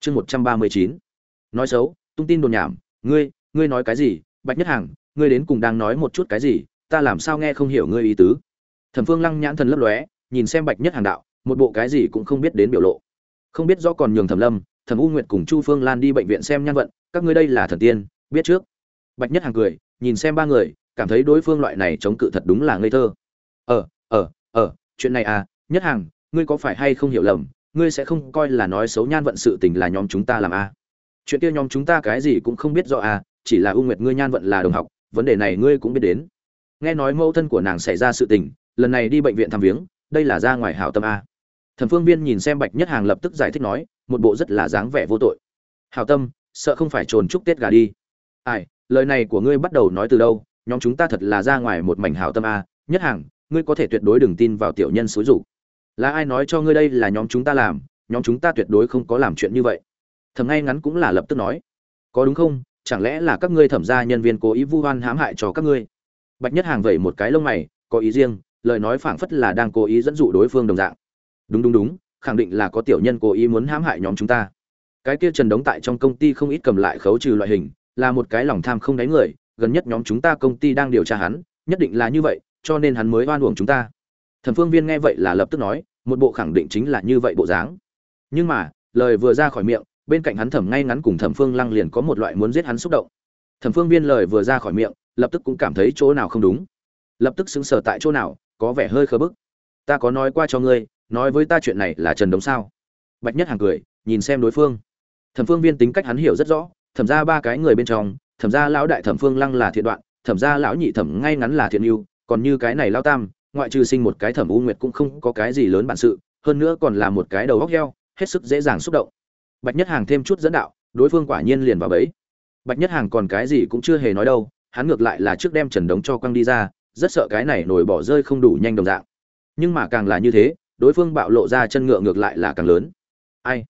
chương một trăm ba mươi chín. Nói xấu, tung tin đồn nhảm, ngươi ngươi nói cái gì? Bạch nhất hàng ngươi đến cùng đang nói một chút cái gì? Ta làm sao nghe không hiểu ngươi ý tứ? Thẩm phương lăng nhãn thần lấp lóe, nhìn xem bạch nhất hàng đạo, một bộ cái gì cũng không biết đến biểu lộ. Không biết rõ còn nhường thẩm lâm, thẩm u nguyệt cùng chu phương lan đi bệnh viện xem nhan vận, các ngươi đây là thần tiên, biết trước. Bạch nhất hàng cười, nhìn xem ba người, cảm thấy đối phương loại này chống cự thật đúng là ngây thơ. Ờ ờ ờ chuyện này à nhất hàng ngươi có phải hay không hiểu lầm? Ngươi sẽ không coi là nói xấu nhan vận sự tình là nhóm chúng ta làm à. chuyện kia nhóm chúng ta cái gì cũng không biết rõ à chỉ là ưu nguyệt ngươi nhan vận là đồng học, vấn đề này ngươi cũng biết đến. Nghe nói mẫu thân của nàng xảy ra sự tình, lần này đi bệnh viện thăm viếng, đây là ra ngoài hảo tâm a thẩm phương viên nhìn xem bạch nhất hàng lập tức giải thích nói, một bộ rất là dáng vẻ vô tội. Hảo tâm, sợ không phải trồn chúc tết gà đi. Ai, lời này của ngươi bắt đầu nói từ đâu, nhóm chúng ta thật là ra ngoài một mảnh hảo tâm a nhất hàng, ngươi có thể tuyệt đối đừng tin vào tiểu nhân xúi rủ là ai nói cho ngươi đây là nhóm chúng ta làm, nhóm chúng ta tuyệt đối không có làm chuyện như vậy. Thầm ngay ngắn cũng là lập tức nói. Có đúng không? Chẳng lẽ là các ngươi thẩm gia nhân viên cố ý vu oan hãm hại cho các ngươi? Bạch nhất hàng vẩy một cái lông mày, có ý riêng, lời nói phảng phất là đang cố ý dẫn dụ đối phương đồng dạng. Đúng đúng đúng, khẳng định là có tiểu nhân cố ý muốn hãm hại nhóm chúng ta. Cái kia trần đống tại trong công ty không ít cầm lại khấu trừ loại hình, là một cái lòng tham không đáy người, gần nhất nhóm chúng ta công ty đang điều tra hắn, nhất định là như vậy, cho nên hắn mới oan uổng chúng ta. Thẩm phương viên nghe vậy là lập tức nói một bộ khẳng định chính là như vậy bộ dáng. Nhưng mà, lời vừa ra khỏi miệng, bên cạnh hắn thẩm ngay ngắn cùng thẩm phương lăng liền có một loại muốn giết hắn xúc động. Thẩm phương viên lời vừa ra khỏi miệng, lập tức cũng cảm thấy chỗ nào không đúng. Lập tức xứng sở tại chỗ nào, có vẻ hơi khờ bức. Ta có nói qua cho ngươi, nói với ta chuyện này là trần đống sao? Bạch nhất hàng cười, nhìn xem đối phương. Thẩm phương viên tính cách hắn hiểu rất rõ, thẩm ra ba cái người bên trong, thẩm ra lão đại thẩm phương lăng là thiện đoạn, thẩm ra lão nhị thẩm ngay ngắn là thiện yêu còn như cái này lao tam ngoại trừ sinh một cái thẩm u nguyệt cũng không có cái gì lớn bản sự, hơn nữa còn là một cái đầu góc heo, hết sức dễ dàng xúc động. Bạch nhất hàng thêm chút dẫn đạo, đối phương quả nhiên liền vào bẫy. Bạch nhất hàng còn cái gì cũng chưa hề nói đâu, hắn ngược lại là trước đem trần đống cho quăng đi ra, rất sợ cái này nổi bỏ rơi không đủ nhanh đồng dạng. Nhưng mà càng là như thế, đối phương bạo lộ ra chân ngựa ngược lại là càng lớn. Ai?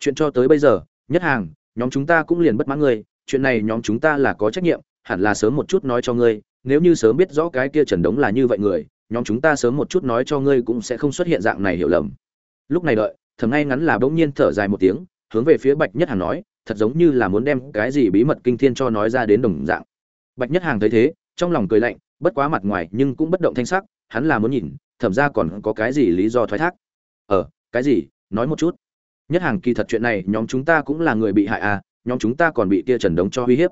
Chuyện cho tới bây giờ, nhất hàng, nhóm chúng ta cũng liền bất mãn ngươi, chuyện này nhóm chúng ta là có trách nhiệm, hẳn là sớm một chút nói cho ngươi, nếu như sớm biết rõ cái kia trần đống là như vậy người nhóm chúng ta sớm một chút nói cho ngươi cũng sẽ không xuất hiện dạng này hiểu lầm. Lúc này đợi, thầm ngay ngắn là bỗng nhiên thở dài một tiếng, hướng về phía bạch nhất hàng nói, thật giống như là muốn đem cái gì bí mật kinh thiên cho nói ra đến đồng dạng. Bạch nhất hàng thấy thế, trong lòng cười lạnh, bất quá mặt ngoài nhưng cũng bất động thanh sắc, hắn là muốn nhìn, thẩm ra còn có cái gì lý do thoái thác. Ờ cái gì? Nói một chút. Nhất hàng kỳ thật chuyện này, nhóm chúng ta cũng là người bị hại à nhóm chúng ta còn bị kia trần đống cho uy hiếp.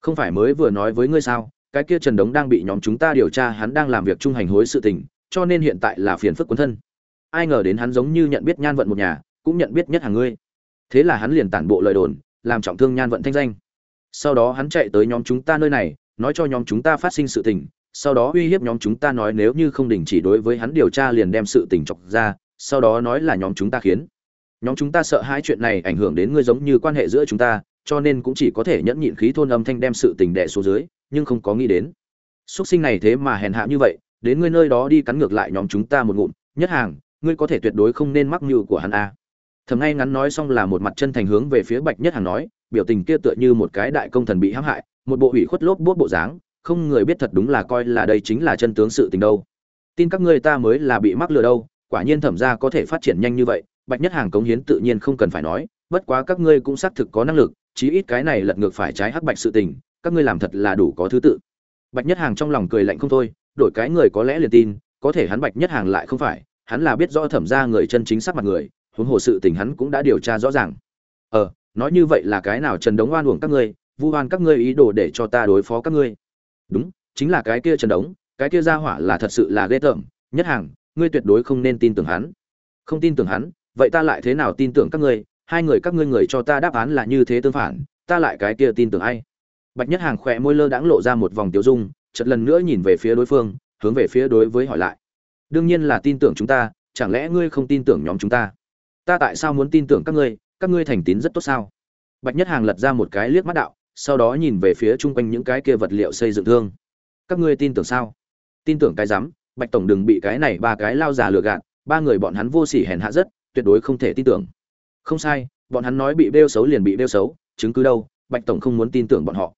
Không phải mới vừa nói với ngươi sao? Cái kia trần đống đang bị nhóm chúng ta điều tra, hắn đang làm việc trung hành hối sự tình, cho nên hiện tại là phiền phức quân thân. Ai ngờ đến hắn giống như nhận biết nhan vận một nhà, cũng nhận biết nhất hàng ngươi. Thế là hắn liền tản bộ lời đồn, làm trọng thương nhan vận thanh danh. Sau đó hắn chạy tới nhóm chúng ta nơi này, nói cho nhóm chúng ta phát sinh sự tình, sau đó uy hiếp nhóm chúng ta nói nếu như không đình chỉ đối với hắn điều tra liền đem sự tình chọc ra, sau đó nói là nhóm chúng ta khiến. Nhóm chúng ta sợ hai chuyện này ảnh hưởng đến ngươi giống như quan hệ giữa chúng ta, cho nên cũng chỉ có thể nhẫn nhịn khí thôn âm thanh đem sự tình đẻ xuống dưới nhưng không có nghĩ đến. Xuất sinh này thế mà hèn hạ như vậy, đến ngươi nơi đó đi cắn ngược lại nhóm chúng ta một ngụm, nhất hàng, ngươi có thể tuyệt đối không nên mắc mưu của hắn a. Thầm ngay ngắn nói xong là một mặt chân thành hướng về phía bạch nhất hàng nói, biểu tình kia tựa như một cái đại công thần bị hãm hại, một bộ ủy khuất lốp bốt bộ dáng, không người biết thật đúng là coi là đây chính là chân tướng sự tình đâu. Tin các ngươi ta mới là bị mắc lừa đâu, quả nhiên thẩm ra có thể phát triển nhanh như vậy, bạch nhất hàng cống hiến tự nhiên không cần phải nói, bất quá các ngươi cũng xác thực có năng lực, chí ít cái này lật ngược phải trái hắc bạch sự tình các ngươi làm thật là đủ có thứ tự. Bạch nhất hàng trong lòng cười lạnh không thôi, đổi cái người có lẽ liền tin, có thể hắn bạch nhất hàng lại không phải, hắn là biết rõ thẩm ra người chân chính sắc mặt người, huống hồ sự tình hắn cũng đã điều tra rõ ràng. Ờ nói như vậy là cái nào trần đống oan uổng các ngươi, vu oan các ngươi ý đồ để cho ta đối phó các ngươi? Đúng, chính là cái kia trần đống, cái kia ra hỏa là thật sự là ghê tởm. Nhất hàng, ngươi tuyệt đối không nên tin tưởng hắn. Không tin tưởng hắn, vậy ta lại thế nào tin tưởng các ngươi? Hai người các ngươi người cho ta đáp án là như thế tương phản, ta lại cái kia tin tưởng ai? Bạch nhất hàng khỏe môi lơ đãng lộ ra một vòng tiêu dung, chợt lần nữa nhìn về phía đối phương, hướng về phía đối với hỏi lại. Đương nhiên là tin tưởng chúng ta, chẳng lẽ ngươi không tin tưởng nhóm chúng ta? Ta tại sao muốn tin tưởng các ngươi các ngươi thành tín rất tốt sao? Bạch nhất hàng lật ra một cái liếc mắt đạo, sau đó nhìn về phía chung quanh những cái kia vật liệu xây dựng thương. Các ngươi tin tưởng sao? Tin tưởng cái rắm, bạch tổng đừng bị cái này ba cái lao già lừa gạt, ba người bọn hắn vô sỉ hèn hạ rất, tuyệt đối không thể tin tưởng. Không sai, bọn hắn nói bị bêu xấu liền bị bêu xấu, chứng cứ đâu, bạch tổng không muốn tin tưởng bọn họ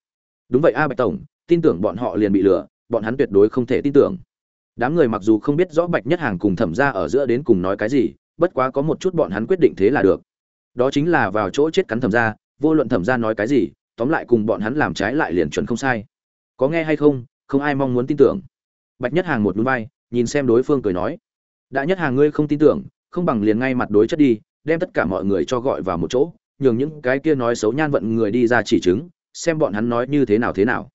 đúng vậy a bạch tổng, tin tưởng bọn họ liền bị lừa, bọn hắn tuyệt đối không thể tin tưởng. Đám người mặc dù không biết rõ bạch nhất hàng cùng thẩm ra ở giữa đến cùng nói cái gì, bất quá có một chút bọn hắn quyết định thế là được. Đó chính là vào chỗ chết cắn thẩm ra vô luận thẩm ra nói cái gì, tóm lại cùng bọn hắn làm trái lại liền chuẩn không sai. Có nghe hay không không ai mong muốn tin tưởng. Bạch nhất hàng một núi vai, nhìn xem đối phương cười nói. Đã nhất hàng ngươi không tin tưởng, không bằng liền ngay mặt đối chất đi, đem tất cả mọi người cho gọi vào một chỗ, nhường những cái kia nói xấu nhan vận người đi ra chỉ chứng xem bọn hắn nói như thế nào thế nào.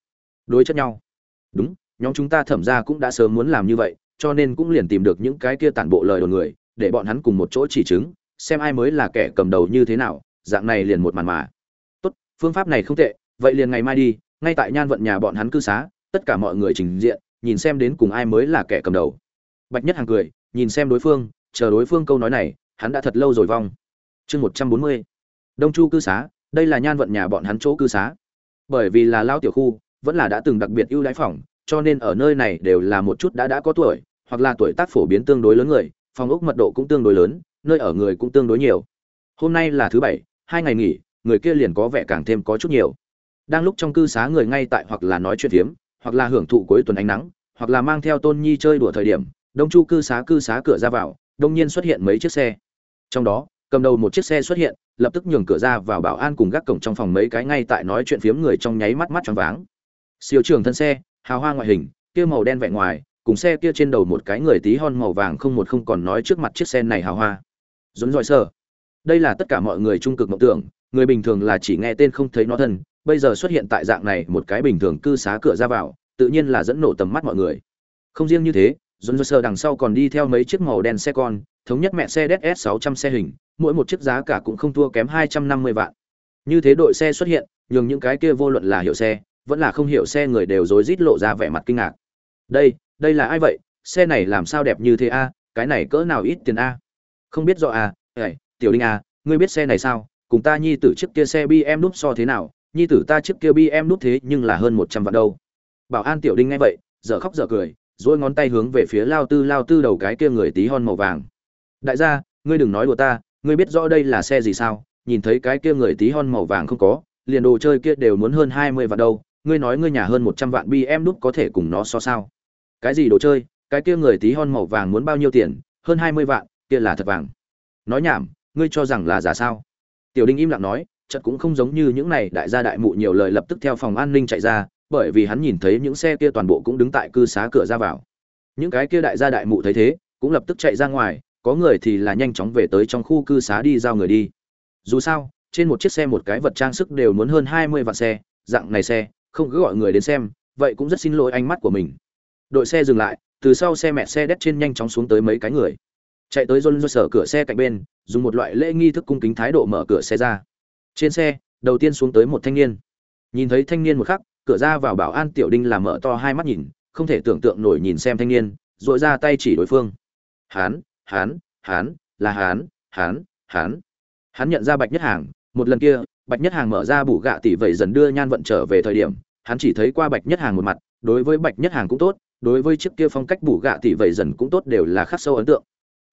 Đối chất nhau. Đúng, nhóm chúng ta thẩm ra cũng đã sớm muốn làm như vậy, cho nên cũng liền tìm được những cái kia tản bộ lời đồn người, để bọn hắn cùng một chỗ chỉ chứng, xem ai mới là kẻ cầm đầu như thế nào, dạng này liền một màn mà. Tốt, phương pháp này không tệ, vậy liền ngày mai đi, ngay tại nhan vận nhà bọn hắn cư xá, tất cả mọi người trình diện, nhìn xem đến cùng ai mới là kẻ cầm đầu. Bạch nhất hàng cười, nhìn xem đối phương, chờ đối phương câu nói này, hắn đã thật lâu rồi vong. Chương một trăm bốn mươi. Đông chu cư xá, đây là nhan vận nhà bọn hắn chỗ cư xá bởi vì là lao tiểu khu, vẫn là đã từng đặc biệt ưu đãi phòng, cho nên ở nơi này đều là một chút đã đã có tuổi, hoặc là tuổi tác phổ biến tương đối lớn người, phòng ốc mật độ cũng tương đối lớn, nơi ở người cũng tương đối nhiều. Hôm nay là thứ bảy, hai ngày nghỉ, người kia liền có vẻ càng thêm có chút nhiều. Đang lúc trong cư xá người ngay tại hoặc là nói chuyện phiếm, hoặc là hưởng thụ cuối tuần ánh nắng, hoặc là mang theo tôn nhi chơi đùa thời điểm, đông chu cư xá cư xá cửa ra vào đông nhiên xuất hiện mấy chiếc xe. Trong đó cầm đầu một chiếc xe xuất hiện, lập tức nhường cửa ra vào bảo an cùng gác cổng trong phòng mấy cái ngay tại nói chuyện phiếm người trong nháy mắt mắt choáng váng. Siêu trường thân xe, hào hoa ngoại hình, kia màu đen vẹn ngoài, cùng xe kia trên đầu một cái người tí hon màu vàng không một không còn nói trước mặt chiếc xe này hào hoa. Dốn dọi sơ. Đây là tất cả mọi người trung cực mộng tưởng, người bình thường là chỉ nghe tên không thấy nó thân, bây giờ xuất hiện tại dạng này một cái bình thường cư xá cửa ra vào, tự nhiên là dẫn nổ tầm mắt mọi người. Không riêng như thế dồn rọi sơ đằng sau còn đi theo mấy chiếc màu đen xe con thống nhất mẹ xe ds 600 xe hình, mỗi một chiếc giá cả cũng không thua kém 250 vạn. Như thế đội xe xuất hiện, nhường những cái kia vô luận là hiệu xe, vẫn là không hiểu xe người đều rối rít lộ ra vẻ mặt kinh ngạc. Đây đây là ai vậy? Xe này làm sao đẹp như thế a? Cái này cỡ nào ít tiền a? Không biết rõ a. À? tiểu linh a ngươi biết xe này sao? Cùng ta nhi tử chiếc kia xe BMW núp so thế nào? Nhi tử ta chiếc kia BMW núp thế nhưng là hơn một trăm vạn đâu. Bảo an tiểu đinh nghe vậy, dở khóc dở cười, duỗi ngón tay hướng về phía lao tư lao tư đầu cái kia người tí hon màu vàng đại gia, ngươi đừng nói đùa ta, ngươi biết rõ đây là xe gì sao? Nhìn thấy cái kia người tí hon màu vàng không có, liền đồ chơi kia đều muốn hơn hai mươi vạn đâu. Ngươi nói ngươi nhà hơn một trăm vạn bi em đúc có thể cùng nó so sao? Cái gì đồ chơi? Cái kia người tí hon màu vàng muốn bao nhiêu tiền? Hơn hai mươi vạn, kia là thật vàng. Nói nhảm, ngươi cho rằng là giả sao? Tiểu đinh im lặng nói, chợt cũng không giống như những này đại gia đại mụ nhiều lời lập tức theo phòng an ninh chạy ra, bởi vì hắn nhìn thấy những xe kia toàn bộ cũng đứng tại cư xá cửa ra vào. Những cái kia đại gia đại mụ thấy thế, cũng lập tức chạy ra ngoài có người thì là nhanh chóng về tới trong khu cư xá đi giao người đi. Dù sao, trên một chiếc xe một cái vật trang sức đều muốn hơn hai mươi vạn xe, dạng này xe, không cứ gọi người đến xem, vậy cũng rất xin lỗi ánh mắt của mình. Đội xe dừng lại, từ sau xe mẹ xe đét trên nhanh chóng xuống tới mấy cái người. Chạy tới dôn do sở cửa xe cạnh bên, dùng một loại lễ nghi thức cung kính thái độ mở cửa xe ra. Trên xe, đầu tiên xuống tới một thanh niên. Nhìn thấy thanh niên một khắc, cửa ra vào bảo an tiểu đinh làm mở to hai mắt nhìn, không thể tưởng tượng nổi nhìn xem thanh niên, rồi ra tay chỉ đối phương. Hán hán hán, là hán hán hán. Hắn nhận ra bạch nhất hàng. Một lần kia, bạch nhất hàng mở ra bủ gạ tỷ vậy dần đưa nhan vận trở về thời điểm, hắn chỉ thấy qua bạch nhất hàng một mặt. Đối với bạch nhất hàng cũng tốt, đối với chiếc kia phong cách bủ gạ tỷ vậy dần cũng tốt đều là khắc sâu ấn tượng.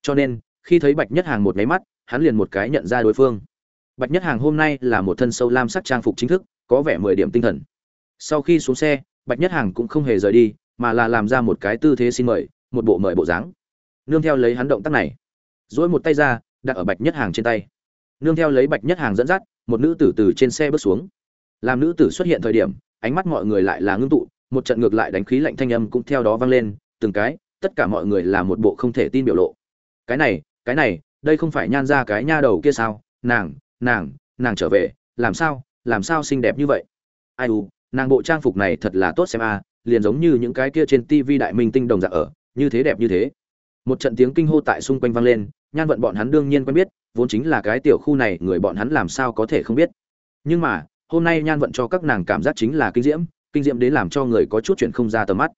Cho nên, khi thấy bạch nhất hàng một máy mắt, hắn liền một cái nhận ra đối phương. Bạch nhất hàng hôm nay là một thân sâu lam sắc trang phục chính thức, có vẻ mười điểm tinh thần. Sau khi xuống xe, bạch nhất hàng cũng không hề rời đi, mà là làm ra một cái tư thế xin mời, một bộ mời bộ dáng nương theo lấy hắn động tác này dỗi một tay ra, đặt ở bạch nhất hàng trên tay. Nương theo lấy bạch nhất hàng dẫn dắt, một nữ tử từ trên xe bước xuống. Làm nữ tử xuất hiện thời điểm, ánh mắt mọi người lại là ngưng tụ, một trận ngược lại đánh khí lạnh thanh âm cũng theo đó vang lên, từng cái, tất cả mọi người là một bộ không thể tin biểu lộ. Cái này cái này, đây không phải nhan ra cái nha đầu kia sao? Nàng nàng nàng trở về, làm sao làm sao xinh đẹp như vậy? Ai u, nàng bộ trang phục này thật là tốt xem a, liền giống như những cái kia trên tivi đại minh tinh đồng dạng ở, như thế đẹp như thế một trận tiếng kinh hô tại xung quanh vang lên, nhan vận bọn hắn đương nhiên quen biết, vốn chính là cái tiểu khu này, người bọn hắn làm sao có thể không biết. Nhưng mà, hôm nay nhan vận cho các nàng cảm giác chính là kinh diễm kinh diễm đến làm cho người có chút chuyện không ra tầm mắt.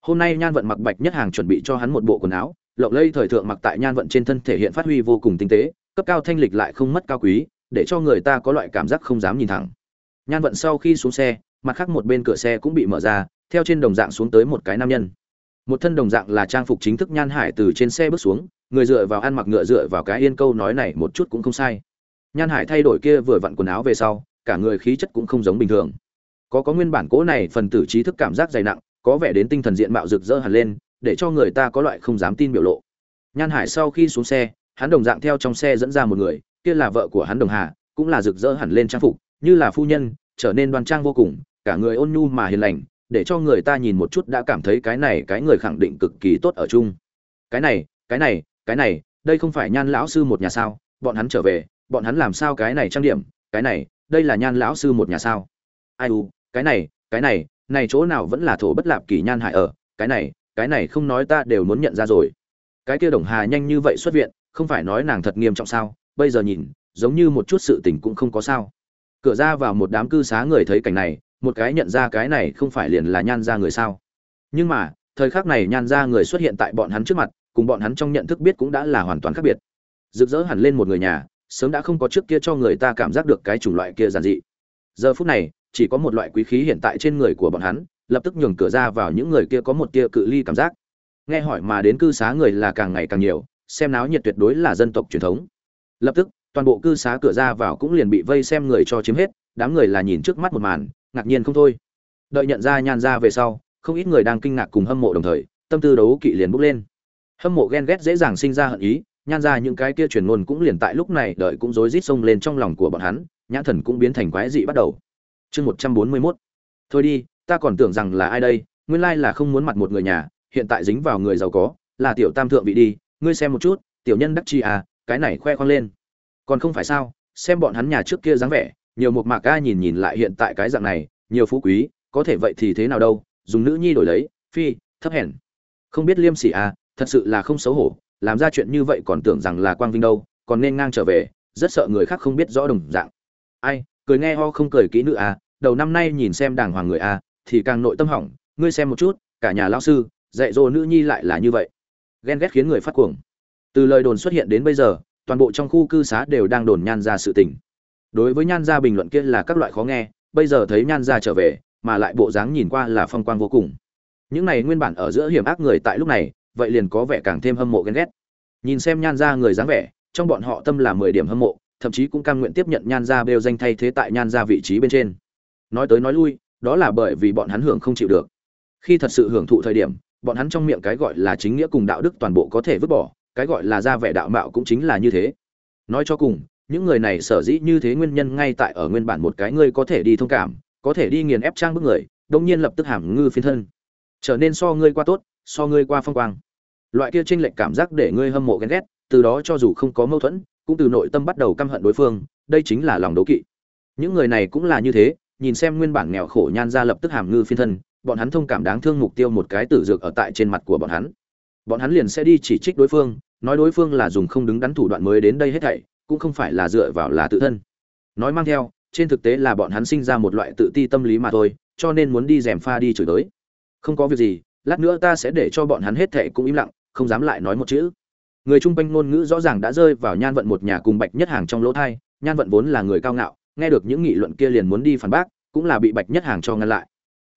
Hôm nay nhan vận mặc bạch nhất hàng chuẩn bị cho hắn một bộ quần áo, lộng lây thời thượng mặc tại nhan vận trên thân thể hiện phát huy vô cùng tinh tế, cấp cao thanh lịch lại không mất cao quý, để cho người ta có loại cảm giác không dám nhìn thẳng. Nhan vận sau khi xuống xe, mặt khác một bên cửa xe cũng bị mở ra, theo trên đồng dạng xuống tới một cái nam nhân một thân đồng dạng là trang phục chính thức nhan hải từ trên xe bước xuống, người dựa vào ăn mặc ngựa dựa vào cái yên câu nói này một chút cũng không sai. Nhan hải thay đổi kia vừa vặn quần áo về sau, cả người khí chất cũng không giống bình thường. Có có nguyên bản cố này phần tử trí thức cảm giác dày nặng, có vẻ đến tinh thần diện mạo rực rỡ hẳn lên, để cho người ta có loại không dám tin biểu lộ. Nhan hải sau khi xuống xe, hắn đồng dạng theo trong xe dẫn ra một người, kia là vợ của hắn đồng hà, cũng là rực rỡ hẳn lên trang phục, như là phu nhân, trở nên đoan trang vô cùng, cả người ôn nhu mà hiền lành để cho người ta nhìn một chút đã cảm thấy cái này cái người khẳng định cực kỳ tốt ở chung. Cái này cái này cái này, đây không phải nhan lão sư một nhà sao? Bọn hắn trở về, bọn hắn làm sao cái này trang điểm? Cái này, đây là nhan lão sư một nhà sao? Ai u, cái này cái này này chỗ nào vẫn là thổ bất lạp kỳ nhan hải ở? Cái này cái này không nói ta đều muốn nhận ra rồi. Cái kia đồng hà nhanh như vậy xuất viện, không phải nói nàng thật nghiêm trọng sao? Bây giờ nhìn, giống như một chút sự tình cũng không có sao. Cửa ra vào một đám cư xá người thấy cảnh này một cái nhận ra cái này không phải liền là nhan ra người sao? Nhưng mà, thời khắc này nhan ra người xuất hiện tại bọn hắn trước mặt, cùng bọn hắn trong nhận thức biết cũng đã là hoàn toàn khác biệt. Rực rỡ hẳn lên một người nhà, sớm đã không có trước kia cho người ta cảm giác được cái chủng loại kia giản dị. Giờ phút này, chỉ có một loại quý khí hiện tại trên người của bọn hắn, lập tức nhường cửa ra vào những người kia có một tia cự ly cảm giác. Nghe hỏi mà đến cư xá người là càng ngày càng nhiều, xem náo nhiệt tuyệt đối là dân tộc truyền thống. Lập tức, toàn bộ cư xá cửa ra vào cũng liền bị vây xem người cho chiếm hết, đám người là nhìn trước mắt một màn ngạc nhiên không thôi. Đợi nhận ra nhan ra về sau, không ít người đang kinh ngạc cùng hâm mộ đồng thời, tâm tư đấu kỵ liền bốc lên. Hâm mộ ghen ghét dễ dàng sinh ra hận ý, nhan ra những cái kia truyền ngôn cũng liền tại lúc này đợi cũng rối rít xông lên trong lòng của bọn hắn, nhãn thần cũng biến thành quái dị bắt đầu. Chương một trăm bốn mươi mốt. Thôi đi, ta còn tưởng rằng là ai đây, nguyên lai là không muốn mặt một người nhà, hiện tại dính vào người giàu có, là tiểu tam thượng vị đi, ngươi xem một chút, tiểu nhân đắc chi à cái này khoe khoang lên. Còn không phải sao, xem bọn hắn nhà trước kia dáng vẻ nhiều một mạc ga nhìn nhìn lại hiện tại cái dạng này, nhiều phú quý, có thể vậy thì thế nào đâu, dùng nữ nhi đổi lấy, phi, thấp hèn. Không biết liêm sỉ à thật sự là không xấu hổ, làm ra chuyện như vậy còn tưởng rằng là quang vinh đâu, còn nên ngang trở về, rất sợ người khác không biết rõ đồng dạng. Ai, cười nghe ho không cười kỹ nữ à đầu năm nay nhìn xem đàng hoàng người à thì càng nội tâm hỏng, ngươi xem một chút, cả nhà lao sư, dạy dỗ nữ nhi lại là như vậy. Ghen ghét khiến người phát cuồng. Từ lời đồn xuất hiện đến bây giờ, toàn bộ trong khu cư xá đều đang đồn nhan ra sự tình đối với nhan Gia bình luận kia là các loại khó nghe, bây giờ thấy nhan Gia trở về, mà lại bộ dáng nhìn qua là phong quang vô cùng. Những này nguyên bản ở giữa hiểm ác người tại lúc này, vậy liền có vẻ càng thêm hâm mộ ghen ghét. Nhìn xem nhan Gia người dáng vẻ, trong bọn họ tâm là mười điểm hâm mộ, thậm chí cũng cam nguyện tiếp nhận nhan Gia bêu danh thay thế tại nhan Gia vị trí bên trên. Nói tới nói lui, đó là bởi vì bọn hắn hưởng không chịu được. Khi thật sự hưởng thụ thời điểm, bọn hắn trong miệng cái gọi là chính nghĩa cùng đạo đức toàn bộ có thể vứt bỏ, cái gọi là ra vẻ đạo mạo cũng chính là như thế. Nói cho cùng những người này sở dĩ như thế nguyên nhân ngay tại ở nguyên bản một cái ngươi có thể đi thông cảm, có thể đi nghiền ép trang bức người đông nhiên lập tức hàm ngư phiên thân. Trở nên so ngươi qua tốt, so ngươi qua phong quang. Loại kia tranh lệch cảm giác để ngươi hâm mộ ghen ghét, từ đó cho dù không có mâu thuẫn, cũng từ nội tâm bắt đầu căm hận đối phương, đây chính là lòng đố kỵ. Những người này cũng là như thế, nhìn xem nguyên bản nghèo khổ nhan ra lập tức hàm ngư phiên thân, bọn hắn thông cảm đáng thương mục tiêu một cái tử dược ở tại trên mặt của bọn hắn. Bọn hắn liền sẽ đi chỉ trích đối phương, nói đối phương là dùng không đứng đắn thủ đoạn mới đến đây hết thảy cũng không phải là dựa vào là tự thân. Nói mang theo, trên thực tế là bọn hắn sinh ra một loại tự ti tâm lý mà thôi, cho nên muốn đi rèm pha đi chửi tới không có việc gì, lát nữa ta sẽ để cho bọn hắn hết thệ cũng im lặng, không dám lại nói một chữ. Người chung quanh ngôn ngữ rõ ràng đã rơi vào nhan vận một nhà cùng bạch nhất hàng trong lỗ thai, nhan vận vốn là người cao ngạo, nghe được những nghị luận kia liền muốn đi phản bác, cũng là bị bạch nhất hàng cho ngăn lại.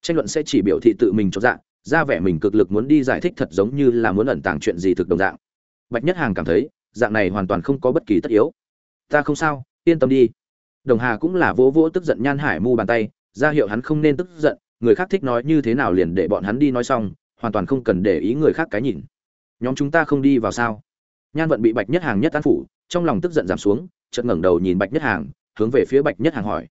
Tranh luận sẽ chỉ biểu thị tự mình cho dạng ra vẻ mình cực lực muốn đi giải thích thật giống như là muốn ẩn tàng chuyện gì thực đồng dạng. Bạch nhất hàng cảm thấy, dạng này hoàn toàn không có bất kỳ tất yếu ta không sao, yên tâm đi. Đồng hà cũng là vỗ vỗ tức giận nhan hải mu bàn tay, ra hiệu hắn không nên tức giận, người khác thích nói như thế nào liền để bọn hắn đi nói xong, hoàn toàn không cần để ý người khác cái nhìn. Nhóm chúng ta không đi vào sao? Nhan vận bị bạch nhất hàng nhất an phủ, trong lòng tức giận giảm xuống, chợt ngẩng đầu nhìn bạch nhất hàng, hướng về phía bạch nhất hàng hỏi.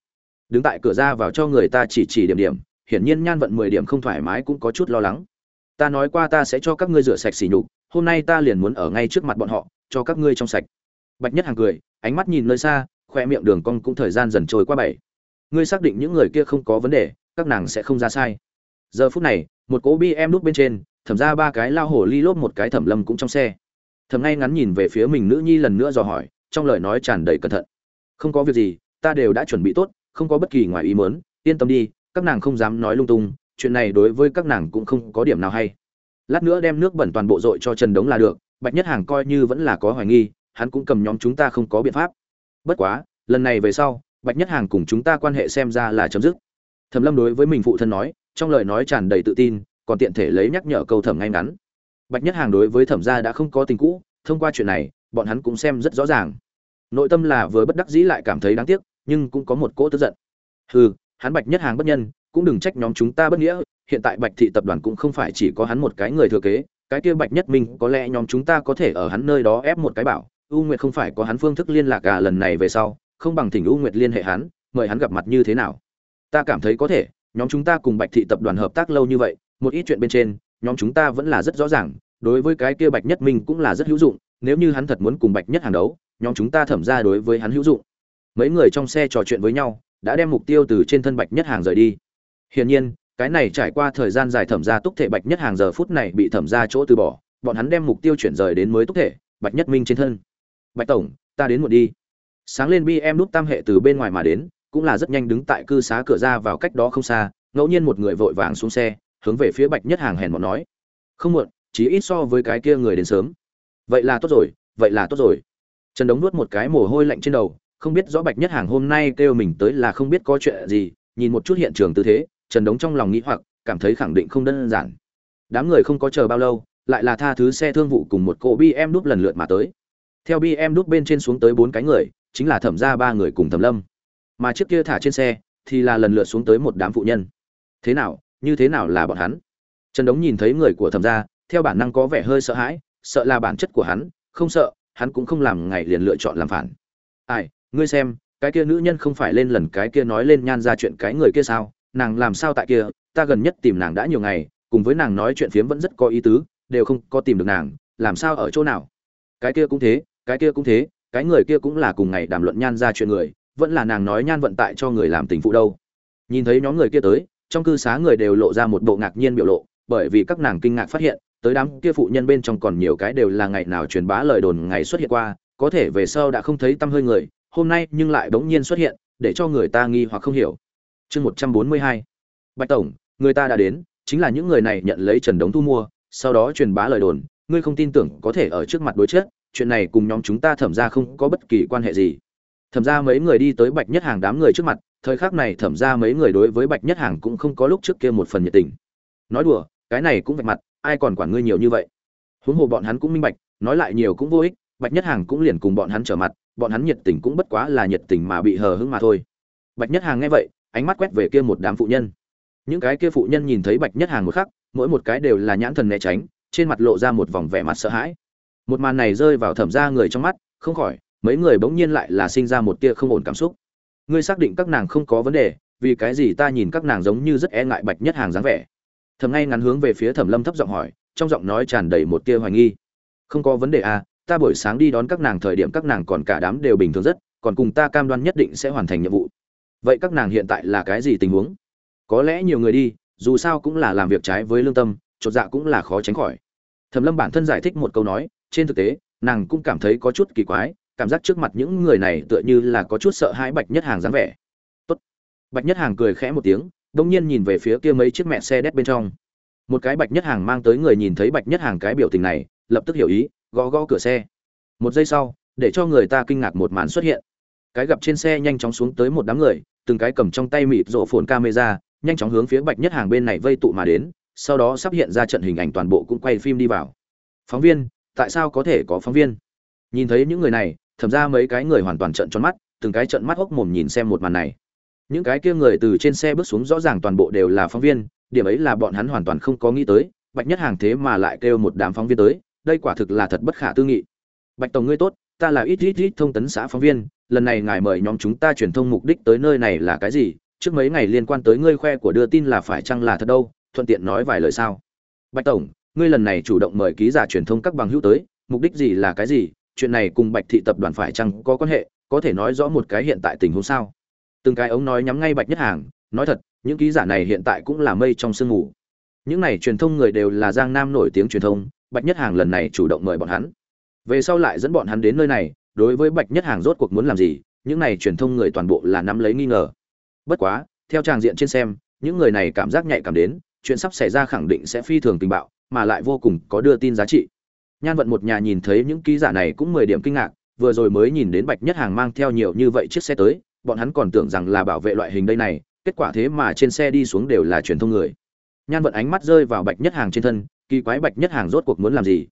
Đứng tại cửa ra vào cho người ta chỉ chỉ điểm điểm, hiển nhiên nhan vận mười điểm không thoải mái cũng có chút lo lắng. Ta nói qua ta sẽ cho các ngươi rửa sạch xỉ nhục, hôm nay ta liền muốn ở ngay trước mặt bọn họ, cho các ngươi trong sạch. Bạch nhất hàng cười ánh mắt nhìn nơi xa, khoe miệng đường cong cũng thời gian dần trôi qua bảy. Ngươi xác định những người kia không có vấn đề, các nàng sẽ không ra sai. Giờ phút này, một cỗ bi em núp bên trên, thẩm ra ba cái lao hổ ly lốp một cái thẩm lâm cũng trong xe. Thẩm ngay ngắn nhìn về phía mình nữ nhi lần nữa dò hỏi, trong lời nói tràn đầy cẩn thận. Không có việc gì, ta đều đã chuẩn bị tốt, không có bất kỳ ngoài ý mớn yên tâm đi, các nàng không dám nói lung tung, chuyện này đối với các nàng cũng không có điểm nào hay. Lát nữa đem nước bẩn toàn bộ dội cho trần đống là được, bạch nhất hàng coi như vẫn là có hoài nghi hắn cũng cầm nhóm chúng ta không có biện pháp. Bất quá, lần này về sau, bạch nhất hàng cùng chúng ta quan hệ xem ra là chấm dứt. Thẩm lâm đối với mình phụ thân nói, trong lời nói tràn đầy tự tin, còn tiện thể lấy nhắc nhở câu thẩm ngay ngắn. Bạch nhất hàng đối với thẩm gia đã không có tình cũ, thông qua chuyện này, bọn hắn cũng xem rất rõ ràng. Nội tâm là vừa bất đắc dĩ lại cảm thấy đáng tiếc, nhưng cũng có một cỗ tức giận. Hừ, hắn bạch nhất hàng bất nhân, cũng đừng trách nhóm chúng ta bất nghĩa, hiện tại bạch thị tập đoàn cũng không phải chỉ có hắn một cái người thừa kế, cái kia bạch nhất minh có lẽ nhóm chúng ta có thể ở hắn nơi đó ép một cái bảo u nguyệt không phải có hắn phương thức liên lạc à lần này về sau, không bằng thỉnh u nguyệt liên hệ hắn, mời hắn gặp mặt như thế nào. Ta cảm thấy có thể, nhóm chúng ta cùng bạch thị tập đoàn hợp tác lâu như vậy, một ít chuyện bên trên, nhóm chúng ta vẫn là rất rõ ràng, đối với cái kia bạch nhất minh cũng là rất hữu dụng, nếu như hắn thật muốn cùng bạch nhất hàng đấu, nhóm chúng ta thẩm ra đối với hắn hữu dụng. Mấy người trong xe trò chuyện với nhau, đã đem mục tiêu từ trên thân bạch nhất hàng rời đi. Hiển nhiên, cái này trải qua thời gian dài thẩm ra túc thể bạch nhất hàng giờ phút này bị thẩm ra chỗ từ bỏ, bọn hắn đem mục tiêu chuyển rời đến mới túc thể bạch nhất minh trên thân bạch tổng, ta đến muộn đi. Sáng lên bi em nút tam hệ từ bên ngoài mà đến, cũng là rất nhanh đứng tại cư xá cửa ra vào cách đó không xa, ngẫu nhiên một người vội vàng xuống xe, hướng về phía bạch nhất hàng hèn một nói. Không muộn, chỉ ít so với cái kia người đến sớm. Vậy là tốt rồi, vậy là tốt rồi. Trần đống nuốt một cái mồ hôi lạnh trên đầu, không biết rõ bạch nhất hàng hôm nay kêu mình tới là không biết có chuyện gì, nhìn một chút hiện trường tư thế, trần đống trong lòng nghĩ hoặc, cảm thấy khẳng định không đơn giản. Đám người không có chờ bao lâu, lại là tha thứ xe thương vụ cùng một cỗ Em đúp lần lượt mà tới theo bm đúc bên trên xuống tới bốn cái người, chính là thẩm ra ba người cùng thẩm lâm. Mà trước kia thả trên xe, thì là lần lượt xuống tới một đám phụ nhân. Thế nào, như thế nào là bọn hắn? Trần đống nhìn thấy người của thẩm gia theo bản năng có vẻ hơi sợ hãi, sợ là bản chất của hắn, không sợ, hắn cũng không làm ngày liền lựa chọn làm phản. Ai, ngươi xem, cái kia nữ nhân không phải lên lần cái kia nói lên nhan ra chuyện cái người kia sao, nàng làm sao tại kia, ta gần nhất tìm nàng đã nhiều ngày, cùng với nàng nói chuyện phiếm vẫn rất có ý tứ, đều không có tìm được nàng, làm sao ở chỗ nào? Cái kia cũng thế cái kia cũng thế, cái người kia cũng là cùng ngày đàm luận nhan ra chuyện người, vẫn là nàng nói nhan vận tại cho người làm tình phụ đâu. Nhìn thấy nhóm người kia tới, trong cư xá người đều lộ ra một bộ ngạc nhiên biểu lộ, bởi vì các nàng kinh ngạc phát hiện, tới đám kia phụ nhân bên trong còn nhiều cái đều là ngày nào truyền bá lời đồn ngày xuất hiện qua, có thể về sau đã không thấy tâm hơi người, hôm nay nhưng lại bỗng nhiên xuất hiện, để cho người ta nghi hoặc không hiểu. Chương một trăm bốn mươi hai. Bạch tổng, người ta đã đến, chính là những người này nhận lấy trần đống thu mua, sau đó truyền bá lời đồn, ngươi không tin tưởng có thể ở trước mặt đối chết chuyện này cùng nhóm chúng ta thẩm ra không có bất kỳ quan hệ gì. Thẩm ra mấy người đi tới bạch nhất hàng đám người trước mặt, thời khắc này thẩm ra mấy người đối với bạch nhất hàng cũng không có lúc trước kia một phần nhiệt tình. Nói đùa, cái này cũng vạch mặt, ai còn quản ngươi nhiều như vậy? Huống hồ bọn hắn cũng minh bạch, nói lại nhiều cũng vô ích, bạch nhất hàng cũng liền cùng bọn hắn trở mặt, bọn hắn nhiệt tình cũng bất quá là nhiệt tình mà bị hờ hững mà thôi. Bạch nhất hàng nghe vậy, ánh mắt quét về kia một đám phụ nhân. Những cái kia phụ nhân nhìn thấy bạch nhất hàng một khắc, mỗi một cái đều là nhãn thần né tránh, trên mặt lộ ra một vòng vẻ mặt sợ hãi một màn này rơi vào thẩm ra người trong mắt, không khỏi, mấy người bỗng nhiên lại là sinh ra một tia không ổn cảm xúc. Ngươi xác định các nàng không có vấn đề, vì cái gì ta nhìn các nàng giống như rất e ngại bạch nhất hàng dáng vẻ? Thầm ngay ngắn hướng về phía thẩm lâm thấp giọng hỏi, trong giọng nói tràn đầy một tia hoài nghi. Không có vấn đề à ta buổi sáng đi đón các nàng thời điểm các nàng còn cả đám đều bình thường rất, còn cùng ta cam đoan nhất định sẽ hoàn thành nhiệm vụ. Vậy các nàng hiện tại là cái gì tình huống? Có lẽ nhiều người đi, dù sao cũng là làm việc trái với lương tâm, chột dạ cũng là khó tránh khỏi. Thẩm lâm bản thân giải thích một câu nói trên thực tế, nàng cũng cảm thấy có chút kỳ quái, cảm giác trước mặt những người này tựa như là có chút sợ hãi bạch nhất hàng dáng vẻ. Tốt. Bạch nhất hàng cười khẽ một tiếng, đông nhiên nhìn về phía kia mấy chiếc mẹ xe đét bên trong. Một cái bạch nhất hàng mang tới người nhìn thấy bạch nhất hàng cái biểu tình này, lập tức hiểu ý, gõ gõ cửa xe. Một giây sau, để cho người ta kinh ngạc một màn xuất hiện. Cái gặp trên xe nhanh chóng xuống tới một đám người, từng cái cầm trong tay mịt rộ phồn camera, nhanh chóng hướng phía bạch nhất hàng bên này vây tụ mà đến, sau đó sắp hiện ra trận hình ảnh toàn bộ cũng quay phim đi vào. Phóng viên tại sao có thể có phóng viên? Nhìn thấy những người này thậm ra mấy cái người hoàn toàn trận tròn mắt, từng cái trận mắt hốc mồm nhìn xem một màn này. Những cái kia người từ trên xe bước xuống rõ ràng toàn bộ đều là phóng viên, điểm ấy là bọn hắn hoàn toàn không có nghĩ tới, bạch nhất hàng thế mà lại kêu một đám phóng viên tới, đây quả thực là thật bất khả tư nghị. Bạch tổng ngươi tốt, ta là ít ít ít thông tấn xã phóng viên, lần này ngài mời nhóm chúng ta truyền thông mục đích tới nơi này là cái gì? Trước mấy ngày liên quan tới ngươi khoe của đưa tin là phải chăng là thật đâu? Thuận tiện nói vài lời sao? Bạch tổng ngươi lần này chủ động mời ký giả truyền thông các bằng hữu tới, mục đích gì là cái gì? Chuyện này cùng bạch thị tập đoàn phải chăng có quan hệ? Có thể nói rõ một cái hiện tại tình huống sao? Từng cái ống nói nhắm ngay bạch nhất hàng, nói thật, những ký giả này hiện tại cũng là mây trong sương mù. Những này truyền thông người đều là giang nam nổi tiếng truyền thông, bạch nhất hàng lần này chủ động mời bọn hắn. Về sau lại dẫn bọn hắn đến nơi này, đối với bạch nhất hàng rốt cuộc muốn làm gì, những này truyền thông người toàn bộ là nắm lấy nghi ngờ. Bất quá, theo tràng diện trên xem, những người này cảm giác nhạy cảm đến, chuyện sắp xảy ra khẳng định sẽ phi thường tình bạo mà lại vô cùng có đưa tin giá trị. Nhan vận một nhà nhìn thấy những ký giả này cũng mười điểm kinh ngạc, vừa rồi mới nhìn đến bạch nhất hàng mang theo nhiều như vậy chiếc xe tới, bọn hắn còn tưởng rằng là bảo vệ loại hình đây này, kết quả thế mà trên xe đi xuống đều là truyền thông người. Nhan vận ánh mắt rơi vào bạch nhất hàng trên thân, kỳ quái bạch nhất hàng rốt cuộc muốn làm gì?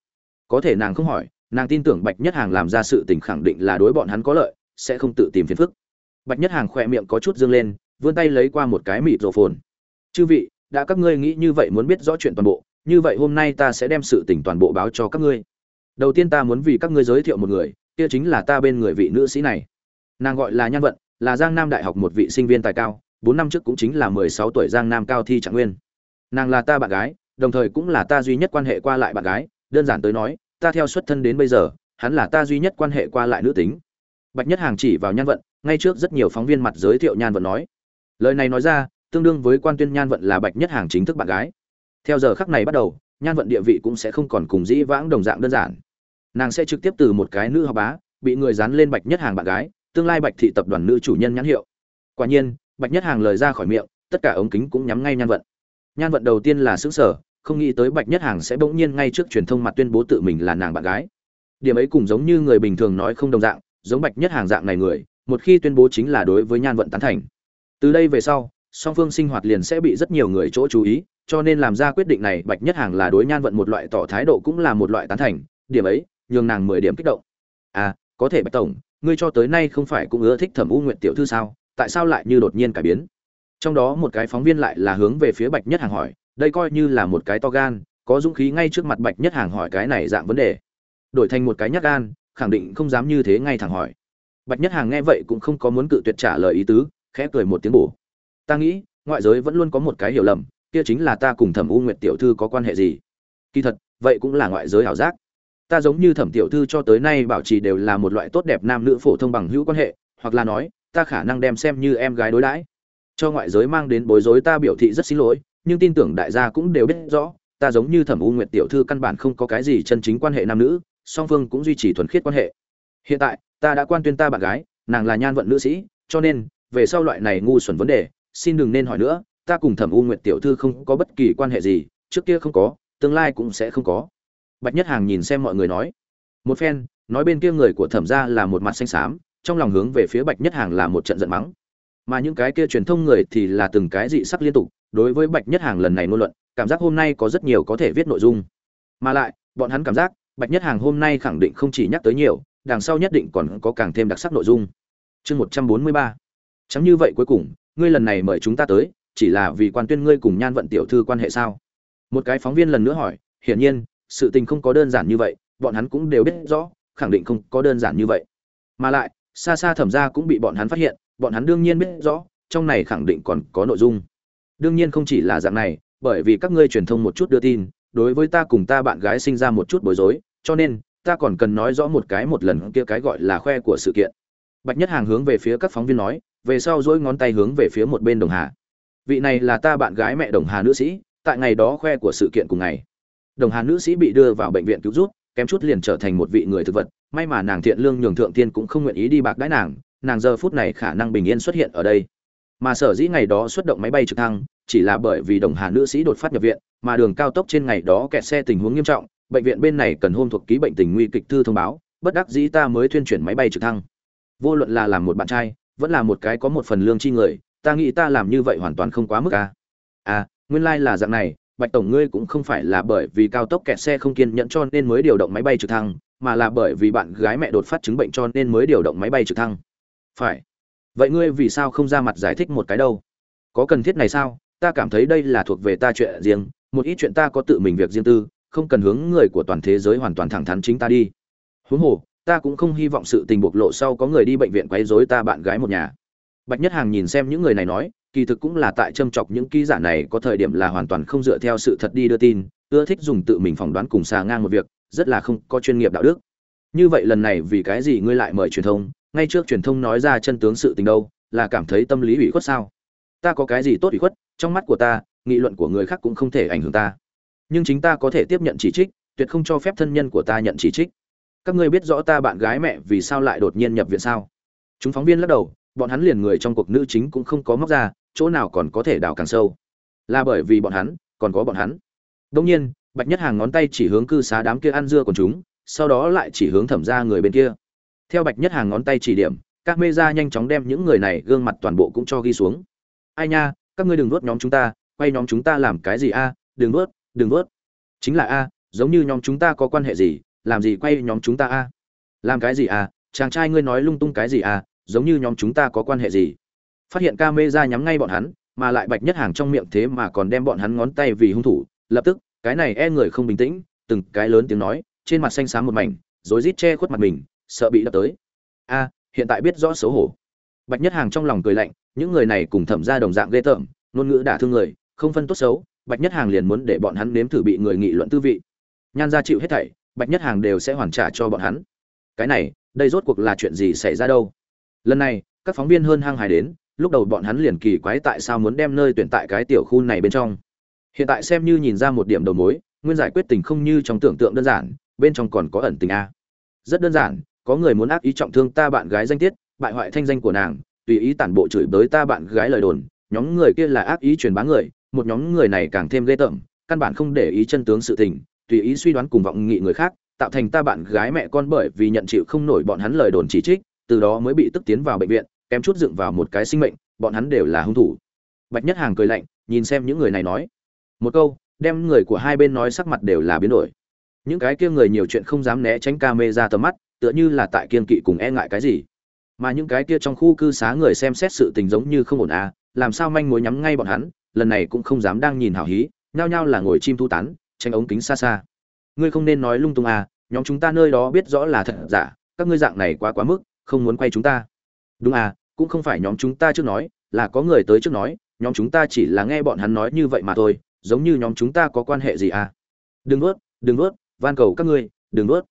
Có thể nàng không hỏi, nàng tin tưởng bạch nhất hàng làm ra sự tình khẳng định là đối bọn hắn có lợi, sẽ không tự tìm phiền phức. Bạch nhất hàng khỏe miệng có chút dương lên, vươn tay lấy qua một cái mịt rổ phồn. Chư vị, đã các ngươi nghĩ như vậy muốn biết rõ chuyện toàn bộ như vậy hôm nay ta sẽ đem sự tình toàn bộ báo cho các ngươi. Đầu tiên ta muốn vì các ngươi giới thiệu một người, kia chính là ta bên người vị nữ sĩ này. Nàng gọi là nhan vận, là giang nam đại học một vị sinh viên tài cao, bốn năm trước cũng chính là mười sáu tuổi giang nam cao thi trạng nguyên. Nàng là ta bạn gái, đồng thời cũng là ta duy nhất quan hệ qua lại bạn gái, đơn giản tới nói, ta theo xuất thân đến bây giờ, hắn là ta duy nhất quan hệ qua lại nữ tính. Bạch nhất hàng chỉ vào nhan vận, ngay trước rất nhiều phóng viên mặt giới thiệu nhan vận nói. Lời này nói ra, tương đương với quan tuyên nhan vận là bạch nhất hàng chính thức bạn gái theo giờ khắc này bắt đầu, nhan vận địa vị cũng sẽ không còn cùng dĩ vãng đồng dạng đơn giản. Nàng sẽ trực tiếp từ một cái nữ học bá, bị người dán lên bạch nhất hàng bạn gái, tương lai bạch thị tập đoàn nữ chủ nhân nhãn hiệu. Quả nhiên, bạch nhất hàng lời ra khỏi miệng, tất cả ống kính cũng nhắm ngay nhan vận. Nhan vận đầu tiên là xứng sở không nghĩ tới bạch nhất hàng sẽ bỗng nhiên ngay trước truyền thông mặt tuyên bố tự mình là nàng bạn gái. Điểm ấy cũng giống như người bình thường nói không đồng dạng, giống bạch nhất hàng dạng này người, một khi tuyên bố chính là đối với nhan vận tán thành. Từ đây về sau, song phương sinh hoạt liền sẽ bị rất nhiều người chỗ chú ý cho nên làm ra quyết định này, bạch nhất hàng là đối nhan vận một loại tỏ thái độ cũng là một loại tán thành, điểm ấy, nhường nàng mười điểm kích động. À có thể bạch tổng, ngươi cho tới nay không phải cũng ưa thích thẩm u nguyện tiểu thư sao? Tại sao lại như đột nhiên cải biến? Trong đó một cái phóng viên lại là hướng về phía bạch nhất hàng hỏi, đây coi như là một cái to gan, có dũng khí ngay trước mặt bạch nhất hàng hỏi cái này dạng vấn đề. Đổi thành một cái nhát gan, khẳng định không dám như thế ngay thẳng hỏi. Bạch nhất hàng nghe vậy cũng không có muốn cự tuyệt trả lời ý tứ, khẽ cười một tiếng bổ. Ta nghĩ, ngoại giới vẫn luôn có một cái hiểu lầm kia chính là ta cùng thẩm u nguyệt tiểu thư có quan hệ gì? Kỳ thật, vậy cũng là ngoại giới ảo giác. Ta giống như thẩm tiểu thư cho tới nay bảo trì đều là một loại tốt đẹp nam nữ phổ thông bằng hữu quan hệ, hoặc là nói, ta khả năng đem xem như em gái đối đãi. Cho ngoại giới mang đến bối rối ta biểu thị rất xin lỗi, nhưng tin tưởng đại gia cũng đều biết rõ, ta giống như thẩm u nguyệt tiểu thư căn bản không có cái gì chân chính quan hệ nam nữ, song phương cũng duy trì thuần khiết quan hệ. Hiện tại, ta đã quan tuyên ta bạn gái, nàng là nhan vận nữ sĩ, cho nên, về sau loại này ngu xuẩn vấn đề, xin đừng nên hỏi nữa ta cùng thẩm u nguyệt tiểu thư không có bất kỳ quan hệ gì, trước kia không có, tương lai cũng sẽ không có. Bạch nhất hàng nhìn xem mọi người nói. Một phen, nói bên kia người của thẩm gia là một mặt xanh xám, trong lòng hướng về phía bạch nhất hàng là một trận giận mắng. Mà những cái kia truyền thông người thì là từng cái dị sắc liên tục, đối với bạch nhất hàng lần này ngôn luận, cảm giác hôm nay có rất nhiều có thể viết nội dung. Mà lại, bọn hắn cảm giác, bạch nhất hàng hôm nay khẳng định không chỉ nhắc tới nhiều, đằng sau nhất định còn có càng thêm đặc sắc nội dung. Chương một trăm bốn mươi ba. Chẳng như vậy cuối cùng, ngươi lần này mời chúng ta tới chỉ là vì quan tuyên ngươi cùng nhan vận tiểu thư quan hệ sao? Một cái phóng viên lần nữa hỏi, hiển nhiên, sự tình không có đơn giản như vậy, bọn hắn cũng đều biết rõ, khẳng định không có đơn giản như vậy. Mà lại, xa xa thẩm ra cũng bị bọn hắn phát hiện, bọn hắn đương nhiên biết rõ, trong này khẳng định còn có nội dung. Đương nhiên không chỉ là dạng này, bởi vì các ngươi truyền thông một chút đưa tin, đối với ta cùng ta bạn gái sinh ra một chút bối rối, cho nên, ta còn cần nói rõ một cái một lần kia cái gọi là khoe của sự kiện. Bạch nhất hàng hướng về phía các phóng viên nói, về sau dỗi ngón tay hướng về phía một bên đồng hà vị này là ta bạn gái mẹ đồng hà nữ sĩ, tại ngày đó khoe của sự kiện cùng ngày. Đồng hà nữ sĩ bị đưa vào bệnh viện cứu rút kém chút liền trở thành một vị người thực vật, may mà nàng thiện lương nhường thượng tiên cũng không nguyện ý đi bạc đãi nàng nàng giờ phút này khả năng bình yên xuất hiện ở đây. Mà sở dĩ ngày đó xuất động máy bay trực thăng, chỉ là bởi vì đồng hà nữ sĩ đột phát nhập viện, mà đường cao tốc trên ngày đó kẹt xe tình huống nghiêm trọng, bệnh viện bên này cần hôm thuộc ký bệnh tình nguy kịch thư thông báo, bất đắc dĩ ta mới thuyên chuyển máy bay trực thăng. Vô luận là làm một bạn trai, vẫn là một cái có một phần lương chi người ta nghĩ ta làm như vậy hoàn toàn không quá mức à. à nguyên lai là dạng này, bạch tổng ngươi cũng không phải là bởi vì cao tốc kẹt xe không kiên nhẫn cho nên mới điều động máy bay trực thăng, mà là bởi vì bạn gái mẹ đột phát chứng bệnh cho nên mới điều động máy bay trực thăng. Phải. Vậy ngươi vì sao không ra mặt giải thích một cái đâu? Có cần thiết này sao? Ta cảm thấy đây là thuộc về ta chuyện riêng, một ít chuyện ta có tự mình việc riêng tư, không cần hướng người của toàn thế giới hoàn toàn thẳng thắn chính ta đi. Huống hồ, ta cũng không hy vọng sự tình bộc lộ sau có người đi bệnh viện quấy rối ta bạn gái một nhà bạch nhất hàng nhìn xem những người này nói, kỳ thực cũng là tại châm chọc những ký giả này có thời điểm là hoàn toàn không dựa theo sự thật đi đưa tin, ưa thích dùng tự mình phỏng đoán cùng xà ngang một việc, rất là không có chuyên nghiệp đạo đức. Như vậy lần này vì cái gì ngươi lại mời truyền thông? Ngay trước truyền thông nói ra chân tướng sự tình đâu, là cảm thấy tâm lý ủy khuất sao? Ta có cái gì tốt ủy khuất? Trong mắt của ta, nghị luận của người khác cũng không thể ảnh hưởng ta. Nhưng chính ta có thể tiếp nhận chỉ trích, tuyệt không cho phép thân nhân của ta nhận chỉ trích. Các ngươi biết rõ ta bạn gái mẹ vì sao lại đột nhiên nhập viện sao? Chúng phóng viên lắc đầu bọn hắn liền người trong cuộc nữ chính cũng không có móc ra, chỗ nào còn có thể đào càng sâu. Là bởi vì bọn hắn, còn có bọn hắn. Đông nhiên, bạch nhất hàng ngón tay chỉ hướng cư xá đám kia ăn dưa của chúng, sau đó lại chỉ hướng thẩm ra người bên kia. Theo bạch nhất hàng ngón tay chỉ điểm, các mê ra nhanh chóng đem những người này gương mặt toàn bộ cũng cho ghi xuống. Ai nha, các ngươi đừng nuốt nhóm chúng ta, quay nhóm chúng ta làm cái gì a? Đừng nuốt đừng nuốt. Chính là a, giống như nhóm chúng ta có quan hệ gì, làm gì quay nhóm chúng ta a? Làm cái gì a? Chàng trai ngươi nói lung tung cái gì a? Giống như nhóm chúng ta có quan hệ gì? Phát hiện ca mê ra nhắm ngay bọn hắn, mà lại bạch nhất hàng trong miệng thế mà còn đem bọn hắn ngón tay vì hung thủ. Lập tức, cái này e người không bình tĩnh, từng cái lớn tiếng nói, trên mặt xanh xám một mảnh, rối rít che khuất mặt mình, sợ bị đập tới. A, hiện tại biết rõ xấu hổ. Bạch nhất hàng trong lòng cười lạnh, những người này cùng thẩm ra đồng dạng ghê tởm, ngôn ngữ đả thương người, không phân tốt xấu. Bạch nhất hàng liền muốn để bọn hắn nếm thử bị người nghị luận tư vị. Nhan ra chịu hết thảy, bạch nhất hàng đều sẽ hoàn trả cho bọn hắn. Cái này, đây rốt cuộc là chuyện gì xảy ra đâu? Lần này, các phóng viên hơn hăng hải đến, lúc đầu bọn hắn liền kỳ quái tại sao muốn đem nơi tuyển tại cái tiểu khu này bên trong. Hiện tại xem như nhìn ra một điểm đầu mối, nguyên giải quyết tình không như trong tưởng tượng đơn giản, bên trong còn có ẩn tình a. Rất đơn giản, có người muốn ác ý trọng thương ta bạn gái danh tiết, bại hoại thanh danh của nàng, tùy ý tản bộ chửi bới ta bạn gái lời đồn, nhóm người kia là ác ý truyền bá người, một nhóm người này càng thêm ghê tởm, căn bản không để ý chân tướng sự tình, tùy ý suy đoán cùng vọng nghị người khác, tạo thành ta bạn gái mẹ con bởi vì nhận chịu không nổi bọn hắn lời đồn chỉ trích từ đó mới bị tức tiến vào bệnh viện, kém chút dựng vào một cái sinh mệnh, bọn hắn đều là hung thủ. Bạch nhất hàng cười lạnh, nhìn xem những người này nói. Một câu, đem người của hai bên nói sắc mặt đều là biến đổi. Những cái kia người nhiều chuyện không dám né tránh ca mê ra tầm mắt, tựa như là tại kiên kỵ cùng e ngại cái gì. Mà những cái kia trong khu cư xá người xem xét sự tình giống như không ổn à làm sao manh mối nhắm ngay bọn hắn, lần này cũng không dám đang nhìn hào hí, nhao nhao là ngồi chim thu tán tranh ống kính xa xa. Ngươi không nên nói lung tung à nhóm chúng ta nơi đó biết rõ là thật giả, các ngươi dạng này quá quá mức không muốn quay chúng ta. Đúng à cũng không phải nhóm chúng ta trước nói, là có người tới trước nói, nhóm chúng ta chỉ là nghe bọn hắn nói như vậy mà thôi, giống như nhóm chúng ta có quan hệ gì à? Đừng nuốt đừng nuốt, van cầu các ngươi, đừng nuốt.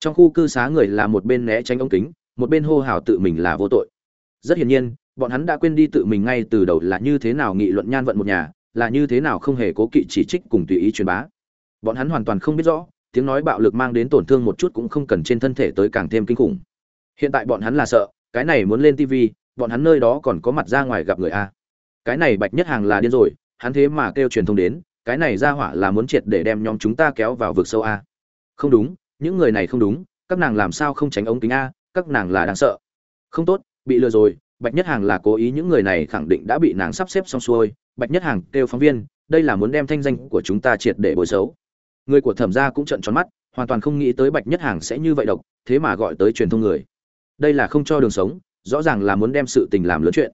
Trong khu cư xá người là một bên né tránh ống kính, một bên hô hào tự mình là vô tội. Rất hiển nhiên, bọn hắn đã quên đi tự mình ngay từ đầu là như thế nào nghị luận nhan vận một nhà, là như thế nào không hề cố kỵ chỉ trích cùng tùy ý truyền bá. Bọn hắn hoàn toàn không biết rõ, tiếng nói bạo lực mang đến tổn thương một chút cũng không cần trên thân thể tới càng thêm kinh khủng hiện tại bọn hắn là sợ, cái này muốn lên tv bọn hắn nơi đó còn có mặt ra ngoài gặp người a. Cái này bạch nhất hàng là điên rồi, hắn thế mà kêu truyền thông đến, cái này ra hỏa là muốn triệt để đem nhóm chúng ta kéo vào vực sâu a. Không đúng, những người này không đúng, các nàng làm sao không tránh ống kính a, các nàng là đáng sợ. Không tốt, bị lừa rồi, bạch nhất hàng là cố ý những người này khẳng định đã bị nàng sắp xếp xong xuôi. Bạch nhất hàng kêu phóng viên, đây là muốn đem thanh danh của chúng ta triệt để bồi xấu. Người của thẩm gia cũng trận tròn mắt, hoàn toàn không nghĩ tới bạch nhất hàng sẽ như vậy độc, thế mà gọi tới truyền thông người đây là không cho đường sống, rõ ràng là muốn đem sự tình làm lớn chuyện.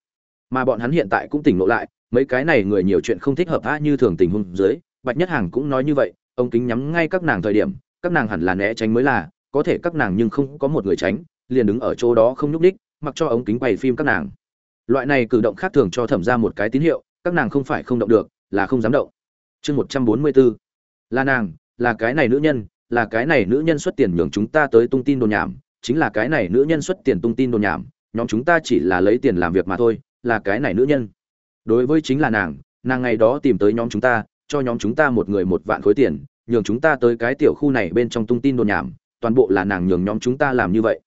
Mà bọn hắn hiện tại cũng tỉnh ngộ lại, mấy cái này người nhiều chuyện không thích hợp a như thường tình huống dưới, bạch nhất hàng cũng nói như vậy, ông kính nhắm ngay các nàng thời điểm, các nàng hẳn là né tránh mới là, có thể các nàng nhưng không có một người tránh, liền đứng ở chỗ đó không nhúc ních mặc cho ống kính quay phim các nàng. Loại này cử động khác thường cho thẩm ra một cái tín hiệu, các nàng không phải không động được, là không dám động. Chương một trăm bốn mươi bốn là nàng, là cái này nữ nhân, là cái này nữ nhân xuất tiền nhường chúng ta tới tung tin đồn nhảm chính là cái này nữ nhân xuất tiền tung tin đồn nhảm nhóm chúng ta chỉ là lấy tiền làm việc mà thôi là cái này nữ nhân đối với chính là nàng nàng ngày đó tìm tới nhóm chúng ta cho nhóm chúng ta một người một vạn khối tiền nhường chúng ta tới cái tiểu khu này bên trong tung tin đồn nhảm toàn bộ là nàng nhường nhóm chúng ta làm như vậy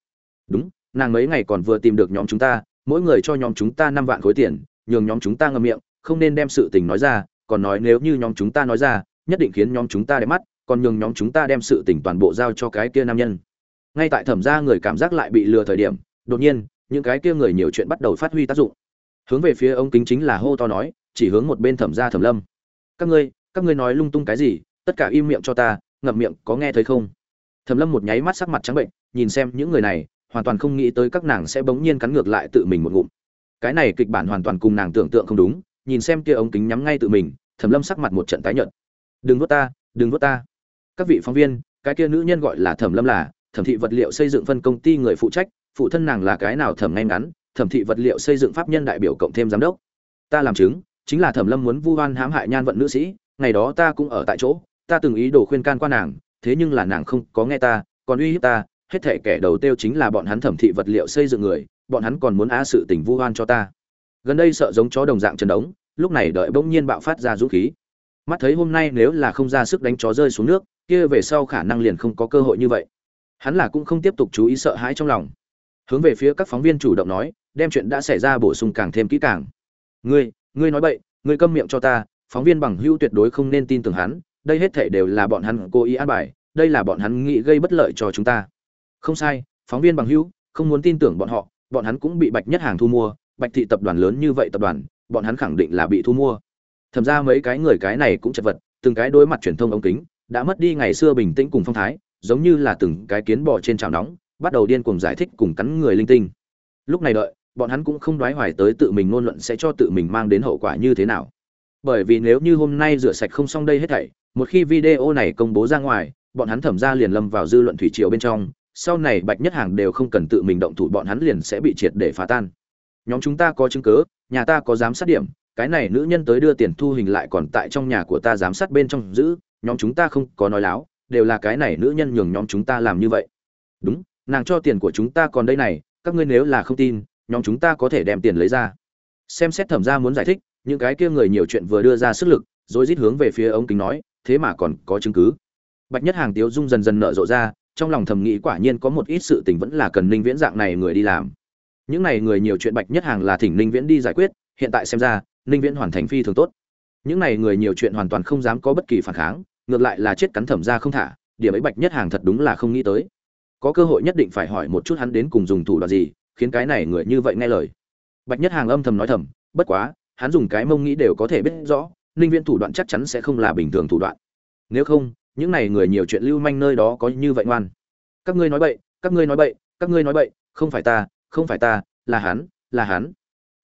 đúng nàng mấy ngày còn vừa tìm được nhóm chúng ta mỗi người cho nhóm chúng ta năm vạn khối tiền nhường nhóm chúng ta ngậm miệng không nên đem sự tình nói ra còn nói nếu như nhóm chúng ta nói ra nhất định khiến nhóm chúng ta đẹp mắt còn nhường nhóm chúng ta đem sự tình toàn bộ giao cho cái kia nam nhân ngay tại thẩm gia người cảm giác lại bị lừa thời điểm, đột nhiên, những cái kia người nhiều chuyện bắt đầu phát huy tác dụng. Hướng về phía ông kính chính là hô to nói, chỉ hướng một bên thẩm gia thẩm lâm. Các ngươi các ngươi nói lung tung cái gì, tất cả im miệng cho ta, ngậm miệng, có nghe thấy không? Thẩm lâm một nháy mắt sắc mặt trắng bệnh, nhìn xem những người này, hoàn toàn không nghĩ tới các nàng sẽ bỗng nhiên cắn ngược lại tự mình một ngụm. Cái này kịch bản hoàn toàn cùng nàng tưởng tượng không đúng, nhìn xem kia ống kính nhắm ngay tự mình, thẩm lâm sắc mặt một trận tái nhợt. Đừng vớt ta, đừng vớt ta. Các vị phóng viên, cái kia nữ nhân gọi là thẩm lâm là thẩm thị vật liệu xây dựng phân công ty người phụ trách, phụ thân nàng là cái nào thẩm ngay ngắn, thẩm thị vật liệu xây dựng pháp nhân đại biểu cộng thêm giám đốc. Ta làm chứng, chính là thẩm lâm muốn vu oan hãm hại nhan vận nữ sĩ, ngày đó ta cũng ở tại chỗ, ta từng ý đồ khuyên can qua nàng, thế nhưng là nàng không có nghe ta, còn uy hiếp ta, hết thể kẻ đầu tiêu chính là bọn hắn thẩm thị vật liệu xây dựng người, bọn hắn còn muốn á sự tình vu oan cho ta. Gần đây sợ giống chó đồng dạng trần đống, lúc này đợi bỗng nhiên bạo phát ra dũng khí. Mắt thấy hôm nay nếu là không ra sức đánh chó rơi xuống nước, kia về sau khả năng liền không có cơ hội như vậy hắn là cũng không tiếp tục chú ý sợ hãi trong lòng. Hướng về phía các phóng viên chủ động nói, đem chuyện đã xảy ra bổ sung càng thêm kỹ càng. Ngươi ngươi nói bậy, ngươi câm miệng cho ta, phóng viên bằng hữu tuyệt đối không nên tin tưởng hắn, đây hết thể đều là bọn hắn cố ý an bài, đây là bọn hắn nghĩ gây bất lợi cho chúng ta. Không sai, phóng viên bằng hữu, không muốn tin tưởng bọn họ, bọn hắn cũng bị bạch nhất hàng thu mua, bạch thị tập đoàn lớn như vậy tập đoàn, bọn hắn khẳng định là bị thu mua. Thậm ra mấy cái người cái này cũng chật vật, từng cái đối mặt truyền thông ống kính, đã mất đi ngày xưa bình tĩnh cùng phong thái giống như là từng cái kiến bò trên chảo nóng, bắt đầu điên cuồng giải thích cùng cắn người linh tinh. Lúc này đợi, bọn hắn cũng không đoái hoài tới tự mình ngôn luận sẽ cho tự mình mang đến hậu quả như thế nào. Bởi vì nếu như hôm nay rửa sạch không xong đây hết thảy, một khi video này công bố ra ngoài, bọn hắn thẩm ra liền lâm vào dư luận thủy triều bên trong, sau này bạch nhất hàng đều không cần tự mình động thủ bọn hắn liền sẽ bị triệt để phá tan. Nhóm chúng ta có chứng cứ, nhà ta có giám sát điểm, cái này nữ nhân tới đưa tiền thu hình lại còn tại trong nhà của ta giám sát bên trong giữ, nhóm chúng ta không có nói láo đều là cái này nữ nhân nhường nhóm chúng ta làm như vậy. Đúng, nàng cho tiền của chúng ta còn đây này, các ngươi nếu là không tin, nhóm chúng ta có thể đem tiền lấy ra. Xem xét thẩm ra muốn giải thích, những cái kia người nhiều chuyện vừa đưa ra sức lực, rồi rít hướng về phía ống kính nói, thế mà còn có chứng cứ. Bạch nhất hàng tiếu dung dần dần nở rộ ra, trong lòng thầm nghĩ quả nhiên có một ít sự tình vẫn là cần ninh viễn dạng này người đi làm. Những này người nhiều chuyện bạch nhất hàng là thỉnh ninh viễn đi giải quyết, hiện tại xem ra, ninh viễn hoàn thành phi thường tốt. Những này người nhiều chuyện hoàn toàn không dám có bất kỳ phản kháng ngược lại là chết cắn thẩm ra không thả, điểm ấy bạch nhất hàng thật đúng là không nghĩ tới. Có cơ hội nhất định phải hỏi một chút hắn đến cùng dùng thủ đoạn gì, khiến cái này người như vậy nghe lời. Bạch nhất hàng âm thầm nói thầm, bất quá, hắn dùng cái mông nghĩ đều có thể biết rõ, ninh viễn thủ đoạn chắc chắn sẽ không là bình thường thủ đoạn. Nếu không, những này người nhiều chuyện lưu manh nơi đó có như vậy ngoan. Các ngươi nói bậy, các ngươi nói bậy, các ngươi nói bậy, không phải ta, không phải ta, là hắn là hắn.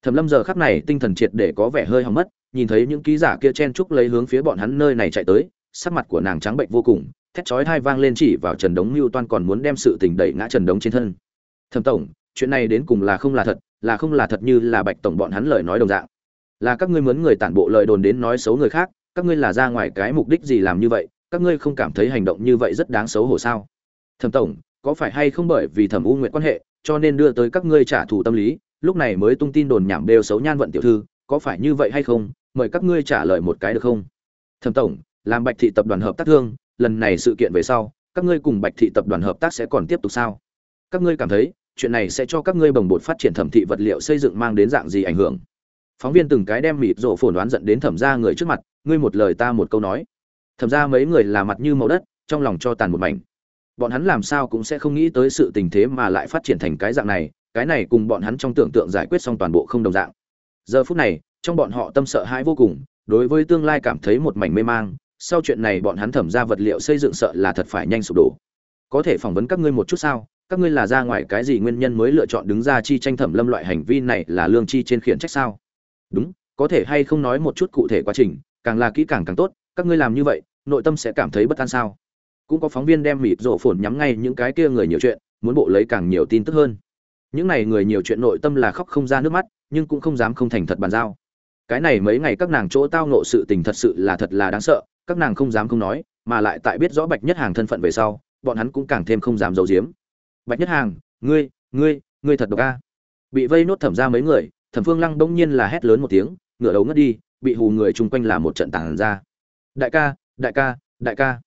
Thẩm lâm giờ khắc này tinh thần triệt để có vẻ hơi hỏng mất, nhìn thấy những ký giả kia chen chúc lấy hướng phía bọn hắn nơi này chạy tới sắc mặt của nàng trắng bệnh vô cùng, thét chói thai vang lên chỉ vào trần đống mưu toan còn muốn đem sự tình đẩy ngã trần đống trên thân. Thẩm tổng, chuyện này đến cùng là không là thật, là không là thật như là bạch tổng bọn hắn lời nói đồng dạng. Là các ngươi mướn người tản bộ lời đồn đến nói xấu người khác, các ngươi là ra ngoài cái mục đích gì làm như vậy, các ngươi không cảm thấy hành động như vậy rất đáng xấu hổ sao? Thẩm tổng, có phải hay không bởi vì thẩm u nguyện quan hệ, cho nên đưa tới các ngươi trả thù tâm lý, lúc này mới tung tin đồn nhảm đều xấu nhan vận tiểu thư, có phải như vậy hay không? Mời các ngươi trả lời một cái được không? Thẩm tổng làm bạch thị tập đoàn hợp tác thương, lần này sự kiện về sau, các ngươi cùng bạch thị tập đoàn hợp tác sẽ còn tiếp tục sao? Các ngươi cảm thấy, chuyện này sẽ cho các ngươi bồng bột phát triển thẩm thị vật liệu xây dựng mang đến dạng gì ảnh hưởng? Phóng viên từng cái đem mịt rộ phồn đoán giận đến thẩm ra người trước mặt, ngươi một lời ta một câu nói. Thẩm ra mấy người là mặt như màu đất, trong lòng cho tàn một mảnh. Bọn hắn làm sao cũng sẽ không nghĩ tới sự tình thế mà lại phát triển thành cái dạng này, cái này cùng bọn hắn trong tưởng tượng giải quyết xong toàn bộ không đồng dạng. Giờ phút này, trong bọn họ tâm sợ hãi vô cùng, đối với tương lai cảm thấy một mảnh mê mang sau chuyện này bọn hắn thẩm ra vật liệu xây dựng sợ là thật phải nhanh sụp đổ. Có thể phỏng vấn các ngươi một chút sao? Các ngươi là ra ngoài cái gì nguyên nhân mới lựa chọn đứng ra chi tranh thẩm lâm loại hành vi này là lương chi trên khiển trách sao? Đúng, có thể hay không nói một chút cụ thể quá trình, càng là kỹ càng càng tốt, các ngươi làm như vậy, nội tâm sẽ cảm thấy bất an sao? Cũng có phóng viên đem mịt rổ phồn nhắm ngay những cái kia người nhiều chuyện, muốn bộ lấy càng nhiều tin tức hơn. Những này người nhiều chuyện nội tâm là khóc không ra nước mắt, nhưng cũng không dám không thành thật bàn giao. Cái này mấy ngày các nàng chỗ tao nộ sự tình thật sự là thật là đáng sợ các nàng không dám không nói, mà lại tại biết rõ bạch nhất hàng thân phận về sau, bọn hắn cũng càng thêm không dám giấu giếm. Bạch nhất hàng, ngươi ngươi ngươi thật độc a. Bị vây nốt thẩm ra mấy người, thẩm phương lăng bỗng nhiên là hét lớn một tiếng, ngửa đầu ngất đi, bị hù người chung quanh là một trận tàn ra. Đại ca đại ca đại ca.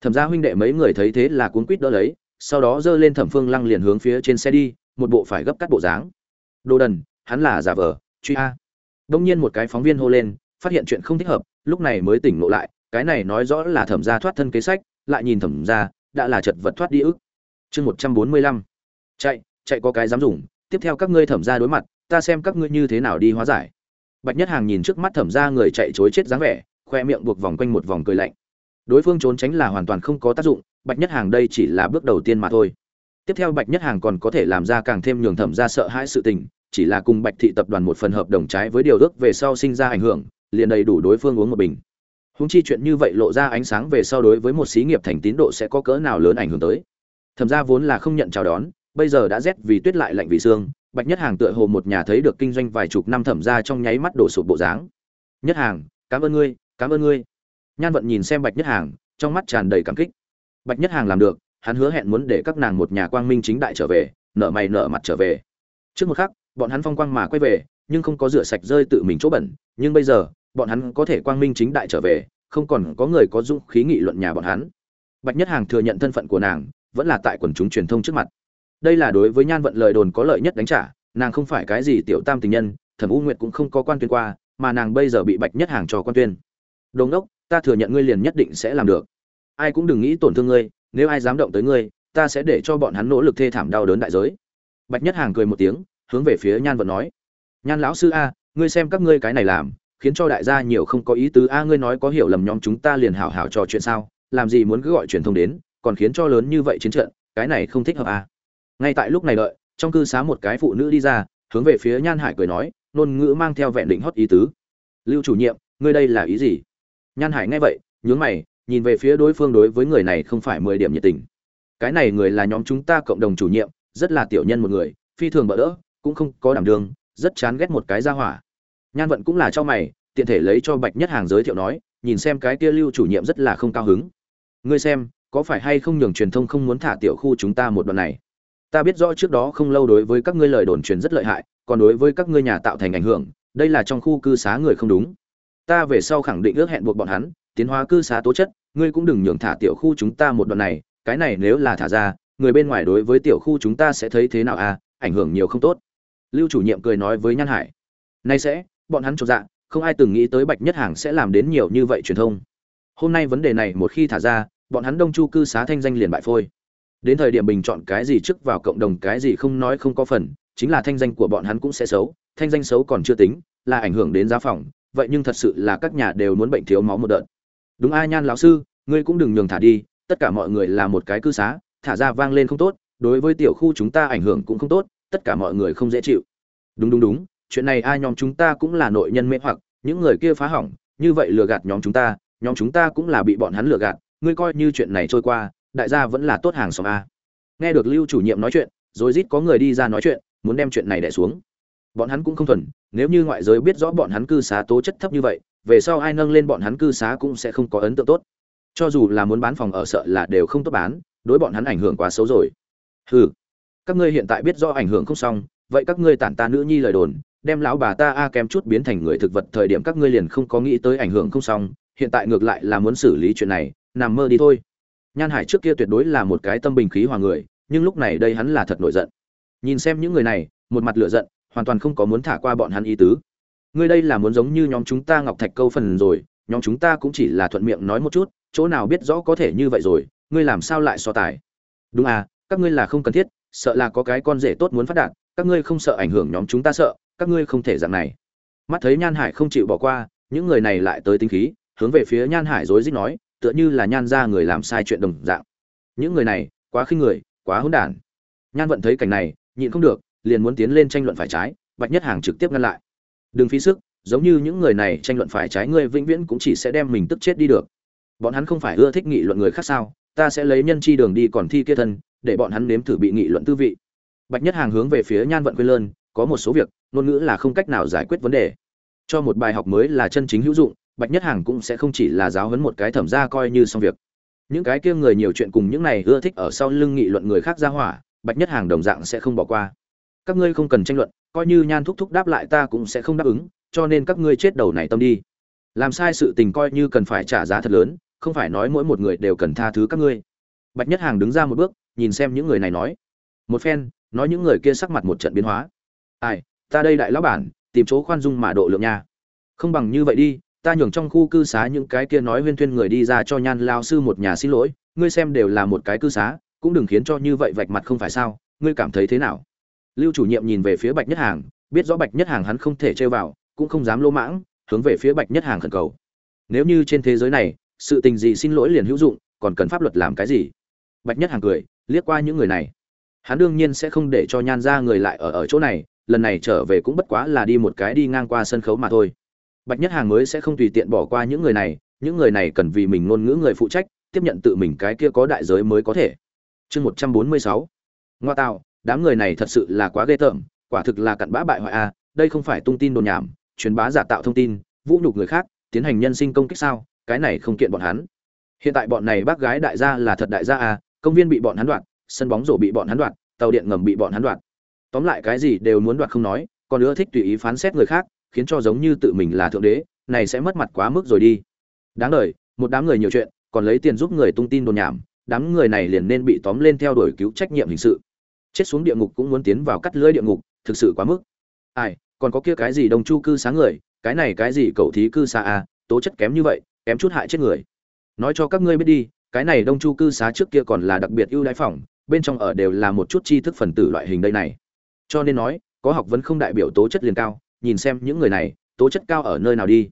Thẩm gia huynh đệ mấy người thấy thế là cuốn quýt đỡ lấy, sau đó giơ lên thẩm phương lăng liền hướng phía trên xe đi, một bộ phải gấp cắt bộ dáng. Đồ đần, hắn là giả vờ, truy a. Đông nhiên một cái phóng viên hô lên, phát hiện chuyện không thích hợp, lúc này mới tỉnh ngộ lại cái này nói rõ là thẩm gia thoát thân kế sách, lại nhìn thẩm gia, đã là chật vật thoát đi ức. Chương một trăm bốn mươi lăm. Chạy chạy có cái dám dùng, tiếp theo các ngươi thẩm gia đối mặt, ta xem các ngươi như thế nào đi hóa giải. Bạch nhất hàng nhìn trước mắt thẩm gia người chạy chối chết dáng vẻ, khoe miệng buộc vòng quanh một vòng cười lạnh. Đối phương trốn tránh là hoàn toàn không có tác dụng, bạch nhất hàng đây chỉ là bước đầu tiên mà thôi. Tiếp theo bạch nhất hàng còn có thể làm ra càng thêm nhường thẩm ra sợ hãi sự tình, chỉ là cùng bạch thị tập đoàn một phần hợp đồng trái với điều ước về sau sinh ra ảnh hưởng, liền đầy đủ đối phương uống một bình húng chi chuyện như vậy lộ ra ánh sáng về sau đối với một xí nghiệp thành tín độ sẽ có cỡ nào lớn ảnh hưởng tới. Thẩm ra vốn là không nhận chào đón, bây giờ đã rét vì tuyết lại lạnh vì xương bạch nhất hàng tựa hồ một nhà thấy được kinh doanh vài chục năm thẩm ra trong nháy mắt đổ sụp bộ dáng. Nhất hàng, cảm ơn ngươi, cảm ơn ngươi. Nhan vận nhìn xem bạch nhất hàng, trong mắt tràn đầy cảm kích. Bạch nhất hàng làm được, hắn hứa hẹn muốn để các nàng một nhà quang minh chính đại trở về nợ mày nợ mặt trở về. Trước một khắc, bọn hắn phong quang mà quay về, nhưng không có rửa sạch rơi tự mình chỗ bẩn, nhưng bây giờ bọn hắn có thể quang minh chính đại trở về, không còn có người có dũng khí nghị luận nhà bọn hắn. Bạch nhất hàng thừa nhận thân phận của nàng, vẫn là tại quần chúng truyền thông trước mặt. Đây là đối với nhan vận lời đồn có lợi nhất đánh trả, nàng không phải cái gì tiểu tam tình nhân, thẩm u nguyệt cũng không có quan tuyên qua, mà nàng bây giờ bị bạch nhất hàng cho quan tuyên. Đồn đốc ta thừa nhận ngươi liền nhất định sẽ làm được. Ai cũng đừng nghĩ tổn thương ngươi, nếu ai dám động tới ngươi, ta sẽ để cho bọn hắn nỗ lực thê thảm đau đớn đại giới. Bạch nhất hàng cười một tiếng, hướng về phía nhan vận nói. Nhan lão sư a, ngươi xem các ngươi cái này làm khiến cho đại gia nhiều không có ý tứ. A, ngươi nói có hiểu lầm nhóm chúng ta liền hảo hảo trò chuyện sao? Làm gì muốn cứ gọi truyền thông đến, còn khiến cho lớn như vậy chiến trận, cái này không thích hợp a ngay tại lúc này đợi, trong cư xá một cái phụ nữ đi ra, hướng về phía nhan hải cười nói, ngôn ngữ mang theo vẹn định hót ý tứ. Lưu chủ nhiệm, ngươi đây là ý gì? Nhan hải nghe vậy, nhướng mày, nhìn về phía đối phương đối với người này không phải mười điểm nhiệt tình. Cái này người là nhóm chúng ta cộng đồng chủ nhiệm, rất là tiểu nhân một người, phi thường bỡ đỡ, cũng không có đảm đường rất chán ghét một cái ra hỏa nhan vận cũng là cho mày, tiện thể lấy cho bạch nhất hàng giới thiệu nói, nhìn xem cái kia lưu chủ nhiệm rất là không cao hứng. Ngươi xem, có phải hay không nhường truyền thông không muốn thả tiểu khu chúng ta một đoạn này? Ta biết rõ trước đó không lâu đối với các ngươi lời đồn truyền rất lợi hại, còn đối với các ngươi nhà tạo thành ảnh hưởng, đây là trong khu cư xá người không đúng. Ta về sau khẳng định ước hẹn buộc bọn hắn, tiến hóa cư xá tố chất, ngươi cũng đừng nhường thả tiểu khu chúng ta một đoạn này, cái này nếu là thả ra, người bên ngoài đối với tiểu khu chúng ta sẽ thấy thế nào à ảnh hưởng nhiều không tốt. Lưu chủ nhiệm cười nói với nhan hải. Nay sẽ bọn hắn chột dạ không ai từng nghĩ tới bạch nhất hàng sẽ làm đến nhiều như vậy truyền thông. Hôm nay vấn đề này một khi thả ra, bọn hắn đông chu cư xá thanh danh liền bại phôi. Đến thời điểm bình chọn cái gì trước vào cộng đồng, cái gì không nói không có phần, chính là thanh danh của bọn hắn cũng sẽ xấu, thanh danh xấu còn chưa tính, là ảnh hưởng đến giá phòng, vậy nhưng thật sự là các nhà đều muốn bệnh thiếu máu một đợt. Đúng ai nhan lão sư, ngươi cũng đừng nhường thả đi, tất cả mọi người là một cái cư xá, thả ra vang lên không tốt, đối với tiểu khu chúng ta ảnh hưởng cũng không tốt, tất cả mọi người không dễ chịu. Đúng đúng đúng chuyện này ai nhóm chúng ta cũng là nội nhân mê hoặc, những người kia phá hỏng, như vậy lừa gạt nhóm chúng ta, nhóm chúng ta cũng là bị bọn hắn lừa gạt, ngươi coi như chuyện này trôi qua, đại gia vẫn là tốt hàng xóm a. Nghe được lưu chủ nhiệm nói chuyện, rồi rít có người đi ra nói chuyện, muốn đem chuyện này đè xuống. Bọn hắn cũng không thuần, nếu như ngoại giới biết rõ bọn hắn cư xá tố chất thấp như vậy, về sau ai nâng lên bọn hắn cư xá cũng sẽ không có ấn tượng tốt. Cho dù là muốn bán phòng ở sợ là đều không tốt bán, đối bọn hắn ảnh hưởng quá xấu rồi. Hừ, các ngươi hiện tại biết rõ ảnh hưởng không xong, vậy các ngươi tản ta nữ nhi lời đồn đem lão bà ta a kém chút biến thành người thực vật thời điểm các ngươi liền không có nghĩ tới ảnh hưởng không xong, hiện tại ngược lại là muốn xử lý chuyện này, nằm mơ đi thôi. Nhan hải trước kia tuyệt đối là một cái tâm bình khí hòa người, nhưng lúc này đây hắn là thật nổi giận. Nhìn xem những người này, một mặt lửa giận, hoàn toàn không có muốn thả qua bọn hắn ý tứ. Ngươi đây là muốn giống như nhóm chúng ta ngọc thạch câu phần rồi, nhóm chúng ta cũng chỉ là thuận miệng nói một chút, chỗ nào biết rõ có thể như vậy rồi, ngươi làm sao lại so tài? Đúng à các ngươi là không cần thiết, sợ là có cái con rể tốt muốn phát đạt, các ngươi không sợ ảnh hưởng nhóm chúng ta sợ các ngươi không thể dạng này. Mắt thấy nhan hải không chịu bỏ qua, những người này lại tới tính khí, hướng về phía nhan hải rối rít nói, tựa như là nhan ra người làm sai chuyện đồng dạng. Những người này, quá khinh người, quá hỗn đản. Nhan vận thấy cảnh này, nhịn không được, liền muốn tiến lên tranh luận phải trái, bạch nhất hàng trực tiếp ngăn lại. Đừng phí sức, giống như những người này tranh luận phải trái, ngươi vĩnh viễn cũng chỉ sẽ đem mình tức chết đi được. Bọn hắn không phải ưa thích nghị luận người khác sao, ta sẽ lấy nhân chi đường đi còn thi kia thân, để bọn hắn nếm thử bị nghị luận tư vị. Bạch nhất hàng hướng về phía nhan vận quê lơn có một số việc, ngôn ngữ là không cách nào giải quyết vấn đề. Cho một bài học mới là chân chính hữu dụng, bạch nhất hàng cũng sẽ không chỉ là giáo huấn một cái thẩm ra coi như xong việc. Những cái kia người nhiều chuyện cùng những này ưa thích ở sau lưng nghị luận người khác ra hỏa, bạch nhất hàng đồng dạng sẽ không bỏ qua. Các ngươi không cần tranh luận, coi như nhan thúc thúc đáp lại ta cũng sẽ không đáp ứng, cho nên các ngươi chết đầu này tâm đi. Làm sai sự tình coi như cần phải trả giá thật lớn, không phải nói mỗi một người đều cần tha thứ các ngươi. Bạch nhất hàng đứng ra một bước, nhìn xem những người này nói. Một phen, nói những người kia sắc mặt một trận biến hóa ai, ta đây đại lão bản, tìm chỗ khoan dung mà độ lượng nha. Không bằng như vậy đi, ta nhường trong khu cư xá những cái kia nói huyên thuyên người đi ra cho nhan lao sư một nhà xin lỗi, ngươi xem đều là một cái cư xá, cũng đừng khiến cho như vậy vạch mặt không phải sao, ngươi cảm thấy thế nào? Lưu chủ nhiệm nhìn về phía bạch nhất hàng, biết rõ bạch nhất hàng hắn không thể chơi vào, cũng không dám lỗ mãng, hướng về phía bạch nhất hàng khẩn cầu. Nếu như trên thế giới này, sự tình gì xin lỗi liền hữu dụng, còn cần pháp luật làm cái gì? Bạch nhất hàng cười, liếc qua những người này. Hắn đương nhiên sẽ không để cho nhan ra người lại ở ở chỗ này lần này trở về cũng bất quá là đi một cái đi ngang qua sân khấu mà thôi. Bạch nhất hàng mới sẽ không tùy tiện bỏ qua những người này, những người này cần vì mình ngôn ngữ người phụ trách, tiếp nhận tự mình cái kia có đại giới mới có thể. Chương một trăm bốn mươi sáu. Ngoa tạo, đám người này thật sự là quá ghê tởm, quả thực là cặn bã bại hoại a, đây không phải tung tin đồn nhảm, truyền bá giả tạo thông tin, vũ nhục người khác, tiến hành nhân sinh công kích sao, cái này không kiện bọn hắn. Hiện tại bọn này bác gái đại gia là thật đại gia a, công viên bị bọn hắn đoạt, sân bóng rổ bị bọn hắn đoạt, tàu điện ngầm bị bọn hắn đoạt tóm lại cái gì đều muốn đoạt không nói, còn nữa thích tùy ý phán xét người khác, khiến cho giống như tự mình là thượng đế, này sẽ mất mặt quá mức rồi đi. Đáng đời, một đám người nhiều chuyện, còn lấy tiền giúp người tung tin đồn nhảm, đám người này liền nên bị tóm lên theo đuổi cứu trách nhiệm hình sự. Chết xuống địa ngục cũng muốn tiến vào cắt lưỡi địa ngục, thực sự quá mức. Ai, còn có kia cái gì đồng chu cư sáng người, cái này cái gì cậu thí cư xa à tố chất kém như vậy, kém chút hại chết người. Nói cho các ngươi biết đi, cái này đông chu cư xá trước kia còn là đặc biệt ưu đãi phòng, bên trong ở đều là một chút tri thức phần tử loại hình đây này cho nên nói, có học vấn không đại biểu tố chất liền cao, nhìn xem những người này, tố chất cao ở nơi nào đi.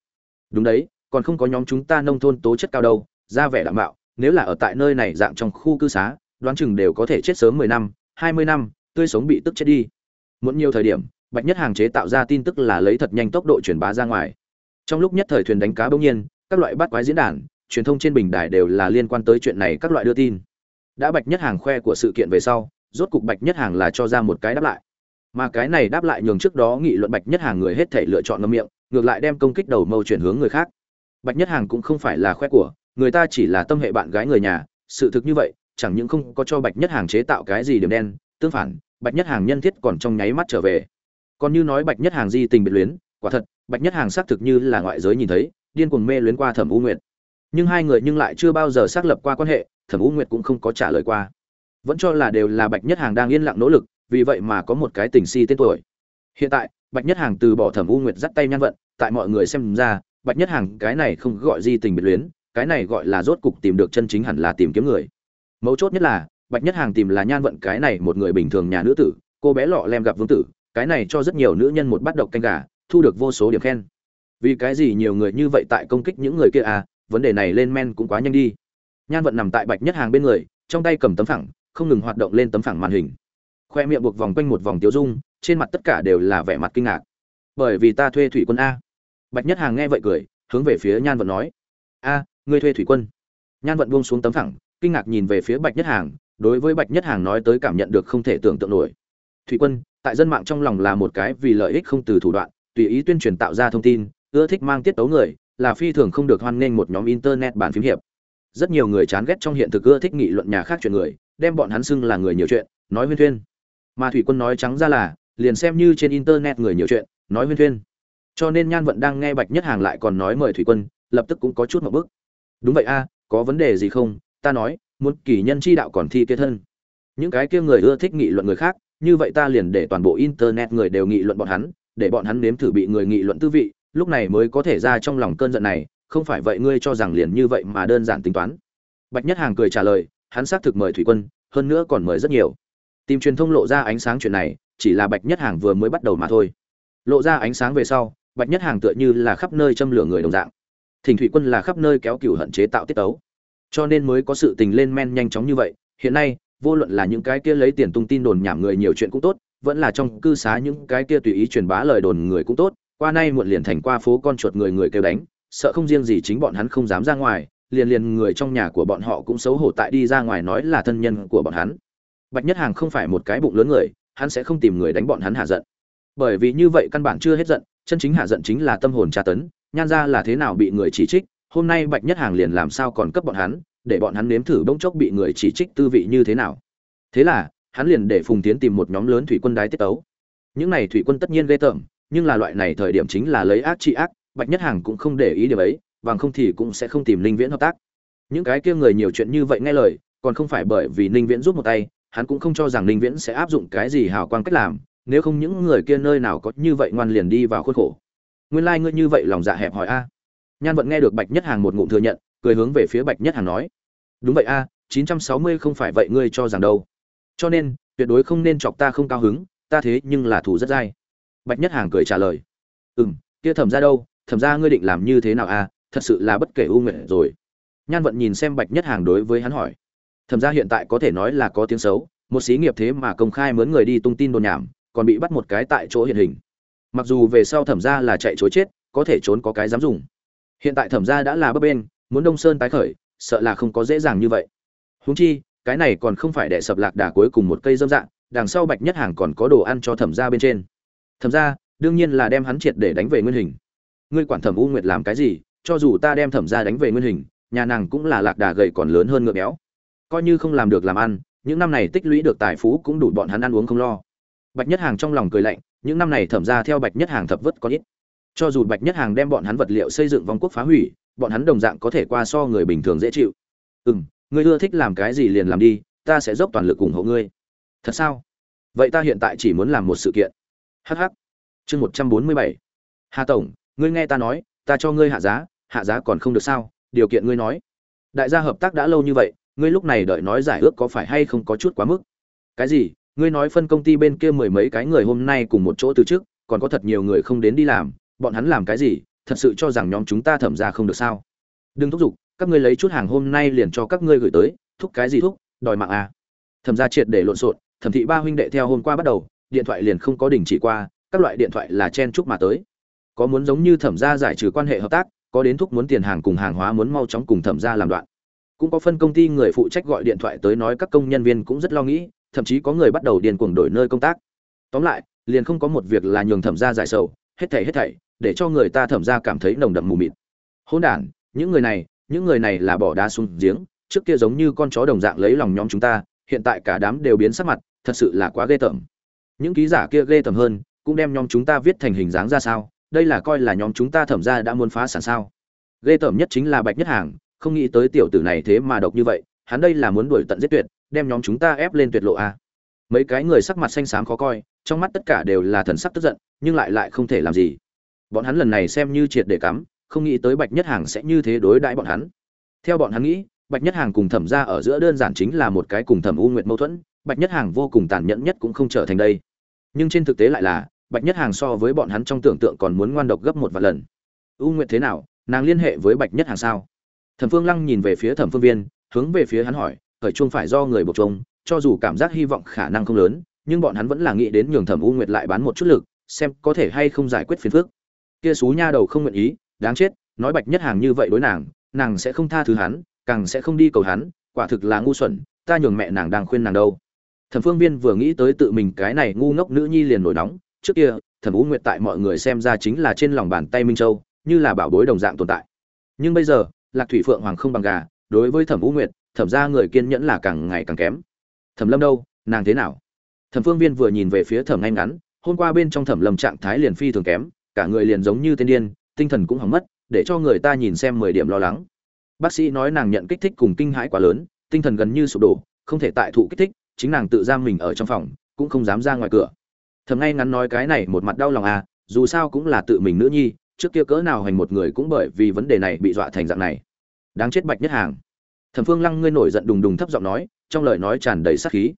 Đúng đấy, còn không có nhóm chúng ta nông thôn tố chất cao đâu, ra vẻ đảm bảo nếu là ở tại nơi này dạng trong khu cư xá, đoán chừng đều có thể chết sớm mười năm, hai mươi năm, tươi sống bị tức chết đi. Muốn nhiều thời điểm, bạch nhất hàng chế tạo ra tin tức là lấy thật nhanh tốc độ truyền bá ra ngoài. Trong lúc nhất thời thuyền đánh cá bỗng nhiên, các loại bắt quái diễn đàn, truyền thông trên bình đài đều là liên quan tới chuyện này các loại đưa tin. Đã bạch nhất hàng khoe của sự kiện về sau, rốt cục bạch nhất hàng là cho ra một cái đáp lại mà cái này đáp lại nhường trước đó nghị luận bạch nhất hàng người hết thể lựa chọn ngâm miệng, ngược lại đem công kích đầu mâu chuyển hướng người khác. Bạch nhất hàng cũng không phải là khoe của, người ta chỉ là tâm hệ bạn gái người nhà, sự thực như vậy, chẳng những không có cho bạch nhất hàng chế tạo cái gì điểm đen, tương phản, bạch nhất hàng nhân thiết còn trong nháy mắt trở về. Còn như nói bạch nhất hàng di tình biệt luyến, quả thật, bạch nhất hàng xác thực như là ngoại giới nhìn thấy, điên cuồng mê luyến qua thẩm u nguyệt. Nhưng hai người nhưng lại chưa bao giờ xác lập qua quan hệ, thẩm u nguyệt cũng không có trả lời qua. Vẫn cho là đều là bạch nhất hàng đang yên lặng nỗ lực vì vậy mà có một cái tình si tên tuổi. Hiện tại, bạch nhất hàng từ bỏ thẩm u nguyệt dắt tay nhan vận, tại mọi người xem ra, bạch nhất hàng cái này không gọi gì tình biệt luyến, cái này gọi là rốt cục tìm được chân chính hẳn là tìm kiếm người. Mấu chốt nhất là, bạch nhất hàng tìm là nhan vận cái này một người bình thường nhà nữ tử, cô bé lọ lem gặp vương tử, cái này cho rất nhiều nữ nhân một bắt độc canh gà, thu được vô số điểm khen. Vì cái gì nhiều người như vậy tại công kích những người kia à vấn đề này lên men cũng quá nhanh đi. Nhan vận nằm tại bạch nhất hàng bên người, trong tay cầm tấm phẳng, không ngừng hoạt động lên tấm phẳng màn hình khoe miệng buộc vòng quanh một vòng tiêu dung, trên mặt tất cả đều là vẻ mặt kinh ngạc. Bởi vì ta thuê thủy quân a. Bạch nhất hàng nghe vậy cười, hướng về phía nhan vận nói. A, ngươi thuê thủy quân. Nhan vận buông xuống tấm thẳng, kinh ngạc nhìn về phía bạch nhất hàng, đối với bạch nhất hàng nói tới cảm nhận được không thể tưởng tượng nổi. Thủy quân, tại dân mạng trong lòng là một cái vì lợi ích không từ thủ đoạn, tùy ý tuyên truyền tạo ra thông tin, ưa thích mang tiết tấu người, là phi thường không được hoan nghênh một nhóm internet bản phím hiệp. Rất nhiều người chán ghét trong hiện thực ưa thích nghị luận nhà khác chuyện người, đem bọn hắn xưng là người nhiều chuyện, nói huyên thuyên mà thủy quân nói trắng ra là, liền xem như trên internet người nhiều chuyện, nói huyên thuyên. Cho nên nhan vận đang nghe bạch nhất hàng lại còn nói mời thủy quân, lập tức cũng có chút một bức đúng vậy a, có vấn đề gì không? Ta nói, muốn kỳ nhân chi đạo còn thi kia thân. Những cái kia người ưa thích nghị luận người khác, như vậy ta liền để toàn bộ internet người đều nghị luận bọn hắn, để bọn hắn nếm thử bị người nghị luận tư vị, lúc này mới có thể ra trong lòng cơn giận này, không phải vậy ngươi cho rằng liền như vậy mà đơn giản tính toán. Bạch nhất hàng cười trả lời, hắn xác thực mời thủy quân, hơn nữa còn mời rất nhiều tìm truyền thông lộ ra ánh sáng chuyện này, chỉ là bạch nhất hàng vừa mới bắt đầu mà thôi. Lộ ra ánh sáng về sau, bạch nhất hàng tựa như là khắp nơi châm lửa người đồng dạng. Thỉnh thủy quân là khắp nơi kéo cửu hận chế tạo tiết tấu. Cho nên mới có sự tình lên men nhanh chóng như vậy. Hiện nay, vô luận là những cái kia lấy tiền tung tin đồn nhảm người nhiều chuyện cũng tốt, vẫn là trong cư xá những cái kia tùy ý truyền bá lời đồn người cũng tốt, qua nay muộn liền thành qua phố con chuột người người kêu đánh, sợ không riêng gì chính bọn hắn không dám ra ngoài, liền liền người trong nhà của bọn họ cũng xấu hổ tại đi ra ngoài nói là thân nhân của bọn hắn bạch nhất hàng không phải một cái bụng lớn người, hắn sẽ không tìm người đánh bọn hắn hạ giận. Bởi vì như vậy căn bản chưa hết giận, chân chính hạ giận chính là tâm hồn tra tấn, nhan ra là thế nào bị người chỉ trích, hôm nay bạch nhất hàng liền làm sao còn cấp bọn hắn, để bọn hắn nếm thử bỗng chốc bị người chỉ trích tư vị như thế nào. Thế là, hắn liền để phùng tiến tìm một nhóm lớn thủy quân đái tiết tấu. Những này thủy quân tất nhiên ghê tởm, nhưng là loại này thời điểm chính là lấy ác trị ác, bạch nhất hàng cũng không để ý điều ấy, bằng không thì cũng sẽ không tìm ninh viễn hợp tác. Những cái kia người nhiều chuyện như vậy nghe lời, còn không phải bởi vì ninh viễn giúp một tay hắn cũng không cho rằng ninh viễn sẽ áp dụng cái gì hào quang cách làm, nếu không những người kia nơi nào có như vậy ngoan liền đi vào khuôn khổ. Nguyên lai ngươi như vậy lòng dạ hẹp hỏi a. Nhan vận nghe được bạch nhất hàng một ngụm thừa nhận, cười hướng về phía bạch nhất hàng nói, đúng vậy a, chín trăm sáu mươi không phải vậy ngươi cho rằng đâu. Cho nên, tuyệt đối không nên chọc ta không cao hứng, ta thế nhưng là thủ rất dai. Bạch nhất hàng cười trả lời ừ kia thẩm ra đâu, thẩm ra ngươi định làm như thế nào a? Thật sự là bất kể ưu nguyện rồi. Nhan vận nhìn xem bạch nhất hàng đối với hắn hỏi thẩm ra hiện tại có thể nói là có tiếng xấu, một xí nghiệp thế mà công khai mướn người đi tung tin đồn nhảm, còn bị bắt một cái tại chỗ hiện hình. Mặc dù về sau thẩm ra là chạy chối chết, có thể trốn có cái dám dùng. Hiện tại thẩm ra đã là bấp bên muốn đông sơn tái khởi, sợ là không có dễ dàng như vậy. Húng chi, cái này còn không phải để sập lạc đà cuối cùng một cây dâm dạng, đằng sau bạch nhất hàng còn có đồ ăn cho thẩm ra bên trên. Thẩm ra đương nhiên là đem hắn triệt để đánh về nguyên hình. Ngươi quản thẩm u nguyệt làm cái gì, cho dù ta đem thẩm ra đánh về nguyên hình, nhà nàng cũng là lạc đà gầy còn lớn hơn ngựa béo coi như không làm được làm ăn, những năm này tích lũy được tài phú cũng đủ bọn hắn ăn uống không lo. Bạch nhất hàng trong lòng cười lạnh, những năm này thẩm ra theo bạch nhất hàng thập vất có ít. Cho dù bạch nhất hàng đem bọn hắn vật liệu xây dựng vong quốc phá hủy, bọn hắn đồng dạng có thể qua so người bình thường dễ chịu. Ừ m ngươi ưa thích làm cái gì liền làm đi, ta sẽ dốc toàn lực ủng hộ ngươi. Thật sao? Vậy ta hiện tại chỉ muốn làm một sự kiện. Hh chương một trăm bốn mươi bảy. Hà tổng, ngươi nghe ta nói, ta cho ngươi hạ giá hạ giá còn không được sao? Điều kiện ngươi nói. Đại gia hợp tác đã lâu như vậy ngươi lúc này đợi nói giải ước có phải hay không có chút quá mức? Cái gì? Ngươi nói phân công ty bên kia mười mấy cái người hôm nay cùng một chỗ từ trước còn có thật nhiều người không đến đi làm, bọn hắn làm cái gì? Thật sự cho rằng nhóm chúng ta thẩm ra không được sao? Đừng thúc giục, các ngươi lấy chút hàng hôm nay liền cho các ngươi gửi tới, thúc cái gì thúc? Đòi mạng à? Thẩm ra triệt để lộn xộn, thẩm thị ba huynh đệ theo hôm qua bắt đầu, điện thoại liền không có đình chỉ qua, các loại điện thoại là chen chúc mà tới. Có muốn giống như thẩm ra giải trừ quan hệ hợp tác, có đến thúc muốn tiền hàng cùng hàng hóa muốn mau chóng cùng thẩm ra làm đoạn cũng có phân công ty người phụ trách gọi điện thoại tới nói các công nhân viên cũng rất lo nghĩ, thậm chí có người bắt đầu điền cuồng đổi nơi công tác. Tóm lại, liền không có một việc là nhường thẩm ra giải sầu, hết thảy hết thảy, để cho người ta thẩm ra cảm thấy nồng đậm mù mịt. Hôn đản, những người này, những người này là bỏ đá xuống giếng, trước kia giống như con chó đồng dạng lấy lòng nhóm chúng ta, hiện tại cả đám đều biến sắc mặt, thật sự là quá ghê tởm. Những ký giả kia ghê tởm hơn, cũng đem nhóm chúng ta viết thành hình dáng ra sao, đây là coi là nhóm chúng ta thẩm ra đã muốn phá sản sao. Ghê tởm nhất chính là bạch nhất hàng không nghĩ tới tiểu tử này thế mà độc như vậy, hắn đây là muốn đuổi tận giết tuyệt, đem nhóm chúng ta ép lên tuyệt lộ a mấy cái người sắc mặt xanh xám khó coi, trong mắt tất cả đều là thần sắc tức giận, nhưng lại lại không thể làm gì. Bọn hắn lần này xem như triệt để cắm, không nghĩ tới bạch nhất hàng sẽ như thế đối đãi bọn hắn. Theo bọn hắn nghĩ, bạch nhất hàng cùng thẩm ra ở giữa đơn giản chính là một cái cùng thẩm u nguyệt mâu thuẫn, bạch nhất hàng vô cùng tàn nhẫn nhất cũng không trở thành đây. Nhưng trên thực tế lại là, bạch nhất hàng so với bọn hắn trong tưởng tượng còn muốn ngoan độc gấp một vài lần. U nguyệt thế nào, nàng liên hệ với bạch nhất hàng sao? Thẩm phương lăng nhìn về phía thẩm phương viên, hướng về phía hắn hỏi, khởi chuông phải do người buộc trông cho dù cảm giác hy vọng khả năng không lớn, nhưng bọn hắn vẫn là nghĩ đến nhường thẩm u nguyệt lại bán một chút lực, xem có thể hay không giải quyết phiền phức. Kia xú nha đầu không nguyện ý, đáng chết, nói bạch nhất hàng như vậy đối nàng nàng sẽ không tha thứ hắn, càng sẽ không đi cầu hắn, quả thực là ngu xuẩn, ta nhường mẹ nàng đang khuyên nàng đâu. Thẩm phương viên vừa nghĩ tới tự mình cái này ngu ngốc nữ nhi liền nổi nóng, trước kia, thẩm u nguyệt tại mọi người xem ra chính là trên lòng bàn tay minh châu, như là bảo bối đồng dạng tồn tại. Nhưng bây giờ lạc thủy phượng hoàng không bằng gà, đối với thẩm u nguyệt, thẩm ra người kiên nhẫn là càng ngày càng kém. Thẩm lâm đâu, nàng thế nào? Thẩm phương viên vừa nhìn về phía thẩm ngay ngắn, hôm qua bên trong thẩm lâm trạng thái liền phi thường kém, cả người liền giống như tên điên, tinh thần cũng hỏng mất, để cho người ta nhìn xem mười điểm lo lắng. Bác sĩ nói nàng nhận kích thích cùng kinh hãi quá lớn, tinh thần gần như sụp đổ, không thể tại thụ kích thích, chính nàng tự giam mình ở trong phòng, cũng không dám ra ngoài cửa. Thầm ngay ngắn nói cái này một mặt đau lòng à dù sao cũng là tự mình nữ nhi trước kia cỡ nào hành một người cũng bởi vì vấn đề này bị dọa thành dạng này. Đáng chết bạch nhất hàng. Thẩm phương lăng ngươi nổi giận đùng đùng thấp giọng nói, trong lời nói tràn đầy sát khí.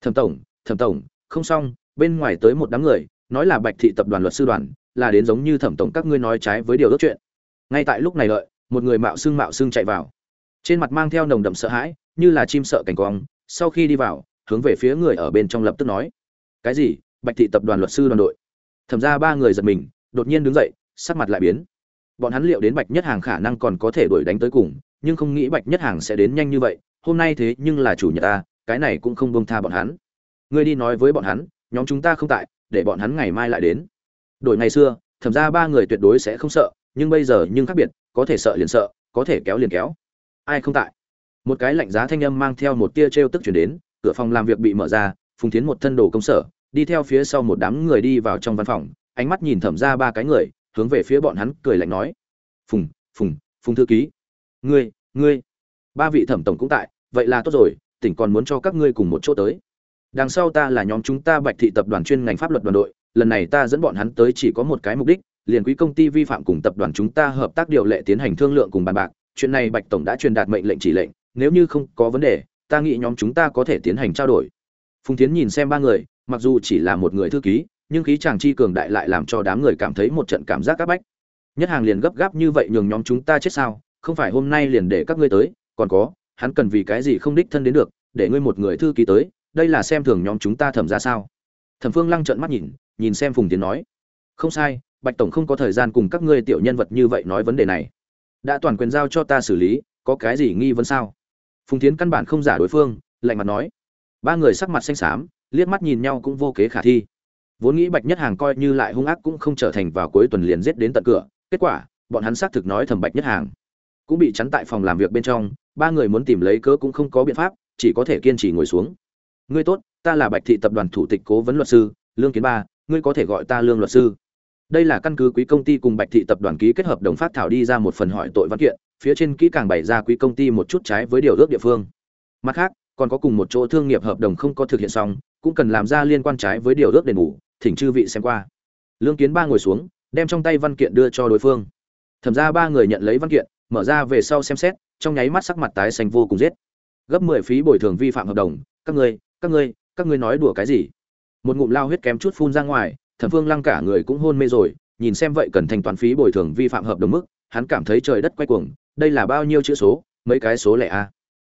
Thẩm tổng thẩm tổng, không xong, bên ngoài tới một đám người, nói là bạch thị tập đoàn luật sư đoàn, là đến giống như thẩm tổng các ngươi nói trái với điều ước chuyện. Ngay tại lúc này lợi, một người mạo xương mạo xương chạy vào. Trên mặt mang theo nồng đậm sợ hãi, như là chim sợ cảnh quang, sau khi đi vào, hướng về phía người ở bên trong lập tức nói. Cái gì? Bạch thị tập đoàn luật sư đoàn đội. Thẩm ra ba người giật mình, đột nhiên đứng dậy sắc mặt lại biến. Bọn hắn liệu đến bạch nhất hàng khả năng còn có thể đuổi đánh tới cùng, nhưng không nghĩ bạch nhất hàng sẽ đến nhanh như vậy, hôm nay thế nhưng là chủ nhật ta, cái này cũng không bông tha bọn hắn. Ngươi đi nói với bọn hắn, nhóm chúng ta không tại, để bọn hắn ngày mai lại đến. Đổi ngày xưa, thẩm ra ba người tuyệt đối sẽ không sợ, nhưng bây giờ nhưng khác biệt, có thể sợ liền sợ, có thể kéo liền kéo. Ai không tại? Một cái lạnh giá thanh âm mang theo một tia t r e o tức chuyển đến, cửa phòng làm việc bị mở ra, phùng tiến một thân đồ công sở, đi theo phía sau một đám người đi vào trong văn phòng, ánh mắt nhìn thẩm ra ba cái người hướng về phía bọn hắn cười lạnh nói. Phùng phùng phùng thư ký. Ngươi ngươi. Ba vị thẩm tổng cũng tại, vậy là tốt rồi, tỉnh còn muốn cho các ngươi cùng một chỗ tới. Đằng sau ta là nhóm chúng ta bạch thị tập đoàn chuyên ngành pháp luật đoàn đội, lần này ta dẫn bọn hắn tới chỉ có một cái mục đích, liền quý công ty vi phạm cùng tập đoàn chúng ta hợp tác điều lệ tiến hành thương lượng cùng bàn bạc. Chuyện này bạch tổng đã truyền đạt mệnh lệnh chỉ lệnh, nếu như không có vấn đề, ta nghĩ nhóm chúng ta có thể tiến hành trao đổi. Phùng tiến nhìn xem ba người, mặc dù chỉ là một người thư ký nhưng khí chàng chi cường đại lại làm cho đám người cảm thấy một trận cảm giác áp bách. Nhất hàng liền gấp gáp như vậy nhường nhóm chúng ta chết sao? Không phải hôm nay liền để các ngươi tới, còn có, hắn cần vì cái gì không đích thân đến được, để ngươi một người thư ký tới, đây là xem thường nhóm chúng ta thẩm ra sao? Thẩm phương lăng trợn mắt nhìn nhìn xem phùng tiến nói. Không sai, bạch tổng không có thời gian cùng các ngươi tiểu nhân vật như vậy nói vấn đề này. Đã toàn quyền giao cho ta xử lý, có cái gì nghi vấn sao? Phùng tiến căn bản không giả đối phương, lạnh mặt nói. Ba người sắc mặt xanh xám, liếc mắt nhìn nhau cũng vô kế khả thi vốn nghĩ bạch nhất hàng coi như lại hung ác cũng không trở thành vào cuối tuần liền giết đến tận cửa, kết quả, bọn hắn xác thực nói thầm bạch nhất hàng. Cũng bị chắn tại phòng làm việc bên trong, ba người muốn tìm lấy cớ cũng không có biện pháp, chỉ có thể kiên trì ngồi xuống. Ngươi tốt, ta là bạch thị tập đoàn thủ tịch cố vấn luật sư, lương kiến ba, ngươi có thể gọi ta lương luật sư. Đây là căn cứ quý công ty cùng bạch thị tập đoàn ký kết hợp đồng phát thảo đi ra một phần hỏi tội văn kiện, phía trên kỹ càng bày ra quý công ty một chút trái với điều ước địa phương. Mặt khác, còn có cùng một chỗ thương nghiệp hợp đồng không có thực hiện xong, cũng cần làm ra liên quan trái với điều ước đền bù thỉnh chư vị xem qua. Lương kiến ba ngồi xuống, đem trong tay văn kiện đưa cho đối phương. Thẩm ra ba người nhận lấy văn kiện, mở ra về sau xem xét, trong nháy mắt sắc mặt tái xanh vô cùng giết. Gấp mười phí bồi thường vi phạm hợp đồng, các ngươi các ngươi các ngươi nói đùa cái gì? Một ngụm lao huyết kém chút phun ra ngoài, thẩm phương lăng cả người cũng hôn mê rồi, nhìn xem vậy cần thanh toán phí bồi thường vi phạm hợp đồng mức, hắn cảm thấy trời đất quay cuồng, đây là bao nhiêu chữ số, mấy cái số lẻ a?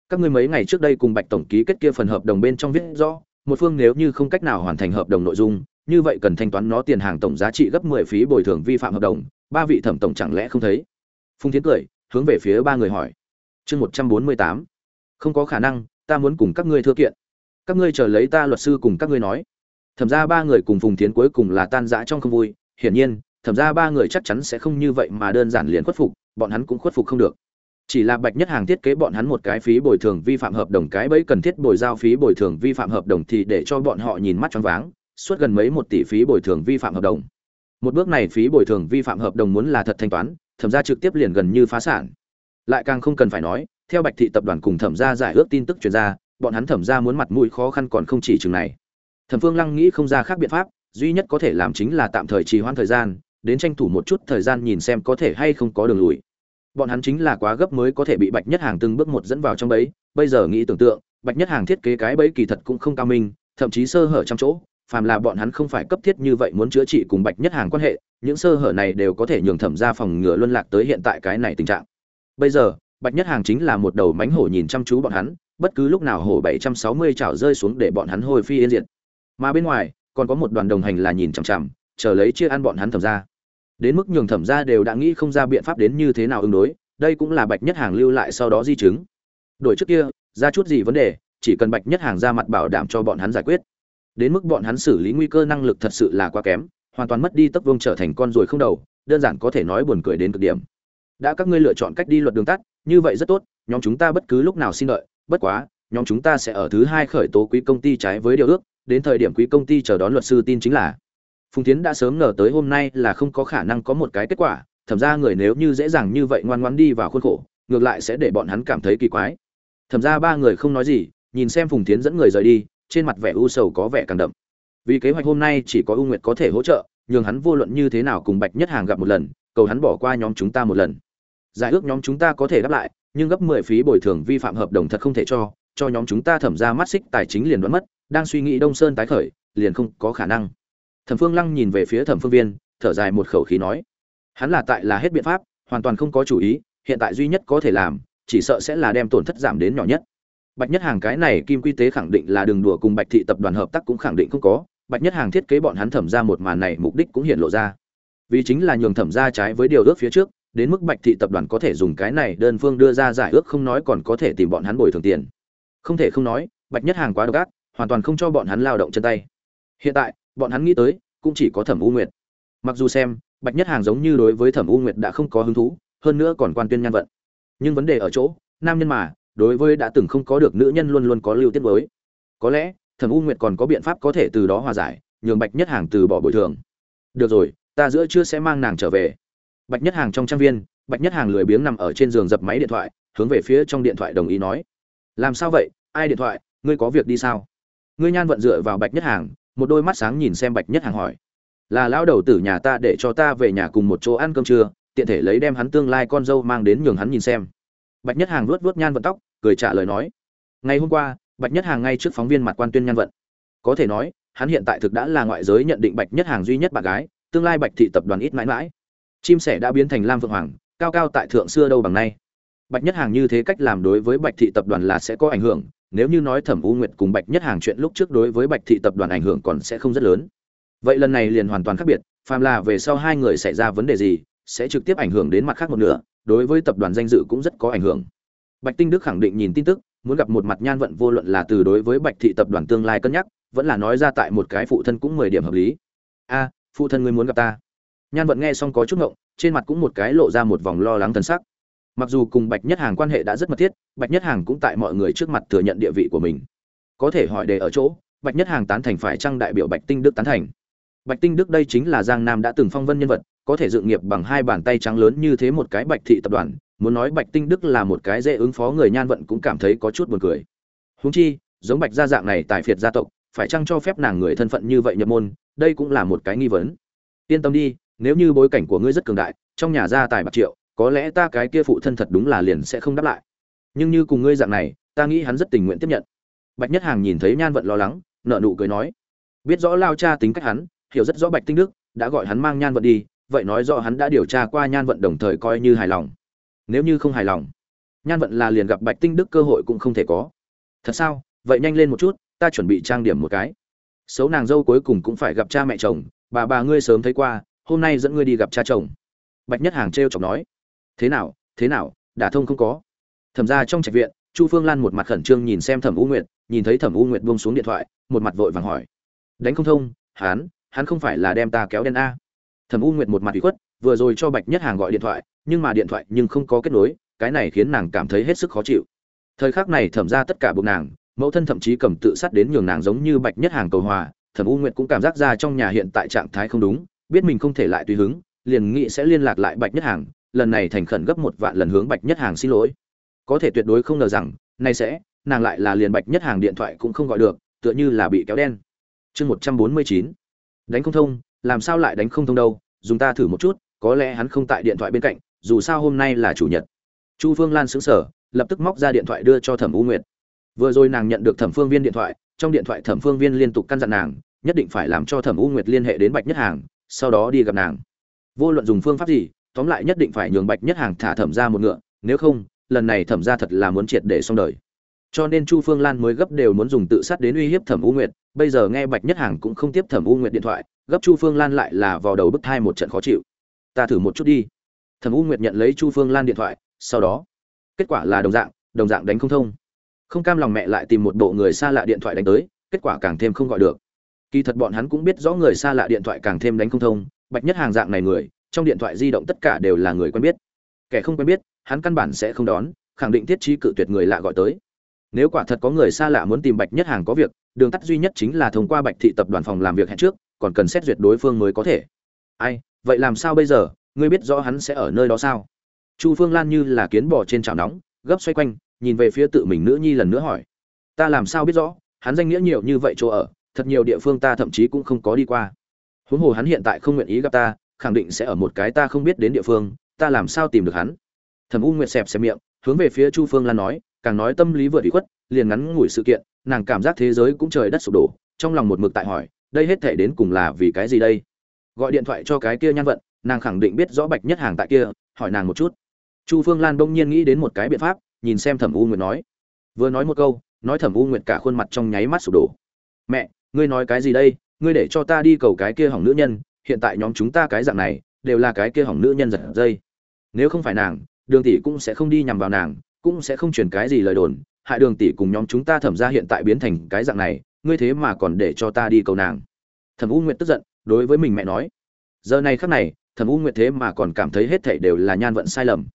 Các ngươi mấy ngày trước đây cùng bạch tổng ký kết kia phần hợp đồng bên trong viết rõ, một phương nếu như không cách nào hoàn thành hợp đồng nội dung như vậy cần thanh toán nó tiền hàng tổng giá trị gấp mười phí bồi thường vi phạm hợp đồng. Ba vị thẩm tổng chẳng lẽ không thấy? Phùng thiến cười, hướng về phía ba người hỏi. Chương một trăm bốn mươi tám. Không có khả năng, ta muốn cùng các ngươi thưa kiện. Các ngươi chờ lấy ta luật sư cùng các ngươi nói. Thẩm ra ba người cùng phùng Thiến cuối cùng là tan rã trong không vui. Hiển nhiên, thẩm ra ba người chắc chắn sẽ không như vậy mà đơn giản liền khuất phục, bọn hắn cũng khuất phục không được. Chỉ là bạch nhất hàng thiết kế bọn hắn một cái phí bồi thường vi phạm hợp đồng, cái bẫy cần thiết bồi giao phí bồi thường vi phạm hợp đồng thì để cho bọn họ nhìn mắt choáng váng suốt gần mấy một tỷ phí bồi thường vi phạm hợp đồng. Một bước này phí bồi thường vi phạm hợp đồng muốn là thật thanh toán, thẩm ra trực tiếp liền gần như phá sản. Lại càng không cần phải nói, theo bạch thị tập đoàn cùng thẩm ra giải ước tin tức chuyển ra, bọn hắn thẩm ra muốn mặt mũi khó khăn còn không chỉ chừng này. Thẩm phương lăng nghĩ không ra khác biện pháp, duy nhất có thể làm chính là tạm thời trì hoãn thời gian, đến tranh thủ một chút thời gian nhìn xem có thể hay không có đường lùi. Bọn hắn chính là quá gấp mới có thể bị bạch nhất hàng từng bước một dẫn vào trong bẫy, bây giờ nghĩ tưởng tượng, bạch nhất hàng thiết kế cái bẫy kỳ thật cũng không cao minh, thậm chí sơ hở trong chỗ phàm là bọn hắn không phải cấp thiết như vậy muốn chữa trị cùng bạch nhất hàng quan hệ, những sơ hở này đều có thể nhường thẩm ra phòng ngừa luân lạc tới hiện tại cái này tình trạng. Bây giờ, bạch nhất hàng chính là một đầu mánh hổ nhìn chăm chú bọn hắn, bất cứ lúc nào hổ bảy trăm sáu mươi chảo rơi xuống để bọn hắn hồi phi yên diệt. Mà bên ngoài, còn có một đoàn đồng hành là nhìn chằm chằm, chờ lấy chia ăn bọn hắn thẩm ra đến mức nhường thẩm ra đều đã nghĩ không ra biện pháp đến như thế nào ứng đối, đây cũng là bạch nhất hàng lưu lại sau đó di chứng. Đổi trước kia, ra chút gì vấn đề, chỉ cần bạch nhất hàng ra mặt bảo đảm cho bọn hắn giải quyết đến mức bọn hắn xử lý nguy cơ năng lực thật sự là quá kém, hoàn toàn mất đi tấc vương trở thành con ruồi không đầu, đơn giản có thể nói buồn cười đến cực điểm. Đã các ngươi lựa chọn cách đi luật đường tắt, như vậy rất tốt, nhóm chúng ta bất cứ lúc nào xin đợi, bất quá, nhóm chúng ta sẽ ở thứ hai khởi tố quý công ty trái với điều ước, đến thời điểm quý công ty chờ đón luật sư tin chính là. Phùng tiến đã sớm ngờ tới hôm nay là không có khả năng có một cái kết quả, thẩm ra người nếu như dễ dàng như vậy ngoan ngoan đi vào khuôn khổ, ngược lại sẽ để bọn hắn cảm thấy kỳ quái. Thẩm ra ba người không nói gì, nhìn xem phùng tiến dẫn người rời đi trên mặt vẻ u sầu có vẻ càng đậm. Vì kế hoạch hôm nay chỉ có u nguyệt có thể hỗ trợ, nhường hắn vô luận như thế nào cùng bạch nhất hàng gặp một lần, cầu hắn bỏ qua nhóm chúng ta một lần. Giải ước nhóm chúng ta có thể đáp lại, nhưng gấp mười phí bồi thường vi phạm hợp đồng thật không thể cho cho nhóm chúng ta thẩm ra mắt xích tài chính liền đoán mất, đang suy nghĩ đông sơn tái khởi, liền không có khả năng. Thẩm phương lăng nhìn về phía thẩm phương viên, thở dài một khẩu khí nói, hắn là tại là hết biện pháp, hoàn toàn không có chủ ý, hiện tại duy nhất có thể làm, chỉ sợ sẽ là đem tổn thất giảm đến nhỏ nhất bạch nhất hàng cái này kim quy tế khẳng định là đường đùa cùng bạch thị tập đoàn hợp tác cũng khẳng định không có. Bạch nhất hàng thiết kế bọn hắn thẩm ra một màn này mục đích cũng hiện lộ ra. Vì chính là nhường thẩm ra trái với điều ước phía trước, đến mức bạch thị tập đoàn có thể dùng cái này đơn phương đưa ra giải ước không nói còn có thể tìm bọn hắn bồi thường tiền. Không thể không nói, bạch nhất hàng quá độc ác, hoàn toàn không cho bọn hắn lao động chân tay. Hiện tại, bọn hắn nghĩ tới, cũng chỉ có thẩm u nguyệt. Mặc dù xem, bạch nhất hàng giống như đối với thẩm u nguyệt đã không có hứng thú, hơn nữa còn quan tuyên nhân vận. Nhưng vấn đề ở chỗ, nam nhân mà đối với đã từng không có được nữ nhân luôn luôn có lưu tiết với có lẽ, thẩm u nguyệt còn có biện pháp có thể từ đó hòa giải, nhường bạch nhất hàng từ bỏ bồi thường. Được rồi, ta giữa trưa sẽ mang nàng trở về. Bạch nhất hàng trong trang viên, bạch nhất hàng lười biếng nằm ở trên giường dập máy điện thoại, hướng về phía trong điện thoại đồng ý nói. Làm sao vậy? Ai điện thoại? Ngươi có việc đi sao? Ngươi nhan vận dựa vào bạch nhất hàng, một đôi mắt sáng nhìn xem bạch nhất hàng hỏi. Là lão đầu tử nhà ta để cho ta về nhà cùng một chỗ ăn cơm trưa, tiện thể lấy đem hắn tương lai con dâu mang đến nhường hắn nhìn xem bạch nhất hàng vuốt vuốt nhan vận tóc, cười trả lời nói, ngày hôm qua, bạch nhất hàng ngay trước phóng viên mặt quan tuyên nhan vận. Có thể nói, hắn hiện tại thực đã là ngoại giới nhận định bạch nhất hàng duy nhất bạn gái, tương lai bạch thị tập đoàn ít mãi mãi. Chim sẻ đã biến thành lam phượng hoàng, cao cao tại thượng xưa đâu bằng nay. Bạch nhất hàng như thế cách làm đối với bạch thị tập đoàn là sẽ có ảnh hưởng, nếu như nói thẩm u nguyệt cùng bạch nhất hàng chuyện lúc trước đối với bạch thị tập đoàn ảnh hưởng còn sẽ không rất lớn. Vậy lần này liền hoàn toàn khác biệt, phàm là về sau hai người xảy ra vấn đề gì, sẽ trực tiếp ảnh hưởng đến mặt khác một nửa đối với tập đoàn danh dự cũng rất có ảnh hưởng. Bạch tinh đức khẳng định nhìn tin tức, muốn gặp một mặt nhan vận vô luận là từ đối với bạch thị tập đoàn tương lai cân nhắc, vẫn là nói ra tại một cái phụ thân cũng mười điểm hợp lý. A, phụ thân ngươi muốn gặp ta. Nhan vận nghe xong có chút ngộng, trên mặt cũng một cái lộ ra một vòng lo lắng thần sắc. Mặc dù cùng bạch nhất hàng quan hệ đã rất mật thiết, bạch nhất hàng cũng tại mọi người trước mặt thừa nhận địa vị của mình. Có thể hỏi đề ở chỗ, bạch nhất hàng tán thành phải chăng đại biểu bạch tinh đức tán thành? Bạch tinh đức đây chính là giang nam đã từng phong vân nhân vật, có thể dự nghiệp bằng hai bàn tay trắng lớn như thế một cái bạch thị tập đoàn, muốn nói bạch tinh đức là một cái dễ ứng phó người nhan vận cũng cảm thấy có chút buồn cười. Huống chi, giống bạch gia dạng này tại phiệt gia tộc, phải chăng cho phép nàng người thân phận như vậy nhập môn, đây cũng là một cái nghi vấn. Yên tâm đi, nếu như bối cảnh của ngươi rất cường đại, trong nhà gia tài bạc triệu, có lẽ ta cái kia phụ thân thật đúng là liền sẽ không đáp lại. Nhưng như cùng ngươi dạng này, ta nghĩ hắn rất tình nguyện tiếp nhận. Bạch nhất hàng nhìn thấy nhan vận lo lắng nợ nụ cười nói, biết rõ lao cha tính cách hắn hiểu rất rõ bạch tinh đức, đã gọi hắn mang nhan vận đi, vậy nói rõ hắn đã điều tra qua nhan vận đồng thời coi như hài lòng. Nếu như không hài lòng, nhan vận là liền gặp bạch tinh đức cơ hội cũng không thể có. Thật sao? Vậy nhanh lên một chút, ta chuẩn bị trang điểm một cái. Xấu nàng dâu cuối cùng cũng phải gặp cha mẹ chồng, bà bà ngươi sớm thấy qua, hôm nay dẫn ngươi đi gặp cha chồng. Bạch nhất hàng t r chọc nói. Thế nào thế nào, đả thông không có. Thẩm ra trong trạch viện, chu phương lan một mặt khẩn trương nhìn xem thẩm u nguyệt, nhìn thấy thẩm u nguyệt buông xuống điện thoại, một mặt vội vàng hỏi. Đánh không thông hắn hắn không phải là đem ta kéo đen a. Thẩm u nguyệt một mặt bị khuất, vừa rồi cho bạch nhất hàng gọi điện thoại, nhưng mà điện thoại nhưng không có kết nối, cái này khiến nàng cảm thấy hết sức khó chịu. Thời khắc này thẩm ra tất cả buộc nàng, mẫu thân thậm chí cầm tự sát đến nhường nàng giống như bạch nhất hàng cầu hòa, thẩm u nguyệt cũng cảm giác ra trong nhà hiện tại trạng thái không đúng, biết mình không thể lại tùy hứng, liền nghĩ sẽ liên lạc lại bạch nhất hàng, lần này thành khẩn gấp một vạn lần hướng bạch nhất hàng xin lỗi. Có thể tuyệt đối không ngờ rằng, nay sẽ, nàng lại là liền bạch nhất hàng điện thoại cũng không gọi được, tựa như là bị kéo đen. Chương một trăm bốn mươi chín đánh không thông, làm sao lại đánh không thông đâu, dùng ta thử một chút, có lẽ hắn không tại điện thoại bên cạnh, dù sao hôm nay là chủ nhật. Chu phương lan xứng sở lập tức móc ra điện thoại đưa cho thẩm u nguyệt. Vừa rồi nàng nhận được thẩm phương viên điện thoại, trong điện thoại thẩm phương viên liên tục căn dặn nàng, nhất định phải làm cho thẩm u nguyệt liên hệ đến bạch nhất hàng, sau đó đi gặp nàng. Vô luận dùng phương pháp gì, tóm lại nhất định phải nhường bạch nhất hàng thả thẩm ra một ngựa, nếu không, lần này thẩm ra thật là muốn triệt để xong đời cho nên chu phương lan mới gấp đều muốn dùng tự sát đến uy hiếp thẩm u nguyệt. Bây giờ nghe bạch nhất hàng cũng không tiếp thẩm u nguyệt điện thoại, gấp chu phương lan lại là vào đầu bức thai một trận khó chịu. Ta thử một chút đi. Thẩm u nguyệt nhận lấy chu phương lan điện thoại, sau đó, kết quả là đồng dạng đồng dạng đánh không thông. Không cam lòng mẹ lại tìm một bộ người xa lạ điện thoại đánh tới, kết quả càng thêm không gọi được. Kỳ thật bọn hắn cũng biết rõ người xa lạ điện thoại càng thêm đánh không thông, bạch nhất hàng dạng này người, trong điện thoại di động tất cả đều là người quen biết. Kẻ không quen biết, hắn căn bản sẽ không đón, khẳng định thiết trí cự tuyệt người lạ gọi tới nếu quả thật có người xa lạ muốn tìm bạch nhất hàng có việc, đường tắt duy nhất chính là thông qua bạch thị tập đoàn phòng làm việc hẹn trước, còn cần xét duyệt đối phương mới có thể. Ai, vậy làm sao bây giờ? Ngươi biết rõ hắn sẽ ở nơi đó sao? Chu phương lan như là kiến bò trên chảo nóng, gấp xoay quanh, nhìn về phía tự mình nữ nhi lần nữa hỏi. Ta làm sao biết rõ, hắn danh nghĩa nhiều như vậy chỗ ở, thật nhiều địa phương ta thậm chí cũng không có đi qua. Huống hồ hắn hiện tại không nguyện ý gặp ta, khẳng định sẽ ở một cái ta không biết đến địa phương, ta làm sao tìm được hắn? Thẩm u nguyệt xẹp xẹp miệng, hướng về phía chu phương lan nói càng nói tâm lý vừa bị khuất, liền ngắn ngủi sự kiện, nàng cảm giác thế giới cũng trời đất sụp đổ, trong lòng một mực tại hỏi, đây hết thể đến cùng là vì cái gì đây? Gọi điện thoại cho cái kia nhan vận, nàng khẳng định biết rõ bạch nhất hàng tại kia, hỏi nàng một chút. Chu phương lan bỗng nhiên nghĩ đến một cái biện pháp, nhìn xem thẩm u nguyệt nói. Vừa nói một câu, nói thẩm u nguyệt cả khuôn mặt trong nháy mắt sụp đổ. Mẹ, ngươi nói cái gì đây? Ngươi để cho ta đi cầu cái kia hỏng nữ nhân, hiện tại nhóm chúng ta cái dạng này, đều là cái kia hỏng nữ nhân giật dây. Nếu không phải nàng, đường tỷ cũng sẽ không đi nhằm vào nàng cũng sẽ không truyền cái gì lời đồn, hại đường tỷ cùng nhóm chúng ta thẩm ra hiện tại biến thành cái dạng này, ngươi thế mà còn để cho ta đi cầu nàng. Thẩm u nguyệt tức giận, đối với mình mẹ nói. Giờ này khắc này, thẩm u nguyệt thế mà còn cảm thấy hết thảy đều là nhan vận sai lầm.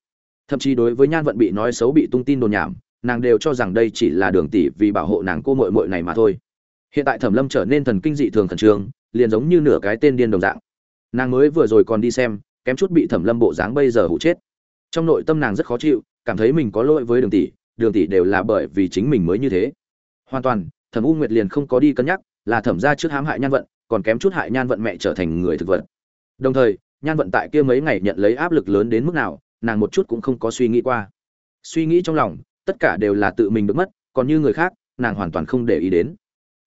Thậm chí đối với nhan vận bị nói xấu bị tung tin đồn nhảm, nàng đều cho rằng đây chỉ là đường tỷ vì bảo hộ nàng cô muội muội này mà thôi. Hiện tại thẩm lâm trở nên thần kinh dị thường khẩn trương, liền giống như nửa cái tên điên đồng dạng. Nàng mới vừa rồi còn đi xem, kém chút bị thẩm lâm bộ dáng bây giờ hụ chết. Trong nội tâm nàng rất khó chịu cảm thấy mình có lỗi với đường tỷ đường tỷ đều là bởi vì chính mình mới như thế. Hoàn toàn, thẩm u nguyệt liền không có đi cân nhắc, là thẩm ra trước hãm hại nhan vận, còn kém chút hại nhan vận mẹ trở thành người thực vật. Đồng thời, nhan vận tại kia mấy ngày nhận lấy áp lực lớn đến mức nào, nàng một chút cũng không có suy nghĩ qua. Suy nghĩ trong lòng, tất cả đều là tự mình được mất, còn như người khác, nàng hoàn toàn không để ý đến.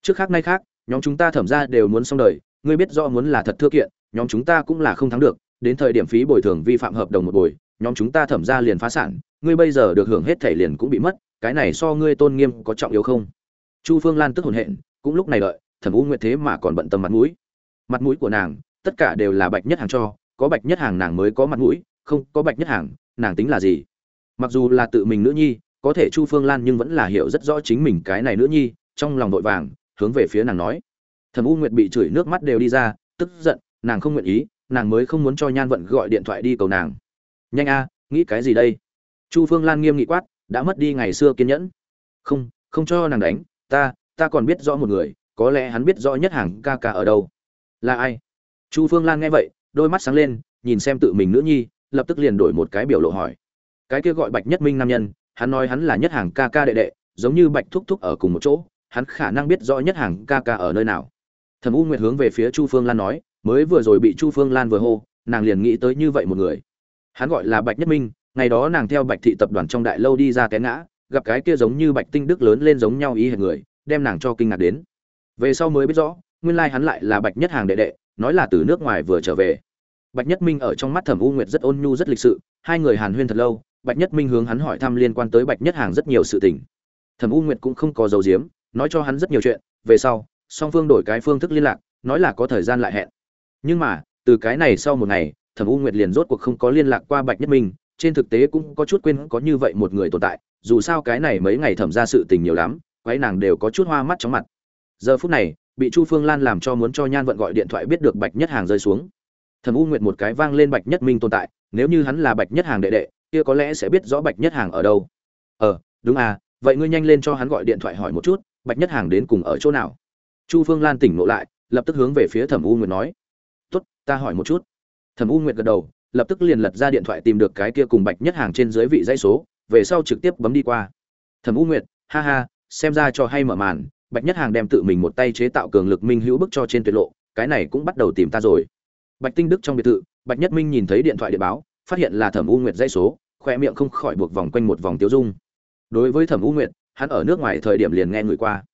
Trước khác nay khác, nhóm chúng ta thẩm ra đều muốn xong đời, ngươi biết rõ muốn là thật thưa kiện, nhóm chúng ta cũng là không thắng được, đến thời điểm phí bồi thường vi phạm hợp đồng một bồi nhóm chúng ta thẩm ra liền phá sản ngươi bây giờ được hưởng hết thể liền cũng bị mất, cái này so ngươi tôn nghiêm có trọng yếu không? Chu phương lan tức hồn hện, cũng lúc này đợi, thẩm u nguyệt thế mà còn bận tâm mặt mũi. Mặt mũi của nàng, tất cả đều là bạch nhất hàng cho, có bạch nhất hàng nàng mới có mặt mũi, không có bạch nhất hàng, nàng tính là gì? Mặc dù là tự mình nữ nhi, có thể chu phương lan nhưng vẫn là hiểu rất rõ chính mình cái này nữ nhi, trong lòng vội vàng, hướng về phía nàng nói. Thẩm u nguyệt bị chửi nước mắt đều đi ra, tức giận, nàng không nguyện ý, nàng mới không muốn cho nhan vận gọi điện thoại đi cầu nàng. Nhanh a, nghĩ cái gì đây? Chu phương lan nghiêm nghị quát, đã mất đi ngày xưa kiên nhẫn. Không không cho nàng đánh, ta ta còn biết rõ một người, có lẽ hắn biết rõ nhất hàng ca ca ở đâu. Là ai? Chu phương lan nghe vậy, đôi mắt sáng lên, nhìn xem tự mình nữ nhi, lập tức liền đổi một cái biểu lộ hỏi. Cái kia gọi bạch nhất minh nam nhân, hắn nói hắn là nhất hàng ca ca đệ đệ, giống như bạch thúc thúc ở cùng một chỗ, hắn khả năng biết rõ nhất hàng ca ca ở nơi nào. Thẩm u nguyệt hướng về phía chu phương lan nói, mới vừa rồi bị chu phương lan vừa hô, nàng liền nghĩ tới như vậy một người. Hắn gọi là bạch nhất minh ngày đó nàng theo bạch thị tập đoàn trong đại lâu đi ra té ngã, gặp cái kia giống như bạch tinh đức lớn lên giống nhau ý hệt người, đem nàng cho kinh ngạc đến. Về sau mới biết rõ, nguyên lai hắn lại là bạch nhất hàng đệ đệ, nói là từ nước ngoài vừa trở về. Bạch nhất minh ở trong mắt thẩm u nguyệt rất ôn nhu, rất lịch sự, hai người hàn huyên thật lâu, bạch nhất minh hướng hắn hỏi thăm liên quan tới bạch nhất hàng rất nhiều sự tình. Thẩm u nguyệt cũng không có dấu diếm nói cho hắn rất nhiều chuyện, về sau, song phương đổi cái phương thức liên lạc, nói là có thời gian lại hẹn. Nhưng mà, từ cái này sau một ngày, thẩm u nguyệt liền rốt cuộc không có liên lạc qua bạch nhất minh trên thực tế cũng có chút quên có như vậy một người tồn tại, dù sao cái này mấy ngày thẩm ra sự tình nhiều lắm, quái nàng đều có chút hoa mắt chóng mặt. Giờ phút này, bị chu phương lan làm cho muốn cho nhan vận gọi điện thoại biết được bạch nhất hàng rơi xuống. Thẩm u nguyệt một cái vang lên bạch nhất minh tồn tại, nếu như hắn là bạch nhất hàng đệ đệ, kia có lẽ sẽ biết rõ bạch nhất hàng ở đâu. Ờ đúng à vậy ngươi nhanh lên cho hắn gọi điện thoại hỏi một chút, bạch nhất hàng đến cùng ở chỗ nào? Chu phương lan tỉnh ngộ lại, lập tức hướng về phía thẩm u nguyệt nói. Tốt, ta hỏi một chút. Thẩm u nguyệt gật đầu lập tức liền lật ra điện thoại tìm được cái kia cùng bạch nhất hàng trên dưới vị dãy số, về sau trực tiếp bấm đi qua. Thẩm u nguyệt, ha ha, xem ra cho hay mở màn, bạch nhất hàng đem tự mình một tay chế tạo cường lực minh hữu bức cho trên tuyệt lộ, cái này cũng bắt đầu tìm ta rồi. Bạch tinh đức trong biệt thự, bạch nhất minh nhìn thấy điện thoại điện báo, phát hiện là thẩm u nguyệt dãy số, khoe miệng không khỏi buộc vòng quanh một vòng tiêu dung. Đối với thẩm u nguyệt, hắn ở nước ngoài thời điểm liền nghe người qua.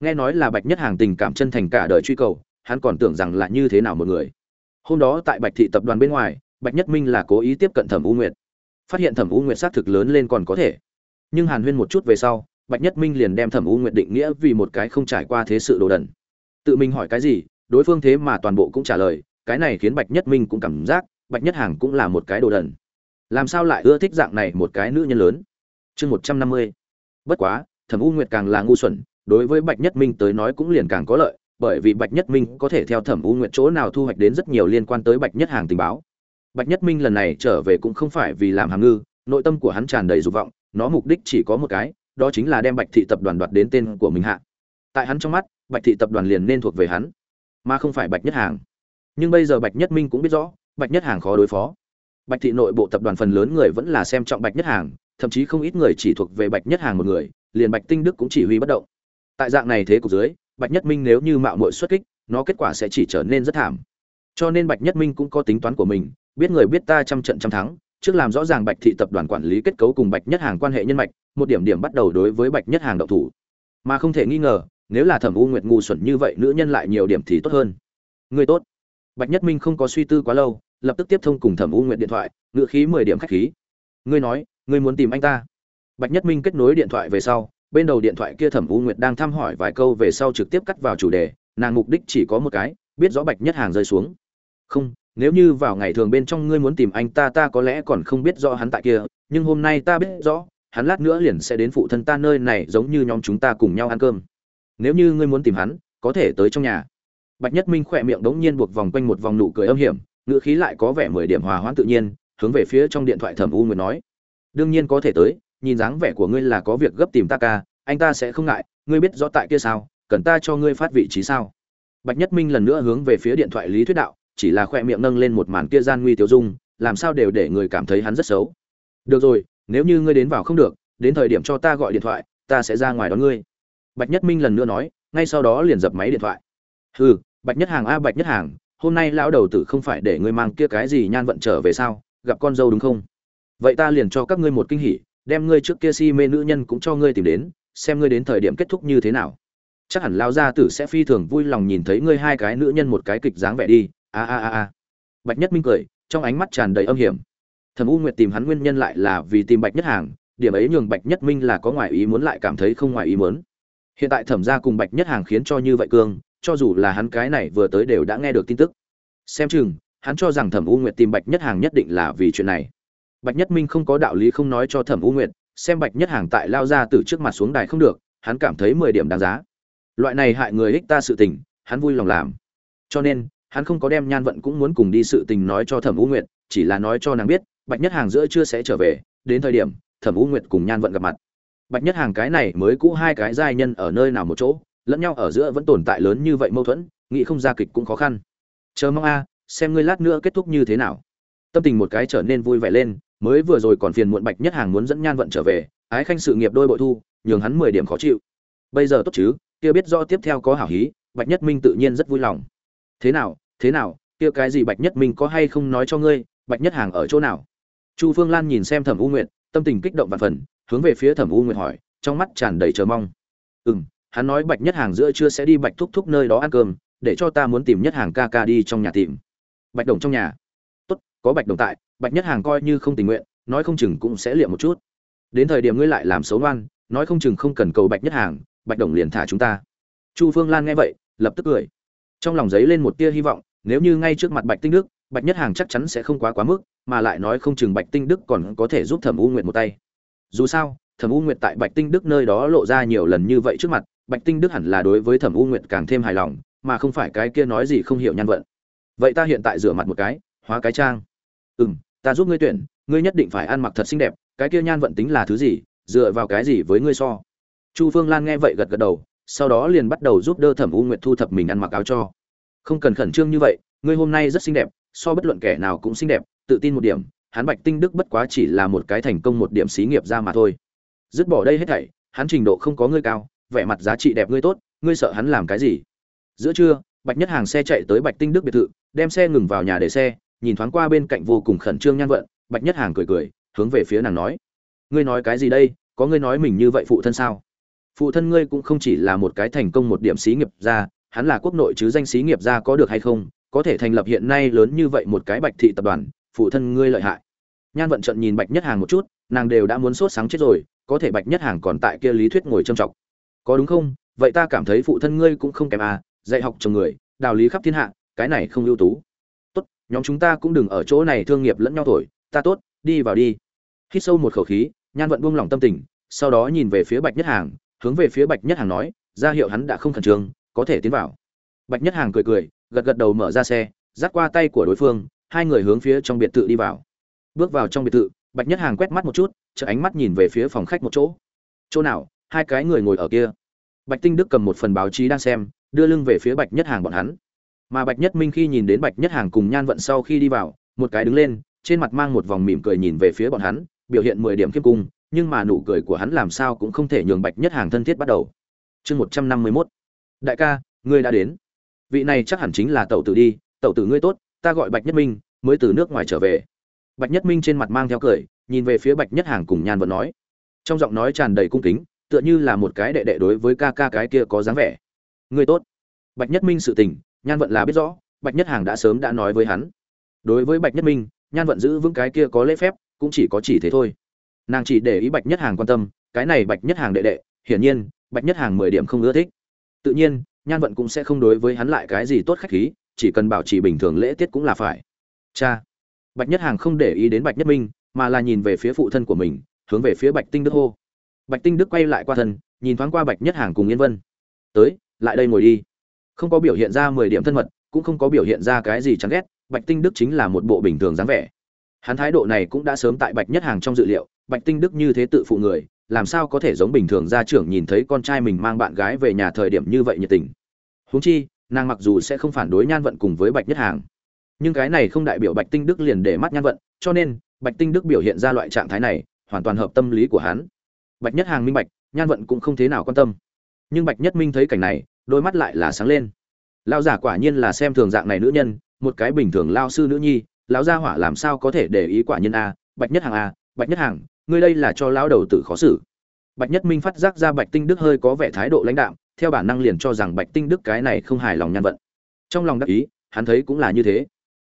Nghe nói là bạch nhất hàng tình cảm chân thành cả đời truy cầu, hắn còn tưởng rằng là như thế nào một người. Hôm đó tại bạch thị tập đoàn bên ngoài bạch nhất minh là cố ý tiếp cận thẩm u nguyệt. Phát hiện thẩm u nguyệt xác thực lớn lên còn có thể. Nhưng hàn huyên một chút về sau, bạch nhất minh liền đem thẩm u nguyệt định nghĩa vì một cái không trải qua thế sự đồ đần. Tự mình hỏi cái gì, đối phương thế mà toàn bộ cũng trả lời, cái này khiến bạch nhất minh cũng cảm giác bạch nhất hàng cũng là một cái đồ đần. Làm sao lại ưa thích dạng này một cái nữ nhân lớn? Chương một trăm năm mươi. Bất quá, thẩm u nguyệt càng là ngu xuẩn, đối với bạch nhất minh tới nói cũng liền càng có lợi, bởi vì bạch nhất minh có thể theo thẩm u nguyệt chỗ nào thu hoạch đến rất nhiều liên quan tới bạch nhất hàng tình báo bạch nhất minh lần này trở về cũng không phải vì làm hàm ngư, nội tâm của hắn tràn đầy dục vọng, nó mục đích chỉ có một cái, đó chính là đem bạch thị tập đoàn đoạt đến tên của mình hạ. Tại hắn trong mắt, bạch thị tập đoàn liền nên thuộc về hắn, mà không phải bạch nhất hàng. Nhưng bây giờ bạch nhất minh cũng biết rõ, bạch nhất hàng khó đối phó. Bạch thị nội bộ tập đoàn phần lớn người vẫn là xem trọng bạch nhất hàng, thậm chí không ít người chỉ thuộc về bạch nhất hàng một người, liền bạch tinh đức cũng chỉ huy bất động. Tại dạng này thế cục dưới, bạch nhất minh nếu như mạo muội xuất kích, nó kết quả sẽ chỉ trở nên rất thảm. Cho nên bạch nhất minh cũng có tính toán của mình biết người biết ta trăm trận trăm thắng, trước làm rõ ràng bạch thị tập đoàn quản lý kết cấu cùng bạch nhất hàng quan hệ nhân mạch, một điểm điểm bắt đầu đối với bạch nhất hàng đậu thủ. Mà không thể nghi ngờ, nếu là thẩm u nguyệt ngu xuẩn như vậy, nữ nhân lại nhiều điểm thì tốt hơn. Người tốt. Bạch nhất minh không có suy tư quá lâu, lập tức tiếp thông cùng thẩm u nguyệt điện thoại ngự khí mười điểm khách khí. Ngươi nói, ngươi muốn tìm anh ta? Bạch nhất minh kết nối điện thoại về sau, bên đầu điện thoại kia thẩm u nguyệt đang thăm hỏi vài câu về sau trực tiếp cắt vào chủ đề, nàng mục đích chỉ có một cái, biết rõ bạch nhất hàng rơi xuống. Không nếu như vào ngày thường bên trong ngươi muốn tìm anh ta ta có lẽ còn không biết rõ hắn tại kia, nhưng hôm nay ta biết rõ, hắn lát nữa liền sẽ đến phụ thân ta nơi này giống như nhóm chúng ta cùng nhau ăn cơm. Nếu như ngươi muốn tìm hắn, có thể tới trong nhà. Bạch nhất minh khỏe miệng đống nhiên buộc vòng quanh một vòng nụ cười âm hiểm, ngữ khí lại có vẻ mười điểm hòa hoãn tự nhiên, hướng về phía trong điện thoại thẩm u nguyệt nói. Đương nhiên có thể tới, nhìn dáng vẻ của ngươi là có việc gấp tìm ta ca, anh ta sẽ không ngại, ngươi biết rõ tại kia sao, cần ta cho ngươi phát vị trí sao? Bạch nhất minh lần nữa hướng về phía điện thoại lý thuyết đạo chỉ là khoe miệng nâng lên một màn kia gian nguy tiêu dung, làm sao đều để người cảm thấy hắn rất xấu. Được rồi, nếu như ngươi đến vào không được, đến thời điểm cho ta gọi điện thoại, ta sẽ ra ngoài đón ngươi. Bạch nhất minh lần nữa nói, ngay sau đó liền dập máy điện thoại. Hừ, bạch nhất hàng a, bạch nhất hàng, hôm nay lão đầu tử không phải để ngươi mang kia cái gì nhan vận trở về sao, gặp con dâu đúng không? Vậy ta liền cho các ngươi một kinh hỉ, đem ngươi trước kia si mê nữ nhân cũng cho ngươi tìm đến, xem ngươi đến thời điểm kết thúc như thế nào. Chắc hẳn lao gia tử sẽ phi thường vui lòng nhìn thấy ngươi hai cái nữ nhân một cái kịch dáng vẻ đi a a a a. Bạch nhất minh cười, trong ánh mắt tràn đầy âm hiểm. Thẩm u nguyệt tìm hắn nguyên nhân lại là vì tìm bạch nhất hàng, điểm ấy nhường bạch nhất minh là có ngoại ý muốn lại cảm thấy không ngoại ý muốn. Hiện tại thẩm ra cùng bạch nhất hàng khiến cho như vậy cương, cho dù là hắn cái này vừa tới đều đã nghe được tin tức. Xem chừng, hắn cho rằng thẩm u nguyệt tìm bạch nhất hàng nhất định là vì chuyện này. Bạch nhất minh không có đạo lý không nói cho thẩm u nguyệt, xem bạch nhất hàng tại lao ra từ trước mặt xuống đài không được, hắn cảm thấy mười điểm đáng giá. Loại này hại người ích ta sự tình, hắn vui lòng làm. Cho nên hắn không có đem nhan vận cũng muốn cùng đi sự tình nói cho thẩm u nguyệt, chỉ là nói cho nàng biết, bạch nhất hàng giữa chưa sẽ trở về, đến thời điểm, thẩm u nguyệt cùng nhan vận gặp mặt. Bạch nhất hàng cái này mới cũ hai cái giai nhân ở nơi nào một chỗ, lẫn nhau ở giữa vẫn tồn tại lớn như vậy mâu thuẫn, nghĩ không ra kịch cũng khó khăn. Chờ mong a, xem ngươi lát nữa kết thúc như thế nào. Tâm tình một cái trở nên vui vẻ lên, mới vừa rồi còn phiền muộn bạch nhất hàng muốn dẫn nhan vận trở về, ái khanh sự nghiệp đôi bội thu, nhường hắn mười điểm khó chịu. Bây giờ tốt chứ, kia biết do tiếp theo có hảo hí, bạch nhất minh tự nhiên rất vui lòng. Thế nào thế nào, kia cái gì bạch nhất minh có hay không nói cho ngươi, bạch nhất hàng ở chỗ nào? Chu phương lan nhìn xem thẩm u nguyệt, tâm tình kích động và phần, hướng về phía thẩm u nguyệt hỏi, trong mắt tràn đầy chờ mong. Ừ m hắn nói bạch nhất hàng giữa chưa sẽ đi bạch thúc thúc nơi đó ăn cơm, để cho ta muốn tìm nhất hàng ca ca đi trong nhà tìm. Bạch đồng trong nhà. Tốt, có bạch đồng tại, bạch nhất hàng coi như không tình nguyện, nói không chừng cũng sẽ liệm một chút. Đến thời điểm ngươi lại làm xấu ngoan, nói không chừng không cần cầu bạch nhất hàng, bạch đồng liền thả chúng ta. Chu phương lan nghe vậy, lập tức cười trong lòng giấy lên một tia hy vọng, nếu như ngay trước mặt bạch tinh đức, bạch nhất hàng chắc chắn sẽ không quá quá mức, mà lại nói không chừng bạch tinh đức còn có thể giúp thẩm u nguyện một tay. Dù sao, thẩm u nguyệt tại bạch tinh đức nơi đó lộ ra nhiều lần như vậy trước mặt, bạch tinh đức hẳn là đối với thẩm u nguyệt càng thêm hài lòng, mà không phải cái kia nói gì không hiểu nhan vận. Vậy ta hiện tại rửa mặt một cái, hóa cái trang. Ừ m ta giúp ngươi tuyển, ngươi nhất định phải ăn mặc thật xinh đẹp, cái kia nhan vận tính là thứ gì, dựa vào cái gì với ngươi so? Chu phương lan nghe vậy gật gật đầu sau đó liền bắt đầu giúp đỡ thẩm u nguyệt thu thập mình ăn mặc áo cho. Không cần khẩn trương như vậy, ngươi hôm nay rất xinh đẹp, so bất luận kẻ nào cũng xinh đẹp, tự tin một điểm, hắn bạch tinh đức bất quá chỉ là một cái thành công một điểm xí nghiệp ra mà thôi. Dứt bỏ đây hết thảy, hắn trình độ không có ngươi cao, vẻ mặt giá trị đẹp ngươi tốt, ngươi sợ hắn làm cái gì? Giữa trưa, bạch nhất hàng xe chạy tới bạch tinh đức biệt thự, đem xe ngừng vào nhà để xe, nhìn thoáng qua bên cạnh vô cùng khẩn trương nhan vận, bạch nhất hàng cười cười, hướng về phía nàng nói. Ngươi nói cái gì đây? Có ngươi nói mình như vậy phụ thân sao? Phụ thân ngươi cũng không chỉ là một cái thành công một điểm xí nghiệp ra hắn là quốc nội chứ danh xí nghiệp ra có được hay không, có thể thành lập hiện nay lớn như vậy một cái bạch thị tập đoàn, phụ thân ngươi lợi hại. Nhan vận trận nhìn bạch nhất hàng một chút, nàng đều đã muốn sốt sáng chết rồi, có thể bạch nhất hàng còn tại kia lý thuyết ngồi trầm trọng có đúng không? Vậy ta cảm thấy phụ thân ngươi cũng không kém à dạy học chồng người, đạo lý khắp thiên hạ, cái này không ưu tú. Tốt, nhóm chúng ta cũng đừng ở chỗ này thương nghiệp lẫn nhau thổi, ta tốt, đi vào đi. Hít sâu một khẩu khí, nhan vận buông lỏng tâm tình, sau đó nhìn về phía bạch nhất hàng hướng về phía bạch nhất hàng nói, ra hiệu hắn đã không khẩn trương, có thể tiến vào. Bạch nhất hàng cười cười, gật gật đầu mở ra xe, dắt qua tay của đối phương, hai người hướng phía trong biệt thự đi vào. Bước vào trong biệt thự, bạch nhất hàng quét mắt một chút chợ ánh mắt nhìn về phía phòng khách một chỗ. Chỗ nào? Hai cái người ngồi ở kia. Bạch tinh đức cầm một phần báo chí đang xem, đưa lưng về phía bạch nhất hàng bọn hắn. Mà bạch nhất minh khi nhìn đến bạch nhất hàng cùng nhan vận sau khi đi vào, một cái đứng lên, trên mặt mang một vòng mỉm cười nhìn về phía bọn hắn, biểu hiện mười điểm khiêm cung nhưng mà nụ cười của hắn làm sao cũng không thể nhường bạch nhất hàng thân thiết bắt đầu. Chương một trăm năm mươi mốt. Đại ca, ngươi đã đến. Vị này chắc hẳn chính là tẩu tử đi, tẩu tử ngươi tốt, ta gọi bạch nhất minh, mới từ nước ngoài trở về. Bạch nhất minh trên mặt mang theo cười, nhìn về phía bạch nhất hàng cùng nhan vẫn nói. Trong giọng nói tràn đầy cung kính, tựa như là một cái đệ đệ đối với ca ca cái kia có dáng vẻ. Ngươi tốt. Bạch nhất minh sự tình, nhan vận là biết rõ, bạch nhất hàng đã sớm đã nói với hắn. Đối với bạch nhất minh, nhan vận giữ vững cái kia có lễ phép, cũng chỉ có chỉ thế thôi nàng chỉ để ý bạch nhất hàng quan tâm, cái này bạch nhất hàng đệ đệ, hiển nhiên, bạch nhất hàng mười điểm không ưa thích. Tự nhiên, nhan vận cũng sẽ không đối với hắn lại cái gì tốt khách khí, chỉ cần bảo trì bình thường lễ tiết cũng là phải. Cha. Bạch nhất hàng không để ý đến bạch nhất minh, mà là nhìn về phía phụ thân của mình, hướng về phía bạch tinh đức hô. Bạch tinh đức quay lại qua thân, nhìn thoáng qua bạch nhất hàng cùng yên vân. Tới, lại đây ngồi đi. Không có biểu hiện ra mười điểm thân mật, cũng không có biểu hiện ra cái gì chán ghét, bạch tinh đức chính là một bộ bình thường dáng vẻ. Hắn thái độ này cũng đã sớm tại bạch nhất hàng trong dự liệu bạch tinh đức như thế tự phụ người, làm sao có thể giống bình thường gia trưởng nhìn thấy con trai mình mang bạn gái về nhà thời điểm như vậy nhiệt tình? Huống chi, nàng mặc dù sẽ không phản đối nhan vận cùng với bạch nhất hàng. Nhưng cái này không đại biểu bạch tinh đức liền để mắt nhan vận, cho nên, bạch tinh đức biểu hiện ra loại trạng thái này, hoàn toàn hợp tâm lý của hắn. Bạch nhất hàng minh bạch, nhan vận cũng không thế nào quan tâm. Nhưng bạch nhất minh thấy cảnh này, đôi mắt lại là sáng lên. Lao giả quả nhiên là xem thường dạng này nữ nhân, một cái bình thường lao sư nữ nhi, lão gia hỏa làm sao có thể để ý quả nhân a, bạch nhất hàng a, bạch nhất hàng ngươi đây là cho lão đầu tử khó xử. Bạch nhất minh phát giác ra bạch tinh đức hơi có vẻ thái độ lãnh đạm, theo bản năng liền cho rằng bạch tinh đức cái này không hài lòng nhan vận. Trong lòng đắc ý, hắn thấy cũng là như thế.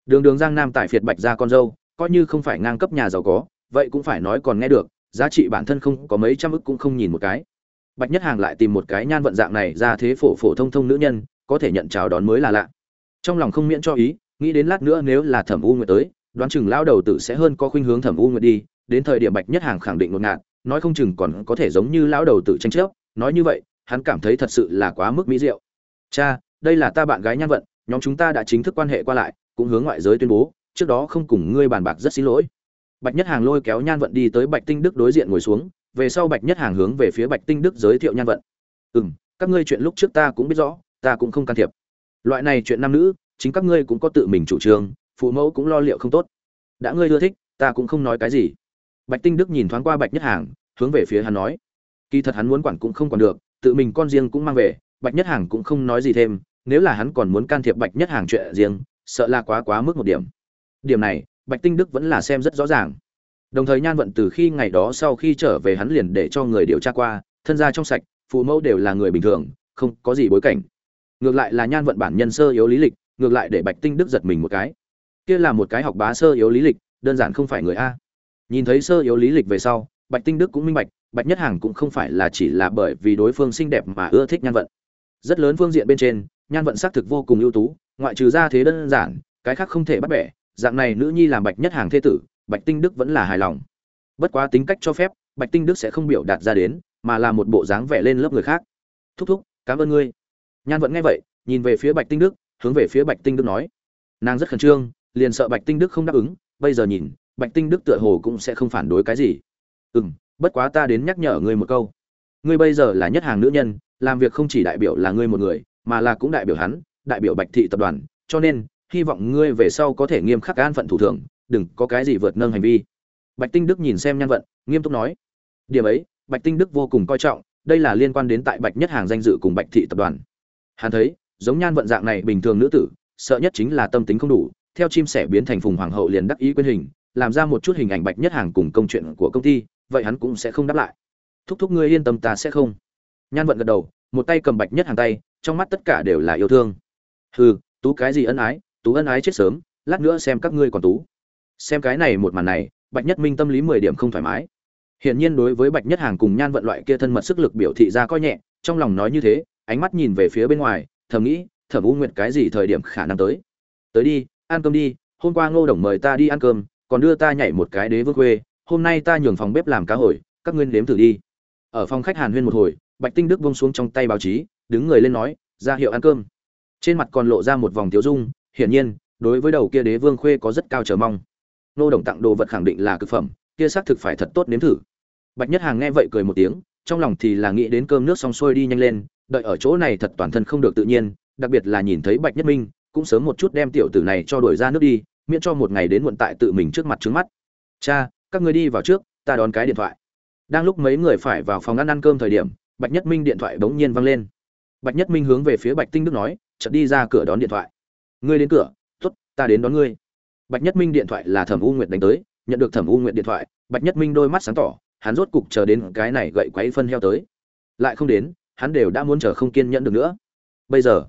Đường đường giang nam tại phiệt bạch ra con dâu, coi như không phải ngang cấp nhà giàu có, vậy cũng phải nói còn nghe được, giá trị bản thân không có mấy trăm ức cũng không nhìn một cái. Bạch nhất hàng lại tìm một cái nhan vận dạng này ra thế phổ phổ thông thông nữ nhân, có thể nhận chào đón mới là lạ. Trong lòng không miễn cho ý, nghĩ đến lát nữa nếu là thẩm u nguyệt tới, đoán chừng lão đầu tử sẽ hơn có khuynh hướng thẩm u nguyệt đi đến thời điểm bạch nhất hàng khẳng định ngột ngạt, nói không chừng còn có thể giống như lão đầu tử tranh chấp. Nói như vậy, hắn cảm thấy thật sự là quá mức mỹ diệu. Cha, đây là ta bạn gái nhan vận, nhóm chúng ta đã chính thức quan hệ qua lại, cũng hướng ngoại giới tuyên bố, trước đó không cùng ngươi bàn bạc rất xin lỗi. Bạch nhất hàng lôi kéo nhan vận đi tới bạch tinh đức đối diện ngồi xuống, về sau bạch nhất hàng hướng về phía bạch tinh đức giới thiệu nhan vận. Ừ m các ngươi chuyện lúc trước ta cũng biết rõ, ta cũng không can thiệp. Loại này chuyện nam nữ, chính các ngươi cũng có tự mình chủ trương, phụ mẫu cũng lo liệu không tốt. Đã ngươi ưa thích, ta cũng không nói cái gì bạch tinh đức nhìn thoáng qua bạch nhất hàng, hướng về phía hắn nói. Kỳ thật hắn muốn quản cũng không quản được, tự mình con riêng cũng mang về, bạch nhất hàng cũng không nói gì thêm, nếu là hắn còn muốn can thiệp bạch nhất hàng chuyện riêng, sợ là quá quá mức một điểm. Điểm này, bạch tinh đức vẫn là xem rất rõ ràng. Đồng thời nhan vận từ khi ngày đó sau khi trở về hắn liền để cho người điều tra qua, thân gia trong sạch, phụ mẫu đều là người bình thường, không có gì bối cảnh. Ngược lại là nhan vận bản nhân sơ yếu lý lịch, ngược lại để bạch tinh đức giật mình một cái. Kia là một cái học bá sơ yếu lý lịch, đơn giản không phải người a nhìn thấy sơ yếu lý lịch về sau, bạch tinh đức cũng minh bạch bạch nhất hàng cũng không phải là chỉ là bởi vì đối phương xinh đẹp mà ưa thích nhan vận. Rất lớn phương diện bên trên, nhan vận xác thực vô cùng ưu tú, ngoại trừ ra thế đơn giản, cái khác không thể bắt bẻ, dạng này nữ nhi làm bạch nhất hàng thế tử, bạch tinh đức vẫn là hài lòng. Bất quá tính cách cho phép, bạch tinh đức sẽ không biểu đạt ra đến, mà là một bộ dáng vẻ lên lớp người khác. Thúc thúc, cảm ơn ngươi. Nhan vẫn nghe vậy, nhìn về phía bạch tinh đức, hướng về phía bạch tinh đức nói. Nàng rất khẩn trương, liền sợ bạch tinh đức không đáp ứng, bây giờ nhìn bạch tinh đức tựa hồ cũng sẽ không phản đối cái gì. Ừ m bất quá ta đến nhắc nhở ngươi một câu. Ngươi bây giờ là nhất hàng nữ nhân, làm việc không chỉ đại biểu là ngươi một người, mà là cũng đại biểu hắn, đại biểu bạch thị tập đoàn. Cho nên, hy vọng ngươi về sau có thể nghiêm khắc an phận thủ thường, đừng có cái gì vượt nâng hành vi. Bạch tinh đức nhìn xem nhan vận, nghiêm túc nói, điểm ấy, bạch tinh đức vô cùng coi trọng, đây là liên quan đến tại bạch nhất hàng danh dự cùng bạch thị tập đoàn. Hắn thấy, giống nhan vận dạng này bình thường nữ tử, sợ nhất chính là tâm tính không đủ, theo chim sẻ biến thành phùng hoàng hậu liền đắc ý quyên hình làm ra một chút hình ảnh bạch nhất hàng cùng công chuyện của công ty, vậy hắn cũng sẽ không đáp lại. Thúc thúc ngươi yên tâm ta sẽ không. Nhan vận gật đầu, một tay cầm bạch nhất hàng tay, trong mắt tất cả đều là yêu thương. Hừ, tú cái gì ân ái, tú ân ái chết sớm, lát nữa xem các ngươi còn tú. Xem cái này một màn này, bạch nhất minh tâm lý mười điểm không thoải mái. Hiển nhiên đối với bạch nhất hàng cùng nhan vận loại kia thân mật sức lực biểu thị ra coi nhẹ, trong lòng nói như thế, ánh mắt nhìn về phía bên ngoài, thầm nghĩ, thẩm u nguyệt cái gì thời điểm khả năng tới? Tới đi, ăn cơm đi, hôm qua ngô đồng mời ta đi ăn cơm còn đưa ta nhảy một cái đế vương quê hôm nay ta nhường phòng bếp làm cá hồi, các ngươi nếm thử đi. Ở phòng khách hàn huyên một hồi, bạch tinh đức vung xuống trong tay báo chí, đứng người lên nói, ra hiệu ăn cơm. Trên mặt còn lộ ra một vòng tiếu dung, hiển nhiên, đối với đầu kia đế vương khuê có rất cao chờ mong. Nô đồng tặng đồ vật khẳng định là cực phẩm, kia xác thực phải thật tốt nếm thử. Bạch nhất hàng nghe vậy cười một tiếng, trong lòng thì là nghĩ đến cơm nước xong xuôi đi nhanh lên, đợi ở chỗ này thật toàn thân không được tự nhiên, đặc biệt là nhìn thấy bạch nhất minh, cũng sớm một chút đem tiểu tử này cho đuổi ra nước đi miễn cho một ngày đến muộn tại tự mình trước mặt trước mắt. Cha, các người đi vào trước, ta đón cái điện thoại. Đang lúc mấy người phải vào phòng ăn ăn cơm thời điểm, bạch nhất minh điện thoại bỗng nhiên văng lên. Bạch nhất minh hướng về phía bạch tinh đức nói, chợt đi ra cửa đón điện thoại. Ngươi đến cửa t ố t ta đến đón ngươi. Bạch nhất minh điện thoại là thẩm u nguyệt đánh tới, nhận được thẩm u nguyệt điện thoại, bạch nhất minh đôi mắt sáng tỏ, hắn rốt cục chờ đến cái này gậy quáy phân heo tới. Lại không đến, hắn đều đã muốn chờ không kiên nhẫn được nữa. Bây giờ,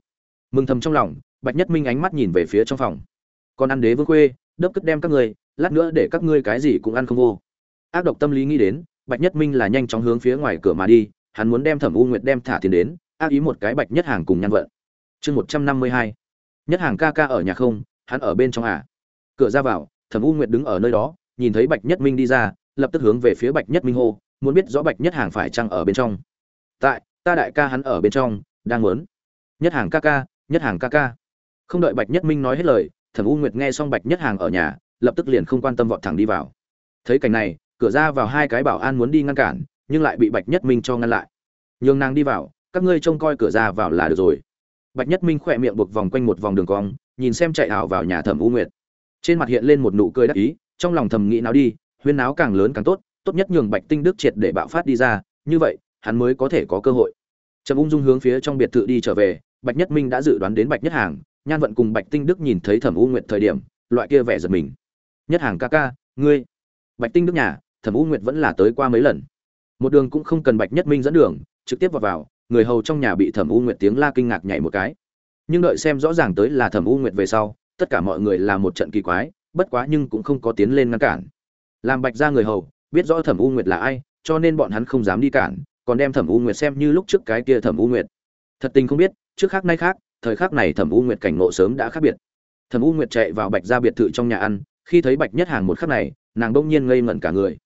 mừng thầm trong lòng, bạch nhất minh ánh mắt nhìn về phía trong phòng còn ăn đế vương khuê, đớp cất đem các ngươi, lát nữa để các ngươi cái gì cũng ăn không vô. Ác độc tâm lý nghĩ đến, bạch nhất minh là nhanh chóng hướng phía ngoài cửa mà đi, hắn muốn đem thẩm u nguyệt đem thả tiền đến, ác ý một cái bạch nhất hàng cùng nhăn vận. Chương một trăm năm mươi hai. Nhất hàng ca ca ở nhà không, hắn ở bên trong à. Cửa ra vào, thẩm u nguyệt đứng ở nơi đó, nhìn thấy bạch nhất minh đi ra, lập tức hướng về phía bạch nhất minh hô, muốn biết rõ bạch nhất hàng phải chăng ở bên trong. Tại, ta đại ca hắn ở bên trong, đang muốn. Nhất hàng ca ca, nhất hàng ca ca. Không đợi bạch nhất minh nói hết lời thẩm u nguyệt nghe xong bạch nhất hàng ở nhà, lập tức liền không quan tâm vọt thẳng đi vào. Thấy cảnh này, cửa ra vào hai cái bảo an muốn đi ngăn cản, nhưng lại bị bạch nhất minh cho ngăn lại. Nhường nàng đi vào, các ngươi trông coi cửa ra vào là được rồi. Bạch nhất minh khỏe miệng buộc vòng quanh một vòng đường cong, nhìn xem chạy ảo vào nhà thẩm u nguyệt. Trên mặt hiện lên một nụ cười đắc ý, trong lòng thầm nghĩ nào đi, huyên náo càng lớn càng tốt tốt nhất nhường bạch tinh đức triệt để bạo phát đi ra, như vậy, hắn mới có thể có cơ hội. Trầm ung dung hướng phía trong biệt thự đi trở về, bạch nhất minh đã dự đoán đến bạch nhất hàng nhan vận cùng bạch tinh đức nhìn thấy thẩm u nguyệt thời điểm, loại kia vẻ giật mình. Nhất hàng ca ca, ngươi? Bạch tinh đức nhà, thẩm u nguyệt vẫn là tới qua mấy lần. Một đường cũng không cần bạch nhất minh dẫn đường, trực tiếp vào vào, người hầu trong nhà bị thẩm u nguyệt tiếng la kinh ngạc nhảy một cái. Nhưng đợi xem rõ ràng tới là thẩm u nguyệt về sau, tất cả mọi người là một trận kỳ quái, bất quá nhưng cũng không có tiến lên ngăn cản. Làm bạch ra người hầu, biết rõ thẩm u nguyệt là ai, cho nên bọn hắn không dám đi cản, còn đem thẩm u nguyệt xem như lúc trước cái kia thẩm u nguyệt. Thật tình không biết, trước khác nay khác thời khắc này thẩm u nguyệt cảnh ngộ sớm đã khác biệt. Thẩm u nguyệt chạy vào bạch ra biệt thự trong nhà ăn, khi thấy bạch nhất hàng một khắc này, nàng bỗng nhiên ngây ngẩn cả người.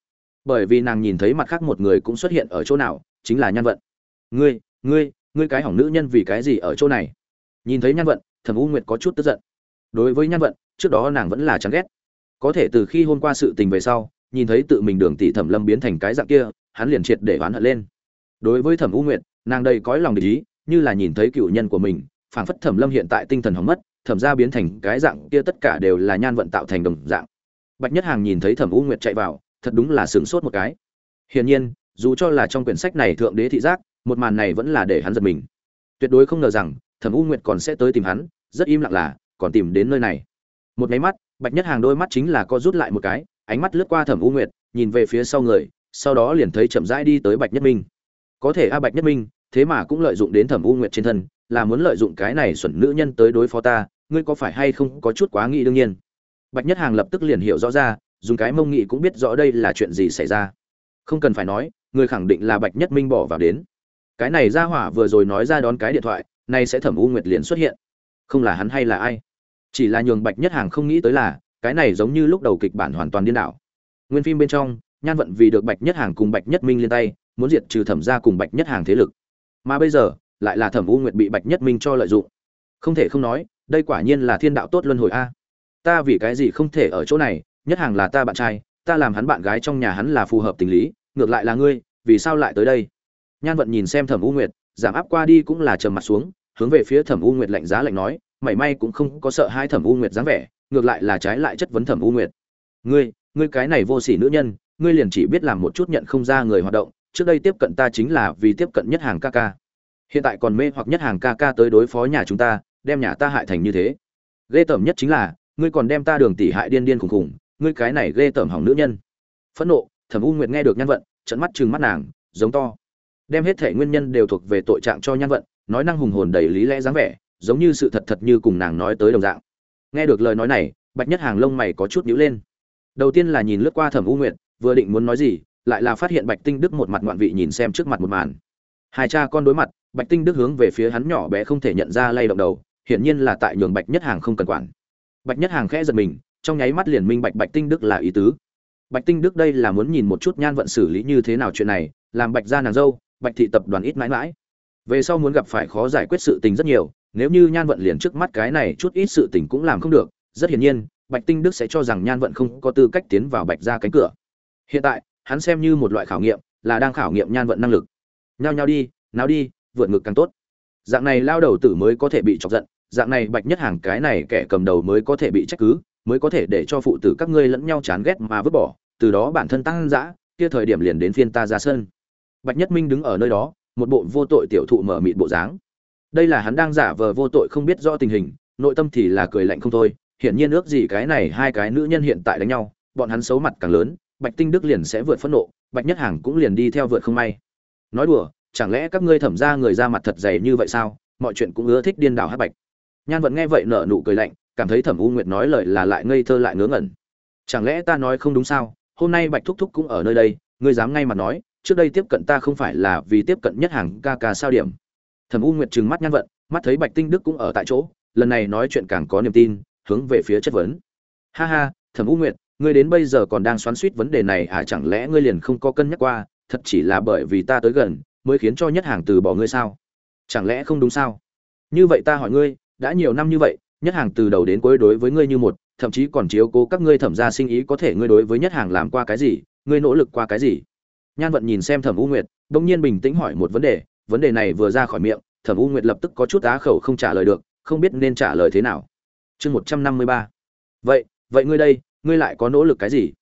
Bởi vì nàng nhìn thấy mặt khác một người cũng xuất hiện ở chỗ nào, chính là nhan vận. Ngươi ngươi ngươi cái hỏng nữ nhân vì cái gì ở chỗ này? Nhìn thấy nhan vận, thẩm u nguyệt có chút tức giận. Đối với nhan vận, trước đó nàng vẫn là chán ghét. Có thể từ khi hôm qua sự tình về sau, nhìn thấy tự mình đường tỷ thẩm lâm biến thành cái dạng kia, hắn liền triệt để oán hận lên. Đối với thẩm u nguyệt, nàng đầy cõi lòng để ý, như là nhìn thấy cựu nhân của mình phảng phất thẩm lâm hiện tại tinh thần hỏng mất, thẩm ra biến thành cái dạng kia tất cả đều là nhan vận tạo thành đồng dạng. Bạch nhất hàng nhìn thấy thẩm u nguyệt chạy vào, thật đúng là sửng sốt một cái. Hiển nhiên, dù cho là trong quyển sách này thượng đế thị giác, một màn này vẫn là để hắn giật mình. Tuyệt đối không ngờ rằng, thẩm u nguyệt còn sẽ tới tìm hắn, rất im lặng là, còn tìm đến nơi này. Một máy mắt, bạch nhất hàng đôi mắt chính là co rút lại một cái, ánh mắt lướt qua thẩm u nguyệt, nhìn về phía sau người, sau đó liền thấy chậm rãi đi tới bạch nhất minh. Có thể a bạch nhất minh, thế mà cũng lợi dụng đến thẩm u nguyệt trên thân là muốn lợi dụng cái này xuẩn nữ nhân tới đối phó ta, ngươi có phải hay không có chút quá nghĩ đương nhiên? Bạch nhất hàng lập tức liền hiểu rõ ra, dùng cái mông nghị cũng biết rõ đây là chuyện gì xảy ra. Không cần phải nói, người khẳng định là bạch nhất minh bỏ vào đến. Cái này ra hỏa vừa rồi nói ra đón cái điện thoại, nay sẽ thẩm u nguyệt liền xuất hiện. Không là hắn hay là ai? Chỉ là nhường bạch nhất hàng không nghĩ tới là, cái này giống như lúc đầu kịch bản hoàn toàn điên đảo. Nguyên phim bên trong, nhan vận vì được bạch nhất hàng cùng bạch nhất minh liên tay, muốn diệt trừ thẩm gia cùng bạch nhất hàng thế lực. Mà bây giờ lại là thẩm u nguyệt bị bạch nhất minh cho lợi dụng. Không thể không nói, đây quả nhiên là thiên đạo tốt luân hồi a. Ta vì cái gì không thể ở chỗ này, nhất hàng là ta bạn trai, ta làm hắn bạn gái trong nhà hắn là phù hợp tình lý, ngược lại là ngươi, vì sao lại tới đây? Nhan vận nhìn xem thẩm u nguyệt, giảm áp qua đi cũng là trầm mặt xuống, hướng về phía thẩm u nguyệt lạnh giá lạnh nói, mảy may cũng không có sợ hai thẩm u nguyệt dáng vẻ, ngược lại là trái lại chất vấn thẩm u nguyệt. Ngươi ngươi cái này vô sỉ nữ nhân, ngươi liền chỉ biết làm một chút nhận không ra người hoạt động, trước đây tiếp cận ta chính là vì tiếp cận nhất hàng ca ca hiện tại còn mê hoặc nhất hàng ca ca tới đối phó nhà chúng ta, đem nhà ta hại thành như thế. Ghê tởm nhất chính là, ngươi còn đem ta đường tỷ hại điên điên khùng khùng, ngươi cái này ghê tởm hỏng nữ nhân. Phẫn nộ, thẩm u nguyệt nghe được nhan vận trận mắt chừng mắt nàng, giống to. Đem hết thể nguyên nhân đều thuộc về tội trạng cho nhan vận, nói năng hùng hồn đầy lý lẽ dáng vẻ, giống như sự thật thật như cùng nàng nói tới đồng dạng. Nghe được lời nói này, bạch nhất hàng lông mày có chút nhíu lên. Đầu tiên là nhìn lướt qua thẩm u nguyệt, vừa định muốn nói gì, lại là phát hiện bạch tinh đức một mặt ngoạn vị nhìn xem trước mặt một màn. Hai cha con đối mặt bạch tinh đức hướng về phía hắn nhỏ bé không thể nhận ra lay động đầu, hiển nhiên là tại nhường bạch nhất hàng không cần quản. Bạch nhất hàng khẽ giật mình, trong nháy mắt liền minh bạch bạch tinh đức là ý tứ. Bạch tinh đức đây là muốn nhìn một chút nhan vận xử lý như thế nào chuyện này, làm bạch gia nàng dâu, bạch thị tập đoàn ít mãi mãi. Về sau muốn gặp phải khó giải quyết sự tình rất nhiều, nếu như nhan vận liền trước mắt cái này chút ít sự tình cũng làm không được, rất hiển nhiên, bạch tinh đức sẽ cho rằng nhan vận không có tư cách tiến vào bạch ra cánh cửa. Hiện tại, hắn xem như một loại khảo nghiệm, là đang khảo nghiệm nhan vận năng lực. Nhao nhao đi, nào đi vượt ngực càng tốt. Dạng này lao đầu tử mới có thể bị chọc giận, dạng này bạch nhất hàng cái này kẻ cầm đầu mới có thể bị trách cứ, mới có thể để cho phụ tử các ngươi lẫn nhau chán ghét mà vứt bỏ, từ đó bản thân tăng dã, kia thời điểm liền đến phiên ta ra sân. Bạch nhất minh đứng ở nơi đó, một bộ vô tội tiểu thụ mở mịt bộ dáng. Đây là hắn đang giả vờ vô tội không biết rõ tình hình, nội tâm thì là cười lạnh không thôi, hiển nhiên ước gì cái này hai cái nữ nhân hiện tại đánh nhau, bọn hắn xấu mặt càng lớn, bạch tinh đức liền sẽ vượt phẫn nộ, bạch nhất hàng cũng liền đi theo vượt không may. Nói đùa chẳng lẽ các ngươi thẩm ra người ra mặt thật dày như vậy sao? Mọi chuyện cũng ưa thích điên đảo hát bạch. Nhan vẫn nghe vậy nở nụ cười lạnh, cảm thấy thẩm u nguyệt nói lời là lại ngây thơ lại ngớ ngẩn. Chẳng lẽ ta nói không đúng sao? Hôm nay bạch thúc thúc cũng ở nơi đây, ngươi dám ngay mà nói, trước đây tiếp cận ta không phải là vì tiếp cận nhất hàng ca ca sao điểm? Thẩm u nguyệt trừng mắt nhan vận, mắt thấy bạch tinh đức cũng ở tại chỗ, lần này nói chuyện càng có niềm tin, hướng về phía chất vấn. Ha ha, thẩm u nguyệt, ngươi đến bây giờ còn đang xoắn suýt vấn đề này à? Chẳng lẽ ngươi liền không có cân nhắc qua? Thật chỉ là bởi vì ta tới gần mới khiến cho nhất hàng từ bỏ ngươi sao? Chẳng lẽ không đúng sao? Như vậy ta hỏi ngươi, đã nhiều năm như vậy, nhất hàng từ đầu đến cuối đối với ngươi như một, thậm chí còn chiếu cố các ngươi thẩm gia sinh ý có thể ngươi đối với nhất hàng làm qua cái gì, ngươi nỗ lực qua cái gì? Nhan vận nhìn xem thẩm u nguyệt đông nhiên bình tĩnh hỏi một vấn đề vấn đề này vừa ra khỏi miệng, thẩm u nguyệt lập tức có chút á khẩu không trả lời được, không biết nên trả lời thế nào. Chương một trăm năm mươi ba. Vậy vậy ngươi đây, ngươi lại có nỗ lực cái gì?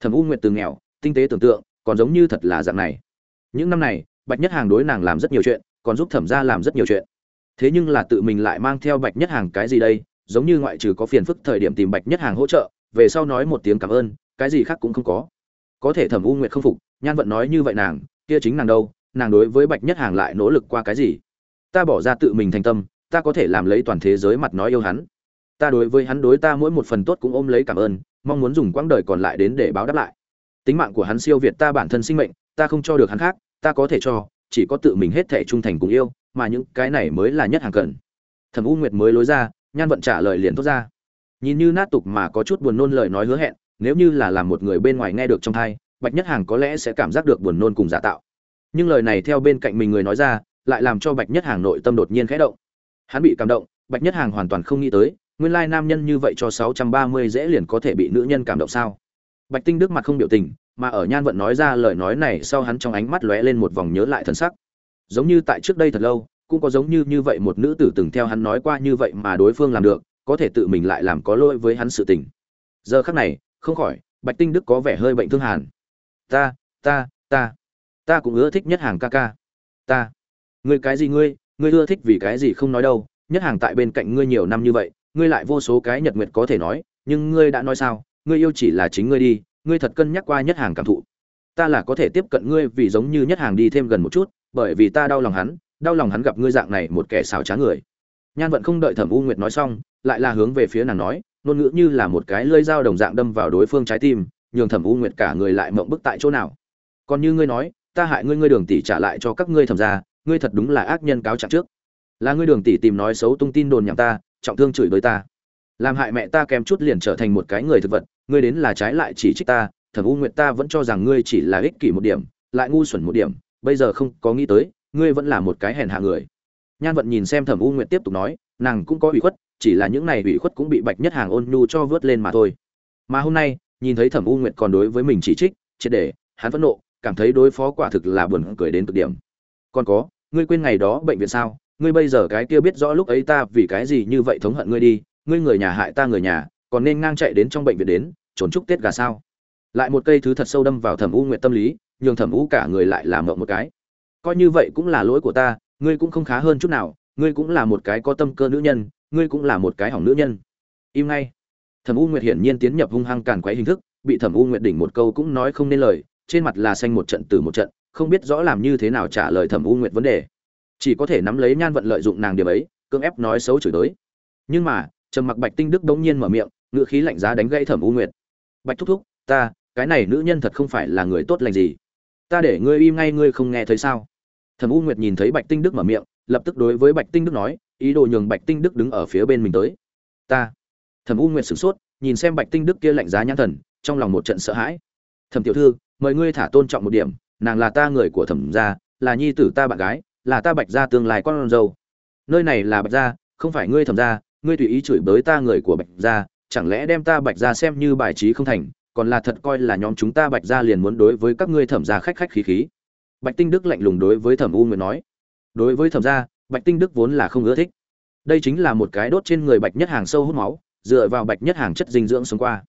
Thẩm u nguyệt từ nghèo, tinh tế tưởng tượng, còn giống như thật là dạng này. Những năm này bạch nhất hàng đối nàng làm rất nhiều chuyện, còn giúp thẩm gia làm rất nhiều chuyện. Thế nhưng là tự mình lại mang theo bạch nhất hàng cái gì đây, giống như ngoại trừ có phiền phức thời điểm tìm bạch nhất hàng hỗ trợ, về sau nói một tiếng cảm ơn, cái gì khác cũng không có. Có thể thẩm u nguyệt không phục, nhan vận nói như vậy nàng, kia chính nàng đâu, nàng đối với bạch nhất hàng lại nỗ lực qua cái gì? Ta bỏ ra tự mình thành tâm, ta có thể làm lấy toàn thế giới mặt nói yêu hắn. Ta đối với hắn đối ta mỗi một phần tốt cũng ôm lấy cảm ơn, mong muốn dùng quãng đời còn lại đến để báo đáp lại. Tính mạng của hắn siêu việt ta bản thân sinh mệnh, ta không cho được hắn khác ta có thể cho, chỉ có tự mình hết thể trung thành cùng yêu, mà những cái này mới là nhất hàng cần thẩm u nguyệt mới lối ra, nhan vận trả lời liền thốt ra. Nhìn như nát tục mà có chút buồn nôn lời nói hứa hẹn, nếu như là làm một người bên ngoài nghe được trong thai, bạch nhất hàng có lẽ sẽ cảm giác được buồn nôn cùng giả tạo. Nhưng lời này theo bên cạnh mình người nói ra, lại làm cho bạch nhất hàng nội tâm đột nhiên khẽ động. Hắn bị cảm động, bạch nhất hàng hoàn toàn không nghĩ tới, nguyên lai nam nhân như vậy cho sáu trăm ba mươi dễ liền có thể bị nữ nhân cảm động sao? Bạch tinh đức mặt không biểu tình mà ở nhan vận nói ra lời nói này sau hắn trong ánh mắt lóe lên một vòng nhớ lại thân sắc. Giống như tại trước đây thật lâu, cũng có giống như như vậy một nữ tử từng theo hắn nói qua như vậy mà đối phương làm được, có thể tự mình lại làm có lỗi với hắn sự tình. Giờ khắc này, không khỏi, bạch tinh đức có vẻ hơi bệnh thương hàn. Ta ta ta ta cũng ưa thích nhất hàng ca ca. Ta. Ngươi cái gì ngươi ngươi ưa thích vì cái gì không nói đâu, nhất hàng tại bên cạnh ngươi nhiều năm như vậy, ngươi lại vô số cái nhật nguyệt có thể nói, nhưng ngươi đã nói sao, ngươi yêu chỉ là chính ngươi đi ngươi thật cân nhắc qua nhất hàng cảm thụ. Ta là có thể tiếp cận ngươi vì giống như nhất hàng đi thêm gần một chút, bởi vì ta đau lòng hắn, đau lòng hắn gặp ngươi dạng này một kẻ xảo trá người. Nhan vận không đợi thẩm u nguyệt nói xong, lại là hướng về phía nàng nói, ngôn ngữ như là một cái lưỡi dao đồng dạng đâm vào đối phương trái tim, nhường thẩm u nguyệt cả người lại mộng bức tại chỗ nào. Còn như ngươi nói, ta hại ngươi ngươi đường tỷ trả lại cho các ngươi thẩm ra ngươi thật đúng là ác nhân cáo trạng trước. Là ngươi đường tỷ tìm nói xấu tung tin đồn nhảm ta, trọng thương chửi bới ta làm hại mẹ ta kèm chút liền trở thành một cái người thực vật, ngươi đến là trái lại chỉ trích ta, thẩm u nguyệt ta vẫn cho rằng ngươi chỉ là ích kỷ một điểm, lại ngu xuẩn một điểm, bây giờ không có nghĩ tới, ngươi vẫn là một cái hèn hạ người. Nhan vận nhìn xem thẩm u nguyệt tiếp tục nói, nàng cũng có ủy khuất, chỉ là những này ủy khuất cũng bị bạch nhất hàng ôn nhu cho vớt lên mà thôi. Mà hôm nay, nhìn thấy thẩm u nguyệt còn đối với mình chỉ trích, triệt để, hắn phẫn nộ, cảm thấy đối phó quả thực là buồn cười đến cực điểm. Còn có, ngươi quên ngày đó bệnh viện sao? Ngươi bây giờ cái kia biết rõ lúc ấy ta vì cái gì như vậy thống hận ngươi đi ngươi người nhà hại ta người nhà, còn nên ngang chạy đến trong bệnh viện đến, trốn chúc tết gà sao? Lại một cây thứ thật sâu đâm vào thẩm u nguyện tâm lý, nhường thẩm u cả người lại làm mộng một cái. Coi như vậy cũng là lỗi của ta, ngươi cũng không khá hơn chút nào, ngươi cũng là một cái có tâm cơ nữ nhân, ngươi cũng là một cái hỏng nữ nhân. Im ngay. Thẩm u nguyệt hiển nhiên tiến nhập hung hăng càn quấy hình thức, bị thẩm u nguyệt đỉnh một câu cũng nói không nên lời, trên mặt là xanh một trận từ một trận, không biết rõ làm như thế nào trả lời thẩm u nguyệt vấn đề. Chỉ có thể nắm lấy nhan vận lợi dụng nàng điểm ấy, cưỡng ép nói xấu chửi tới. Nhưng mà trầm mặc bạch tinh đức đống nhiên mở miệng ngựa khí lạnh giá đánh gãy thẩm u nguyệt. Bạch thúc thúc, ta, cái này nữ nhân thật không phải là người tốt lành gì. Ta để ngươi im ngay, ngươi không nghe thấy sao? Thẩm u nguyệt nhìn thấy bạch tinh đức mở miệng, lập tức đối với bạch tinh đức nói, ý đồ nhường bạch tinh đức đứng ở phía bên mình tới. Ta. Thẩm u nguyệt sửng sốt, nhìn xem bạch tinh đức kia lạnh giá nhãn thần, trong lòng một trận sợ hãi. Thẩm tiểu thư, mời ngươi thả tôn trọng một điểm, nàng là ta người của thẩm gia, là nhi tử ta bạn gái, là ta bạch gia tương lai con dâu. Nơi này là bạch gia, không phải ngươi thẩm gia ngươi tùy ý chửi bới ta người của bạch gia, chẳng lẽ đem ta bạch gia xem như bài trí không thành, còn là thật coi là nhóm chúng ta bạch gia liền muốn đối với các ngươi thẩm gia khách khách khí khí. Bạch tinh đức lạnh lùng đối với thẩm u nguyệt nói. Đối với thẩm gia, bạch tinh đức vốn là không ưa thích. Đây chính là một cái đốt trên người bạch nhất hàng sâu hút máu, dựa vào bạch nhất hàng chất dinh dưỡng sống qua.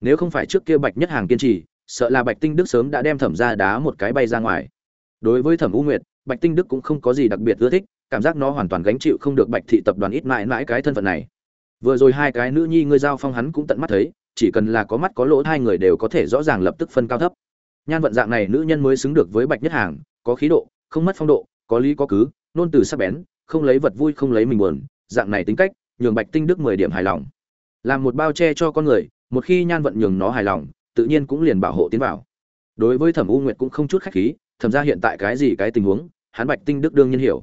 Nếu không phải trước kia bạch nhất hàng kiên trì, sợ là bạch tinh đức sớm đã đem thẩm gia đá một cái bay ra ngoài. Đối với thẩm u nguyệt, bạch tinh đức cũng không có gì đặc biệt ưa thích cảm giác nó hoàn toàn gánh chịu không được bạch thị tập đoàn ít mãi mãi cái thân phận này. Vừa rồi hai cái nữ nhi ngươi giao phong hắn cũng tận mắt thấy, chỉ cần là có mắt có lỗ hai người đều có thể rõ ràng lập tức phân cao thấp. Nhan vận dạng này nữ nhân mới xứng được với bạch nhất hàng, có khí độ, không mất phong độ, có lý có cứ, nôn từ sắc bén, không lấy vật vui không lấy mình buồn, dạng này tính cách, nhường bạch tinh đức mười điểm hài lòng. Làm một bao che cho con người, một khi nhan vận nhường nó hài lòng, tự nhiên cũng liền bảo hộ tiến vào. Đối với thẩm u nguyệt cũng không chút khách khí thẩm ra hiện tại cái gì cái tình huống, hắn bạch tinh đức đương nhiên hiểu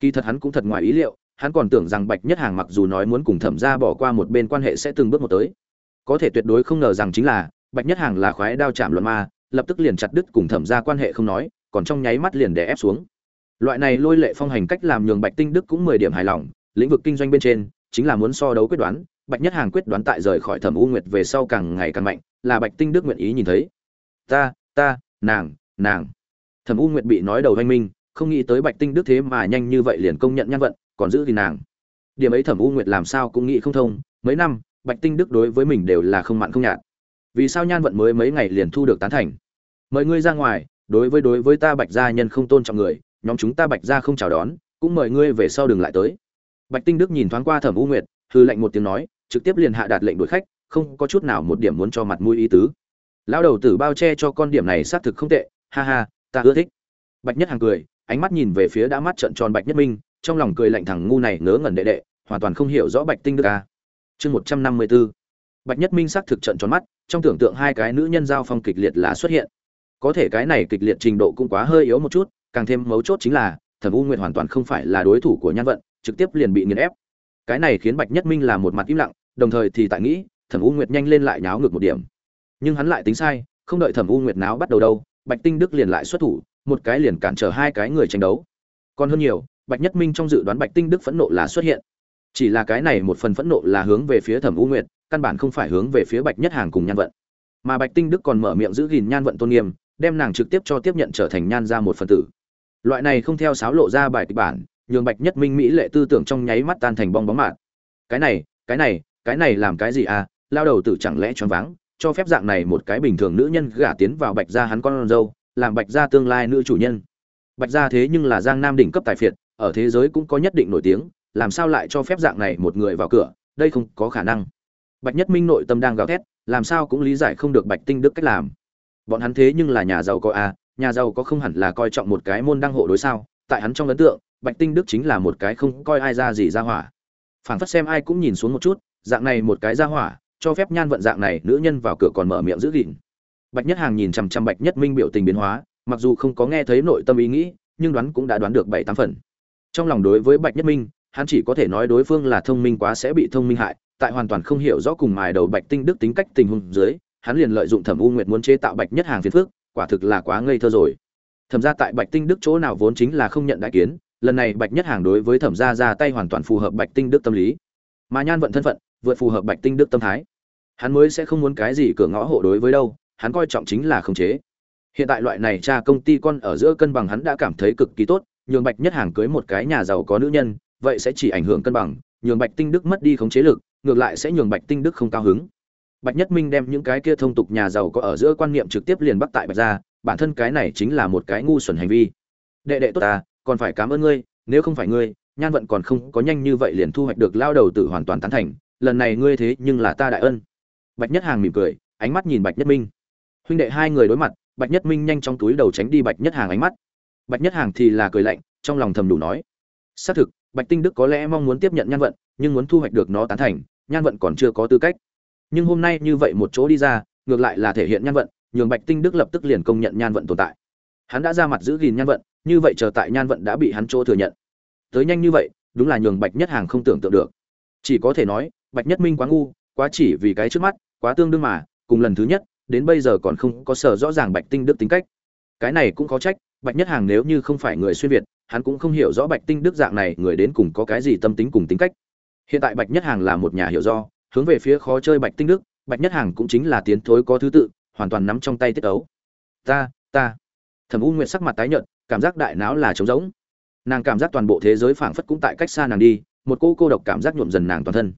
kỳ thật hắn cũng thật ngoài ý liệu, hắn còn tưởng rằng bạch nhất hàng mặc dù nói muốn cùng thẩm ra bỏ qua một bên quan hệ sẽ từng bước một tới. Có thể tuyệt đối không ngờ rằng chính là, bạch nhất hàng là khoái đao chạm luận ma, lập tức liền chặt đứt cùng thẩm ra quan hệ không nói, còn trong nháy mắt liền đè ép xuống. Loại này lôi lệ phong hành cách làm nhường bạch tinh đức cũng mười điểm hài lòng, lĩnh vực kinh doanh bên trên, chính là muốn so đấu quyết đoán, bạch nhất hàng quyết đoán tại rời khỏi thẩm u nguyệt về sau càng ngày càng mạnh, là bạch tinh đức nguyện ý nhìn thấy. Ta ta, nàng nàng. Thẩm u nguyệt bị nói đầu hoanh minh không nghĩ tới bạch tinh đức thế mà nhanh như vậy liền công nhận nhân vận, còn giữ thì nàng. Điểm ấy thẩm u nguyệt làm sao cũng nghĩ không thông, mấy năm, bạch tinh đức đối với mình đều là không mặn không nhạt. Vì sao nhan vận mới mấy ngày liền thu được tán thành? Mời ngươi ra ngoài, đối với đối với ta bạch gia nhân không tôn trọng người, nhóm chúng ta bạch gia không chào đón, cũng mời ngươi về sau đừng lại tới. Bạch tinh đức nhìn thoáng qua thẩm u nguyệt hư lệnh một tiếng nói, trực tiếp liền hạ đạt lệnh đuổi khách, không có chút nào một điểm muốn cho mặt mũi ý tứ. Lão đầu tử bao che cho con điểm này xác thực không tệ, ha ha, ta ưa thích. Bạch nhất hàng cười ánh mắt nhìn về phía đã mắt trận tròn bạch nhất minh, trong lòng cười lạnh thằng ngu này ngớ ngẩn đệ đệ, hoàn toàn không hiểu rõ bạch tinh đức a chương một trăm năm mươi b bạch nhất minh xác thực trận tròn mắt, trong tưởng tượng hai cái nữ nhân giao phong kịch liệt là xuất hiện. Có thể cái này kịch liệt trình độ cũng quá hơi yếu một chút, càng thêm mấu chốt chính là, thẩm u nguyệt hoàn toàn không phải là đối thủ của nhan vận, trực tiếp liền bị nghiền ép. Cái này khiến bạch nhất minh là một mặt im lặng, đồng thời thì tại nghĩ, thẩm u nguyệt nhanh lên lại nháo ngược một điểm. Nhưng hắn lại tính sai, không đợi thẩm u nguyệt náo bắt đầu đâu, bạch tinh đức liền lại xuất thủ một cái liền cản trở hai cái người tranh đấu. Còn hơn nhiều, bạch nhất minh trong dự đoán bạch tinh đức phẫn nộ là xuất hiện. Chỉ là cái này một phần phẫn nộ là hướng về phía thẩm u nguyệt, căn bản không phải hướng về phía bạch nhất hàng cùng nhan vận. Mà bạch tinh đức còn mở miệng giữ gìn nhan vận tôn nghiêm, đem nàng trực tiếp cho tiếp nhận trở thành nhan ra một phần tử. Loại này không theo sáo lộ ra bài kịch bản, nhường bạch nhất minh mỹ lệ tư tưởng trong nháy mắt tan thành bong bóng mạng cái này cái này cái này làm cái gì à? Lao đầu tử chẳng lẽ choáng váng, cho phép dạng này một cái bình thường nữ nhân gả tiến vào bạch gia hắn con dâu làm bạch gia tương lai nữ chủ nhân. Bạch gia thế nhưng là giang nam đỉnh cấp tài phiệt, ở thế giới cũng có nhất định nổi tiếng, làm sao lại cho phép dạng này một người vào cửa, đây không có khả năng. Bạch nhất minh nội tâm đang gào thét, làm sao cũng lý giải không được bạch tinh đức cách làm. Bọn hắn thế nhưng là nhà giàu có à nhà giàu có không hẳn là coi trọng một cái môn đăng hộ đối sao, tại hắn trong ấn tượng, bạch tinh đức chính là một cái không coi ai ra gì ra hỏa. Phảng phất xem ai cũng nhìn xuống một chút, dạng này một cái ra hỏa, cho phép nhan vận dạng này, nữ nhân vào cửa còn mở miệng giữ gìn bạch nhất hàng nhìn chằm chằm bạch nhất minh biểu tình biến hóa, mặc dù không có nghe thấy nội tâm ý nghĩ, nhưng đoán cũng đã đoán được bảy tám phần. Trong lòng đối với bạch nhất minh, hắn chỉ có thể nói đối phương là thông minh quá sẽ bị thông minh hại, tại hoàn toàn không hiểu rõ cùng mài đầu bạch tinh đức tính cách tình huống dưới, hắn liền lợi dụng thẩm u nguyệt muốn chế tạo bạch nhất hàng phiền phước quả thực là quá ngây thơ rồi. Thẩm ra tại bạch tinh đức chỗ nào vốn chính là không nhận đại kiến, lần này bạch nhất hàng đối với thẩm gia ra tay hoàn toàn phù hợp bạch tinh đức tâm lý. Mà nhan vận thân phận, vượt phù hợp bạch tinh đức tâm thái. Hắn mới sẽ không muốn cái gì cửa ngõ hộ đối với đâu hắn coi trọng chính là khống chế. Hiện tại loại này cha công ty con ở giữa cân bằng hắn đã cảm thấy cực kỳ tốt, nhường bạch nhất hàng cưới một cái nhà giàu có nữ nhân, vậy sẽ chỉ ảnh hưởng cân bằng, nhường bạch tinh đức mất đi khống chế lực, ngược lại sẽ nhường bạch tinh đức không cao hứng. Bạch nhất minh đem những cái kia thông tục nhà giàu có ở giữa quan niệm trực tiếp liền bắt tại bạch gia bản thân cái này chính là một cái ngu xuẩn hành vi. Đệ đệ tốt ta, còn phải cảm ơn ngươi, nếu không phải ngươi, nhan vận còn không có nhanh như vậy liền thu hoạch được lao đầu tử hoàn toàn tán thành, lần này ngươi thế nhưng là ta đại ân. Bạch nhất hàng mỉm cười, ánh mắt nhìn bạch nhất minh huynh đệ hai người đối mặt, bạch nhất minh nhanh trong túi đầu tránh đi bạch nhất hàng ánh mắt. Bạch nhất hàng thì là cười lạnh, trong lòng thầm đủ nói. Xác thực, bạch tinh đức có lẽ mong muốn tiếp nhận nhan vận, nhưng muốn thu hoạch được nó tán thành, nhan vận còn chưa có tư cách. Nhưng hôm nay như vậy một chỗ đi ra, ngược lại là thể hiện nhan vận, nhường bạch tinh đức lập tức liền công nhận nhan vận tồn tại. Hắn đã ra mặt giữ gìn nhan vận, như vậy chờ tại nhan vận đã bị hắn chỗ thừa nhận. Tới nhanh như vậy, đúng là nhường bạch nhất hàng không tưởng tượng được. Chỉ có thể nói, bạch nhất minh quá ngu, quá chỉ vì cái trước mắt, quá tương đương mà, cùng lần thứ nhất đến bây giờ còn không có sở rõ ràng bạch tinh đức tính cách. Cái này cũng có trách, bạch nhất hàng nếu như không phải người xuyên việt, hắn cũng không hiểu rõ bạch tinh đức dạng này người đến cùng có cái gì tâm tính cùng tính cách. Hiện tại bạch nhất hàng là một nhà hiểu do, hướng về phía khó chơi bạch tinh đức, bạch nhất hàng cũng chính là tiến thối có thứ tự, hoàn toàn nắm trong tay tiết ấu. Ta ta. Thẩm u nguyệt sắc mặt tái nhợt, cảm giác đại não là trống rỗng. Nàng cảm giác toàn bộ thế giới phảng phất cũng tại cách xa nàng đi, một cô cô độc cảm giác nhuộm dần nàng toàn thân.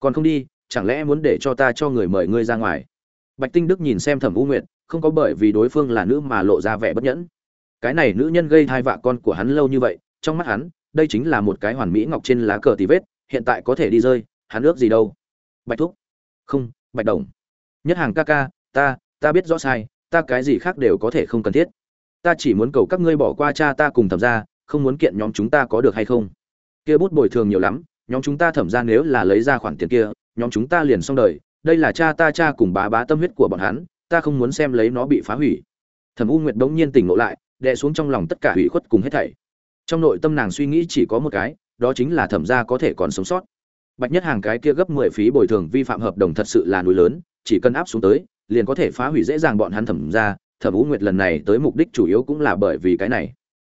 Còn không đi, chẳng lẽ muốn để cho ta cho người mời ngươi ra ngoài? Bạch tinh đức nhìn xem thẩm u nguyệt, không có bởi vì đối phương là nữ mà lộ ra vẻ bất nhẫn. Cái này nữ nhân gây thai vạ con của hắn lâu như vậy, trong mắt hắn, đây chính là một cái hoàn mỹ ngọc trên lá cờ tì vết, hiện tại có thể đi rơi, hắn ước gì đâu? Bạch thúc. Không, bạch đồng. Nhất hàng ca ca, ta ta biết rõ sai, ta cái gì khác đều có thể không cần thiết. Ta chỉ muốn cầu các ngươi bỏ qua cha ta cùng thẩm ra không muốn kiện nhóm chúng ta có được hay không? Kia bút bồi thường nhiều lắm, nhóm chúng ta thẩm ra nếu là lấy ra khoản tiền kia, nhóm chúng ta liền xong đời đây là cha ta cha cùng bá bá tâm huyết của bọn hắn, ta không muốn xem lấy nó bị phá hủy. Thẩm u nguyệt đống nhiên tỉnh ngộ lại, đè xuống trong lòng tất cả hủy khuất cùng hết thảy. Trong nội tâm nàng suy nghĩ chỉ có một cái, đó chính là thẩm gia có thể còn sống sót. Bạch nhất hàng cái kia gấp mười phí bồi thường vi phạm hợp đồng thật sự là núi lớn, chỉ cần áp xuống tới, liền có thể phá hủy dễ dàng bọn hắn thẩm gia. Thẩm u nguyệt lần này tới mục đích chủ yếu cũng là bởi vì cái này.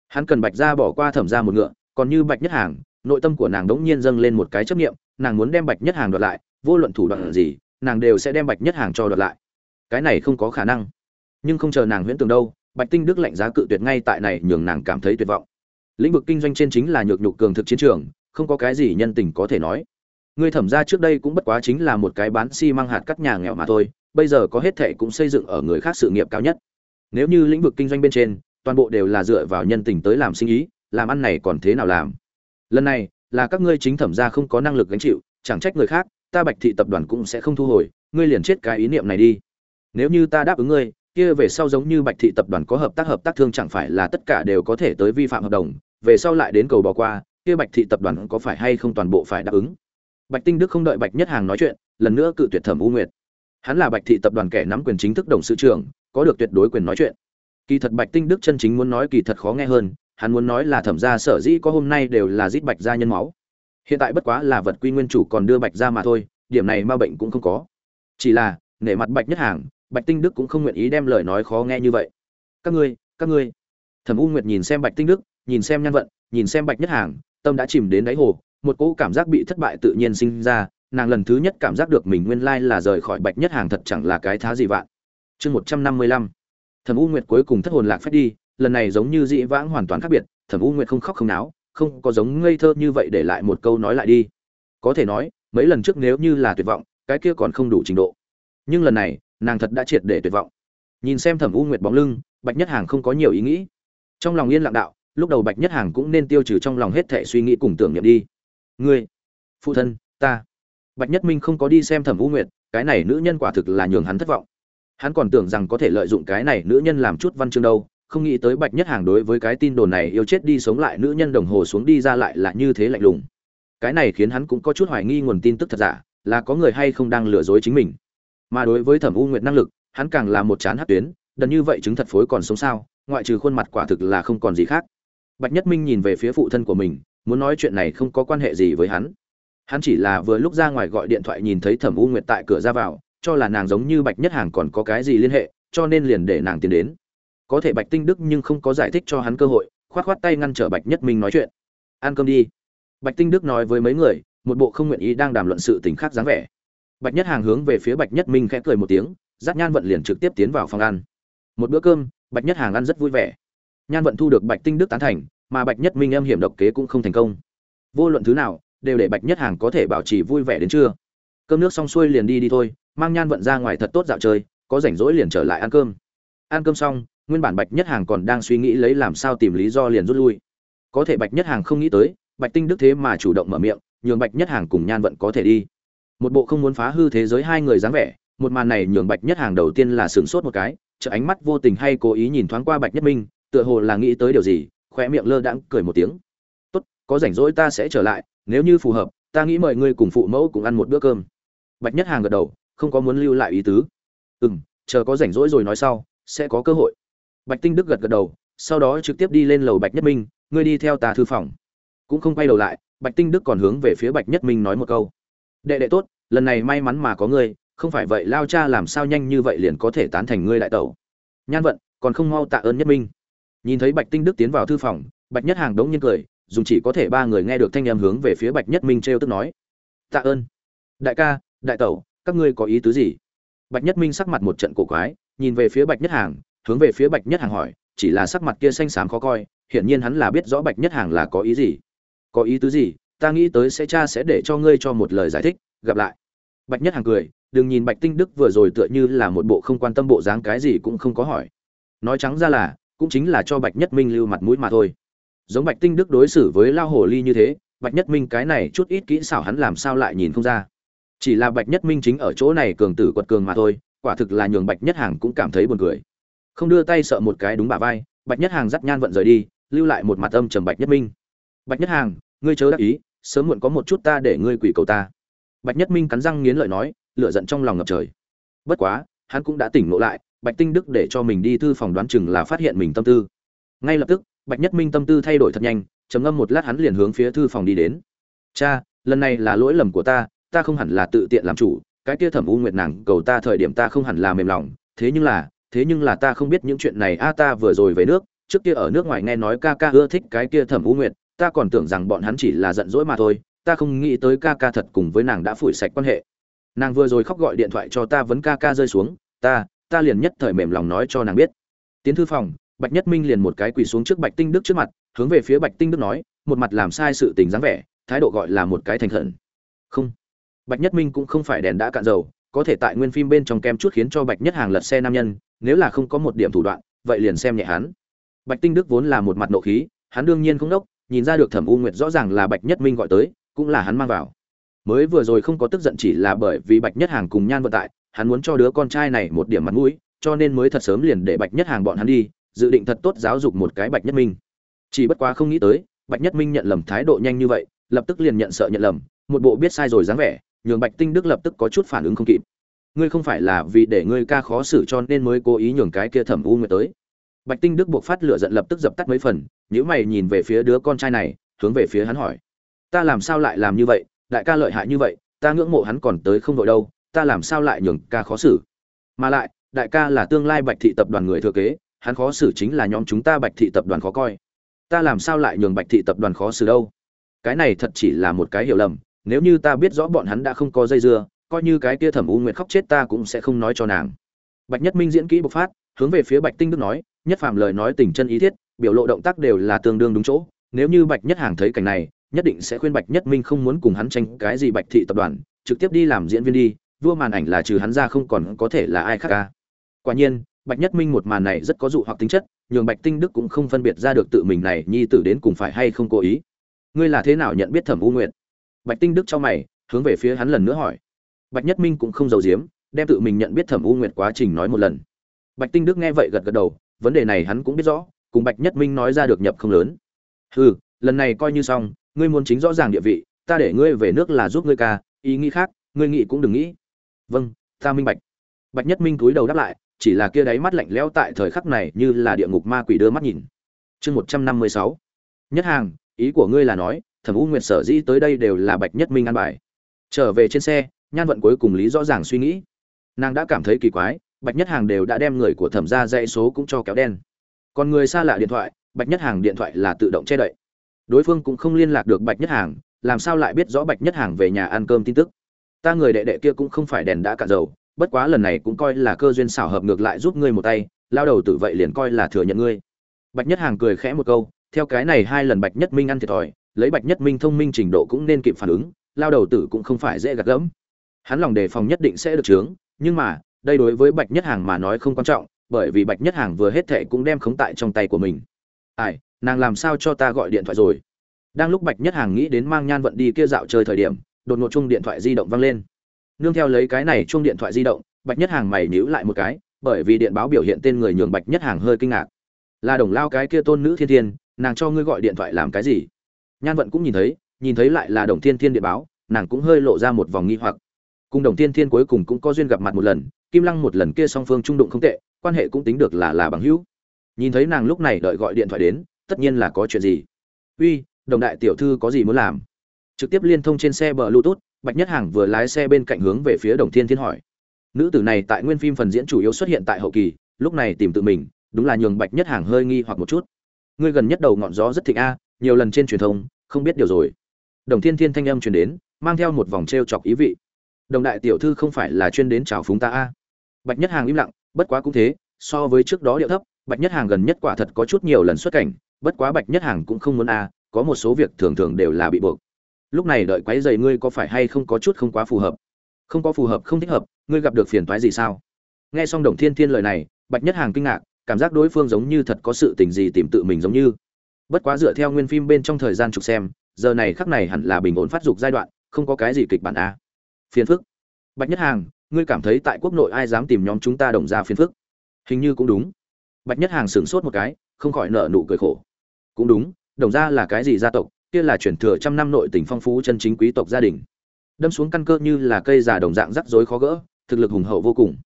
Hắn cần bạch gia bỏ qua thẩm gia một ngựa, còn như bạch nhất hàng, nội tâm của nàng đống nhiên dâng lên một cái chấp niệm, nàng muốn đem bạch nhất hàng đoạt lại, vô luận thủ đoạn gì nàng đều sẽ đem bạch nhất hàng cho đoạt lại. Cái này không có khả năng. Nhưng không chờ nàng huyễn tưởng đâu, bạch tinh đức lạnh giá cự tuyệt ngay tại này nhường nàng cảm thấy tuyệt vọng. Lĩnh vực kinh doanh trên chính là nhược nhục cường thực chiến trường, không có cái gì nhân tình có thể nói. Ngươi thẩm ra trước đây cũng bất quá chính là một cái bán xi hạt cắt nhà nghèo mà thôi, bây giờ có hết thệ cũng xây dựng ở người khác sự nghiệp cao nhất. Nếu như lĩnh vực kinh doanh bên trên, toàn bộ đều là dựa vào nhân tình tới làm sinh ý, làm ăn này còn thế nào làm? Lần này, là các ngươi chính thẩm ra không có năng lực gánh chịu, chẳng trách người khác ta bạch thị tập đoàn cũng sẽ không thu hồi, ngươi liền chết cái ý niệm này đi. Nếu như ta đáp ứng ngươi, kia về sau giống như bạch thị tập đoàn có hợp tác hợp tác thương chẳng phải là tất cả đều có thể tới vi phạm hợp đồng, về sau lại đến cầu bỏ qua, kia bạch thị tập đoàn có phải hay không toàn bộ phải đáp ứng? Bạch tinh đức không đợi bạch nhất hàng nói chuyện, lần nữa cự tuyệt thẩm u nguyệt. Hắn là bạch thị tập đoàn kẻ nắm quyền chính thức đồng sự trưởng, có được tuyệt đối quyền nói chuyện. Kỳ thật bạch tinh đức chân chính muốn nói kỳ thật khó nghe hơn, hắn muốn nói là thẩm gia sở dĩ có hôm nay đều là giết bạch gia nhân máu hiện tại bất quá là vật quy nguyên chủ còn đưa bạch ra mà thôi, điểm này ma bệnh cũng không có. Chỉ là, nể mặt bạch nhất hàng, bạch tinh đức cũng không nguyện ý đem lời nói khó nghe như vậy. Các ngươi các ngươi. Thẩm u nguyệt nhìn xem bạch tinh đức, nhìn xem nhan vận, nhìn xem bạch nhất hàng, tâm đã chìm đến đáy hồ, một cỗ cảm giác bị thất bại tự nhiên sinh ra, nàng lần thứ nhất cảm giác được mình nguyên lai là rời khỏi bạch nhất hàng thật chẳng là cái thá gì vạn. Chương một trăm năm mươi lăm. Thẩm u nguyệt cuối cùng thất hồn lạc phép đi, lần này giống như dĩ vãng hoàn toàn khác biệt, thẩm u nguyệt không khóc không náo không có giống ngây thơ như vậy để lại một câu nói lại đi. Có thể nói, mấy lần trước nếu như là tuyệt vọng, cái kia còn không đủ trình độ. Nhưng lần này, nàng thật đã triệt để tuyệt vọng. Nhìn xem thẩm u nguyệt bóng lưng, bạch nhất hàng không có nhiều ý nghĩ. Trong lòng yên lặng đạo, lúc đầu bạch nhất hàng cũng nên tiêu trừ trong lòng hết thảy suy nghĩ cùng tưởng niệm đi. Ngươi, phụ thân, ta. Bạch nhất minh không có đi xem thẩm u nguyệt, cái này nữ nhân quả thực là nhường hắn thất vọng. Hắn còn tưởng rằng có thể lợi dụng cái này nữ nhân làm chút văn chương đâu không nghĩ tới bạch nhất hàng đối với cái tin đồn này yêu chết đi sống lại, nữ nhân đồng hồ xuống đi ra lại là như thế lạnh lùng. Cái này khiến hắn cũng có chút hoài nghi nguồn tin tức thật giả, là có người hay không đang lừa dối chính mình. Mà đối với thẩm u nguyệt năng lực, hắn càng là một chán hát tuyến, đần như vậy chứng thật phối còn sống sao, ngoại trừ khuôn mặt quả thực là không còn gì khác. Bạch nhất minh nhìn về phía phụ thân của mình, muốn nói chuyện này không có quan hệ gì với hắn. Hắn chỉ là vừa lúc ra ngoài gọi điện thoại nhìn thấy thẩm u nguyệt tại cửa ra vào, cho là nàng giống như bạch nhất hàng còn có cái gì liên hệ, cho nên liền để nàng tiến đến có thể bạch tinh đức nhưng không có giải thích cho hắn cơ hội, khoát khoát tay ngăn trở bạch nhất minh nói chuyện. Ăn cơm đi. Bạch tinh đức nói với mấy người, một bộ không nguyện ý đang đàm luận sự tình khác dáng vẻ. Bạch nhất hàng hướng về phía bạch nhất minh khẽ cười một tiếng dắt nhan vận liền trực tiếp tiến vào phòng ăn. Một bữa cơm, bạch nhất hàng ăn rất vui vẻ. Nhan vận thu được bạch tinh đức tán thành, mà bạch nhất minh em hiểm độc kế cũng không thành công. Vô luận thứ nào, đều để bạch nhất hàng có thể bảo trì vui vẻ đến trưa. Cơm nước xong xuôi liền đi đi thôi, mang nhan vận ra ngoài thật tốt dạo chơi, có rảnh rỗi liền trở lại ăn cơm. Ăn cơm xong nguyên bản bạch nhất hàng còn đang suy nghĩ lấy làm sao tìm lý do liền rút lui. Có thể bạch nhất hàng không nghĩ tới, bạch tinh đức thế mà chủ động mở miệng, nhường bạch nhất hàng cùng nhan vận có thể đi. Một bộ không muốn phá hư thế giới hai người dáng vẻ, một màn này nhường bạch nhất hàng đầu tiên là sửng sốt một cái chợ ánh mắt vô tình hay cố ý nhìn thoáng qua bạch nhất minh, tựa hồ là nghĩ tới điều gì khoe miệng lơ đãng cười một tiếng. Tốt, có rảnh rỗi ta sẽ trở lại, nếu như phù hợp, ta nghĩ mời ngươi cùng phụ mẫu cùng ăn một bữa cơm. Bạch nhất hàng gật đầu, không có muốn lưu lại ý tứ. Ừ m chờ có rảnh rỗi rồi nói sau, sẽ có cơ hội bạch tinh đức gật gật đầu, sau đó trực tiếp đi lên lầu bạch nhất minh, ngươi đi theo ta thư phòng. Cũng không quay đầu lại, bạch tinh đức còn hướng về phía bạch nhất minh nói một câu, đệ đệ tốt, lần này may mắn mà có ngươi, không phải vậy lao cha làm sao nhanh như vậy liền có thể tán thành ngươi đại tẩu. Nhan vận, còn không mau tạ ơn nhất minh. Nhìn thấy bạch tinh đức tiến vào thư phòng, bạch nhất hàng đống nhiên cười, dùng chỉ có thể ba người nghe được thanh em hướng về phía bạch nhất minh t r e o tức nói, tạ ơn. Đại ca, đại tẩu, các ngươi có ý tứ gì? Bạch nhất minh sắc mặt một trận cổ quái, nhìn về phía bạch nhất hàng hướng về phía bạch nhất hàng hỏi, chỉ là sắc mặt kia xanh xám khó coi, hiển nhiên hắn là biết rõ bạch nhất hàng là có ý gì. Có ý tứ gì, ta nghĩ tới sẽ cha sẽ để cho ngươi cho một lời giải thích, gặp lại. Bạch nhất hàng cười, đừng nhìn bạch tinh đức vừa rồi tựa như là một bộ không quan tâm bộ dáng cái gì cũng không có hỏi. Nói trắng ra là, cũng chính là cho bạch nhất minh lưu mặt mũi mà thôi. Giống bạch tinh đức đối xử với lao hồ ly như thế, bạch nhất minh cái này chút ít kỹ xảo hắn làm sao lại nhìn không ra. Chỉ là bạch nhất minh chính ở chỗ này cường tử quật cường mà thôi, quả thực là nhường bạch nhất hàng cũng cảm thấy buồn cười không đưa tay sợ một cái đúng bả vai, bạch nhất hàng dắt nhan vận rời đi, lưu lại một mặt âm trầm bạch nhất minh. Bạch nhất hàng, ngươi chớ đắc ý, sớm muộn có một chút ta để ngươi quỷ cầu ta. Bạch nhất minh cắn răng nghiến lợi nói, lửa giận trong lòng ngập trời. Bất quá, hắn cũng đã tỉnh ngộ lại, bạch tinh đức để cho mình đi thư phòng đoán chừng là phát hiện mình tâm tư. Ngay lập tức, bạch nhất minh tâm tư thay đổi thật nhanh, trầm ngâm một lát hắn liền hướng phía thư phòng đi đến. Cha, lần này là lỗi lầm của ta ta không hẳn là tự tiện làm chủ, cái kia thẩm u nguyệt nàng cầu ta thời điểm ta không hẳn là mềm lòng, thế nhưng là thế nhưng là ta không biết những chuyện này. A, ta vừa rồi về nước, trước kia ở nước ngoài nghe nói ca ca ưa thích cái kia thẩm u nguyệt, ta còn tưởng rằng bọn hắn chỉ là giận dỗi mà thôi, ta không nghĩ tới ca ca thật cùng với nàng đã phủi sạch quan hệ. Nàng vừa rồi khóc gọi điện thoại cho ta vấn ca ca rơi xuống, ta ta liền nhất thời mềm lòng nói cho nàng biết. Tiến thư phòng, bạch nhất minh liền một cái quỳ xuống trước bạch tinh đức trước mặt, hướng về phía bạch tinh đức nói, một mặt làm sai sự tình dáng vẻ, thái độ gọi là một cái thành khẩn. Không. Bạch nhất minh cũng không phải đèn đã cạn dầu, có thể tại nguyên phim bên trong kem chút khiến cho bạch nhất hàng lật xe nam nhân nếu là không có một điểm thủ đoạn, vậy liền xem nhẹ hắn. Bạch tinh đức vốn là một mặt nộ khí, hắn đương nhiên không đốc, nhìn ra được thẩm u nguyệt rõ ràng là bạch nhất minh gọi tới, cũng là hắn mang vào. Mới vừa rồi không có tức giận chỉ là bởi vì bạch nhất hàng cùng nhan vận tại, hắn muốn cho đứa con trai này một điểm mặt mũi, cho nên mới thật sớm liền để bạch nhất hàng bọn hắn đi, dự định thật tốt giáo dục một cái bạch nhất minh. Chỉ bất quá không nghĩ tới, bạch nhất minh nhận lầm thái độ nhanh như vậy, lập tức liền nhận sợ nhận lầm, một bộ biết sai rồi dáng vẻ, nhường bạch tinh đức lập tức có chút phản ứng không kịp ngươi không phải là vì để ngươi ca khó xử cho nên mới cố ý nhường cái kia thẩm u nguyệt tới. Bạch tinh đức buộc phát lửa giận lập tức dập tắt mấy phần nhữ mày nhìn về phía đứa con trai này, hướng về phía hắn hỏi. Ta làm sao lại làm như vậy? Đại ca lợi hại như vậy, ta ngưỡng mộ hắn còn tới không đội đâu, ta làm sao lại nhường ca khó xử? Mà lại, đại ca là tương lai bạch thị tập đoàn người thừa kế, hắn khó xử chính là nhóm chúng ta bạch thị tập đoàn khó coi. Ta làm sao lại nhường bạch thị tập đoàn khó xử đâu? Cái này thật chỉ là một cái hiểu lầm, nếu như ta biết rõ bọn hắn đã không có dây dưa coi như cái kia thẩm u nguyệt khóc chết ta cũng sẽ không nói cho nàng. Bạch nhất minh diễn kỹ bộc phát, hướng về phía bạch tinh đức nói, nhất phàm lời nói tình chân ý thiết, biểu lộ động tác đều là tương đương đúng chỗ. Nếu như bạch nhất hàng thấy cảnh này, nhất định sẽ khuyên bạch nhất minh không muốn cùng hắn tranh cái gì bạch thị tập đoàn, trực tiếp đi làm diễn viên đi, vua màn ảnh là trừ hắn ra không còn có thể là ai khác ca quả nhiên, bạch nhất minh một màn này rất có dụ hoặc tính chất, nhường bạch tinh đức cũng không phân biệt ra được tự mình này nhi tử đến cùng phải hay không cố ý. Ngươi là thế nào nhận biết thẩm u nguyệt? Bạch tinh đức cho mày, hướng về phía hắn lần nữa hỏi bạch nhất minh cũng không giấu giếm, đem tự mình nhận biết thẩm u nguyệt quá trình nói một lần. Bạch tinh đức nghe vậy gật gật đầu, vấn đề này hắn cũng biết rõ, cùng bạch nhất minh nói ra được nhập không lớn. Hừ, lần này coi như xong, ngươi muốn chính rõ ràng địa vị, ta để ngươi về nước là giúp ngươi ca, ý nghĩ khác, ngươi nghĩ cũng đừng nghĩ. Vâng ta minh bạch. Bạch nhất minh cúi đầu đáp lại, chỉ là kia đáy mắt lạnh lẽo tại thời khắc này như là địa ngục ma quỷ đưa mắt nhìn. Chương một trăm năm mươi sáu. Nhất hàng, ý của ngươi là nói, thẩm u nguyệt sở dĩ tới đây đều là bạch nhất minh ăn bài. Trở về trên xe nhan vận cuối cùng lý rõ ràng suy nghĩ. Nàng đã cảm thấy kỳ quái, bạch nhất hàng đều đã đem người của thẩm ra dãy số cũng cho kéo đen. Còn người xa lạ điện thoại, bạch nhất hàng điện thoại là tự động che đậy. Đối phương cũng không liên lạc được bạch nhất hàng, làm sao lại biết rõ bạch nhất hàng về nhà ăn cơm tin tức? Ta người đệ đệ kia cũng không phải đèn đã cạn dầu, bất quá lần này cũng coi là cơ duyên xảo hợp ngược lại giúp ngươi một tay, lao đầu tử vậy liền coi là thừa nhận ngươi. Bạch nhất hàng cười khẽ một câu, theo cái này hai lần bạch nhất minh ăn thiệt thòi, lấy bạch nhất minh thông minh trình độ cũng nên kịp phản ứng, lao đầu tử cũng không phải dễ gạt gẫm hắn lòng đề phòng nhất định sẽ được trướng nhưng mà, đây đối với bạch nhất hàng mà nói không quan trọng, bởi vì bạch nhất hàng vừa hết thệ cũng đem khống tại trong tay của mình. Ai, nàng làm sao cho ta gọi điện thoại rồi? Đang lúc bạch nhất hàng nghĩ đến mang nhan vận đi kia dạo chơi thời điểm, đột ngột chung điện thoại di động vang lên. Nương theo lấy cái này chung điện thoại di động, bạch nhất hàng mày nhíu lại một cái, bởi vì điện báo biểu hiện tên người nhường bạch nhất hàng hơi kinh ngạc. Là đồng lao cái kia tôn nữ thiên thiên, nàng cho ngươi gọi điện thoại làm cái gì? Nhan vận cũng nhìn thấy nhìn thấy lại là đồng thiên thiên điện báo, nàng cũng hơi lộ ra một vòng nghi hoặc cùng đồng thiên thiên cuối cùng cũng có duyên gặp mặt một lần, kim lăng một lần kia song phương trung đụng không tệ, quan hệ cũng tính được là là bằng hữu. Nhìn thấy nàng lúc này đợi gọi điện thoại đến, tất nhiên là có chuyện gì. Uy, đồng đại tiểu thư có gì muốn làm? Trực tiếp liên thông trên xe bờ bluetooth, bạch nhất hàng vừa lái xe bên cạnh hướng về phía đồng thiên thiên hỏi. Nữ tử này tại nguyên phim phần diễn chủ yếu xuất hiện tại hậu kỳ, lúc này tìm tự mình, đúng là nhường bạch nhất hàng hơi nghi hoặc một chút. Ngươi gần nhất đầu ngọn gió rất thịnh a, nhiều lần trên truyền thông, không biết điều rồi. Đồng thiên thiên thanh âm truyền đến, mang theo một vòng t r e o chọc ý vị đồng đại tiểu thư không phải là chuyên đến chào phúng ta a? Bạch nhất hàng im lặng, bất quá cũng thế, so với trước đó điệu thấp, bạch nhất hàng gần nhất quả thật có chút nhiều lần xuất cảnh, bất quá bạch nhất hàng cũng không muốn a, có một số việc thường thường đều là bị buộc. Lúc này đợi quấy dày ngươi có phải hay không có chút không quá phù hợp? Không có phù hợp, không thích hợp, ngươi gặp được phiền toái gì sao? Nghe xong đồng thiên thiên lời này, bạch nhất hàng kinh ngạc, cảm giác đối phương giống như thật có sự tình gì tìm tự mình giống như. Bất quá dựa theo nguyên phim bên trong thời gian chụp xem, giờ này khắc này hẳn là bình ổn phát dục giai đoạn, không có cái gì kịch bản a phiền phức. Bạch nhất hàng, ngươi cảm thấy tại quốc nội ai dám tìm nhóm chúng ta đồng ra phiền phức? Hình như cũng đúng. Bạch nhất hàng sửng sốt một cái, không khỏi nợ nụ cười khổ. Cũng đúng, đồng gia là cái gì gia tộc? Kia là chuyển thừa trăm năm nội tỉnh phong phú chân chính quý tộc gia đình. Đâm xuống căn cơ như là cây già đồng dạng rắc rối khó gỡ, thực lực hùng hậu vô cùng.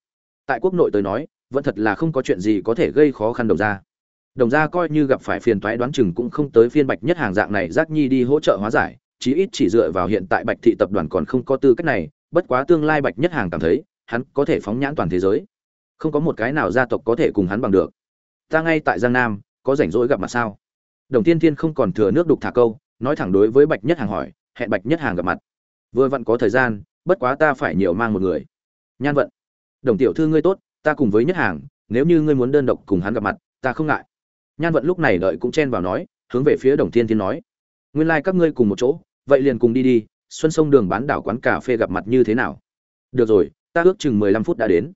Tại quốc nội tới nói, vẫn thật là không có chuyện gì có thể gây khó khăn đồng gia đồng gia coi như gặp phải phiền toái đoán chừng cũng không tới phiên bạch nhất hàng dạng này, giác nhi đi hỗ trợ hóa giải chí ít chỉ dựa vào hiện tại bạch thị tập đoàn còn không có tư cách này, bất quá tương lai bạch nhất hàng cảm thấy, hắn có thể phóng nhãn toàn thế giới. Không có một cái nào gia tộc có thể cùng hắn bằng được. Ta ngay tại giang nam, có rảnh rỗi gặp mặt sao? Đồng tiên thiên không còn thừa nước đục thả câu, nói thẳng đối với bạch nhất hàng hỏi, hẹn bạch nhất hàng gặp mặt. Vừa vặn có thời gian, bất quá ta phải nhiều mang một người. Nhan vận, đồng tiểu thư ngươi tốt, ta cùng với nhất hàng, nếu như ngươi muốn đơn độc cùng hắn gặp mặt, ta không ngại. Nhan vận lúc này đợi cũng chen vào nói, hướng về phía đồng thiên thiên nói. Nguyên lai các ngươi cùng một chỗ vậy liền cùng đi đi, xuân sông đường bán đảo quán cà phê gặp mặt như thế nào? Được rồi, ta ước chừng mười lăm phút đã đến.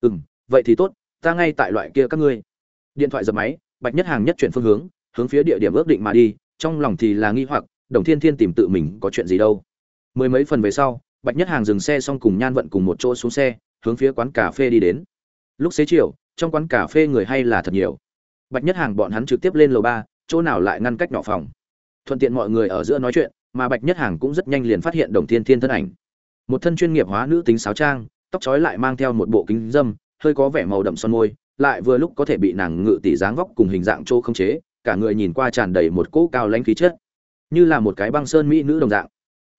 Ừ m vậy thì tốt, ta ngay tại loại kia các ngươi. Điện thoại dập máy, bạch nhất hàng nhất chuyển phương hướng hướng phía địa điểm ước định mà đi, trong lòng thì là nghi hoặc, đồng thiên thiên tìm tự mình có chuyện gì đâu. Mười mấy phần về sau, bạch nhất hàng dừng xe xong cùng nhan vận cùng một chỗ xuống xe, hướng phía quán cà phê đi đến. Lúc xế chiều, trong quán cà phê người hay là thật nhiều. Bạch nhất hàng bọn hắn trực tiếp lên lầu ba, chỗ nào lại ngăn cách nhỏ phòng. Thuận tiện mọi người ở giữa nói chuyện mà bạch nhất hàng cũng rất nhanh liền phát hiện đồng thiên thiên thân ảnh. Một thân chuyên nghiệp hóa nữ tính sáo trang, tóc trói lại mang theo một bộ kính dâm, hơi có vẻ màu đậm son môi, lại vừa lúc có thể bị nàng ngự tỷ dáng vóc cùng hình dạng trô không chế, cả người nhìn qua tràn đầy một cỗ cao lãnh khí chất, như là một cái băng sơn mỹ nữ đồng dạng.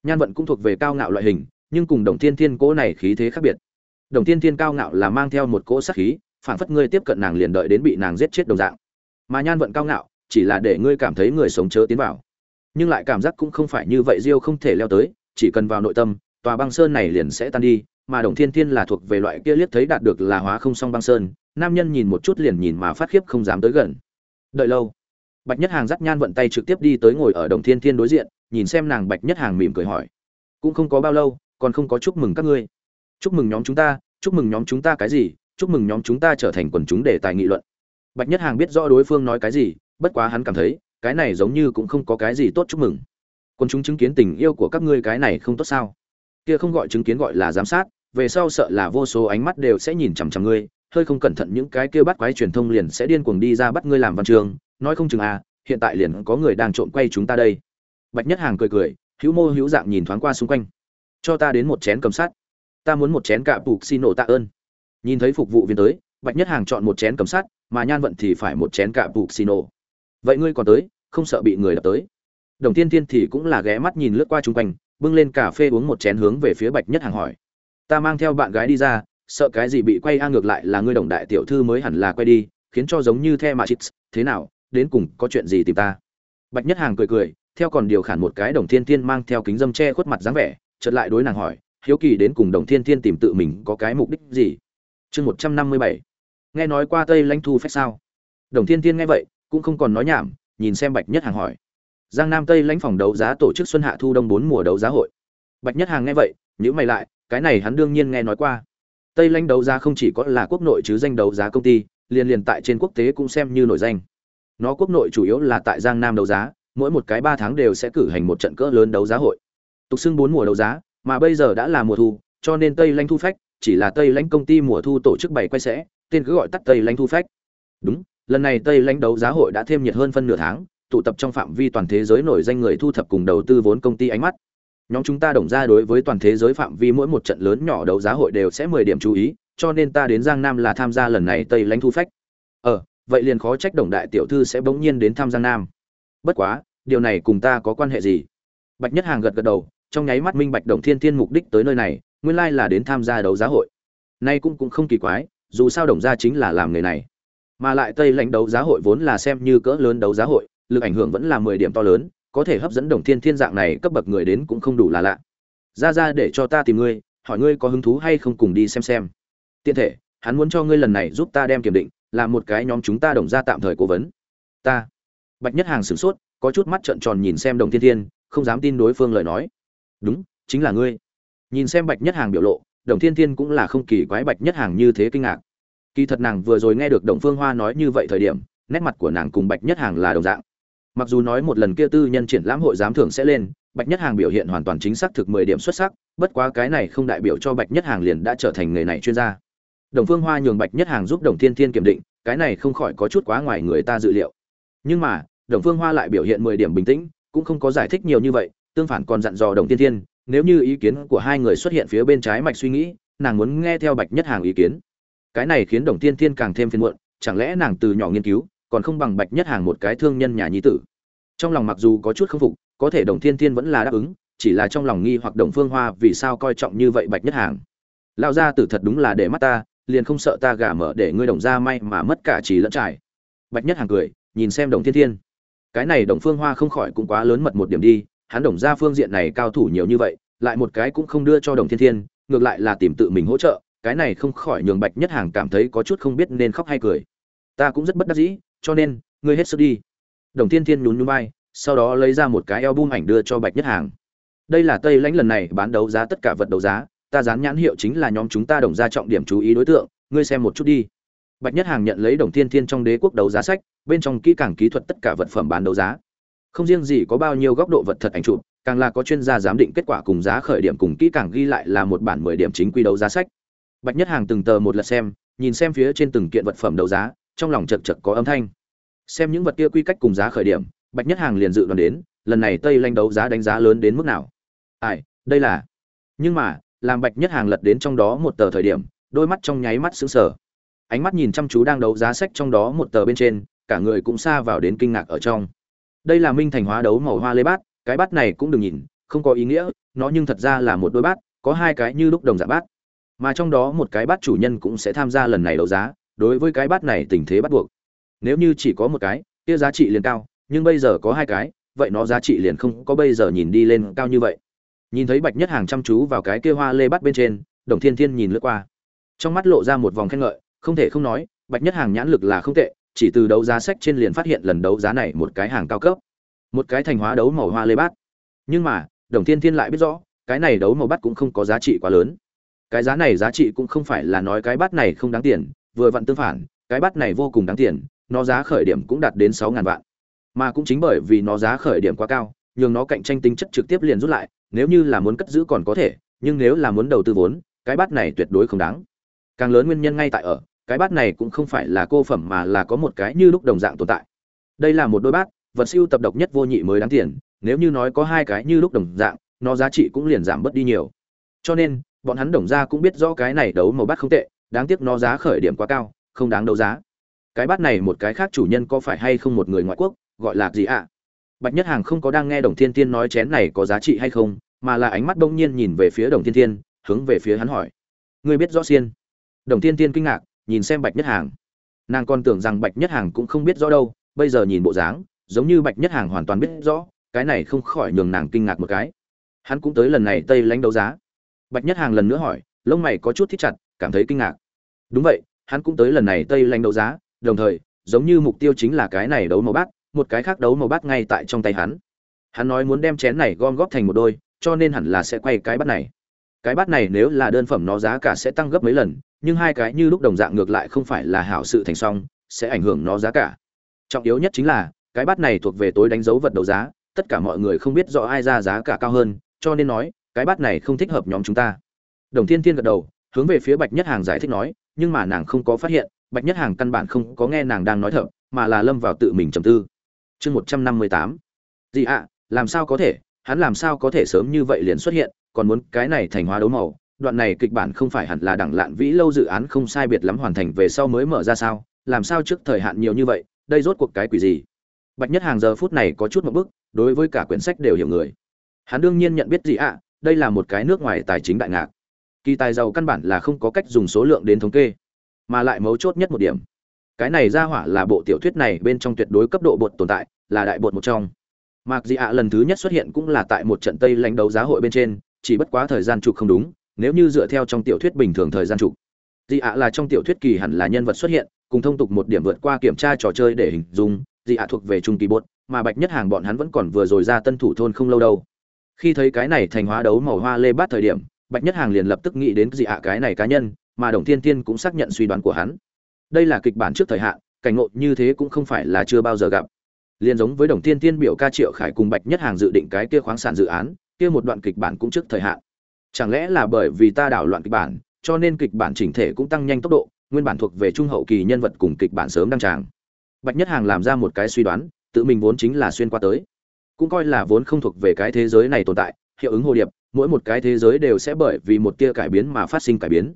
Nhan vận cũng thuộc về cao ngạo loại hình, nhưng cùng đồng thiên thiên cỗ này khí thế khác biệt. Đồng thiên thiên cao ngạo là mang theo một cỗ sát khí, phản phất ngươi tiếp cận nàng liền đợi đến bị nàng giết chết đồng dạng. Mà nhan vận cao ngạo, chỉ là để ngươi cảm thấy người sống chớ tiến vào nhưng lại cảm giác cũng không phải như vậy diêu không thể leo tới, chỉ cần vào nội tâm, tòa băng sơn này liền sẽ tan đi, mà đồng thiên thiên là thuộc về loại kia liếc thấy đạt được là hóa không song băng sơn, nam nhân nhìn một chút liền nhìn mà phát khiếp không dám tới gần. Đợi lâu, bạch nhất hàng dắt nhan vận tay trực tiếp đi tới ngồi ở đồng thiên thiên đối diện, nhìn xem nàng bạch nhất hàng mỉm cười hỏi. Cũng không có bao lâu, còn không có chúc mừng các ngươi. Chúc mừng nhóm chúng ta, chúc mừng nhóm chúng ta cái gì, chúc mừng nhóm chúng ta trở thành quần chúng để tài nghị luận. Bạch nhất hàng biết rõ đối phương nói cái gì, bất quá hắn cảm thấy cái này giống như cũng không có cái gì tốt chúc mừng. Quân chúng chứng kiến tình yêu của các ngươi cái này không tốt sao? Kia không gọi chứng kiến gọi là giám sát về sau sợ là vô số ánh mắt đều sẽ nhìn chằm chằm ngươi hơi không cẩn thận những cái kia bắt quái truyền thông liền sẽ điên cuồng đi ra bắt ngươi làm văn trường nói không chừng à hiện tại liền có người đang trộm quay chúng ta đây. Bạch nhất hàng cười cười hữu mô hữu dạng nhìn thoáng qua xung quanh. Cho ta đến một chén cầm sát. ta muốn một chén cạ phục xin nổ tạ ơn. Nhìn thấy phục vụ viên tới bạch nhất hàng chọn một chén cầm sát, mà nhan vận thì phải một chén cạ phục xin nổ. Vậy ngươi còn tới không sợ bị người đập tới. Đồng tiên tiên thì cũng là ghé mắt nhìn lướt qua chung quanh, bưng lên cà phê uống một chén hướng về phía bạch nhất hàng hỏi. Ta mang theo bạn gái đi ra, sợ cái gì bị quay a ngược lại là ngươi đồng đại tiểu thư mới hẳn là quay đi, khiến cho giống như the mà chít thế nào, đến cùng có chuyện gì tìm ta? Bạch nhất hàng cười cười, theo còn điều khản một cái đồng thiên thiên mang theo kính dâm che khuất mặt dáng vẻ, chợt lại đối nàng hỏi, hiếu kỳ đến cùng đồng thiên thiên tìm tự mình có cái mục đích gì? Chương một trăm năm mươi bảy. Nghe nói qua tây lãnh thu phép sao? Đồng thiên thiên nghe vậy, cũng không còn nói nhảm nhìn xem bạch nhất hàng hỏi. Giang nam tây lãnh phòng đấu giá tổ chức xuân hạ thu đông bốn mùa đấu giá hội. Bạch nhất hàng nghe vậy nhữ mày lại, cái này hắn đương nhiên nghe nói qua. Tây lãnh đấu giá không chỉ có là quốc nội chứ danh đấu giá công ty, liền liền tại trên quốc tế cũng xem như nổi danh. Nó quốc nội chủ yếu là tại giang nam đấu giá, mỗi một cái ba tháng đều sẽ cử hành một trận cỡ lớn đấu giá hội. Tục xưng bốn mùa đấu giá, mà bây giờ đã là mùa thu, cho nên tây lãnh thu phách, chỉ là tây lãnh công ty mùa thu tổ chức bày quay sẽ, tên cứ gọi tắt tây lãnh thu phách. Đúng lần này tây lãnh đấu giá hội đã thêm nhiệt hơn phân nửa tháng, tụ tập trong phạm vi toàn thế giới nổi danh người thu thập cùng đầu tư vốn công ty ánh mắt. Nhóm chúng ta đồng ra đối với toàn thế giới phạm vi mỗi một trận lớn nhỏ đấu giá hội đều sẽ mười điểm chú ý, cho nên ta đến giang nam là tham gia lần này tây lãnh thu phách. Ờ vậy liền khó trách đồng đại tiểu thư sẽ bỗng nhiên đến tham giang nam. Bất quá, điều này cùng ta có quan hệ gì? Bạch nhất hàng gật gật đầu, trong nháy mắt minh bạch đồng thiên thiên mục đích tới nơi này, nguyên lai là đến tham gia đấu giá hội. Nay cũng cũng không kỳ quái, dù sao đồng gia chính là làm nghề này mà lại tây lãnh đấu giá hội vốn là xem như cỡ lớn đấu giá hội, lực ảnh hưởng vẫn là mười điểm to lớn, có thể hấp dẫn đồng thiên thiên dạng này cấp bậc người đến cũng không đủ là lạ. Ra ra để cho ta tìm ngươi, hỏi ngươi có hứng thú hay không cùng đi xem xem. Tiện thể, hắn muốn cho ngươi lần này giúp ta đem kiểm định, là một cái nhóm chúng ta đồng ra tạm thời cố vấn. Ta. Bạch nhất hàng sửng sốt, có chút mắt trợn tròn nhìn xem đồng thiên thiên, không dám tin đối phương lời nói. Đúng, chính là ngươi. Nhìn xem bạch nhất hàng biểu lộ, đồng thiên thiên cũng là không kỳ quái bạch nhất hàng như thế kinh ngạc kỳ thật nàng vừa rồi nghe được đồng phương hoa nói như vậy thời điểm, nét mặt của nàng cùng bạch nhất hàng là đồng dạng. Mặc dù nói một lần kia tư nhân triển lãm hội giám thưởng sẽ lên, bạch nhất hàng biểu hiện hoàn toàn chính xác thực mười điểm xuất sắc, bất quá cái này không đại biểu cho bạch nhất hàng liền đã trở thành người này chuyên gia. Đồng phương hoa nhường bạch nhất hàng giúp đồng thiên thiên kiểm định, cái này không khỏi có chút quá ngoài người ta dự liệu. Nhưng mà đồng phương hoa lại biểu hiện mười điểm bình tĩnh, cũng không có giải thích nhiều như vậy, tương phản còn dặn dò đồng thiên thiên, nếu như ý kiến của hai người xuất hiện phía bên trái mạch suy nghĩ, nàng muốn nghe theo bạch nhất hàng ý kiến cái này khiến đồng thiên thiên càng thêm phiền muộn, chẳng lẽ nàng từ nhỏ nghiên cứu, còn không bằng bạch nhất hàng một cái thương nhân nhà nhi tử? Trong lòng mặc dù có chút không phục, có thể đồng thiên thiên vẫn là đáp ứng, chỉ là trong lòng nghi hoặc đồng phương hoa vì sao coi trọng như vậy bạch nhất hàng. Lao ra tử thật đúng là để mắt ta, liền không sợ ta gả mở để ngươi đồng ra may mà mất cả trí lẫn trải. Bạch nhất hàng cười, nhìn xem đồng thiên thiên. Cái này đồng phương hoa không khỏi cũng quá lớn mật một điểm đi, hắn đồng ra phương diện này cao thủ nhiều như vậy, lại một cái cũng không đưa cho đồng thiên thiên, ngược lại là tìm tự mình hỗ trợ cái này không khỏi nhường bạch nhất hàng cảm thấy có chút không biết nên khóc hay cười. Ta cũng rất bất đắc dĩ, cho nên, ngươi hết sức đi. Đồng thiên thiên nhún nhún vai, sau đó lấy ra một cái album ảnh đưa cho bạch nhất hàng. Đây là tây lãnh lần này bán đấu giá tất cả vật đấu giá, ta dán nhãn hiệu chính là nhóm chúng ta đồng ra trọng điểm chú ý đối tượng, ngươi xem một chút đi. Bạch nhất hàng nhận lấy đồng thiên thiên trong đế quốc đấu giá sách, bên trong kỹ càng kỹ thuật tất cả vật phẩm bán đấu giá. Không riêng gì có bao nhiêu góc độ vật thật ảnh chụp, càng là có chuyên gia giám định kết quả cùng giá khởi điểm cùng kỹ càng ghi lại là một bản mười điểm chính quy đấu giá sách bạch nhất hàng từng tờ một lượt xem, nhìn xem phía trên từng kiện vật phẩm đấu giá, trong lòng chật chật có âm thanh. Xem những vật kia quy cách cùng giá khởi điểm, bạch nhất hàng liền dự đoán đến, lần này tây lanh đấu giá đánh giá lớn đến mức nào. Ai, đây là. Nhưng mà, làm bạch nhất hàng lật đến trong đó một tờ thời điểm, đôi mắt trong nháy mắt sững sờ. Ánh mắt nhìn chăm chú đang đấu giá sách trong đó một tờ bên trên, cả người cũng xa vào đến kinh ngạc ở trong. Đây là minh thành hóa đấu màu hoa lê bát, cái bát này cũng đừng nhìn, không có ý nghĩa, nó nhưng thật ra là một đôi bát, có hai cái như lúc đồng dạng bát mà trong đó một cái bát chủ nhân cũng sẽ tham gia lần này đấu giá, đối với cái bát này tình thế bắt buộc. Nếu như chỉ có một cái, kia giá trị liền cao, nhưng bây giờ có hai cái, vậy nó giá trị liền không có bây giờ nhìn đi lên cao như vậy. Nhìn thấy bạch nhất hàng chăm chú vào cái kia hoa lê bắt bên trên, đồng thiên thiên nhìn lướt qua. Trong mắt lộ ra một vòng khen ngợi, không thể không nói, bạch nhất hàng nhãn lực là không tệ, chỉ từ đấu giá sách trên liền phát hiện lần đấu giá này một cái hàng cao cấp. Một cái thành hóa đấu màu hoa lê bát. Nhưng mà, đồng thiên thiên lại biết rõ, cái này đấu màu bát cũng không có giá trị quá lớn cái giá này giá trị cũng không phải là nói cái bát này không đáng tiền, vừa vặn tương phản, cái bát này vô cùng đáng tiền, nó giá khởi điểm cũng đạt đến sáu ngàn vạn. Mà cũng chính bởi vì nó giá khởi điểm quá cao, nhường nó cạnh tranh tính chất trực tiếp liền rút lại, nếu như là muốn cất giữ còn có thể, nhưng nếu là muốn đầu tư vốn, cái bát này tuyệt đối không đáng. Càng lớn nguyên nhân ngay tại ở, cái bát này cũng không phải là cô phẩm mà là có một cái như lúc đồng dạng tồn tại. Đây là một đôi bát, vật siêu tập độc nhất vô nhị mới đáng tiền, nếu như nói có hai cái như lúc đồng dạng, nó giá trị cũng liền giảm bớt đi nhiều. Cho nên bọn hắn đồng ra cũng biết rõ cái này đấu màu bát không tệ, đáng tiếc nó giá khởi điểm quá cao, không đáng đấu giá. Cái bát này một cái khác chủ nhân có phải hay không một người ngoại quốc, gọi là gì ạ? Bạch nhất hàng không có đang nghe đồng thiên tiên nói chén này có giá trị hay không, mà là ánh mắt bỗng nhiên nhìn về phía đồng thiên tiên hướng về phía hắn hỏi. Ngươi biết rõ xiên? Đồng thiên tiên kinh ngạc, nhìn xem bạch nhất hàng. Nàng còn tưởng rằng bạch nhất hàng cũng không biết rõ đâu, bây giờ nhìn bộ dáng, giống như bạch nhất hàng hoàn toàn biết rõ, cái này không khỏi nhường nàng kinh ngạc một cái. Hắn cũng tới lần này tây lãnh đấu giá bạch nhất hàng lần nữa hỏi, lông mày có chút thích chặt, cảm thấy kinh ngạc. Đúng vậy, hắn cũng tới lần này tây lanh đấu giá, đồng thời, giống như mục tiêu chính là cái này đấu màu bát, một cái khác đấu màu bát ngay tại trong tay hắn. Hắn nói muốn đem chén này gom góp thành một đôi, cho nên hẳn là sẽ quay cái bát này. Cái bát này nếu là đơn phẩm nó giá cả sẽ tăng gấp mấy lần, nhưng hai cái như lúc đồng dạng ngược lại không phải là hảo sự thành song, sẽ ảnh hưởng nó giá cả. Trọng yếu nhất chính là, cái bát này thuộc về tối đánh dấu vật đấu giá, tất cả mọi người không biết rõ ai ra giá cả cao hơn, cho nên nói cái bát này không thích hợp nhóm chúng ta. Đồng thiên thiên gật đầu, hướng về phía bạch nhất hàng giải thích nói, nhưng mà nàng không có phát hiện, bạch nhất hàng căn bản không có nghe nàng đang nói thở mà là lâm vào tự mình trầm tư. Chương một trăm năm mươi tám. Gì ạ, làm sao có thể, hắn làm sao có thể sớm như vậy liền xuất hiện, còn muốn cái này thành hóa đấu màu, đoạn này kịch bản không phải hẳn là đẳng lạn vĩ lâu dự án không sai biệt lắm hoàn thành về sau mới mở ra sao, làm sao trước thời hạn nhiều như vậy, đây rốt cuộc cái quỷ gì? Bạch nhất hàng giờ phút này có chút một bức, đối với cả quyển sách đều hiểu người. Hắn đương nhiên nhận biết gì ạ đây là một cái nước ngoài tài chính đại ngạc kỳ tài giàu căn bản là không có cách dùng số lượng đến thống kê mà lại mấu chốt nhất một điểm cái này ra hỏa là bộ tiểu thuyết này bên trong tuyệt đối cấp độ bột tồn tại là đại bột một trong Mạc Dị ạ lần thứ nhất xuất hiện cũng là tại một trận Tây lãnh đấu giá hội bên trên, chỉ bất quá thời gian trục không đúng, nếu như dựa theo trong tiểu thuyết bình thường thời gian trục. Dị ạ là trong tiểu thuyết kỳ hẳn là nhân vật xuất hiện, cùng thông tục một điểm vượt qua kiểm tra trò chơi để hình dung, Dị ạ thuộc về trung kỳ bột, mà Bạch Nhất Hàng bọn hắn vẫn còn vừa rồi ra tân thủ thôn không lâu đâu. Khi thấy cái này thành hóa đấu màu hoa lê bát thời điểm, Bạch Nhất Hàng liền lập tức nghĩ đến Dị ạ? Cái này cá nhân, mà Đồng Thiên Tiên cũng xác nhận suy đoán của hắn. Đây là kịch bản trước thời hạn, cảnh ngộ như thế cũng không phải là chưa bao giờ gặp. Liền giống với đồng Thiên tiên biểu ca triệu khải cùng bạch nhất hàng dự định cái kia khoáng sản dự án kia một đoạn kịch bản cũng trước thời hạn. Chẳng lẽ là bởi vì ta đảo loạn kịch bản cho nên kịch bản chỉnh thể cũng tăng nhanh tốc độ nguyên bản thuộc về trung hậu kỳ nhân vật cùng kịch bản sớm đăng tràng. Bạch nhất hàng làm ra một cái suy đoán tự mình vốn chính là xuyên qua tới cũng coi là vốn không thuộc về cái thế giới này tồn tại, hiệu ứng hồ điệp, mỗi một cái thế giới đều sẽ bởi vì một tia cải biến mà phát sinh cải biến.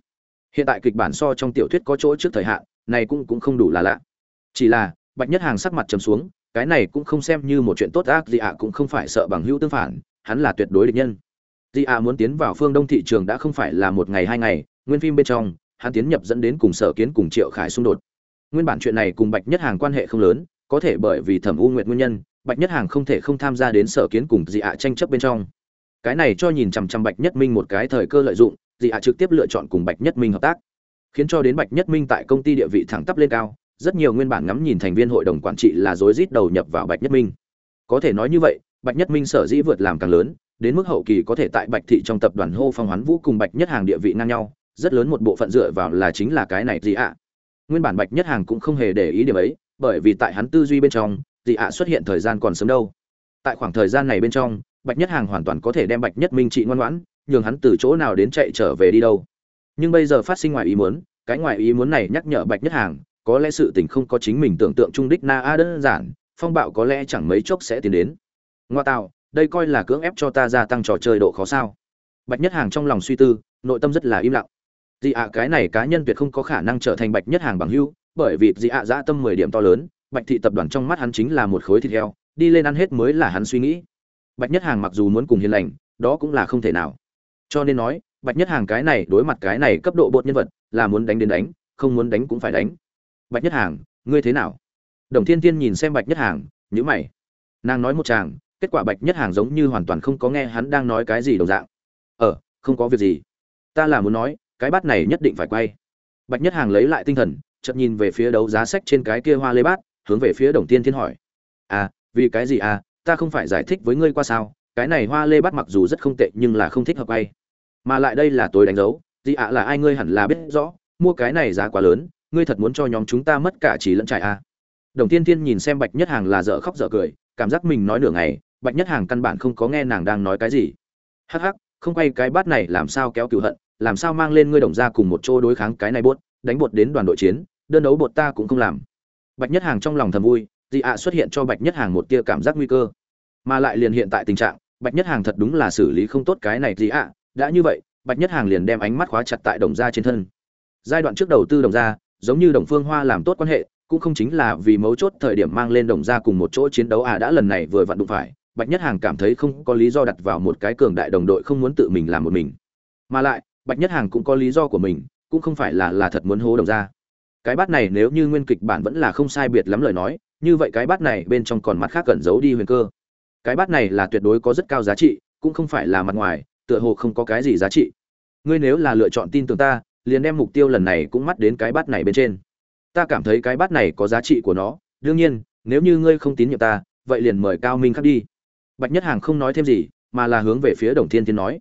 Hiện tại kịch bản so trong tiểu thuyết có chỗ trước thời hạn, này cũng cũng không đủ là lạ. Chỉ là, bạch nhất hàng sắc mặt trầm xuống, cái này cũng không xem như một chuyện tốt ác gì ạ cũng không phải sợ bằng hữu tương phản, hắn là tuyệt đối địch nhân. Gì ạ muốn tiến vào phương đông thị trường đã không phải là một ngày hai ngày, nguyên phim bên trong, hắn tiến nhập dẫn đến cùng sở kiến cùng triệu khải xung đột. Nguyên bản chuyện này cùng bạch nhất hàng quan hệ không lớn, có thể bởi vì thẩm u nguyệt nguyên nhân bạch nhất hàng không thể không tham gia đến sở kiến cùng dị ạ tranh chấp bên trong cái này cho nhìn chằm chằm bạch nhất minh một cái thời cơ lợi dụng dị ạ trực tiếp lựa chọn cùng bạch nhất minh hợp tác khiến cho đến bạch nhất minh tại công ty địa vị thẳng tắp lên cao rất nhiều nguyên bản ngắm nhìn thành viên hội đồng quản trị là rối rít đầu nhập vào Bạch Nhất Minh. Có thể nói như vậy, Bạch Nhất Minh sở dĩ vượt làm càng lớn, đến mức hậu kỳ có thể tại Bạch thị trong tập đoàn hô phong hoán vũ cùng Bạch Nhất Hàng địa vị ngang nhau, rất lớn một bộ phận dựa vào là chính là cái này gì ạ. Nguyên bản Bạch Nhất Hàng cũng không hề để ý điểm ấy, bởi vì tại hắn tư duy bên trong, dị ạ xuất hiện thời gian còn sớm đâu. Tại khoảng thời gian này bên trong, Bạch Nhất Hàng hoàn toàn có thể đem Bạch Nhất Minh trị ngoan ngoãn, nhường hắn từ chỗ nào đến chạy trở về đi đâu. Nhưng bây giờ phát sinh ngoài ý muốn, cái ngoài ý muốn này nhắc nhở Bạch Nhất Hàng, có lẽ sự tình không có chính mình tưởng tượng trung đích na a đơn giản phong bạo có lẽ chẳng mấy chốc sẽ tiến đến ngoa tạo đây coi là cưỡng ép cho ta gia tăng trò chơi độ khó sao bạch nhất hàng trong lòng suy tư nội tâm rất là im lặng dị ạ cái này cá nhân tuyệt không có khả năng trở thành bạch nhất hàng bằng hưu bởi vì dị ạ dã tâm mười điểm to lớn bạch thị tập đoàn trong mắt hắn chính là một khối thịt heo, đi lên ăn hết mới là hắn suy nghĩ. Bạch nhất hàng mặc dù muốn cùng hiền lành, đó cũng là không thể nào. Cho nên nói, bạch nhất hàng cái này đối mặt cái này cấp độ bột nhân vật, là muốn đánh đến đánh, không muốn đánh cũng phải đánh. Bạch nhất hàng, ngươi thế nào? Đồng thiên tiên nhìn xem bạch nhất hàng nhữ mày. Nàng nói một chàng kết quả bạch nhất hàng giống như hoàn toàn không có nghe hắn đang nói cái gì đồng dạng. Ờ không có việc gì. Ta là muốn nói, cái bát này nhất định phải quay. Bạch nhất hàng lấy lại tinh thần, chợt nhìn về phía đấu giá sách trên cái kia hoa lê bát hướng về phía đồng tiên thiên hỏi. À vì cái gì à ta không phải giải thích với ngươi qua sao, cái này hoa lê bắt mặc dù rất không tệ nhưng là không thích hợp bay mà lại đây là tôi đánh dấu, gì ạ là ai ngươi hẳn là biết rõ, mua cái này giá quá lớn, ngươi thật muốn cho nhóm chúng ta mất cả trí lẫn trải à. đồng tiên Thiên nhìn xem bạch nhất hàng là dở khóc dở cười, cảm giác mình nói nửa ngày, bạch nhất hàng căn bản không có nghe nàng đang nói cái gì. Hắc hắc, không quay cái bát này làm sao kéo cựu hận, làm sao mang lên ngươi đồng ra cùng một chỗ đối kháng cái này bốt đánh bột đến đoàn đội chiến, đơn đấu bột ta cũng không làm bạch nhất hàng trong lòng thầm vui dị ạ xuất hiện cho bạch nhất hàng một tia cảm giác nguy cơ. Mà lại liền hiện tại tình trạng, bạch nhất hàng thật đúng là xử lý không tốt cái này dị ạ đã như vậy, bạch nhất hàng liền đem ánh mắt khóa chặt tại đồng gia trên thân. Giai đoạn trước đầu tư đồng gia, giống như đồng phương hoa làm tốt quan hệ, cũng không chính là vì mấu chốt thời điểm mang lên đồng gia cùng một chỗ chiến đấu à đã lần này vừa vặn đụng phải, bạch nhất hàng cảm thấy không có lý do đặt vào một cái cường đại đồng đội không muốn tự mình làm một mình. Mà lại, bạch nhất hàng cũng có lý do của mình, cũng không phải là là thật muốn hố đồng gia cái bát này nếu như nguyên kịch bản vẫn là không sai biệt lắm lời nói, như vậy cái bát này bên trong còn mặt khác cẩn giấu đi huyền cơ. Cái bát này là tuyệt đối có rất cao giá trị, cũng không phải là mặt ngoài, tựa hồ không có cái gì giá trị. Ngươi nếu là lựa chọn tin tưởng ta, liền đem mục tiêu lần này cũng mắt đến cái bát này bên trên. Ta cảm thấy cái bát này có giá trị của nó, đương nhiên, nếu như ngươi không tín nhiệm ta, vậy liền mời cao minh khắc đi. Bạch nhất hàng không nói thêm gì, mà là hướng về phía đồng thiên thiên nói.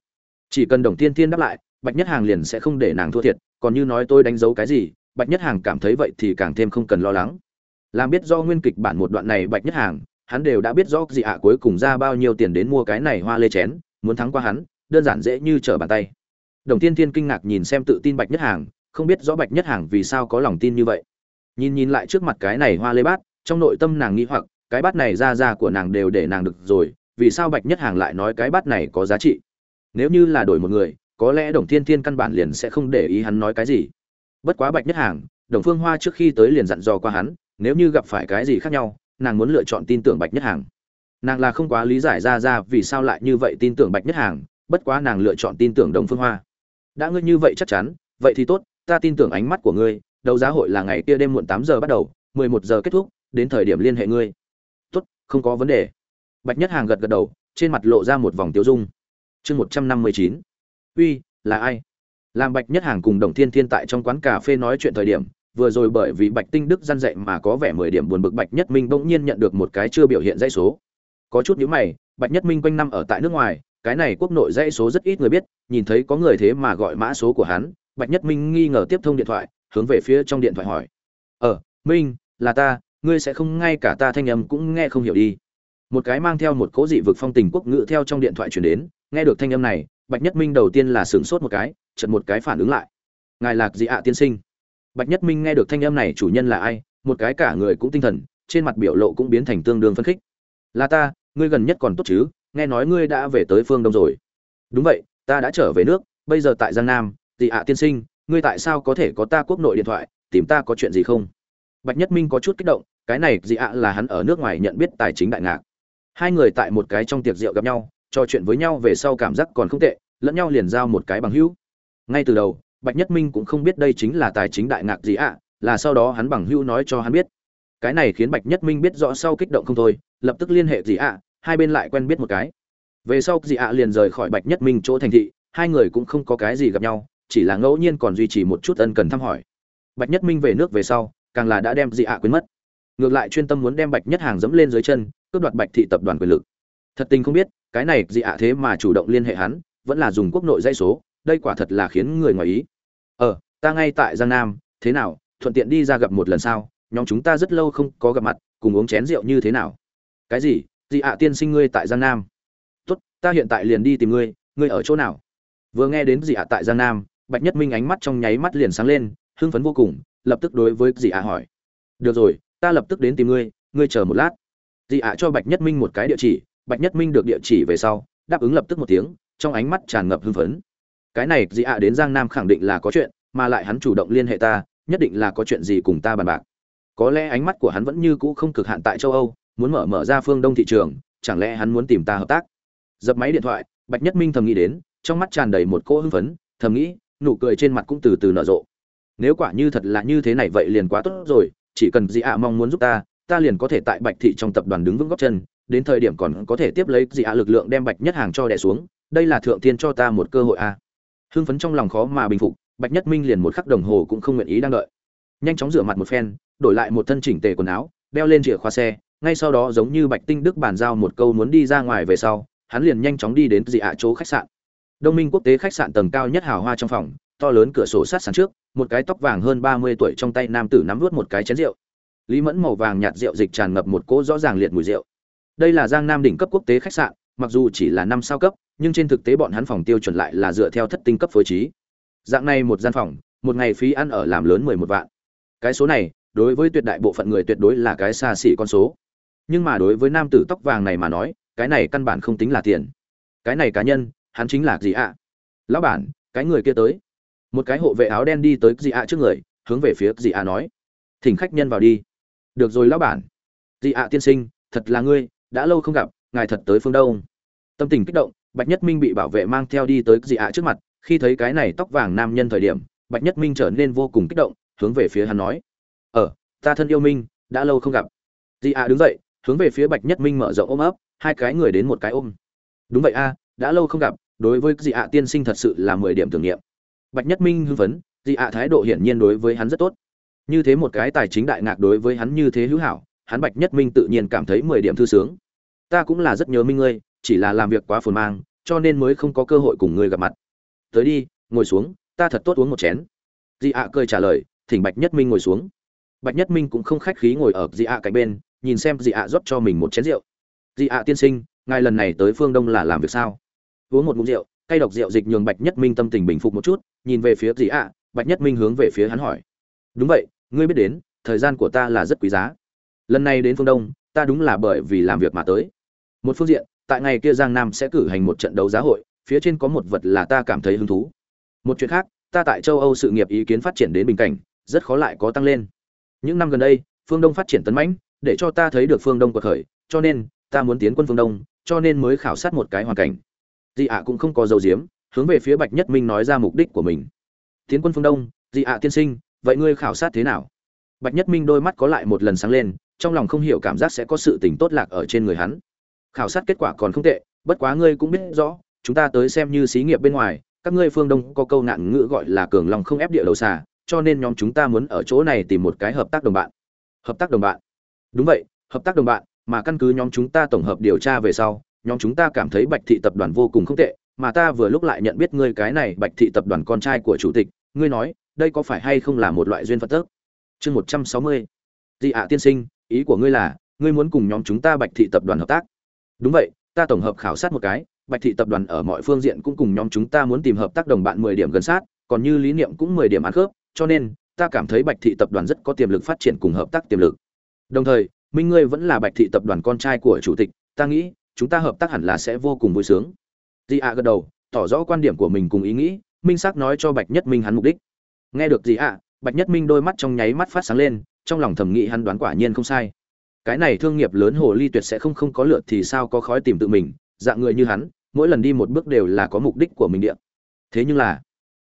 Chỉ cần đồng thiên thiên đáp lại, bạch nhất hàng liền sẽ không để nàng thua thiệt, còn như nói tôi đánh dấu cái gì bạch nhất hàng cảm thấy vậy thì càng thêm không cần lo lắng. Làm biết do nguyên kịch bản một đoạn này, bạch nhất hàng, hắn đều đã biết rõ gì ạ, cuối cùng ra bao nhiêu tiền đến mua cái này hoa lê chén, muốn thắng qua hắn, đơn giản dễ như trở bàn tay. Đồng tiên thiên kinh ngạc nhìn xem tự tin bạch nhất hàng, không biết rõ bạch nhất hàng vì sao có lòng tin như vậy. Nhìn nhìn lại trước mặt cái này hoa lê bát, trong nội tâm nàng nghĩ hoặc, cái bát này ra ra của nàng đều để nàng được rồi, vì sao bạch nhất hàng lại nói cái bát này có giá trị? Nếu như là đổi một người, có lẽ đồng thiên thiên căn bản liền sẽ không để ý hắn nói cái gì bất quá bạch nhất hàng, đồng phương hoa trước khi tới liền dặn dò qua hắn, nếu như gặp phải cái gì khác nhau, nàng muốn lựa chọn tin tưởng bạch nhất hàng. Nàng là không quá lý giải ra ra vì sao lại như vậy tin tưởng bạch nhất hàng, bất quá nàng lựa chọn tin tưởng đồng phương hoa. Đã ngươi như vậy chắc chắn, vậy thì tốt, ta tin tưởng ánh mắt của ngươi, đấu giá hội là ngày kia đêm muộn tám giờ bắt đầu, mười một giờ kết thúc, đến thời điểm liên hệ ngươi. Tốt, không có vấn đề. Bạch nhất hàng gật gật đầu, trên mặt lộ ra một vòng tiêu dung. Chương một trăm năm mươi chín. Uy, là ai? Làm bạch nhất hàng cùng đồng thiên thiên tại trong quán cà phê nói chuyện thời điểm, vừa rồi bởi vì bạch tinh đức gian dậy mà có vẻ mười điểm buồn bực, bạch nhất minh bỗng nhiên nhận được một cái chưa biểu hiện dãy số. Có chút nhíu mày, bạch nhất minh quanh năm ở tại nước ngoài, cái này quốc nội dãy số rất ít người biết, nhìn thấy có người thế mà gọi mã số của hắn, bạch nhất minh nghi ngờ tiếp thông điện thoại, hướng về phía trong điện thoại hỏi. Ờ minh, là ta, ngươi sẽ không ngay cả ta thanh âm cũng nghe không hiểu đi. Một cái mang theo một cố dị vực phong tình quốc ngữ theo trong điện thoại truyền đến, nghe được thanh âm này bạch nhất minh đầu tiên là sửng sốt một cái chật một cái phản ứng lại. Ngài lạc dị ạ tiên sinh. Bạch nhất minh nghe được thanh âm này, chủ nhân là ai? Một cái cả người cũng tinh thần, trên mặt biểu lộ cũng biến thành tương đương phấn khích. Là ta, ngươi gần nhất còn tốt chứ? Nghe nói ngươi đã về tới phương đông rồi. Đúng vậy, ta đã trở về nước, bây giờ tại giang nam. Dị ạ tiên sinh, ngươi tại sao có thể có ta quốc nội điện thoại? Tìm ta có chuyện gì không? Bạch nhất minh có chút kích động, cái này dị ạ là hắn ở nước ngoài nhận biết tài chính đại ngạc. Hai người tại một cái trong tiệc rượu gặp nhau trò chuyện với nhau về sau cảm giác còn không tệ, lẫn nhau liền giao một cái bằng hữu. Ngay từ đầu, bạch nhất minh cũng không biết đây chính là tài chính đại ngạc gì ạ, là sau đó hắn bằng hữu nói cho hắn biết. Cái này khiến bạch nhất minh biết rõ sau kích động không thôi, lập tức liên hệ gì ạ, hai bên lại quen biết một cái. Về sau gì ạ liền rời khỏi bạch nhất minh chỗ thành thị, hai người cũng không có cái gì gặp nhau, chỉ là ngẫu nhiên còn duy trì một chút ân cần thăm hỏi. Bạch nhất minh về nước về sau, càng là đã đem dị ạ quên mất. Ngược lại chuyên tâm muốn đem bạch nhất hàng dẫm lên dưới chân, cướp đoạt bạch thị tập đoàn quyền lực. Thật tình không biết cái này dị ạ thế mà chủ động liên hệ hắn, vẫn là dùng quốc nội dây số, đây quả thật là khiến người ngoài ý. Ờ ta ngay tại giang nam, thế nào, thuận tiện đi ra gặp một lần sau nhóm chúng ta rất lâu không có gặp mặt, cùng uống chén rượu như thế nào? Cái gì? Dị ạ tiên sinh ngươi tại giang nam. Tốt, ta hiện tại liền đi tìm ngươi ngươi ở chỗ nào? Vừa nghe đến dị ạ tại giang nam, bạch nhất minh ánh mắt trong nháy mắt liền sáng lên, hưng phấn vô cùng, lập tức đối với dị ạ hỏi. Được rồi, ta lập tức đến tìm ngươi ngươi chờ một lát. Dị ạ cho bạch nhất minh một cái địa chỉ bạch nhất minh được địa chỉ về sau, đáp ứng lập tức một tiếng, trong ánh mắt tràn ngập hưng phấn. Cái này dị ạ đến giang nam khẳng định là có chuyện, mà lại hắn chủ động liên hệ ta, nhất định là có chuyện gì cùng ta bàn bạc. Có lẽ ánh mắt của hắn vẫn như cũ không cực hạn tại châu âu, muốn mở mở ra phương đông thị trường, chẳng lẽ hắn muốn tìm ta hợp tác? Dập máy điện thoại, bạch nhất minh thầm nghĩ đến, trong mắt tràn đầy một cỗ hưng phấn, thầm nghĩ, nụ cười trên mặt cũng từ từ nở rộ. Nếu quả như thật là như thế này vậy liền quá tốt rồi, chỉ cần dị ạ mong muốn giúp ta ta liền có thể tại bạch thị trong tập đoàn đứng vững góc chân đến thời điểm còn có thể tiếp lấy dị ạ? Lực lượng đem bạch nhất hàng cho đẻ xuống. Đây là thượng tiên cho ta một cơ hội a. À. hưng phấn trong lòng khó mà bình phục, bạch nhất minh liền một khắc đồng hồ cũng không nguyện ý đang đợi. Nhanh chóng rửa mặt một phen, đổi lại một thân chỉnh tề quần áo, đeo lên chìa khóa xe, ngay sau đó giống như bạch tinh đức bàn giao một câu muốn đi ra ngoài về sau, hắn liền nhanh chóng đi đến dị ạ? Chỗ khách sạn. Đông minh quốc tế khách sạn tầng cao nhất hào hoa trong phòng, to lớn cửa sổ sát sàn trước, một cái tóc vàng hơn ba mươi tuổi trong tay nam tử nắm vút một cái chén rượu. Lý mẫn màu vàng nhạt rượu dịch tràn ngập một cỗ rõ ràng liệt mùi rượu đây là giang nam đỉnh cấp quốc tế khách sạn, mặc dù chỉ là năm sao cấp, nhưng trên thực tế bọn hắn phòng tiêu chuẩn lại là dựa theo thất tinh cấp phối trí. Dạng này một gian phòng, một ngày phí ăn ở làm lớn mười một vạn. Cái số này, đối với tuyệt đại bộ phận người tuyệt đối là cái xa xỉ con số. Nhưng mà đối với nam tử tóc vàng này mà nói, cái này căn bản không tính là tiền. Cái này cá nhân, hắn chính là gì ạ. Lão bản, cái người kia tới. Một cái hộ vệ áo đen đi tới dị ạ trước người, hướng về phía dị ạ nói. Thỉnh khách nhân vào đi. Được rồi, lão bản. Dị ạ tiên sinh, thật là ngươi đã lâu không gặp, ngài thật tới phương đông. Tâm tình kích động, bạch nhất minh bị bảo vệ mang theo đi tới dị ạ trước mặt, khi thấy cái này tóc vàng nam nhân thời điểm, bạch nhất minh trở nên vô cùng kích động, hướng về phía hắn nói ờ ta thân yêu minh, đã lâu không gặp. Dị ạ đứng dậy, hướng về phía bạch nhất minh mở rộng ôm ấp, hai cái người đến một cái ôm. Đúng vậy a, đã lâu không gặp, đối với dị ạ tiên sinh thật sự là mười điểm tưởng niệm. Bạch nhất minh hưng phấn, dị ạ thái độ hiển nhiên đối với hắn rất tốt. Như thế một cái tài chính đại ngạc đối với hắn như thế hữu hảo hắn bạch nhất minh tự nhiên cảm thấy mười điểm thư sướng. Ta cũng là rất nhớ minh ngươi, chỉ là làm việc quá phồn mang, cho nên mới không có cơ hội cùng ngươi gặp mặt. Tới đi, ngồi xuống, ta thật tốt uống một chén. Dị ạ cười trả lời, thỉnh bạch nhất minh ngồi xuống. Bạch nhất minh cũng không khách khí ngồi ở dị ạ cạnh bên, nhìn xem dị ạ rót cho mình một chén rượu. Dị ạ tiên sinh, ngài lần này tới phương đông là làm việc sao? Uống một ngụm rượu, cay độc rượu dịch nhường bạch nhất minh tâm tình bình phục một chút, nhìn về phía dị ạ bạch nhất minh hướng về phía hắn hỏi. Đúng vậy, ngươi biết đến, thời gian của ta là rất quý giá lần này đến phương đông, ta đúng là bởi vì làm việc mà tới. Một phương diện, tại ngày kia giang nam sẽ cử hành một trận đấu giá hội, phía trên có một vật là ta cảm thấy hứng thú. Một chuyện khác, ta tại châu âu sự nghiệp ý kiến phát triển đến bình cảnh, rất khó lại có tăng lên. Những năm gần đây, phương đông phát triển tấn mãnh, để cho ta thấy được phương đông cuộc khởi, cho nên, ta muốn tiến quân phương đông, cho nên mới khảo sát một cái hoàn cảnh. Dị ạ cũng không có dầu diếm hướng về phía bạch nhất minh nói ra mục đích của mình. Tiến quân phương đông dị ạ tiên sinh, vậy ngươi khảo sát thế nào? Bạch nhất minh đôi mắt có lại một lần sáng lên trong lòng không hiểu cảm giác sẽ có sự tình tốt lạc ở trên người hắn. Khảo sát kết quả còn không tệ, bất quá ngươi cũng biết rõ, chúng ta tới xem như xí nghiệp bên ngoài, các ngươi phương đông có câu nạn ngữ gọi là cường lòng không ép địa đầu xà, cho nên nhóm chúng ta muốn ở chỗ này tìm một cái hợp tác đồng bạn. Hợp tác đồng bạn. Đúng vậy, hợp tác đồng bạn, mà căn cứ nhóm chúng ta tổng hợp điều tra về sau, nhóm chúng ta cảm thấy bạch thị tập đoàn vô cùng không tệ, mà ta vừa lúc lại nhận biết ngươi cái này bạch thị tập đoàn con trai của chủ tịch, ngươi nói, đây có phải hay không là một loại duyên phật tước chương một trăm sáu mươi. Dị ạ tiên sinh ý của ngươi là, ngươi muốn cùng nhóm chúng ta bạch thị tập đoàn hợp tác. Đúng vậy, ta tổng hợp khảo sát một cái, bạch thị tập đoàn ở mọi phương diện cũng cùng nhóm chúng ta muốn tìm hợp tác đồng bạn mười điểm gần sát, còn như lý niệm cũng mười điểm ăn khớp, cho nên, ta cảm thấy bạch thị tập đoàn rất có tiềm lực phát triển cùng hợp tác tiềm lực. Đồng thời, minh ngươi vẫn là bạch thị tập đoàn con trai của chủ tịch, ta nghĩ, chúng ta hợp tác hẳn là sẽ vô cùng vui sướng. Dị ạ gật đầu, tỏ rõ quan điểm của mình cùng ý nghĩ, minh xác nói cho bạch nhất minh hắn mục đích. Nghe được gì ạ bạch nhất minh đôi mắt trong nháy mắt phát sáng lên, trong lòng thầm nghĩ hắn đoán quả nhiên không sai. Cái này thương nghiệp lớn hồ ly tuyệt sẽ không không có lượt thì sao có khói tìm tự mình, dạng người như hắn, mỗi lần đi một bước đều là có mục đích của mình địa. thế nhưng là,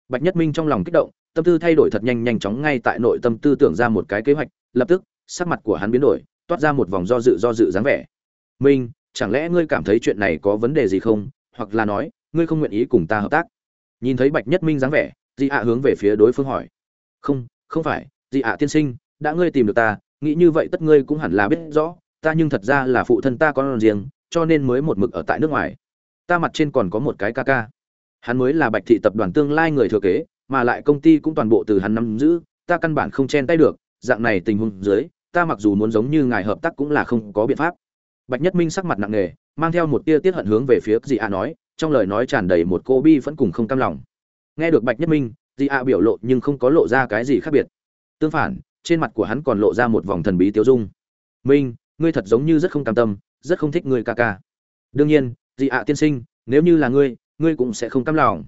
bạch nhất minh trong lòng kích động, tâm tư thay đổi thật nhanh nhanh chóng ngay tại nội tâm tư tưởng ra một cái kế hoạch, lập tức, sắc mặt của hắn biến đổi, toát ra một vòng do dự do dự dáng vẻ. Minh, chẳng lẽ ngươi cảm thấy chuyện này có vấn đề gì không? Hoặc là nói, ngươi không nguyện ý cùng ta hợp tác? Nhìn thấy bạch nhất minh dáng vẻ, Di ạ hướng về phía đối phương hỏi không không phải dị ạ tiên sinh, đã ngươi tìm được ta, nghĩ như vậy tất ngươi cũng hẳn là biết rõ, ta nhưng thật ra là phụ thân ta con riêng, cho nên mới một mực ở tại nước ngoài. Ta mặt trên còn có một cái ca ca. Hắn mới là bạch thị tập đoàn tương lai người thừa kế, mà lại công ty cũng toàn bộ từ hắn nắm giữ, ta căn bản không chen tay được, dạng này tình huống dưới, ta mặc dù muốn giống như ngài hợp tác cũng là không có biện pháp. Bạch nhất minh sắc mặt nặng nề, mang theo một tia tiết hận hướng về phía dị ạ nói, trong lời nói tràn đầy một cô bi vẫn cùng không cam lòng. Nghe được bạch nhất minh Di ạ biểu lộ nhưng không có lộ ra cái gì khác biệt. Tương phản, trên mặt của hắn còn lộ ra một vòng thần bí tiêu dung. Minh, ngươi thật giống như rất không cam tâm, rất không thích ngươi ca ca. Đương nhiên, Di ạ tiên sinh, nếu như là ngươi ngươi cũng sẽ không cam lòng.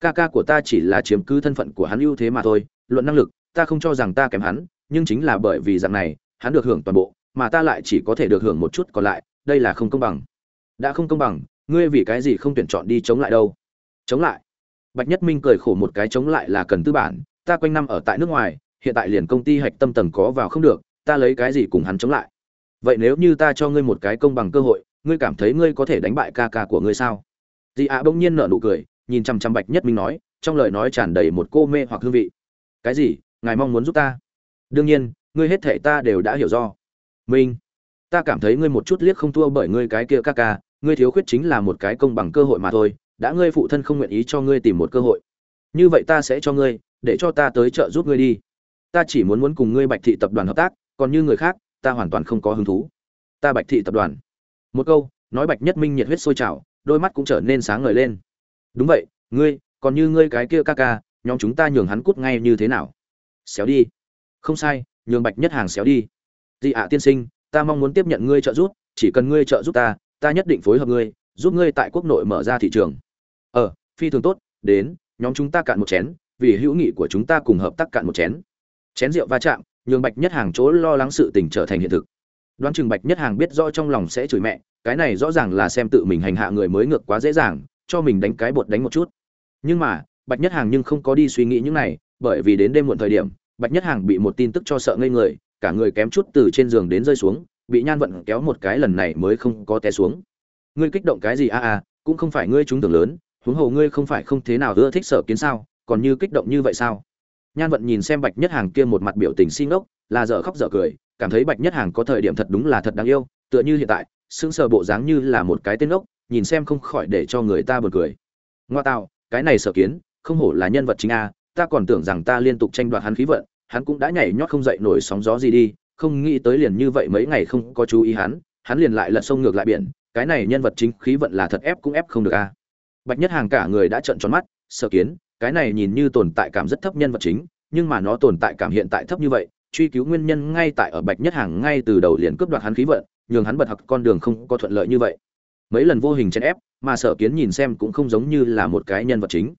Ca ca của ta chỉ là chiếm cứ thân phận của hắn ưu thế mà thôi, luận năng lực, ta không cho rằng ta kém hắn, nhưng chính là bởi vì rằng này, hắn được hưởng toàn bộ, mà ta lại chỉ có thể được hưởng một chút còn lại, đây là không công bằng. Đã không công bằng, ngươi vì cái gì không tuyển chọn đi chống lại đâu? Chống lại? Bạch nhất minh cười khổ một cái chống lại là cần tư bản, ta quanh năm ở tại nước ngoài, hiện tại liền công ty hạch tâm tầng có vào không được, ta lấy cái gì cùng hắn chống lại? Vậy nếu như ta cho ngươi một cái công bằng cơ hội, ngươi cảm thấy ngươi có thể đánh bại ca ca của ngươi sao? Di A bỗng nhiên nở nụ cười, nhìn chăm chăm bạch nhất minh nói, trong lời nói tràn đầy một cô mê hoặc hương vị. Cái gì? Ngài mong muốn giúp ta? Đương nhiên, ngươi hết thảy ta đều đã hiểu do. Minh, ta cảm thấy ngươi một chút liếc không thua bởi ngươi cái kia ca ca, ngươi thiếu khuyết chính là một cái công bằng cơ hội mà thôi đã ngươi phụ thân không nguyện ý cho ngươi tìm một cơ hội. Như vậy ta sẽ cho ngươi, để cho ta tới trợ giúp ngươi đi. Ta chỉ muốn muốn cùng ngươi bạch thị tập đoàn hợp tác, còn như người khác, ta hoàn toàn không có hứng thú. Ta bạch thị tập đoàn. Một câu, nói bạch nhất minh nhiệt huyết sôi trào, đôi mắt cũng trở nên sáng ngời lên. Đúng vậy, ngươi, còn như ngươi cái kia ca ca, nhóm chúng ta nhường hắn cút ngay như thế nào? Xéo đi. Không sai, nhường bạch nhất hàng xéo đi. Dị ạ tiên sinh, ta mong muốn tiếp nhận ngươi trợ giúp, chỉ cần ngươi trợ giúp ta ta nhất định phối hợp ngươi giúp ngươi tại quốc nội mở ra thị trường. Ờ phi thường tốt, đến, nhóm chúng ta cạn một chén, vì hữu nghị của chúng ta cùng hợp tác cạn một chén. Chén rượu va chạm, nhường bạch nhất hàng chỗ lo lắng sự tình trở thành hiện thực. Đoán chừng bạch nhất hàng biết rõ trong lòng sẽ chửi mẹ, cái này rõ ràng là xem tự mình hành hạ người mới ngược quá dễ dàng, cho mình đánh cái bột đánh một chút. Nhưng mà, bạch nhất hàng nhưng không có đi suy nghĩ những này, bởi vì đến đêm muộn thời điểm, bạch nhất hàng bị một tin tức cho sợ ngây người, cả người kém chút từ trên giường đến rơi xuống, bị nhan vận kéo một cái lần này mới không có té xuống ngươi kích động cái gì? A a cũng không phải ngươi trúng tưởng lớn, huống hồ ngươi không phải không thế nào ưa thích sở kiến sao, còn như kích động như vậy sao? Nhan vận nhìn xem bạch nhất hàng kia một mặt biểu tình xin ốc là dở khóc dở cười, cảm thấy bạch nhất hàng có thời điểm thật đúng là thật đáng yêu, tựa như hiện tại, sững sờ bộ dáng như là một cái tên ốc nhìn xem không khỏi để cho người ta buồn cười. Ngoa tạo, cái này sở kiến, không hổ là nhân vật chính a, ta còn tưởng rằng ta liên tục tranh đoạt hắn khí vận, hắn cũng đã nhảy nhót không dậy nổi sóng gió gì đi, không nghĩ tới liền như vậy mấy ngày không có chú ý hắn hắn liền lại lật sông ngược lại biển cái này nhân vật chính khí vận là thật ép cũng ép không được a. Bạch nhất hàng cả người đã trợn tròn mắt sở kiến, cái này nhìn như tồn tại cảm rất thấp nhân vật chính, nhưng mà nó tồn tại cảm hiện tại thấp như vậy, truy cứu nguyên nhân ngay tại ở bạch nhất hàng ngay từ đầu liền cướp đoạt hắn khí vận, nhường hắn bật học con đường không có thuận lợi như vậy. Mấy lần vô hình chen ép, mà sở kiến nhìn xem cũng không giống như là một cái nhân vật chính.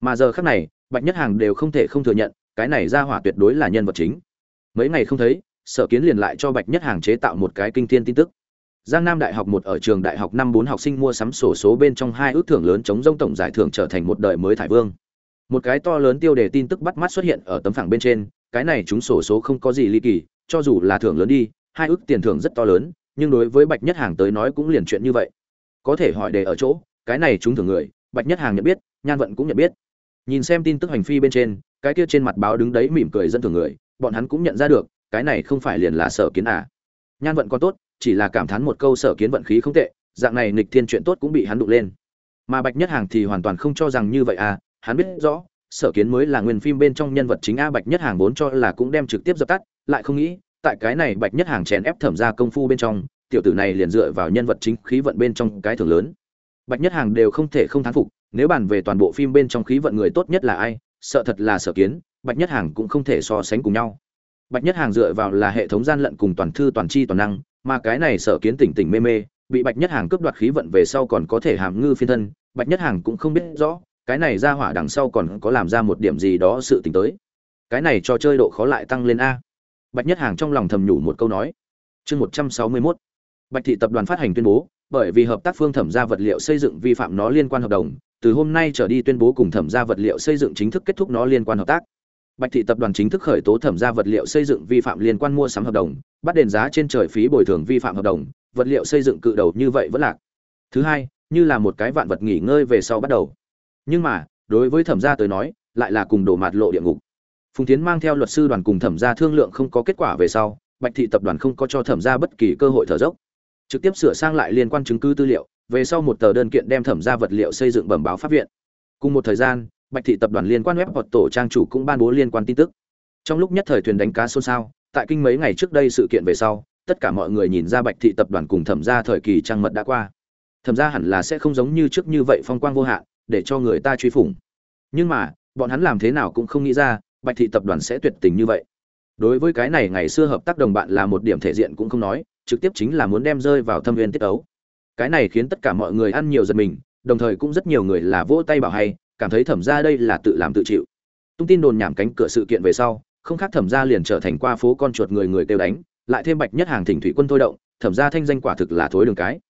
Mà giờ khác này, bạch nhất hàng đều không thể không thừa nhận, cái này ra hỏa tuyệt đối là nhân vật chính. Mấy ngày không thấy sở kiến liền lại cho bạch nhất hàng chế tạo một cái kinh thiên tin tức giang nam đại học một ở trường đại học năm bốn học sinh mua sắm sổ số bên trong hai ước thưởng lớn chống rông tổng giải thưởng trở thành một đời mới thải vương. Một cái to lớn tiêu đề tin tức bắt mắt xuất hiện ở tấm phẳng bên trên, cái này chúng sổ số không có gì ly kỳ, cho dù là thưởng lớn đi, hai ước tiền thưởng rất to lớn, nhưng đối với bạch nhất hàng tới nói cũng liền chuyện như vậy. Có thể hỏi đề ở chỗ, cái này chúng thưởng người, bạch nhất hàng nhận biết, nhan vận cũng nhận biết. Nhìn xem tin tức hành phi bên trên, cái kia trên mặt báo đứng đấy mỉm cười dân thường người, bọn hắn cũng nhận ra được, cái này không phải liền là sở kiến à. Nhan vận còn tốt chỉ là cảm thán một câu sở kiến vận khí không tệ, dạng này nghịch thiên chuyện tốt cũng bị hắn đụng lên. Mà bạch nhất hàng thì hoàn toàn không cho rằng như vậy à hắn biết rõ, sở kiến mới là nguyên phim bên trong nhân vật chính a bạch nhất hàng vốn cho là cũng đem trực tiếp dập tắt, lại không nghĩ, tại cái này bạch nhất hàng chèn ép thẩm ra công phu bên trong, tiểu tử này liền dựa vào nhân vật chính khí vận bên trong cái thường lớn. Bạch nhất hàng đều không thể không thán phục, nếu bàn về toàn bộ phim bên trong khí vận người tốt nhất là ai, sợ thật là sở kiến, bạch nhất hàng cũng không thể so sánh cùng nhau. Bạch nhất hàng dựa vào là hệ thống gian lận cùng toàn thư toàn chi toàn năng mà cái này sở kiến tỉnh tỉnh mê mê, bị bạch nhất hàng cướp đoạt khí vận về sau còn có thể hàm ngư phiên thân, bạch nhất hàng cũng không biết rõ, cái này ra hỏa đằng sau còn có làm ra một điểm gì đó sự t tới. Cái này cho chơi độ khó lại tăng lên a. Bạch nhất hàng trong lòng thầm nhủ một câu nói. Chương một trăm sáu mươi mốt. Bạch thị tập đoàn phát hành tuyên bố, bởi vì hợp tác phương thẩm gia vật liệu xây dựng vi phạm nó liên quan hợp đồng, từ hôm nay trở đi tuyên bố cùng thẩm gia vật liệu xây dựng chính thức kết thúc nó liên quan hợp tác bạch thị tập đoàn chính thức khởi tố thẩm gia vật liệu xây dựng vi phạm liên quan mua sắm hợp đồng, bắt đền giá trên trời phí bồi thường vi phạm hợp đồng, vật liệu xây dựng cự đầu như vậy vẫn lạc. Thứ hai, như là một cái vạn vật nghỉ ngơi về sau bắt đầu. Nhưng mà, đối với thẩm gia tới nói, lại là cùng đổ mạt lộ địa ngục. Phùng tiến mang theo luật sư đoàn cùng thẩm gia thương lượng không có kết quả về sau, bạch thị tập đoàn không có cho thẩm gia bất kỳ cơ hội thở dốc. Trực tiếp sửa sang lại liên quan chứng cứ tư liệu, về sau một tờ đơn kiện đem thẩm gia vật liệu xây dựng bẩm báo pháp viện. Cùng một thời gian bạch thị tập đoàn liên quan web hoặc tổ trang chủ cũng ban bố liên quan tin tức. Trong lúc nhất thời thuyền đánh cá xôn xao, tại kinh mấy ngày trước đây sự kiện về sau, tất cả mọi người nhìn ra bạch thị tập đoàn cùng thẩm ra thời kỳ trang mật đã qua. Thẩm ra hẳn là sẽ không giống như trước như vậy phong quang vô hạn, để cho người ta truy phủng. Nhưng mà, bọn hắn làm thế nào cũng không nghĩ ra, bạch thị tập đoàn sẽ tuyệt tình như vậy. Đối với cái này ngày xưa hợp tác đồng bạn là một điểm thể diện cũng không nói, trực tiếp chính là muốn đem rơi vào thâm viên tiết ấu. Cái này khiến tất cả mọi người ăn nhiều giật mình, đồng thời cũng rất nhiều người là vỗ tay bảo hay cảm thấy thẩm ra đây là tự làm tự chịu. Tung tin đồn nhảm cánh cửa sự kiện về sau, không khác thẩm ra liền trở thành qua phố con chuột người người kêu đánh, lại thêm bạch nhất hàng thỉnh thủy quân thôi động, thẩm ra thanh danh quả thực là thối đường cái.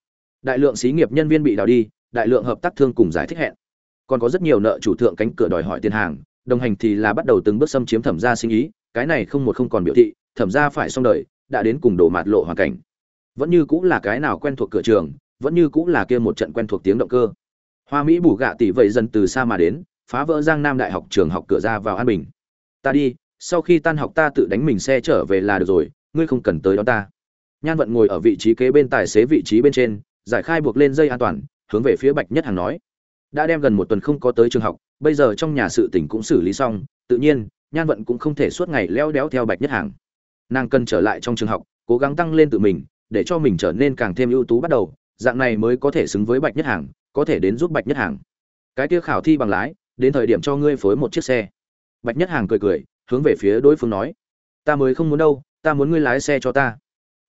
Đại lượng xí nghiệp nhân viên bị đào đi, đại lượng hợp tác thương cùng giải thích hẹn. Còn có rất nhiều nợ chủ thượng cánh cửa đòi hỏi tiền hàng, đồng hành thì là bắt đầu từng bước xâm chiếm thẩm ra sinh ý, cái này không một không còn biểu thị, thẩm ra phải xong đời, đã đến cùng đổ mạt lộ hoàn cảnh. Vẫn như cũng là cái nào quen thuộc cửa trường, vẫn như cũng là kia một trận quen thuộc tiếng động cơ hoa mỹ bù gạ tỷ vậy dần từ xa mà đến, phá vỡ giang nam đại học trường học cửa ra vào an bình. Ta đi, sau khi tan học ta tự đánh mình xe trở về là được rồi, ngươi không cần tới đó ta. Nhan vận ngồi ở vị trí kế bên tài xế vị trí bên trên, giải khai buộc lên dây an toàn, hướng về phía bạch nhất hàng nói. Đã đem gần một tuần không có tới trường học, bây giờ trong nhà sự tỉnh cũng xử lý xong, tự nhiên, nhan vận cũng không thể suốt ngày leo đéo theo bạch nhất hàng nàng cần trở lại trong trường học, cố gắng tăng lên tự mình, để cho mình trở nên càng thêm ưu tú bắt đầu, dạng này mới có thể xứng với bạch nhất hàng có thể đến giúp bạch nhất hàng. Cái kia khảo thi bằng lái, đến thời điểm cho ngươi phối một chiếc xe. Bạch nhất hàng cười cười, hướng về phía đối phương nói, ta mới không muốn đâu, ta muốn ngươi lái xe cho ta.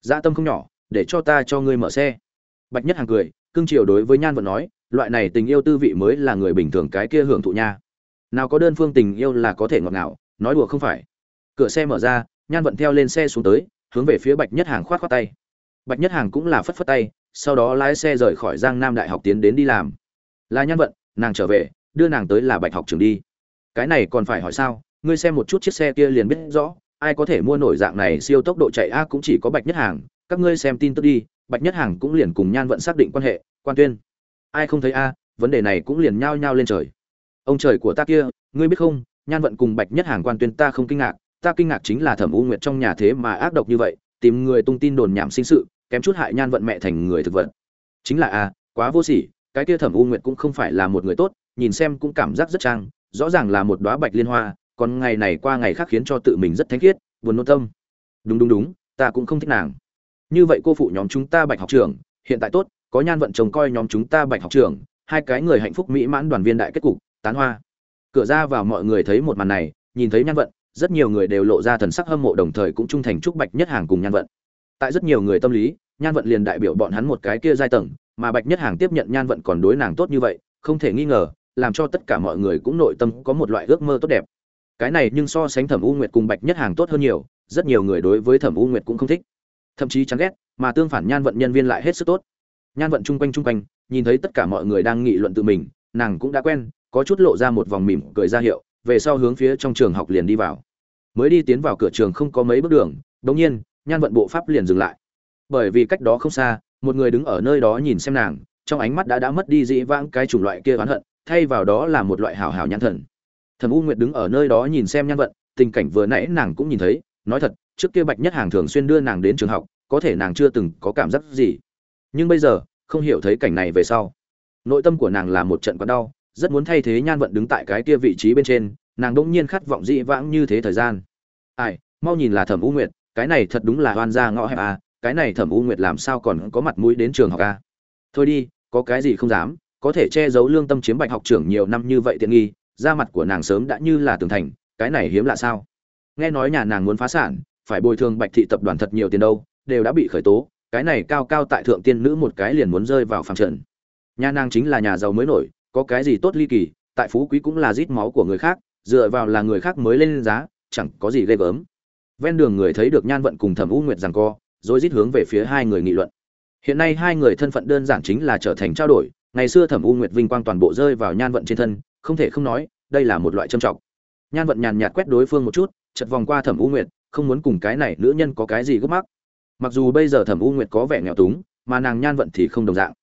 Dạ tâm không nhỏ, để cho ta cho ngươi mở xe. Bạch nhất hàng cười cưng chiều đối với nhan vận nói, loại này tình yêu tư vị mới là người bình thường cái kia hưởng thụ nha. Nào có đơn phương tình yêu là có thể ngọt ngào, nói đùa không phải. Cửa xe mở ra, nhan vận theo lên xe xuống tới, hướng về phía bạch nhất hàng khoát khoát tay. Bạch nhất hàng cũng là phất phất tay sau đó lái xe rời khỏi giang nam đại học tiến đến đi làm. Là nhan vận, nàng trở về, đưa nàng tới là bạch học trường đi. Cái này còn phải hỏi sao, ngươi xem một chút chiếc xe kia liền biết rõ, ai có thể mua nổi dạng này siêu tốc độ chạy a cũng chỉ có bạch nhất hàng, các ngươi xem tin tức đi, bạch nhất hàng cũng liền cùng nhan vận xác định quan hệ, quan tuyên. Ai không thấy a, vấn đề này cũng liền nhao nhao lên trời. Ông trời của ta kia, ngươi biết không, nhan vận cùng bạch nhất hàng quan tuyên ta không kinh ngạc, ta kinh ngạc chính là thẩm u nguyệt trong nhà thế mà ác độc như vậy, tìm người tung tin đồn nhảm sinh sự kém chút hại nhan vận mẹ thành người thực vật. Chính là a quá vô sỉ, cái kia thẩm u nguyệt cũng không phải là một người tốt, nhìn xem cũng cảm giác rất trang, rõ ràng là một đóa bạch liên hoa, còn ngày này qua ngày khác khiến cho tự mình rất thánh khiết, buồn nôn tâm. Đúng đúng đúng, ta cũng không thích nàng. Như vậy cô phụ nhóm chúng ta bạch học trưởng, hiện tại tốt, có nhan vận chồng coi nhóm chúng ta bạch học trưởng, hai cái người hạnh phúc mỹ mãn đoàn viên đại kết cục, tán hoa. Cửa ra vào mọi người thấy một màn này, nhìn thấy nhan vận, rất nhiều người đều lộ ra thần sắc hâm mộ, đồng thời cũng trung thành chúc bạch nhất hàng cùng nhan vận tại rất nhiều người tâm lý, nhan vận liền đại biểu bọn hắn một cái kia giai tầng, mà bạch nhất hàng tiếp nhận nhan vận còn đối nàng tốt như vậy, không thể nghi ngờ, làm cho tất cả mọi người cũng nội tâm có một loại ước mơ tốt đẹp. Cái này nhưng so sánh thẩm u nguyệt cùng bạch nhất hàng tốt hơn nhiều, rất nhiều người đối với thẩm u nguyệt cũng không thích. Thậm chí chán ghét, mà tương phản nhan vận nhân viên lại hết sức tốt. Nhan vận chung quanh chung quanh, nhìn thấy tất cả mọi người đang nghị luận tự mình, nàng cũng đã quen, có chút lộ ra một vòng mỉm cười ra hiệu, về sau hướng phía trong trường học liền đi vào. Mới đi tiến vào cửa trường không có mấy bước đường đống nhiên nhan vận bộ pháp liền dừng lại. Bởi vì cách đó không xa, một người đứng ở nơi đó nhìn xem nàng, trong ánh mắt đã đã mất đi dĩ vãng cái chủng loại kia oán hận, thay vào đó là một loại hảo hảo nhãn thần. Thẩm u nguyệt đứng ở nơi đó nhìn xem nhan vận, tình cảnh vừa nãy nàng cũng nhìn thấy, nói thật, trước kia bạch nhất hàng thường xuyên đưa nàng đến trường học, có thể nàng chưa từng có cảm giác gì. Nhưng bây giờ, không hiểu thấy cảnh này về sau. Nội tâm của nàng là một trận quặn đau, rất muốn thay thế nhan vận đứng tại cái kia vị trí bên trên, nàng đỗng nhiên khát vọng dị vãng như thế thời gian. Ai, mau nhìn là thẩm u nguyệt cái này thật đúng là oan gia ngõ hẹp à cái này thẩm u nguyệt làm sao còn có mặt mũi đến trường học à? Thôi đi, có cái gì không dám, có thể che giấu lương tâm chiếm bạch học trưởng nhiều năm như vậy tiện nghi, da mặt của nàng sớm đã như là tường thành, cái này hiếm lạ sao? Nghe nói nhà nàng muốn phá sản, phải bồi thường bạch thị tập đoàn thật nhiều tiền đâu, đều đã bị khởi tố, cái này cao cao tại thượng tiên nữ một cái liền muốn rơi vào phàm trần. Nhà nàng chính là nhà giàu mới nổi, có cái gì tốt ly kỳ, tại phú quý cũng là rít máu của người khác, dựa vào là người khác mới lên giá, chẳng có gì ghê gớm ven đường người thấy được nhan vận cùng thẩm u nguyệt rằng co, rồi rít hướng về phía hai người nghị luận. Hiện nay hai người thân phận đơn giản chính là trở thành trao đổi, ngày xưa thẩm u nguyệt vinh quang toàn bộ rơi vào nhan vận trên thân, không thể không nói, đây là một loại trâm trọng. Nhan vận nhàn nhạt quét đối phương một chút chật vòng qua thẩm u nguyệt, không muốn cùng cái này nữ nhân có cái gì gấp mắc. Mặc dù bây giờ thẩm u nguyệt có vẻ nghèo túng, mà nàng nhan vận thì không đồng dạng.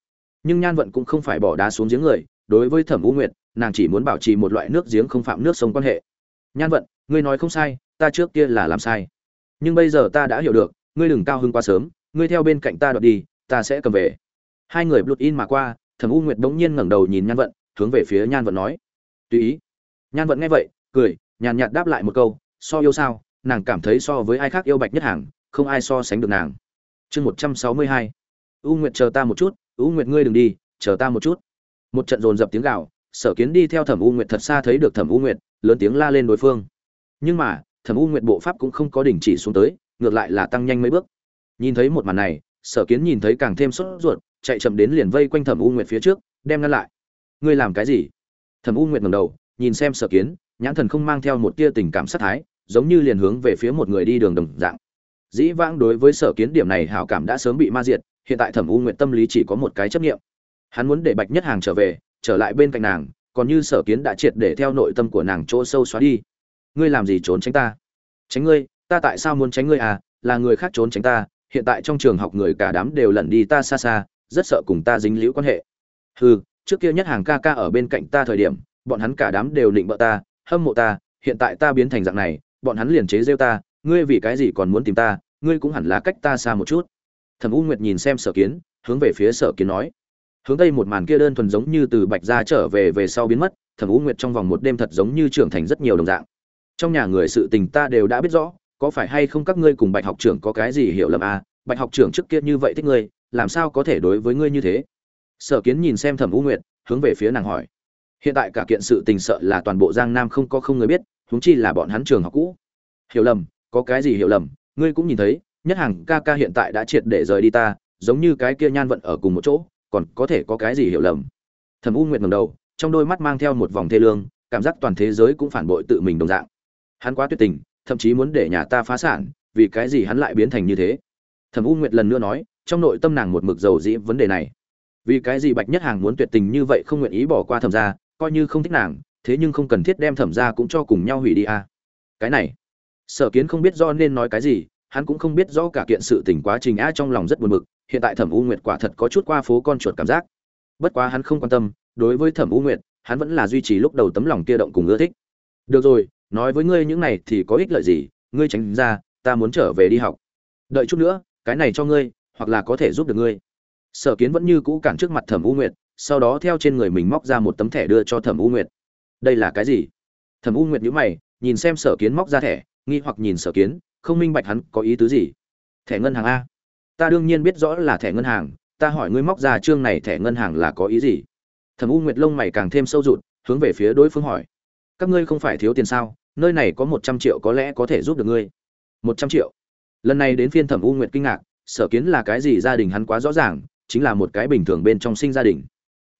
Nhưng nhan vận cũng không phải bỏ đá xuống giếng người, đối với thẩm u nguyệt, nàng chỉ muốn bảo trì một loại nước giếng không phạm nước sông quan hệ. Nhan vận, ngươi nói không sai ta trước kia là làm sai. Nhưng bây giờ ta đã hiểu được, ngươi đừng cao hưng quá sớm, ngươi theo bên cạnh ta đoạt đi, ta sẽ cầm về. Hai người blut in mà qua, thẩm u nguyệt bỗng nhiên ngẩng đầu nhìn nhan vận, hướng về phía nhan vận nói. Tùy ý. Nhan vận nghe vậy, cười, nhàn nhạt đáp lại một câu, so yêu sao, nàng cảm thấy so với ai khác yêu bạch nhất hàng, không ai so sánh được nàng. Chương một trăm sáu mươi hai. U nguyệt chờ ta một chút, u nguyệt ngươi đừng đi, chờ ta một chút. Một trận dồn dập tiếng gạo sở kiến đi theo thẩm u nguyệt thật xa thấy được thẩm u nguyệt, lớn tiếng la lên đối phương. Nhưng mà thẩm u nguyệt bộ pháp cũng không có đình chỉ xuống tới, ngược lại là tăng nhanh mấy bước. Nhìn thấy một màn này, sở kiến nhìn thấy càng thêm sốt ruột, chạy chậm đến liền vây quanh thẩm u nguyệt phía trước, đem ngăn lại. Ngươi làm cái gì? Thẩm u nguyệt ngầm đầu, nhìn xem sở kiến, nhãn thần không mang theo một tia tình cảm sát thái, giống như liền hướng về phía một người đi đường đồng dạng. Dĩ vãng đối với sở kiến điểm này hảo cảm đã sớm bị ma diệt, hiện tại thẩm u nguyệt tâm lý chỉ có một cái chấp nghiệm hắn muốn để bạch nhất hàng trở về, trở lại bên cạnh nàng, còn như sở kiến đã triệt để theo nội tâm của nàng chỗ sâu xóa đi ngươi làm gì trốn tránh ta? Tránh ngươi? Ta tại sao muốn tránh ngươi à? Là người khác trốn tránh ta. Hiện tại trong trường học người cả đám đều lẩn đi ta xa xa, rất sợ cùng ta dính liễu quan hệ. Hừ, trước kia nhất hàng ca ca ở bên cạnh ta thời điểm, bọn hắn cả đám đều định bợ ta, hâm mộ ta. Hiện tại ta biến thành dạng này, bọn hắn liền chế rêu ta. Ngươi vì cái gì còn muốn tìm ta? Ngươi cũng hẳn là cách ta xa một chút. Thẩm u nguyệt nhìn xem sở kiến, hướng về phía sở kiến nói. Hướng tây một màn kia đơn thuần giống như từ bạch ra trở về về sau biến mất, thẩm u nguyệt trong vòng một đêm thật giống như trưởng thành rất nhiều đồng dạng trong nhà người sự tình ta đều đã biết rõ, có phải hay không các ngươi cùng bạch học trưởng có cái gì hiểu lầm à? Bạch học trưởng trước kia như vậy thích ngươi, làm sao có thể đối với ngươi như thế? Sở kiến nhìn xem thẩm u nguyệt, hướng về phía nàng hỏi. Hiện tại cả kiện sự tình sợ là toàn bộ giang nam không có không người biết, huống chi là bọn hắn trường học cũ. Hiểu lầm, có cái gì hiểu lầm? Ngươi cũng nhìn thấy, nhất hàng ca ca hiện tại đã triệt để rời đi ta, giống như cái kia nhan vận ở cùng một chỗ, còn có thể có cái gì hiểu lầm? Thẩm u nguyệt ngầm đầu, trong đôi mắt mang theo một vòng thê lương, cảm giác toàn thế giới cũng phản bội tự mình đồng dạng hắn quá tuyệt tình, thậm chí muốn để nhà ta phá sản, vì cái gì hắn lại biến thành như thế? Thẩm u nguyệt lần nữa nói, trong nội tâm nàng một mực dầu dĩ vấn đề này. Vì cái gì bạch nhất hàng muốn tuyệt tình như vậy không nguyện ý bỏ qua thẩm ra coi như không thích nàng, thế nhưng không cần thiết đem thẩm ra cũng cho cùng nhau hủy đi à. cái này, sở kiến không biết do nên nói cái gì, hắn cũng không biết rõ cả kiện sự tình quá trình a trong lòng rất buồn bực, hiện tại thẩm u nguyệt quả thật có chút qua phố con chuột cảm giác. Bất quá hắn không quan tâm, đối với thẩm u nguyệt, hắn vẫn là duy trì lúc đầu tấm lòng kia động cùng ưa thích. Được rồi nói với ngươi những này thì có ích lợi gì, ngươi tránh ra, ta muốn trở về đi học. Đợi chút nữa, cái này cho ngươi, hoặc là có thể giúp được ngươi. Sở kiến vẫn như cũ cản trước mặt thẩm u nguyệt, sau đó theo trên người mình móc ra một tấm thẻ đưa cho thẩm u nguyệt. Đây là cái gì? Thẩm u nguyệt nhữ mày, nhìn xem sở kiến móc ra thẻ, nghi hoặc nhìn sở kiến, không minh bạch hắn có ý tứ gì. Thẻ ngân hàng a. Ta đương nhiên biết rõ là thẻ ngân hàng, ta hỏi ngươi móc ra chương này thẻ ngân hàng là có ý gì? Thẩm u nguyệt lông mày càng thêm sâu rụt, hướng về phía đối phương hỏi. Các ngươi không phải thiếu tiền sao? Nơi này có một trăm triệu có lẽ có thể giúp được ngươi. Một trăm triệu? Lần này đến phiên thẩm u nguyệt kinh ngạc, sở kiến là cái gì gia đình hắn quá rõ ràng, chính là một cái bình thường bên trong sinh gia đình.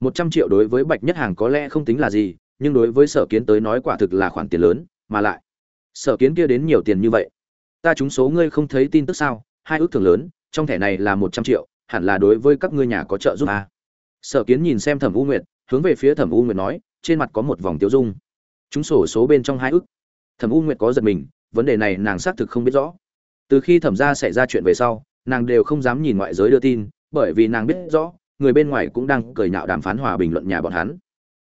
Một trăm triệu đối với bạch nhất hàng có lẽ không tính là gì, nhưng đối với sở kiến tới nói quả thực là khoản tiền lớn, mà lại, sở kiến kia đến nhiều tiền như vậy. Ta trúng số ngươi không thấy tin tức sao? Hai ước thường lớn, trong thẻ này là một trăm triệu, hẳn là đối với các ngươi nhà có trợ giúp à. sở kiến nhìn xem thẩm u nguyệt, hướng về phía thẩm u nguyệt nói, trên mặt có một vòng tiêu dung. Chúng sổ số bên trong hai ước thẩm u nguyệt có giật mình, vấn đề này nàng xác thực không biết rõ. Từ khi thẩm ra xảy ra chuyện về sau, nàng đều không dám nhìn ngoại giới đưa tin, bởi vì nàng biết rõ, người bên ngoài cũng đang cười nhạo đàm phán hòa bình luận nhà bọn hắn.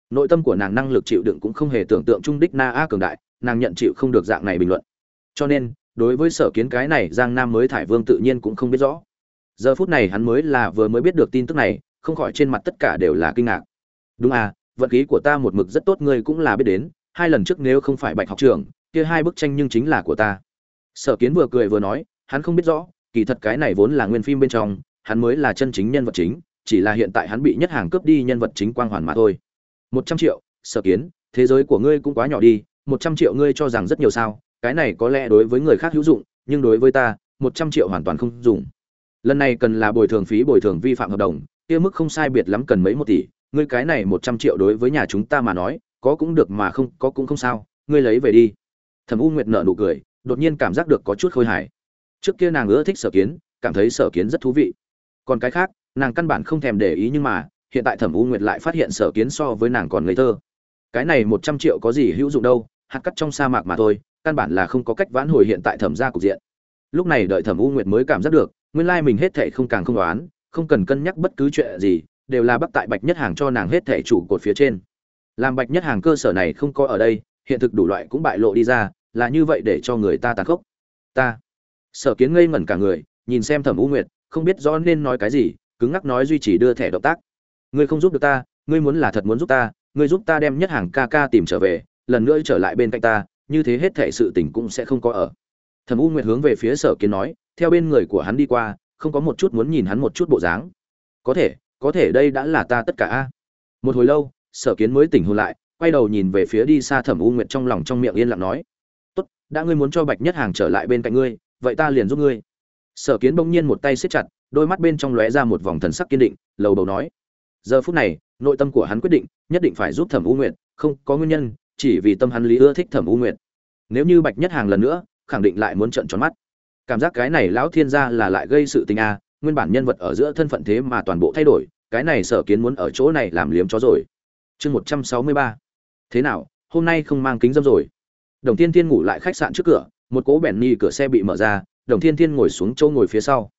Nội tâm của nàng năng lực chịu đựng cũng không hề tưởng tượng trung đích na a cường đại, nàng nhận chịu không được dạng này bình luận. Cho nên, đối với sở kiến cái này, giang nam mới thải vương tự nhiên cũng không biết rõ. Giờ phút này hắn mới là vừa mới biết được tin tức này, không khỏi trên mặt tất cả đều là kinh ngạc. Đúng à vận khí của ta một mực rất tốt, ngươi cũng là biết đến, hai lần trước nếu không phải bạch học trưởng kia hai bức tranh nhưng chính là của ta. Sở kiến vừa cười vừa nói, hắn không biết rõ, kỳ thật cái này vốn là nguyên phim bên trong, hắn mới là chân chính nhân vật chính, chỉ là hiện tại hắn bị nhất hàng cướp đi nhân vật chính quang hoàn mà thôi. Một trăm triệu, sở kiến, thế giới của ngươi cũng quá nhỏ đi, một trăm triệu ngươi cho rằng rất nhiều sao, cái này có lẽ đối với người khác hữu dụng, nhưng đối với ta, một trăm triệu hoàn toàn không dùng. Lần này cần là bồi thường phí bồi thường vi phạm hợp đồng, kia mức không sai biệt lắm cần mấy một tỷ, ngươi cái này một trăm triệu đối với nhà chúng ta mà nói, có cũng được mà không có cũng không sao, ngươi lấy về đi thẩm u nguyệt nở nụ cười, đột nhiên cảm giác được có chút khôi hài. Trước kia nàng ưa thích sở kiến, cảm thấy sở kiến rất thú vị. Còn cái khác, nàng căn bản không thèm để ý nhưng mà, hiện tại thẩm u nguyệt lại phát hiện sở kiến so với nàng còn ngây thơ. Cái này một trăm triệu có gì hữu dụng đâu, hạt cắt trong sa mạc mà thôi, căn bản là không có cách vãn hồi hiện tại thẩm ra cục diện. Lúc này đợi thẩm u nguyệt mới cảm giác được, nguyên lai mình hết thệ không càng không đoán không cần cân nhắc bất cứ chuyện gì, đều là bắt tại bạch nhất hàng cho nàng hết thệ chủ cột phía trên. Làm bạch nhất hàng cơ sở này không có ở đây, hiện thực đủ loại cũng bại lộ đi ra là như vậy để cho người ta tàn khốc. Ta. Sở kiến ngây ngẩn cả người, nhìn xem thẩm u nguyệt, không biết rõ nên nói cái gì, cứng ngắc nói duy trì đưa thẻ động tác. Ngươi không giúp được ta, ngươi muốn là thật muốn giúp ta, ngươi giúp ta đem nhất hàng ca ca tìm trở về, lần nữa trở lại bên cạnh ta, như thế hết thẻ sự tình cũng sẽ không có ở. Thẩm u nguyệt hướng về phía sở kiến nói, theo bên người của hắn đi qua, không có một chút muốn nhìn hắn một chút bộ dáng. Có thể có thể đây đã là ta tất cả a. Một hồi lâu, sở kiến mới tỉnh hồn lại, quay đầu nhìn về phía đi xa thẩm u nguyệt trong lòng trong miệng yên lặng nói đã ngươi muốn cho bạch nhất hàng trở lại bên cạnh ngươi, vậy ta liền giúp ngươi. Sở kiến bỗng nhiên một tay siết chặt, đôi mắt bên trong lóe ra một vòng thần sắc kiên định, lầu đầu nói, giờ phút này, nội tâm của hắn quyết định, nhất định phải giúp thẩm u nguyệt, không có nguyên nhân, chỉ vì tâm hắn lý ưa thích thẩm u nguyệt. Nếu như bạch nhất hàng lần nữa, khẳng định lại muốn trận tròn mắt. Cảm giác cái này lão thiên gia là lại gây sự tình a nguyên bản nhân vật ở giữa thân phận thế mà toàn bộ thay đổi, cái này sở kiến muốn ở chỗ này làm liếm chó rồi. Chương một trăm sáu mươi ba. Thế nào, hôm nay không mang kính dâm rồi? Đồng thiên thiên ngủ lại khách sạn trước cửa, một cỗ bèn ni cửa xe bị mở ra, đồng thiên thiên ngồi xuống chỗ ngồi phía sau.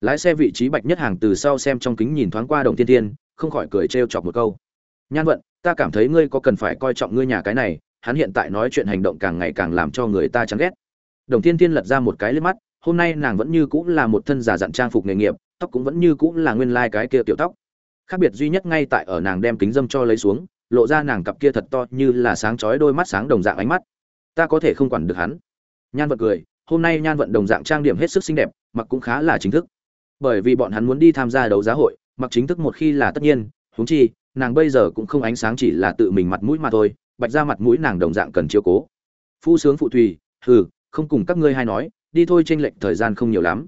Lái xe vị trí bạch nhất hàng từ sau xem trong kính nhìn thoáng qua đồng thiên thiên, không khỏi cười trêu chọc một câu. Nhan vận, ta cảm thấy ngươi có cần phải coi trọng ngươi nhà cái này, hắn hiện tại nói chuyện hành động càng ngày càng làm cho người ta chán ghét. Đồng thiên thiên lật ra một cái lên mắt, hôm nay nàng vẫn như cũng là một thân giả dặn trang phục nghề nghiệp, tóc cũng vẫn như cũng là nguyên lai cái kia tiểu tóc. Khác biệt duy nhất ngay tại ở nàng đem kính dâm cho lấy xuống, lộ ra nàng cặp kia thật to như là sáng chói đôi mắt sáng đồng dạng ánh mắt ta có thể không quản được hắn. Nhan vận cười, hôm nay nhan vận đồng dạng trang điểm hết sức xinh đẹp, mặc cũng khá là chính thức. Bởi vì bọn hắn muốn đi tham gia đấu giá hội, mặc chính thức một khi là tất nhiên, huống chi, nàng bây giờ cũng không ánh sáng chỉ là tự mình mặt mũi mà thôi, bạch ra mặt mũi nàng đồng dạng cần chiếu cố. Phu sướng phụ thùy hừ, không cùng các ngươi hay nói, đi thôi tranh lệch thời gian không nhiều lắm.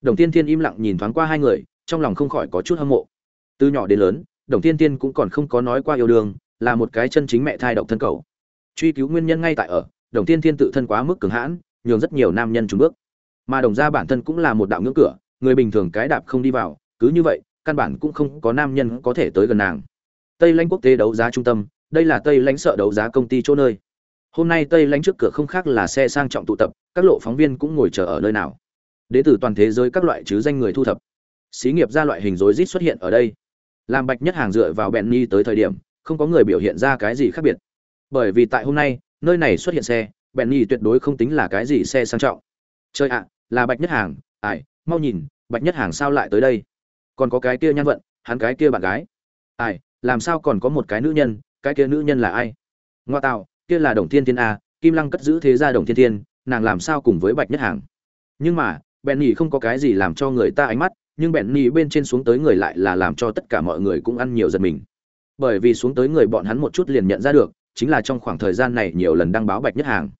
Đồng tiên thiên im lặng nhìn thoáng qua hai người, trong lòng không khỏi có chút hâm mộ. Từ nhỏ đến lớn, đồng tiên tiên cũng còn không có nói qua yêu đương, là một cái chân chính mẹ thai độc thân cầu. Truy cứu nguyên nhân ngay tại ở đồng Thiên thiên tự thân quá mức cường hãn, nhường rất nhiều nam nhân trùng bước. Mà đồng gia bản thân cũng là một đạo ngưỡng cửa, người bình thường cái đạp không đi vào, cứ như vậy, căn bản cũng không có nam nhân có thể tới gần nàng. Tây lãnh quốc tế đấu giá trung tâm, đây là tây lãnh sợ đấu giá công ty chỗ nơi. Hôm nay tây lãnh trước cửa không khác là xe sang trọng tụ tập, các lộ phóng viên cũng ngồi chờ ở nơi nào. Đến từ toàn thế giới các loại chứ danh người thu thập. Xí nghiệp ra loại hình rối rít xuất hiện ở đây. Làm bạch nhất hàng dựa vào bẹn ni tới thời điểm, không có người biểu hiện ra cái gì khác biệt. Bởi vì tại hôm nay nơi này xuất hiện xe bẹn nhì tuyệt đối không tính là cái gì xe sang trọng. Chơi ạ, là bạch nhất hàng. Ải mau nhìn, bạch nhất hàng sao lại tới đây? Còn có cái kia nhan vận, hắn cái kia bạn gái. Ải làm sao còn có một cái nữ nhân, cái kia nữ nhân là ai? Ngoa tạo, kia là đồng thiên thiên a, kim lăng cất giữ thế gia đồng thiên thiên, nàng làm sao cùng với bạch nhất hàng? Nhưng mà bèn nhì không có cái gì làm cho người ta ánh mắt, nhưng bèn nhì bên trên xuống tới người lại là làm cho tất cả mọi người cũng ăn nhiều giật mình. Bởi vì xuống tới người bọn hắn một chút liền nhận ra được chính là trong khoảng thời gian này nhiều lần đăng báo bạch nhất hàng.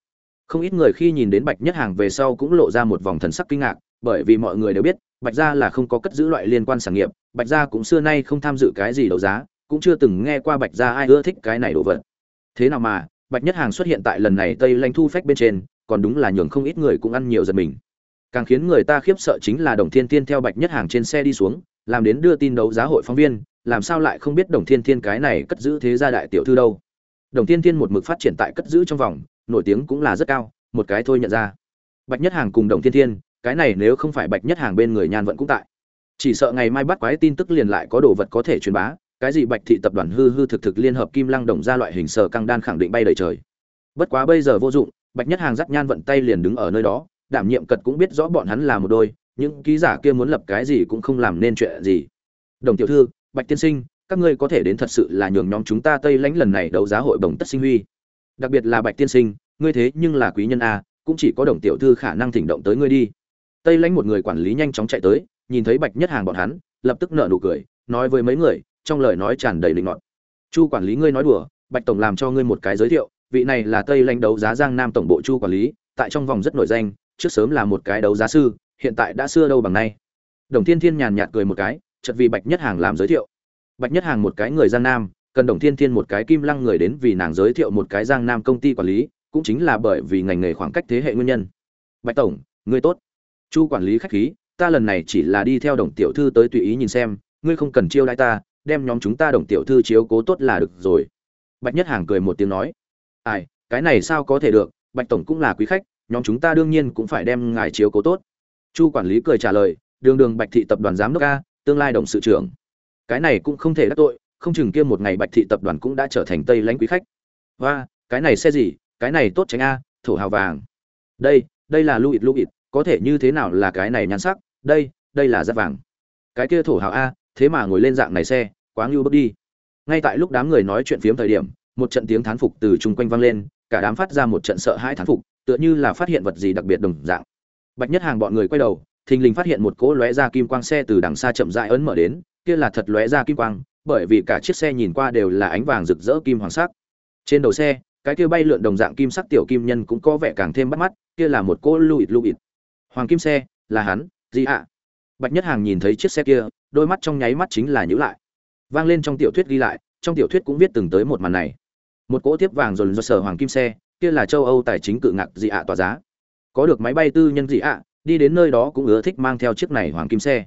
Không ít người khi nhìn đến bạch nhất hàng về sau cũng lộ ra một vòng thần sắc kinh ngạc, bởi vì mọi người đều biết, bạch gia là không có cất giữ loại liên quan sản nghiệp, bạch gia cũng xưa nay không tham dự cái gì đấu giá, cũng chưa từng nghe qua bạch gia ai ưa thích cái này đồ vật. Thế nào mà, bạch nhất hàng xuất hiện tại lần này tây lanh thu phách bên trên, còn đúng là nhường không ít người cũng ăn nhiều giật mình. Càng khiến người ta khiếp sợ chính là đồng thiên thiên theo bạch nhất hàng trên xe đi xuống, làm đến đưa tin đấu giá hội phóng viên, làm sao lại không biết đồng thiên thiên cái này cất giữ thế gia đại tiểu thư đâu đồng thiên thiên một mực phát triển tại cất giữ trong vòng, nổi tiếng cũng là rất cao, một cái thôi nhận ra. Bạch nhất hàng cùng đồng thiên thiên, cái này nếu không phải bạch nhất hàng bên người nhan vẫn cũng tại. Chỉ sợ ngày mai bắt quái tin tức liền lại có đồ vật có thể truyền bá, cái gì bạch thị tập đoàn hư hư thực thực liên hợp kim lăng đồng ra loại hình sở căng đan khẳng định bay đầy trời. Bất quá bây giờ vô dụng, bạch nhất hàng dắt nhan vận tay liền đứng ở nơi đó, đảm nhiệm cật cũng biết rõ bọn hắn là một đôi, những ký giả kia muốn lập cái gì cũng không làm nên chuyện gì. Đồng tiểu thư, bạch tiên sinh các ngươi có thể đến thật sự là nhường nhóm chúng ta tây lãnh lần này đấu giá hội bồng tất sinh huy. Đặc biệt là bạch tiên sinh, ngươi thế nhưng là quý nhân a, cũng chỉ có đồng tiểu thư khả năng thỉnh động tới ngươi đi. Tây lãnh một người quản lý nhanh chóng chạy tới, nhìn thấy bạch nhất hàng bọn hắn, lập tức nở nụ cười, nói với mấy người, trong lời nói tràn đầy linh ngọt chu quản lý ngươi nói đùa, bạch tổng làm cho ngươi một cái giới thiệu, vị này là tây lãnh đấu giá giang nam tổng bộ chu quản lý, tại trong vòng rất nổi danh, trước sớm là một cái đấu giá sư, hiện tại đã xưa đâu bằng nay. Đồng thiên thiên nhàn nhạt cười một cái, chợt vì bạch nhất hàng làm giới thiệu bạch nhất hàng một cái người giang nam, cần đồng thiên thiên một cái kim lăng người đến vì nàng giới thiệu một cái giang nam công ty quản lý, cũng chính là bởi vì ngành nghề khoảng cách thế hệ nguyên nhân. Bạch tổng, ngươi tốt. Chu quản lý khách khí, ta lần này chỉ là đi theo đồng tiểu thư tới tùy ý nhìn xem, ngươi không cần chiêu đãi ta, đem nhóm chúng ta đồng tiểu thư chiếu cố tốt là được rồi. Bạch nhất hàng cười một tiếng nói. Ai, cái này sao có thể được, bạch tổng cũng là quý khách, nhóm chúng ta đương nhiên cũng phải đem ngài chiếu cố tốt. Chu quản lý cười trả lời, đường đường bạch thị tập đoàn giám đốc a, tương lai đồng sự trưởng cái này cũng không thể đắc tội, không chừng kia một ngày bạch thị tập đoàn cũng đã trở thành tây lãnh quý khách. Và cái này xe gì, cái này tốt tránh a, thổ hào vàng. Đây đây là lưu ít lưu ít có thể như thế nào là cái này nhan sắc? Đây đây là giáp vàng. Cái kia thổ hào a, thế mà ngồi lên dạng này xe, quá ngưu bước đi. Ngay tại lúc đám người nói chuyện phiếm thời điểm, một trận tiếng thán phục từ chung quanh vang lên, cả đám phát ra một trận sợ hãi thán phục, tựa như là phát hiện vật gì đặc biệt đồng dạng. Bạch nhất hàng bọn người quay đầu, thình lình phát hiện một cỗ lóe ra kim quang xe từ đằng xa chậm rãi ấn mở đến kia là thật lóe ra kim quang, bởi vì cả chiếc xe nhìn qua đều là ánh vàng rực rỡ kim hoàng sắc. Trên đầu xe, cái kia bay lượn đồng dạng kim sắc tiểu kim nhân cũng có vẻ càng thêm bắt mắt, kia là một cô lụit lụit hoàng kim xe, là hắn, gì ạ? Bạch nhất hàng nhìn thấy chiếc xe kia, đôi mắt trong nháy mắt chính là nhíu lại. Vang lên trong tiểu thuyết ghi lại, trong tiểu thuyết cũng viết từng tới một màn này. Một cỗ tiếp vàng rồi do sở hoàng kim xe, kia là châu âu tài chính cự ngạc dị ạ tỏa giá. Có được máy bay tư nhân dị ạ, đi đến nơi đó cũng ưa thích mang theo chiếc này hoàng kim xe.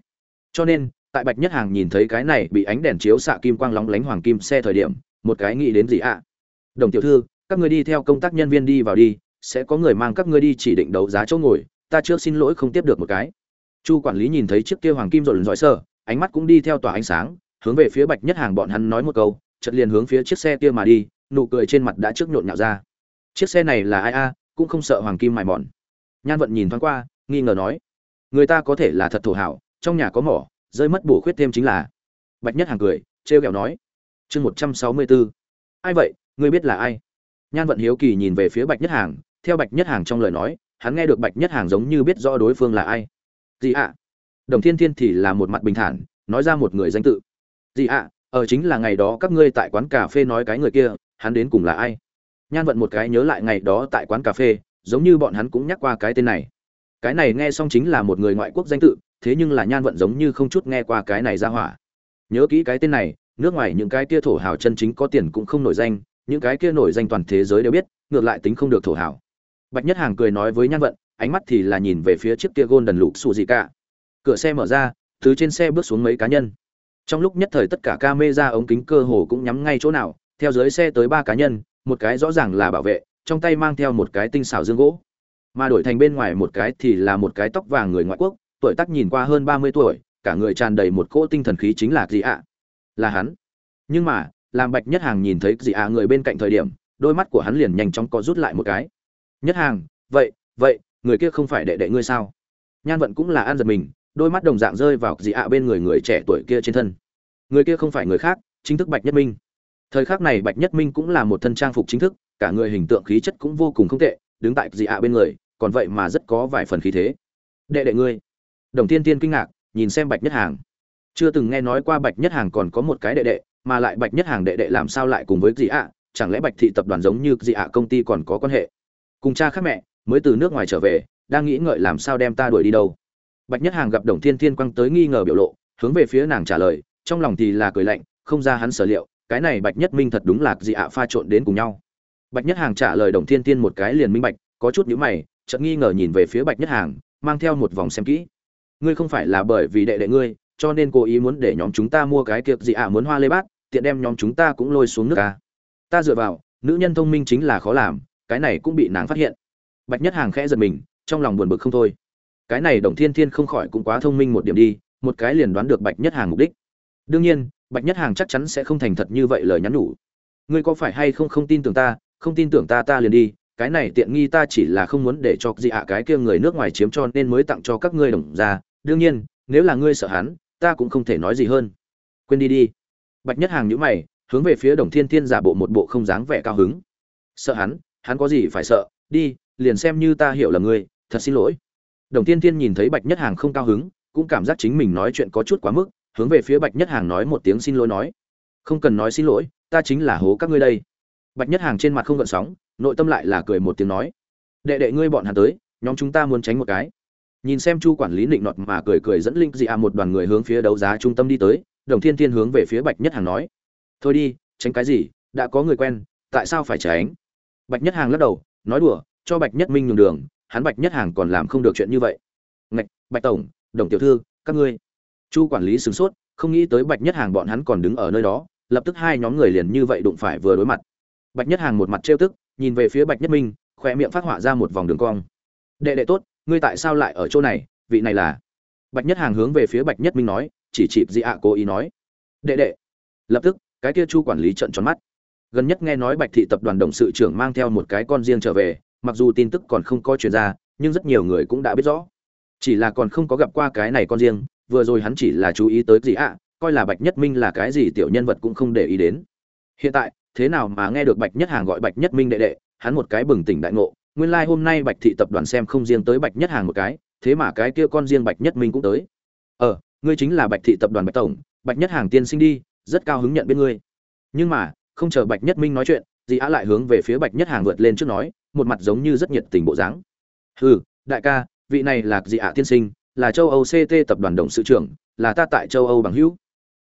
Cho nên tại bạch nhất hàng nhìn thấy cái này bị ánh đèn chiếu xạ kim quang lóng lánh hoàng kim xe thời điểm, một cái nghĩ đến gì ạ? Đồng tiểu thư, các người đi theo công tác nhân viên đi vào đi, sẽ có người mang các ngươi đi chỉ định đấu giá chỗ ngồi, ta trước xin lỗi không tiếp được một cái. Chu quản lý nhìn thấy chiếc kia hoàng kim rộn rõi sơ ánh mắt cũng đi theo tỏa ánh sáng, hướng về phía bạch nhất hàng bọn hắn nói một câu, chợt liền hướng phía chiếc xe kia mà đi, nụ cười trên mặt đã trước nhộn nhạo ra. Chiếc xe này là ai a? Cũng không sợ hoàng kim mài mòn. Nhan vận nhìn thoáng qua, nghi ngờ nói, người ta có thể là thật thổ hảo, trong nhà có mỏ rơi mất bổ khuyết thêm chính là, bạch nhất hàng cười, trêu ghẹo nói, chương một trăm sáu mươi bốn ai vậy, ngươi biết là ai? Nhan vận hiếu kỳ nhìn về phía bạch nhất hàng theo bạch nhất hàng trong lời nói, hắn nghe được bạch nhất hàng giống như biết rõ đối phương là ai. Gì ạ. Đồng thiên thiên thì là một mặt bình thản, nói ra một người danh tự. Gì ạ ở chính là ngày đó các ngươi tại quán cà phê nói cái người kia, hắn đến cùng là ai? Nhan vận một cái nhớ lại ngày đó tại quán cà phê, giống như bọn hắn cũng nhắc qua cái tên này. Cái này nghe xong chính là một người ngoại quốc danh tự thế nhưng là nhan vận giống như không chút nghe qua cái này ra hỏa. Nhớ kỹ cái tên này, nước ngoài những cái kia thổ hào chân chính có tiền cũng không nổi danh, những cái kia nổi danh toàn thế giới đều biết, ngược lại tính không được thổ hào. Bạch nhất hàng cười nói với nhan vận, ánh mắt thì là nhìn về phía chiếc kia gôn đần lục xù gì cả cửa xe mở ra, từ trên xe bước xuống mấy cá nhân. Trong lúc nhất thời tất cả ca mê ra ống kính cơ hồ cũng nhắm ngay chỗ nào, theo dưới xe tới ba cá nhân, một cái rõ ràng là bảo vệ, trong tay mang theo một cái tinh xảo dương gỗ. Mà đổi thành bên ngoài một cái thì là một cái tóc vàng người ngoại quốc tuổi tác nhìn qua hơn ba mươi tuổi, cả người tràn đầy một cỗ tinh thần khí chính là gì ạ. Là hắn. Nhưng mà, làm bạch nhất hàng nhìn thấy gì ạ người bên cạnh thời điểm, đôi mắt của hắn liền nhanh chóng có rút lại một cái. Nhất hàng, vậy vậy, người kia không phải đệ đệ ngươi sao? Nhan vận cũng là an giật mình, đôi mắt đồng dạng rơi vào dị ạ bên người người trẻ tuổi kia trên thân. Người kia không phải người khác, chính thức bạch nhất minh. Thời khắc này bạch nhất minh cũng là một thân trang phục chính thức, cả người hình tượng khí chất cũng vô cùng không tệ, đứng tại dị ạ bên người, còn vậy mà rất có vài phần khí thế. Đệ đệ ngươi đồng Thiên tiên kinh ngạc, nhìn xem bạch nhất hàng. Chưa từng nghe nói qua bạch nhất hàng còn có một cái đệ đệ, mà lại bạch nhất hàng đệ đệ làm sao lại cùng với dị ạ? Chẳng lẽ bạch thị tập đoàn giống như dị ạ công ty còn có quan hệ? Cùng cha khác mẹ, mới từ nước ngoài trở về, đang nghĩ ngợi làm sao đem ta đuổi đi đâu. Bạch nhất hàng gặp đồng thiên thiên quăng tới nghi ngờ biểu lộ, hướng về phía nàng trả lời, trong lòng thì là cười lạnh, không ra hắn sở liệu, cái này bạch nhất minh thật đúng là dị ạ pha trộn đến cùng nhau. Bạch nhất hàng trả lời đồng thiên thiên một cái liền minh bạch, có chút nhíu mày, chợt nghi ngờ nhìn về phía bạch nhất hàng, mang theo một vòng xem kỹ ngươi không phải là bởi vì đệ đệ ngươi, cho nên cố ý muốn để nhóm chúng ta mua cái kiệp gì ạ, muốn hoa lê bát, tiện đem nhóm chúng ta cũng lôi xuống nước ta. Ta dựa vào, nữ nhân thông minh chính là khó làm, cái này cũng bị nàng phát hiện. Bạch nhất hàng khẽ giật mình, trong lòng buồn bực không thôi. Cái này đồng thiên thiên không khỏi cũng quá thông minh một điểm đi, một cái liền đoán được bạch nhất hàng mục đích. Đương nhiên, bạch nhất hàng chắc chắn sẽ không thành thật như vậy lời nhắn nhủ. Ngươi có phải hay không không tin tưởng ta, không tin tưởng ta ta liền đi, cái này tiện nghi ta chỉ là không muốn để cho gì ạ, cái kia người nước ngoài chiếm cho nên mới tặng cho các ngươi đồng ra đương nhiên, nếu là ngươi sợ hắn, ta cũng không thể nói gì hơn. Quên đi đi. Bạch nhất hàng nhữ mày, hướng về phía đồng thiên thiên giả bộ một bộ không dáng vẻ cao hứng. Sợ hắn? Hắn có gì phải sợ? Đi, liền xem như ta hiểu là ngươi, thật xin lỗi. Đồng thiên thiên nhìn thấy bạch nhất hàng không cao hứng, cũng cảm giác chính mình nói chuyện có chút quá mức, hướng về phía bạch nhất hàng nói một tiếng xin lỗi nói. Không cần nói xin lỗi, ta chính là hố các ngươi đây. Bạch nhất hàng trên mặt không gợn sóng, nội tâm lại là cười một tiếng nói. Đệ đệ ngươi bọn hắn tới, nhóm chúng ta muốn tránh một cái nhìn xem chu quản lý định nọt mà cười cười dẫn linh dị à một đoàn người hướng phía đấu giá trung tâm đi tới, đồng thiên thiên hướng về phía bạch nhất hàng nói, thôi đi, tránh cái gì, đã có người quen, tại sao phải tránh? Bạch nhất hàng lắc đầu, nói đùa, cho bạch nhất minh nhường đường, hắn bạch nhất hàng còn làm không được chuyện như vậy. Ngạch, bạch tổng, đồng tiểu thư, các ngươi. Chu quản lý sửng sốt, không nghĩ tới bạch nhất hàng bọn hắn còn đứng ở nơi đó, lập tức hai nhóm người liền như vậy đụng phải vừa đối mặt. Bạch nhất hàng một mặt trêu tức, nhìn về phía bạch nhất minh khoe miệng phát họa ra một vòng đường cong. Đệ đệ tốt ngươi tại sao lại ở chỗ này, vị này là? Bạch nhất hàng hướng về phía bạch nhất minh nói, chỉ chịp dị ạ cố ý nói. Đệ đệ. Lập tức, cái kia chu quản lý trận tròn mắt. Gần nhất nghe nói bạch thị tập đoàn đồng sự trưởng mang theo một cái con riêng trở về, mặc dù tin tức còn không có truyền ra, nhưng rất nhiều người cũng đã biết rõ. Chỉ là còn không có gặp qua cái này con riêng, vừa rồi hắn chỉ là chú ý tới gì ạ, coi là bạch nhất minh là cái gì tiểu nhân vật cũng không để ý đến. Hiện tại, thế nào mà nghe được bạch nhất hàng gọi bạch nhất minh đệ đệ, hắn một cái bừng tỉnh đại ngộ nguyên lai hôm nay bạch thị tập đoàn xem không riêng tới bạch nhất hàng một cái, thế mà cái kia con riêng bạch nhất minh cũng tới. Ờ ngươi chính là bạch thị tập đoàn bạch tổng, bạch nhất hàng tiên sinh đi, rất cao hứng nhận biết ngươi. Nhưng mà, không chờ bạch nhất minh nói chuyện dì á lại hướng về phía bạch nhất hàng vượt lên trước nói, một mặt giống như rất nhiệt tình bộ dáng. Hừ, đại ca, vị này là dì ạ tiên sinh, là châu âu ct tập đoàn đồng sự trưởng, là ta tại châu âu bằng hữu.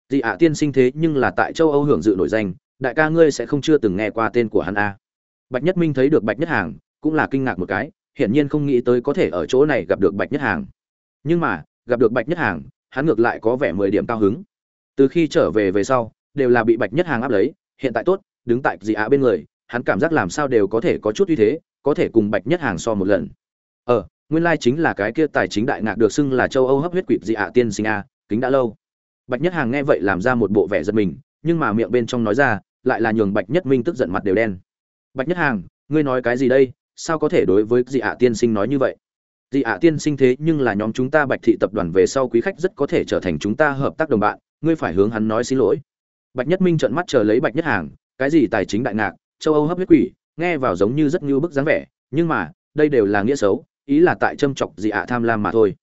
Dì ạ tiên sinh thế nhưng là tại châu âu hưởng dự nổi danh, đại ca ngươi sẽ không chưa từng nghe qua tên của hắn a. Bạch nhất minh thấy được bạch nhất hàng cũng là kinh ngạc một cái, hiển nhiên không nghĩ tới có thể ở chỗ này gặp được bạch nhất hàng. Nhưng mà, gặp được bạch nhất hàng, hắn ngược lại có vẻ mười điểm cao hứng. Từ khi trở về về sau, đều là bị bạch nhất hàng áp lấy, hiện tại tốt, đứng tại dị ạ bên người, hắn cảm giác làm sao đều có thể có chút uy thế, có thể cùng bạch nhất hàng so một lần. Ờ nguyên lai chính là cái kia tài chính đại ngạc được xưng là châu âu hấp huyết quỷ dị ạ tiên sinh a, kính đã lâu. Bạch nhất hàng nghe vậy làm ra một bộ vẻ giật mình, nhưng mà miệng bên trong nói ra, lại là nhường bạch nhất minh tức giận mặt đều đen. Bạch nhất hàng, ngươi nói cái gì đây? Sao có thể đối với dị ạ tiên sinh nói như vậy? Dị ạ tiên sinh thế nhưng là nhóm chúng ta bạch thị tập đoàn về sau quý khách rất có thể trở thành chúng ta hợp tác đồng bạn, ngươi phải hướng hắn nói xin lỗi. Bạch nhất minh trợn mắt chờ lấy bạch nhất hàng, cái gì tài chính đại ngạc, châu âu hấp huyết quỷ, nghe vào giống như rất như bức dáng vẻ, nhưng mà, đây đều là nghĩa xấu, ý là tại châm chọc dị ạ tham lam mà thôi.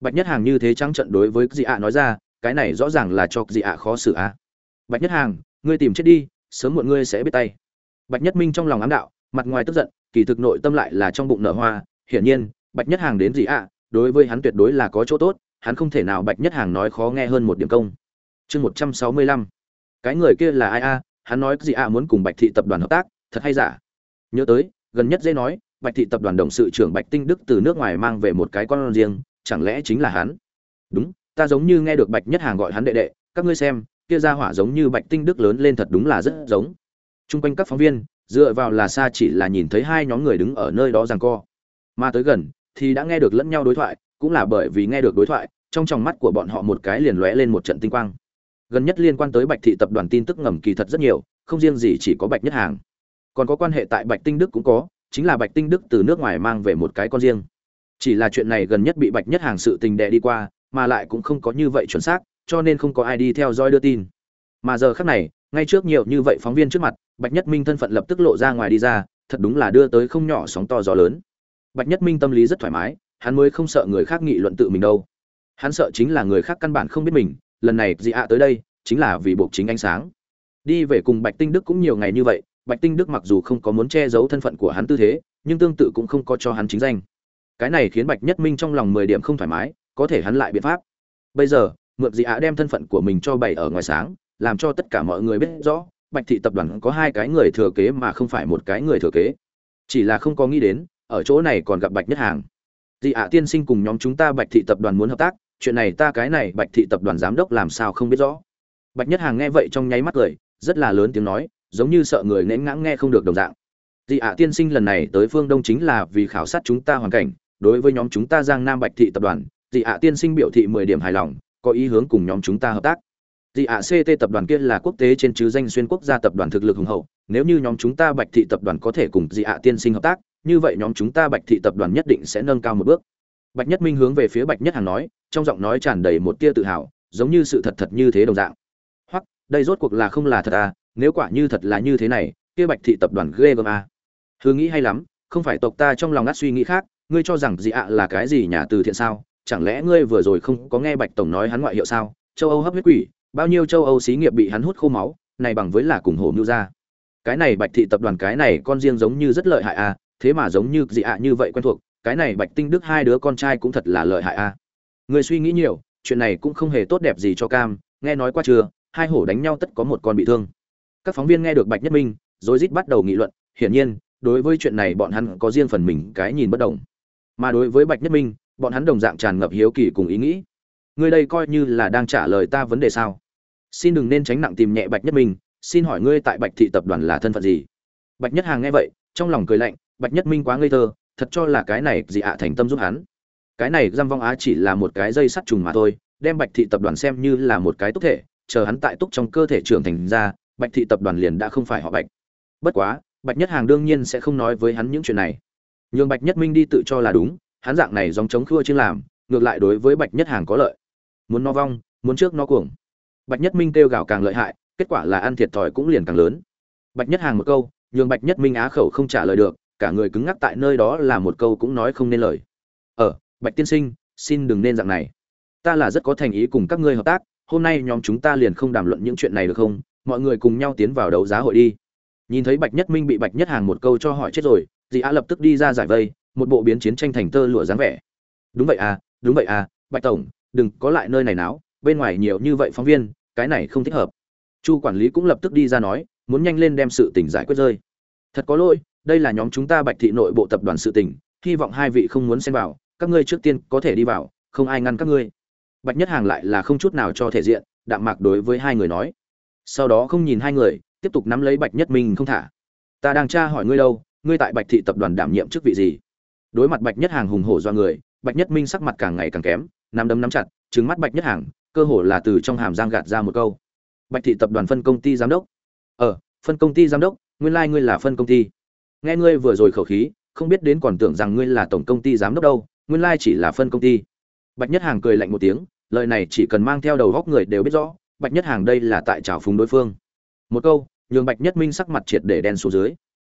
Bạch nhất hàng như thế trắng trận đối với dị ạ nói ra, cái này rõ ràng là cho dị ạ khó xử a. Bạch nhất hàng, ngươi tìm chết đi, sớm muộn ngươi sẽ biết tay. Bạch nhất minh trong lòng ám đạo mặt ngoài tức giận, kỳ thực nội tâm lại là trong bụng nở hoa, hiển nhiên, bạch nhất hàng đến gì ạ? Đối với hắn tuyệt đối là có chỗ tốt, hắn không thể nào bạch nhất hàng nói khó nghe hơn một điểm công. Chương một trăm sáu mươi lăm. Cái người kia là ai a? Hắn nói gì ạ? Muốn cùng bạch thị tập đoàn hợp tác, thật hay giả? Nhớ tới, gần nhất dễ nói, bạch thị tập đoàn đồng sự trưởng bạch tinh đức từ nước ngoài mang về một cái con riêng, chẳng lẽ chính là hắn? Đúng, ta giống như nghe được bạch nhất hàng gọi hắn đệ đệ, các ngươi xem, kia ra hỏa giống như bạch tinh đức lớn lên thật đúng là rất giống. Chung quanh các phóng viên dựa vào là xa chỉ là nhìn thấy hai nhóm người đứng ở nơi đó giằng co. Mà tới gần, thì đã nghe được lẫn nhau đối thoại, cũng là bởi vì nghe được đối thoại, trong tròng mắt của bọn họ một cái liền lóe lên một trận tinh quang. Gần nhất liên quan tới bạch thị tập đoàn tin tức ngầm kỳ thật rất nhiều, không riêng gì chỉ có bạch nhất hàng. Còn có quan hệ tại bạch tinh đức cũng có, chính là bạch tinh đức từ nước ngoài mang về một cái con riêng. Chỉ là chuyện này gần nhất bị bạch nhất hàng sự tình đè đi qua, mà lại cũng không có như vậy chuẩn xác, cho nên không có ai đi theo dõi đưa tin. Mà giờ khác này ngay trước nhiều như vậy phóng viên trước mặt, bạch nhất minh thân phận lập tức lộ ra ngoài đi ra, thật đúng là đưa tới không nhỏ sóng to gió lớn. Bạch nhất minh tâm lý rất thoải mái, hắn mới không sợ người khác nghị luận tự mình đâu. Hắn sợ chính là người khác căn bản không biết mình, lần này dị ạ tới đây, chính là vì buộc chính ánh sáng. Đi về cùng bạch tinh đức cũng nhiều ngày như vậy, bạch tinh đức mặc dù không có muốn che giấu thân phận của hắn tư thế, nhưng tương tự cũng không có cho hắn chính danh. Cái này khiến bạch nhất minh trong lòng mười điểm không thoải mái, có thể hắn lại biện pháp. Bây giờ, mượn dị ạ đem thân phận của mình cho bày ở ngoài sáng làm cho tất cả mọi người biết rõ, bạch thị tập đoàn có hai cái người thừa kế mà không phải một cái người thừa kế. Chỉ là không có nghĩ đến, ở chỗ này còn gặp bạch nhất hàng. Dị ạ tiên sinh cùng nhóm chúng ta bạch thị tập đoàn muốn hợp tác, chuyện này ta cái này bạch thị tập đoàn giám đốc làm sao không biết rõ. Bạch nhất hàng nghe vậy trong nháy mắt cười, rất là lớn tiếng nói, giống như sợ người nén ngãng nghe không được đồng dạng. Dị ạ tiên sinh lần này tới phương đông chính là vì khảo sát chúng ta hoàn cảnh, đối với nhóm chúng ta giang nam bạch thị tập đoàn dị ạ tiên sinh biểu thị mười điểm hài lòng, có ý hướng cùng nhóm chúng ta hợp tác dị ạ ct tập đoàn kia là quốc tế trên chứ danh xuyên quốc gia tập đoàn thực lực hùng hậu. Nếu như nhóm chúng ta bạch thị tập đoàn có thể cùng dị ạ tiên sinh hợp tác, như vậy nhóm chúng ta bạch thị tập đoàn nhất định sẽ nâng cao một bước. Bạch nhất minh hướng về phía bạch nhất hàng nói, trong giọng nói tràn đầy một tia tự hào, giống như sự thật thật như thế đồng dạng. Hoặc đây rốt cuộc là không là thật à? Nếu quả như thật là như thế này, kia bạch thị tập đoàn ghê gớm à. hứa nghĩ hay lắm, không phải tộc ta trong lòng ngắt suy nghĩ khác, ngươi cho rằng dị ạ là cái gì nhà từ thiện sao? Chẳng lẽ ngươi vừa rồi không có nghe bạch tổng nói hắn ngoại hiệu sao? Châu âu hấp huyết quỷ bao nhiêu châu âu xí nghiệp bị hắn hút khô máu, này bằng với là cùng hổ mưu ra. Cái này bạch thị tập đoàn cái này con riêng giống như rất lợi hại à thế mà giống như dị ạ như vậy quen thuộc, cái này bạch tinh đức hai đứa con trai cũng thật là lợi hại a à. người suy nghĩ nhiều, chuyện này cũng không hề tốt đẹp gì cho cam, nghe nói qua chưa, hai hổ đánh nhau tất có một con bị thương. Các phóng viên nghe được bạch nhất minh rồi rít bắt đầu nghị luận, hiển nhiên, đối với chuyện này bọn hắn có riêng phần mình cái nhìn bất đồng. Mà đối với bạch nhất minh, bọn hắn đồng dạng tràn ngập hiếu kỳ cùng ý nghĩ. Người đây coi như là đang trả lời ta vấn đề sao? Xin đừng nên tránh nặng tìm nhẹ bạch nhất minh, xin hỏi ngươi tại bạch thị tập đoàn là thân phận gì? Bạch nhất hàng nghe vậy, trong lòng cười lạnh, bạch nhất minh quá ngây thơ, thật cho là cái này gì ạ, thành tâm giúp hắn. Cái này giam vong á chỉ là một cái dây sắt trùng mà thôi, đem bạch thị tập đoàn xem như là một cái túc thể, chờ hắn tại túc trong cơ thể trưởng thành ra, bạch thị tập đoàn liền đã không phải họ bạch. Bất quá, bạch nhất hàng đương nhiên sẽ không nói với hắn những chuyện này. Nhường bạch nhất minh đi tự cho là đúng, hắn dạng này dòng chống khua chưa làm, ngược lại đối với bạch nhất hàng có lợi. Muốn no vong, muốn trước nó cuồng bạch nhất minh kêu gào càng lợi hại kết quả là ăn thiệt thòi cũng liền càng lớn. Bạch nhất hàng một câu nhường bạch nhất minh á khẩu không trả lời được cả người cứng ngắc tại nơi đó là một câu cũng nói không nên lời. Ở ờ, bạch tiên sinh xin đừng nên dạng này. Ta là rất có thành ý cùng các ngươi hợp tác hôm nay nhóm chúng ta liền không đàm luận những chuyện này được không? Mọi người cùng nhau tiến vào đấu giá hội đi. Nhìn thấy bạch nhất minh bị bạch nhất hàng một câu cho hỏi chết rồi dì Á lập tức đi ra giải vây một bộ biến chiến tranh thành tơ lụa dáng vẻ. Đúng vậy à đúng vậy à bạch tổng đừng có lại nơi này náo bên ngoài nhiều như vậy phóng viên, cái này không thích hợp. Chu quản lý cũng lập tức đi ra nói, muốn nhanh lên đem sự tình giải quyết rơi. Thật có lỗi, đây là nhóm chúng ta bạch thị nội bộ tập đoàn sự tình, hy vọng hai vị không muốn xen vào, các ngươi trước tiên có thể đi vào, không ai ngăn các ngươi. Bạch nhất hàng lại là không chút nào cho thể diện, đạm mạc đối với hai người nói. Sau đó không nhìn hai người, tiếp tục nắm lấy bạch nhất minh không thả. Ta đang tra hỏi ngươi đâu, ngươi tại bạch thị tập đoàn đảm nhiệm chức vị gì? Đối mặt bạch nhất hàng hùng hổ do người, bạch nhất minh sắc mặt càng ngày càng kém, nắm đấm nắm chặt trứng mắt bạch nhất hàng cơ hồ là từ trong hàm giang gạt ra một câu. Bạch thị tập đoàn phân công ty giám đốc. Ờ phân công ty giám đốc, nguyên lai ngươi là phân công ty. Nghe ngươi vừa rồi khẩu khí, không biết đến còn tưởng rằng ngươi là tổng công ty giám đốc đâu, nguyên lai chỉ là phân công ty. Bạch nhất hàng cười lạnh một tiếng, lời này chỉ cần mang theo đầu góc người đều biết rõ, bạch nhất hàng đây là tại trào phúng đối phương. Một câu, nhường bạch nhất minh sắc mặt triệt để đen xuống dưới.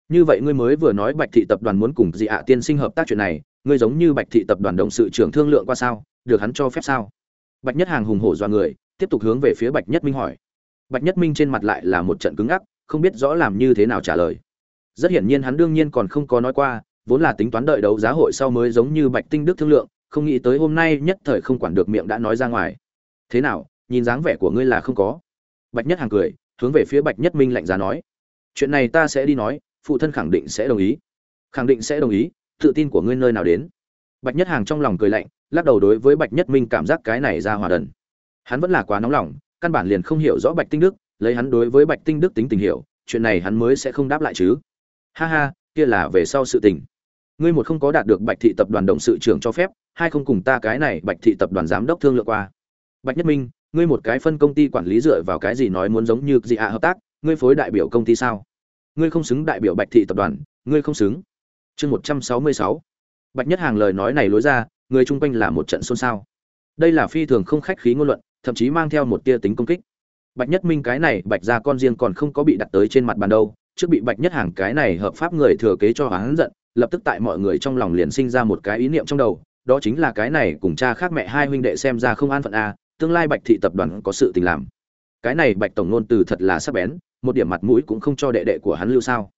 Như vậy ngươi mới vừa nói bạch thị tập đoàn muốn cùng dị ạ tiên sinh hợp tác chuyện này, ngươi giống như bạch thị tập đoàn động sự trưởng thương lượng qua sao, được hắn cho phép sao? Bạch nhất hàng hùng hổ do người, tiếp tục hướng về phía bạch nhất minh hỏi. Bạch nhất minh trên mặt lại là một trận cứng ngắc, không biết rõ làm như thế nào trả lời. Rất hiển nhiên hắn đương nhiên còn không có nói qua, vốn là tính toán đợi đấu giá hội sau mới giống như bạch tinh đức thương lượng, không nghĩ tới hôm nay nhất thời không quản được miệng đã nói ra ngoài. Thế nào, nhìn dáng vẻ của ngươi là không có? Bạch nhất hàng cười, hướng về phía bạch nhất minh lạnh giá nói. Chuyện này ta sẽ đi nói, phụ thân khẳng định sẽ đồng ý. Khẳng định sẽ đồng ý, tự tin của ngươi nơi nào đến. Bạch nhất hàng trong lòng cười lạnh lắc đầu đối với bạch nhất minh cảm giác cái này ra hòa đần. Hắn vẫn là quá nóng lòng, căn bản liền không hiểu rõ bạch tinh đức, lấy hắn đối với bạch tinh đức tính tình hiểu, chuyện này hắn mới sẽ không đáp lại chứ. Ha ha, kia là về sau sự tình. Ngươi một không có đạt được bạch thị tập đoàn động sự trưởng cho phép, hai không cùng ta cái này bạch thị tập đoàn giám đốc thương lượng qua. Bạch nhất minh, ngươi một cái phân công ty quản lý dựa vào cái gì nói muốn giống như gì ạ hợp tác, ngươi phối đại biểu công ty sao? Ngươi không xứng đại biểu bạch thị tập đoàn, ngươi không xứng. Chương một trăm sáu mươi sáu. Bạch nhất hàng lời nói này lối ra người chung quanh là một trận xôn xao. Đây là phi thường không khách khí ngôn luận, thậm chí mang theo một tia tính công kích. Bạch nhất minh cái này, bạch ra con riêng còn không có bị đặt tới trên mặt bàn đâu, trước bị bạch nhất hàng cái này hợp pháp người thừa kế cho hắn giận, lập tức tại mọi người trong lòng liền sinh ra một cái ý niệm trong đầu, đó chính là cái này cùng cha khác mẹ hai huynh đệ xem ra không an phận a, tương lai bạch thị tập đoàn có sự tình làm. Cái này bạch tổng nôn từ thật là sắc bén, một điểm mặt mũi cũng không cho đệ đệ của hắn lưu sao.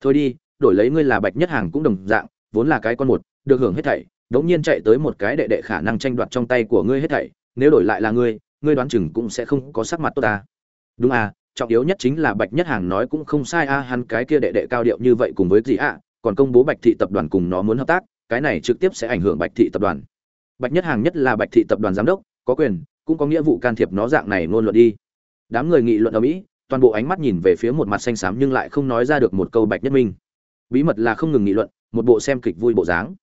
Thôi đi, đổi lấy ngươi là bạch nhất hàng cũng đồng dạng, vốn là cái con một, được hưởng hết thảy đống nhiên chạy tới một cái đệ đệ khả năng tranh đoạt trong tay của ngươi hết thảy, nếu đổi lại là ngươi ngươi đoán chừng cũng sẽ không có sắc mặt tốt ta. Đúng à trọng yếu nhất chính là bạch nhất hàng nói cũng không sai a, hắn cái kia đệ đệ cao điệu như vậy cùng với gì ạ, còn công bố bạch thị tập đoàn cùng nó muốn hợp tác, cái này trực tiếp sẽ ảnh hưởng bạch thị tập đoàn. Bạch nhất hàng nhất là bạch thị tập đoàn giám đốc, có quyền, cũng có nghĩa vụ can thiệp nó dạng này ngôn luận đi. Đám người nghị luận ở mỹ, toàn bộ ánh mắt nhìn về phía một mặt xanh xám nhưng lại không nói ra được một câu bạch nhất minh. Bí mật là không ngừng nghị luận, một bộ xem kịch vui bộ dáng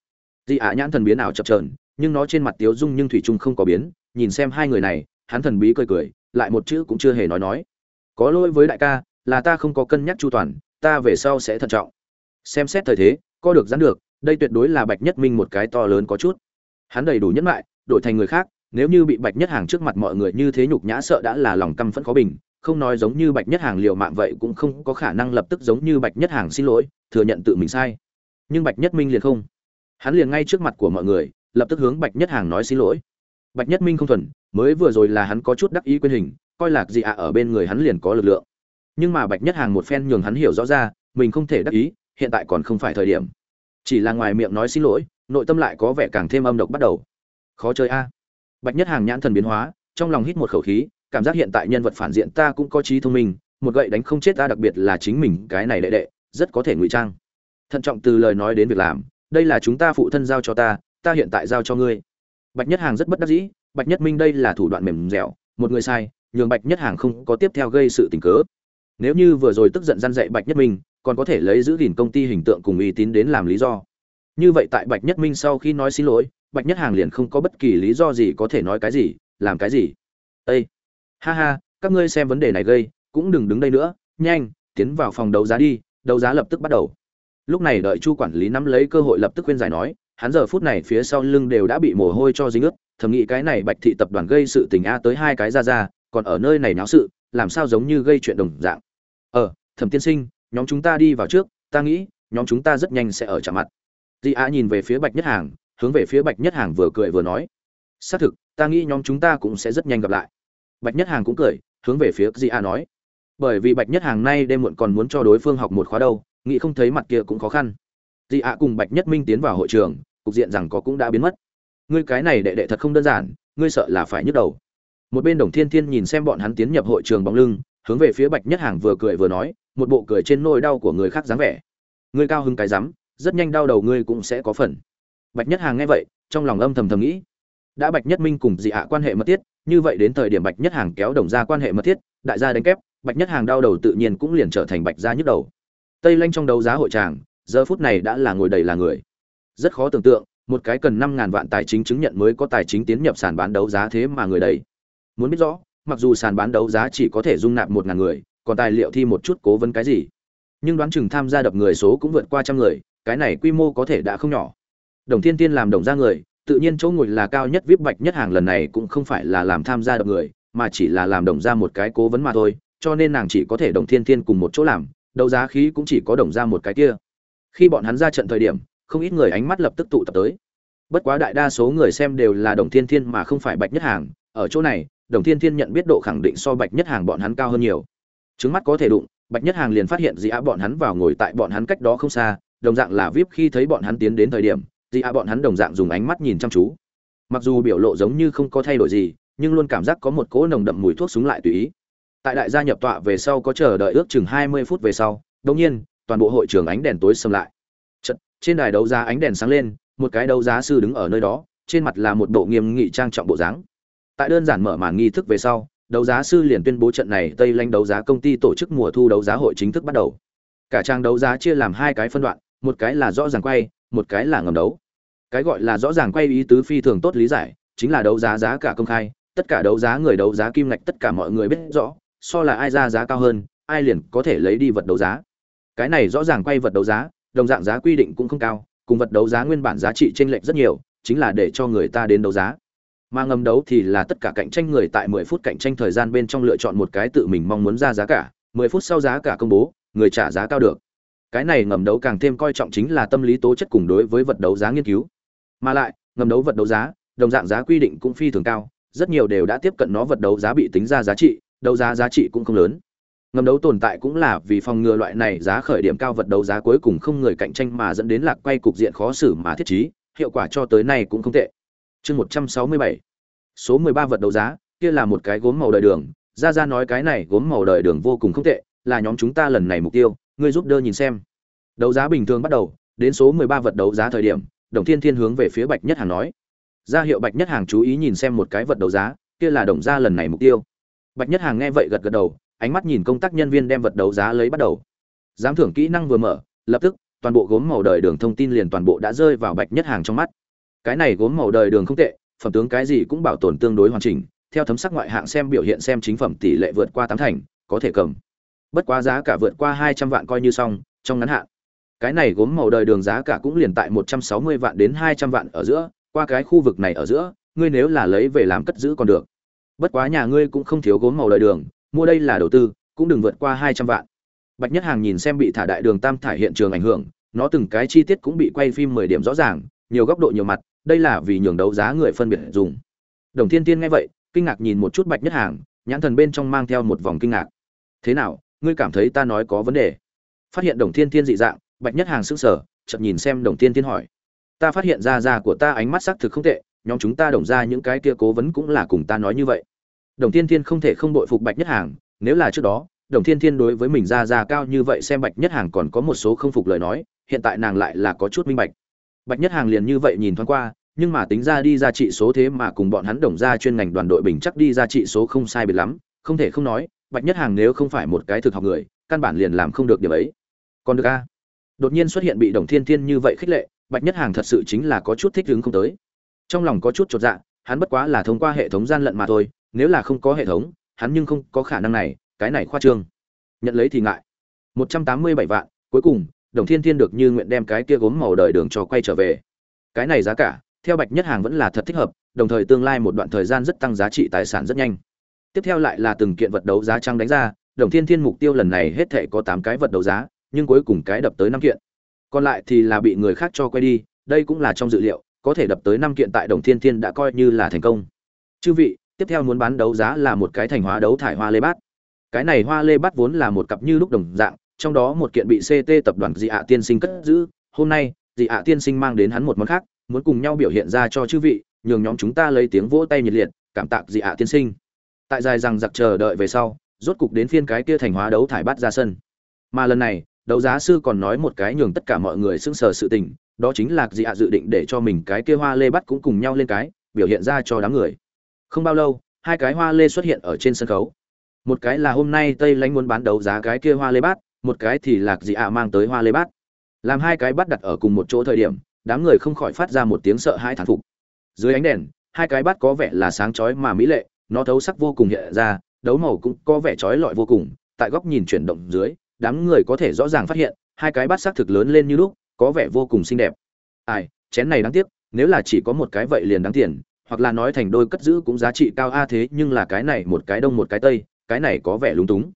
dị ạ nhãn thần biến ảo chập trờn nhưng nó trên mặt tiếu dung nhưng thủy trung không có biến, nhìn xem hai người này, hắn thần bí cười cười, lại một chữ cũng chưa hề nói nói. Có lỗi với đại ca, là ta không có cân nhắc chu toàn, ta về sau sẽ thận trọng. Xem xét thời thế, có được dán được, đây tuyệt đối là bạch nhất minh một cái to lớn có chút. Hắn đầy đủ nhẫn lại đổi thành người khác, nếu như bị bạch nhất hàng trước mặt mọi người như thế nhục nhã sợ đã là lòng căm phẫn khó bình, không nói giống như bạch nhất hàng liều mạng vậy cũng không có khả năng lập tức giống như bạch nhất hàng xin lỗi, thừa nhận tự mình sai. Nhưng bạch nhất minh liền không hắn liền ngay trước mặt của mọi người, lập tức hướng bạch nhất hàng nói xin lỗi. Bạch nhất minh không thuần, mới vừa rồi là hắn có chút đắc ý quyền hình, coi lạc gì ạ, ở bên người hắn liền có lực lượng. Nhưng mà bạch nhất hàng một phen nhường hắn hiểu rõ ra, mình không thể đắc ý, hiện tại còn không phải thời điểm. Chỉ là ngoài miệng nói xin lỗi, nội tâm lại có vẻ càng thêm âm độc bắt đầu. Khó chơi a. Bạch nhất hàng nhãn thần biến hóa, trong lòng hít một khẩu khí, cảm giác hiện tại nhân vật phản diện ta cũng có trí thông minh, một gậy đánh không chết ta đặc biệt là chính mình, cái này đệ đệ, rất có thể ngụy trang. Thận trọng từ lời nói đến việc làm đây là chúng ta phụ thân giao cho ta ta hiện tại giao cho ngươi. Bạch nhất hàng rất bất đắc dĩ, bạch nhất minh đây là thủ đoạn mềm dẻo, một người sai, nhường bạch nhất hàng không có tiếp theo gây sự tình cớ. Nếu như vừa rồi tức giận gian dạy bạch nhất minh, còn có thể lấy giữ gìn công ty hình tượng cùng uy tín đến làm lý do. Như vậy tại bạch nhất minh sau khi nói xin lỗi, bạch nhất hàng liền không có bất kỳ lý do gì có thể nói cái gì, làm cái gì. Â ha ha, các ngươi xem vấn đề này gây, cũng đừng đứng đây nữa, nhanh, tiến vào phòng đấu giá đi, đấu giá lập tức bắt đầu lúc này đợi chu quản lý nắm lấy cơ hội lập tức khuyên giải nói, hắn giờ phút này phía sau lưng đều đã bị mồ hôi cho dính ướt, thầm nghĩ cái này bạch thị tập đoàn gây sự tình a tới hai cái ra ra, còn ở nơi này náo sự, làm sao giống như gây chuyện đồng dạng. Ờ thẩm tiên sinh, nhóm chúng ta đi vào trước, ta nghĩ, nhóm chúng ta rất nhanh sẽ ở chạm mặt. Di a nhìn về phía bạch nhất hàng, hướng về phía bạch nhất hàng vừa cười vừa nói, xác thực, ta nghĩ nhóm chúng ta cũng sẽ rất nhanh gặp lại. Bạch nhất hàng cũng cười, hướng về phía di a nói, bởi vì bạch nhất hàng nay đêm muộn còn muốn cho đối phương học một khóa đâu nghĩ không thấy mặt kia cũng khó khăn. Di ạ cùng bạch nhất minh tiến vào hội trường, cục diện rằng có cũng đã biến mất. Ngươi cái này đệ đệ thật không đơn giản, ngươi sợ là phải nhức đầu. Một bên đồng thiên thiên nhìn xem bọn hắn tiến nhập hội trường bóng lưng, hướng về phía bạch nhất hàng vừa cười vừa nói, một bộ cười trên nôi đau của người khác dáng vẻ. Ngươi cao hứng cái rắm, rất nhanh đau đầu ngươi cũng sẽ có phần. Bạch nhất hàng nghe vậy, trong lòng âm thầm thầm nghĩ. Đã bạch nhất minh cùng dị ạ quan hệ mật thiết, như vậy đến thời điểm bạch nhất hàng kéo đồng ra quan hệ mật thiết, đại gia đánh kép, bạch nhất hàng đau đầu tự nhiên cũng liền trở thành bạch gia nhức đầu tây lanh trong đấu giá hội tràng, giờ phút này đã là ngồi đầy là người. Rất khó tưởng tượng, một cái cần năm ngàn vạn tài chính chứng nhận mới có tài chính tiến nhập sàn bán đấu giá thế mà người đầy. Muốn biết rõ, mặc dù sàn bán đấu giá chỉ có thể dung nạp một ngàn người, còn tài liệu thi một chút cố vấn cái gì? Nhưng đoán chừng tham gia đập người số cũng vượt qua trăm người, cái này quy mô có thể đã không nhỏ. Đồng thiên tiên làm đồng ra người, tự nhiên chỗ ngồi là cao nhất vip bạch nhất hàng lần này cũng không phải là làm tham gia đập người, mà chỉ là làm đồng ra một cái cố vấn mà thôi, cho nên nàng chỉ có thể đồng thiên tiên cùng một chỗ làm đấu giá khí cũng chỉ có đồng ra một cái kia. Khi bọn hắn ra trận thời điểm, không ít người ánh mắt lập tức tụ tập tới. Bất quá đại đa số người xem đều là đồng thiên thiên mà không phải bạch nhất hàng. Ở chỗ này, đồng thiên thiên nhận biết độ khẳng định so bạch nhất hàng bọn hắn cao hơn nhiều. Trứng mắt có thể đụng, bạch nhất hàng liền phát hiện dị á bọn hắn vào ngồi tại bọn hắn cách đó không xa, đồng dạng là vip khi thấy bọn hắn tiến đến thời điểm dị á bọn hắn đồng dạng dùng ánh mắt nhìn chăm chú. Mặc dù biểu lộ giống như không có thay đổi gì, nhưng luôn cảm giác có một cỗ nồng đậm mùi thuốc súng lại tùy ý tại đại gia nhập tọa về sau có chờ đợi ước chừng hai mươi phút về sau đột nhiên toàn bộ hội trường ánh đèn tối xâm lại. Chật, trên đài đấu giá ánh đèn sáng lên một cái đấu giá sư đứng ở nơi đó trên mặt là một bộ nghiêm nghị trang trọng bộ dáng. Tại đơn giản mở màn nghi thức về sau đấu giá sư liền tuyên bố trận này tây lanh đấu giá công ty tổ chức mùa thu đấu giá hội chính thức bắt đầu. Cả trang đấu giá chia làm hai cái phân đoạn một cái là rõ ràng quay một cái là ngầm đấu. Cái gọi là rõ ràng quay ý tứ phi thường tốt lý giải chính là đấu giá giá cả công khai tất cả đấu giá người đấu giá kim ngạch tất cả mọi người biết rõ so là ai ra giá cao hơn, ai liền có thể lấy đi vật đấu giá. Cái này rõ ràng quay vật đấu giá, đồng dạng giá quy định cũng không cao, cùng vật đấu giá nguyên bản giá trị chênh lệch rất nhiều, chính là để cho người ta đến đấu giá. Mà ngầm đấu thì là tất cả cạnh tranh người tại 10 phút cạnh tranh thời gian bên trong lựa chọn một cái tự mình mong muốn ra giá cả 10 phút sau giá cả công bố, người trả giá cao được. Cái này ngầm đấu càng thêm coi trọng chính là tâm lý tố chất cùng đối với vật đấu giá nghiên cứu. Mà lại, ngầm đấu vật đấu giá, đồng dạng giá quy định cũng phi thường cao, rất nhiều đều đã tiếp cận nó vật đấu giá bị tính ra giá trị đấu giá giá trị cũng không lớn. Ngầm đấu tồn tại cũng là vì phòng ngừa loại này giá khởi điểm cao vật đấu giá cuối cùng không người cạnh tranh mà dẫn đến lạc quay cục diện khó xử mà thiết trí, hiệu quả cho tới nay cũng không tệ. Chương một trăm sáu mươi bảy. Số mười ba vật đấu giá, kia là một cái gốm màu đời đường. Ra ra nói cái này gốm màu đời đường vô cùng không tệ, là nhóm chúng ta lần này mục tiêu, ngươi giúp đỡ nhìn xem. Đấu giá bình thường bắt đầu, đến số mười ba vật đấu giá thời điểm, đồng thiên thiên hướng về phía bạch nhất hàng nói. Ra hiệu bạch nhất hàng chú ý nhìn xem một cái vật đấu giá, kia là đồng gia lần này mục tiêu bạch nhất hàng nghe vậy gật gật đầu, ánh mắt nhìn công tác nhân viên đem vật đấu giá lấy bắt đầu. Giám thưởng kỹ năng vừa mở, lập tức, toàn bộ gốm màu đời đường thông tin liền toàn bộ đã rơi vào bạch nhất hàng trong mắt. Cái này gốm màu đời đường không tệ, phẩm tướng cái gì cũng bảo tồn tương đối hoàn chỉnh, theo thấm sắc ngoại hạng xem biểu hiện xem chính phẩm tỷ lệ vượt qua tám thành, có thể cầm. Bất quá giá cả vượt qua hai trăm vạn coi như xong, trong ngắn hạn. Cái này gốm màu đời đường giá cả cũng liền tại một trăm sáu mươi vạn đến hai trăm vạn ở giữa, qua cái khu vực này ở giữa, ngươi nếu là lấy về làm cất giữ còn được bất quá nhà ngươi cũng không thiếu gốm màu đời đường, mua đây là đầu tư, cũng đừng vượt qua hai trăm vạn. Bạch nhất hàng nhìn xem bị thả đại đường tam thải hiện trường ảnh hưởng, nó từng cái chi tiết cũng bị quay phim mười điểm rõ ràng, nhiều góc độ nhiều mặt, đây là vì nhường đấu giá người phân biệt dùng. Đồng thiên tiên nghe vậy, kinh ngạc nhìn một chút bạch nhất hàng, nhãn thần bên trong mang theo một vòng kinh ngạc. Thế nào, ngươi cảm thấy ta nói có vấn đề? Phát hiện đồng thiên tiên dị dạng, bạch nhất hàng sững sờ, chợt nhìn xem đồng thiên tiên hỏi. Ta phát hiện ra ra của ta ánh mắt xác thực không tệ, nhóm chúng ta đồng ra những cái kia cố vấn cũng là cùng ta nói như vậy đồng thiên thiên không thể không đội phục bạch nhất hàng, nếu là trước đó, đồng thiên thiên đối với mình ra ra cao như vậy xem bạch nhất hàng còn có một số không phục lời nói, hiện tại nàng lại là có chút minh bạch. Bạch nhất hàng liền như vậy nhìn thoáng qua, nhưng mà tính ra đi ra trị số thế mà cùng bọn hắn đồng ra chuyên ngành đoàn đội bình chắc đi ra trị số không sai biệt lắm, không thể không nói, bạch nhất hàng nếu không phải một cái thực học người, căn bản liền làm không được điểm ấy. Còn được a đột nhiên xuất hiện bị đồng thiên thiên như vậy khích lệ, bạch nhất hàng thật sự chính là có chút thích hứng không tới. Trong lòng có chút chột dạ hắn bất quá là thông qua hệ thống gian lận mà thôi nếu là không có hệ thống, hắn nhưng không có khả năng này, cái này khoa trương. Nhận lấy thì ngại. Một trăm tám mươi bảy vạn, cuối cùng, đồng thiên thiên được như nguyện đem cái kia gốm màu đời đường cho quay trở về. Cái này giá cả, theo bạch nhất hàng vẫn là thật thích hợp, đồng thời tương lai một đoạn thời gian rất tăng giá trị tài sản rất nhanh. Tiếp theo lại là từng kiện vật đấu giá trăng đánh ra, đồng thiên thiên mục tiêu lần này hết thể có tám cái vật đấu giá, nhưng cuối cùng cái đập tới năm kiện. Còn lại thì là bị người khác cho quay đi, đây cũng là trong dự liệu, có thể đập tới năm kiện tại đồng thiên thiên đã coi như là thành công. Chư vị tiếp theo muốn bán đấu giá là một cái thành hóa đấu thải hoa lê bát. Cái này hoa lê bát vốn là một cặp như lúc đồng dạng, trong đó một kiện bị ct tập đoàn dị ạ tiên sinh cất giữ. Hôm nay, dị ạ tiên sinh mang đến hắn một món khác, muốn cùng nhau biểu hiện ra cho chư vị, nhường nhóm chúng ta lấy tiếng vỗ tay nhiệt liệt, cảm tạ dị ạ tiên sinh. Tại dài rằng giặc chờ đợi về sau, rốt cục đến phiên cái kia thành hóa đấu thải bát ra sân. Mà lần này, đấu giá sư còn nói một cái nhường tất cả mọi người sững sờ sự tình, đó chính là dị ạ dự định để cho mình cái kia hoa lê bắt cũng cùng nhau lên cái, biểu hiện ra cho đám người không bao lâu, hai cái hoa lê xuất hiện ở trên sân khấu. Một cái là hôm nay tây lãnh muốn bán đấu giá cái kia hoa lê bát, một cái thì lạc dị ạ mang tới hoa lê bát. Làm hai cái bát đặt ở cùng một chỗ thời điểm, đám người không khỏi phát ra một tiếng sợ hãi thán phục. Dưới ánh đèn, hai cái bát có vẻ là sáng chói mà mỹ lệ, nó thấu sắc vô cùng hiện ra, đấu màu cũng có vẻ chói lọi vô cùng. Tại góc nhìn chuyển động dưới, đám người có thể rõ ràng phát hiện, hai cái bát sắc thực lớn lên như lúc, có vẻ vô cùng xinh đẹp. Ai, chén này đáng tiếc, nếu là chỉ có một cái vậy liền đáng tiền hoặc là nói thành đôi cất giữ cũng giá trị cao. A, thế nhưng là cái này một cái đông một cái tây, cái này có vẻ lúng túng.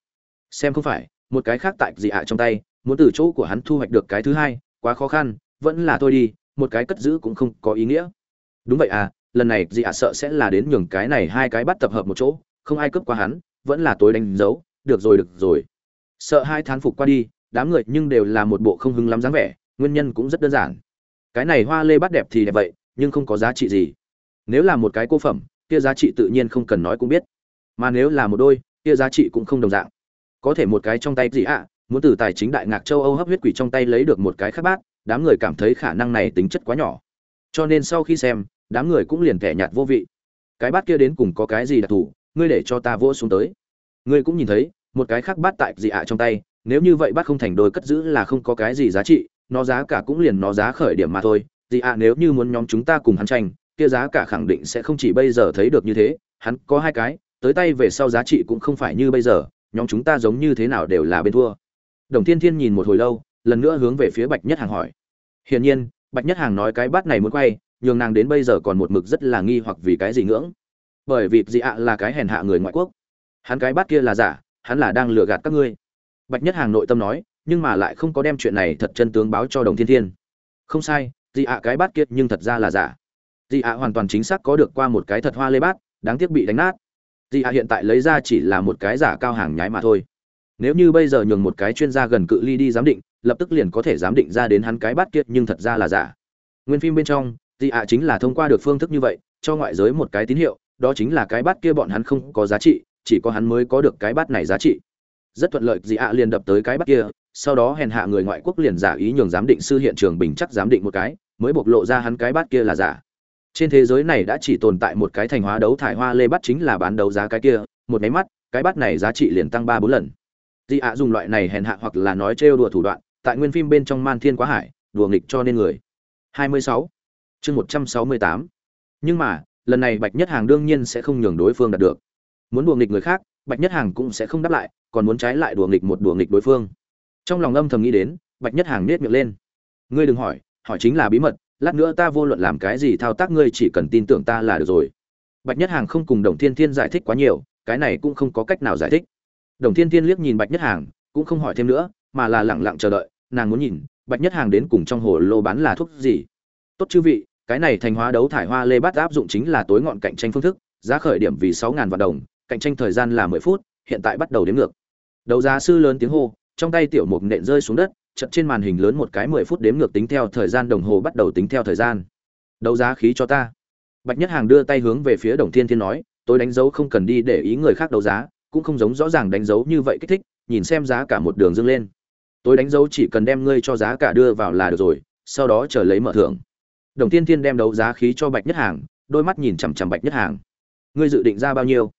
Xem không phải, một cái khác tại dị ạ trong tay, muốn từ chỗ của hắn thu hoạch được cái thứ hai, quá khó khăn, vẫn là thôi đi, một cái cất giữ cũng không có ý nghĩa. Đúng vậy à lần này dị ạ sợ sẽ là đến nhường cái này hai cái bắt tập hợp một chỗ, không ai cướp qua hắn, vẫn là tối đánh dấu, được rồi được rồi. Sợ hai thán phục qua đi, đám người nhưng đều là một bộ không hứng lắm dáng vẻ, nguyên nhân cũng rất đơn giản. Cái này hoa lê bắt đẹp thì đẹp vậy, nhưng không có giá trị gì nếu là một cái cô phẩm, kia giá trị tự nhiên không cần nói cũng biết. Mà nếu là một đôi, kia giá trị cũng không đồng dạng. Có thể một cái trong tay gì ạ? Muốn từ tài chính đại ngạc châu âu hấp huyết quỷ trong tay lấy được một cái khác bát, đám người cảm thấy khả năng này tính chất quá nhỏ. Cho nên sau khi xem, đám người cũng liền thẻ nhạt vô vị. Cái bát kia đến cùng có cái gì đặc thù? Ngươi để cho ta vỗ xuống tới. Ngươi cũng nhìn thấy, một cái khác bát tại dị ạ trong tay, nếu như vậy bát không thành đôi cất giữ là không có cái gì giá trị, nó giá cả cũng liền nó giá khởi điểm mà thôi. Gì ạ, nếu như muốn nhóm chúng ta cùng hắn tranh kia giá cả khẳng định sẽ không chỉ bây giờ thấy được như thế, hắn có hai cái, tới tay về sau giá trị cũng không phải như bây giờ, nhóm chúng ta giống như thế nào đều là bên thua. Đồng thiên thiên nhìn một hồi lâu, lần nữa hướng về phía bạch nhất hàng hỏi. Hiển nhiên, bạch nhất hàng nói cái bát này muốn quay, nhường nàng đến bây giờ còn một mực rất là nghi hoặc vì cái gì ngưỡng. Bởi vì dị ạ là cái hèn hạ người ngoại quốc. Hắn cái bát kia là giả, hắn là đang lừa gạt các ngươi. Bạch nhất hàng nội tâm nói, nhưng mà lại không có đem chuyện này thật chân tướng báo cho đồng thiên thiên. Không sai dị ạ cái bát kia nhưng thật ra là giả dị ạ hoàn toàn chính xác có được qua một cái thật hoa lê bát, đáng tiếc bị đánh nát. Dị ạ hiện tại lấy ra chỉ là một cái giả cao hàng nhái mà thôi. Nếu như bây giờ nhường một cái chuyên gia gần cự ly đi giám định, lập tức liền có thể giám định ra đến hắn cái bát kiệt nhưng thật ra là giả. Nguyên phim bên trong dị ạ chính là thông qua được phương thức như vậy, cho ngoại giới một cái tín hiệu, đó chính là cái bát kia bọn hắn không có giá trị, chỉ có hắn mới có được cái bát này giá trị. Rất thuận lợi dị ạ liền đập tới cái bát kia, sau đó hèn hạ người ngoại quốc liền giả ý nhường giám định sư hiện trường bình chắc giám định một cái, mới bộc lộ ra hắn cái bát kia là giả trên thế giới này đã chỉ tồn tại một cái thành hóa đấu thải hoa lê bắt chính là bán đấu giá cái kia, một máy mắt, cái bát này giá trị liền tăng ba bốn lần dị ạ dùng loại này hèn hạ hoặc là nói trêu đùa thủ đoạn, tại nguyên phim bên trong man thiên quá hải, đùa nghịch cho nên người 26. chương 168. nhưng mà, lần này bạch nhất hàng đương nhiên sẽ không nhường đối phương đạt được muốn đùa nghịch người khác, bạch nhất hàng cũng sẽ không đáp lại, còn muốn trái lại đùa nghịch một đùa nghịch đối phương trong lòng âm thầm nghĩ đến, bạch nhất hàng nết miệng lên ngươi đừng hỏi hỏi chính là bí mật lát nữa ta vô luận làm cái gì thao tác ngươi chỉ cần tin tưởng ta là được rồi. Bạch nhất hàng không cùng đồng thiên thiên giải thích quá nhiều, cái này cũng không có cách nào giải thích. Đồng thiên thiên liếc nhìn bạch nhất hàng, cũng không hỏi thêm nữa, mà là lẳng lặng chờ đợi, nàng muốn nhìn, bạch nhất hàng đến cùng trong hồ lô bán là thuốc gì. Tốt chư vị, cái này thành hóa đấu thải hoa lê bát áp dụng chính là tối ngọn cạnh tranh phương thức, giá khởi điểm vì sáu ngàn vạn đồng, cạnh tranh thời gian là mười phút, hiện tại bắt đầu đếm ngược. Đấu giá sư lớn tiếng hô, trong tay tiểu mục nện rơi xuống đất chật trên màn hình lớn một cái mười phút đếm ngược tính theo thời gian đồng hồ bắt đầu tính theo thời gian. Đấu giá khí cho ta. Bạch nhất hàng đưa tay hướng về phía đồng thiên thiên nói, tôi đánh dấu không cần đi để ý người khác đấu giá, cũng không giống rõ ràng đánh dấu như vậy kích thích, nhìn xem giá cả một đường dâng lên. Tôi đánh dấu chỉ cần đem ngươi cho giá cả đưa vào là được rồi, sau đó chờ lấy mở thưởng. Đồng thiên thiên đem đấu giá khí cho bạch nhất hàng, đôi mắt nhìn chằm chằm bạch nhất hàng. Ngươi dự định ra bao nhiêu?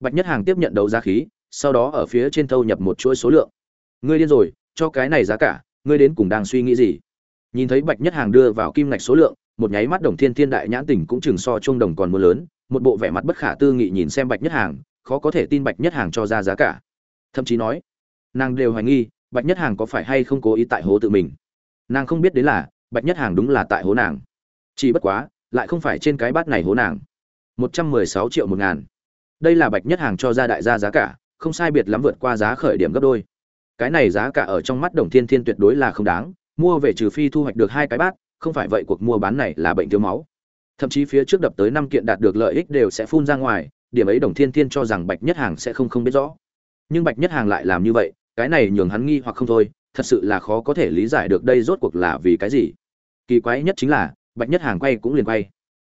Bạch nhất hàng tiếp nhận đấu giá khí, sau đó ở phía trên thâu nhập một chuỗi số lượng. Ngươi điên rồi cho cái này giá cả, ngươi đến cùng đang suy nghĩ gì? Nhìn thấy bạch nhất hàng đưa vào kim ngạch số lượng, một nháy mắt đồng thiên thiên đại nhãn tỉnh cũng chừng so chuông đồng còn mưa lớn, một bộ vẻ mặt bất khả tư nghị nhìn xem bạch nhất hàng, khó có thể tin bạch nhất hàng cho ra giá cả. Thậm chí nói, nàng đều hoài nghi, bạch nhất hàng có phải hay không cố ý tại hố tự mình? Nàng không biết đến là, bạch nhất hàng đúng là tại hố nàng. Chỉ bất quá, lại không phải trên cái bát này hố nàng. Một trăm mười sáu triệu một ngàn. Đây là bạch nhất hàng cho ra đại gia giá cả, không sai biệt lắm vượt qua giá khởi điểm gấp đôi cái này giá cả ở trong mắt đồng thiên thiên tuyệt đối là không đáng, mua về trừ phi thu hoạch được hai cái bát, không phải vậy cuộc mua bán này là bệnh thiếu máu. Thậm chí phía trước đập tới năm kiện đạt được lợi ích đều sẽ phun ra ngoài, điểm ấy đồng thiên thiên cho rằng bạch nhất hàng sẽ không không biết rõ. Nhưng bạch nhất hàng lại làm như vậy, cái này nhường hắn nghi hoặc không thôi, thật sự là khó có thể lý giải được đây rốt cuộc là vì cái gì. Kỳ quái nhất chính là, bạch nhất hàng quay cũng liền quay.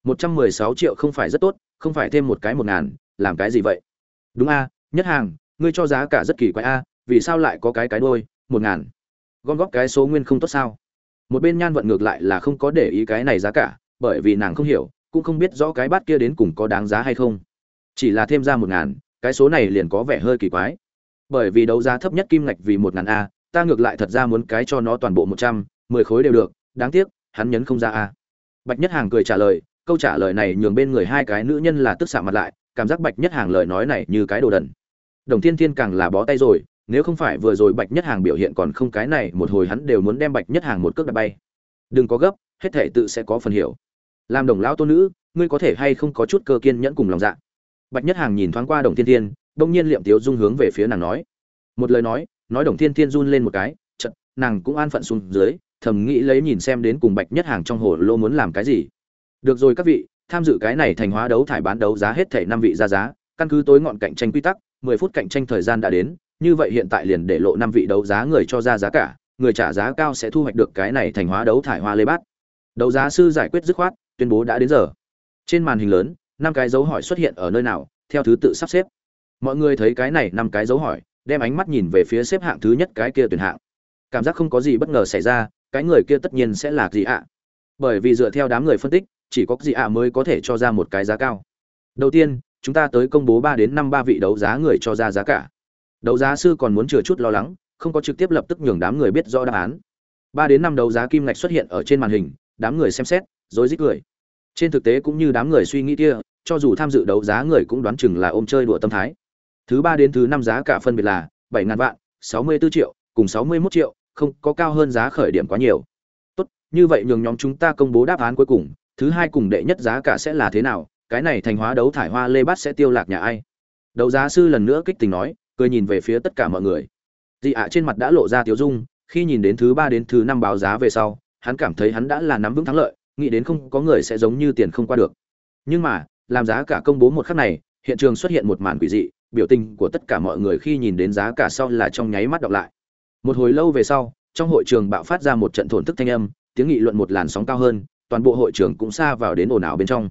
Một trăm mười sáu triệu không phải rất tốt, không phải thêm một cái một ngàn, làm cái gì vậy? Đúng a, nhất hàng, ngươi cho giá cả rất kỳ quái a vì sao lại có cái cái đôi, một ngàn? Gom góp cái số nguyên không tốt sao? Một bên nhan vận ngược lại là không có để ý cái này giá cả, bởi vì nàng không hiểu, cũng không biết rõ cái bát kia đến cùng có đáng giá hay không. Chỉ là thêm ra một ngàn, cái số này liền có vẻ hơi kỳ quái. Bởi vì đấu giá thấp nhất kim ngạch vì một ngàn a, ta ngược lại thật ra muốn cái cho nó toàn bộ một trăm, mười khối đều được, đáng tiếc, hắn nhấn không ra a. Bạch nhất hàng cười trả lời, câu trả lời này nhường bên người hai cái nữ nhân là tức xạ mặt lại, cảm giác bạch nhất hàng lời nói này như cái đồ đần. Đồng thiên thiên càng là bó tay rồi nếu không phải vừa rồi bạch nhất hàng biểu hiện còn không cái này, một hồi hắn đều muốn đem bạch nhất hàng một cước đạp bay. Đừng có gấp, hết thể tự sẽ có phần hiểu. Làm đồng lão tôn nữ, ngươi có thể hay không có chút cơ kiên nhẫn cùng lòng dạ? Bạch nhất hàng nhìn thoáng qua đồng thiên thiên, đông nhiên liệm tiếu dung hướng về phía nàng nói. Một lời nói nói đồng thiên thiên run lên một cái chật nàng cũng an phận xuống dưới, thầm nghĩ lấy nhìn xem đến cùng bạch nhất hàng trong hồ lô muốn làm cái gì. Được rồi các vị, tham dự cái này thành hóa đấu thải bán đấu giá hết thể năm vị ra giá, căn cứ tối ngọn cạnh tranh quy tắc, mười phút cạnh tranh thời gian đã đến như vậy hiện tại liền để lộ năm vị đấu giá người cho ra giá cả, người trả giá cao sẽ thu hoạch được cái này thành hóa đấu thải hoa lê bát. Đấu giá sư giải quyết dứt khoát, tuyên bố đã đến giờ. Trên màn hình lớn, năm cái dấu hỏi xuất hiện ở nơi nào, theo thứ tự sắp xếp. Mọi người thấy cái này năm cái dấu hỏi, đem ánh mắt nhìn về phía xếp hạng thứ nhất cái kia tuyển hạng. Cảm giác không có gì bất ngờ xảy ra, cái người kia tất nhiên sẽ là gì ạ? Bởi vì dựa theo đám người phân tích, chỉ có gì ạ mới có thể cho ra một cái giá cao. Đầu tiên, chúng ta tới công bố ba đến năm ba vị đấu giá người cho ra giá cả đấu giá sư còn muốn chừa chút lo lắng, không có trực tiếp lập tức nhường đám người biết rõ đáp án. Ba đến năm đấu giá kim ngạch xuất hiện ở trên màn hình, đám người xem xét, rối rít cười. Trên thực tế cũng như đám người suy nghĩ kia, cho dù tham dự đấu giá người cũng đoán chừng là ôm chơi đùa tâm thái. Thứ ba đến thứ năm giá cả phân biệt là bảy ngàn vạn, sáu mươi 64 triệu, cùng sáu mươi 61 triệu, không có cao hơn giá khởi điểm quá nhiều. Tốt, như vậy nhường nhóm chúng ta công bố đáp án cuối cùng, thứ hai cùng đệ nhất giá cả sẽ là thế nào, cái này thành hóa đấu thải hoa lê bát sẽ tiêu lạc nhà ai? Đấu giá sư lần nữa kích tình nói cười nhìn về phía tất cả mọi người. Dị ạ trên mặt đã lộ ra tiếu dung, khi nhìn đến thứ ba đến thứ năm báo giá về sau, hắn cảm thấy hắn đã là nắm vững thắng lợi, nghĩ đến không có người sẽ giống như tiền không qua được. Nhưng mà, làm giá cả công bố một khắc này, hiện trường xuất hiện một màn quỷ dị, biểu tình của tất cả mọi người khi nhìn đến giá cả sau là trong nháy mắt đọc lại. Một hồi lâu về sau, trong hội trường bạo phát ra một trận thổn thức thanh âm, tiếng nghị luận một làn sóng cao hơn, toàn bộ hội trường cũng xa vào đến ồn ào bên trong.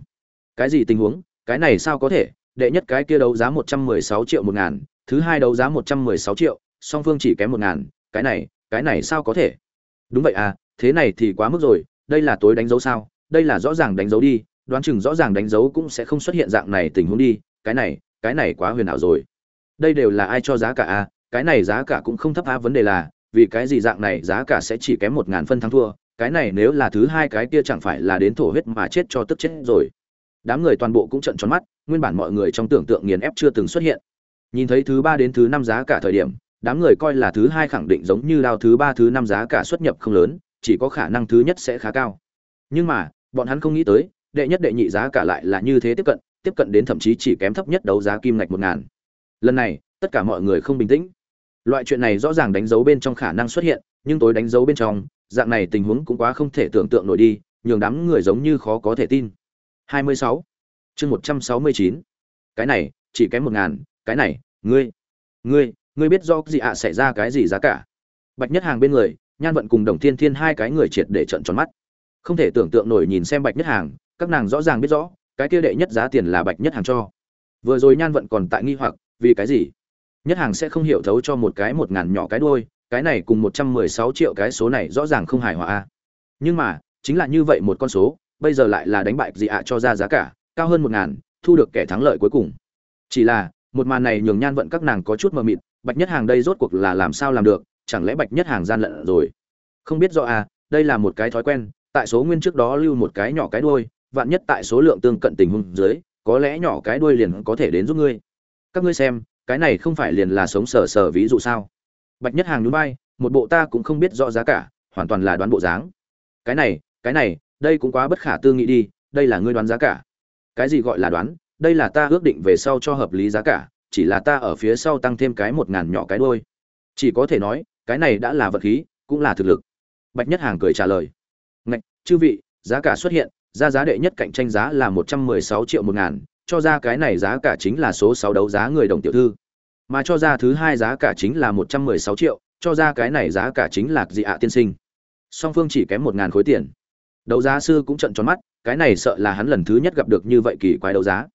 Cái gì tình huống? Cái này sao có thể? Đệ nhất cái kia đấu giá một trăm mười sáu triệu một ngàn thứ hai đấu giá một trăm mười sáu triệu, song phương chỉ kém một ngàn, cái này cái này sao có thể? Đúng vậy à thế này thì quá mức rồi, đây là tối đánh dấu sao, đây là rõ ràng đánh dấu đi, đoán chừng rõ ràng đánh dấu cũng sẽ không xuất hiện dạng này tình huống đi, cái này cái này quá huyền ảo rồi. Đây đều là ai cho giá cả à cái này giá cả cũng không thấp á, vấn đề là, vì cái gì dạng này giá cả sẽ chỉ kém một ngàn phân thắng thua, cái này nếu là thứ hai cái kia chẳng phải là đến thổ huyết mà chết cho tức chết rồi. Đám người toàn bộ cũng trận tròn mắt, nguyên bản mọi người trong tưởng tượng nghiền ép chưa từng xuất hiện nhìn thấy thứ ba đến thứ năm giá cả thời điểm, đám người coi là thứ hai khẳng định giống như đao thứ ba, thứ năm giá cả xuất nhập không lớn, chỉ có khả năng thứ nhất sẽ khá cao nhưng mà, bọn hắn không nghĩ tới, đệ nhất đệ nhị giá cả lại là như thế tiếp cận tiếp cận đến thậm chí chỉ kém thấp nhất đấu giá kim ngạch một ngàn lần này, tất cả mọi người không bình tĩnh loại chuyện này rõ ràng đánh dấu bên trong khả năng xuất hiện, nhưng tối đánh dấu bên trong, dạng này tình huống cũng quá không thể tưởng tượng nổi đi, nhường đám người giống như khó có thể tin 26. chương 169. cái này, chỉ kém một ngàn cái này, ngươi ngươi ngươi biết do gì ạ à, xảy ra cái gì giá cả? Bạch nhất hàng bên người, nhan vận cùng đồng thiên thiên hai cái người triệt để trận tròn mắt. Không thể tưởng tượng nổi nhìn xem bạch nhất hàng, các nàng rõ ràng biết rõ, cái kia đệ nhất giá tiền là bạch nhất hàng cho. Vừa rồi nhan vận còn tại nghi hoặc, vì cái gì? Nhất hàng sẽ không hiểu thấu cho một cái một ngàn nhỏ cái đuôi, cái này cùng một trăm mười sáu triệu cái số này rõ ràng không hài hòa a. Nhưng mà, chính là như vậy một con số, bây giờ lại là đánh bại gì ạ, cho ra giá cả, cao hơn một ngàn, thu được kẻ thắng lợi cuối cùng. Chỉ là một màn này nhường nhan vận các nàng có chút mờ mịt, bạch nhất hàng đây rốt cuộc là làm sao làm được, chẳng lẽ bạch nhất hàng gian lận rồi? Không biết rõ à đây là một cái thói quen, tại số nguyên trước đó lưu một cái nhỏ cái đuôi, vạn nhất tại số lượng tương cận tình huống dưới, có lẽ nhỏ cái đuôi liền có thể đến giúp ngươi. Các ngươi xem, cái này không phải liền là sống sờ sờ ví dụ sao? Bạch nhất hàng núi bay một bộ ta cũng không biết rõ giá cả, hoàn toàn là đoán bộ dáng. Cái này cái này, đây cũng quá bất khả tư nghị đi, đây là ngươi đoán giá cả. Cái gì gọi là đoán? Đây là ta ước định về sau cho hợp lý giá cả, chỉ là ta ở phía sau tăng thêm cái một ngàn nhỏ cái đôi chỉ có thể nói, cái này đã là vật khí, cũng là thực lực. Bạch nhất hàng cười trả lời. Ngạch, chư vị, giá cả xuất hiện, ra giá đệ nhất cạnh tranh giá là một trăm mười sáu triệu một ngàn, cho ra cái này giá cả chính là số sáu đấu giá người đồng tiểu thư. Mà cho ra thứ hai giá cả chính là một trăm mười sáu triệu, cho ra cái này giá cả chính là dị ạ tiên sinh. Song phương chỉ kém một ngàn khối tiền. Đấu giá sư cũng trận tròn mắt, cái này sợ là hắn lần thứ nhất gặp được như vậy kỳ quái đấu giá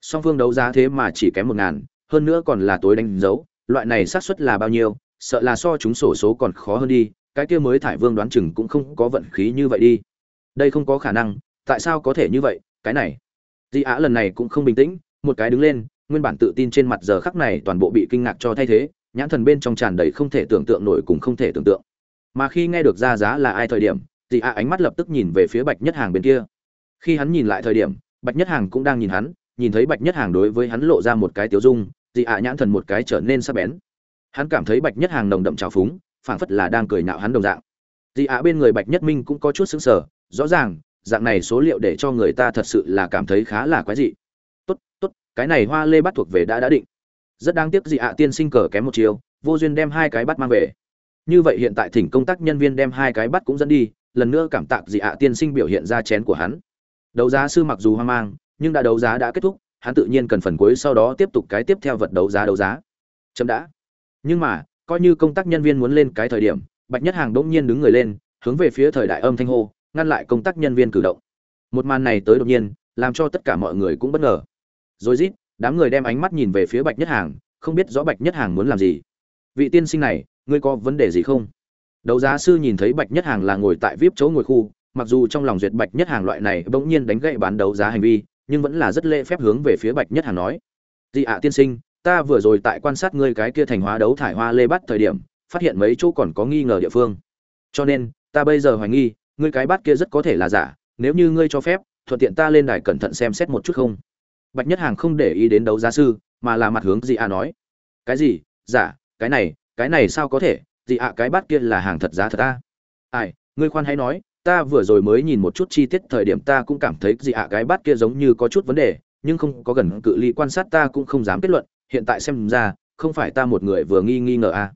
song phương đấu giá thế mà chỉ kém một ngàn, hơn nữa còn là tối đánh dấu, loại này xác suất là bao nhiêu, sợ là so chúng sổ số còn khó hơn đi, cái kia mới thải vương đoán chừng cũng không có vận khí như vậy đi. Đây không có khả năng, tại sao có thể như vậy, cái này. Di á lần này cũng không bình tĩnh, một cái đứng lên, nguyên bản tự tin trên mặt giờ khắc này toàn bộ bị kinh ngạc cho thay thế, nhãn thần bên trong tràn đầy không thể tưởng tượng nổi cùng không thể tưởng tượng. Mà khi nghe được ra giá là ai thời điểm, di á ánh mắt lập tức nhìn về phía bạch nhất hàng bên kia. Khi hắn nhìn lại thời điểm, bạch nhất hàng cũng đang nhìn hắn nhìn thấy bạch nhất hàng đối với hắn lộ ra một cái tiếu dung dị ạ nhãn thần một cái trở nên sắc bén. Hắn cảm thấy bạch nhất hàng nồng đậm trào phúng, phảng phất là đang cười nhạo hắn đồng dạng. Dị ạ bên người bạch nhất minh cũng có chút xứng sở rõ ràng, dạng này số liệu để cho người ta thật sự là cảm thấy khá là quái dị. Tốt tốt, cái này hoa lê bắt thuộc về đã đã định. Rất đáng tiếc dị ạ tiên sinh cờ kém một chiều, vô duyên đem hai cái bắt mang về. Như vậy hiện tại thỉnh công tác nhân viên đem hai cái bắt cũng dẫn đi, lần nữa cảm tạ dị ạ tiên sinh biểu hiện ra chén của hắn. Đấu giá sư mặc dù hoang mang nhưng đã đấu giá đã kết thúc, hắn tự nhiên cần phần cuối sau đó tiếp tục cái tiếp theo vật đấu giá đấu giá. Chấm đã. Nhưng mà, coi như công tác nhân viên muốn lên cái thời điểm, bạch nhất hàng đỗng nhiên đứng người lên, hướng về phía thời đại âm thanh hô, ngăn lại công tác nhân viên cử động. Một màn này tới đột nhiên, làm cho tất cả mọi người cũng bất ngờ. Rồi rít, đám người đem ánh mắt nhìn về phía bạch nhất hàng, không biết rõ bạch nhất hàng muốn làm gì. Vị tiên sinh này, ngươi có vấn đề gì không? Đấu giá sư nhìn thấy bạch nhất hàng là ngồi tại vip chỗ ngồi khu, mặc dù trong lòng duyệt bạch nhất hàng loại này bỗng nhiên đánh gậy bán đấu giá hành vi nhưng vẫn là rất lễ phép hướng về phía bạch nhất hàng nói. Dị ạ tiên sinh, ta vừa rồi tại quan sát ngươi cái kia thành hóa đấu thải hoa lê bắt thời điểm, phát hiện mấy chỗ còn có nghi ngờ địa phương. Cho nên, ta bây giờ hoài nghi, ngươi cái bát kia rất có thể là giả, nếu như ngươi cho phép, thuận tiện ta lên đài cẩn thận xem xét một chút không? Bạch nhất hàng không để ý đến đấu giá sư, mà là mặt hướng dị ạ nói. Cái gì? Giả? Cái này? Cái này sao có thể? Dị ạ, cái bát kia là hàng thật giá thật ta ai, ngươi khoan hãy nói ta vừa rồi mới nhìn một chút chi tiết thời điểm ta cũng cảm thấy dị ạ? Cái bát kia giống như có chút vấn đề, nhưng không có gần cự ly quan sát ta cũng không dám kết luận, hiện tại xem ra, không phải ta một người vừa nghi nghi ngờ à.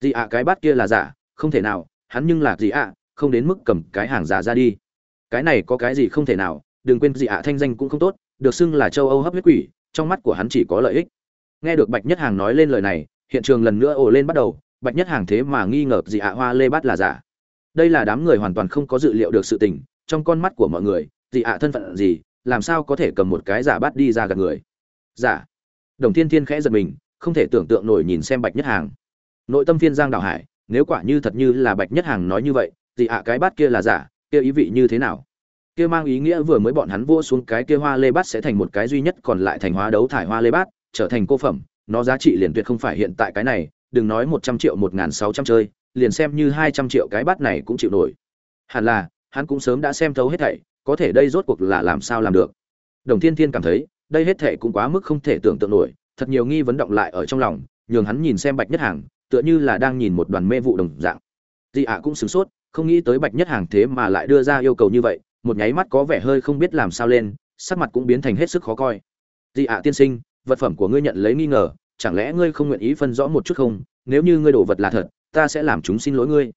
dị ạ? Cái bát kia là giả, không thể nào, hắn nhưng là dị ạ? Không đến mức cầm cái hàng giả ra đi. Cái này có cái gì không thể nào, đừng quên dị ạ? Thanh danh cũng không tốt, được xưng là châu âu hấp huyết quỷ, trong mắt của hắn chỉ có lợi ích. Nghe được bạch nhất hàng nói lên lời này, hiện trường lần nữa ồ lên bắt đầu, bạch nhất hàng thế mà nghi ngờ dị ạ? Hoa lê bát là giả đây là đám người hoàn toàn không có dự liệu được sự tình, trong con mắt của mọi người dị ạ thân phận gì, làm sao có thể cầm một cái giả bát đi ra gặp người? Giả. Đồng thiên thiên khẽ giật mình, không thể tưởng tượng nổi nhìn xem bạch nhất hàng. Nội tâm phiên giang đạo hải, nếu quả như thật như là bạch nhất hàng nói như vậy dị ạ cái bát kia là giả, kia ý vị như thế nào? Kia mang ý nghĩa vừa mới bọn hắn vua xuống cái kia hoa lê bát sẽ thành một cái duy nhất còn lại thành hóa đấu thải hoa lê bát, trở thành cô phẩm, nó giá trị liền tuyệt không phải hiện tại cái này, đừng nói một trăm triệu, một n g h n sáu trăm chơi liền xem như hai trăm triệu cái bát này cũng chịu nổi. Hẳn là, hắn cũng sớm đã xem thấu hết thảy, có thể đây rốt cuộc là làm sao làm được. Đồng thiên thiên cảm thấy, đây hết thảy cũng quá mức không thể tưởng tượng nổi, thật nhiều nghi vấn động lại ở trong lòng, nhường hắn nhìn xem bạch nhất hàng, tựa như là đang nhìn một đoàn mê vụ đồng dạng. Dị ạ cũng sửng sốt, không nghĩ tới bạch nhất hàng thế mà lại đưa ra yêu cầu như vậy, một nháy mắt có vẻ hơi không biết làm sao lên, sắc mặt cũng biến thành hết sức khó coi. Dị ạ tiên sinh, vật phẩm của ngươi nhận lấy nghi ngờ, chẳng lẽ ngươi không nguyện ý phân rõ một chút không? Nếu như ngươi đổ vật là thật ta sẽ làm chúng xin lỗi ngươi.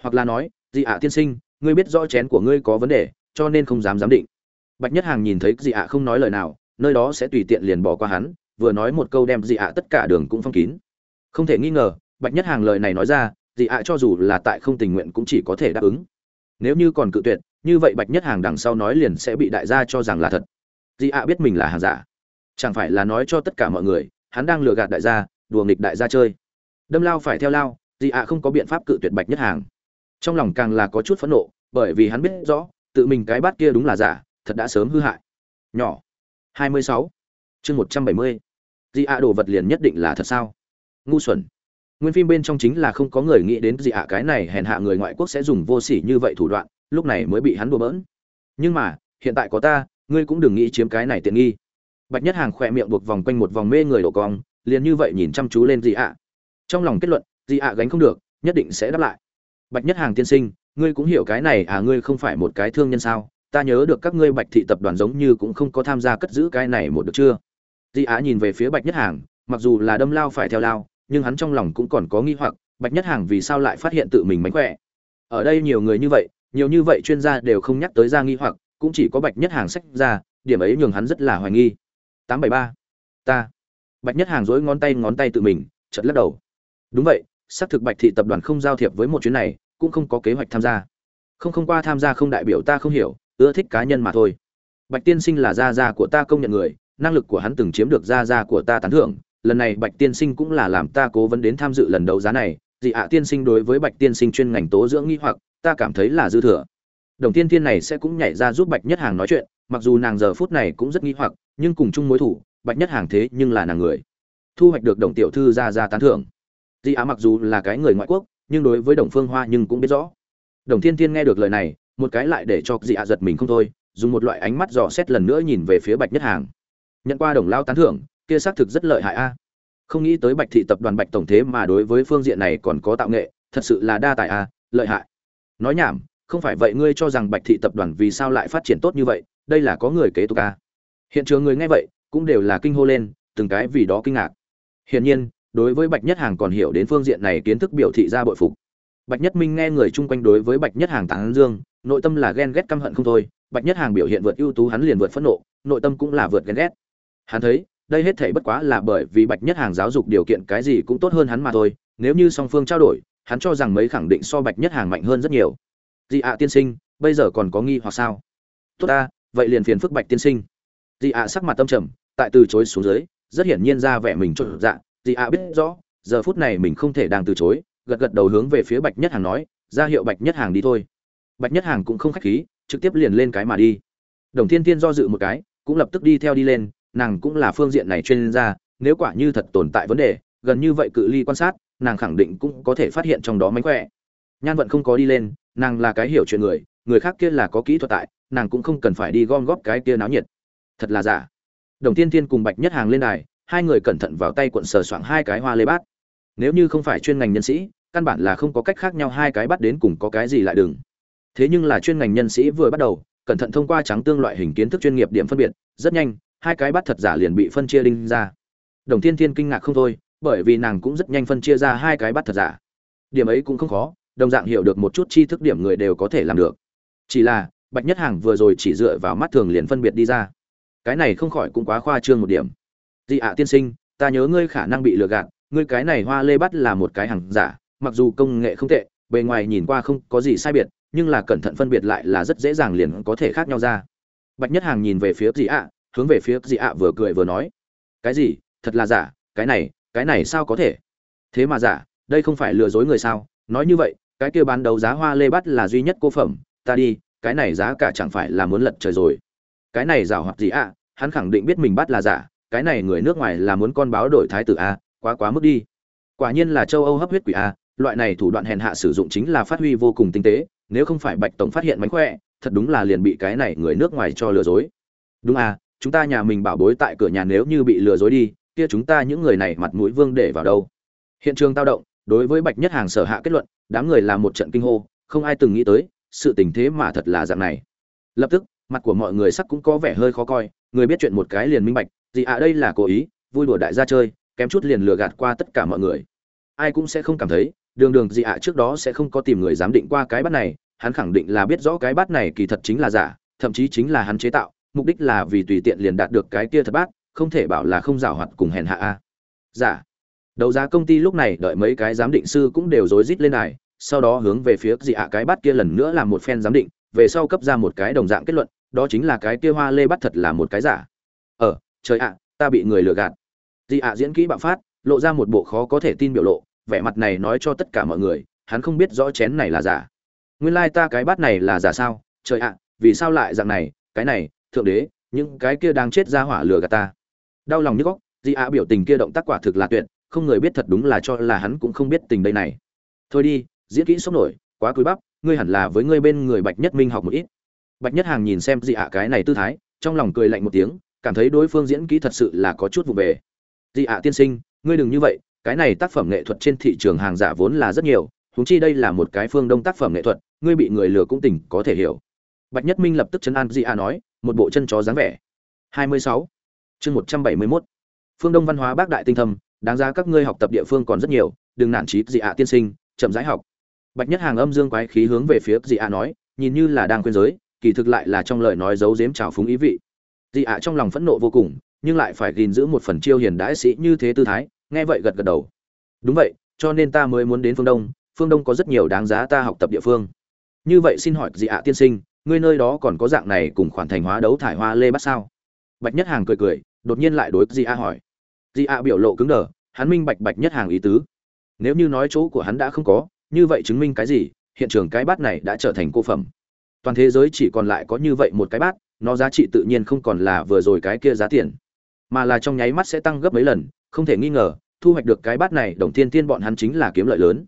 Hoặc là nói, dị ạ tiên sinh, ngươi biết rõ chén của ngươi có vấn đề, cho nên không dám giám định. Bạch nhất hàng nhìn thấy dị ạ không nói lời nào, nơi đó sẽ tùy tiện liền bỏ qua hắn, vừa nói một câu đem dị ạ tất cả đường cũng phong kín. Không thể nghi ngờ, bạch nhất hàng lời này nói ra, dị ạ cho dù là tại không tình nguyện cũng chỉ có thể đáp ứng. Nếu như còn cự tuyệt, như vậy bạch nhất hàng đằng sau nói liền sẽ bị đại gia cho rằng là thật. Dị ạ biết mình là hàng giả. Chẳng phải là nói cho tất cả mọi người, hắn đang lừa gạt đại gia, đùa nghịch đại gia chơi. Đâm lao phải theo lao dị ạ không có biện pháp cự tuyệt bạch nhất hàng. Trong lòng càng là có chút phẫn nộ, bởi vì hắn biết rõ, tự mình cái bát kia đúng là giả, thật đã sớm hư hại. Nhỏ. 26. chương 170. dị ạ đồ vật liền nhất định là thật sao? Ngu xuẩn. Nguyên phim bên trong chính là không có người nghĩ đến dị ạ cái này hèn hạ người ngoại quốc sẽ dùng vô sỉ như vậy thủ đoạn, lúc này mới bị hắn đùa bỡn. Nhưng mà, hiện tại có ta, ngươi cũng đừng nghĩ chiếm cái này tiện nghi. Bạch nhất hàng khỏe miệng buộc vòng quanh một vòng mê người đổ cong, liền như vậy nhìn chăm chú lên dị ạ. Trong lòng kết luận gì ạ, gánh không được, nhất định sẽ đáp lại. Bạch nhất hàng tiên sinh, ngươi cũng hiểu cái này à ngươi không phải một cái thương nhân sao? Ta nhớ được các ngươi bạch thị tập đoàn giống như cũng không có tham gia cất giữ cái này một được chưa? Di á nhìn về phía bạch nhất hàng, mặc dù là đâm lao phải theo lao, nhưng hắn trong lòng cũng còn có nghi hoặc, bạch nhất hàng vì sao lại phát hiện tự mình mánh khỏe? Ở đây nhiều người như vậy, nhiều như vậy chuyên gia đều không nhắc tới ra nghi hoặc, cũng chỉ có bạch nhất hàng sách ra, điểm ấy nhường hắn rất là hoài nghi. Tám bảy ba, ta. Bạch nhất hàng dối ngón tay ngón tay tự mình chật lắc đầu. Đúng vậy xác thực bạch thị tập đoàn không giao thiệp với một chuyến này, cũng không có kế hoạch tham gia. Không không qua tham gia không đại biểu ta không hiểu, ưa thích cá nhân mà thôi. Bạch tiên sinh là gia gia của ta công nhận người, năng lực của hắn từng chiếm được gia gia của ta tán thưởng. Lần này bạch tiên sinh cũng là làm ta cố vấn đến tham dự lần đấu giá này. Dị ạ tiên sinh đối với bạch tiên sinh chuyên ngành tố dưỡng nghi hoặc, ta cảm thấy là dư thừa. Đồng tiên tiên này sẽ cũng nhảy ra giúp bạch nhất hàng nói chuyện, mặc dù nàng giờ phút này cũng rất nghi hoặc, nhưng cùng chung mối thủ, bạch nhất hàng thế nhưng là nàng người. Thu hoạch được đồng tiểu thư ra ra tán thưởng di á mặc dù là cái người ngoại quốc, nhưng đối với đồng phương hoa nhưng cũng biết rõ. Đồng thiên thiên nghe được lời này, một cái lại để cho Di Á giật mình không thôi, dùng một loại ánh mắt dò xét lần nữa nhìn về phía bạch nhất hàng. Nhận qua đồng lao tán thưởng, kia xác thực rất lợi hại a. À. Không nghĩ tới bạch thị tập đoàn bạch tổng thế mà đối với phương diện này còn có tạo nghệ, thật sự là đa tài a à, lợi hại. Nói nhảm, không phải vậy ngươi cho rằng bạch thị tập đoàn vì sao lại phát triển tốt như vậy, đây là có người kế tục a. Hiện trường người nghe vậy, cũng đều là kinh hô lên, từng cái vì đó kinh ngạc. Hiển nhiên đối với bạch nhất hàng còn hiểu đến phương diện này kiến thức biểu thị ra bội phục. Bạch nhất minh nghe người chung quanh đối với bạch nhất hàng tán dương, nội tâm là ghen ghét căm hận không thôi. Bạch nhất hàng biểu hiện vượt ưu tú, hắn liền vượt phẫn nộ, nội tâm cũng là vượt ghen ghét. Hắn thấy, đây hết thể bất quá là bởi vì bạch nhất hàng giáo dục điều kiện cái gì cũng tốt hơn hắn mà thôi. Nếu như song phương trao đổi, hắn cho rằng mấy khẳng định so bạch nhất hàng mạnh hơn rất nhiều. Dị ạ tiên sinh, bây giờ còn có nghi hoặc sao? Tốt ta, vậy liền phiền phức bạch tiên sinh. Dị ạ sắc mặt tâm trầm, tại từ chối xuống dưới, rất hiển nhiên ra vẻ mình trộn dạ dì ạ biết rõ, giờ phút này mình không thể đang từ chối, gật gật đầu hướng về phía bạch nhất hàng nói, ra hiệu bạch nhất hàng đi thôi. Bạch nhất hàng cũng không khách khí, trực tiếp liền lên cái mà đi. Đồng thiên thiên do dự một cái, cũng lập tức đi theo đi lên, nàng cũng là phương diện này chuyên gia, nếu quả như thật tồn tại vấn đề, gần như vậy cự ly quan sát, nàng khẳng định cũng có thể phát hiện trong đó mánh khỏe. Nhan vận không có đi lên, nàng là cái hiểu chuyện người người khác kia là có kỹ thuật tại, nàng cũng không cần phải đi gom góp cái kia náo nhiệt. Thật là giả. Đồng tiên tiên cùng bạch nhất hàng lên đài hai người cẩn thận vào tay cuộn sờ soạng hai cái hoa lê bát. Nếu như không phải chuyên ngành nhân sĩ, căn bản là không có cách khác nhau hai cái bắt đến cùng có cái gì lại đừng. Thế nhưng là chuyên ngành nhân sĩ vừa bắt đầu, cẩn thận thông qua trắng tương loại hình kiến thức chuyên nghiệp điểm phân biệt, rất nhanh, hai cái bắt thật giả liền bị phân chia đinh ra. Đồng Thiên Thiên kinh ngạc không thôi, bởi vì nàng cũng rất nhanh phân chia ra hai cái bắt thật giả. Điểm ấy cũng không khó, đồng dạng hiểu được một chút tri thức điểm người đều có thể làm được. Chỉ là, bạch nhất hàng vừa rồi chỉ dựa vào mắt thường liền phân biệt đi ra. Cái này không khỏi cũng quá khoa trương một điểm dị ạ tiên sinh, ta nhớ ngươi khả năng bị lừa gạt, ngươi cái này hoa lê bắt là một cái hàng giả, mặc dù công nghệ không tệ, bề ngoài nhìn qua không có gì sai biệt, nhưng là cẩn thận phân biệt lại là rất dễ dàng liền có thể khác nhau ra. Bạch nhất hàng nhìn về phía dị ạ, hướng về phía dị ạ vừa cười vừa nói, cái gì? Thật là giả? Cái này cái này sao có thể? Thế mà giả, đây không phải lừa dối người sao? Nói như vậy, cái kia bán đấu giá hoa lê bắt là duy nhất cô phẩm, ta đi, cái này giá cả chẳng phải là muốn lật trời rồi. Cái này giả hoặc gì ạ, hắn khẳng định biết mình bắt là giả cái này người nước ngoài là muốn con báo đổi thái tử a, quá quá mức đi. Quả nhiên là châu âu hấp huyết quỷ a, loại này thủ đoạn hèn hạ sử dụng chính là phát huy vô cùng tinh tế, nếu không phải bạch tổng phát hiện mánh khỏe, thật đúng là liền bị cái này người nước ngoài cho lừa dối. Đúng à chúng ta nhà mình bảo bối tại cửa nhà nếu như bị lừa dối đi, kia chúng ta những người này mặt mũi vương để vào đâu? Hiện trường tao động, đối với bạch nhất hàng sở hạ kết luận, đám người làm một trận kinh hô, không ai từng nghĩ tới, sự tình thế mà thật là dạng này. Lập tức, mặt của mọi người sắc cũng có vẻ hơi khó coi, người biết chuyện một cái liền minh bạch gì à đây là cố ý, vui đùa đại gia chơi, kém chút liền lừa gạt qua tất cả mọi người. Ai cũng sẽ không cảm thấy, đường đường gì ạ trước đó sẽ không có tìm người giám định qua cái bát này, hắn khẳng định là biết rõ cái bát này kỳ thật chính là giả, thậm chí chính là hắn chế tạo, mục đích là vì tùy tiện liền đạt được cái kia thật bát, không thể bảo là không giảo hoạt cùng hèn hạ a. Giả. Đấu giá công ty lúc này đợi mấy cái giám định sư cũng đều rối rít lên này sau đó hướng về phía dị ạ cái bát kia lần nữa làm một phen giám định, về sau cấp ra một cái đồng dạng kết luận, đó chính là cái kia hoa lê bắt thật là một cái giả trời ạ, ta bị người lừa gạt. Dị ạ diễn kỹ bạo phát, lộ ra một bộ khó có thể tin biểu lộ, vẻ mặt này nói cho tất cả mọi người, hắn không biết rõ chén này là giả. Nguyên lai ta cái bát này là giả sao? Trời ạ, vì sao lại dạng này? Cái này, thượng đế, những cái kia đang chết ra hỏa lừa gạt ta. Đau lòng như góc dị ạ biểu tình kia động tác quả thực là tuyệt, không người biết thật đúng là cho là hắn cũng không biết tình đây này. Thôi đi, diễn kỹ sốc nổi, quá cúi bắp, ngươi hẳn là với ngươi bên người bạch nhất minh học một ít. Bạch nhất hàng nhìn xem dị ạ cái này tư thái, trong lòng cười lạnh một tiếng cảm thấy đối phương diễn kỹ thật sự là có chút vụ về dị ạ tiên sinh, ngươi đừng như vậy, cái này tác phẩm nghệ thuật trên thị trường hàng giả vốn là rất nhiều, huống chi đây là một cái phương đông tác phẩm nghệ thuật, ngươi bị người lừa cũng tỉnh, có thể hiểu bạch nhất minh lập tức chấn an dị ạ nói, một bộ chân chó dáng vẻ 26. chương 171. phương đông văn hóa bác đại tinh thâm, đáng ra các ngươi học tập địa phương còn rất nhiều, đừng nản trí dị ạ tiên sinh, chậm rãi học bạch nhất hàng âm dương quái khí hướng về phía dị ạ nói, nhìn như là đang khuyên giới, kỳ thực lại là trong lời nói giấu giếm trào phúng ý vị dị ạ trong lòng phẫn nộ vô cùng, nhưng lại phải gìn giữ một phần chiêu hiền đãi sĩ như thế tư thái, nghe vậy gật gật đầu. Đúng vậy, cho nên ta mới muốn đến phương đông phương đông có rất nhiều đáng giá ta học tập địa phương. Như vậy xin hỏi dị ạ tiên sinh, ngươi nơi đó còn có dạng này cùng khoản thành hóa đấu thải hoa lê bắt sao? Bạch nhất hàng cười cười, đột nhiên lại đối dị ạ hỏi. Dị ạ biểu lộ cứng đờ, hắn minh bạch bạch nhất hàng ý tứ. Nếu như nói chỗ của hắn đã không có, như vậy chứng minh cái gì? Hiện trường cái bát này đã trở thành cô phẩm. Toàn thế giới chỉ còn lại có như vậy một cái bát nó giá trị tự nhiên không còn là vừa rồi cái kia giá tiền, mà là trong nháy mắt sẽ tăng gấp mấy lần, không thể nghi ngờ, thu hoạch được cái bát này, đồng thiên tiên bọn hắn chính là kiếm lợi lớn.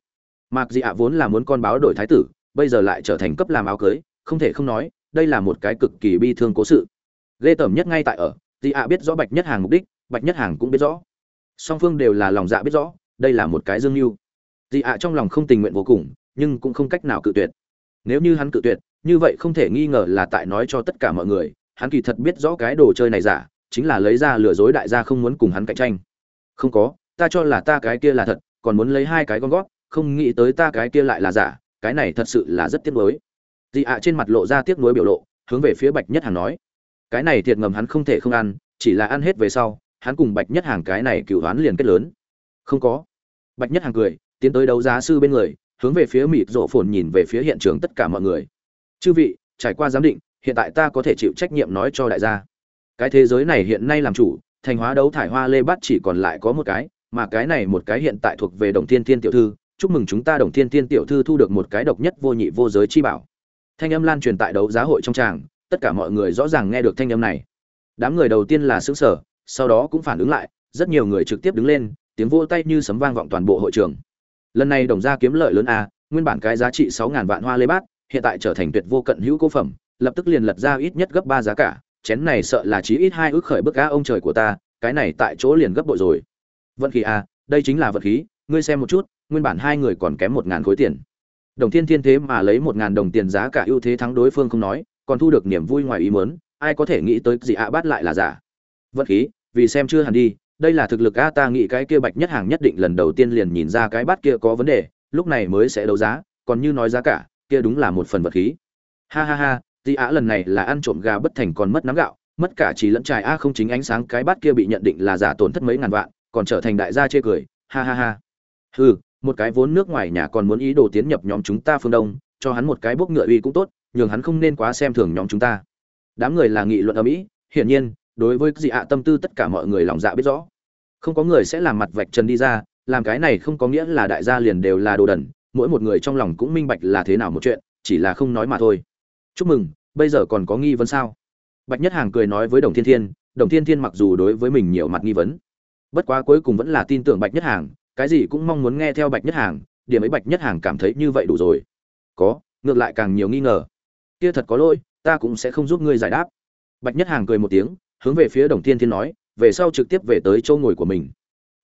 Mạc dị ạ vốn là muốn con báo đổi thái tử, bây giờ lại trở thành cấp làm áo cưới, không thể không nói, đây là một cái cực kỳ bi thương cố sự. Ghê tởm nhất ngay tại ở, dị ạ biết rõ bạch nhất hàng mục đích, bạch nhất hàng cũng biết rõ. Song phương đều là lòng dạ biết rõ, đây là một cái dương mưu. Dị ạ trong lòng không tình nguyện vô cùng, nhưng cũng không cách nào cự tuyệt. Nếu như hắn cự tuyệt như vậy không thể nghi ngờ là tại nói cho tất cả mọi người, hắn kỳ thật biết rõ cái đồ chơi này giả, chính là lấy ra lừa dối đại gia không muốn cùng hắn cạnh tranh. Không có, ta cho là ta cái kia là thật, còn muốn lấy hai cái con gót không nghĩ tới ta cái kia lại là giả, cái này thật sự là rất tiếc nuối. Dị ạ trên mặt lộ ra tiếc nuối biểu lộ, hướng về phía bạch nhất hàng nói, cái này thiệt ngầm hắn không thể không ăn, chỉ là ăn hết về sau, hắn cùng bạch nhất hàng cái này cựu đoán liền kết lớn. Không có. Bạch nhất hàng cười, tiến tới đấu giá sư bên người, hướng về phía mịt rộ phồn nhìn về phía hiện trường tất cả mọi người chư vị, trải qua giám định, hiện tại ta có thể chịu trách nhiệm nói cho đại gia. Cái thế giới này hiện nay làm chủ, thành hóa đấu thải hoa lê bát chỉ còn lại có một cái, mà cái này một cái hiện tại thuộc về đồng thiên thiên tiểu thư. Chúc mừng chúng ta đồng thiên thiên tiểu thư thu được một cái độc nhất vô nhị vô giới chi bảo. Thanh âm lan truyền tại đấu giá hội trong tràng, tất cả mọi người rõ ràng nghe được thanh âm này. Đám người đầu tiên là xứng sở, sau đó cũng phản ứng lại, rất nhiều người trực tiếp đứng lên, tiếng vỗ tay như sấm vang vọng toàn bộ hội trường. Lần này đồng gia kiếm lợi lớn a nguyên bản cái giá trị sáu ngàn vạn hoa lê bát hiện tại trở thành tuyệt vô cận hữu cố phẩm lập tức liền lật ra ít nhất gấp ba giá cả chén này sợ là chí ít hai ước khởi bức a ông trời của ta cái này tại chỗ liền gấp bội rồi. Vận khí a đây chính là vận khí ngươi xem một chút nguyên bản hai người còn kém một ngàn khối tiền. Đồng thiên thiên thế mà lấy một ngàn đồng tiền giá cả ưu thế thắng đối phương không nói còn thu được niềm vui ngoài ý muốn, ai có thể nghĩ tới gì ạ bắt lại là giả. Vận khí vì xem chưa hẳn đi đây là thực lực a ta nghĩ cái kia bạch nhất hàng nhất định lần đầu tiên liền nhìn ra cái bát kia có vấn đề lúc này mới sẽ đấu giá còn như nói giá cả kia đúng là một phần vật khí. Ha ha ha, di á lần này là ăn trộm gà bất thành còn mất nắm gạo, mất cả chỉ lẫn trài a, không chính ánh sáng cái bát kia bị nhận định là giả tổn thất mấy ngàn vạn, còn trở thành đại gia chê cười. Ha ha ha. Hừ, một cái vốn nước ngoài nhà còn muốn ý đồ tiến nhập nhóm chúng ta phương đông, cho hắn một cái bốc ngựa uy cũng tốt, nhường hắn không nên quá xem thường nhóm chúng ta. Đám người là nghị luận ở mỹ, hiển nhiên, đối với dị ạ tâm tư tất cả mọi người lòng dạ biết rõ. Không có người sẽ làm mặt vạch trần đi ra, làm cái này không có nghĩa là đại gia liền đều là đồ đần mỗi một người trong lòng cũng minh bạch là thế nào một chuyện, chỉ là không nói mà thôi. Chúc mừng, bây giờ còn có nghi vấn sao? Bạch nhất hàng cười nói với đồng thiên thiên, đồng thiên thiên mặc dù đối với mình nhiều mặt nghi vấn, bất quá cuối cùng vẫn là tin tưởng bạch nhất hàng, cái gì cũng mong muốn nghe theo bạch nhất hàng, điểm ấy bạch nhất hàng cảm thấy như vậy đủ rồi. Có, ngược lại càng nhiều nghi ngờ. Kia thật có lỗi, ta cũng sẽ không giúp ngươi giải đáp. Bạch nhất hàng cười một tiếng, hướng về phía đồng thiên thiên nói, về sau trực tiếp về tới chỗ ngồi của mình.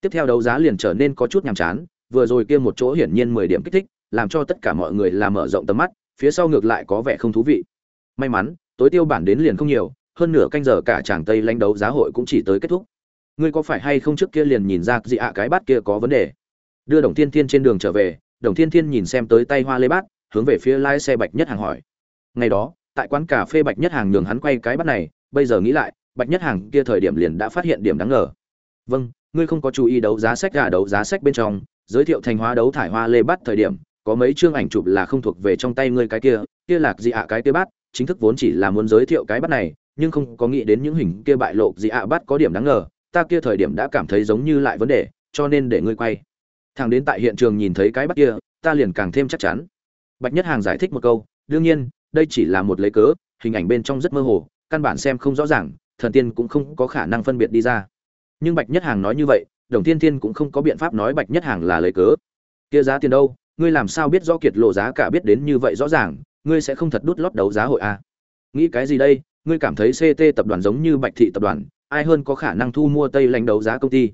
Tiếp theo đấu giá liền trở nên có chút nhàm chán vừa rồi kia một chỗ hiển nhiên mười điểm kích thích, làm cho tất cả mọi người làm mở rộng tầm mắt, phía sau ngược lại có vẻ không thú vị. May mắn, tối tiêu bản đến liền không nhiều, hơn nửa canh giờ cả chàng tây lãnh đấu giá hội cũng chỉ tới kết thúc. Ngươi có phải hay không trước kia liền nhìn ra gì ạ? Cái bát kia có vấn đề. Đưa đồng thiên thiên trên đường trở về, đồng thiên thiên nhìn xem tới tay hoa lê bát, hướng về phía lái xe bạch nhất hàng hỏi. Ngày đó, tại quán cà phê bạch nhất hàng nhường hắn quay cái bát này, bây giờ nghĩ lại, bạch nhất hàng kia thời điểm liền đã phát hiện điểm đáng ngờ. Vâng ngươi không có chú ý đấu giá sách gà đấu giá sách bên trong giới thiệu thành hóa đấu thải hoa lê bát thời điểm, có mấy chương ảnh chụp là không thuộc về trong tay ngươi cái kia kia lạc gì ạ cái kia bát, chính thức vốn chỉ là muốn giới thiệu cái bát này, nhưng không có nghĩ đến những hình kia bại lộ gì ạ bát có điểm đáng ngờ, ta kia thời điểm đã cảm thấy giống như lại vấn đề, cho nên để ngươi quay. Thằng đến tại hiện trường nhìn thấy cái bắt kia, ta liền càng thêm chắc chắn. Bạch nhất hàng giải thích một câu, đương nhiên, đây chỉ là một lấy cớ, hình ảnh bên trong rất mơ hồ, căn bản xem không rõ ràng, thần tiên cũng không có khả năng phân biệt đi ra. Nhưng bạch nhất hàng nói như vậy đồng Thiên Thiên cũng không có biện pháp nói bạch nhất hàng là lấy cớ. Kia giá tiền đâu? Ngươi làm sao biết rõ kiệt lộ giá cả biết đến như vậy rõ ràng? Ngươi sẽ không thật đút lót đấu giá hội à? nghĩ cái gì đây? Ngươi cảm thấy ct tập đoàn giống như bạch thị tập đoàn, ai hơn có khả năng thu mua tây lãnh đấu giá công ty?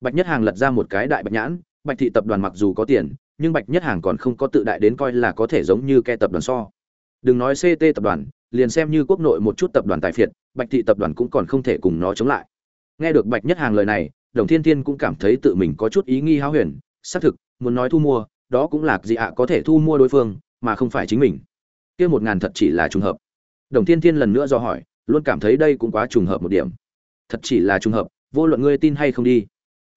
Bạch nhất hàng lật ra một cái đại bạch nhãn, bạch thị tập đoàn mặc dù có tiền, nhưng bạch nhất hàng còn không có tự đại đến coi là có thể giống như ke tập đoàn so. Đừng nói ct tập đoàn, liền xem như quốc nội một chút tập đoàn tài phiệt, bạch thị tập đoàn cũng còn không thể cùng nó chống lại. Nghe được bạch nhất hàng lời này đồng thiên thiên cũng cảm thấy tự mình có chút ý nghi háo huyền, xác thực, muốn nói thu mua, đó cũng là gì ạ, có thể thu mua đối phương, mà không phải chính mình. Kia một ngàn thật chỉ là trùng hợp. Đồng thiên thiên lần nữa do hỏi, luôn cảm thấy đây cũng quá trùng hợp một điểm. Thật chỉ là trùng hợp, vô luận ngươi tin hay không đi.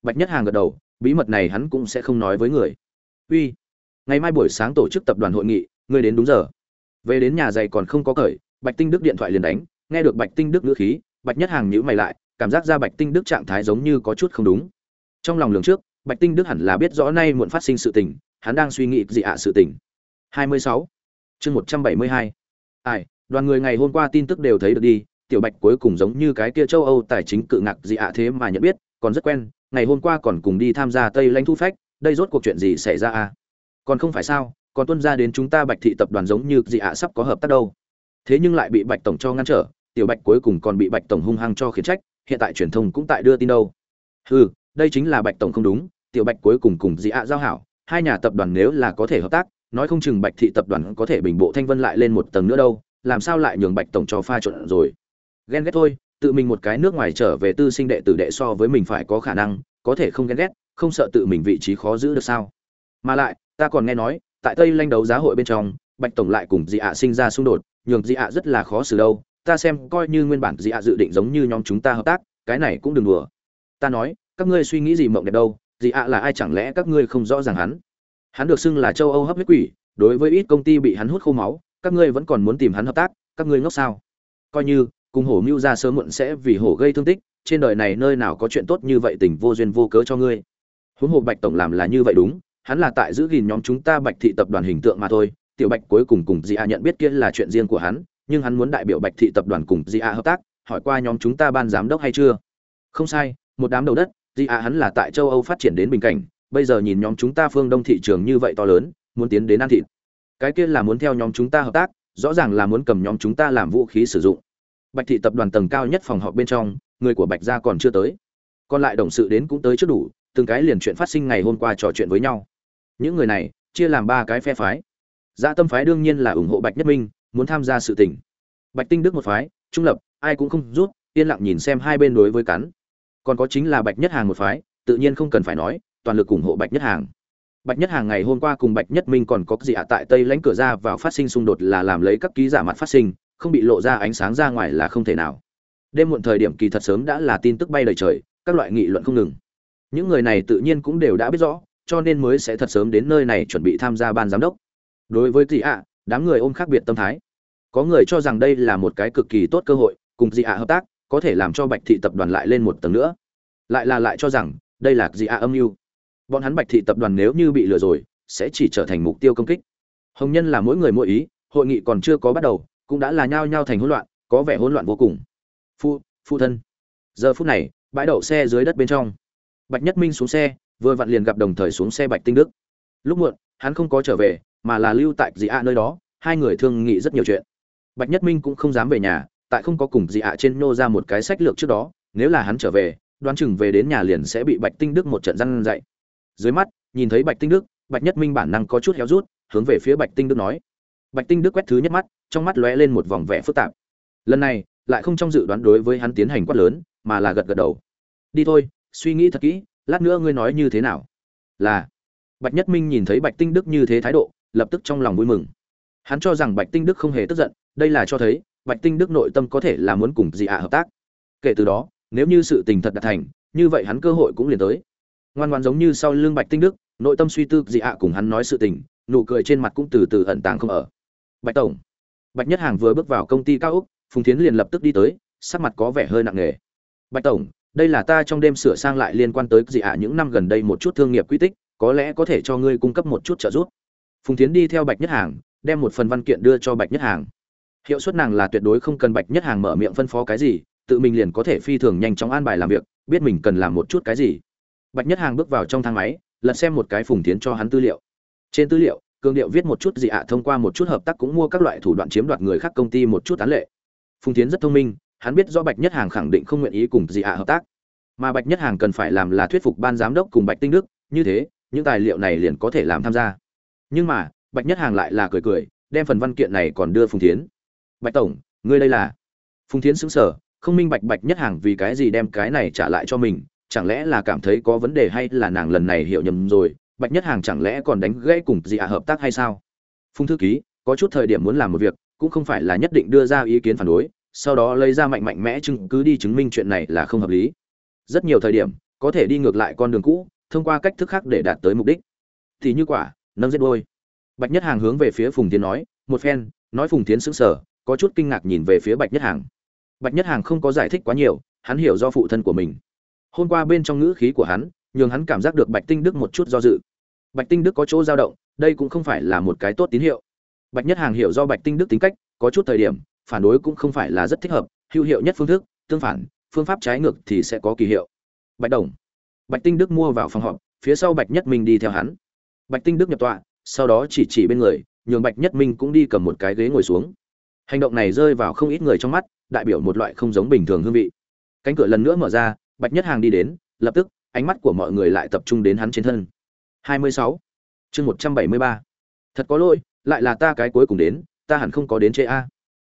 Bạch nhất hàng gật đầu, bí mật này hắn cũng sẽ không nói với người. Uy, ngày mai buổi sáng tổ chức tập đoàn hội nghị, ngươi đến đúng giờ. Về đến nhà dày còn không có cởi, bạch tinh đức điện thoại liền đánh, nghe được bạch tinh đức ngữ khí, bạch nhất hàng nhữ mày lại cảm giác ra bạch tinh đức trạng thái giống như có chút không đúng trong lòng lường trước, bạch tinh đức hẳn là biết rõ nay muộn phát sinh sự tình, hắn đang suy nghĩ gì ạ sự tình 26. chương 172. ai, đoàn người ngày hôm qua tin tức đều thấy được đi, tiểu bạch cuối cùng giống như cái kia châu âu tài chính cự ngạc gì ạ thế mà nhận biết, còn rất quen, ngày hôm qua còn cùng đi tham gia tây lãnh thu phách, đây rốt cuộc chuyện gì xảy ra à còn không phải sao, còn tuân ra đến chúng ta bạch thị tập đoàn giống như gì ạ sắp có hợp tác đâu thế nhưng lại bị bạch tổng cho ngăn trở, tiểu bạch cuối cùng còn bị bạch tổng hung hăng cho khiển trách hiện tại truyền thông cũng tại đưa tin đâu. Ừ đây chính là bạch tổng không đúng, tiểu bạch cuối cùng cùng dị ạ giao hảo, hai nhà tập đoàn nếu là có thể hợp tác, nói không chừng bạch thị tập đoàn có thể bình bộ thanh vân lại lên một tầng nữa đâu, làm sao lại nhường bạch tổng cho pha trộn rồi. Ghen ghét thôi, tự mình một cái nước ngoài trở về tư sinh đệ tử đệ so với mình phải có khả năng, có thể không ghen ghét, không sợ tự mình vị trí khó giữ được sao. Mà lại, ta còn nghe nói, tại tây lanh đấu giá hội bên trong, bạch tổng lại cùng dị ạ sinh ra xung đột, nhường dị ạ rất là khó xử đâu ta xem coi như nguyên bản dị ạ dự định giống như nhóm chúng ta hợp tác, cái này cũng đừng đùa. Ta nói, các ngươi suy nghĩ gì mộng đẹp đâu, dị ạ là ai chẳng lẽ các ngươi không rõ ràng hắn? Hắn được xưng là châu âu hấp huyết quỷ, đối với ít công ty bị hắn hút khô máu, các ngươi vẫn còn muốn tìm hắn hợp tác, các ngươi ngốc sao? Coi như, cùng hổ mưu ra sớm muộn sẽ vì hổ gây thương tích, trên đời này nơi nào có chuyện tốt như vậy tình vô duyên vô cớ cho ngươi? Huống hồ bạch tổng làm là như vậy đúng, hắn là tại giữ gìn nhóm chúng ta bạch thị tập đoàn hình tượng mà thôi, tiểu bạch cuối cùng cùng dị a nhận biết kia là chuyện riêng của hắn nhưng hắn muốn đại biểu bạch thị tập đoàn cùng Di a hợp tác, hỏi qua nhóm chúng ta ban giám đốc hay chưa? Không sai, một đám đầu đất, Di a hắn là tại châu âu phát triển đến bình cảnh, bây giờ nhìn nhóm chúng ta phương đông thị trường như vậy to lớn, muốn tiến đến ăn thịt. Cái kia là muốn theo nhóm chúng ta hợp tác, rõ ràng là muốn cầm nhóm chúng ta làm vũ khí sử dụng. Bạch thị tập đoàn tầng cao nhất phòng họp bên trong, người của bạch gia còn chưa tới. Còn lại đồng sự đến cũng tới chưa đủ, từng cái liền chuyện phát sinh ngày hôm qua trò chuyện với nhau. Những người này, chia làm ba cái phe phái. Dạ tâm phái đương nhiên là ủng hộ bạch nhất minh muốn tham gia sự tình. Bạch tinh đức một phái, trung lập, ai cũng không rút, yên lặng nhìn xem hai bên đối với cắn. Còn có chính là bạch nhất hàng một phái, tự nhiên không cần phải nói, toàn lực ủng hộ bạch nhất hàng. Bạch nhất hàng ngày hôm qua cùng bạch nhất minh còn có gì ạ? Tại tây lãnh cửa ra vào phát sinh xung đột là làm lấy các ký giả mặt phát sinh, không bị lộ ra ánh sáng ra ngoài là không thể nào. Đêm muộn thời điểm kỳ thật sớm đã là tin tức bay đầy trời, các loại nghị luận không ngừng. Những người này tự nhiên cũng đều đã biết rõ, cho nên mới sẽ thật sớm đến nơi này chuẩn bị tham gia ban giám đốc. Đối với gì ạ? Đám người ôm khác biệt tâm thái. Có người cho rằng đây là một cái cực kỳ tốt cơ hội, cùng dị ạ hợp tác, có thể làm cho bạch thị tập đoàn lại lên một tầng nữa. Lại là lại cho rằng, đây là dị ạ âm mưu. Bọn hắn bạch thị tập đoàn nếu như bị lừa rồi, sẽ chỉ trở thành mục tiêu công kích. Hồng nhân là mỗi người mỗi ý, hội nghị còn chưa có bắt đầu, cũng đã là nhao nhao thành hỗn loạn, có vẻ hỗn loạn vô cùng. Phu phu thân. Giờ phút này, bãi đậu xe dưới đất bên trong. Bạch nhất minh xuống xe, vừa vặn liền gặp đồng thời xuống xe bạch tinh đức. Lúc muộn, hắn không có trở về mà là lưu tại dị ạ nơi đó, hai người thương nghị rất nhiều chuyện. Bạch nhất minh cũng không dám về nhà, tại không có cùng dị ạ trên nô ra một cái sách lược trước đó, nếu là hắn trở về, đoán chừng về đến nhà liền sẽ bị bạch tinh đức một trận răn dậy dưới mắt, nhìn thấy bạch tinh đức, bạch nhất minh bản năng có chút héo rút, hướng về phía bạch tinh đức nói. Bạch tinh đức quét thứ nhất mắt, trong mắt lóe lên một vòng vẻ phức tạp. Lần này, lại không trong dự đoán đối với hắn tiến hành quát lớn, mà là gật gật đầu. Đi thôi, suy nghĩ thật kỹ, lát nữa ngươi nói như thế nào? Là, bạch nhất minh nhìn thấy bạch tinh đức như thế thái độ lập tức trong lòng vui mừng. Hắn cho rằng bạch tinh đức không hề tức giận, đây là cho thấy, bạch tinh đức nội tâm có thể là muốn cùng dị ạ hợp tác. Kể từ đó, nếu như sự tình thật đạt thành, như vậy hắn cơ hội cũng liền tới. Ngoan ngoan giống như sau lưng bạch tinh đức, nội tâm suy tư dị ạ cùng hắn nói sự tình, nụ cười trên mặt cũng từ từ ẩn tàng không ở. Bạch tổng. Bạch nhất hàng vừa bước vào công ty cao úc phùng tiến liền lập tức đi tới, sắc mặt có vẻ hơi nặng nề. Bạch tổng, đây là ta trong đêm sửa sang lại liên quan tới dị ạ những năm gần đây một chút thương nghiệp quy tích, có lẽ có thể cho ngươi cung cấp một chút trợ giúp phùng tiến đi theo bạch nhất hàng, đem một phần văn kiện đưa cho bạch nhất hàng. Hiệu suất nàng là tuyệt đối không cần bạch nhất hàng mở miệng phân phó cái gì, tự mình liền có thể phi thường nhanh chóng an bài làm việc, biết mình cần làm một chút cái gì. Bạch nhất hàng bước vào trong thang máy, lật xem một cái phùng tiến cho hắn tư liệu. Trên tư liệu cương điệu viết một chút gì ạ, thông qua một chút hợp tác cũng mua các loại thủ đoạn chiếm đoạt người khác công ty một chút tán lệ. Phùng tiến rất thông minh, hắn biết rõ bạch nhất hàng khẳng định không nguyện ý cùng gì ạ hợp tác. Mà bạch nhất hàng cần phải làm là thuyết phục ban giám đốc cùng bạch tinh đức, như thế, những tài liệu này liền có thể làm tham gia nhưng mà, bạch nhất hàng lại là cười cười, đem phần văn kiện này còn đưa phùng tiến bạch tổng, ngươi đây là? Phùng tiến xứng sở không minh bạch bạch nhất hàng vì cái gì đem cái này trả lại cho mình, chẳng lẽ là cảm thấy có vấn đề hay là nàng lần này hiểu nhầm rồi, bạch nhất hàng chẳng lẽ còn đánh gãy cùng gì ạ hợp tác hay sao? Phùng thư ký, có chút thời điểm muốn làm một việc, cũng không phải là nhất định đưa ra ý kiến phản đối, sau đó lấy ra mạnh mạnh mẽ chứng, cứ đi chứng minh chuyện này là không hợp lý. Rất nhiều thời điểm, có thể đi ngược lại con đường cũ, thông qua cách thức khác để đạt tới mục đích. Thì như quả nâng giết đôi bạch nhất hàng hướng về phía phùng tiến nói, một phen. Nói phùng tiến sững sờ, có chút kinh ngạc nhìn về phía bạch nhất hàng. Bạch nhất hàng không có giải thích quá nhiều, hắn hiểu do phụ thân của mình. Hôm qua bên trong ngữ khí của hắn, nhường hắn cảm giác được bạch tinh đức một chút do dự. Bạch tinh đức có chỗ dao động, đây cũng không phải là một cái tốt tín hiệu. Bạch nhất hàng hiểu do bạch tinh đức tính cách, có chút thời điểm, phản đối cũng không phải là rất thích hợp, hữu hiệu nhất phương thức, tương phản, phương pháp trái ngược thì sẽ có kỳ hiệu. Bạch đồng. Bạch tinh đức mua vào phòng họp, phía sau bạch nhất minh đi theo hắn bạch tinh đức nhập tọa, sau đó chỉ chỉ bên người, nhường bạch nhất minh cũng đi cầm một cái ghế ngồi xuống. Hành động này rơi vào không ít người trong mắt, đại biểu một loại không giống bình thường hương vị. Cánh cửa lần nữa mở ra, bạch nhất hàng đi đến, lập tức, ánh mắt của mọi người lại tập trung đến hắn trên thân. 26. chương 173. thật có lỗi, lại là ta cái cuối cùng đến, ta hẳn không có đến chế a.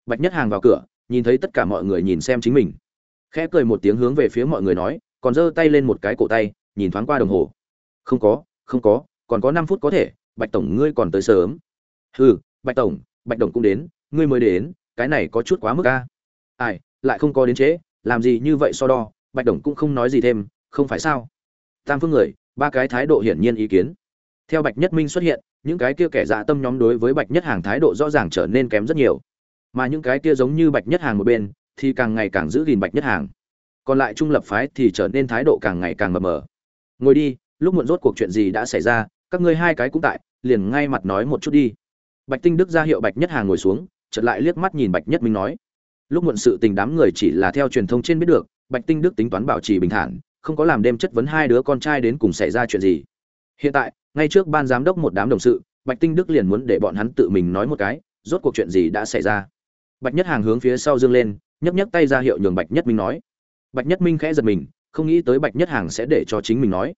Bạch nhất hàng vào cửa, nhìn thấy tất cả mọi người nhìn xem chính mình. Khẽ cười một tiếng hướng về phía mọi người nói, còn giơ tay lên một cái cổ tay, nhìn thoáng qua đồng hồ. Không có không có còn có năm phút có thể, bạch tổng ngươi còn tới sớm. Hừ, bạch tổng, bạch đồng cũng đến, ngươi mới đến, cái này có chút quá mức a. Ai, lại không có đến trễ, làm gì như vậy so đo, bạch đồng cũng không nói gì thêm, không phải sao? Tam phương người, ba cái thái độ hiển nhiên ý kiến. Theo bạch nhất minh xuất hiện, những cái kia kẻ dạ tâm nhóm đối với bạch nhất hàng thái độ rõ ràng trở nên kém rất nhiều. Mà những cái kia giống như bạch nhất hàng một bên, thì càng ngày càng giữ gìn bạch nhất hàng. Còn lại trung lập phái thì trở nên thái độ càng ngày càng mờ mờ. Ngồi đi, lúc muộn rốt cuộc chuyện gì đã xảy ra các ngươi hai cái cũng tại, liền ngay mặt nói một chút đi. Bạch tinh đức ra hiệu bạch nhất hàng ngồi xuống, chợt lại liếc mắt nhìn bạch nhất minh nói. Lúc muộn sự tình đám người chỉ là theo truyền thông trên biết được, bạch tinh đức tính toán bảo trì bình thản, không có làm đêm chất vấn hai đứa con trai đến cùng xảy ra chuyện gì. Hiện tại, ngay trước ban giám đốc một đám đồng sự, bạch tinh đức liền muốn để bọn hắn tự mình nói một cái, rốt cuộc chuyện gì đã xảy ra. Bạch nhất hàng hướng phía sau dương lên, nhấc nhấc tay ra hiệu nhường bạch nhất minh nói. Bạch nhất minh khẽ giật mình, không nghĩ tới bạch nhất hàng sẽ để cho chính mình nói.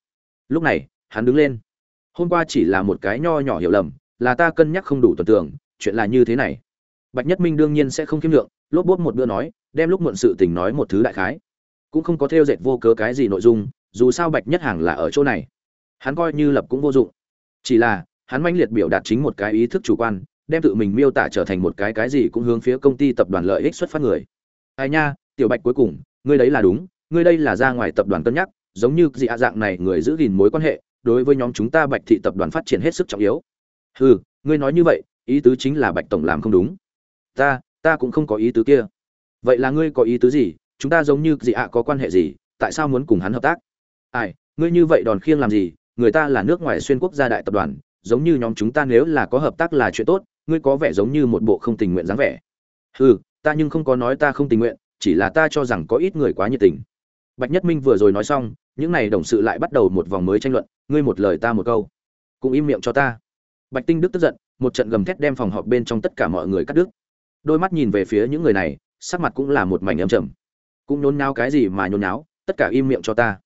Lúc này, hắn đứng lên hôm qua chỉ là một cái nho nhỏ hiểu lầm, là ta cân nhắc không đủ tuần tưởng chuyện là như thế này. Bạch nhất minh đương nhiên sẽ không kiêm lượng lốp bốt một bữa nói, đem lúc muộn sự tình nói một thứ đại khái. Cũng không có theo dệt vô cớ cái gì nội dung, dù sao bạch nhất hàng là ở chỗ này. Hắn coi như lập cũng vô dụng. Chỉ là, hắn manh liệt biểu đạt chính một cái ý thức chủ quan, đem tự mình miêu tả trở thành một cái cái gì cũng hướng phía công ty tập đoàn lợi ích xuất phát người. Ai nha, tiểu bạch cuối cùng, ngươi đấy là đúng, ngươi đây là ra ngoài tập đoàn cân nhắc, giống như dị ạ dạng này người giữ gìn mối quan hệ đối với nhóm chúng ta bạch thị tập đoàn phát triển hết sức trọng yếu. Hừ, ngươi nói như vậy, ý tứ chính là bạch tổng làm không đúng. Ta ta cũng không có ý tứ kia. Vậy là ngươi có ý tứ gì? Chúng ta giống như gì ạ, có quan hệ gì? Tại sao muốn cùng hắn hợp tác? Ai, ngươi như vậy đòn khiêng làm gì? Người ta là nước ngoài xuyên quốc gia đại tập đoàn, giống như nhóm chúng ta nếu là có hợp tác là chuyện tốt, ngươi có vẻ giống như một bộ không tình nguyện dáng vẻ. Hừ, ta nhưng không có nói ta không tình nguyện, chỉ là ta cho rằng có ít người quá nhiệt tình bạch nhất minh vừa rồi nói xong, những này đồng sự lại bắt đầu một vòng mới tranh luận, ngươi một lời ta một câu, cũng im miệng cho ta. Bạch tinh đức tức giận, một trận gầm thét đem phòng họp bên trong tất cả mọi người cắt đứt. Đôi mắt nhìn về phía những người này, sắc mặt cũng là một mảnh âm trầm. Cũng nhốn nháo cái gì mà nhốn nháo, tất cả im miệng cho ta.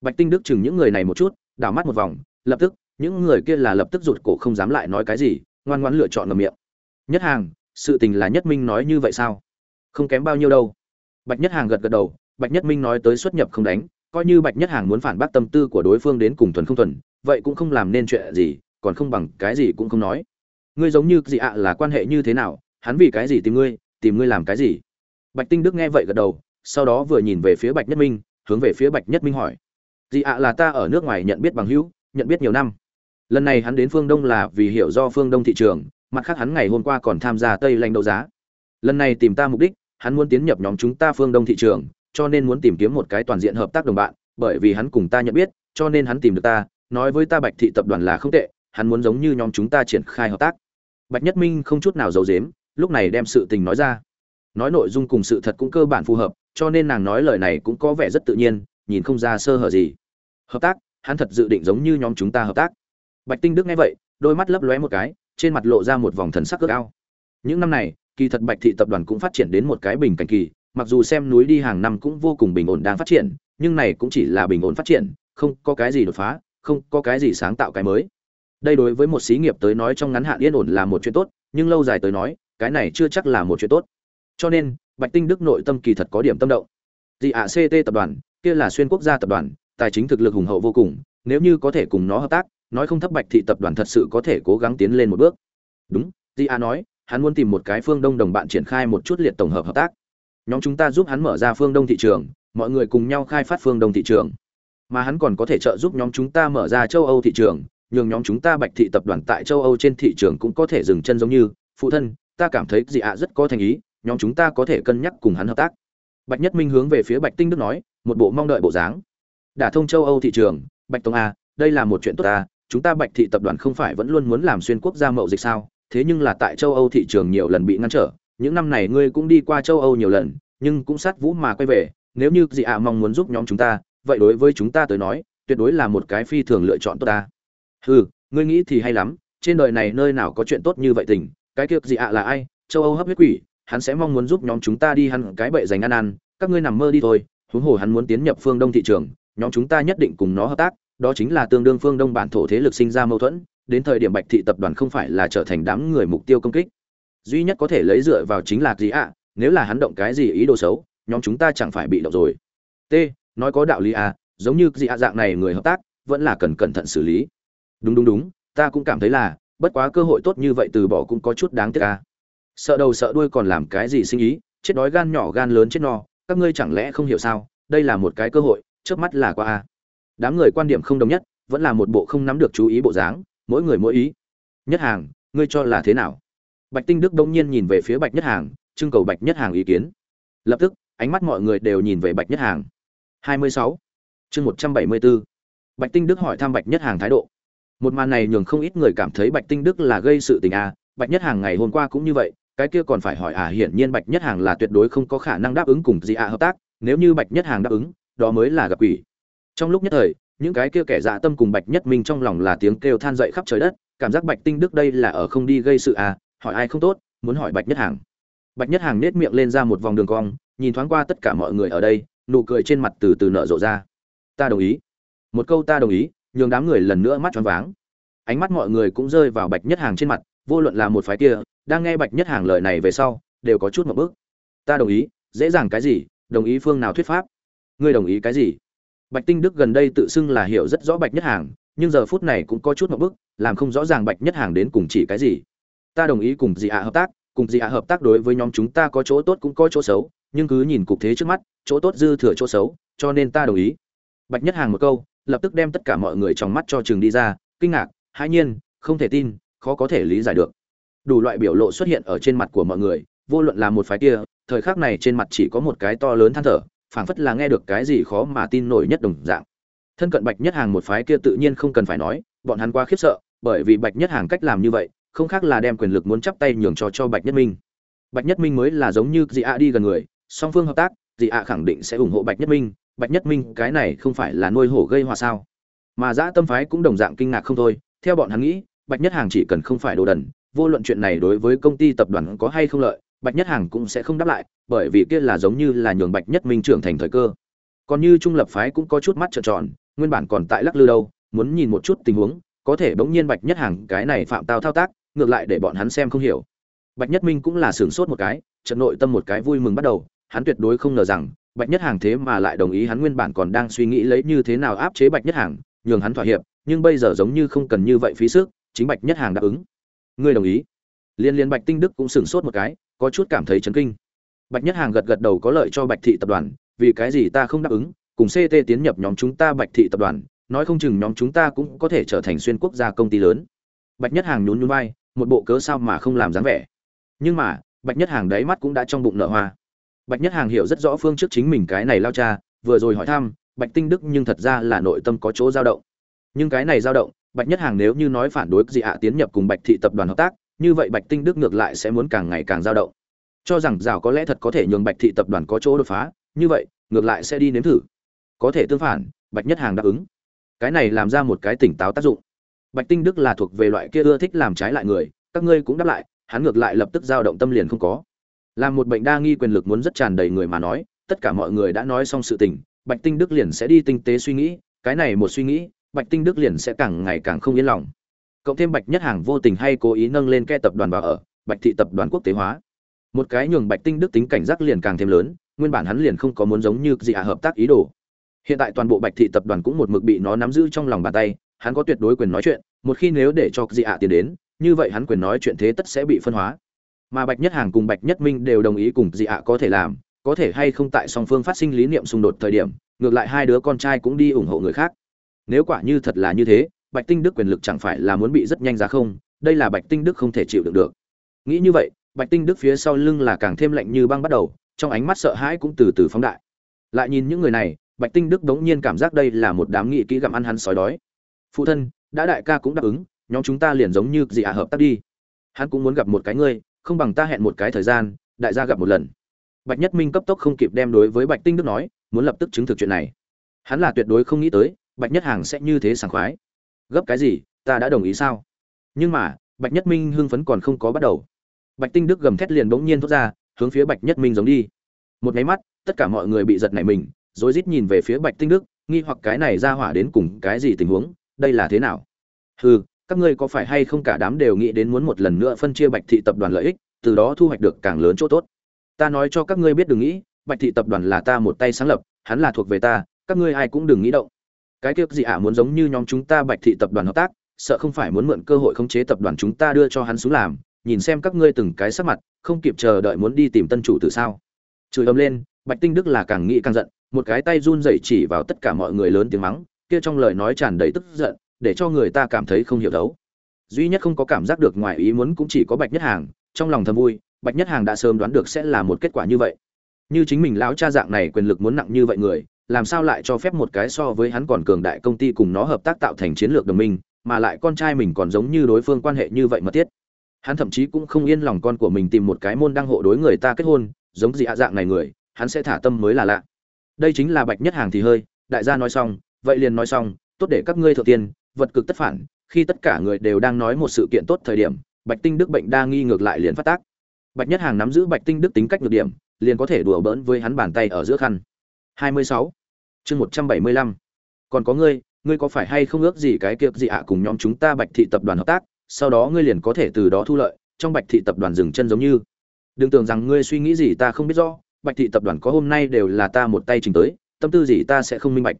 Bạch tinh đức chừng những người này một chút, đảo mắt một vòng, lập tức, những người kia là lập tức rụt cổ không dám lại nói cái gì, ngoan ngoãn lựa chọn ngậm miệng. Nhất hàng, sự tình là nhất minh nói như vậy sao? Không kém bao nhiêu đâu. Bạch nhất hàng gật gật đầu bạch nhất minh nói tới xuất nhập không đánh, coi như bạch nhất hàng muốn phản bác tâm tư của đối phương đến cùng thuần không thuần, vậy cũng không làm nên chuyện gì, còn không bằng cái gì cũng không nói. Ngươi giống như gì ạ là quan hệ như thế nào, hắn vì cái gì tìm ngươi tìm ngươi làm cái gì? Bạch tinh đức nghe vậy gật đầu, sau đó vừa nhìn về phía bạch nhất minh, hướng về phía bạch nhất minh hỏi. Gì ạ là ta ở nước ngoài nhận biết bằng hữu, nhận biết nhiều năm. Lần này hắn đến phương đông là vì hiểu do phương đông thị trường, mặt khác hắn ngày hôm qua còn tham gia tây lanh đấu giá. Lần này tìm ta mục đích, hắn muốn tiến nhập nhóm chúng ta phương đông thị trường cho nên muốn tìm kiếm một cái toàn diện hợp tác đồng bạn bởi vì hắn cùng ta nhận biết cho nên hắn tìm được ta nói với ta bạch thị tập đoàn là không tệ hắn muốn giống như nhóm chúng ta triển khai hợp tác. Bạch nhất minh không chút nào giấu giếm, lúc này đem sự tình nói ra. Nói nội dung cùng sự thật cũng cơ bản phù hợp cho nên nàng nói lời này cũng có vẻ rất tự nhiên nhìn không ra sơ hở gì. Hợp tác hắn thật dự định giống như nhóm chúng ta hợp tác. Bạch tinh đức nghe vậy đôi mắt lấp lóe một cái trên mặt lộ ra một vòng thần sắc cực ao. Những năm này kỳ thật bạch thị tập đoàn cũng phát triển đến một cái bình cảnh kỳ mặc dù xem núi đi hàng năm cũng vô cùng bình ổn đang phát triển, nhưng này cũng chỉ là bình ổn phát triển, không có cái gì đột phá, không có cái gì sáng tạo cái mới. Đây đối với một xí nghiệp tới nói trong ngắn hạn yên ổn là một chuyện tốt, nhưng lâu dài tới nói, cái này chưa chắc là một chuyện tốt. Cho nên, bạch tinh đức nội tâm kỳ thật có điểm tâm động. Dị ạ ct tập đoàn, kia là xuyên quốc gia tập đoàn, tài chính thực lực hùng hậu vô cùng, nếu như có thể cùng nó hợp tác, nói không thấp bạch thị tập đoàn thật sự có thể cố gắng tiến lên một bước. Đúng dị ạ nói, hắn muốn tìm một cái phương đông đồng bạn triển khai một chút liệt tổng hợp hợp tác nhóm chúng ta giúp hắn mở ra phương đông thị trường, mọi người cùng nhau khai phát phương đông thị trường. Mà hắn còn có thể trợ giúp nhóm chúng ta mở ra châu âu thị trường, nhường nhóm chúng ta bạch thị tập đoàn tại châu âu trên thị trường cũng có thể dừng chân giống như, phụ thân, ta cảm thấy dị ạ? Rất có thành ý, nhóm chúng ta có thể cân nhắc cùng hắn hợp tác. Bạch nhất minh hướng về phía bạch tinh đức nói, một bộ mong đợi bộ dáng. Đả thông châu âu thị trường, bạch tông a, đây là một chuyện tốt ta, chúng ta bạch thị tập đoàn không phải vẫn luôn muốn làm xuyên quốc gia mậu dịch sao? Thế nhưng là tại châu âu thị trường nhiều lần bị ngăn trở những năm này ngươi cũng đi qua châu âu nhiều lần, nhưng cũng sát vũ mà quay về. Nếu như dị ạ mong muốn giúp nhóm chúng ta, vậy đối với chúng ta tới nói, tuyệt đối là một cái phi thường lựa chọn tốt ta. Hừ, ngươi nghĩ thì hay lắm, trên đời này nơi nào có chuyện tốt như vậy tình, cái kiệt dị ạ là ai? Châu âu hấp huyết quỷ, hắn sẽ mong muốn giúp nhóm chúng ta đi hắn cái bệ dành ăn ăn, các ngươi nằm mơ đi thôi. Huống hồ hắn muốn tiến nhập phương đông thị trường, nhóm chúng ta nhất định cùng nó hợp tác, đó chính là tương đương phương đông bản thổ thế lực sinh ra mâu thuẫn, đến thời điểm bạch thị tập đoàn không phải là trở thành đám người mục tiêu công kích duy nhất có thể lấy dựa vào chính là gì ạ? Nếu là hắn động cái gì ý đồ xấu, nhóm chúng ta chẳng phải bị động rồi. T, nói có đạo lý à giống như gì ạ dạng này người hợp tác, vẫn là cần cẩn thận xử lý. Đúng đúng đúng, ta cũng cảm thấy là, bất quá cơ hội tốt như vậy từ bỏ cũng có chút đáng tiếc à. Sợ đầu sợ đuôi còn làm cái gì sinh ý, chết đói gan nhỏ gan lớn chết no, các ngươi chẳng lẽ không hiểu sao, đây là một cái cơ hội trước mắt là qua a đám người quan điểm không đồng nhất, vẫn là một bộ không nắm được chú ý bộ dáng, mỗi người mỗi ý. Nhất hàng, ngươi cho là thế nào? Bạch tinh đức đông nhiên nhìn về phía bạch nhất hàng, trưng cầu bạch nhất hàng ý kiến lập tức, ánh mắt mọi người đều nhìn về bạch nhất hàng 26. chương 174. bạch tinh đức hỏi thăm bạch nhất hàng thái độ một màn này nhường không ít người cảm thấy bạch tinh đức là gây sự tình a bạch nhất hàng ngày hôm qua cũng như vậy, cái kia còn phải hỏi à hiển nhiên bạch nhất hàng là tuyệt đối không có khả năng đáp ứng cùng gì ạ hợp tác, nếu như bạch nhất hàng đáp ứng, đó mới là gặp quỷ trong lúc nhất thời, những cái kia kẻ dạ tâm cùng bạch nhất minh trong lòng là tiếng kêu than dậy khắp trời đất, cảm giác bạch tinh đức đây là ở không đi gây sự à hỏi ai không tốt, muốn hỏi bạch nhất hàng. Bạch nhất hàng nết miệng lên ra một vòng đường cong, nhìn thoáng qua tất cả mọi người ở đây, nụ cười trên mặt từ từ nở rộ ra. Ta đồng ý. Một câu ta đồng ý, nhường đám người lần nữa mắt choáng váng. Ánh mắt mọi người cũng rơi vào bạch nhất hàng trên mặt, vô luận là một phái kia, đang nghe bạch nhất hàng lời này về sau, đều có chút một bước ta đồng ý, dễ dàng cái gì, đồng ý phương nào thuyết pháp? Ngươi đồng ý cái gì? Bạch tinh đức gần đây tự xưng là hiểu rất rõ bạch nhất hàng, nhưng giờ phút này cũng có chút một bước làm không rõ ràng bạch nhất hàng đến cùng chỉ cái gì ta đồng ý cùng dị ạ hợp tác, cùng dị ạ hợp tác đối với nhóm chúng ta có chỗ tốt cũng có chỗ xấu, nhưng cứ nhìn cục thế trước mắt, chỗ tốt dư thừa chỗ xấu, cho nên ta đồng ý. Bạch nhất hàng một câu, lập tức đem tất cả mọi người trong mắt cho trường đi ra, kinh ngạc, hãi nhiên, không thể tin, khó có thể lý giải được. Đủ loại biểu lộ xuất hiện ở trên mặt của mọi người, vô luận là một phái kia, thời khắc này trên mặt chỉ có một cái to lớn than thở, phảng phất là nghe được cái gì khó mà tin nổi nhất đồng dạng. Thân cận bạch nhất hàng một phái kia tự nhiên không cần phải nói, bọn hắn quá khiếp sợ, bởi vì bạch nhất hàng cách làm như vậy không khác là đem quyền lực muốn chắp tay nhường cho cho bạch nhất minh. Bạch nhất minh mới là giống như dị ạ đi gần người, song phương hợp tác, dị ạ khẳng định sẽ ủng hộ bạch nhất minh, bạch nhất minh cái này không phải là nuôi hổ gây hòa sao? Mà dã tâm phái cũng đồng dạng kinh ngạc không thôi, theo bọn hắn nghĩ, bạch nhất hàng chỉ cần không phải đồ đần, vô luận chuyện này đối với công ty tập đoàn có hay không lợi, bạch nhất hàng cũng sẽ không đáp lại, bởi vì kia là giống như là nhường bạch nhất minh trưởng thành thời cơ. Còn như trung lập phái cũng có chút mắt trợn tròn, nguyên bản còn tại lắc lư đâu, muốn nhìn một chút tình huống, có thể bỗng nhiên bạch nhất hàng cái này phạm tao thao tác ngược lại để bọn hắn xem không hiểu. Bạch nhất minh cũng là sửng sốt một cái, trận nội tâm một cái vui mừng bắt đầu, hắn tuyệt đối không ngờ rằng, bạch nhất hàng thế mà lại đồng ý hắn nguyên bản còn đang suy nghĩ lấy như thế nào áp chế bạch nhất hàng, nhường hắn thỏa hiệp, nhưng bây giờ giống như không cần như vậy phí sức, chính bạch nhất hàng đáp ứng. Ngươi đồng ý? Liên liên bạch tinh đức cũng sửng sốt một cái, có chút cảm thấy chấn kinh. Bạch nhất hàng gật gật đầu có lợi cho bạch thị tập đoàn, vì cái gì ta không đáp ứng, cùng ct tiến nhập nhóm chúng ta bạch thị tập đoàn, nói không chừng nhóm chúng ta cũng có thể trở thành xuyên quốc gia công ty lớn. Bạch nhất hàng nhún nhún vai một bộ cớ sao mà không làm dáng vẻ. Nhưng mà, bạch nhất hàng đáy mắt cũng đã trong bụng nợ hoa. Bạch nhất hàng hiểu rất rõ phương trước chính mình cái này lao cha, vừa rồi hỏi thăm, bạch tinh đức nhưng thật ra là nội tâm có chỗ dao động. Nhưng cái này dao động, bạch nhất hàng nếu như nói phản đối gì ạ, tiến nhập cùng bạch thị tập đoàn hợp tác, như vậy bạch tinh đức ngược lại sẽ muốn càng ngày càng dao động. Cho rằng rào có lẽ thật có thể nhường bạch thị tập đoàn có chỗ đột phá, như vậy, ngược lại sẽ đi nếm thử. Có thể tương phản, bạch nhất hàng đáp ứng. Cái này làm ra một cái tỉnh táo tác dụng bạch tinh đức là thuộc về loại kia ưa thích làm trái lại người, các ngươi cũng đáp lại, hắn ngược lại lập tức dao động tâm liền không có. Làm một bệnh đa nghi quyền lực muốn rất tràn đầy người mà nói, tất cả mọi người đã nói xong sự tình, bạch tinh đức liền sẽ đi tinh tế suy nghĩ, cái này một suy nghĩ, bạch tinh đức liền sẽ càng ngày càng không yên lòng. Cộng thêm bạch nhất hàng vô tình hay cố ý nâng lên ke tập đoàn vào ở, bạch thị tập đoàn quốc tế hóa. Một cái nhường bạch tinh đức tính cảnh giác liền càng thêm lớn, nguyên bản hắn liền không có muốn giống như gì à hợp tác ý đồ. Hiện tại toàn bộ bạch thị tập đoàn cũng một mực bị nó nắm giữ trong lòng bàn tay hắn có tuyệt đối quyền nói chuyện, một khi nếu để cho dị ạ tiền đến, như vậy hắn quyền nói chuyện thế tất sẽ bị phân hóa. Mà bạch nhất hàng cùng bạch nhất minh đều đồng ý cùng dị ạ có thể làm, có thể hay không tại song phương phát sinh lý niệm xung đột thời điểm, ngược lại hai đứa con trai cũng đi ủng hộ người khác. Nếu quả như thật là như thế, bạch tinh đức quyền lực chẳng phải là muốn bị rất nhanh ra không, đây là bạch tinh đức không thể chịu được được. Nghĩ như vậy, bạch tinh đức phía sau lưng là càng thêm lạnh như băng bắt đầu, trong ánh mắt sợ hãi cũng từ từ phóng đại. Lại nhìn những người này, bạch tinh đức đống nhiên cảm giác đây là một đám nghị kỹ gặm ăn hắn sói đói phụ thân, đã đại ca cũng đáp ứng, nhóm chúng ta liền giống như gì ạ hợp tác đi. Hắn cũng muốn gặp một cái ngươi, không bằng ta hẹn một cái thời gian, đại gia gặp một lần. Bạch nhất minh cấp tốc không kịp đem đối với bạch tinh đức nói, muốn lập tức chứng thực chuyện này. Hắn là tuyệt đối không nghĩ tới, bạch nhất hàng sẽ như thế sảng khoái. Gấp cái gì, ta đã đồng ý sao? Nhưng mà, bạch nhất minh hưng phấn còn không có bắt đầu. Bạch tinh đức gầm thét liền bỗng nhiên thốt ra, hướng phía bạch nhất minh giống đi. Một nháy mắt, tất cả mọi người bị giật nảy mình, rối rít nhìn về phía bạch tinh đức, nghi hoặc cái này ra hỏa đến cùng cái gì tình huống? Đây là thế nào? Hừ, các ngươi có phải hay không cả đám đều nghĩ đến muốn một lần nữa phân chia bạch thị tập đoàn lợi ích, từ đó thu hoạch được càng lớn chỗ tốt. Ta nói cho các ngươi biết đừng nghĩ, bạch thị tập đoàn là ta một tay sáng lập, hắn là thuộc về ta, các ngươi ai cũng đừng nghĩ động. Cái tiếc gì ạ, muốn giống như nhóm chúng ta bạch thị tập đoàn hợp tác, sợ không phải muốn mượn cơ hội khống chế tập đoàn chúng ta đưa cho hắn xuống làm, nhìn xem các ngươi từng cái sắc mặt, không kịp chờ đợi muốn đi tìm tân chủ từ sao? Chửi ấm lên, bạch tinh đức là càng nghĩ càng giận, một cái tay run rẩy chỉ vào tất cả mọi người lớn tiếng mắng kia trong lời nói tràn đầy tức giận, để cho người ta cảm thấy không hiểu thấu duy nhất không có cảm giác được ngoài ý muốn cũng chỉ có bạch nhất hàng, trong lòng thầm vui, bạch nhất hàng đã sớm đoán được sẽ là một kết quả như vậy. Như chính mình lão cha dạng này quyền lực muốn nặng như vậy người, làm sao lại cho phép một cái so với hắn còn cường đại công ty cùng nó hợp tác tạo thành chiến lược đồng minh, mà lại con trai mình còn giống như đối phương quan hệ như vậy mà thiết. Hắn thậm chí cũng không yên lòng con của mình tìm một cái môn đăng hộ đối người ta kết hôn, giống gì hạ dạng này người, hắn sẽ thả tâm mới là lạ. Đây chính là bạch nhất hàng thì hơi, đại gia nói xong vậy liền nói xong, tốt để các ngươi thượng tiên, vật cực tất phản, khi tất cả người đều đang nói một sự kiện tốt thời điểm, bạch tinh đức bệnh đa nghi ngược lại liền phát tác bạch nhất hàng nắm giữ bạch tinh đức tính cách nhược điểm, liền có thể đùa bỡn với hắn bàn tay ở giữa khăn 26. chương 175. còn có ngươi ngươi có phải hay không ước gì cái kiệp gì ạ cùng nhóm chúng ta bạch thị tập đoàn hợp tác, sau đó ngươi liền có thể từ đó thu lợi, trong bạch thị tập đoàn dừng chân giống như đừng tưởng rằng ngươi suy nghĩ gì ta không biết rõ, bạch thị tập đoàn có hôm nay đều là ta một tay trình tới, tâm tư gì ta sẽ không minh bạch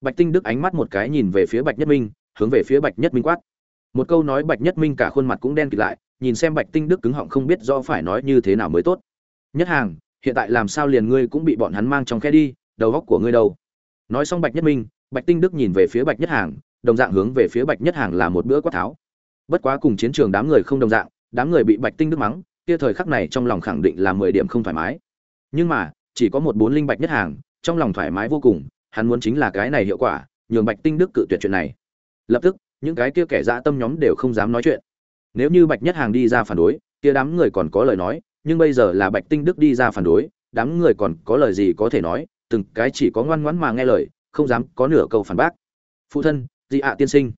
bạch tinh đức ánh mắt một cái nhìn về phía bạch nhất minh, hướng về phía bạch nhất minh quát. Một câu nói bạch nhất minh cả khuôn mặt cũng đen kịt lại, nhìn xem bạch tinh đức cứng họng không biết do phải nói như thế nào mới tốt. Nhất hàng, hiện tại làm sao liền ngươi cũng bị bọn hắn mang trong khe đi, đầu góc của ngươi đâu? Nói xong bạch nhất minh, bạch tinh đức nhìn về phía bạch nhất hàng, đồng dạng hướng về phía bạch nhất hàng là một bữa quát tháo. Bất quá cùng chiến trường đám người không đồng dạng, đám người bị bạch tinh đức mắng, kia thời khắc này trong lòng khẳng định là mười điểm không thoải mái. Nhưng mà, chỉ có một bốn linh bạch nhất hàng, trong lòng thoải mái vô cùng hắn muốn chính là cái này hiệu quả, nhường bạch tinh đức cự tuyệt chuyện này. Lập tức, những cái kia kẻ dã tâm nhóm đều không dám nói chuyện. Nếu như bạch nhất hàng đi ra phản đối, kia đám người còn có lời nói, nhưng bây giờ là bạch tinh đức đi ra phản đối, đám người còn có lời gì có thể nói, từng cái chỉ có ngoan ngoãn mà nghe lời, không dám có nửa câu phản bác. Phụ thân dị ạ tiên sinh,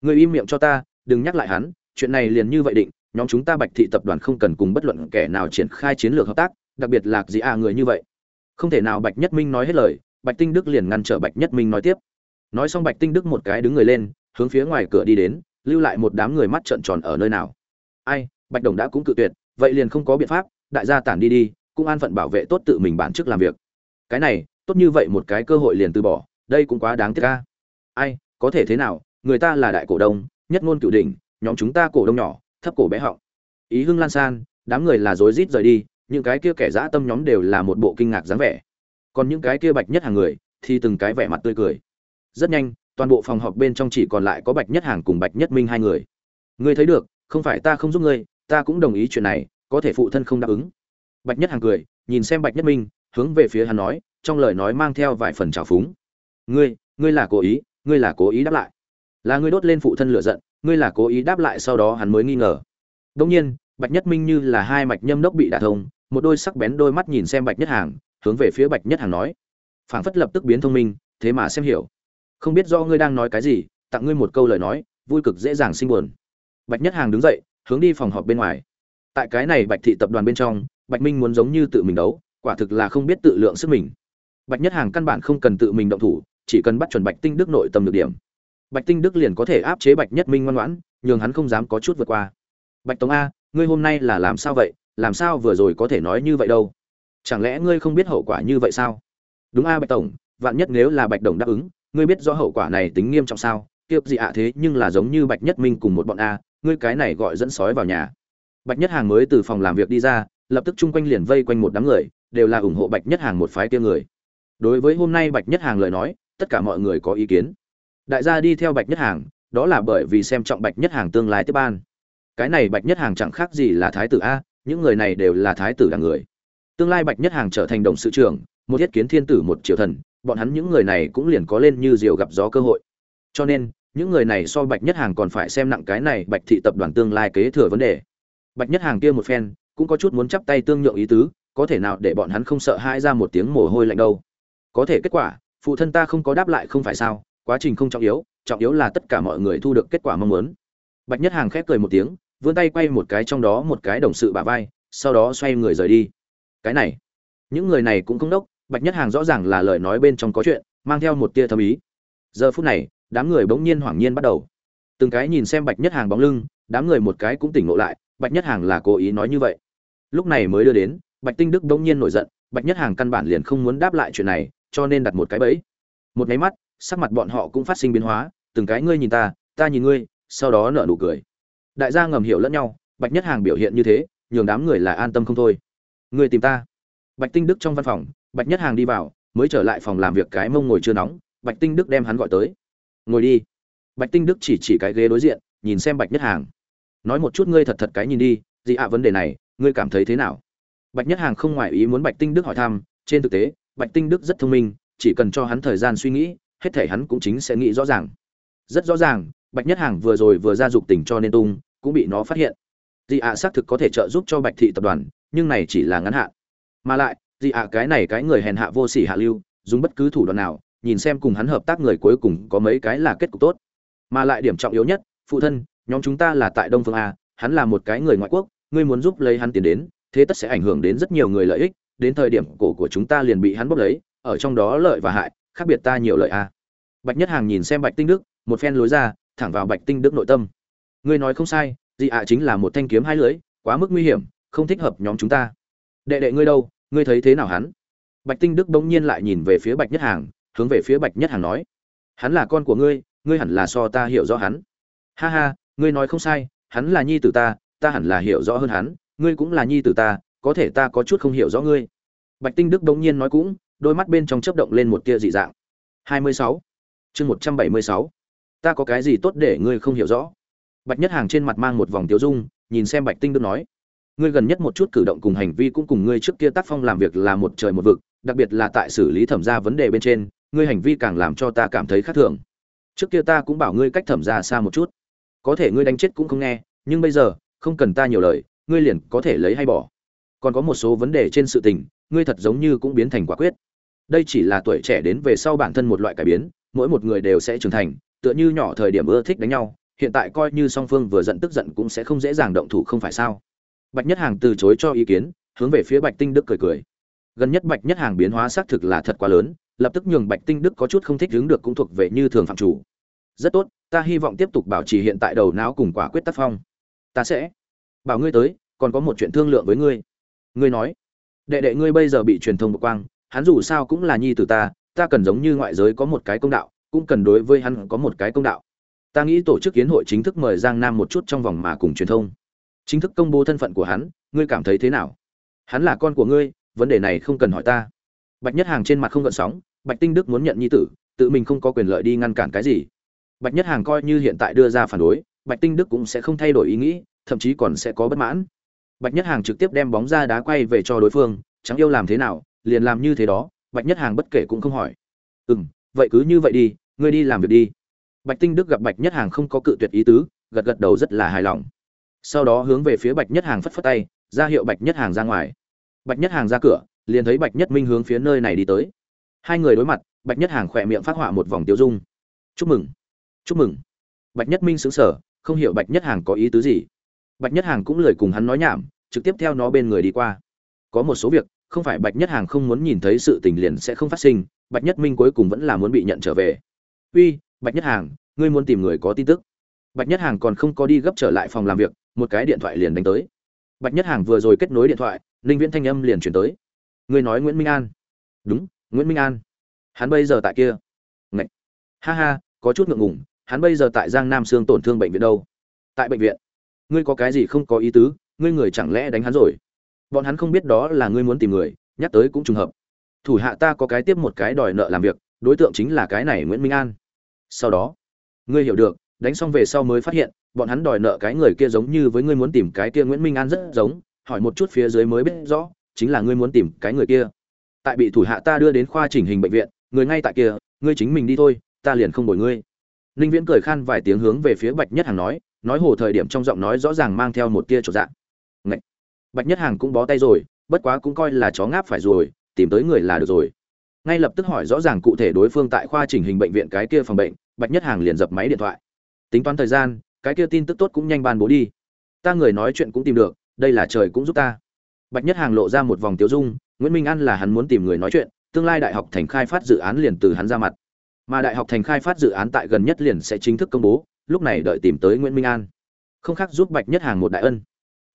người im miệng cho ta, đừng nhắc lại hắn, chuyện này liền như vậy định, nhóm chúng ta bạch thị tập đoàn không cần cùng bất luận kẻ nào triển khai chiến lược hợp tác, đặc biệt là dị ạ người như vậy. Không thể nào bạch nhất minh nói hết lời bạch tinh đức liền ngăn trở bạch nhất minh nói tiếp. Nói xong bạch tinh đức một cái đứng người lên, hướng phía ngoài cửa đi đến, lưu lại một đám người mắt trợn tròn ở nơi nào. Ai, bạch đồng đã cũng cự tuyệt, vậy liền không có biện pháp, đại gia tản đi đi, cũng an phận bảo vệ tốt tự mình bản chức làm việc. Cái này, tốt như vậy một cái cơ hội liền từ bỏ, đây cũng quá đáng tiếc ca ai, có thể thế nào, người ta là đại cổ đông, nhất ngôn cửu đỉnh, nhóm chúng ta cổ đông nhỏ, thấp cổ bé họng. Ý hưng lan san, đám người là rối rít rời đi, những cái kia kẻ dã tâm nhóm đều là một bộ kinh ngạc dáng vẻ còn những cái kia bạch nhất hàng người thì từng cái vẻ mặt tươi cười. Rất nhanh, toàn bộ phòng họp bên trong chỉ còn lại có bạch nhất hàng cùng bạch nhất minh hai người. Ngươi thấy được, không phải ta không giúp ngươi, ta cũng đồng ý chuyện này, có thể phụ thân không đáp ứng. Bạch nhất hàng cười, nhìn xem bạch nhất minh, hướng về phía hắn nói, trong lời nói mang theo vài phần trào phúng. Ngươi ngươi là cố ý, ngươi là cố ý đáp lại. Là ngươi đốt lên phụ thân lửa giận, ngươi là cố ý đáp lại sau đó hắn mới nghi ngờ. Đông nhiên, bạch nhất minh như là hai mạch nhâm đốc bị đả thông, một đôi sắc bén đôi mắt nhìn xem bạch nhất hàng hướng về phía bạch nhất hàng nói. Phảng phất lập tức biến thông minh, thế mà xem hiểu. Không biết do ngươi đang nói cái gì, tặng ngươi một câu lời nói, vui cực dễ dàng sinh buồn. Bạch nhất hàng đứng dậy, hướng đi phòng họp bên ngoài. Tại cái này bạch thị tập đoàn bên trong, bạch minh muốn giống như tự mình đấu, quả thực là không biết tự lượng sức mình. Bạch nhất hàng căn bản không cần tự mình động thủ, chỉ cần bắt chuẩn bạch tinh đức nội tâm được điểm. Bạch tinh đức liền có thể áp chế bạch nhất minh ngoan ngoãn, nhường hắn không dám có chút vượt qua. Bạch tống a, ngươi hôm nay là làm sao vậy? Làm sao vừa rồi có thể nói như vậy đâu? Chẳng lẽ ngươi không biết hậu quả như vậy sao? Đúng a bạch tổng, vạn nhất nếu là bạch đồng đáp ứng, ngươi biết rõ hậu quả này tính nghiêm trọng sao? Kiếp gì ạ thế nhưng là giống như bạch nhất minh cùng một bọn a, ngươi cái này gọi dẫn sói vào nhà. Bạch nhất hàng mới từ phòng làm việc đi ra, lập tức chung quanh liền vây quanh một đám người, đều là ủng hộ bạch nhất hàng một phái kia người. Đối với hôm nay bạch nhất hàng lời nói, tất cả mọi người có ý kiến. Đại gia đi theo bạch nhất hàng, đó là bởi vì xem trọng bạch nhất hàng tương lai tiếp ban. Cái này bạch nhất hàng chẳng khác gì là thái tử a, những người này đều là thái tử đảng người tương lai bạch nhất hàng trở thành đồng sự trưởng, một thiết kiến thiên tử, một triều thần, bọn hắn những người này cũng liền có lên như diều gặp gió cơ hội. Cho nên, những người này so bạch nhất hàng còn phải xem nặng cái này bạch thị tập đoàn tương lai kế thừa vấn đề. Bạch nhất hàng kia một phen, cũng có chút muốn chắp tay tương nhượng ý tứ, có thể nào để bọn hắn không sợ hãi ra một tiếng mồ hôi lạnh đâu. Có thể kết quả, phụ thân ta không có đáp lại không phải sao, quá trình không trọng yếu trọng yếu là tất cả mọi người thu được kết quả mong muốn. Bạch nhất hàng khép cười một tiếng, vươn tay quay một cái trong đó một cái đồng sự bả vai, sau đó xoay người rời đi cái này. Những người này cũng không đốc, bạch nhất hàng rõ ràng là lời nói bên trong có chuyện, mang theo một tia thâm ý. Giờ phút này, đám người bỗng nhiên hoảng nhiên bắt đầu. Từng cái nhìn xem bạch nhất hàng bóng lưng, đám người một cái cũng tỉnh ngộ lại, bạch nhất hàng là cố ý nói như vậy. Lúc này mới đưa đến, bạch tinh đức bỗng nhiên nổi giận, bạch nhất hàng căn bản liền không muốn đáp lại chuyện này, cho nên đặt một cái bẫy. Một nháy mắt, sắc mặt bọn họ cũng phát sinh biến hóa, từng cái ngươi nhìn ta ta nhìn ngươi, sau đó nở nụ cười. Đại gia ngầm hiểu lẫn nhau, bạch nhất hàng biểu hiện như thế, nhường đám người là an tâm không thôi ngươi tìm ta. Bạch tinh đức trong văn phòng, bạch nhất hàng đi vào, mới trở lại phòng làm việc cái mông ngồi chưa nóng, bạch tinh đức đem hắn gọi tới. Ngồi đi. Bạch tinh đức chỉ chỉ cái ghế đối diện, nhìn xem bạch nhất hàng. Nói một chút ngươi thật thật cái nhìn đi, gì ạ, vấn đề này, ngươi cảm thấy thế nào? Bạch nhất hàng không ngoài ý muốn bạch tinh đức hỏi thăm, trên thực tế, bạch tinh đức rất thông minh, chỉ cần cho hắn thời gian suy nghĩ, hết thể hắn cũng chính sẽ nghĩ rõ ràng. Rất rõ ràng, bạch nhất hàng vừa rồi vừa ra dục tình cho nên tung, cũng bị nó phát hiện. Dị ạ, xác thực có thể trợ giúp cho bạch thị tập đoàn nhưng này chỉ là ngắn hạn. Mà lại, dị ạ cái này cái người hèn hạ vô sỉ hạ lưu, dùng bất cứ thủ đoạn nào, nhìn xem cùng hắn hợp tác người cuối cùng có mấy cái là kết cục tốt. Mà lại điểm trọng yếu nhất, phụ thân, nhóm chúng ta là tại đông phương a, hắn là một cái người ngoại quốc, ngươi muốn giúp lấy hắn tiền đến, thế tất sẽ ảnh hưởng đến rất nhiều người lợi ích, đến thời điểm cổ của chúng ta liền bị hắn bốc lấy, ở trong đó lợi và hại, khác biệt ta nhiều lợi a. Bạch nhất hàng nhìn xem bạch tinh đức, một phen lối ra, thẳng vào bạch tinh đức nội tâm. Ngươi nói không sai, dị ạ chính là một thanh kiếm hai lưỡi, quá mức nguy hiểm không thích hợp nhóm chúng ta. Đệ đệ ngươi đâu, ngươi thấy thế nào hắn? Bạch tinh đức bỗng nhiên lại nhìn về phía bạch nhất hàng, hướng về phía bạch nhất hàng nói. Hắn là con của ngươi ngươi hẳn là so ta hiểu rõ hắn. Ha ha, ngươi nói không sai, hắn là nhi tử ta ta hẳn là hiểu rõ hơn hắn, ngươi cũng là nhi tử ta, có thể ta có chút không hiểu rõ ngươi. Bạch tinh đức bỗng nhiên nói cũng, đôi mắt bên trong chớp động lên một tia dị dạng. 26. chương 176. ta có cái gì tốt để ngươi không hiểu rõ? Bạch nhất hàng trên mặt mang một vòng tiêu dung, nhìn xem bạch tinh đức nói ngươi gần nhất một chút cử động cùng hành vi cũng cùng ngươi trước kia tác phong làm việc là một trời một vực, đặc biệt là tại xử lý thẩm gia vấn đề bên trên, ngươi hành vi càng làm cho ta cảm thấy khác thường. Trước kia ta cũng bảo ngươi cách thẩm gia xa một chút. Có thể ngươi đánh chết cũng không nghe, nhưng bây giờ, không cần ta nhiều lời, ngươi liền có thể lấy hay bỏ. Còn có một số vấn đề trên sự tình, ngươi thật giống như cũng biến thành quả quyết. Đây chỉ là tuổi trẻ đến về sau bản thân một loại cải biến, mỗi một người đều sẽ trưởng thành, tựa như nhỏ thời điểm ưa thích đánh nhau, hiện tại coi như song phương vừa giận tức giận cũng sẽ không dễ dàng động thủ không phải sao? Bạch nhất hàng từ chối cho ý kiến, hướng về phía bạch tinh đức cười cười. Gần nhất bạch nhất hàng biến hóa xác thực là thật quá lớn, lập tức nhường bạch tinh đức có chút không thích đứng được cũng thuộc về như thường phạm chủ. Rất tốt, ta hy vọng tiếp tục bảo trì hiện tại đầu não cùng quả quyết tác phong. Ta sẽ bảo ngươi tới, còn có một chuyện thương lượng với ngươi. Ngươi nói, đệ đệ ngươi bây giờ bị truyền thông bộc quang, hắn dù sao cũng là nhi tử ta ta cần giống như ngoại giới có một cái công đạo, cũng cần đối với hắn có một cái công đạo. Ta nghĩ tổ chức kiến hội chính thức mời giang nam một chút trong vòng mà cùng truyền thông chính thức công bố thân phận của hắn, ngươi cảm thấy thế nào? Hắn là con của ngươi, vấn đề này không cần hỏi ta. Bạch nhất hàng trên mặt không gợn sóng, bạch tinh đức muốn nhận nhi tử, tự mình không có quyền lợi đi ngăn cản cái gì. Bạch nhất hàng coi như hiện tại đưa ra phản đối, bạch tinh đức cũng sẽ không thay đổi ý nghĩ, thậm chí còn sẽ có bất mãn. Bạch nhất hàng trực tiếp đem bóng ra đá quay về cho đối phương, chẳng yêu làm thế nào, liền làm như thế đó. Bạch nhất hàng bất kể cũng không hỏi. Ừ m vậy cứ như vậy đi, ngươi đi làm việc đi. Bạch tinh đức gặp bạch nhất hàng không có cự tuyệt ý tứ, gật gật đầu rất là hài lòng sau đó hướng về phía bạch nhất hàng phất phất tay ra hiệu bạch nhất hàng ra ngoài bạch nhất hàng ra cửa liền thấy bạch nhất minh hướng phía nơi này đi tới hai người đối mặt bạch nhất hàng khỏe miệng phát họa một vòng tiêu dung chúc mừng chúc mừng bạch nhất minh xứng sở không hiểu bạch nhất hàng có ý tứ gì bạch nhất hàng cũng lời cùng hắn nói nhảm trực tiếp theo nó bên người đi qua có một số việc không phải bạch nhất hàng không muốn nhìn thấy sự tình liền sẽ không phát sinh bạch nhất minh cuối cùng vẫn là muốn bị nhận trở về uy bạch nhất hàng ngươi muốn tìm người có tin tức bạch nhất hàng còn không có đi gấp trở lại phòng làm việc một cái điện thoại liền đánh tới. Bạch nhất hàng vừa rồi kết nối điện thoại, ninh viễn thanh âm liền chuyển tới. Ngươi nói nguyễn minh an. Đúng, nguyễn minh an. Hắn bây giờ tại kia. Ngậy. ha ha, có chút ngượng ngùng, hắn bây giờ tại giang nam sương tổn thương bệnh viện đâu? Tại bệnh viện. Ngươi có cái gì không có ý tứ, ngươi người chẳng lẽ đánh hắn rồi? Bọn hắn không biết đó là ngươi muốn tìm người, nhắc tới cũng trùng hợp. Thủ hạ ta có cái tiếp một cái đòi nợ làm việc, đối tượng chính là cái này nguyễn minh an. Sau đó, ngươi hiểu được, đánh xong về sau mới phát hiện bọn hắn đòi nợ cái người kia giống như với ngươi muốn tìm cái kia nguyễn minh an rất giống, hỏi một chút phía dưới mới biết rõ, chính là ngươi muốn tìm cái người kia. Tại bị thủ hạ ta đưa đến khoa chỉnh hình bệnh viện, người ngay tại kia, ngươi chính mình đi thôi, ta liền không bồi ngươi. Ninh viễn cười khan vài tiếng hướng về phía bạch nhất hàng nói nói hồ thời điểm trong giọng nói rõ ràng mang theo một tia chỗ dạng Ngậy! bạch nhất hàng cũng bó tay rồi, bất quá cũng coi là chó ngáp phải rồi, tìm tới người là được rồi. Ngay lập tức hỏi rõ ràng cụ thể đối phương tại khoa chỉnh hình bệnh viện cái kia phòng bệnh, bạch nhất hàng liền dập máy điện thoại. Tính toán thời gian cái kia tin tức tốt cũng nhanh ban bố đi. Ta người nói chuyện cũng tìm được, đây là trời cũng giúp ta. Bạch nhất hàng lộ ra một vòng tiêu dung, nguyễn minh an là hắn muốn tìm người nói chuyện, tương lai đại học thành khai phát dự án liền từ hắn ra mặt. Mà đại học thành khai phát dự án tại gần nhất liền sẽ chính thức công bố, lúc này đợi tìm tới nguyễn minh an. Không khác giúp bạch nhất hàng một đại ân.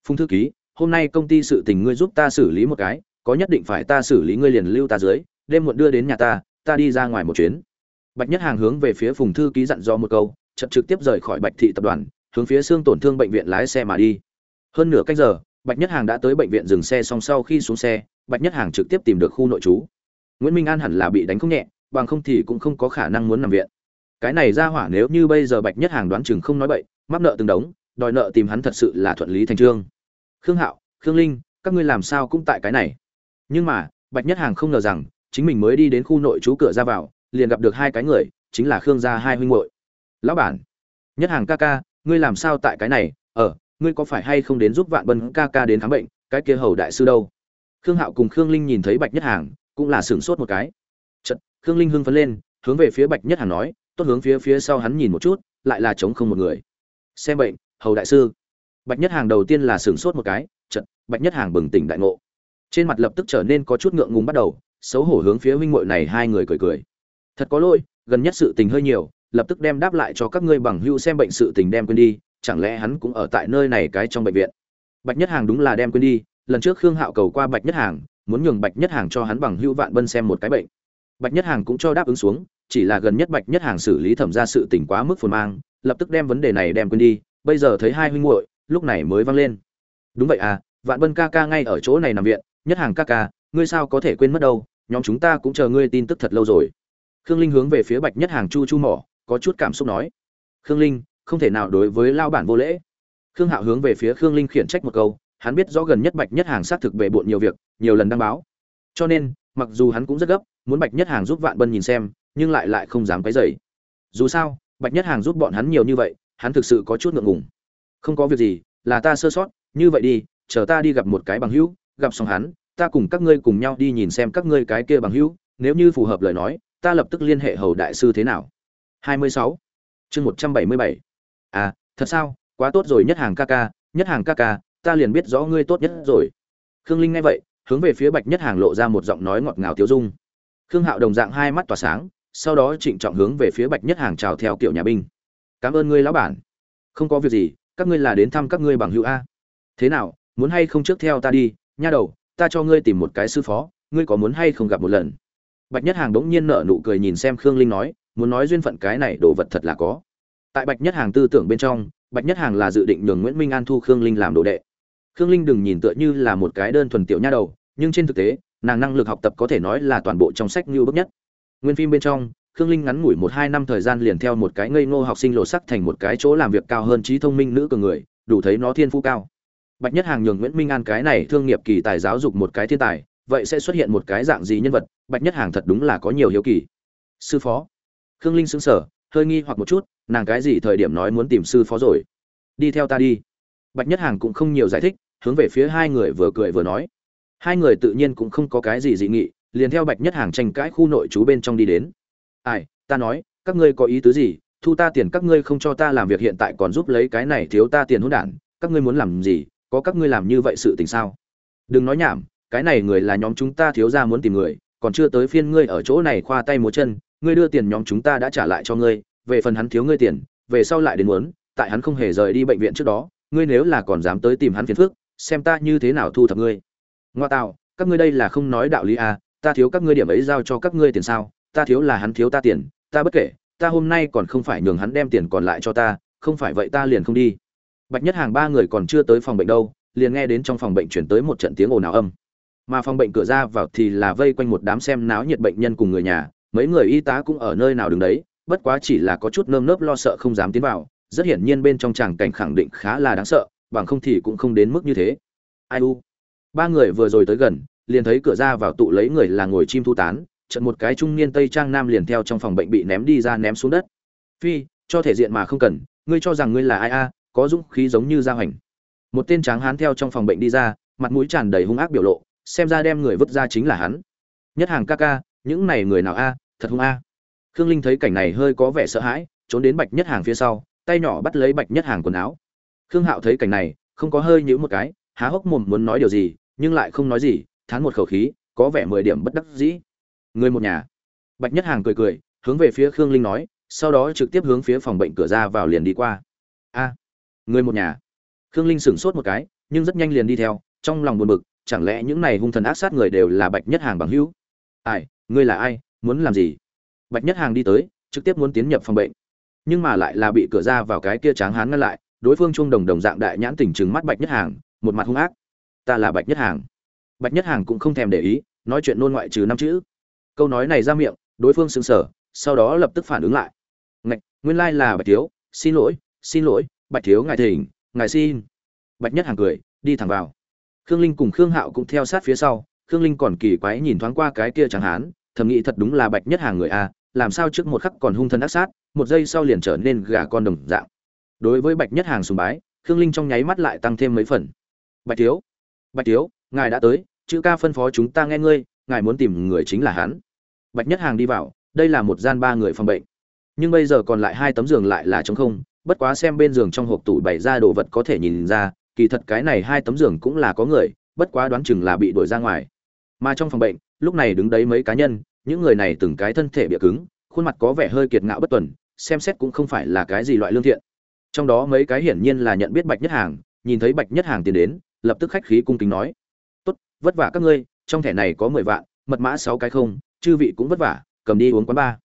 Phùng thư ký, hôm nay công ty sự tình ngươi giúp ta xử lý một cái, có nhất định phải ta xử lý ngươi liền lưu ta dưới, đêm muộn đưa đến nhà ta ta đi ra ngoài một chuyến. Bạch nhất hàng hướng về phía phùng thư ký dặn dò một câu chợt trực tiếp rời khỏi bạch thị tập đoàn, hướng phía xương tổn thương bệnh viện lái xe mà đi. Hơn nửa cách giờ, bạch nhất hàng đã tới bệnh viện dừng xe xong sau khi xuống xe, bạch nhất hàng trực tiếp tìm được khu nội trú. Nguyễn minh an hẳn là bị đánh không nhẹ, bằng không thì cũng không có khả năng muốn nằm viện. Cái này ra hỏa nếu như bây giờ bạch nhất hàng đoán chừng không nói bậy, mắc nợ từng đống, đòi nợ tìm hắn thật sự là thuận lý thành trương. Khương hạo, khương linh, các ngươi làm sao cũng tại cái này. Nhưng mà, bạch nhất hàng không ngờ rằng, chính mình mới đi đến khu nội trú cửa ra vào, liền gặp được hai cái người, chính là khương gia hai huynh muội lão bản. Nhất hàng ca ca, ngươi làm sao tại cái này? Ờ ngươi có phải hay không đến giúp vạn bân ca ca đến khám bệnh? Cái kia hầu đại sư đâu? Khương hạo cùng khương linh nhìn thấy bạch nhất hàng, cũng là sửng sốt một cái. Chật khương linh hưng phấn lên, hướng về phía bạch nhất hàng nói, tốt hướng phía phía sau hắn nhìn một chút, lại là trống không một người. Xem bệnh, hầu đại sư. Bạch nhất hàng đầu tiên là sửng sốt một cái chật bạch nhất hàng bừng tỉnh đại ngộ. Trên mặt lập tức trở nên có chút ngượng ngùng bắt đầu, xấu hổ hướng phía huynh muội này hai người cười cười. Thật có lỗi, gần nhất sự tình hơi nhiều lập tức đem đáp lại cho các ngươi bằng hữu xem bệnh sự tình đem quên đi, chẳng lẽ hắn cũng ở tại nơi này cái trong bệnh viện? Bạch nhất hàng đúng là đem quên đi, lần trước khương hạo cầu qua bạch nhất hàng, muốn nhường bạch nhất hàng cho hắn bằng hữu vạn bân xem một cái bệnh. Bạch nhất hàng cũng cho đáp ứng xuống, chỉ là gần nhất bạch nhất hàng xử lý thẩm ra sự tình quá mức phồn mang, lập tức đem vấn đề này đem quên đi, bây giờ thấy hai huynh muội, lúc này mới vang lên. Đúng vậy à vạn bân ca ca ngay ở chỗ này nằm viện, nhất hàng ca ca, ngươi sao có thể quên mất đâu, nhóm chúng ta cũng chờ ngươi tin tức thật lâu rồi. Khương linh hướng về phía bạch nhất hàng chu chu mỏ có chút cảm xúc nói. Khương linh, không thể nào đối với lao bản vô lễ. Khương hạo hướng về phía khương linh khiển trách một câu, hắn biết rõ gần nhất bạch nhất hàng xác thực bề bộn nhiều việc, nhiều lần đăng báo. Cho nên, mặc dù hắn cũng rất gấp, muốn bạch nhất hàng giúp vạn bân nhìn xem, nhưng lại lại không dám cái dày dù sao, bạch nhất hàng giúp bọn hắn nhiều như vậy, hắn thực sự có chút ngượng ngùng. Không có việc gì, là ta sơ sót, như vậy đi, chờ ta đi gặp một cái bằng hữu, gặp xong hắn, ta cùng các ngươi cùng nhau đi nhìn xem các ngươi cái kia bằng hữu, nếu như phù hợp lời nói, ta lập tức liên hệ hầu đại sư thế nào. 26. chương 177. à thật sao? Quá tốt rồi, nhất hàng ca ca, nhất hàng ca ca, ta liền biết rõ ngươi tốt nhất rồi. Khương linh nghe vậy, hướng về phía bạch nhất hàng lộ ra một giọng nói ngọt ngào tiêu dung. Khương hạo đồng dạng hai mắt tỏa sáng, sau đó trịnh trọng hướng về phía bạch nhất hàng chào theo kiểu nhà binh. Cảm ơn ngươi lão bản. Không có việc gì, các ngươi là đến thăm các ngươi bằng hữu a. Thế nào, muốn hay không trước theo ta đi? Nha đầu, ta cho ngươi tìm một cái sư phó, ngươi có muốn hay không gặp một lần? Bạch nhất hàng đống nhiên nở nụ cười nhìn xem khương linh nói muốn nói duyên phận cái này đồ vật thật là có. Tại bạch nhất hàng tư tưởng bên trong, bạch nhất hàng là dự định nhường nguyễn minh an thu khương linh làm đồ đệ. Khương linh đừng nhìn tựa như là một cái đơn thuần tiểu nha đầu, nhưng trên thực tế, nàng năng lực học tập có thể nói là toàn bộ trong sách như bức nhất. Nguyên phim bên trong, khương linh ngắn ngủi một hai năm thời gian liền theo một cái ngây ngô học sinh lộ sắc thành một cái chỗ làm việc cao hơn trí thông minh nữ cường người, đủ thấy nó thiên phú cao. Bạch nhất hàng nhường nguyễn minh an cái này thương nghiệp kỳ tài giáo dục một cái thiên tài, vậy sẽ xuất hiện một cái dạng gì nhân vật? Bạch nhất hàng thật đúng là có nhiều hiếu kỳ. Sư phó khương linh xứng sở hơi nghi hoặc một chút, nàng cái gì thời điểm nói muốn tìm sư phó rồi? Đi theo ta đi. Bạch nhất hàng cũng không nhiều giải thích, hướng về phía hai người vừa cười vừa nói. Hai người tự nhiên cũng không có cái gì dị nghị, liền theo bạch nhất hàng tranh cãi khu nội trú bên trong đi đến. Ai, ta nói, các ngươi có ý tứ gì? Thu ta tiền các ngươi không cho ta làm việc hiện tại còn giúp lấy cái này thiếu ta tiền hỗn đản, các ngươi muốn làm gì? Có các ngươi làm như vậy sự tình sao? Đừng nói nhảm, cái này người là nhóm chúng ta thiếu ra muốn tìm người, còn chưa tới phiên ngươi ở chỗ này khoa tay múa chân ngươi đưa tiền nhóm chúng ta đã trả lại cho ngươi, về phần hắn thiếu ngươi tiền, về sau lại đến muốn, tại hắn không hề rời đi bệnh viện trước đó, ngươi nếu là còn dám tới tìm hắn phiền phức, xem ta như thế nào thu thập ngươi. Ngoa tạo, các ngươi đây là không nói đạo lý à ta thiếu các ngươi điểm ấy giao cho các ngươi tiền sao, ta thiếu là hắn thiếu ta tiền, ta bất kể, ta hôm nay còn không phải nhường hắn đem tiền còn lại cho ta, không phải vậy ta liền không đi. Bạch nhất hàng ba người còn chưa tới phòng bệnh đâu, liền nghe đến trong phòng bệnh chuyển tới một trận tiếng ồn ào âm. Mà phòng bệnh cửa ra vào thì là vây quanh một đám xem náo nhiệt bệnh nhân cùng người nhà mấy người y tá cũng ở nơi nào đứng đấy, bất quá chỉ là có chút nơm nớp lo sợ không dám tiến vào, rất hiển nhiên bên trong tràng cảnh khẳng định khá là đáng sợ, bằng không thì cũng không đến mức như thế. Ai u? Ba người vừa rồi tới gần, liền thấy cửa ra vào tụ lấy người là ngồi chim thu tán trận một cái trung niên tây trang nam liền theo trong phòng bệnh bị ném đi ra ném xuống đất. Phi, cho thể diện mà không cần, ngươi cho rằng ngươi là ai a, có dũng khí giống như gia hoành. Một tên tráng hán theo trong phòng bệnh đi ra, mặt mũi tràn đầy hung ác biểu lộ, xem ra đem người vứt ra chính là hắn. Nhất hàng ca ca những này người nào a, thật hung a. Khương linh thấy cảnh này hơi có vẻ sợ hãi, trốn đến bạch nhất hàng phía sau, tay nhỏ bắt lấy bạch nhất hàng quần áo. Khương hạo thấy cảnh này, không có hơi nhíu một cái, há hốc mồm muốn nói điều gì, nhưng lại không nói gì, thán một khẩu khí, có vẻ mười điểm bất đắc dĩ. Người một nhà. Bạch nhất hàng cười cười, hướng về phía khương linh nói, sau đó trực tiếp hướng phía phòng bệnh cửa ra vào liền đi qua. A. Người một nhà. Khương linh sửng sốt một cái, nhưng rất nhanh liền đi theo, trong lòng buồn bực, chẳng lẽ những này hung thần ác sát người đều là bạch nhất hàng bằng hữu? Ai ngươi là ai, muốn làm gì? Bạch nhất hàng đi tới, trực tiếp muốn tiến nhập phòng bệnh. Nhưng mà lại là bị cửa ra vào cái kia tráng hán ngăn lại, đối phương trung đồng đồng dạng đại nhãn tỉnh trừng mắt bạch nhất hàng, một mặt hung ác. Ta là bạch nhất hàng. Bạch nhất hàng cũng không thèm để ý, nói chuyện nôn ngoại trừ năm chữ. Câu nói này ra miệng, đối phương sững sờ, sau đó lập tức phản ứng lại. Ngạch, nguyên lai là bạch thiếu, xin lỗi xin lỗi, bạch thiếu ngài thỉnh, ngài xin. Bạch nhất hàng cười, đi thẳng vào. Khương linh cùng khương hạo cũng theo sát phía sau, khương linh còn kỳ quái nhìn thoáng qua cái kia chẳng hán thầm nghĩ thật đúng là bạch nhất hàng người a, làm sao trước một khắc còn hung thân ác sát, một giây sau liền trở nên gà con đồng dạng. Đối với bạch nhất hàng sùng bái, khương linh trong nháy mắt lại tăng thêm mấy phần. Bạch thiếu bạch thiếu, ngài đã tới, chữ ca phân phó chúng ta nghe ngươi, ngài muốn tìm người chính là hắn. Bạch nhất hàng đi vào, đây là một gian ba người phòng bệnh. Nhưng bây giờ còn lại hai tấm giường lại là trống không, bất quá xem bên giường trong hộp tủ bày ra đồ vật có thể nhìn ra, kỳ thật cái này hai tấm giường cũng là có người, bất quá đoán chừng là bị đuổi ra ngoài. Mà trong phòng bệnh lúc này đứng đấy mấy cá nhân, những người này từng cái thân thể bịa cứng, khuôn mặt có vẻ hơi kiệt ngạo bất tuần, xem xét cũng không phải là cái gì loại lương thiện. Trong đó mấy cái hiển nhiên là nhận biết bạch nhất hàng, nhìn thấy bạch nhất hàng tiến đến, lập tức khách khí cung kính nói, tốt, vất vả các ngươi, trong thẻ này có mười vạn, mật mã sáu cái không, chư vị cũng vất vả, cầm đi uống quán ba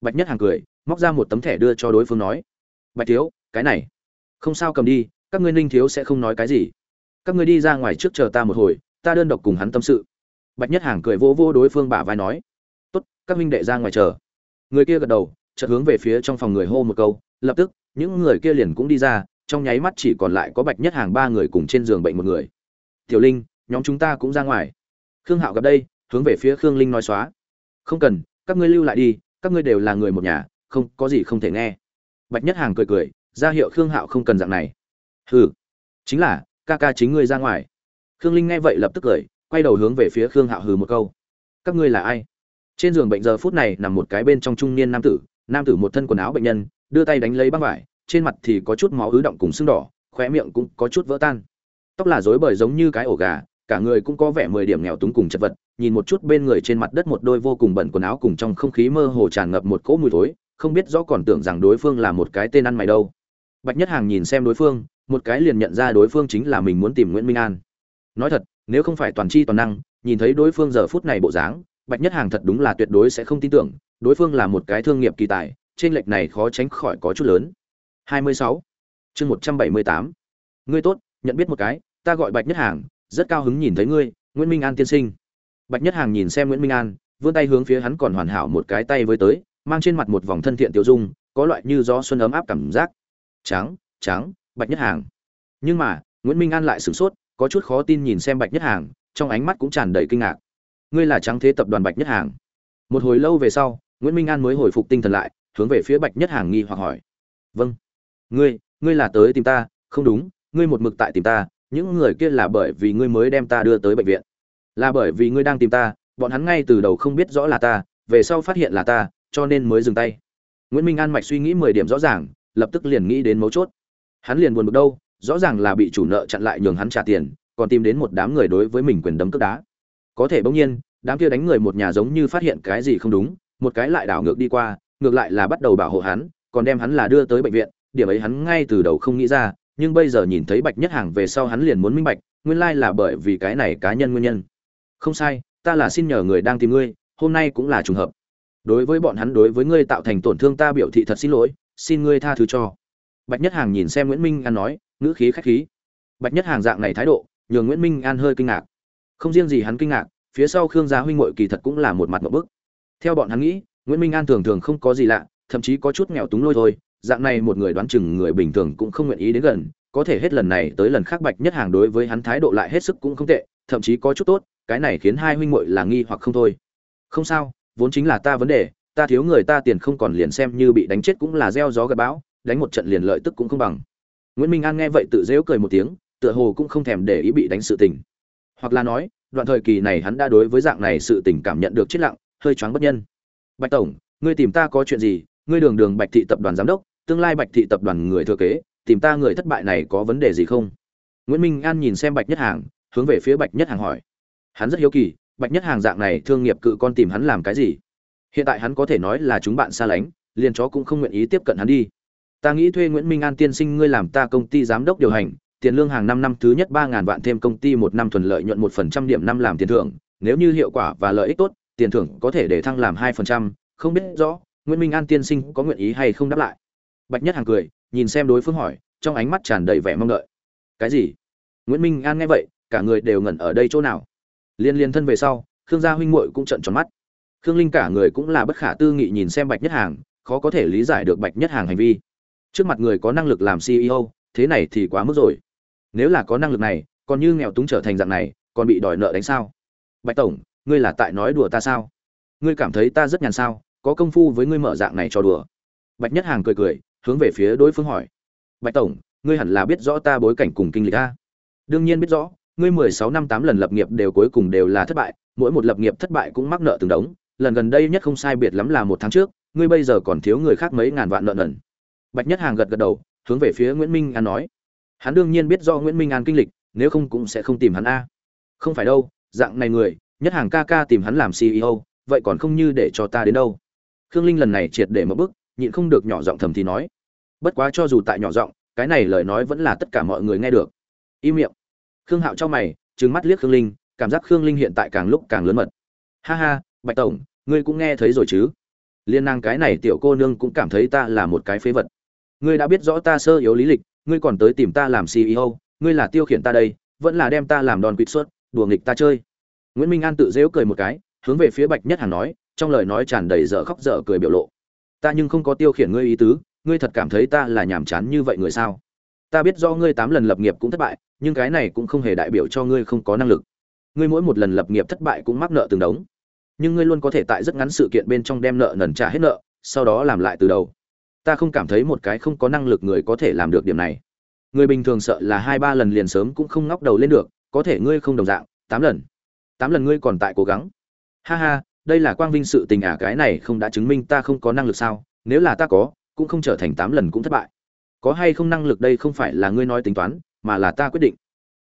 bạch nhất hàng cười, móc ra một tấm thẻ đưa cho đối phương nói, bạch thiếu, cái này. Không sao cầm đi, các ngươi ninh thiếu sẽ không nói cái gì. Các ngươi đi ra ngoài trước chờ ta một hồi, ta đơn độc cùng hắn tâm sự bạch nhất hàng cười vô vô đối phương bả vai nói, tốt, các huynh đệ ra ngoài chờ. Người kia gật đầu, chợt hướng về phía trong phòng người hô một câu, lập tức, những người kia liền cũng đi ra, trong nháy mắt chỉ còn lại có bạch nhất hàng ba người cùng trên giường bệnh một người. Tiểu linh, nhóm chúng ta cũng ra ngoài. Khương hạo gặp đây, hướng về phía khương linh nói xóa, không cần, các ngươi lưu lại đi, các ngươi đều là người một nhà, không, có gì không thể nghe. Bạch nhất hàng cười cười, ra hiệu khương hạo không cần dạng này. Hừ, chính là, ca ca chính ngươi ra ngoài. Khương linh nghe vậy lập tức cười quay đầu hướng về phía khương hạo hừ một câu. Các ngươi là ai? Trên giường bệnh giờ phút này nằm một cái bên trong trung niên nam tử nam tử một thân quần áo bệnh nhân, đưa tay đánh lấy băng vải, trên mặt thì có chút máu ứ động cùng sưng đỏ, khóe miệng cũng có chút vỡ tan. Tóc là rối bời giống như cái ổ gà, cả người cũng có vẻ mười điểm nghèo túng cùng chật vật, nhìn một chút bên người trên mặt đất một đôi vô cùng bẩn quần áo cùng trong không khí mơ hồ tràn ngập một cỗ mùi thối, không biết rõ còn tưởng rằng đối phương là một cái tên ăn mày đâu. Bạch nhất hàng nhìn xem đối phương, một cái liền nhận ra đối phương chính là mình muốn tìm nguyễn minh an. Nói thật nếu không phải toàn chi toàn năng, nhìn thấy đối phương giờ phút này bộ dáng, bạch nhất hàng thật đúng là tuyệt đối sẽ không tin tưởng, đối phương là một cái thương nghiệp kỳ tài trên lệch này khó tránh khỏi có chút lớn 26. chương 178. ngươi tốt, nhận biết một cái, ta gọi bạch nhất hàng, rất cao hứng nhìn thấy ngươi, nguyễn minh an tiên sinh bạch nhất hàng nhìn xem nguyễn minh an, vươn tay hướng phía hắn còn hoàn hảo một cái tay với tới, mang trên mặt một vòng thân thiện tiêu dung, có loại như gió xuân ấm áp cảm giác trắng trắng, bạch nhất hàng nhưng mà, nguyễn minh an lại sửng sốt có chút khó tin nhìn xem bạch nhất hàng, trong ánh mắt cũng tràn đầy kinh ngạc. Ngươi là trắng thế tập đoàn bạch nhất hàng. Một hồi lâu về sau, nguyễn minh an mới hồi phục tinh thần lại, hướng về phía bạch nhất hàng nghi hoặc hỏi. Vâng. Ngươi ngươi là tới tìm ta? Không đúng, ngươi một mực tại tìm ta, những người kia là bởi vì ngươi mới đem ta đưa tới bệnh viện. Là bởi vì ngươi đang tìm ta, bọn hắn ngay từ đầu không biết rõ là ta, về sau phát hiện là ta, cho nên mới dừng tay. Nguyễn minh an mạch suy nghĩ mười điểm rõ ràng, lập tức liền nghĩ đến mấu chốt. Hắn liền buồn bực đâu rõ ràng là bị chủ nợ chặn lại nhường hắn trả tiền, còn tìm đến một đám người đối với mình quyền đấm cướp đá. Có thể bỗng nhiên, đám kia đánh người một nhà giống như phát hiện cái gì không đúng, một cái lại đảo ngược đi qua, ngược lại là bắt đầu bảo hộ hắn, còn đem hắn là đưa tới bệnh viện, điểm ấy hắn ngay từ đầu không nghĩ ra, nhưng bây giờ nhìn thấy bạch nhất hàng về sau hắn liền muốn minh bạch, nguyên lai là bởi vì cái này cá nhân nguyên nhân. Không sai, ta là xin nhờ người đang tìm ngươi, hôm nay cũng là trùng hợp. Đối với bọn hắn đối với ngươi tạo thành tổn thương ta biểu thị thật xin lỗi, xin ngươi tha thứ cho. Bạch nhất hàng nhìn xem nguyễn minh an nói ngữ khí khách khí. Bạch nhất hàng dạng này thái độ, nhường nguyễn minh an hơi kinh ngạc. Không riêng gì hắn kinh ngạc, phía sau khương gia huynh muội kỳ thật cũng là một mặt một bức. Theo bọn hắn nghĩ, nguyễn minh an thường thường không có gì lạ, thậm chí có chút nghèo túng lôi thôi. Dạng này một người đoán chừng người bình thường cũng không nguyện ý đến gần, có thể hết lần này tới lần khác bạch nhất hàng đối với hắn thái độ lại hết sức cũng không tệ, thậm chí có chút tốt, cái này khiến hai huynh muội là nghi hoặc không thôi. Không sao, vốn chính là ta vấn đề, ta thiếu người ta tiền không còn liền xem như bị đánh chết cũng là gieo gió gặp bão, đánh một trận liền lợi tức cũng không bằng nguyễn minh an nghe vậy tự dễu cười một tiếng, tựa hồ cũng không thèm để ý bị đánh sự tình. Hoặc là nói, đoạn thời kỳ này hắn đã đối với dạng này sự tình cảm nhận được chết lặng, hơi choáng bất nhân. Bạch tổng, ngươi tìm ta có chuyện gì? Ngươi đường đường bạch thị tập đoàn giám đốc, tương lai bạch thị tập đoàn người thừa kế, tìm ta người thất bại này có vấn đề gì không? Nguyễn minh an nhìn xem bạch nhất hàng, hướng về phía bạch nhất hàng hỏi. Hắn rất hiếu kỳ, bạch nhất hàng dạng này thương nghiệp cự con tìm hắn làm cái gì? Hiện tại hắn có thể nói là chúng bạn xa lánh, liền chó cũng không nguyện ý tiếp cận hắn đi ta nghĩ thuê nguyễn minh an tiên sinh ngươi làm ta công ty giám đốc điều hành, tiền lương hàng năm năm thứ nhất ba ngàn vạn thêm công ty một năm thuần lợi nhuận một phần trăm điểm năm làm tiền thưởng. Nếu như hiệu quả và lợi ích tốt, tiền thưởng có thể để thăng làm hai phần trăm. Không biết rõ, nguyễn minh an tiên sinh có nguyện ý hay không đáp lại? Bạch nhất hàng cười, nhìn xem đối phương hỏi, trong ánh mắt tràn đầy vẻ mong đợi. Cái gì? Nguyễn minh an nghe vậy, cả người đều ngẩn ở đây chỗ nào? Liên liên thân về sau, khương gia huynh muội cũng trợn tròn mắt. Khương linh cả người cũng là bất khả tư nghị nhìn xem bạch nhất hàng khó có thể lý giải được bạch nhất hàng hành vi trước mặt người có năng lực làm ceo thế này thì quá mức rồi. Nếu là có năng lực này, còn như nghèo túng trở thành dạng này, còn bị đòi nợ đánh sao? Bạch tổng, ngươi là tại nói đùa ta sao? Ngươi cảm thấy ta rất nhàn sao? Có công phu với ngươi mở dạng này cho đùa. Bạch nhất hàng cười cười, hướng về phía đối phương hỏi. Bạch tổng, ngươi hẳn là biết rõ ta bối cảnh cùng kinh lịch ta đương nhiên biết rõ, ngươi mười sáu năm tám lần lập nghiệp đều cuối cùng đều là thất bại, mỗi một lập nghiệp thất bại cũng mắc nợ từng đống. Lần gần đây nhất không sai biệt lắm là một tháng trước, ngươi bây giờ còn thiếu người khác mấy ngàn vạn nợ nần bạch nhất hàng gật gật đầu, hướng về phía nguyễn minh an nói. Hắn đương nhiên biết do nguyễn minh an kinh lịch, nếu không cũng sẽ không tìm hắn a. Không phải đâu, dạng này người, nhất hàng ca ca tìm hắn làm ceo vậy còn không như để cho ta đến đâu. Khương linh lần này triệt để một bước, nhịn không được nhỏ giọng thầm thì nói. Bất quá cho dù tại nhỏ giọng, cái này lời nói vẫn là tất cả mọi người nghe được. Im miệng. Khương hạo cho mày, trừng mắt liếc khương linh, cảm giác khương linh hiện tại càng lúc càng lớn mật. Ha ha, bạch tổng, ngươi cũng nghe thấy rồi chứ? Liên năng cái này tiểu cô nương cũng cảm thấy ta là một cái phế vật ngươi đã biết rõ ta sơ yếu lý lịch, ngươi còn tới tìm ta làm ceo ngươi là tiêu khiển ta đây, vẫn là đem ta làm đòn quỵt suất, đùa nghịch ta chơi. Nguyễn minh an tự dễu cười một cái, hướng về phía bạch nhất hàn nói, trong lời nói tràn đầy dở khóc dở cười biểu lộ. Ta nhưng không có tiêu khiển ngươi ý tứ, ngươi thật cảm thấy ta là nhàm chán như vậy người sao? Ta biết do ngươi tám lần lập nghiệp cũng thất bại, nhưng cái này cũng không hề đại biểu cho ngươi không có năng lực. Ngươi mỗi một lần lập nghiệp thất bại cũng mắc nợ từng đống. Nhưng ngươi luôn có thể tại rất ngắn sự kiện bên trong đem nợ nần trả hết nợ, sau đó làm lại từ đầu ta không cảm thấy một cái không có năng lực người có thể làm được điểm này. Người bình thường sợ là hai ba lần liền sớm cũng không ngóc đầu lên được có thể ngươi không đồng dạng tám lần. Tám lần ngươi còn tại cố gắng. Ha ha đây là quang vinh sự tình ả à, cái này không đã chứng minh ta không có năng lực sao? Nếu là ta có cũng không trở thành tám lần cũng thất bại. Có hay không năng lực đây không phải là ngươi nói tính toán mà là ta quyết định.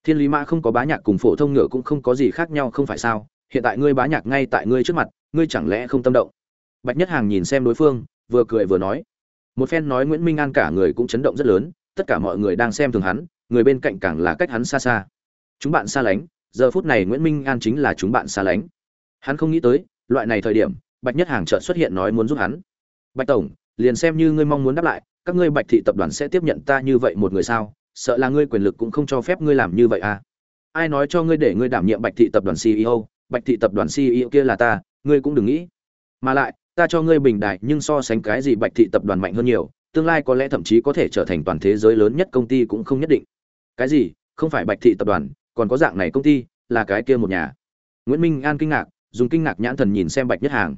Thiên lý mã không có bá nhạc cùng phổ thông ngựa cũng không có gì khác nhau không phải sao? Hiện tại ngươi bá nhạc ngay tại ngươi trước mặt ngươi chẳng lẽ không tâm động? Bạch nhất hàng nhìn xem đối phương vừa cười vừa nói một phen nói nguyễn minh an cả người cũng chấn động rất lớn, tất cả mọi người đang xem thường hắn, người bên cạnh càng là cách hắn xa xa. Chúng bạn xa lánh, giờ phút này nguyễn minh an chính là chúng bạn xa lánh. Hắn không nghĩ tới, loại này thời điểm, bạch nhất hàng chợt xuất hiện nói muốn giúp hắn. Bạch tổng, liền xem như ngươi mong muốn đáp lại, các ngươi bạch thị tập đoàn sẽ tiếp nhận ta như vậy một người sao? Sợ là ngươi quyền lực cũng không cho phép ngươi làm như vậy à? Ai nói cho ngươi để ngươi đảm nhiệm bạch thị tập đoàn ceo bạch thị tập đoàn ceo kia là ta, ngươi cũng đừng nghĩ. Mà lại ta cho ngươi bình đại nhưng so sánh cái gì bạch thị tập đoàn mạnh hơn nhiều, tương lai có lẽ thậm chí có thể trở thành toàn thế giới lớn nhất công ty cũng không nhất định. Cái gì? Không phải bạch thị tập đoàn, còn có dạng này công ty, là cái kia một nhà. Nguyễn minh an kinh ngạc, dùng kinh ngạc nhãn thần nhìn xem bạch nhất hàng.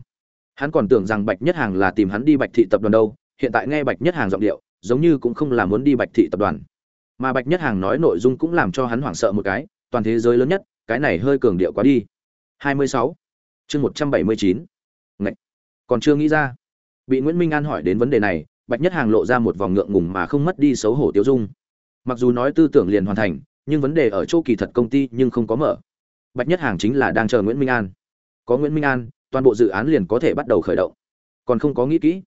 Hắn còn tưởng rằng bạch nhất hàng là tìm hắn đi bạch thị tập đoàn đâu, hiện tại nghe bạch nhất hàng giọng điệu, giống như cũng không là muốn đi bạch thị tập đoàn. Mà bạch nhất hàng nói nội dung cũng làm cho hắn hoảng sợ một cái, toàn thế giới lớn nhất, cái này hơi cường điệu quá đi. 26. chương 179. Còn chưa nghĩ ra. Bị nguyễn minh an hỏi đến vấn đề này, bạch nhất hàng lộ ra một vòng ngượng ngùng mà không mất đi xấu hổ tiêu dung. Mặc dù nói tư tưởng liền hoàn thành, nhưng vấn đề ở chỗ kỳ thật công ty nhưng không có mở. Bạch nhất hàng chính là đang chờ nguyễn minh an. Có nguyễn minh an, toàn bộ dự án liền có thể bắt đầu khởi động. Còn không có nghĩ kỹ.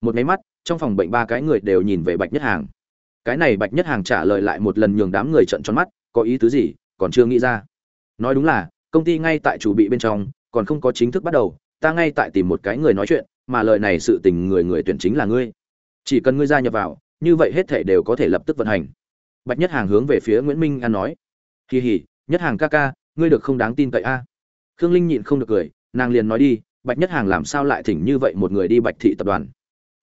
Một máy mắt, trong phòng bệnh ba cái người đều nhìn về bạch nhất hàng. Cái này bạch nhất hàng trả lời lại một lần nhường đám người trận tròn mắt, có ý tứ gì, còn chưa nghĩ ra. Nói đúng là, công ty ngay tại chủ bị bên trong, còn không có chính thức bắt đầu ta ngay tại tìm một cái người nói chuyện, mà lời này sự tình người người tuyển chính là ngươi. Chỉ cần ngươi gia nhập vào, như vậy hết thể đều có thể lập tức vận hành. Bạch nhất hàng hướng về phía nguyễn minh an nói. Kỳ hỉ nhất hàng ca ca, ngươi được không đáng tin cậy a? Khương linh nhịn không được cười, nàng liền nói đi, bạch nhất hàng làm sao lại thỉnh như vậy một người đi bạch thị tập đoàn?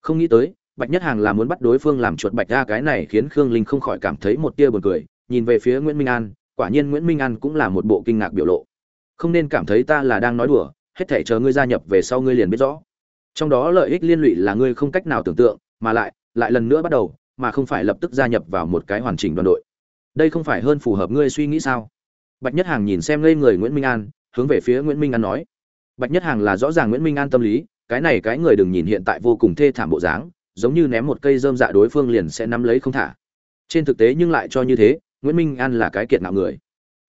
Không nghĩ tới, bạch nhất hàng là muốn bắt đối phương làm chuột bạch ra cái này khiến khương linh không khỏi cảm thấy một tia buồn cười. Nhìn về phía nguyễn minh an, quả nhiên nguyễn minh an cũng là một bộ kinh ngạc biểu lộ. Không nên cảm thấy ta là đang nói đùa hết thể chờ ngươi gia nhập về sau ngươi liền biết rõ. Trong đó lợi ích liên lụy là ngươi không cách nào tưởng tượng, mà lại lại lần nữa bắt đầu, mà không phải lập tức gia nhập vào một cái hoàn chỉnh đoàn đội. Đây không phải hơn phù hợp ngươi suy nghĩ sao? Bạch nhất hàng nhìn xem ngây người nguyễn minh an, hướng về phía nguyễn minh an nói. Bạch nhất hàng là rõ ràng nguyễn minh an tâm lý, cái này cái người đừng nhìn hiện tại vô cùng thê thảm bộ dáng, giống như ném một cây dơm dạ đối phương liền sẽ nắm lấy không thả. Trên thực tế nhưng lại cho như thế, nguyễn minh an là cái kiệt nạo người.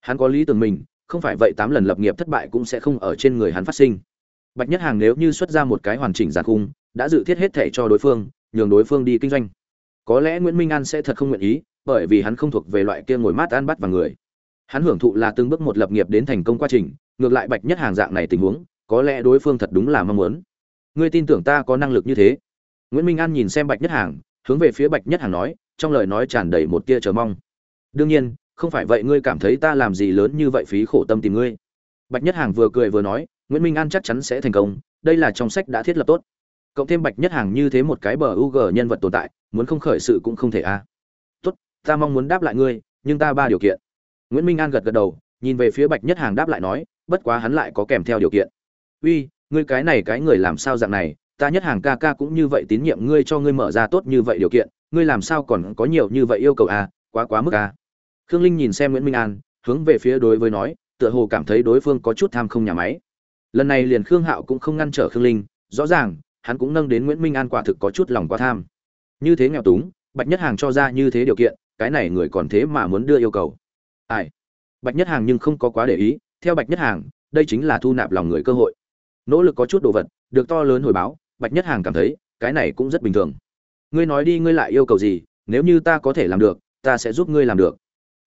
Hắn có lý tưởng mình không phải vậy tám lần lập nghiệp thất bại cũng sẽ không ở trên người hắn phát sinh. Bạch nhất hàng nếu như xuất ra một cái hoàn chỉnh giàn khung đã dự thiết hết thể cho đối phương, nhường đối phương đi kinh doanh. Có lẽ nguyễn minh an sẽ thật không nguyện ý, bởi vì hắn không thuộc về loại kia ngồi mát ăn bắt vào người. Hắn hưởng thụ là từng bước một lập nghiệp đến thành công quá trình, ngược lại bạch nhất hàng dạng này tình huống, có lẽ đối phương thật đúng là mong muốn. Ngươi tin tưởng ta có năng lực như thế? Nguyễn minh an nhìn xem bạch nhất hàng, hướng về phía bạch nhất hàng nói, trong lời nói tràn đầy một tia chờ mong. Đương nhiên không phải vậy ngươi cảm thấy ta làm gì lớn như vậy phí khổ tâm tìm ngươi? Bạch nhất hàng vừa cười vừa nói, nguyễn minh an chắc chắn sẽ thành công, đây là trong sách đã thiết lập tốt. Cộng thêm bạch nhất hàng như thế một cái bờ u g nhân vật tồn tại, muốn không khởi sự cũng không thể a tốt, ta mong muốn đáp lại ngươi, nhưng ta ba điều kiện. Nguyễn minh an gật gật đầu, nhìn về phía bạch nhất hàng đáp lại nói, bất quá hắn lại có kèm theo điều kiện. Uy, ngươi cái này cái người làm sao dạng này, ta nhất hàng ca ca cũng như vậy tín nhiệm ngươi cho ngươi mở ra tốt như vậy điều kiện, ngươi làm sao còn có nhiều như vậy yêu cầu à quá quá mức à khương linh nhìn xem nguyễn minh an, hướng về phía đối với nói, tựa hồ cảm thấy đối phương có chút tham không nhà máy. Lần này liền khương hạo cũng không ngăn trở khương linh, rõ ràng, hắn cũng nâng đến nguyễn minh an quả thực có chút lòng quá tham. Như thế nghèo túng, bạch nhất hàng cho ra như thế điều kiện, cái này người còn thế mà muốn đưa yêu cầu. Ai? Bạch nhất hàng nhưng không có quá để ý, theo bạch nhất hàng, đây chính là thu nạp lòng người cơ hội. Nỗ lực có chút đồ vật, được to lớn hồi báo, bạch nhất hàng cảm thấy, cái này cũng rất bình thường. Ngươi nói đi, ngươi lại yêu cầu gì, nếu như ta có thể làm được, ta sẽ giúp ngươi làm được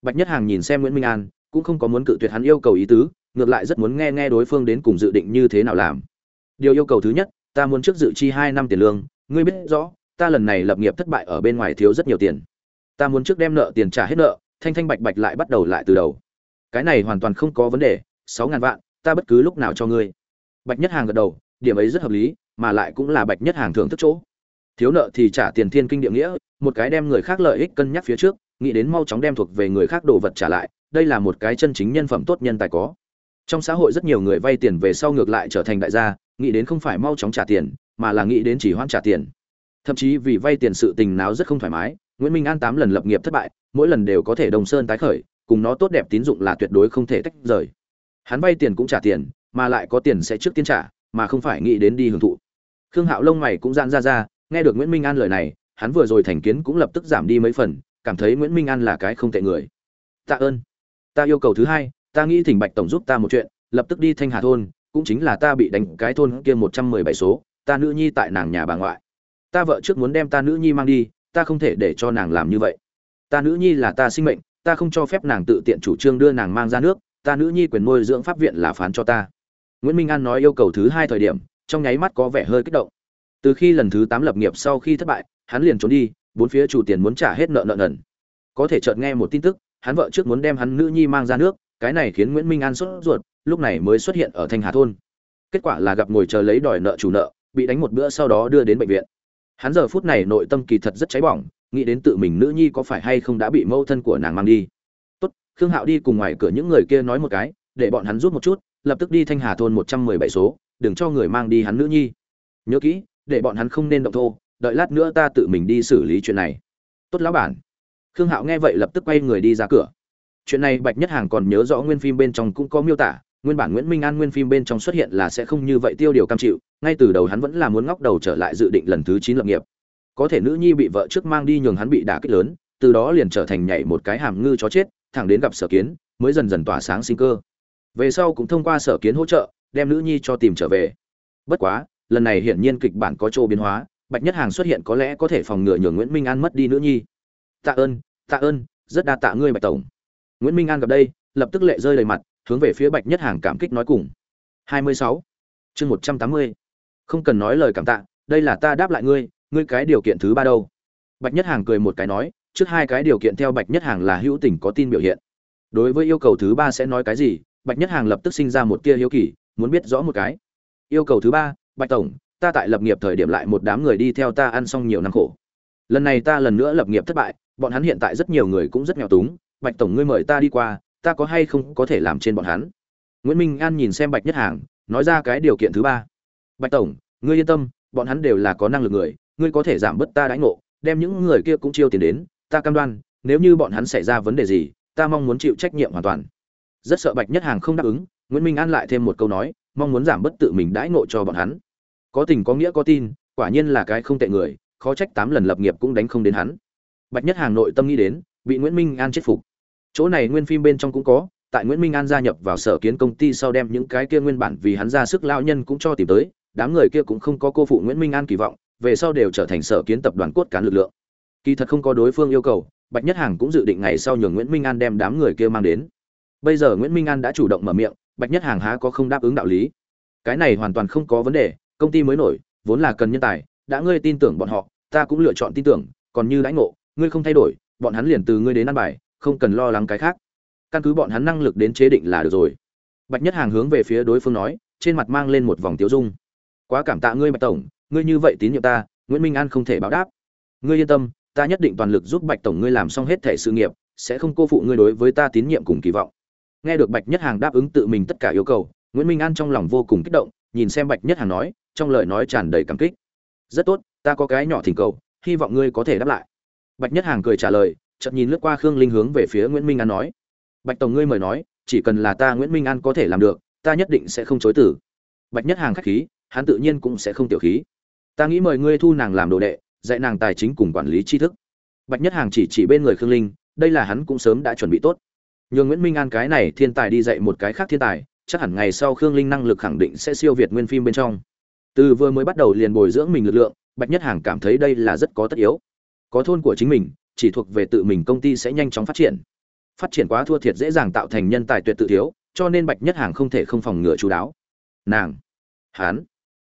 bạch nhất hàng nhìn xem nguyễn minh an, cũng không có muốn cự tuyệt hắn yêu cầu ý tứ, ngược lại rất muốn nghe nghe đối phương đến cùng dự định như thế nào làm. Điều yêu cầu thứ nhất, ta muốn trước dự chi hai năm tiền lương, ngươi biết rõ, ta lần này lập nghiệp thất bại ở bên ngoài thiếu rất nhiều tiền. Ta muốn trước đem nợ tiền trả hết nợ, thanh thanh bạch bạch lại bắt đầu lại từ đầu. Cái này hoàn toàn không có vấn đề, sáu ngàn vạn, ta bất cứ lúc nào cho ngươi. Bạch nhất hàng gật đầu, điểm ấy rất hợp lý, mà lại cũng là bạch nhất hàng thưởng thức chỗ. Thiếu nợ thì trả tiền thiên kinh địa nghĩa, một cái đem người khác lợi ích cân nhắc phía trước nghĩ đến mau chóng đem thuộc về người khác đồ vật trả lại, đây là một cái chân chính nhân phẩm tốt nhân tài có. Trong xã hội rất nhiều người vay tiền về sau ngược lại trở thành đại gia, nghĩ đến không phải mau chóng trả tiền, mà là nghĩ đến chỉ hoãn trả tiền. Thậm chí vì vay tiền sự tình náo rất không thoải mái, nguyễn minh an tám lần lập nghiệp thất bại, mỗi lần đều có thể đồng sơn tái khởi, cùng nó tốt đẹp tín dụng là tuyệt đối không thể tách rời. Hắn vay tiền cũng trả tiền, mà lại có tiền sẽ trước tiên trả, mà không phải nghĩ đến đi hưởng thụ. Khương hạo lông mày cũng giãn ra ra, nghe được nguyễn minh an lời này, hắn vừa rồi thành kiến cũng lập tức giảm đi mấy phần cảm thấy nguyễn minh an là cái không tệ người. Tạ ơn. Ta yêu cầu thứ hai, ta nghĩ thỉnh bạch tổng giúp ta một chuyện, lập tức đi thanh hà thôn, cũng chính là ta bị đánh cái thôn kia một trăm mười bảy số, ta nữ nhi tại nàng nhà bà ngoại. Ta vợ trước muốn đem ta nữ nhi mang đi, ta không thể để cho nàng làm như vậy. Ta nữ nhi là ta sinh mệnh, ta không cho phép nàng tự tiện chủ trương đưa nàng mang ra nước, ta nữ nhi quyền nuôi dưỡng pháp viện là phán cho ta. Nguyễn minh an nói yêu cầu thứ hai thời điểm, trong nháy mắt có vẻ hơi kích động. Từ khi lần thứ tám lập nghiệp sau khi thất bại, hắn liền trốn đi bốn phía chủ tiền muốn trả hết nợ nợ nần. Có thể chợt nghe một tin tức, hắn vợ trước muốn đem hắn nữ nhi mang ra nước, cái này khiến nguyễn minh an sốt ruột, lúc này mới xuất hiện ở thanh hà thôn. Kết quả là gặp ngồi chờ lấy đòi nợ chủ nợ, bị đánh một bữa sau đó đưa đến bệnh viện. Hắn giờ phút này nội tâm kỳ thật rất cháy bỏng, nghĩ đến tự mình nữ nhi có phải hay không đã bị mâu thân của nàng mang đi. Tốt, khương hạo đi cùng ngoài cửa những người kia nói một cái, để bọn hắn rút một chút, lập tức đi thanh hà thôn một trăm mười bảy số, đừng cho người mang đi hắn nữ nhi. Nhớ kỹ, để bọn hắn không nên động thô đợi lát nữa ta tự mình đi xử lý chuyện này. Tốt lão bản. Khương hạo nghe vậy lập tức quay người đi ra cửa. Chuyện này bạch nhất hàng còn nhớ rõ nguyên phim bên trong cũng có miêu tả, nguyên bản nguyễn minh an nguyên phim bên trong xuất hiện là sẽ không như vậy tiêu điều cam chịu, ngay từ đầu hắn vẫn là muốn ngóc đầu trở lại dự định lần thứ chín lập nghiệp. Có thể nữ nhi bị vợ trước mang đi nhường hắn bị đả kích lớn, từ đó liền trở thành nhảy một cái hàm ngư chó chết, thẳng đến gặp sở kiến, mới dần dần tỏa sáng sinh cơ. Về sau cũng thông qua sở kiến hỗ trợ, đem nữ nhi cho tìm trở về. Bất quá, lần này hiển nhiên kịch bản có chỗ biến hóa bạch nhất hàng xuất hiện có lẽ có thể phòng ngừa nhường nguyễn minh an mất đi nữ nhi. Tạ ơn tạ ơn, rất đa tạ ngươi, bạch tổng. Nguyễn minh an gặp đây, lập tức lệ rơi đầy mặt, hướng về phía bạch nhất hàng cảm kích nói cùng. 26. chương 180. không cần nói lời cảm tạ, đây là ta đáp lại ngươi ngươi cái điều kiện thứ ba đâu. Bạch nhất hàng cười một cái nói, trước hai cái điều kiện theo bạch nhất hàng là hữu tình có tin biểu hiện. Đối với yêu cầu thứ ba sẽ nói cái gì, bạch nhất hàng lập tức sinh ra một tia hiếu kỳ, muốn biết rõ một cái. Yêu cầu thứ ba, bạch tổng ta tại lập nghiệp thời điểm lại một đám người đi theo ta ăn xong nhiều năm khổ. Lần này ta lần nữa lập nghiệp thất bại, bọn hắn hiện tại rất nhiều người cũng rất nghèo túng, bạch tổng ngươi mời ta đi qua, ta có hay không có thể làm trên bọn hắn? Nguyễn minh an nhìn xem bạch nhất hàng, nói ra cái điều kiện thứ ba. Bạch tổng, ngươi yên tâm, bọn hắn đều là có năng lực người, ngươi có thể giảm bớt ta đãi ngộ, đem những người kia cũng chiêu tiền đến, ta cam đoan, nếu như bọn hắn xảy ra vấn đề gì, ta mong muốn chịu trách nhiệm hoàn toàn. Rất sợ bạch nhất hàng không đáp ứng, nguyễn minh an lại thêm một câu nói, mong muốn giảm bớt tự mình đãi ngộ cho bọn hắn có tình có nghĩa có tin, quả nhiên là cái không tệ người, khó trách tám lần lập nghiệp cũng đánh không đến hắn. Bạch nhất hàng nội tâm nghĩ đến, bị nguyễn minh an chết phục. Chỗ này nguyên phim bên trong cũng có, tại nguyễn minh an gia nhập vào sở kiến công ty sau đem những cái kia nguyên bản vì hắn ra sức lao nhân cũng cho tìm tới, đám người kia cũng không có cô phụ nguyễn minh an kỳ vọng, về sau đều trở thành sở kiến tập đoàn cốt cán lực lượng. Kỳ thật không có đối phương yêu cầu, bạch nhất hàng cũng dự định ngày sau nhường nguyễn minh an đem đám người kia mang đến. Bây giờ nguyễn minh an đã chủ động mở miệng, bạch nhất hàng há có không đáp ứng đạo lý. Cái này hoàn toàn không có vấn đề công ty mới nổi, vốn là cần nhân tài, đã ngươi tin tưởng bọn họ, ta cũng lựa chọn tin tưởng, còn như đãi ngộ, ngươi không thay đổi, bọn hắn liền từ ngươi đến ăn bài, không cần lo lắng cái khác. Căn cứ bọn hắn năng lực đến chế định là được rồi. Bạch nhất hàng hướng về phía đối phương nói, trên mặt mang lên một vòng tiếu dung. Quá cảm tạ ngươi, bạch tổng, ngươi như vậy tín nhiệm ta, nguyễn minh an không thể báo đáp. Ngươi yên tâm, ta nhất định toàn lực giúp bạch tổng ngươi làm xong hết thể sự nghiệp, sẽ không cô phụ ngươi đối với ta tín nhiệm cùng kỳ vọng. Nghe được bạch nhất hàng đáp ứng tự mình tất cả yêu cầu, nguyễn minh an trong lòng vô cùng kích động, nhìn xem bạch nhất hàng nói trong lời nói tràn đầy cảm kích. Rất tốt, ta có cái nhỏ thỉnh cầu, hy vọng ngươi có thể đáp lại. Bạch nhất hàng cười trả lời, chợt nhìn lướt qua khương linh hướng về phía nguyễn minh an nói. Bạch tổng ngươi mời nói, chỉ cần là ta nguyễn minh an có thể làm được, ta nhất định sẽ không chối tử bạch nhất hàng khách khí, hắn tự nhiên cũng sẽ không tiểu khí. Ta nghĩ mời ngươi thu nàng làm đồ đệ, dạy nàng tài chính cùng quản lý tri thức. Bạch nhất hàng chỉ chỉ bên người khương linh, đây là hắn cũng sớm đã chuẩn bị tốt. Nhường nguyễn minh an cái này thiên tài đi dạy một cái khác thiên tài, chắc hẳn ngày sau khương linh năng lực khẳng định sẽ siêu việt nguyên phim bên trong từ vừa mới bắt đầu liền bồi dưỡng mình lực lượng, bạch nhất hàng cảm thấy đây là rất có tất yếu. Có thôn của chính mình, chỉ thuộc về tự mình công ty sẽ nhanh chóng phát triển. Phát triển quá thua thiệt dễ dàng tạo thành nhân tài tuyệt tự thiếu, cho nên bạch nhất hàng không thể không phòng ngừa chú đáo. Nàng hán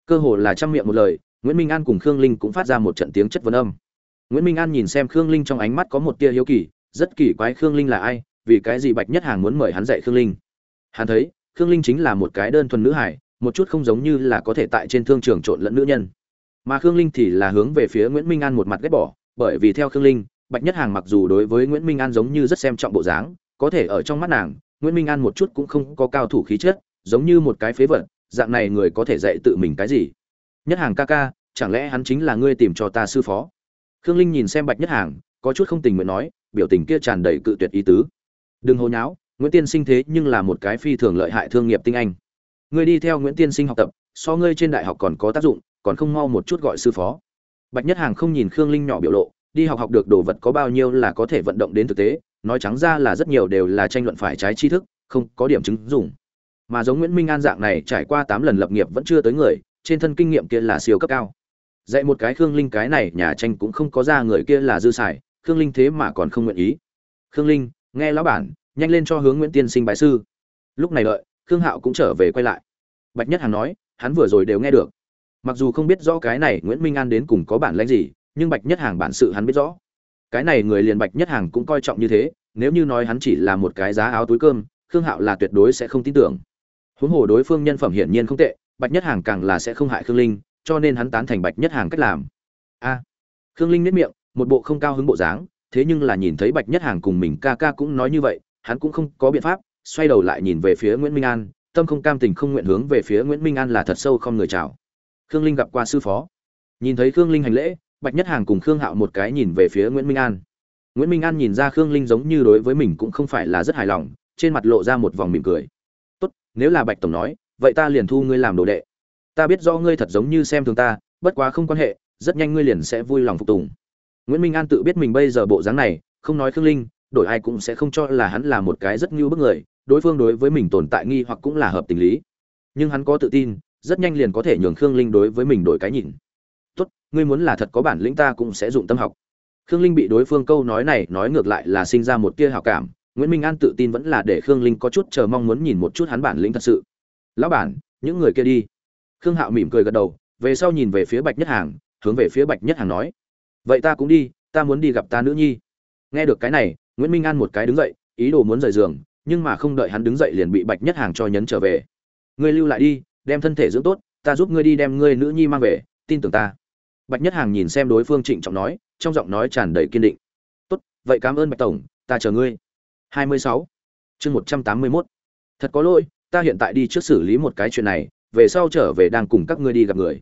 cơ hồ là trăm miệng một lời, nguyễn minh an cùng khương linh cũng phát ra một trận tiếng chất vấn âm. Nguyễn minh an nhìn xem khương linh trong ánh mắt có một tia hiếu kỳ, rất kỳ quái khương linh là ai, vì cái gì bạch nhất hàng muốn mời hắn dạy khương linh. Hắn thấy, khương linh chính là một cái đơn thuần nữ hải một chút không giống như là có thể tại trên thương trường trộn lẫn nữ nhân. Mà khương linh thì là hướng về phía nguyễn minh an một mặt ghét bỏ, bởi vì theo khương linh, bạch nhất hàng mặc dù đối với nguyễn minh an giống như rất xem trọng bộ dáng, có thể ở trong mắt nàng, nguyễn minh an một chút cũng không có cao thủ khí chất, giống như một cái phế vật, dạng này người có thể dạy tự mình cái gì? Nhất hàng ca ca, chẳng lẽ hắn chính là ngươi tìm cho ta sư phó? Khương linh nhìn xem bạch nhất hàng, có chút không tình nguyện nói, biểu tình kia tràn đầy cự tuyệt ý tứ. Đừng hồ nháo, nguyễn tiên sinh thế nhưng là một cái phi thường lợi hại thương nghiệp tinh anh ngươi đi theo nguyễn tiên sinh học tập, so ngươi trên đại học còn có tác dụng, còn không mau một chút gọi sư phó. Bạch nhất hàng không nhìn khương linh nhỏ biểu lộ, đi học học được đồ vật có bao nhiêu là có thể vận động đến thực tế, nói trắng ra là rất nhiều đều là tranh luận phải trái tri thức, không có điểm chứng dùng mà giống nguyễn minh an dạng này trải qua tám lần lập nghiệp vẫn chưa tới người, trên thân kinh nghiệm kia là siêu cấp cao. Dạy một cái khương linh cái này, nhà tranh cũng không có ra người kia là dư xài, khương linh thế mà còn không nguyện ý. Khương linh, nghe lão bản, nhanh lên cho hướng nguyễn tiên sinh bái sư. Lúc này đợi khương hạo cũng trở về quay lại. Bạch nhất hàn nói, hắn vừa rồi đều nghe được. Mặc dù không biết rõ cái này nguyễn minh an đến cùng có bản lãnh gì, nhưng bạch nhất hàng bản sự hắn biết rõ. Cái này người liền bạch nhất hàng cũng coi trọng như thế, nếu như nói hắn chỉ là một cái giá áo túi cơm, khương hạo là tuyệt đối sẽ không tin tưởng. Huống hồ đối phương nhân phẩm hiển nhiên không tệ, bạch nhất hàng càng là sẽ không hại khương linh, cho nên hắn tán thành bạch nhất hàng cách làm. A! Khương linh nếp miệng, một bộ không cao hứng bộ dáng, thế nhưng là nhìn thấy bạch nhất hàng cùng mình ca ca cũng nói như vậy, hắn cũng không có biện pháp xoay đầu lại nhìn về phía nguyễn minh an, tâm không cam tình không nguyện hướng về phía nguyễn minh an là thật sâu không người chào. Khương linh gặp qua sư phó. Nhìn thấy khương linh hành lễ, bạch nhất hàng cùng khương hạo một cái nhìn về phía nguyễn minh an. Nguyễn minh an nhìn ra khương linh giống như đối với mình cũng không phải là rất hài lòng, trên mặt lộ ra một vòng mỉm cười. Tốt, nếu là bạch tổng nói, vậy ta liền thu ngươi làm đồ đệ. Ta biết rõ ngươi thật giống như xem thường ta, bất quá không quan hệ, rất nhanh ngươi liền sẽ vui lòng phục tùng. Nguyễn minh an tự biết mình bây giờ bộ dáng này, không nói khương linh đổi ai cũng sẽ không cho là hắn là một cái rất ngưu bức người, đối phương đối với mình tồn tại nghi hoặc cũng là hợp tình lý. Nhưng hắn có tự tin, rất nhanh liền có thể nhường khương linh đối với mình đổi cái nhìn. Tốt, ngươi muốn là thật có bản lĩnh ta cũng sẽ dụng tâm học. Khương linh bị đối phương câu nói này nói ngược lại là sinh ra một tia hảo cảm, nguyễn minh an tự tin vẫn là để khương linh có chút chờ mong muốn nhìn một chút hắn bản lĩnh thật sự. Lão bản, những người kia đi. Khương hạo mỉm cười gật đầu, về sau nhìn về phía bạch nhất hàng, hướng về phía bạch nhất hàng nói, vậy ta cũng đi, ta muốn đi gặp ta nữ nhi. Nghe được cái này nguyễn minh an một cái đứng dậy, ý đồ muốn rời giường, nhưng mà không đợi hắn đứng dậy liền bị bạch nhất hàng cho nhấn trở về ngươi lưu lại đi, đem thân thể dưỡng tốt, ta giúp ngươi đi đem ngươi nữ nhi mang về, tin tưởng ta bạch nhất hàng nhìn xem đối phương trịnh trọng nói, trong giọng nói tràn đầy kiên định tốt, vậy cảm ơn bạch tổng, ta chờ ngươi 26. chương 181. thật có lỗi, ta hiện tại đi trước xử lý một cái chuyện này, về sau trở về đang cùng các ngươi đi gặp người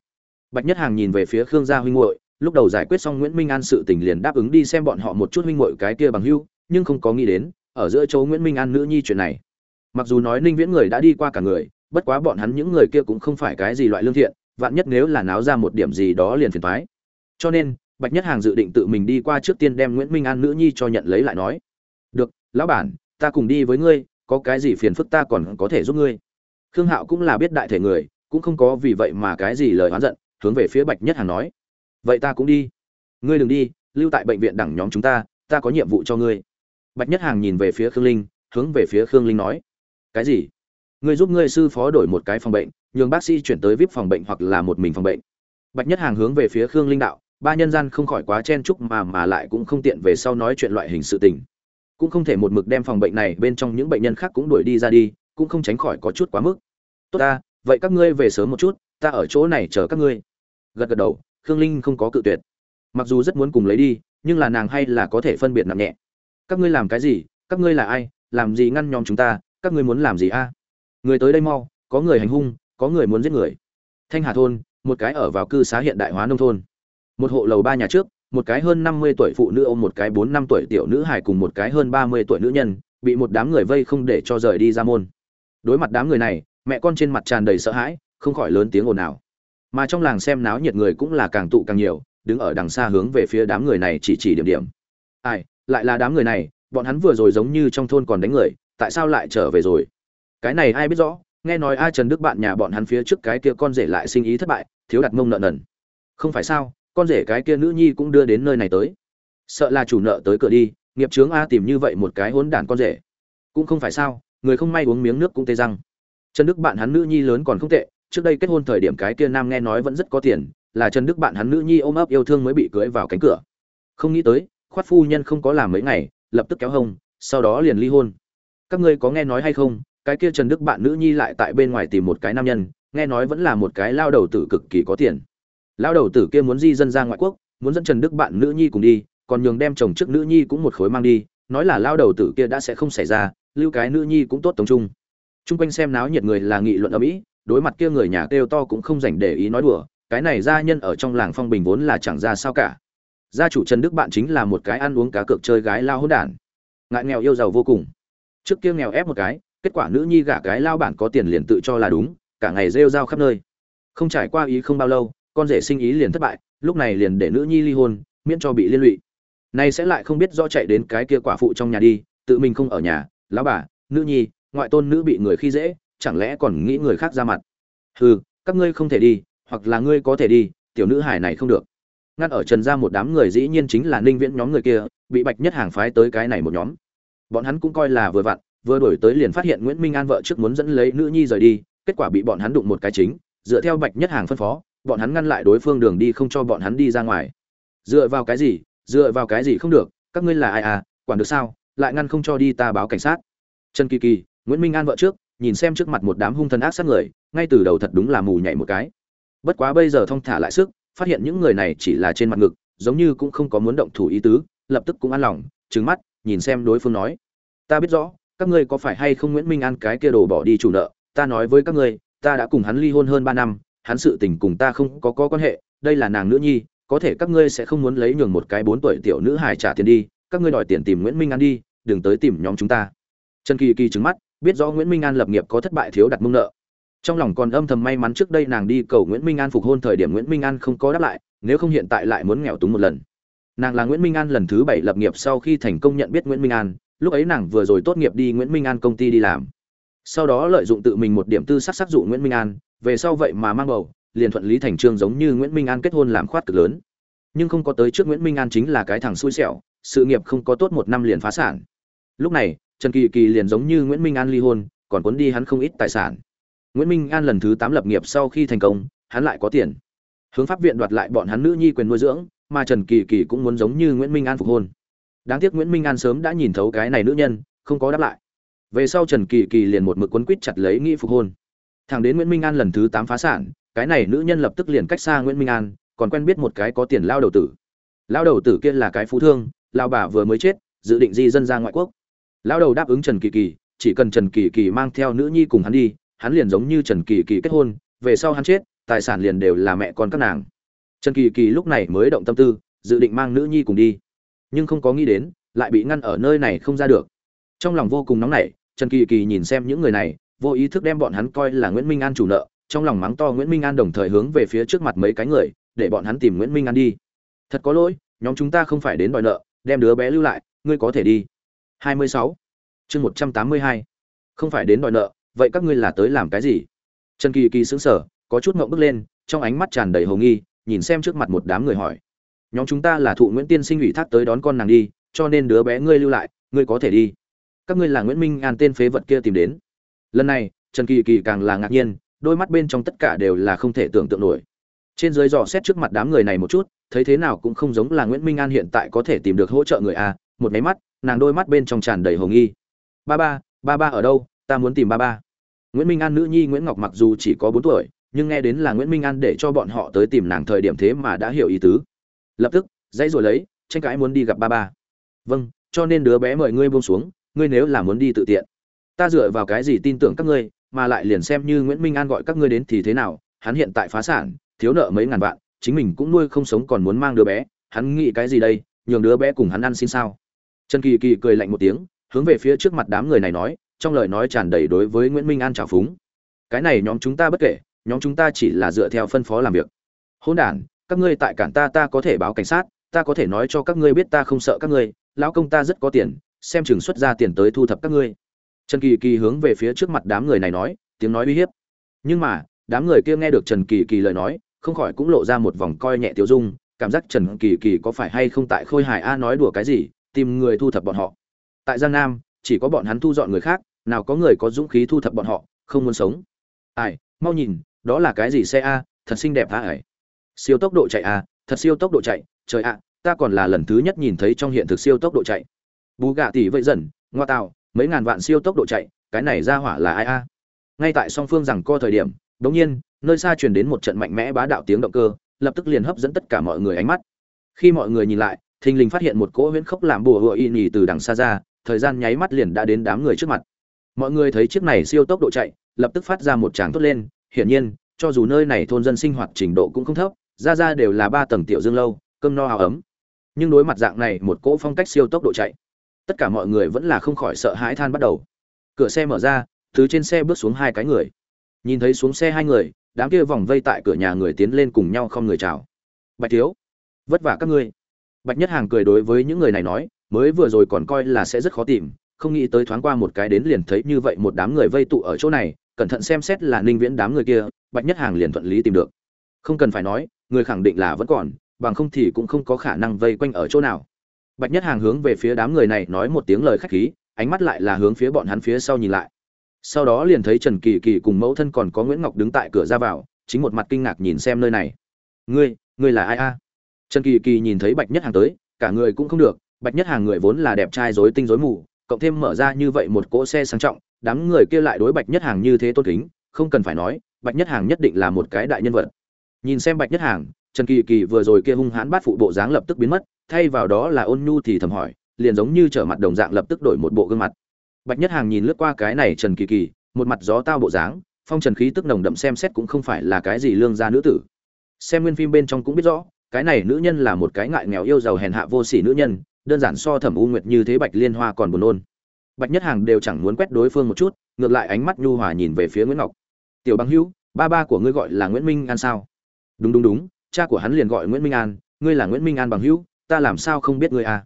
bạch nhất hàng nhìn về phía khương gia huynh muội, lúc đầu giải quyết xong nguyễn minh an sự tình liền đáp ứng đi xem bọn họ một chút huynh muội cái kia bằng hữu nhưng không có nghĩ đến, ở giữa chỗ nguyễn minh an nữ nhi chuyện này. Mặc dù nói ninh viễn người đã đi qua cả người, bất quá bọn hắn những người kia cũng không phải cái gì loại lương thiện, vạn nhất nếu là náo ra một điểm gì đó liền phiền thoái cho nên, bạch nhất hàng dự định tự mình đi qua trước tiên đem nguyễn minh an nữ nhi cho nhận lấy lại nói. Được, lão bản, ta cùng đi với ngươi, có cái gì phiền phức ta còn có thể giúp ngươi. Khương hạo cũng là biết đại thể người, cũng không có vì vậy mà cái gì lời oán giận, hướng về phía bạch nhất hàng nói. Vậy ta cũng đi. Ngươi đừng đi, lưu tại bệnh viện đẳng nhóm chúng ta ta có nhiệm vụ cho ngươi bạch nhất hàng nhìn về phía khương linh, hướng về phía khương linh nói, cái gì? Ngươi giúp ngươi sư phó đổi một cái phòng bệnh, nhường bác sĩ chuyển tới vip phòng bệnh hoặc là một mình phòng bệnh. Bạch nhất hàng hướng về phía khương linh đạo, ba nhân gian không khỏi quá chen chúc mà mà lại cũng không tiện về sau nói chuyện loại hình sự tình. Cũng không thể một mực đem phòng bệnh này bên trong những bệnh nhân khác cũng đuổi đi ra đi, cũng không tránh khỏi có chút quá mức. Tốt ta, vậy các ngươi về sớm một chút, ta ở chỗ này chờ các ngươi. Gật gật đầu, khương linh không có cự tuyệt. Mặc dù rất muốn cùng lấy đi, nhưng là nàng hay là có thể phân biệt nặng nhẹ các ngươi làm cái gì, các ngươi là ai, làm gì ngăn nhóm chúng ta, các ngươi muốn làm gì a? Người tới đây mau, có người hành hung, có người muốn giết người. Thanh hà thôn, một cái ở vào cư xá hiện đại hóa nông thôn. Một hộ lầu ba nhà trước, một cái hơn năm mươi tuổi phụ nữ ôm một cái bốn năm tuổi tiểu nữ hài cùng một cái hơn ba mươi tuổi nữ nhân, bị một đám người vây không để cho rời đi ra môn. Đối mặt đám người này, mẹ con trên mặt tràn đầy sợ hãi, không khỏi lớn tiếng ồn ào. Mà trong làng xem náo nhiệt người cũng là càng tụ càng nhiều, đứng ở đằng xa hướng về phía đám người này chỉ chỉ điểm điểm. Ai lại là đám người này, bọn hắn vừa rồi giống như trong thôn còn đánh người, tại sao lại trở về rồi? Cái này ai biết rõ, nghe nói ai trần đức bạn nhà bọn hắn phía trước cái kia con rể lại sinh ý thất bại, thiếu đặt mông nợ nần. Không phải sao, con rể cái kia nữ nhi cũng đưa đến nơi này tới. Sợ là chủ nợ tới cửa đi, nghiệp trướng a tìm như vậy một cái hốn đản con rể. Cũng không phải sao, người không may uống miếng nước cũng tê răng. Trần đức bạn hắn nữ nhi lớn còn không tệ, trước đây kết hôn thời điểm cái kia nam nghe nói vẫn rất có tiền, là trần đức bạn hắn nữ nhi ôm ấp yêu thương mới bị cưới vào cánh cửa. Không nghĩ tới khoát phu nhân không có làm mấy ngày, lập tức kéo hông, sau đó liền ly hôn. Các ngươi có nghe nói hay không, cái kia trần đức bạn nữ nhi lại tại bên ngoài tìm một cái nam nhân, nghe nói vẫn là một cái lao đầu tử cực kỳ có tiền. Lao đầu tử kia muốn di dân ra ngoại quốc, muốn dẫn trần đức bạn nữ nhi cùng đi, còn nhường đem chồng trước nữ nhi cũng một khối mang đi, nói là lao đầu tử kia đã sẽ không xảy ra, lưu cái nữ nhi cũng tốt tổng trung. Chung quanh xem náo nhiệt người là nghị luận ở mỹ đối mặt kia người nhà kêu to cũng không dành để ý nói đùa, cái này gia nhân ở trong làng phong bình vốn là chẳng ra sao cả gia chủ trần đức bạn chính là một cái ăn uống cá cược chơi gái lao hỗn đản. Ngại nghèo yêu giàu vô cùng. Trước kia nghèo ép một cái, kết quả nữ nhi gả cái lao bản có tiền liền tự cho là đúng, cả ngày rêu rao khắp nơi. Không trải qua ý không bao lâu, con rể sinh ý liền thất bại, lúc này liền để nữ nhi ly hôn, miễn cho bị liên lụy. Nay sẽ lại không biết rõ chạy đến cái kia quả phụ trong nhà đi, tự mình không ở nhà, lão bà, nữ nhi, ngoại tôn nữ bị người khi dễ, chẳng lẽ còn nghĩ người khác ra mặt? Hừ, các ngươi không thể đi, hoặc là ngươi có thể đi, tiểu nữ hải này không được ngăn ở trần ra một đám người dĩ nhiên chính là ninh viễn nhóm người kia, bị bạch nhất hàng phái tới cái này một nhóm. Bọn hắn cũng coi là vừa vặn, vừa đổi tới liền phát hiện nguyễn minh an vợ trước muốn dẫn lấy nữ nhi rời đi, kết quả bị bọn hắn đụng một cái chính, dựa theo bạch nhất hàng phân phó, bọn hắn ngăn lại đối phương đường đi không cho bọn hắn đi ra ngoài. Dựa vào cái gì? Dựa vào cái gì không được? Các ngươi là ai à? Quản được sao? Lại ngăn không cho đi ta báo cảnh sát. Trần kỳ kỳ, nguyễn minh an vợ trước, nhìn xem trước mặt một đám hung thần ác sát người, ngay từ đầu thật đúng là mù nhảy một cái. Bất quá bây giờ thong thả lại sức phát hiện những người này chỉ là trên mặt ngực giống như cũng không có muốn động thủ ý tứ lập tức cũng an lòng trừng mắt nhìn xem đối phương nói. Ta biết rõ các ngươi có phải hay không nguyễn minh an cái kia đồ bỏ đi chủ nợ ta nói với các ngươi ta đã cùng hắn ly hôn hơn ba năm hắn sự tình cùng ta không có, có quan hệ đây là nàng nữ nhi có thể các ngươi sẽ không muốn lấy nhường một cái bốn tuổi tiểu nữ hài trả tiền đi các ngươi đòi tiền tìm nguyễn minh an đi đừng tới tìm nhóm chúng ta. Trần kỳ kỳ trứng mắt biết rõ nguyễn minh an lập nghiệp có thất bại thiếu đặt mông nợ trong lòng còn âm thầm may mắn trước đây nàng đi cầu nguyễn minh an phục hôn thời điểm nguyễn minh an không có đáp lại, nếu không hiện tại lại muốn nghèo túng một lần. Nàng là nguyễn minh an lần thứ bảy lập nghiệp sau khi thành công nhận biết nguyễn minh an, lúc ấy nàng vừa rồi tốt nghiệp đi nguyễn minh an công ty đi làm. Sau đó lợi dụng tự mình một điểm tư sắc sắc dụ nguyễn minh an, về sau vậy mà mang bầu, liền thuận lý thành trương giống như nguyễn minh an kết hôn làm khoát cực lớn. Nhưng không có tới trước nguyễn minh an chính là cái thằng xui xẻo, sự nghiệp không có tốt một năm liền phá sản. Lúc này, trần kỳ kỳ liền giống như nguyễn minh an ly hôn, còn cuốn đi hắn không ít tài sản nguyễn minh an lần thứ tám lập nghiệp sau khi thành công, hắn lại có tiền. Hướng pháp viện đoạt lại bọn hắn nữ nhi quyền nuôi dưỡng, mà trần kỳ kỳ cũng muốn giống như nguyễn minh an phục hôn. Đáng tiếc nguyễn minh an sớm đã nhìn thấu cái này nữ nhân, không có đáp lại. Về sau trần kỳ kỳ liền một mực quấn quýt chặt lấy nghi phục hôn. Thẳng đến nguyễn minh an lần thứ tám phá sản, cái này nữ nhân lập tức liền cách xa nguyễn minh an, còn quen biết một cái có tiền lao đầu tử. Lao đầu tử kia là cái phú thương, lao bà vừa mới chết, dự định di dân ra ngoại quốc. Lao đầu đáp ứng trần kỳ kỳ, chỉ cần trần kỳ kỳ mang theo nữ nhi cùng hắn đi hắn liền giống như trần kỳ kỳ kết hôn, về sau hắn chết, tài sản liền đều là mẹ con các nàng. Trần kỳ kỳ lúc này mới động tâm tư, dự định mang nữ nhi cùng đi. Nhưng không có nghĩ đến, lại bị ngăn ở nơi này không ra được. Trong lòng vô cùng nóng nảy, trần kỳ kỳ nhìn xem những người này, vô ý thức đem bọn hắn coi là nguyễn minh an chủ nợ, trong lòng mắng to nguyễn minh an đồng thời hướng về phía trước mặt mấy cái người, để bọn hắn tìm nguyễn minh an đi. Thật có lỗi, nhóm chúng ta không phải đến đòi nợ, đem đứa bé lưu lại, ngươi có thể đi. 26. chương 182. không phải đến đòi nợ vậy các ngươi là tới làm cái gì? Trần kỳ kỳ sững sờ, có chút ngậm bước lên, trong ánh mắt tràn đầy hồ nghi, nhìn xem trước mặt một đám người hỏi. Nhóm chúng ta là thụ nguyễn tiên sinh ủy thác tới đón con nàng đi, cho nên đứa bé ngươi lưu lại, ngươi có thể đi. Các ngươi là nguyễn minh an tên phế vật kia tìm đến. Lần này, trần kỳ kỳ càng là ngạc nhiên, đôi mắt bên trong tất cả đều là không thể tưởng tượng nổi. Trên dưới dò xét trước mặt đám người này một chút, thấy thế nào cũng không giống là nguyễn minh an hiện tại có thể tìm được hỗ trợ người a, một máy mắt, nàng đôi mắt bên trong tràn đầy hồ nghi. Ba ba ba ba ở đâu? Ta muốn tìm ba ba nguyễn minh an nữ nhi nguyễn ngọc mặc dù chỉ có bốn tuổi, nhưng nghe đến là nguyễn minh an để cho bọn họ tới tìm nàng thời điểm thế mà đã hiểu ý tứ. Lập tức, dãy rồi lấy, tranh cãi muốn đi gặp ba ba. Vâng cho nên đứa bé mời ngươi buông xuống, ngươi nếu là muốn đi tự tiện. Ta dựa vào cái gì tin tưởng các ngươi, mà lại liền xem như nguyễn minh an gọi các ngươi đến thì thế nào, hắn hiện tại phá sản, thiếu nợ mấy ngàn vạn, chính mình cũng nuôi không sống còn muốn mang đứa bé, hắn nghĩ cái gì đây, nhường đứa bé cùng hắn ăn xin sao? Trần kỳ kỳ cười lạnh một tiếng hướng về phía trước mặt đám người này nói, trong lời nói tràn đầy đối với nguyễn minh an trào phúng. Cái này nhóm chúng ta bất kể, nhóm chúng ta chỉ là dựa theo phân phó làm việc. Hôn đản, các ngươi tại cản ta ta có thể báo cảnh sát, ta có thể nói cho các ngươi biết ta không sợ các ngươi, lão công ta rất có tiền, xem chừng xuất ra tiền tới thu thập các ngươi. Trần kỳ kỳ hướng về phía trước mặt đám người này nói, tiếng nói uy hiếp. Nhưng mà, đám người kia nghe được trần kỳ kỳ lời nói, không khỏi cũng lộ ra một vòng coi nhẹ tiêu dung, cảm giác trần kỳ kỳ có phải hay không tại khôi hài a nói đùa cái gì, tìm người thu thập bọn họ tại giang nam, chỉ có bọn hắn thu dọn người khác, nào có người có dũng khí thu thập bọn họ, không muốn sống. Ai, mau nhìn, đó là cái gì xe a, thật xinh đẹp a ải siêu tốc độ chạy a, thật siêu tốc độ chạy, trời ạ, ta còn là lần thứ nhất nhìn thấy trong hiện thực siêu tốc độ chạy. Bù gạ tỷ vậy dần, ngoa tạo, mấy ngàn vạn siêu tốc độ chạy, cái này ra hỏa là ai a? Ngay tại song phương rằng co thời điểm đống nhiên, nơi xa truyền đến một trận mạnh mẽ bá đạo tiếng động cơ, lập tức liền hấp dẫn tất cả mọi người ánh mắt. Khi mọi người nhìn lại, thình lình phát hiện một cỗ huyễn khốc làm bùa hựa y nhì từ đằng xa ra thời gian nháy mắt liền đã đến đám người trước mặt. Mọi người thấy chiếc này siêu tốc độ chạy, lập tức phát ra một tràng thốt lên, hiển nhiên, cho dù nơi này thôn dân sinh hoạt trình độ cũng không thấp, ra ra đều là ba tầng tiểu dương lâu, cơm no áo ấm. Nhưng đối mặt dạng này một cỗ phong cách siêu tốc độ chạy, tất cả mọi người vẫn là không khỏi sợ hãi than bắt đầu. Cửa xe mở ra, từ trên xe bước xuống hai cái người. Nhìn thấy xuống xe hai người, đám kia vòng vây tại cửa nhà người tiến lên cùng nhau không người chào. Bạch thiếu, vất vả các ngươi. Bạch nhất hàng cười đối với những người này nói mới vừa rồi còn coi là sẽ rất khó tìm, không nghĩ tới thoáng qua một cái đến liền thấy như vậy một đám người vây tụ ở chỗ này, cẩn thận xem xét là ninh viễn đám người kia, bạch nhất hàng liền thuận lý tìm được. Không cần phải nói, người khẳng định là vẫn còn, bằng không thì cũng không có khả năng vây quanh ở chỗ nào. Bạch nhất hàng hướng về phía đám người này nói một tiếng lời khách khí, ánh mắt lại là hướng phía bọn hắn phía sau nhìn lại. Sau đó liền thấy trần kỳ kỳ cùng mẫu thân còn có nguyễn ngọc đứng tại cửa ra vào, chính một mặt kinh ngạc nhìn xem nơi này. Ngươi ngươi là ai a? Trần kỳ kỳ nhìn thấy bạch nhất hàng tới, cả người cũng không được bạch nhất hàng người vốn là đẹp trai rối tinh rối mù, cộng thêm mở ra như vậy một cỗ xe sang trọng, đám người kia lại đối bạch nhất hàng như thế tôn kính, không cần phải nói, bạch nhất hàng nhất định là một cái đại nhân vật. Nhìn xem bạch nhất hàng, trần kỳ kỳ vừa rồi kia hung hãn bát phụ bộ dáng lập tức biến mất, thay vào đó là ôn nhu thì thầm hỏi, liền giống như trở mặt đồng dạng lập tức đổi một bộ gương mặt. Bạch nhất hàng nhìn lướt qua cái này trần kỳ kỳ, một mặt gió tao bộ dáng, phong trần khí tức nồng đậm xem xét cũng không phải là cái gì lương gia nữ tử. Xem nguyên phim bên trong cũng biết rõ, cái này nữ nhân là một cái ngại nghèo yêu giàu hèn hạ vô sỉ nữ nhân đơn giản so thẩm u nguyệt như thế bạch liên hoa còn buồn nôn. Bạch nhất hàng đều chẳng muốn quét đối phương một chút, ngược lại ánh mắt nhu hòa nhìn về phía nguyễn ngọc. Tiểu bằng hữu, ba ba của ngươi gọi là nguyễn minh an sao? Đúng đúng đúng, cha của hắn liền gọi nguyễn minh an, ngươi là nguyễn minh an bằng hữu, ta làm sao không biết ngươi à?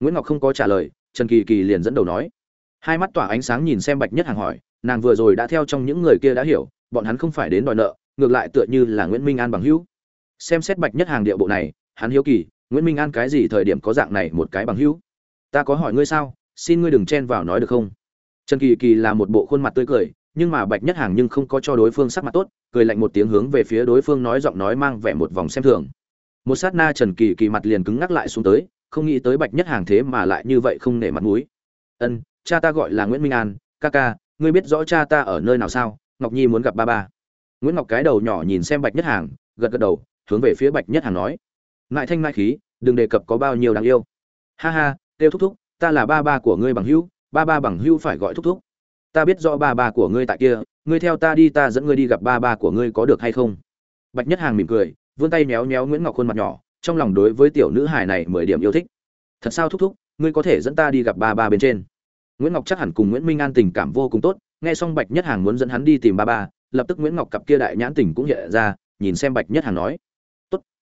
Nguyễn ngọc không có trả lời, trần kỳ kỳ liền dẫn đầu nói. Hai mắt tỏa ánh sáng nhìn xem bạch nhất hàng hỏi, nàng vừa rồi đã theo trong những người kia đã hiểu, bọn hắn không phải đến đòi nợ, ngược lại tựa như là nguyễn minh an bằng hữu. Xem xét bạch nhất hàng địa bộ này, hắn hiếu kỳ nguyễn minh an cái gì thời điểm có dạng này một cái bằng hữu? Ta có hỏi ngươi sao? Xin ngươi đừng chen vào nói được không? Trần kỳ kỳ là một bộ khuôn mặt tươi cười, nhưng mà bạch nhất hàng nhưng không có cho đối phương sắc mặt tốt, cười lạnh một tiếng hướng về phía đối phương nói giọng nói mang vẻ một vòng xem thường. Một sát na trần kỳ kỳ mặt liền cứng ngắc lại xuống tới, không nghĩ tới bạch nhất hàng thế mà lại như vậy không nể mặt mũi. Ân, cha ta gọi là nguyễn minh an, ca ca, ngươi biết rõ cha ta ở nơi nào sao? Ngọc nhi muốn gặp ba ba. Nguyễn ngọc cái đầu nhỏ nhìn xem bạch nhất hàng, gật gật đầu, hướng về phía bạch nhất hàng nói ngại thanh mai khí, đừng đề cập có bao nhiêu đáng yêu. Ha ha, têu thúc thúc, ta là ba ba của ngươi bằng hữu, ba ba bằng hữu phải gọi thúc thúc. Ta biết rõ ba ba của ngươi tại kia, ngươi theo ta đi, ta dẫn ngươi đi gặp ba ba của ngươi có được hay không? Bạch nhất hàng mỉm cười, vươn tay méo méo nguyễn ngọc khuôn mặt nhỏ, trong lòng đối với tiểu nữ hài này mười điểm yêu thích. Thật sao thúc thúc, ngươi có thể dẫn ta đi gặp ba ba bên trên? Nguyễn ngọc chắc hẳn cùng nguyễn minh an tình cảm vô cùng tốt, nghe xong bạch nhất hàng muốn dẫn hắn đi tìm ba ba, lập tức nguyễn ngọc cặp kia đại nhãn tình cũng hiện ra, nhìn xem bạch nhất hàng nói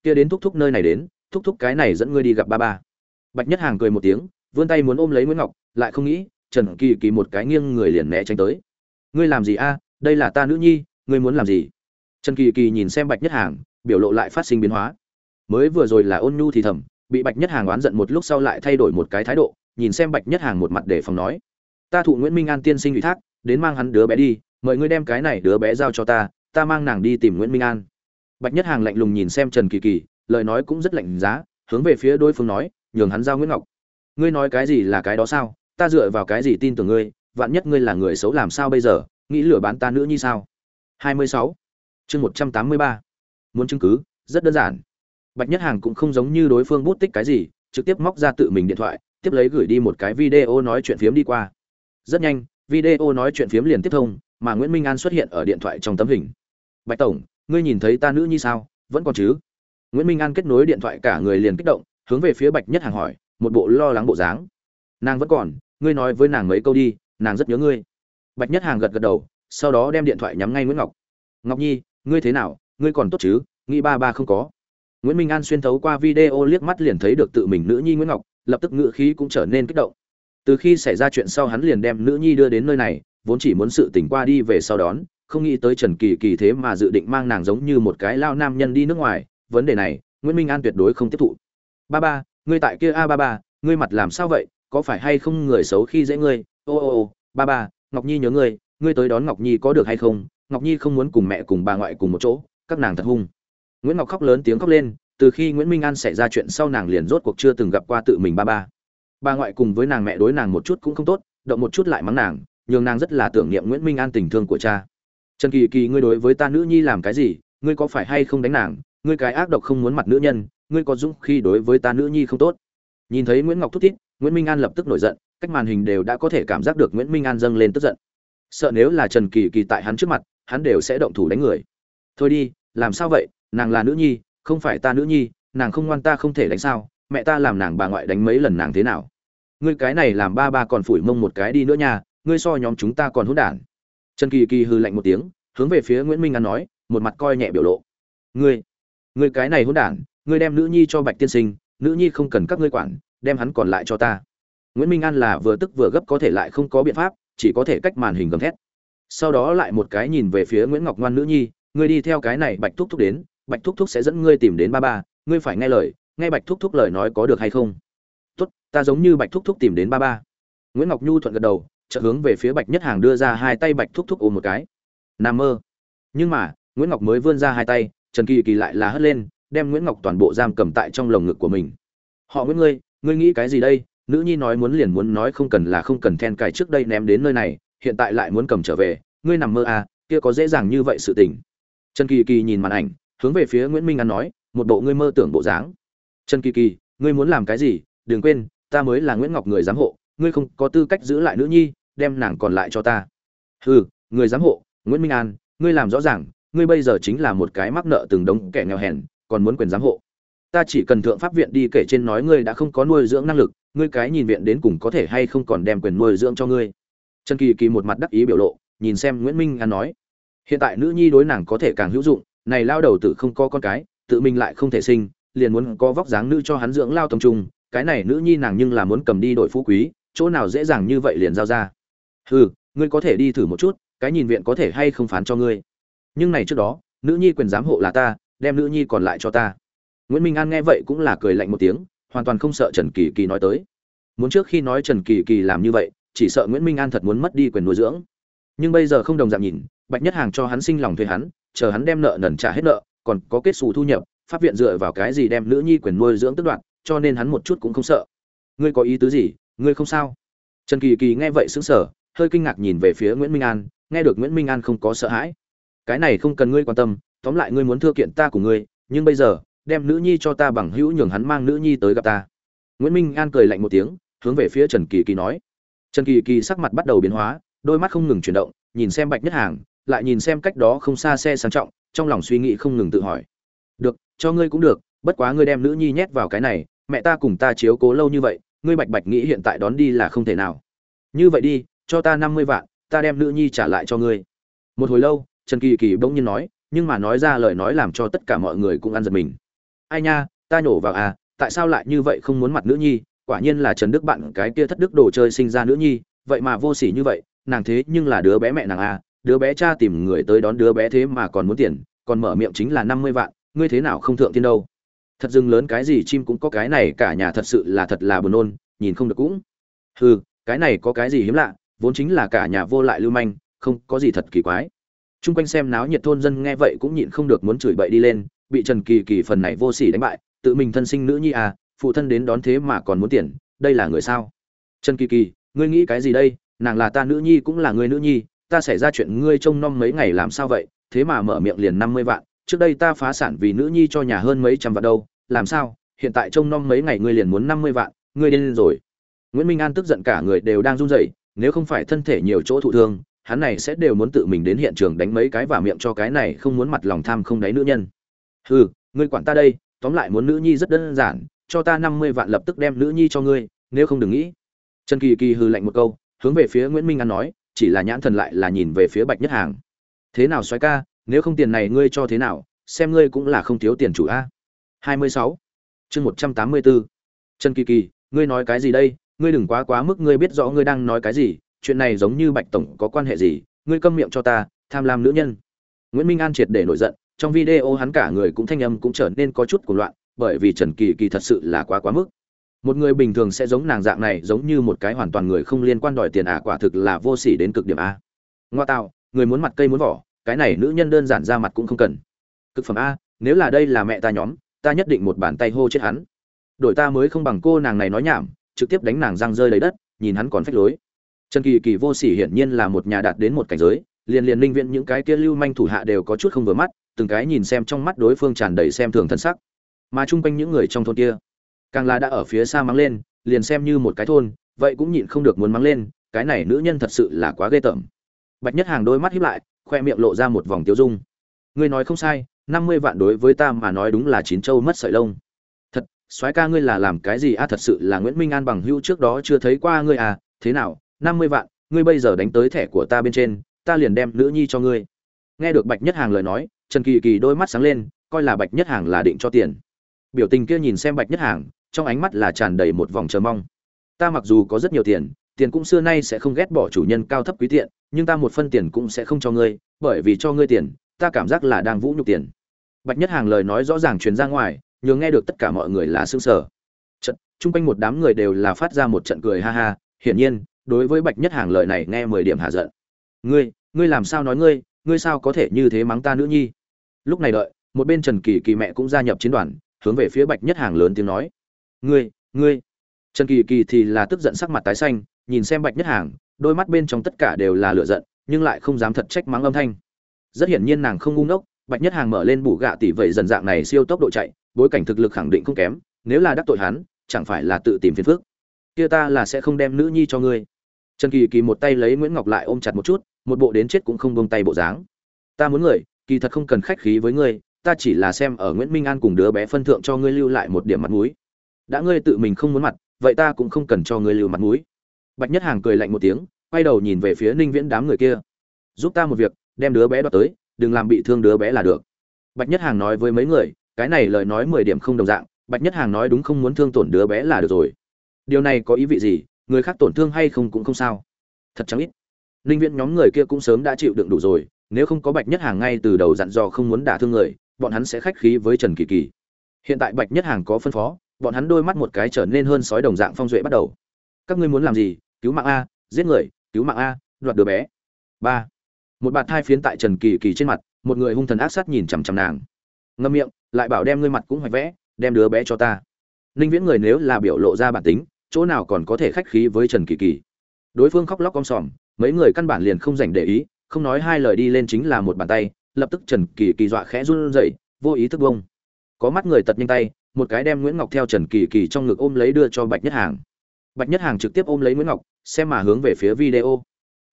kia đến thúc thúc nơi này đến, thúc thúc cái này dẫn ngươi đi gặp ba ba. Bạch nhất hàng cười một tiếng, vươn tay muốn ôm lấy nguyễn ngọc, lại không nghĩ, trần kỳ kỳ một cái nghiêng người liền né tránh tới. Ngươi làm gì a? À, đây là ta nữ nhi, ngươi muốn làm gì? Trần kỳ kỳ nhìn xem bạch nhất hàng, biểu lộ lại phát sinh biến hóa. Mới vừa rồi là ôn nhu thì thầm, bị bạch nhất hàng oán giận một lúc sau lại thay đổi một cái thái độ, nhìn xem bạch nhất hàng một mặt để phòng nói, ta thụ nguyễn minh an tiên sinh ủy thác, đến mang hắn đứa bé đi, mời ngươi đem cái này đứa bé giao cho ta ta mang nàng đi tìm nguyễn minh an bạch nhất hàng lạnh lùng nhìn xem trần kỳ kỳ, lời nói cũng rất lạnh giá, hướng về phía đối phương nói, nhường hắn giao nguyễn ngọc. Ngươi nói cái gì là cái đó sao? Ta dựa vào cái gì tin tưởng ngươi? Vạn nhất ngươi là người xấu làm sao bây giờ? Nghĩ lừa bán ta nữa như sao? 26. chương 183. muốn chứng cứ, rất đơn giản. Bạch nhất hàng cũng không giống như đối phương bút tích cái gì, trực tiếp móc ra tự mình điện thoại, tiếp lấy gửi đi một cái video nói chuyện phiếm đi qua. Rất nhanh, video nói chuyện phiếm liền tiếp thông, mà nguyễn minh an xuất hiện ở điện thoại trong tấm hình. Bạch tổng ngươi nhìn thấy ta nữ như sao? Vẫn còn chứ? Nguyễn minh an kết nối điện thoại cả người liền kích động, hướng về phía bạch nhất hàng hỏi, một bộ lo lắng bộ dáng. Nàng vẫn còn, ngươi nói với nàng mấy câu đi, nàng rất nhớ ngươi. Bạch nhất hàng gật gật đầu, sau đó đem điện thoại nhắm ngay nguyễn ngọc. Ngọc nhi, ngươi thế nào? Ngươi còn tốt chứ? Nghĩ ba ba không có. Nguyễn minh an xuyên thấu qua video liếc mắt liền thấy được tự mình nữ nhi nguyễn ngọc, lập tức ngự khí cũng trở nên kích động. Từ khi xảy ra chuyện sau hắn liền đem nữ nhi đưa đến nơi này, vốn chỉ muốn sự tỉnh qua đi về sau đón không nghĩ tới trần kỳ kỳ thế mà dự định mang nàng giống như một cái lao nam nhân đi nước ngoài, vấn đề này, nguyễn minh an tuyệt đối không tiếp thụ. Ba ba, ngươi tại kia a ba ba, ngươi mặt làm sao vậy, có phải hay không người xấu khi dễ ngươi? Ô ô ô, ba ba, ngọc nhi nhớ ngươi ngươi tới đón ngọc nhi có được hay không? Ngọc nhi không muốn cùng mẹ cùng bà ngoại cùng một chỗ, các nàng thật hung. Nguyễn ngọc khóc lớn tiếng khóc lên, từ khi nguyễn minh an xảy ra chuyện sau nàng liền rốt cuộc chưa từng gặp qua tự mình ba ba. Bà ngoại cùng với nàng mẹ đối nàng một chút cũng không tốt, động một chút lại mắng nàng nhưng nàng rất là tưởng niệm nguyễn minh an tình thương của cha trần kỳ kỳ, ngươi đối với ta nữ nhi làm cái gì? Ngươi có phải hay không đánh nàng? Ngươi cái ác độc không muốn mặt nữ nhân, ngươi có dũng khi đối với ta nữ nhi không tốt? Nhìn thấy nguyễn ngọc thút thít, nguyễn minh an lập tức nổi giận, cách màn hình đều đã có thể cảm giác được nguyễn minh an dâng lên tức giận. Sợ nếu là trần kỳ kỳ tại hắn trước mặt, hắn đều sẽ động thủ đánh người. Thôi đi, làm sao vậy? Nàng là nữ nhi, không phải ta nữ nhi, nàng không ngoan ta không thể đánh sao? Mẹ ta làm nàng bà ngoại đánh mấy lần nàng thế nào? Ngươi cái này làm ba ba còn phủi mông một cái đi nữa nha, ngươi so nhóm chúng ta còn hỗn đản trần kỳ kỳ hư lạnh một tiếng, hướng về phía nguyễn minh an nói, một mặt coi nhẹ biểu lộ. Ngươi ngươi cái này hỗn đản, ngươi đem nữ nhi cho bạch tiên sinh, nữ nhi không cần các ngươi quản, đem hắn còn lại cho ta. Nguyễn minh an là vừa tức vừa gấp có thể lại không có biện pháp, chỉ có thể cách màn hình gầm thét. Sau đó lại một cái nhìn về phía nguyễn ngọc ngoan nữ nhi, ngươi đi theo cái này bạch thúc thúc đến, bạch thúc thúc sẽ dẫn ngươi tìm đến ba ba, ngươi phải nghe lời, nghe bạch thúc thúc lời nói có được hay không? Tốt, ta giống như bạch thúc thúc tìm đến ba ba. Nguyễn ngọc nhu thuận gật đầu chợt hướng về phía bạch nhất hàng đưa ra hai tay bạch thúc thúc ôm một cái. Nam mơ. Nhưng mà, nguyễn ngọc mới vươn ra hai tay, trần kỳ kỳ lại là hất lên, đem nguyễn ngọc toàn bộ giam cầm tại trong lồng ngực của mình. Họ nguyễn ngươi ngươi nghĩ cái gì đây? Nữ nhi nói muốn liền muốn nói không cần là không cần then cài trước đây ném đến nơi này, hiện tại lại muốn cầm trở về, ngươi nằm mơ à kia có dễ dàng như vậy sự tình. Trần kỳ kỳ nhìn màn ảnh, hướng về phía nguyễn minh an nói, một bộ ngươi mơ tưởng bộ dáng. Trần kỳ kỳ, ngươi muốn làm cái gì? Đừng quên, ta mới là nguyễn ngọc người giám hộ, ngươi không có tư cách giữ lại nữ nhi đem nàng còn lại cho ta. Hừ, người giám hộ, nguyễn minh an, ngươi làm rõ ràng, ngươi bây giờ chính là một cái mắc nợ từng đống kẻ nghèo hèn, còn muốn quyền giám hộ. Ta chỉ cần thượng pháp viện đi kể trên nói ngươi đã không có nuôi dưỡng năng lực, ngươi cái nhìn viện đến cùng có thể hay không còn đem quyền nuôi dưỡng cho ngươi. Trần kỳ kỳ một mặt đắc ý biểu lộ, nhìn xem nguyễn minh an nói, hiện tại nữ nhi đối nàng có thể càng hữu dụng, này lao đầu tự không có con cái, tự mình lại không thể sinh, liền muốn có vóc dáng nữ cho hắn dưỡng lao tầm trung, cái này nữ nhi nàng nhưng là muốn cầm đi đổi phú quý, chỗ nào dễ dàng như vậy liền giao ra hừ, ngươi có thể đi thử một chút, cái nhìn viện có thể hay không phán cho ngươi. Nhưng này trước đó, nữ nhi quyền giám hộ là ta, đem nữ nhi còn lại cho ta. Nguyễn minh an nghe vậy cũng là cười lạnh một tiếng, hoàn toàn không sợ trần kỳ kỳ nói tới. Muốn trước khi nói trần kỳ kỳ làm như vậy, chỉ sợ nguyễn minh an thật muốn mất đi quyền nuôi dưỡng. Nhưng bây giờ không đồng dạng nhìn, bạch nhất hàng cho hắn sinh lòng thuê hắn, chờ hắn đem nợ nần trả hết nợ, còn có kết xù thu nhập, pháp viện dựa vào cái gì đem nữ nhi quyền nuôi dưỡng tức đoạn cho nên hắn một chút cũng không sợ. Ngươi có ý tứ gì? Ngươi không sao? Trần kỳ kỳ nghe vậy sững sờ hơi kinh ngạc nhìn về phía nguyễn minh an, nghe được nguyễn minh an không có sợ hãi. Cái này không cần ngươi quan tâm, tóm lại ngươi muốn thưa kiện ta của ngươi, nhưng bây giờ, đem nữ nhi cho ta bằng hữu nhường hắn mang nữ nhi tới gặp ta. Nguyễn minh an cười lạnh một tiếng, hướng về phía trần kỳ kỳ nói. Trần kỳ kỳ sắc mặt bắt đầu biến hóa, đôi mắt không ngừng chuyển động, nhìn xem bạch nhất hàng, lại nhìn xem cách đó không xa xe sang trọng, trong lòng suy nghĩ không ngừng tự hỏi. Được, cho ngươi cũng được, bất quá ngươi đem nữ nhi nhét vào cái này, mẹ ta cùng ta chiếu cố lâu như vậy, ngươi bạch bạch nghĩ hiện tại đón đi là không thể nào. Như vậy đi cho ta năm mươi vạn, ta đem nữ nhi trả lại cho ngươi. Một hồi lâu, trần kỳ kỳ bỗng nhiên nói, nhưng mà nói ra lời nói làm cho tất cả mọi người cũng ăn giật mình. Ai nha, ta nhổ vào à tại sao lại như vậy không muốn mặt nữ nhi? Quả nhiên là trần đức bạn cái kia thất đức đồ chơi sinh ra nữ nhi, vậy mà vô sỉ như vậy, nàng thế nhưng là đứa bé mẹ nàng à đứa bé cha tìm người tới đón đứa bé thế mà còn muốn tiền, còn mở miệng chính là năm mươi vạn, ngươi thế nào không thượng thiên đâu. Thật rừng lớn cái gì chim cũng có cái này, cả nhà thật sự là thật là buồn nôn, nhìn không được cũng. Hừ, cái này có cái gì hiếm lạ vốn chính là cả nhà vô lại lưu manh, không có gì thật kỳ quái. Chung quanh xem náo nhiệt thôn dân nghe vậy cũng nhịn không được muốn chửi bậy đi lên, bị trần kỳ kỳ phần này vô sỉ đánh bại, tự mình thân sinh nữ nhi à phụ thân đến đón thế mà còn muốn tiền, đây là người sao? Trần kỳ kỳ, ngươi nghĩ cái gì đây? Nàng là ta nữ nhi cũng là người nữ nhi, ta xảy ra chuyện ngươi trông nom mấy ngày làm sao vậy? Thế mà mở miệng liền năm mươi vạn, trước đây ta phá sản vì nữ nhi cho nhà hơn mấy trăm vạn đâu, làm sao? Hiện tại trông nom mấy ngày ngươi liền muốn năm mươi vạn, ngươi điên rồi. Nguyễn minh an tức giận cả người đều đang run rẩy nếu không phải thân thể nhiều chỗ thụ thương, hắn này sẽ đều muốn tự mình đến hiện trường đánh mấy cái và miệng cho cái này không muốn mặt lòng tham không đáy nữ nhân. Hừ, ngươi quản ta đây, tóm lại muốn nữ nhi rất đơn giản, cho ta năm mươi vạn lập tức đem nữ nhi cho ngươi, nếu không đừng nghĩ. Trần kỳ kỳ hừ lạnh một câu, hướng về phía nguyễn minh an nói, chỉ là nhãn thần lại là nhìn về phía bạch nhất hàng. Thế nào xoáy ca, nếu không tiền này ngươi cho thế nào, xem ngươi cũng là không thiếu tiền chủ a. Hai mươi sáu, chương một trăm tám mươi bốn trần kỳ kỳ, ngươi nói cái gì đây ngươi đừng quá quá mức ngươi biết rõ ngươi đang nói cái gì, chuyện này giống như bạch tổng có quan hệ gì, ngươi câm miệng cho ta, tham lam nữ nhân. Nguyễn minh an triệt để nổi giận, trong video hắn cả người cũng thanh âm cũng trở nên có chút cuồng loạn, bởi vì trần kỳ kỳ thật sự là quá quá mức. Một người bình thường sẽ giống nàng dạng này, giống như một cái hoàn toàn người không liên quan đòi tiền à quả thực là vô sỉ đến cực điểm a. Ngoa tạo, người muốn mặt cây muốn vỏ, cái này nữ nhân đơn giản ra mặt cũng không cần. Cực phẩm a, nếu là đây là mẹ ta nhóm, ta nhất định một bàn tay hô chết hắn. Đổi ta mới không bằng cô nàng này nói nhảm trực tiếp đánh nàng răng rơi lấy đất, nhìn hắn còn phách lối. Trần kỳ kỳ vô sỉ hiển nhiên là một nhà đạt đến một cảnh giới, liền liền linh viện những cái kia lưu manh thủ hạ đều có chút không vừa mắt, từng cái nhìn xem trong mắt đối phương tràn đầy xem thường thân sắc. Mà chung quanh những người trong thôn kia, càng là đã ở phía xa mắng lên, liền xem như một cái thôn, vậy cũng nhịn không được muốn mắng lên, cái này nữ nhân thật sự là quá ghê tởm. Bạch nhất hàng đôi mắt hiếp lại, khoe miệng lộ ra một vòng tiêu dung. Ngươi nói không sai, năm mươi vạn đối với ta mà nói đúng là chín châu mất sợi lông soái ca ngươi là làm cái gì? A thật sự là nguyễn minh an bằng hữu trước đó chưa thấy qua ngươi à. Thế nào? Năm mươi vạn, ngươi bây giờ đánh tới thẻ của ta bên trên, ta liền đem nữ nhi cho ngươi. Nghe được bạch nhất hàng lời nói, trần kỳ kỳ đôi mắt sáng lên, coi là bạch nhất hàng là định cho tiền. Biểu tình kia nhìn xem bạch nhất hàng, trong ánh mắt là tràn đầy một vòng chờ mong. Ta mặc dù có rất nhiều tiền tiền cũng xưa nay sẽ không ghét bỏ chủ nhân cao thấp quý tiện, nhưng ta một phân tiền cũng sẽ không cho ngươi, bởi vì cho ngươi tiền, ta cảm giác là đang vũ nhục tiền. Bạch nhất hàng lời nói rõ ràng truyền ra ngoài nhường nghe được tất cả mọi người là sững sờ. Trận, chung quanh một đám người đều là phát ra một trận cười ha ha, hiển nhiên, đối với bạch nhất hàng lời này nghe mười điểm hạ giận. Ngươi ngươi làm sao nói ngươi ngươi sao có thể như thế mắng ta nữ nhi? Lúc này đợi, một bên trần kỳ kỳ mẹ cũng gia nhập chiến đoàn, hướng về phía bạch nhất hàng lớn tiếng nói. Ngươi ngươi. Trần kỳ kỳ thì là tức giận sắc mặt tái xanh, nhìn xem bạch nhất hàng, đôi mắt bên trong tất cả đều là lửa giận, nhưng lại không dám thật trách mắng âm thanh. Rất hiển nhiên nàng không ngu ngốc, bạch nhất hàng mở lên bù gạ tỷ vậy dần dạng này siêu tốc độ chạy bối cảnh thực lực khẳng định không kém, nếu là đắc tội hắn, chẳng phải là tự tìm phiền phức. Kia ta là sẽ không đem nữ nhi cho ngươi. Trần kỳ kỳ một tay lấy nguyễn ngọc lại ôm chặt một chút, một bộ đến chết cũng không buông tay bộ dáng. Ta muốn người, kỳ thật không cần khách khí với ngươi, ta chỉ là xem ở nguyễn minh an cùng đứa bé phân thượng cho ngươi lưu lại một điểm mặt mũi. Đã ngươi tự mình không muốn mặt, vậy ta cũng không cần cho ngươi lưu mặt mũi. Bạch nhất hàng cười lạnh một tiếng, quay đầu nhìn về phía ninh viễn đám người kia. Giúp ta một việc, đem đứa bé đoạt tới, đừng làm bị thương đứa bé là được. Bạch nhất hàng nói với mấy người cái này lời nói mười điểm không đồng dạng, bạch nhất hàng nói đúng không muốn thương tổn đứa bé là được rồi. Điều này có ý vị gì, người khác tổn thương hay không cũng không sao. Thật chẳng ít. Ninh viễn nhóm người kia cũng sớm đã chịu đựng đủ rồi, nếu không có bạch nhất hàng ngay từ đầu dặn dò không muốn đả thương người, bọn hắn sẽ khách khí với trần kỳ kỳ. Hiện tại bạch nhất hàng có phân phó, bọn hắn đôi mắt một cái trở nên hơn sói đồng dạng phong duệ bắt đầu. Các ngươi muốn làm gì? Cứu mạng a, giết người, cứu mạng a, đoạt đứa bé. Ba. Một bạt thai phiến tại trần kỳ kỳ trên mặt, một người hung thần ác sát nhìn chằm chằm nàng ngâm miệng, lại bảo đem ngươi mặt cũng hoạch vẽ, đem đứa bé cho ta. Ninh viễn người nếu là biểu lộ ra bản tính, chỗ nào còn có thể khách khí với trần kỳ kỳ. Đối phương khóc lóc om sòm, mấy người căn bản liền không dành để ý, không nói hai lời đi lên chính là một bàn tay, lập tức trần kỳ kỳ dọa khẽ run rẩy, vô ý thức bông. Có mắt người tật nhanh tay, một cái đem nguyễn ngọc theo trần kỳ kỳ trong ngực ôm lấy đưa cho bạch nhất hàng. Bạch nhất hàng trực tiếp ôm lấy nguyễn ngọc, xem mà hướng về phía video.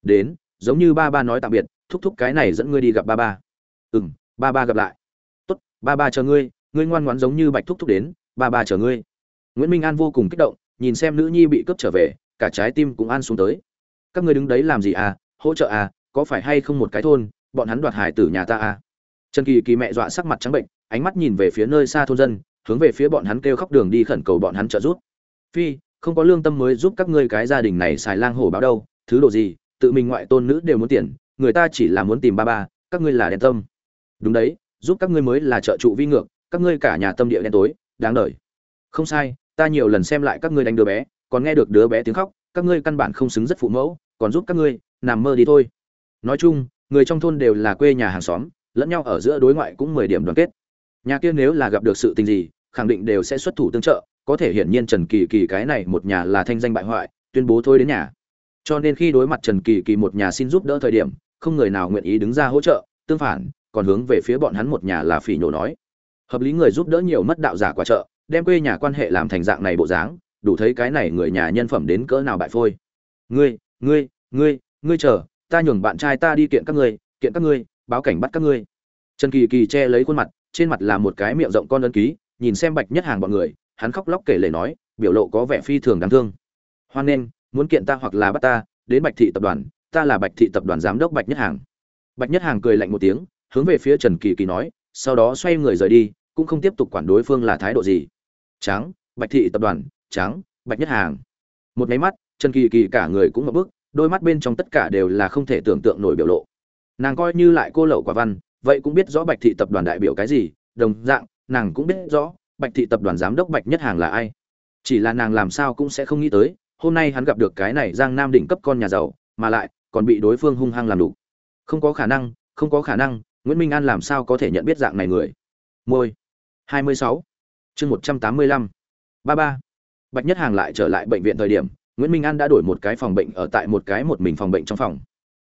Đến, giống như ba ba nói tạm biệt, thúc thúc cái này dẫn ngươi đi gặp ba ba. Ừ m ba ba gặp lại ba ba chờ ngươi ngươi ngoan ngoãn giống như bạch thúc thúc đến, ba ba chờ ngươi. Nguyễn minh an vô cùng kích động, nhìn xem nữ nhi bị cướp trở về, cả trái tim cũng an xuống tới. Các ngươi đứng đấy làm gì à hỗ trợ à có phải hay không một cái thôn, bọn hắn đoạt hải tử nhà ta à? Trần kỳ kỳ mẹ dọa sắc mặt trắng bệnh, ánh mắt nhìn về phía nơi xa thôn dân, hướng về phía bọn hắn kêu khóc đường đi khẩn cầu bọn hắn trợ giúp. Phi, không có lương tâm mới giúp các ngươi cái gia đình này xài lang hổ báo đâu, thứ đồ gì, tự mình ngoại tôn nữ đều muốn tiền, người ta chỉ là muốn tìm ba ba, các ngươi là đen tâm. Đúng đấy giúp các ngươi mới là trợ trụ vi ngược, các ngươi cả nhà tâm địa đen tối, đáng đời. Không sai, ta nhiều lần xem lại các ngươi đánh đứa bé, còn nghe được đứa bé tiếng khóc, các ngươi căn bản không xứng rất phụ mẫu, còn giúp các ngươi, nằm mơ đi thôi. Nói chung, người trong thôn đều là quê nhà hàng xóm, lẫn nhau ở giữa đối ngoại cũng mười điểm đoàn kết. Nhà kia nếu là gặp được sự tình gì, khẳng định đều sẽ xuất thủ tương trợ, có thể hiển nhiên trần kỳ kỳ cái này một nhà là thanh danh bại hoại, tuyên bố thôi đến nhà. Cho nên khi đối mặt trần kỳ kỳ một nhà xin giúp đỡ thời điểm, không người nào nguyện ý đứng ra hỗ trợ, tương phản còn hướng về phía bọn hắn một nhà là phỉ nhổ nói. Hợp lý người giúp đỡ nhiều mất đạo giả quả trợ, đem quê nhà quan hệ làm thành dạng này bộ dáng, đủ thấy cái này người nhà nhân phẩm đến cỡ nào bại phôi. Ngươi ngươi ngươi ngươi chờ, ta nhường bạn trai ta đi kiện các ngươi, kiện các ngươi, báo cảnh bắt các ngươi. Trần kỳ kỳ che lấy khuôn mặt, trên mặt là một cái miệng rộng con đơn ký, nhìn xem bạch nhất hàng bọn người, hắn khóc lóc kể lể nói, biểu lộ có vẻ phi thường đáng thương. Hoan nghênh, muốn kiện ta hoặc là bắt ta, đến bạch thị tập đoàn, ta là bạch thị tập đoàn giám đốc bạch nhất hàng. Bạch nhất hàng cười lạnh một tiếng hướng về phía trần kỳ kỳ nói, sau đó xoay người rời đi, cũng không tiếp tục quản đối phương là thái độ gì. Tráng, bạch thị tập đoàn, Tráng, bạch nhất hàng. Một máy mắt, trần kỳ kỳ cả người cũng ngập bức, đôi mắt bên trong tất cả đều là không thể tưởng tượng nổi biểu lộ. Nàng coi như lại cô lậu quả văn, vậy cũng biết rõ bạch thị tập đoàn đại biểu cái gì, đồng dạng, nàng cũng biết rõ, bạch thị tập đoàn giám đốc bạch nhất hàng là ai. Chỉ là nàng làm sao cũng sẽ không nghĩ tới, hôm nay hắn gặp được cái này giang nam đỉnh cấp con nhà giàu, mà lại còn bị đối phương hung hăng làm đủ. Không có khả năng, không có khả năng nguyễn minh an làm sao có thể nhận biết dạng này người? Môi. 26. chương 185. ba ba. Bạch nhất hàng lại trở lại bệnh viện thời điểm, nguyễn minh an đã đổi một cái phòng bệnh ở tại một cái một mình phòng bệnh trong phòng.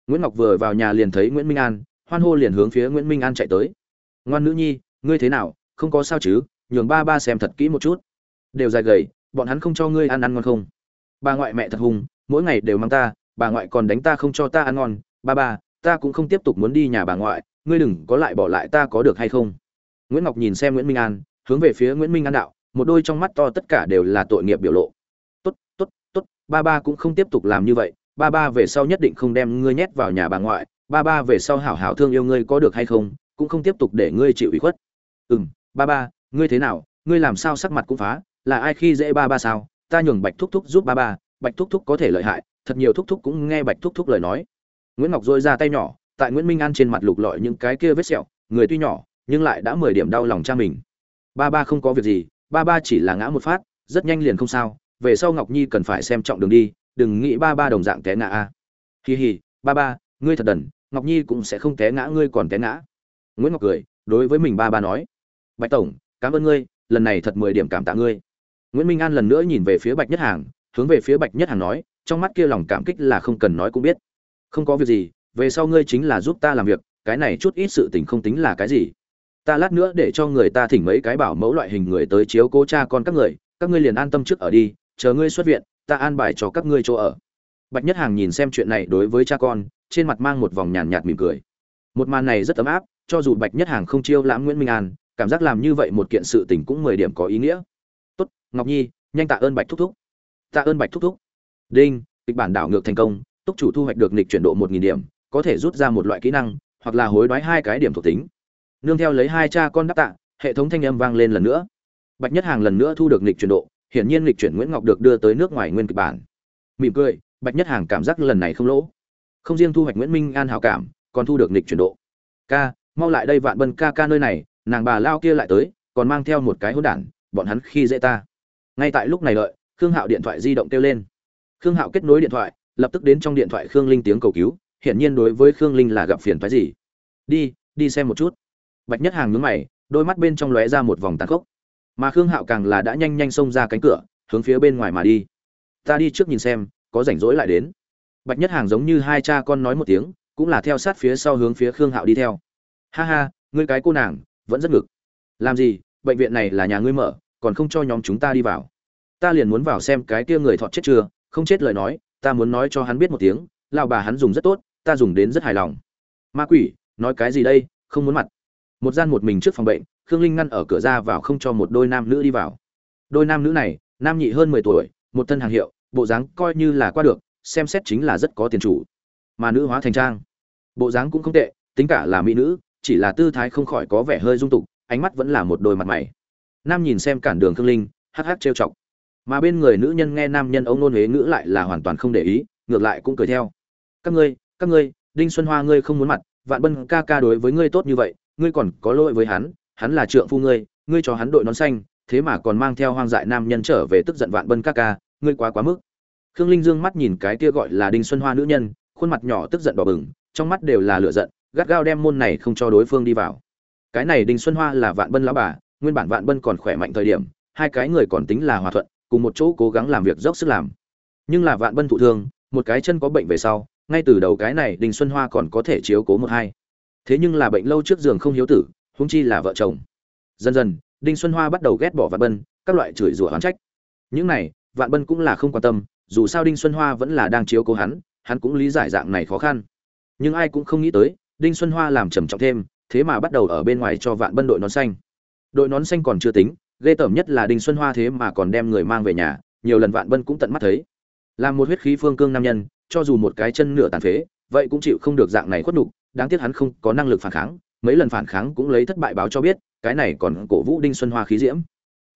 Nguyễn ngọc vừa vào nhà liền thấy nguyễn minh an, hoan hô liền hướng phía nguyễn minh an chạy tới. Ngoan nữ nhi, ngươi thế nào? Không có sao chứ? Nhường ba ba xem thật kỹ một chút. Đều dài gầy, bọn hắn không cho ngươi ăn ăn ngon không? Bà ngoại mẹ thật hung, mỗi ngày đều mang ta, bà ngoại còn đánh ta không cho ta ăn ngon. Ba ba, ta cũng không tiếp tục muốn đi nhà bà ngoại ngươi đừng có lại bỏ lại ta có được hay không? Nguyễn ngọc nhìn xem nguyễn minh an, hướng về phía nguyễn minh an đạo, một đôi trong mắt to tất cả đều là tội nghiệp biểu lộ. Tốt tốt tốt, ba ba cũng không tiếp tục làm như vậy, ba ba về sau nhất định không đem ngươi nhét vào nhà bà ngoại, ba ba về sau hảo hảo thương yêu ngươi có được hay không, cũng không tiếp tục để ngươi chịu ủy khuất. Ừ m ba ba, ngươi thế nào? Ngươi làm sao sắc mặt cũng phá, là ai khi dễ ba ba sao? Ta nhường bạch thúc thúc giúp ba ba, bạch thúc thúc có thể lợi hại, thật nhiều thúc thúc cũng nghe bạch thúc thúc lời nói. Nguyễn ngọc dôi ra tay nhỏ tại nguyễn minh an trên mặt lục lọi những cái kia vết sẹo, người tuy nhỏ, nhưng lại đã mười điểm đau lòng cha mình. Ba ba không có việc gì, ba ba chỉ là ngã một phát, rất nhanh liền không sao, về sau ngọc nhi cần phải xem trọng đường đi, đừng nghĩ ba ba đồng dạng té ngã a. À. hì hì ba ba, ngươi thật đần, ngọc nhi cũng sẽ không té ngã, ngươi còn té ngã. Nguyễn ngọc cười, đối với mình ba ba nói, bạch tổng, cảm ơn ngươi, lần này thật mười điểm cảm tạ ngươi. Nguyễn minh an lần nữa nhìn về phía bạch nhất hàng, hướng về phía bạch nhất hàng nói, trong mắt kia lòng cảm kích là không cần nói cũng biết. Không có việc gì về sau ngươi chính là giúp ta làm việc, cái này chút ít sự tình không tính là cái gì. Ta lát nữa để cho người ta thỉnh mấy cái bảo mẫu loại hình người tới chiếu cố cha con các người, các ngươi liền an tâm trước ở đi, chờ ngươi xuất viện, ta an bài cho các ngươi chỗ ở. Bạch nhất hàng nhìn xem chuyện này đối với cha con, trên mặt mang một vòng nhàn nhạt mỉm cười. Một màn này rất ấm áp, cho dù bạch nhất hàng không chiêu lãm nguyễn minh an, cảm giác làm như vậy một kiện sự tình cũng mười điểm có ý nghĩa. Tốt, ngọc nhi, nhanh tạ ơn bạch thúc thúc. Tạ ơn bạch thúc thúc. Đinh, kịch bản đảo ngược thành công, túc chủ thu hoạch được nịch chuyển độ một nghìn điểm có thể rút ra một loại kỹ năng, hoặc là hối đoái hai cái điểm thuộc tính. Nương theo lấy hai cha con đáp tạ, hệ thống thanh âm vang lên lần nữa. Bạch nhất hàng lần nữa thu được lịch chuyển độ, hiển nhiên lịch chuyển nguyễn ngọc được đưa tới nước ngoài nguyên kịch bản. Mỉm cười, bạch nhất hàng cảm giác lần này không lỗ. Không riêng thu hoạch nguyễn minh an hảo cảm, còn thu được lịch chuyển độ. Ca, mau lại đây vạn bân ca ca nơi này, nàng bà lao kia lại tới, còn mang theo một cái hỗn đản, bọn hắn khi dễ ta. Ngay tại lúc này đợi, khương hạo điện thoại di động kêu lên. Khương hạo kết nối điện thoại, lập tức đến trong điện thoại khương linh tiếng cầu cứu hiển nhiên đối với khương linh là gặp phiền phái gì. Đi đi xem một chút. Bạch nhất hàng nhướng mày, đôi mắt bên trong lóe ra một vòng tàn khốc. Mà khương hạo càng là đã nhanh nhanh xông ra cánh cửa, hướng phía bên ngoài mà đi. Ta đi trước nhìn xem, có rảnh rỗi lại đến. Bạch nhất hàng giống như hai cha con nói một tiếng, cũng là theo sát phía sau hướng phía khương hạo đi theo. Ha ha, ngươi cái cô nàng, vẫn rất ngực. Làm gì, bệnh viện này là nhà ngươi mở, còn không cho nhóm chúng ta đi vào. Ta liền muốn vào xem cái kia người thọt chết chưa, không chết lời nói, ta muốn nói cho hắn biết một tiếng lao bà hắn dùng rất tốt ta dùng đến rất hài lòng. Ma quỷ, nói cái gì đây? Không muốn mặt. Một gian một mình trước phòng bệnh, khương linh ngăn ở cửa ra vào không cho một đôi nam nữ đi vào. Đôi nam nữ này, nam nhị hơn mười tuổi, một thân hàng hiệu, bộ dáng coi như là qua được, xem xét chính là rất có tiền chủ. Mà nữ hóa thành trang. Bộ dáng cũng không tệ, tính cả là mỹ nữ, chỉ là tư thái không khỏi có vẻ hơi dung tục, ánh mắt vẫn là một đôi mặt mày. Nam nhìn xem cản đường khương linh, hắc hắc trêu chọc. Mà bên người nữ nhân nghe nam nhân ông nôn huế ngữ lại là hoàn toàn không để ý, ngược lại cũng cười theo. Các ngươi các ngươi, đinh xuân hoa ngươi không muốn mặt, vạn bân ca ca đối với ngươi tốt như vậy, ngươi còn có lỗi với hắn hắn là trượng phu ngươi ngươi cho hắn đội nón xanh, thế mà còn mang theo hoang dại nam nhân trở về tức giận vạn bân ca ca, ngươi quá quá mức. Khương linh dương mắt nhìn cái kia gọi là đinh xuân hoa nữ nhân, khuôn mặt nhỏ tức giận đỏ bừng, trong mắt đều là lửa giận, gắt gao đem môn này không cho đối phương đi vào. Cái này đinh xuân hoa là vạn bân lão bà, nguyên bản vạn bân còn khỏe mạnh thời điểm, hai cái người còn tính là hòa thuận, cùng một chỗ cố gắng làm việc dốc sức làm. Nhưng là vạn bân thụ thương, một cái chân có bệnh về sau ngay từ đầu cái này đinh xuân hoa còn có thể chiếu cố một hai. Thế nhưng là bệnh lâu trước giường không hiếu tử, huống chi là vợ chồng. Dần dần, đinh xuân hoa bắt đầu ghét bỏ vạn bân, các loại chửi rủa oán trách. Những này, vạn bân cũng là không quan tâm, dù sao đinh xuân hoa vẫn là đang chiếu cố hắn hắn cũng lý giải dạng này khó khăn. Nhưng ai cũng không nghĩ tới, đinh xuân hoa làm trầm trọng thêm, thế mà bắt đầu ở bên ngoài cho vạn bân đội nón xanh. Đội nón xanh còn chưa tính, ghê tởm nhất là đinh xuân hoa thế mà còn đem người mang về nhà, nhiều lần vạn bân cũng tận mắt thấy. Làm một huyết khí phương cương nam nhân cho dù một cái chân nửa tàn phế, vậy cũng chịu không được dạng này khuất nhục, đáng tiếc hắn không có năng lực phản kháng, mấy lần phản kháng cũng lấy thất bại báo cho biết, cái này còn cổ vũ đinh xuân hoa khí diễm,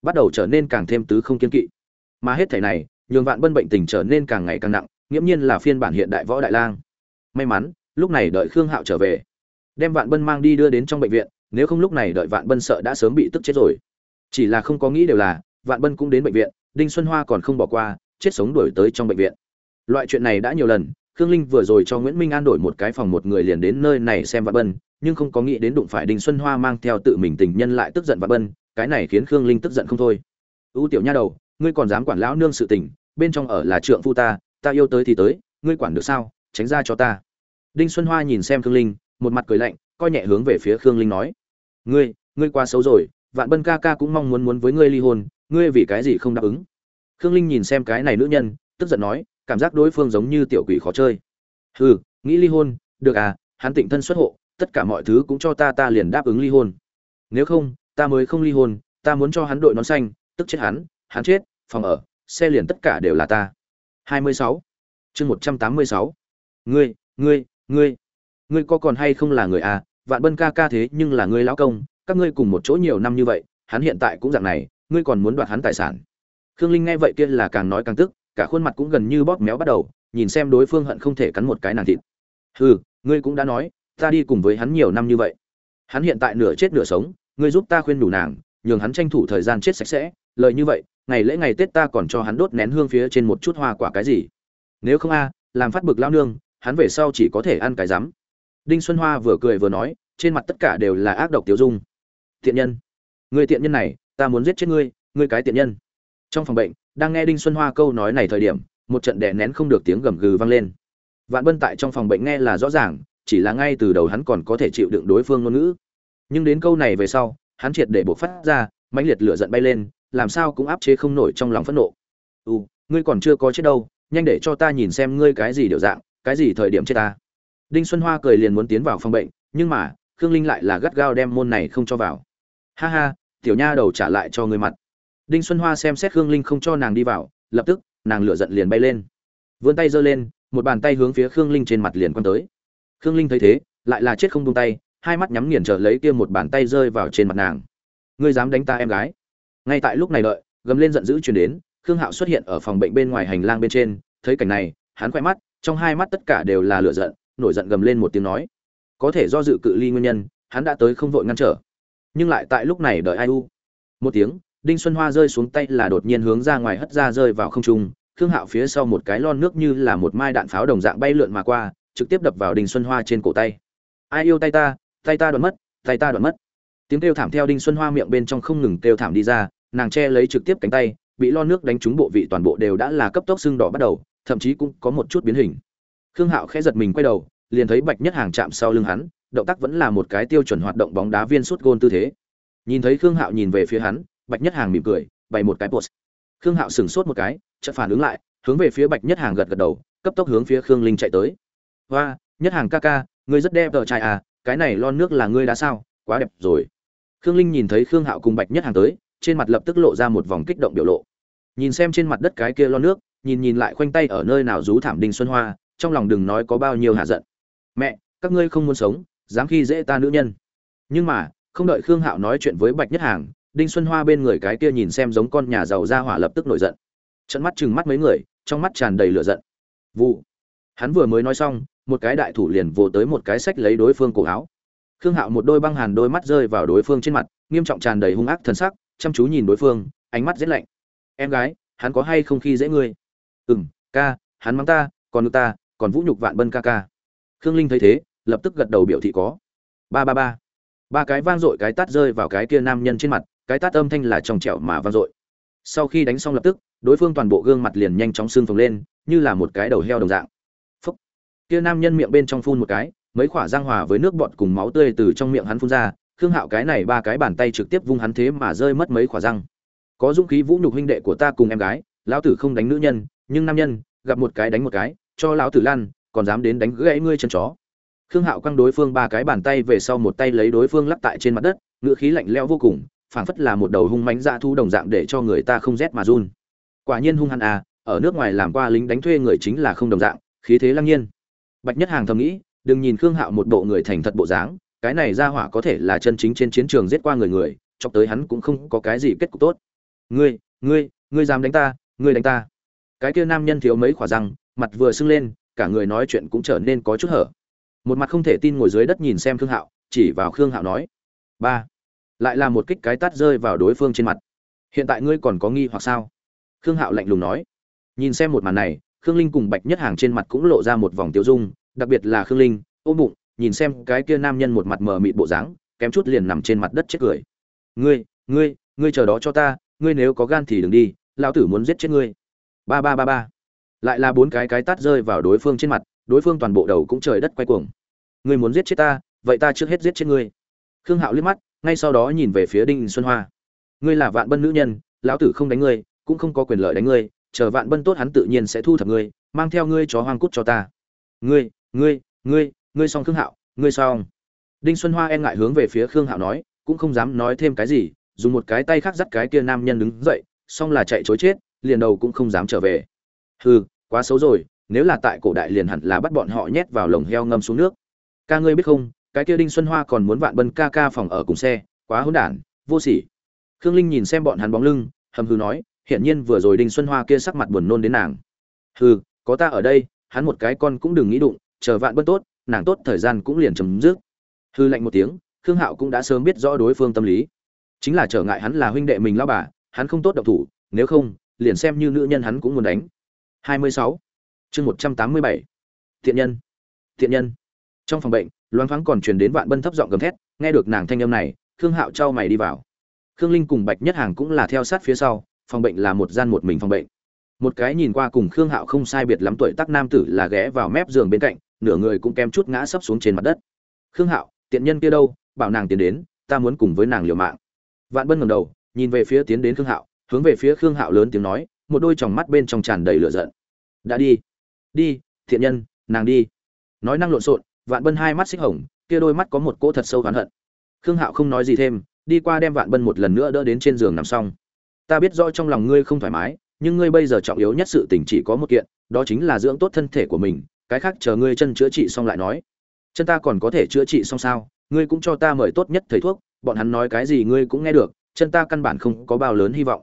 bắt đầu trở nên càng thêm tứ không kiên kỵ. Mà hết thể này, nhường vạn bân bệnh tình trở nên càng ngày càng nặng, nghiễm nhiên là phiên bản hiện đại võ đại lang. May mắn, lúc này đợi khương hạo trở về, đem vạn bân mang đi đưa đến trong bệnh viện, nếu không lúc này đợi vạn bân sợ đã sớm bị tức chết rồi. Chỉ là không có nghĩ đều là, vạn bân cũng đến bệnh viện, đinh xuân hoa còn không bỏ qua, chết sống đuổi tới trong bệnh viện loại chuyện này đã nhiều lần, khương linh vừa rồi cho nguyễn minh an đổi một cái phòng một người liền đến nơi này xem vạn bân, nhưng không có nghĩ đến đụng phải đinh xuân hoa mang theo tự mình tình nhân lại tức giận vạn bân, cái này khiến khương linh tức giận không thôi. Ưu tiểu nha đầu, ngươi còn dám quản lão nương sự tình, bên trong ở là trượng phu ta ta yêu tới thì tới, ngươi quản được sao, tránh ra cho ta. Đinh xuân hoa nhìn xem khương linh, một mặt cười lạnh, coi nhẹ hướng về phía khương linh nói, ngươi ngươi quá xấu rồi, vạn bân ca ca cũng mong muốn muốn với ngươi ly hôn, ngươi vì cái gì không đáp ứng? Khương linh nhìn xem cái này nữ nhân, tức giận nói cảm giác đối phương giống như tiểu quỷ khó chơi. Hừ, nghĩ ly hôn, được à hắn tịnh thân xuất hộ, tất cả mọi thứ cũng cho ta ta liền đáp ứng ly hôn. Nếu không, ta mới không ly hôn, ta muốn cho hắn đội nón xanh, tức chết hắn hắn chết, phòng ở, xe liền tất cả đều là ta. 26. chương 186. ngươi ngươi ngươi. Ngươi có còn hay không là người à vạn bân ca ca thế nhưng là ngươi lão công, các ngươi cùng một chỗ nhiều năm như vậy, hắn hiện tại cũng dạng này, ngươi còn muốn đoạt hắn tài sản. Khương linh nghe vậy kia là càng nói càng tức cả khuôn mặt cũng gần như bóp méo bắt đầu, nhìn xem đối phương hận không thể cắn một cái nàng thịt. Hừ, ngươi cũng đã nói, ta đi cùng với hắn nhiều năm như vậy. Hắn hiện tại nửa chết nửa sống, ngươi giúp ta khuyên đủ nàng, nhường hắn tranh thủ thời gian chết sạch sẽ. Lời như vậy, ngày lễ ngày tết ta còn cho hắn đốt nén hương phía trên một chút hoa quả cái gì. Nếu không a, làm phát bực lao nương, hắn về sau chỉ có thể ăn cái rắm. Đinh xuân hoa vừa cười vừa nói, trên mặt tất cả đều là ác độc tiêu dung. Thiện nhân, người tiện nhân này, ta muốn giết chết ngươi ngươi cái tiện nhân trong phòng bệnh, đang nghe đinh xuân hoa câu nói này thời điểm, một trận đè nén không được tiếng gầm gừ vang lên. Vạn bân tại trong phòng bệnh nghe là rõ ràng, chỉ là ngay từ đầu hắn còn có thể chịu đựng đối phương ngôn ngữ. Nhưng đến câu này về sau, hắn triệt để buộc phát ra, mãnh liệt lửa giận bay lên, làm sao cũng áp chế không nổi trong lòng phẫn nộ. U ngươi còn chưa có chết đâu, nhanh để cho ta nhìn xem ngươi cái gì điều dạng, cái gì thời điểm chết ta. Đinh xuân hoa cười liền muốn tiến vào phòng bệnh, nhưng mà, khương linh lại là gắt gao đem môn này không cho vào. Ha ha, tiểu nha đầu trả lại cho ngươi mặt đinh xuân hoa xem xét khương linh không cho nàng đi vào, lập tức, nàng lửa giận liền bay lên. Vươn tay giơ lên, một bàn tay hướng phía khương linh trên mặt liền quăng tới. Khương linh thấy thế, lại là chết không tung tay, hai mắt nhắm nghiền trở lấy kia một bàn tay rơi vào trên mặt nàng. Ngươi dám đánh ta em gái? Ngay tại lúc này đợi, gầm lên giận dữ chuyển đến, khương hạo xuất hiện ở phòng bệnh bên ngoài hành lang bên trên, thấy cảnh này, hắn quay mắt, trong hai mắt tất cả đều là lửa giận, nổi giận gầm lên một tiếng nói, có thể do dự cự ly nguyên nhân, hắn đã tới không vội ngăn trở, nhưng lại tại lúc này đợi ai u? Một tiếng đinh xuân hoa rơi xuống tay là đột nhiên hướng ra ngoài hất ra rơi vào không trung, khương hạo phía sau một cái lon nước như là một mai đạn pháo đồng dạng bay lượn mà qua, trực tiếp đập vào đinh xuân hoa trên cổ tay. Ai yêu tay ta? Tay ta đoạn mất, tay ta đoạn mất. Tiếng kêu thảm theo đinh xuân hoa miệng bên trong không ngừng kêu thảm đi ra, nàng che lấy trực tiếp cánh tay, bị lon nước đánh trúng bộ vị toàn bộ đều đã là cấp tốc sưng đỏ bắt đầu, thậm chí cũng có một chút biến hình. Khương hạo khẽ giật mình quay đầu, liền thấy bạch nhất hàng chạm sau lưng hắn, động tác vẫn là một cái tiêu chuẩn hoạt động bóng đá viên sút gôn tư thế. Nhìn thấy khương hạo nhìn về phía hắn bạch nhất hàng mỉm cười, bày một cái post. Khương hạo sửng sốt một cái, chợt phản ứng lại, hướng về phía bạch nhất hàng gật gật đầu, cấp tốc hướng phía khương linh chạy tới. Hoa nhất hàng ca ca, ngươi rất đẹp tờ trai à cái này lon nước là ngươi đã sao, quá đẹp rồi. Khương linh nhìn thấy khương hạo cùng bạch nhất hàng tới, trên mặt lập tức lộ ra một vòng kích động biểu lộ. Nhìn xem trên mặt đất cái kia lon nước, nhìn nhìn lại khoanh tay ở nơi nào rú thảm đinh xuân hoa, trong lòng đừng nói có bao nhiêu hạ giận. Mẹ, các ngươi không muốn sống, dám khi dễ ta nữ nhân. Nhưng mà, không đợi khương hạo nói chuyện với bạch nhất hàng đinh xuân hoa bên người cái kia nhìn xem giống con nhà giàu ra hỏa lập tức nổi giận. Trận mắt chừng mắt mấy người, trong mắt tràn đầy lửa giận. Vụ. Hắn vừa mới nói xong, một cái đại thủ liền vồ tới một cái sách lấy đối phương cổ áo. Khương hạo một đôi băng hàn đôi mắt rơi vào đối phương trên mặt, nghiêm trọng tràn đầy hung ác thần sắc, chăm chú nhìn đối phương, ánh mắt rét lạnh. Em gái, hắn có hay không khi dễ ngươi? Ừ m ca, hắn mắng ta, còn nước ta, còn vũ nhục vạn bân ca ca. Khương linh thấy thế, lập tức gật đầu biểu thị có. Ba ba ba. Ba cái vang dội cái tát rơi vào cái kia nam nhân trên mặt cái tát âm thanh là trong trẻo mà vang dội. Sau khi đánh xong lập tức, đối phương toàn bộ gương mặt liền nhanh chóng sưng phồng lên, như là một cái đầu heo đồng dạng. Phúc. Kia nam nhân miệng bên trong phun một cái, mấy quả răng hòa với nước bọt cùng máu tươi từ trong miệng hắn phun ra, khương hạo cái này ba cái bàn tay trực tiếp vung hắn thế mà rơi mất mấy quả răng. Có dũng khí vũ nhục huynh đệ của ta cùng em gái, lão tử không đánh nữ nhân, nhưng nam nhân, gặp một cái đánh một cái, cho lão tử lăn, còn dám đến đánh gãy ngươi chân chó. Khương hạo quăng đối phương ba cái bàn tay về sau một tay lấy đối phương lắc tại trên mặt đất, ngựa khí lạnh lẽo vô cùng phảng phất là một đầu hung mãnh dã thu đồng dạng để cho người ta không rét mà run. Quả nhiên hung hăng à ở nước ngoài làm qua lính đánh thuê người chính là không đồng dạng, khí thế lăng nhiên. Bạch nhất hàng thầm nghĩ, đừng nhìn khương hạo một bộ người thành thật bộ dáng, cái này ra hỏa có thể là chân chính trên chiến trường giết qua người người, chọc tới hắn cũng không có cái gì kết cục tốt. Ngươi ngươi ngươi dám đánh ta, ngươi đánh ta. Cái kia nam nhân thiếu mấy khỏa răng, mặt vừa sưng lên, cả người nói chuyện cũng trở nên có chút hở. Một mặt không thể tin ngồi dưới đất nhìn xem khương hạo, chỉ vào khương hạo nói, ba lại là một kích cái tát rơi vào đối phương trên mặt. Hiện tại ngươi còn có nghi hoặc sao? Khương hạo lạnh lùng nói. Nhìn xem một màn này, khương linh cùng bạch nhất hàng trên mặt cũng lộ ra một vòng tiêu dung, đặc biệt là khương linh, ôm bụng, nhìn xem cái kia nam nhân một mặt mờ mịt bộ dáng, kém chút liền nằm trên mặt đất chết cười. Ngươi ngươi ngươi chờ đó cho ta, ngươi nếu có gan thì đừng đi, lão tử muốn giết chết ngươi. Ba ba ba ba. Lại là bốn cái cái tát rơi vào đối phương trên mặt, đối phương toàn bộ đầu cũng trời đất quay cuồng. Ngươi muốn giết chết ta, vậy ta trước hết giết chết ngươi. Khương hạo liếc mắt ngay sau đó nhìn về phía đinh xuân hoa. Ngươi là vạn bân nữ nhân, lão tử không đánh ngươi, cũng không có quyền lợi đánh ngươi, chờ vạn bân tốt hắn tự nhiên sẽ thu thập ngươi, mang theo ngươi chó hoang cút cho ta. Ngươi ngươi ngươi ngươi song khương hạo, ngươi song. đinh xuân hoa e ngại hướng về phía khương hạo nói, cũng không dám nói thêm cái gì, dùng một cái tay khác dắt cái kia nam nhân đứng dậy, xong là chạy chối chết, liền đầu cũng không dám trở về. Hừ, quá xấu rồi, nếu là tại cổ đại liền hẳn là bắt bọn họ nhét vào lồng heo ngâm xuống nước. Ca ngươi biết không cái kia đinh xuân hoa còn muốn vạn bân ca ca phòng ở cùng xe, quá hỗn đản, vô sỉ. Khương linh nhìn xem bọn hắn bóng lưng, hầm hư nói hiện nhiên vừa rồi đinh xuân hoa kia sắc mặt buồn nôn đến nàng. Hừ, có ta ở đây, hắn một cái con cũng đừng nghĩ đụng, chờ vạn bân tốt, nàng tốt thời gian cũng liền chấm dứt. Hư lạnh một tiếng, khương hạo cũng đã sớm biết rõ đối phương tâm lý. Chính là trở ngại hắn là huynh đệ mình lao bà, hắn không tốt độc thủ, nếu không, liền xem như nữ nhân hắn cũng muốn đánh. 26. chương 187. thiện nhân. Thiện nhân. Trong phòng bệnh loáng thoáng còn truyền đến vạn bân thấp giọng gầm thét, nghe được nàng thanh âm này, khương hạo trao mày đi vào. Khương linh cùng bạch nhất hàng cũng là theo sát phía sau, phòng bệnh là một gian một mình phòng bệnh. Một cái nhìn qua cùng khương hạo không sai biệt lắm tuổi tắc nam tử là ghé vào mép giường bên cạnh, nửa người cũng kém chút ngã sấp xuống trên mặt đất. Khương hạo, tiện nhân kia đâu? Bảo nàng tiến đến, ta muốn cùng với nàng liều mạng. Vạn bân ngẩng đầu, nhìn về phía tiến đến khương hạo, hướng về phía khương hạo lớn tiếng nói, một đôi tròng mắt bên trong tràn đầy lửa giận. Đã đi đi, thiện nhân, nàng đi. Nói năng lộn xộn vạn bân hai mắt xích hồng, kia đôi mắt có một cỗ thật sâu oán hận. Khương hạo không nói gì thêm, đi qua đem vạn bân một lần nữa đỡ đến trên giường nằm xong. Ta biết rõ trong lòng ngươi không thoải mái, nhưng ngươi bây giờ trọng yếu nhất sự tình chỉ có một kiện, đó chính là dưỡng tốt thân thể của mình, cái khác chờ ngươi chân chữa trị xong lại nói. Chân ta còn có thể chữa trị xong sao, ngươi cũng cho ta mời tốt nhất thầy thuốc, bọn hắn nói cái gì ngươi cũng nghe được, chân ta căn bản không có bao lớn hy vọng.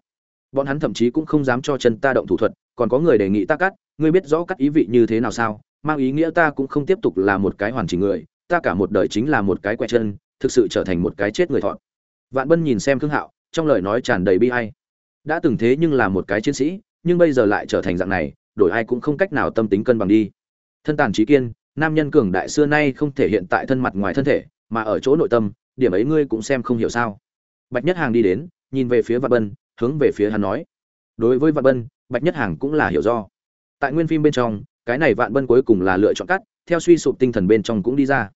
Bọn hắn thậm chí cũng không dám cho chân ta động thủ thuật, còn có người đề nghị ta cắt, ngươi biết rõ cắt ý vị như thế nào sao? Mang ý nghĩa ta cũng không tiếp tục là một cái hoàn chỉnh người, ta cả một đời chính là một cái quẹt chân, thực sự trở thành một cái chết người thọn. Vạn bân nhìn xem khương hạo, trong lời nói tràn đầy bi ai. đã từng thế nhưng là một cái chiến sĩ, nhưng bây giờ lại trở thành dạng này, đổi ai cũng không cách nào tâm tính cân bằng đi. Thân tàn trí kiên, nam nhân cường đại xưa nay không thể hiện tại thân mặt ngoài thân thể, mà ở chỗ nội tâm, điểm ấy ngươi cũng xem không hiểu sao. Bạch nhất hàng đi đến, nhìn về phía vạn bân, hướng về phía hắn nói. Đối với vạn bân, bạch nhất hàng cũng là hiểu do. Tại nguyên phim bên trong cái này vạn bân cuối cùng là lựa chọn cắt, theo suy sụp tinh thần bên trong cũng đi ra.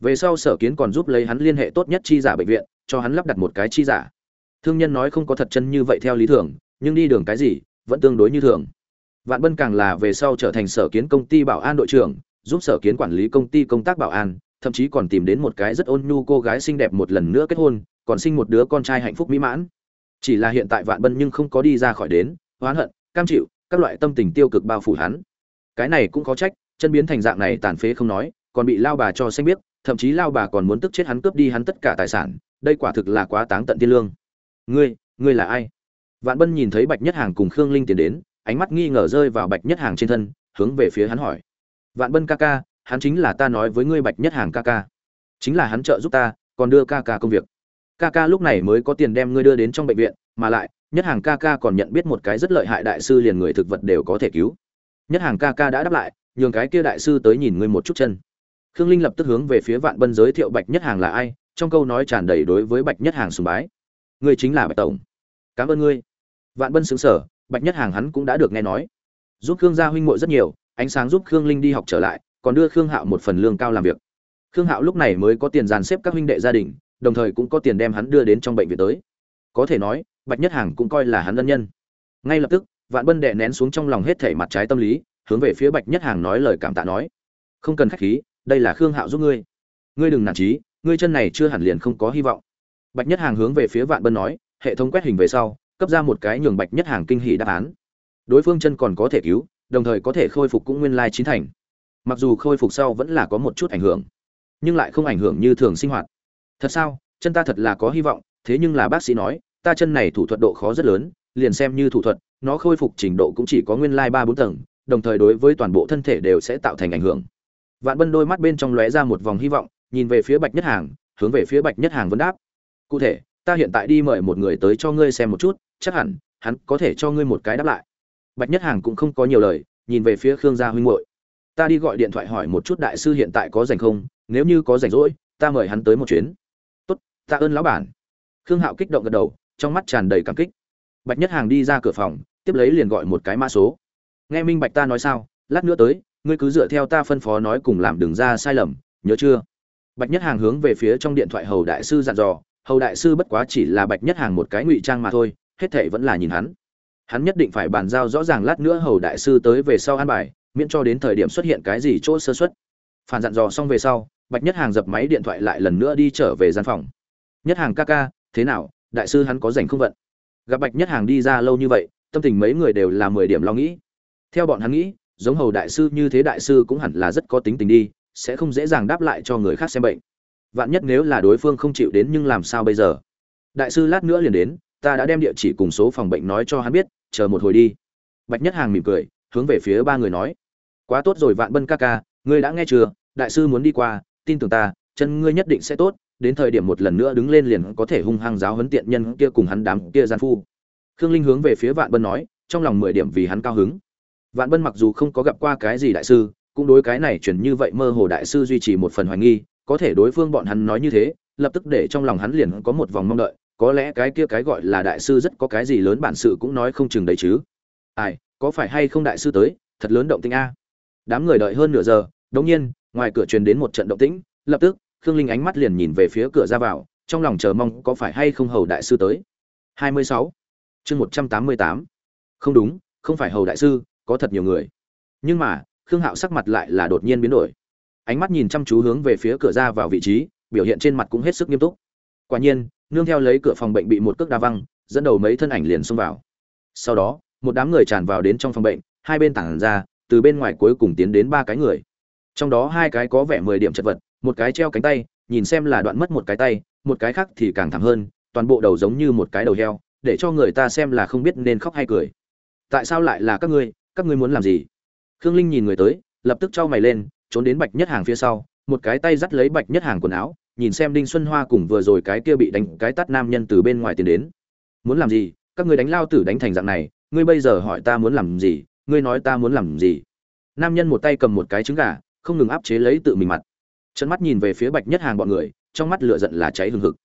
Về sau sở kiến còn giúp lấy hắn liên hệ tốt nhất chi giả bệnh viện, cho hắn lắp đặt một cái chi giả. Thương nhân nói không có thật chân như vậy theo lý thường, nhưng đi đường cái gì, vẫn tương đối như thường. Vạn bân càng là về sau trở thành sở kiến công ty bảo an đội trưởng, giúp sở kiến quản lý công ty công tác bảo an, thậm chí còn tìm đến một cái rất ôn nhu cô gái xinh đẹp một lần nữa kết hôn, còn sinh một đứa con trai hạnh phúc mỹ mãn. Chỉ là hiện tại vạn bân nhưng không có đi ra khỏi đến, oán hận, cam chịu, các loại tâm tình tiêu cực bao phủ hắn cái này cũng có trách, chân biến thành dạng này tàn phế không nói, còn bị lao bà cho xanh biết thậm chí lao bà còn muốn tức chết hắn cướp đi hắn tất cả tài sản, đây quả thực là quá táng tận thiên lương. Ngươi ngươi là ai? Vạn bân nhìn thấy bạch nhất hàng cùng khương linh tiến đến, ánh mắt nghi ngờ rơi vào bạch nhất hàng trên thân, hướng về phía hắn hỏi. Vạn bân ca ca, hắn chính là ta nói với ngươi bạch nhất hàng ca ca. Chính là hắn trợ giúp ta, còn đưa ca ca công việc. Ca ca lúc này mới có tiền đem ngươi đưa đến trong bệnh viện, mà lại, nhất hàng ca ca còn nhận biết một cái rất lợi hại đại sư liền người thực vật đều có thể cứu nhất hàng ca ca đã đáp lại, nhường cái kia đại sư tới nhìn ngươi một chút chân. Khương linh lập tức hướng về phía vạn bân giới thiệu bạch nhất hàng là ai, trong câu nói tràn đầy đối với bạch nhất hàng sùng bái. Ngươi chính là bạch tổng. Cảm ơn ngươi. Vạn bân xứng sở bạch nhất hàng hắn cũng đã được nghe nói. Giúp khương gia huynh muội rất nhiều, ánh sáng giúp khương linh đi học trở lại, còn đưa khương hạo một phần lương cao làm việc. Khương hạo lúc này mới có tiền dàn xếp các huynh đệ gia đình, đồng thời cũng có tiền đem hắn đưa đến trong bệnh viện tới. Có thể nói, bạch nhất hàng cũng coi là hắn ân nhân. Ngay lập tức vạn bân đệ nén xuống trong lòng hết thể mặt trái tâm lý, hướng về phía bạch nhất hàng nói lời cảm tạ nói, không cần khách khí, đây là khương hạo giúp ngươi. Ngươi đừng nản trí, ngươi chân này chưa hẳn liền không có hy vọng. Bạch nhất hàng hướng về phía vạn bân nói, hệ thống quét hình về sau, cấp ra một cái nhường bạch nhất hàng kinh hỉ đáp án. Đối phương chân còn có thể cứu, đồng thời có thể khôi phục cũng nguyên lai chín thành. Mặc dù khôi phục sau vẫn là có một chút ảnh hưởng, nhưng lại không ảnh hưởng như thường sinh hoạt. Thật sao? Chân ta thật là có hy vọng. Thế nhưng là bác sĩ nói, ta chân này thủ thuật độ khó rất lớn liền xem như thủ thuật, nó khôi phục trình độ cũng chỉ có nguyên lai ba bốn tầng, đồng thời đối với toàn bộ thân thể đều sẽ tạo thành ảnh hưởng. Vạn bân đôi mắt bên trong lóe ra một vòng hy vọng, nhìn về phía bạch nhất hàng, hướng về phía bạch nhất hàng vấn đáp. Cụ thể, ta hiện tại đi mời một người tới cho ngươi xem một chút, chắc hẳn, hắn có thể cho ngươi một cái đáp lại. Bạch nhất hàng cũng không có nhiều lời, nhìn về phía khương gia huynh hội ta đi gọi điện thoại hỏi một chút đại sư hiện tại có rảnh không, nếu như có rảnh rỗi, ta mời hắn tới một chuyến. Tốt ta ơn lão bản. Khương hạo kích động gật đầu, trong mắt tràn đầy cảm kích bạch nhất hàng đi ra cửa phòng, tiếp lấy liền gọi một cái mã số. Nghe minh bạch ta nói sao, lát nữa tới, ngươi cứ dựa theo ta phân phó nói cùng làm đừng ra sai lầm, nhớ chưa? Bạch nhất hàng hướng về phía trong điện thoại hầu đại sư dặn dò, hầu đại sư bất quá chỉ là bạch nhất hàng một cái ngụy trang mà thôi, hết thệ vẫn là nhìn hắn. Hắn nhất định phải bàn giao rõ ràng lát nữa hầu đại sư tới về sau an bài, miễn cho đến thời điểm xuất hiện cái gì chỗ sơ xuất phản dặn dò xong về sau, bạch nhất hàng dập máy điện thoại lại lần nữa đi trở về gian phòng. Nhất hàng ca ca, thế nào? Đại sư hắn có rảnh không vận? Gặp bạch nhất hàng đi ra lâu như vậy, tâm tình mấy người đều là mười điểm lo nghĩ. Theo bọn hắn nghĩ, giống hầu đại sư như thế đại sư cũng hẳn là rất có tính tình đi, sẽ không dễ dàng đáp lại cho người khác xem bệnh. Vạn nhất nếu là đối phương không chịu đến nhưng làm sao bây giờ? Đại sư lát nữa liền đến, ta đã đem địa chỉ cùng số phòng bệnh nói cho hắn biết, chờ một hồi đi. Bạch nhất hàng mỉm cười, hướng về phía ba người nói. Quá tốt rồi vạn bân ca ca, ngươi đã nghe chưa? Đại sư muốn đi qua, tin tưởng ta, chân ngươi nhất định sẽ tốt đến thời điểm một lần nữa đứng lên liền có thể hung hăng giáo huấn tiện nhân kia cùng hắn đám kia gian phu. Khương linh hướng về phía vạn bân nói, trong lòng mười điểm vì hắn cao hứng. Vạn bân mặc dù không có gặp qua cái gì đại sư, cũng đối cái này chuyển như vậy mơ hồ đại sư duy trì một phần hoài nghi, có thể đối phương bọn hắn nói như thế, lập tức để trong lòng hắn liền có một vòng mong đợi, có lẽ cái kia cái gọi là đại sư rất có cái gì lớn bản sự cũng nói không chừng đấy chứ. Ai, có phải hay không đại sư tới, thật lớn động tĩnh a. Đám người đợi hơn nửa giờ, đột nhiên, ngoài cửa truyền đến một trận động tĩnh, lập tức khương linh ánh mắt liền nhìn về phía cửa ra vào, trong lòng chờ mong có phải hay không hầu đại sư tới. 26. chương 188. không đúng, không phải hầu đại sư, có thật nhiều người. Nhưng mà, khương hạo sắc mặt lại là đột nhiên biến đổi. Ánh mắt nhìn chăm chú hướng về phía cửa ra vào vị trí, biểu hiện trên mặt cũng hết sức nghiêm túc. Quả nhiên, nương theo lấy cửa phòng bệnh bị một cước đa văng, dẫn đầu mấy thân ảnh liền xông vào. Sau đó, một đám người tràn vào đến trong phòng bệnh, hai bên tảng ra, từ bên ngoài cuối cùng tiến đến ba cái người. Trong đó hai cái có vẻ mười điểm chật vật một cái treo cánh tay, nhìn xem là đoạn mất một cái tay, một cái khác thì càng thẳng hơn, toàn bộ đầu giống như một cái đầu heo, để cho người ta xem là không biết nên khóc hay cười. Tại sao lại là các ngươi các ngươi muốn làm gì? Khương linh nhìn người tới, lập tức trao mày lên, trốn đến bạch nhất hàng phía sau, một cái tay dắt lấy bạch nhất hàng quần áo, nhìn xem đinh xuân hoa cùng vừa rồi cái kia bị đánh cái tắt nam nhân từ bên ngoài tiến đến. Muốn làm gì? Các ngươi đánh lao tử đánh thành dạng này, ngươi bây giờ hỏi ta muốn làm gì, ngươi nói ta muốn làm gì? Nam nhân một tay cầm một cái trứng gà, không ngừng áp chế lấy tự mình mặt chân mắt nhìn về phía bạch nhất hàng bọn người, trong mắt lửa giận là cháy hừng hực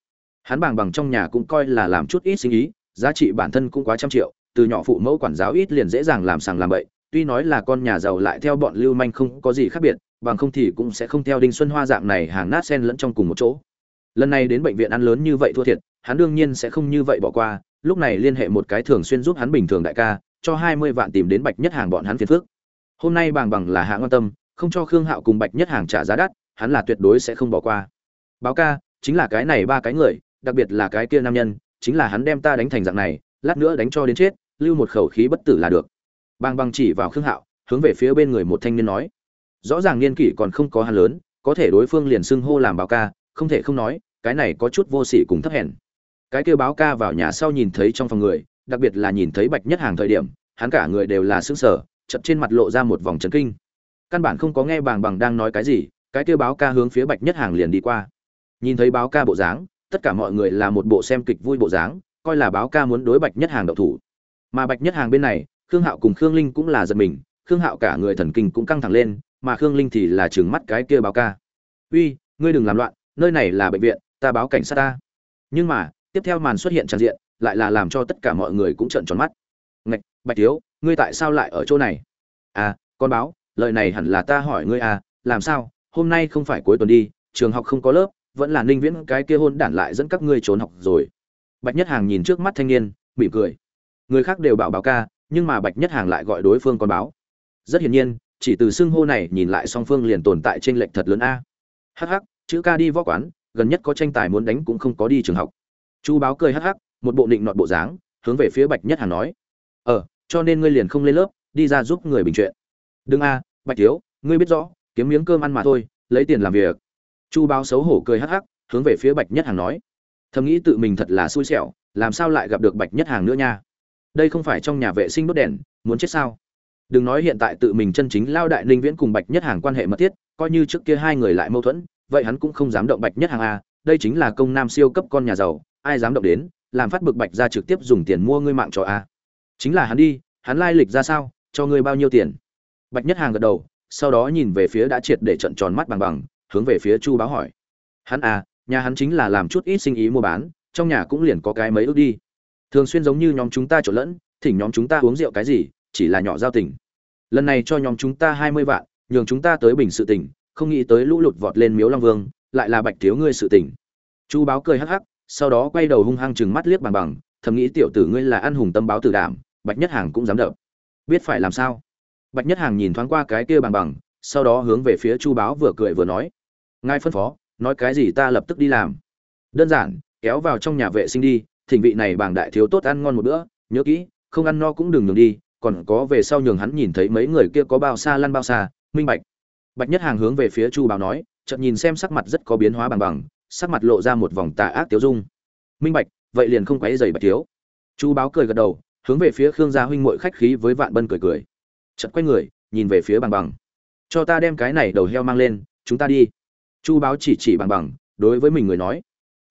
hắn bàng bằng trong nhà cũng coi là làm chút ít suy ý, giá trị bản thân cũng quá trăm triệu, từ nhỏ phụ mẫu quản giáo ít liền dễ dàng làm sàng làm bậy, tuy nói là con nhà giàu lại theo bọn lưu manh không có gì khác biệt, bằng không thì cũng sẽ không theo đinh xuân hoa dạng này hàng nát sen lẫn trong cùng một chỗ lần này đến bệnh viện ăn lớn như vậy thua thiệt, hắn đương nhiên sẽ không như vậy bỏ qua, lúc này liên hệ một cái thường xuyên giúp hắn bình thường đại ca, cho hai mươi vạn tìm đến bạch nhất hàng bọn hắn phiền phức. hôm nay bàng bằng là hạ quan tâm, không cho khương hạo cùng bạch nhất hàng trả giá đắt hắn là tuyệt đối sẽ không bỏ qua. Báo ca, chính là cái này ba cái người, đặc biệt là cái kia nam nhân, chính là hắn đem ta đánh thành dạng này, lát nữa đánh cho đến chết, lưu một khẩu khí bất tử là được. Bang bang chỉ vào khương hạo, hướng về phía bên người một thanh niên nói. Rõ ràng niên kỷ còn không có hắn lớn, có thể đối phương liền xưng hô làm báo ca, không thể không nói, cái này có chút vô sỉ cùng thấp hèn. Cái kêu báo ca vào nhà sau nhìn thấy trong phòng người, đặc biệt là nhìn thấy bạch nhất hàng thời điểm, hắn cả người đều là xứng sở chậm trên mặt lộ ra một vòng trấn kinh. Căn bản không có nghe bàng bằng đang nói cái gì cái kêu báo ca hướng phía bạch nhất hàng liền đi qua. Nhìn thấy báo ca bộ dáng, tất cả mọi người là một bộ xem kịch vui bộ dáng, coi là báo ca muốn đối bạch nhất hàng đậu thủ. Mà bạch nhất hàng bên này, khương hạo cùng khương linh cũng là giật mình, khương hạo cả người thần kinh cũng căng thẳng lên, mà khương linh thì là trừng mắt cái kia báo ca. Uy, ngươi đừng làm loạn, nơi này là bệnh viện, ta báo cảnh sát ta. Nhưng mà, tiếp theo màn xuất hiện tràn diện, lại là làm cho tất cả mọi người cũng trợn tròn mắt. Ngạch, bạch thiếu, ngươi tại sao lại ở chỗ này? À con báo, lời này hẳn là ta hỏi ngươi à làm sao? Hôm nay không phải cuối tuần đi, trường học không có lớp, vẫn là ninh viễn cái kia hôn đản lại dẫn các ngươi trốn học rồi. Bạch nhất hàng nhìn trước mắt thanh niên, mỉm cười. Người khác đều bảo báo ca, nhưng mà bạch nhất hàng lại gọi đối phương con báo. Rất hiển nhiên, chỉ từ xưng hô này nhìn lại song phương liền tồn tại trên lệnh thật lớn a. Hh chữ ca đi võ quán, gần nhất có tranh tài muốn đánh cũng không có đi trường học. Chu báo cười hh một bộ định nọt bộ dáng, hướng về phía bạch nhất hàng nói. Ờ cho nên ngươi liền không lên lớp, đi ra giúp người bình chuyện. Đừng a, bạch thiếu, ngươi biết rõ kiếm miếng cơm ăn mà thôi, lấy tiền làm việc. Chu báo xấu hổ cười hắc hắc, hướng về phía bạch nhất hàng nói. Thầm nghĩ tự mình thật là xui xẻo, làm sao lại gặp được bạch nhất hàng nữa nha? Đây không phải trong nhà vệ sinh đốt đèn, muốn chết sao? Đừng nói hiện tại tự mình chân chính lao đại ninh viễn cùng bạch nhất hàng quan hệ mật thiết, coi như trước kia hai người lại mâu thuẫn, vậy hắn cũng không dám động bạch nhất hàng a đây chính là công nam siêu cấp con nhà giàu, ai dám động đến, làm phát bực bạch ra trực tiếp dùng tiền mua ngươi mạng cho a chính là hắn đi, hắn lai lịch ra sao, cho ngươi bao nhiêu tiền? Bạch nhất hàng gật đầu sau đó nhìn về phía đã triệt để trận tròn mắt bằng bằng, hướng về phía chu báo hỏi. Hắn à nhà hắn chính là làm chút ít sinh ý mua bán, trong nhà cũng liền có cái mấy ước đi. Thường xuyên giống như nhóm chúng ta trộn lẫn, thỉnh nhóm chúng ta uống rượu cái gì, chỉ là nhỏ giao tình. Lần này cho nhóm chúng ta hai mươi vạn, nhường chúng ta tới bình sự tỉnh không nghĩ tới lũ lụt vọt lên miếu long vương, lại là bạch thiếu ngươi sự tỉnh chu báo cười hắc hắc, sau đó quay đầu hung hăng chừng mắt liếc bằng bằng, thầm nghĩ tiểu tử ngươi là ăn hùng tâm báo tử đảm, bạch nhất hàng cũng dám đập. Biết phải làm sao? Bạch nhất hàng nhìn thoáng qua cái kia bằng bằng, sau đó hướng về phía chu báo vừa cười vừa nói, ngài phân phó, nói cái gì ta lập tức đi làm. Đơn giản, kéo vào trong nhà vệ sinh đi, thỉnh vị này bảng đại thiếu tốt ăn ngon một bữa, nhớ kỹ, không ăn no cũng đừng nhường đi, còn có về sau nhường hắn nhìn thấy mấy người kia có bao xa lăn bao xa, minh bạch. Bạch nhất hàng hướng về phía chu báo nói, chợt nhìn xem sắc mặt rất có biến hóa bằng bằng, sắc mặt lộ ra một vòng tà ác tiêu dung. Minh bạch, vậy liền không quấy dày bạch thiếu. Chu báo cười gật đầu, hướng về phía khương gia huynh muội khách khí với vạn bân cười cười chật quay người, nhìn về phía bằng bằng. Cho ta đem cái này đầu heo mang lên, chúng ta đi. Chu báo chỉ chỉ bằng bằng, đối với mình người nói.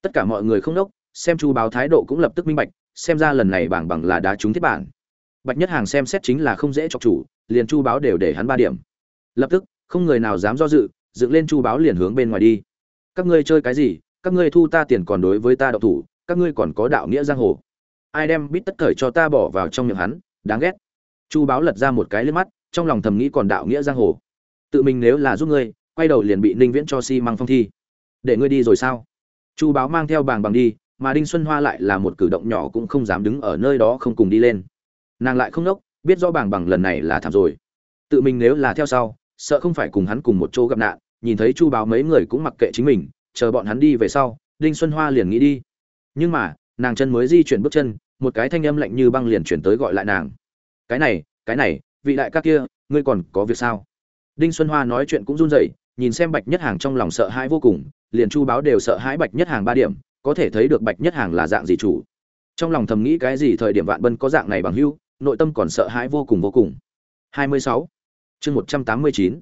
Tất cả mọi người không đốc, xem chu báo thái độ cũng lập tức minh bạch, xem ra lần này bảng bằng là đá trúng thiết bản. Bạch nhất hàng xem xét chính là không dễ cho chủ, liền chu báo đều để hắn ba điểm. Lập tức, không người nào dám do dự, dựng lên chu báo liền hướng bên ngoài đi. Các ngươi chơi cái gì, các ngươi thu ta tiền còn đối với ta độc thủ, các ngươi còn có đạo nghĩa giang hồ. Ai đem bít tất thời cho ta bỏ vào trong miệng hắn, đáng ghét chu báo lật ra một cái liếc mắt, trong lòng thầm nghĩ còn đạo nghĩa giang hồ. Tự mình nếu là giúp ngươi, quay đầu liền bị ninh viễn cho si mang phong thi. Để ngươi đi rồi sao? Chu báo mang theo bàng bằng đi, mà đinh xuân hoa lại là một cử động nhỏ cũng không dám đứng ở nơi đó không cùng đi lên. Nàng lại không nốc, biết rõ bàng bằng lần này là thảm rồi. Tự mình nếu là theo sau, sợ không phải cùng hắn cùng một chỗ gặp nạn, nhìn thấy chu báo mấy người cũng mặc kệ chính mình, chờ bọn hắn đi về sau, đinh xuân hoa liền nghĩ đi. Nhưng mà, nàng chân mới di chuyển bước chân, một cái thanh âm lạnh như băng liền chuyển tới gọi lại nàng cái này cái này, vị đại ca kia, ngươi còn có việc sao đinh xuân hoa nói chuyện cũng run rẩy, nhìn xem bạch nhất hàng trong lòng sợ hãi vô cùng, liền chu báo đều sợ hãi bạch nhất hàng ba điểm, có thể thấy được bạch nhất hàng là dạng gì chủ trong lòng thầm nghĩ cái gì thời điểm vạn bân có dạng này bằng hưu nội tâm còn sợ hãi vô cùng vô cùng 26. chương 189.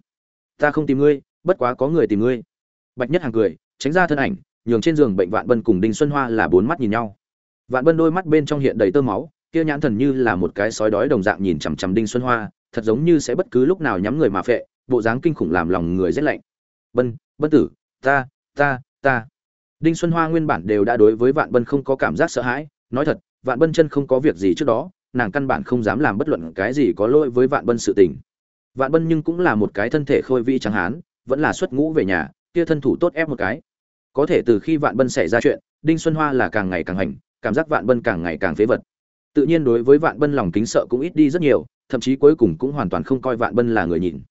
ta không tìm ngươi, bất quá có người tìm ngươi bạch nhất hàng cười, tránh ra thân ảnh, nhường trên giường bệnh vạn bân cùng đinh xuân hoa là bốn mắt nhìn nhau vạn bân đôi mắt bên trong hiện đầy tơ máu kia nhãn thần như là một cái sói đói đồng dạng nhìn chằm chằm đinh xuân hoa, thật giống như sẽ bất cứ lúc nào nhắm người mà phệ, bộ dáng kinh khủng làm lòng người rét lạnh. Bân bân tử, ta ta ta. Đinh xuân hoa nguyên bản đều đã đối với vạn bân không có cảm giác sợ hãi, nói thật, vạn bân chân không có việc gì trước đó, nàng căn bản không dám làm bất luận cái gì có lỗi với vạn bân sự tình. Vạn bân nhưng cũng là một cái thân thể khôi vĩ trắng hán, vẫn là xuất ngũ về nhà, kia thân thủ tốt ép một cái. Có thể từ khi vạn bân xảy ra chuyện, đinh xuân hoa là càng ngày càng hành cảm giác vạn bân càng ngày càng phế vật tự nhiên đối với vạn bân lòng kính sợ cũng ít đi rất nhiều, thậm chí cuối cùng cũng hoàn toàn không coi vạn bân là người nhìn.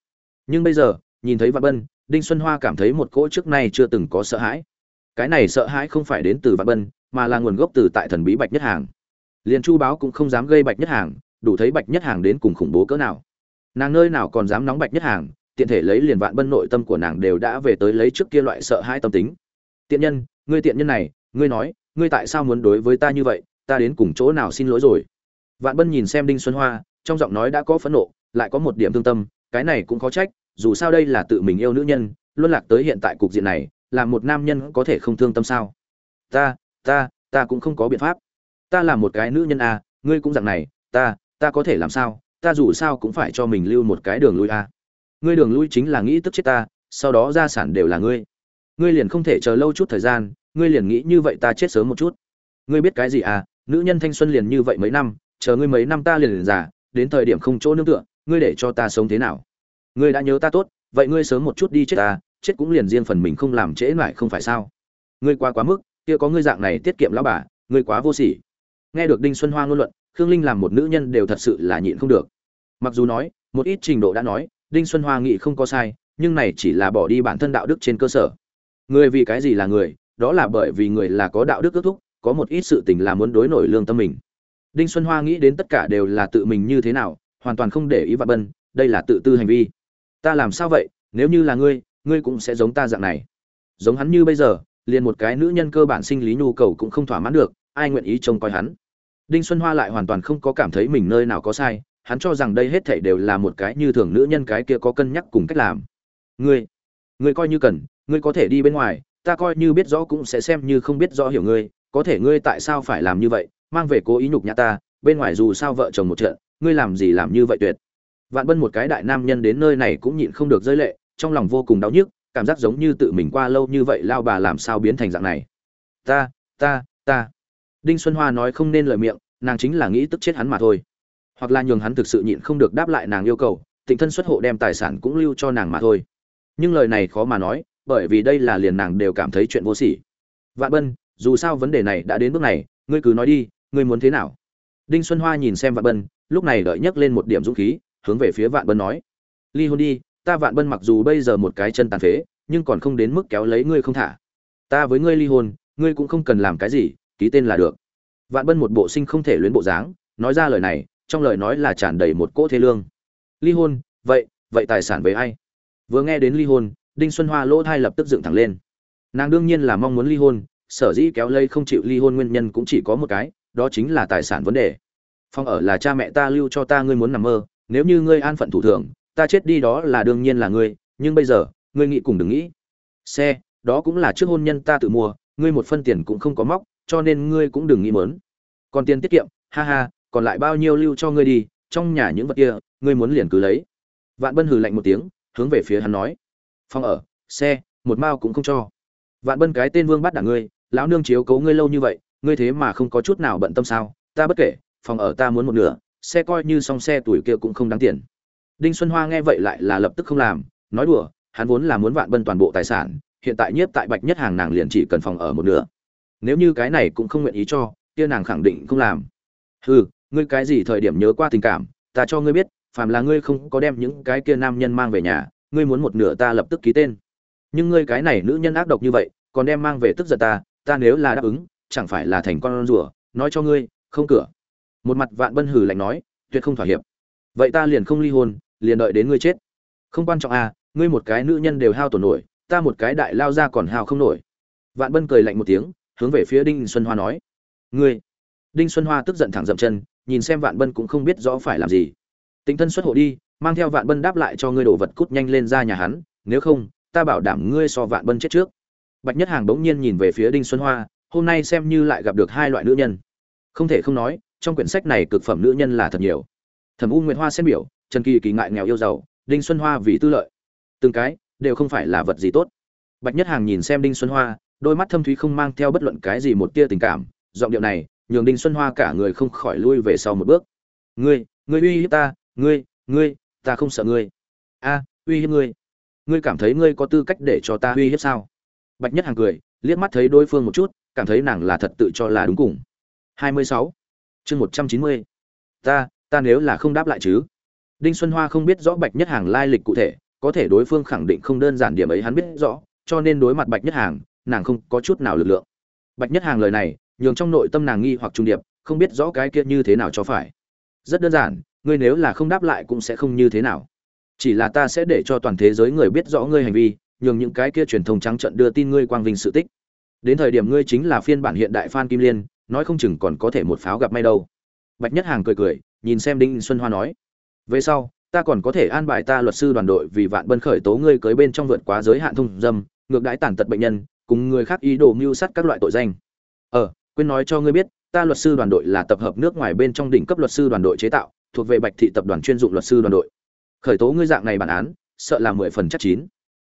Nhưng bây giờ, nhìn thấy vạn bân, đinh xuân hoa cảm thấy một cỗ trước nay chưa từng có sợ hãi. Cái này sợ hãi không phải đến từ vạn bân, mà là nguồn gốc từ tại thần bí bạch nhất hàng. Liền chu báo cũng không dám gây bạch nhất hàng, đủ thấy bạch nhất hàng đến cùng khủng bố cỡ nào. Nàng nơi nào còn dám nóng bạch nhất hàng, tiện thể lấy liền vạn bân nội tâm của nàng đều đã về tới lấy trước kia loại sợ hãi tâm tính. Tiện nhân, ngươi tiện nhân này, ngươi nói, ngươi tại sao muốn đối với ta như vậy? Ta đến cùng chỗ nào xin lỗi rồi. Vạn bân nhìn xem đinh xuân hoa trong giọng nói đã có phẫn nộ lại có một điểm thương tâm cái này cũng khó trách dù sao đây là tự mình yêu nữ nhân luân lạc tới hiện tại cục diện này là một nam nhân có thể không thương tâm sao? Ta ta ta cũng không có biện pháp. Ta là một cái nữ nhân à, ngươi cũng dạng này ta ta có thể làm sao? Ta dù sao cũng phải cho mình lưu một cái đường lui à. ngươi đường lui chính là nghĩ tức chết ta sau đó gia sản đều là ngươi. Ngươi liền không thể chờ lâu chút thời gian ngươi liền nghĩ như vậy ta chết sớm một chút. Ngươi biết cái gì à nữ nhân thanh xuân liền như vậy mấy năm, chờ ngươi mấy năm ta liền liền già, đến thời điểm không chỗ nương tựa, ngươi để cho ta sống thế nào? Ngươi đã nhớ ta tốt, vậy ngươi sớm một chút đi chết ta, chết cũng liền riêng phần mình không làm trễ lại không phải sao? Ngươi quá quá mức, kia có ngươi dạng này tiết kiệm lão bà, ngươi quá vô sỉ. Nghe được đinh xuân hoa ngôn luận, khương linh làm một nữ nhân đều thật sự là nhịn không được. Mặc dù nói, một ít trình độ đã nói, đinh xuân hoa nghĩ không có sai, nhưng này chỉ là bỏ đi bản thân đạo đức trên cơ sở. Người vì cái gì là người, đó là bởi vì người là có đạo đức ước thúc có một ít sự tình là muốn đối nổi lương tâm mình. Đinh xuân hoa nghĩ đến tất cả đều là tự mình như thế nào, hoàn toàn không để ý vạn bân, đây là tự tư hành vi. Ta làm sao vậy, nếu như là ngươi ngươi cũng sẽ giống ta dạng này. Giống hắn như bây giờ, liền một cái nữ nhân cơ bản sinh lý nhu cầu cũng không thỏa mãn được, ai nguyện ý trông coi hắn? Đinh xuân hoa lại hoàn toàn không có cảm thấy mình nơi nào có sai, hắn cho rằng đây hết thảy đều là một cái như thường nữ nhân cái kia có cân nhắc cùng cách làm. Ngươi ngươi coi như cần, ngươi có thể đi bên ngoài, ta coi như biết rõ cũng sẽ xem như không biết rõ hiểu ngươi có thể ngươi tại sao phải làm như vậy, mang về cố ý nhục nhã ta, bên ngoài dù sao vợ chồng một trận, ngươi làm gì làm như vậy tuyệt. Vạn bân một cái đại nam nhân đến nơi này cũng nhịn không được rơi lệ, trong lòng vô cùng đau nhức, cảm giác giống như tự mình qua lâu như vậy lao bà làm sao biến thành dạng này. Ta ta ta. Đinh xuân hoa nói không nên lời miệng, nàng chính là nghĩ tức chết hắn mà thôi. Hoặc là nhường hắn thực sự nhịn không được đáp lại nàng yêu cầu, tịnh thân xuất hộ đem tài sản cũng lưu cho nàng mà thôi. Nhưng lời này khó mà nói, bởi vì đây là liền nàng đều cảm thấy chuyện vô sỉ. Vạn bân dù sao vấn đề này đã đến bước này, ngươi cứ nói đi, ngươi muốn thế nào? Đinh xuân hoa nhìn xem vạn bân, lúc này đợi nhấc lên một điểm dũng khí, hướng về phía vạn bân nói, ly hôn đi, ta vạn bân mặc dù bây giờ một cái chân tàn phế, nhưng còn không đến mức kéo lấy ngươi không thả. Ta với ngươi ly hôn, ngươi cũng không cần làm cái gì, ký tên là được. Vạn bân một bộ sinh không thể luyến bộ dáng, nói ra lời này, trong lời nói là tràn đầy một cỗ thế lương. Ly hôn, vậy vậy tài sản với ai? Vừa nghe đến ly hôn, đinh xuân hoa lỗ thai lập tức dựng thẳng lên. Nàng đương nhiên là mong muốn ly hôn sở dĩ kéo lây không chịu ly hôn nguyên nhân cũng chỉ có một cái, đó chính là tài sản vấn đề. Phong ở là cha mẹ ta lưu cho ta ngươi muốn nằm mơ, nếu như ngươi an phận thủ thường, ta chết đi đó là đương nhiên là ngươi, nhưng bây giờ, ngươi nghĩ cùng đừng nghĩ. Xe, đó cũng là trước hôn nhân ta tự mua, ngươi một phân tiền cũng không có móc, cho nên ngươi cũng đừng nghĩ mớn còn tiền tiết kiệm, ha ha, còn lại bao nhiêu lưu cho ngươi đi, trong nhà những vật kia, ngươi muốn liền cứ lấy. Vạn bân hừ lạnh một tiếng, hướng về phía hắn nói. Phong ở, xe, một mao cũng không cho. Vạn bân cái tên vương bắt đảng ngươi lão nương chiếu cố ngươi lâu như vậy, ngươi thế mà không có chút nào bận tâm sao? Ta bất kể, phòng ở ta muốn một nửa, xe coi như xong xe tuổi kia cũng không đáng tiền. Đinh xuân hoa nghe vậy lại là lập tức không làm, nói đùa, hắn vốn là muốn vạn bân toàn bộ tài sản, hiện tại nhiếp tại bạch nhất hàng nàng liền chỉ cần phòng ở một nửa. Nếu như cái này cũng không nguyện ý cho, kia nàng khẳng định không làm. Hừ, ngươi cái gì thời điểm nhớ qua tình cảm, ta cho ngươi biết, phàm là ngươi không có đem những cái kia nam nhân mang về nhà, ngươi muốn một nửa ta lập tức ký tên. Nhưng ngươi cái này nữ nhân ác độc như vậy, còn đem mang về tức giận ta ta nếu là đáp ứng, chẳng phải là thành con rùa, nói cho ngươi, không cửa. Một mặt vạn bân hử lạnh nói, tuyệt không thỏa hiệp. Vậy ta liền không ly hôn, liền đợi đến ngươi chết. Không quan trọng à ngươi một cái nữ nhân đều hao tổn nổi, ta một cái đại lao ra còn hao không nổi. Vạn bân cười lạnh một tiếng, hướng về phía đinh xuân hoa nói. Ngươi. Đinh xuân hoa tức giận thẳng dậm chân, nhìn xem vạn bân cũng không biết rõ phải làm gì. Tính thân xuất hộ đi, mang theo vạn bân đáp lại cho ngươi đổ vật cút nhanh lên ra nhà hắn, nếu không, ta bảo đảm ngươi so vạn bân chết trước bạch nhất hàng bỗng nhiên nhìn về phía đinh xuân hoa, hôm nay xem như lại gặp được hai loại nữ nhân. Không thể không nói, trong quyển sách này cực phẩm nữ nhân là thật nhiều. Thẩm u nguyệt hoa xem biểu, trần kỳ kỳ ngại nghèo yêu giàu, đinh xuân hoa vì tư lợi. Từng cái, đều không phải là vật gì tốt. Bạch nhất hàng nhìn xem đinh xuân hoa, đôi mắt thâm thúy không mang theo bất luận cái gì một tia tình cảm, giọng điệu này, nhường đinh xuân hoa cả người không khỏi lui về sau một bước. Ngươi ngươi uy hiếp ta, ngươi ngươi, ta không sợ ngươi. A, uy hiếp ngươi. Ngươi cảm thấy ngươi có tư cách để cho ta uy hiếp sao? Bạch nhất hàng cười, liếc mắt thấy đối phương một chút, cảm thấy nàng là thật tự cho là đúng cùng. 26. chương 190. ta ta nếu là không đáp lại chứ? Đinh xuân hoa không biết rõ bạch nhất hàng lai lịch cụ thể, có thể đối phương khẳng định không đơn giản điểm ấy hắn biết rõ, cho nên đối mặt bạch nhất hàng nàng không có chút nào lực lượng. Bạch nhất hàng lời này, nhường trong nội tâm nàng nghi hoặc trung điệp, không biết rõ cái kia như thế nào cho phải. Rất đơn giản, ngươi nếu là không đáp lại cũng sẽ không như thế nào. Chỉ là ta sẽ để cho toàn thế giới người biết rõ ngươi hành vi nhường những cái kia truyền thông trắng trận đưa tin ngươi quang vinh sự tích. Đến thời điểm ngươi chính là phiên bản hiện đại phan kim liên, nói không chừng còn có thể một pháo gặp may đâu. Bạch nhất hàng cười cười, nhìn xem đinh xuân hoa nói, về sau, ta còn có thể an bài ta luật sư đoàn đội vì vạn bân khởi tố ngươi cưới bên trong vượt quá giới hạn thông dâm, ngược đãi tàn tật bệnh nhân, cùng người khác ý đồ mưu sát các loại tội danh. Ờ quên nói cho ngươi biết, ta luật sư đoàn đội là tập hợp nước ngoài bên trong đỉnh cấp luật sư đoàn đội chế tạo, thuộc về bạch thị tập đoàn chuyên dụng luật sư đoàn đội. Khởi tố ngươi dạng này bản án, sợ là mười phần chắc chín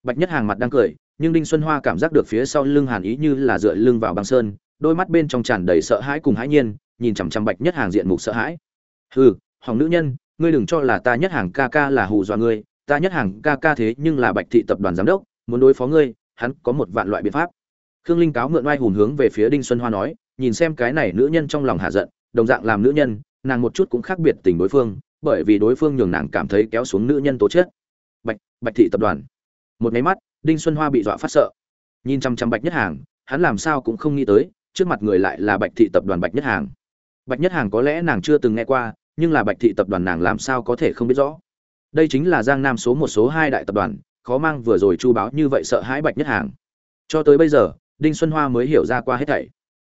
bạch nhất hàng mặt đang cười, nhưng đinh xuân hoa cảm giác được phía sau lưng hàn ý như là dựa lưng vào băng sơn, đôi mắt bên trong tràn đầy sợ hãi cùng hãi nhiên, nhìn chằm chằm bạch nhất hàng diện mục sợ hãi. Hừ, hỏng nữ nhân, ngươi đừng cho là ta nhất hàng ca ca là hù dọa ngươi, ta nhất hàng ca ca thế nhưng là bạch thị tập đoàn giám đốc, muốn đối phó ngươi, hắn có một vạn loại biện pháp. Khương linh cáo mượn oai hùn hướng về phía đinh xuân hoa nói, nhìn xem cái này nữ nhân trong lòng hạ giận, đồng dạng làm nữ nhân, nàng một chút cũng khác biệt tình đối phương, bởi vì đối phương nhường nàng cảm thấy kéo xuống nữ nhân tố chất. Bạch bạch thị tập đoàn một máy mắt, đinh xuân hoa bị dọa phát sợ. Nhìn chăm chăm bạch nhất hàng, hắn làm sao cũng không nghĩ tới, trước mặt người lại là bạch thị tập đoàn bạch nhất hàng. Bạch nhất hàng có lẽ nàng chưa từng nghe qua, nhưng là bạch thị tập đoàn nàng làm sao có thể không biết rõ. Đây chính là giang nam số một, số hai đại tập đoàn, khó mang vừa rồi chu báo như vậy sợ hãi bạch nhất hàng. Cho tới bây giờ, đinh xuân hoa mới hiểu ra qua hết thảy.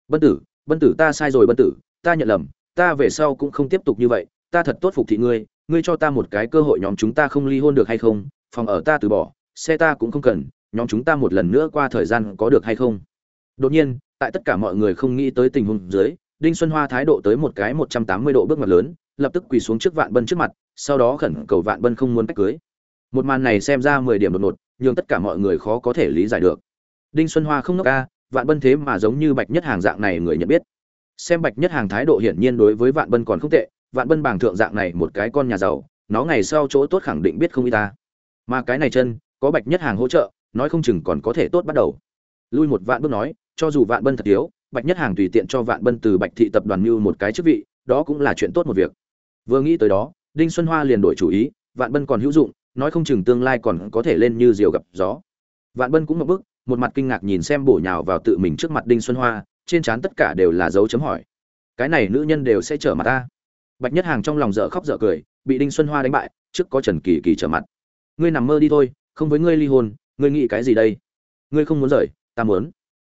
Bân tử bân tử ta sai rồi bân tử, ta nhận lầm, ta về sau cũng không tiếp tục như vậy, ta thật tốt phục thị ngươi ngươi cho ta một cái cơ hội nhóm chúng ta không ly hôn được hay không, phòng ở ta từ bỏ xe ta cũng không cần, nhóm chúng ta một lần nữa qua thời gian có được hay không? Đột nhiên, tại tất cả mọi người không nghĩ tới tình huống dưới, đinh xuân hoa thái độ tới một cái một trăm tám mươi độ bước ngoặt lớn, lập tức quỳ xuống trước vạn bân trước mặt, sau đó khẩn cầu vạn bân không muốn cách cưới. Một màn này xem ra mười điểm đột ngột nhưng tất cả mọi người khó có thể lý giải được. Đinh xuân hoa không nốc ca, vạn bân thế mà giống như bạch nhất hàng dạng này người nhận biết. Xem bạch nhất hàng thái độ hiển nhiên đối với vạn bân còn không tệ, vạn bân bảng thượng dạng này một cái con nhà giàu, nó ngày sau chỗ tốt khẳng định biết không y ta. Mà cái này chân có bạch nhất hàng hỗ trợ, nói không chừng còn có thể tốt bắt đầu. Lui một vạn bước nói, cho dù vạn bân thật yếu bạch nhất hàng tùy tiện cho vạn bân từ bạch thị tập đoàn mưu một cái chức vị, đó cũng là chuyện tốt một việc. Vừa nghĩ tới đó, đinh xuân hoa liền đổi chủ ý, vạn bân còn hữu dụng, nói không chừng tương lai còn có thể lên như diều gặp gió. Vạn bân cũng một bức một mặt kinh ngạc nhìn xem bổ nhào vào tự mình trước mặt đinh xuân hoa, trên trán tất cả đều là dấu chấm hỏi. Cái này nữ nhân đều sẽ trở mặt ta. Bạch nhất hàng trong lòng dở khóc dở cười, bị đinh xuân hoa đánh bại, trước có trần kỳ kỳ trở mặt. Ngươi nằm mơ đi thôi không với ngươi ly hôn, ngươi nghĩ cái gì đây? Ngươi không muốn rời, ta muốn.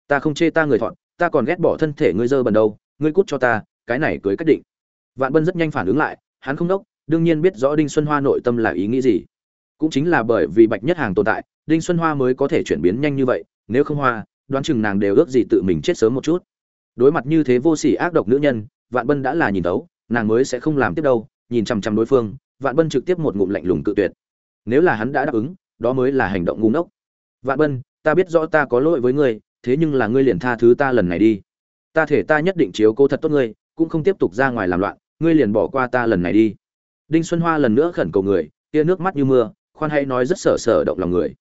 Ta không chê ta người thọn ta còn ghét bỏ thân thể ngươi dơ bẩn đâu, ngươi cút cho ta, cái này cưới cách định. Vạn bân rất nhanh phản ứng lại, hắn không đốc, đương nhiên biết rõ đinh xuân hoa nội tâm là ý nghĩ gì. Cũng chính là bởi vì bạch nhất hàng tồn tại, đinh xuân hoa mới có thể chuyển biến nhanh như vậy, nếu không hoa, đoán chừng nàng đều ước gì tự mình chết sớm một chút. Đối mặt như thế vô sỉ ác độc nữ nhân, vạn bân đã là nhìn tấu nàng mới sẽ không làm tiếp đâu, nhìn chằm chằm đối phương, vạn bân trực tiếp một ngụm lạnh lùng cự tuyệt. Nếu là hắn đã đáp ứng đó mới là hành động ngu ngốc. Vạn bân, ta biết rõ ta có lỗi với ngươi, thế nhưng là ngươi liền tha thứ ta lần này đi. Ta thể ta nhất định chiếu cố thật tốt ngươi, cũng không tiếp tục ra ngoài làm loạn, ngươi liền bỏ qua ta lần này đi. Đinh xuân hoa lần nữa khẩn cầu người, tia nước mắt như mưa, khoan hay nói rất sở sở động lòng người.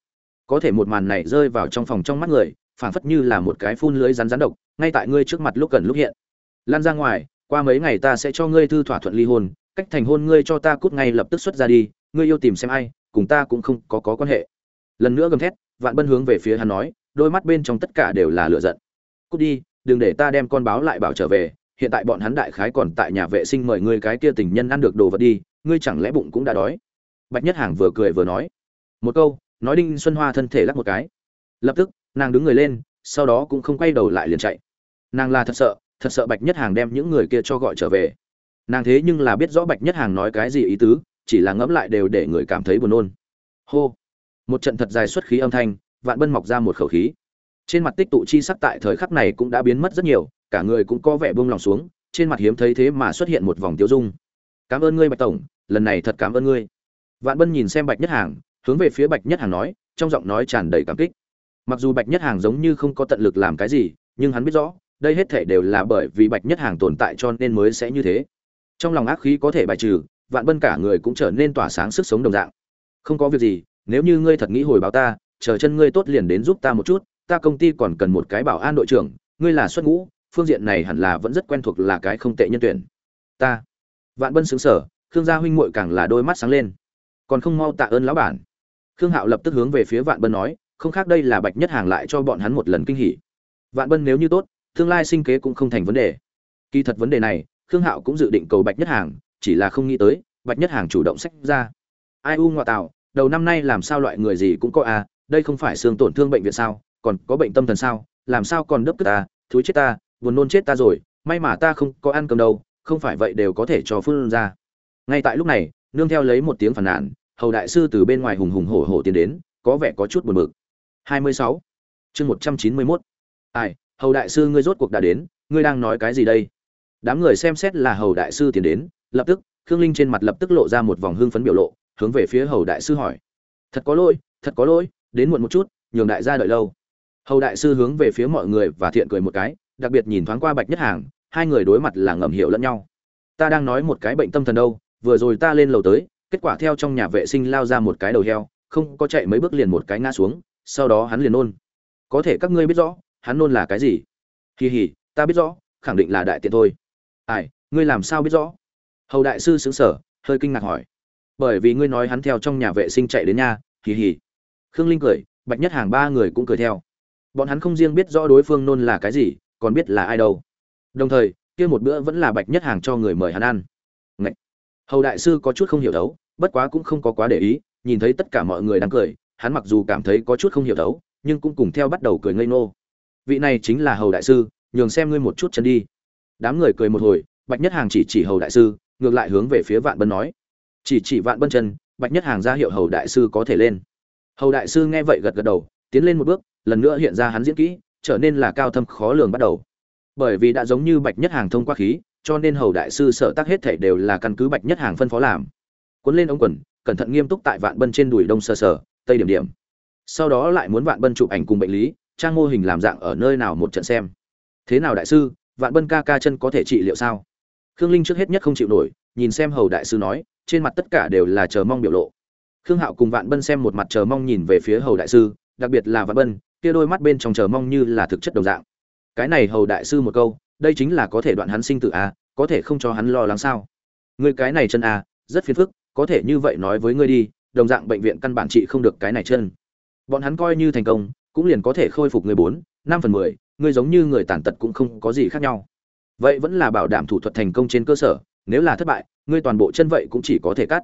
Có thể một màn này rơi vào trong phòng trong mắt người, phảng phất như là một cái phun lưới rắn rắn độc, ngay tại ngươi trước mặt lúc cần lúc hiện. Lan ra ngoài, qua mấy ngày ta sẽ cho ngươi thư thỏa thuận ly hôn, cách thành hôn ngươi cho ta cút ngay lập tức xuất ra đi, ngươi yêu tìm xem ai cùng ta cũng không có có quan hệ. Lần nữa gầm thét, vạn bân hướng về phía hắn nói, đôi mắt bên trong tất cả đều là lửa giận. Cút đi, đừng để ta đem con báo lại bảo trở về, hiện tại bọn hắn đại khái còn tại nhà vệ sinh mời ngươi cái kia tình nhân ăn được đồ vật đi, ngươi chẳng lẽ bụng cũng đã đói? Bạch nhất hàng vừa cười vừa nói. Một câu, nói đinh xuân hoa thân thể lắc một cái. Lập tức, nàng đứng người lên, sau đó cũng không quay đầu lại liền chạy. Nàng là thật sợ thật sợ bạch nhất hàng đem những người kia cho gọi trở về. Nàng thế nhưng là biết rõ bạch nhất hàng nói cái gì ý tứ chỉ là ngẫm lại đều để người cảm thấy buồn nôn. Hô. Một trận thật dài xuất khí âm thanh, vạn bân mọc ra một khẩu khí. Trên mặt tích tụ chi sắc tại thời khắc này cũng đã biến mất rất nhiều, cả người cũng có vẻ buông lòng xuống, trên mặt hiếm thấy thế mà xuất hiện một vòng tiêu dung. Cảm ơn ngươi, bạch tổng, lần này thật cảm ơn ngươi. Vạn bân nhìn xem bạch nhất hàng, hướng về phía bạch nhất hàng nói, trong giọng nói tràn đầy cảm kích. Mặc dù bạch nhất hàng giống như không có tận lực làm cái gì, nhưng hắn biết rõ, đây hết thể đều là bởi vì bạch nhất hàng tồn tại cho nên mới sẽ như thế. Trong lòng ác khí có thể bài trừ vạn bân cả người cũng trở nên tỏa sáng sức sống đồng dạng. Không có việc gì, nếu như ngươi thật nghĩ hồi báo ta, chờ chân ngươi tốt liền đến giúp ta một chút, ta công ty còn cần một cái bảo an đội trưởng, ngươi là xuất ngũ, phương diện này hẳn là vẫn rất quen thuộc là cái không tệ nhân tuyển. Ta. Vạn bân xứng sở khương gia huynh muội càng là đôi mắt sáng lên. Còn không mau tạ ơn lão bản. Khương hạo lập tức hướng về phía vạn bân nói, không khác đây là bạch nhất hàng lại cho bọn hắn một lần kinh hỉ. Vạn bân nếu như tốt, tương lai sinh kế cũng không thành vấn đề. Kỳ thật vấn đề này, khương hạo cũng dự định cầu bạch nhất hàng chỉ là không nghĩ tới bạch nhất hàng chủ động sách ra ai u ngoại tạo đầu năm nay làm sao loại người gì cũng có à đây không phải xương tổn thương bệnh viện sao còn có bệnh tâm thần sao làm sao còn đớp ta à, thúi chết ta buồn nôn chết ta rồi may mà ta không có ăn cơm đâu không phải vậy đều có thể cho phương ra ngay tại lúc này nương theo lấy một tiếng phản nản, hầu đại sư từ bên ngoài hùng hùng hổ hổ tiến đến có vẻ có chút buồn bực 26. chương 191. ai hầu đại sư ngươi rốt cuộc đã đến ngươi đang nói cái gì đây đám người xem xét là hầu đại sư tiến đến lập tức khương linh trên mặt lập tức lộ ra một vòng hương phấn biểu lộ hướng về phía hầu đại sư hỏi. Thật có lỗi thật có lỗi đến muộn một chút nhường đại gia đợi lâu. Hầu đại sư hướng về phía mọi người và thiện cười một cái đặc biệt nhìn thoáng qua bạch nhất hàng hai người đối mặt là ngầm hiểu lẫn nhau. Ta đang nói một cái bệnh tâm thần đâu vừa rồi ta lên lầu tới kết quả theo trong nhà vệ sinh lao ra một cái đầu heo không có chạy mấy bước liền một cái ngã xuống sau đó hắn liền nôn. Có thể các ngươi biết rõ hắn nôn là cái gì? Hì hì, ta biết rõ khẳng định là đại tiện thôi. Ai ngươi làm sao biết rõ? Hầu đại sư xứng sở hơi kinh ngạc hỏi. Bởi vì ngươi nói hắn theo trong nhà vệ sinh chạy đến nhà, hì hì. khương linh cười, bạch nhất hàng ba người cũng cười theo. Bọn hắn không riêng biết rõ đối phương nôn là cái gì, còn biết là ai đâu. Đồng thời, kia một bữa vẫn là bạch nhất hàng cho người mời hắn ăn. Ngậy! hầu đại sư có chút không hiểu đấu, bất quá cũng không có quá để ý, nhìn thấy tất cả mọi người đang cười, hắn mặc dù cảm thấy có chút không hiểu đấu, nhưng cũng cùng theo bắt đầu cười ngây ngô. Vị này chính là hầu đại sư, nhường xem ngươi một chút chân đi. Đám người cười một hồi, bạch nhất hàng chỉ chỉ hầu đại sư ngược lại hướng về phía vạn bân nói. Chỉ chỉ vạn bân chân, bạch nhất hàng ra hiệu hầu đại sư có thể lên. Hầu đại sư nghe vậy gật gật đầu, tiến lên một bước, lần nữa hiện ra hắn diễn kỹ, trở nên là cao thâm khó lường bắt đầu. Bởi vì đã giống như bạch nhất hàng thông qua khí, cho nên hầu đại sư sở tác hết thể đều là căn cứ bạch nhất hàng phân phó làm. Cuốn lên ống quần, cẩn thận nghiêm túc tại vạn bân trên đùi đông sờ sờ, tây điểm điểm. Sau đó lại muốn vạn bân chụp ảnh cùng bệnh lý, trang mô hình làm dạng ở nơi nào một trận xem. Thế nào đại sư, vạn bân ca ca chân có thể trị liệu sao? Khương linh trước hết nhất không chịu nổi nhìn xem hầu đại sư nói trên mặt tất cả đều là chờ mong biểu lộ. Khương hạo cùng vạn bân xem một mặt chờ mong nhìn về phía hầu đại sư đặc biệt là vạn bân kia đôi mắt bên trong chờ mong như là thực chất đồng dạng. Cái này hầu đại sư một câu đây chính là có thể đoạn hắn sinh tử a à, có thể không cho hắn lo lắng sao? Người cái này chân a à, rất phiền phức có thể như vậy nói với ngươi đi đồng dạng bệnh viện căn bản trị không được cái này chân. Bọn hắn coi như thành công cũng liền có thể khôi phục người bốn năm phần mười ngươi giống như người tàn tật cũng không có gì khác nhau vậy vẫn là bảo đảm thủ thuật thành công trên cơ sở, nếu là thất bại, ngươi toàn bộ chân vậy cũng chỉ có thể cắt.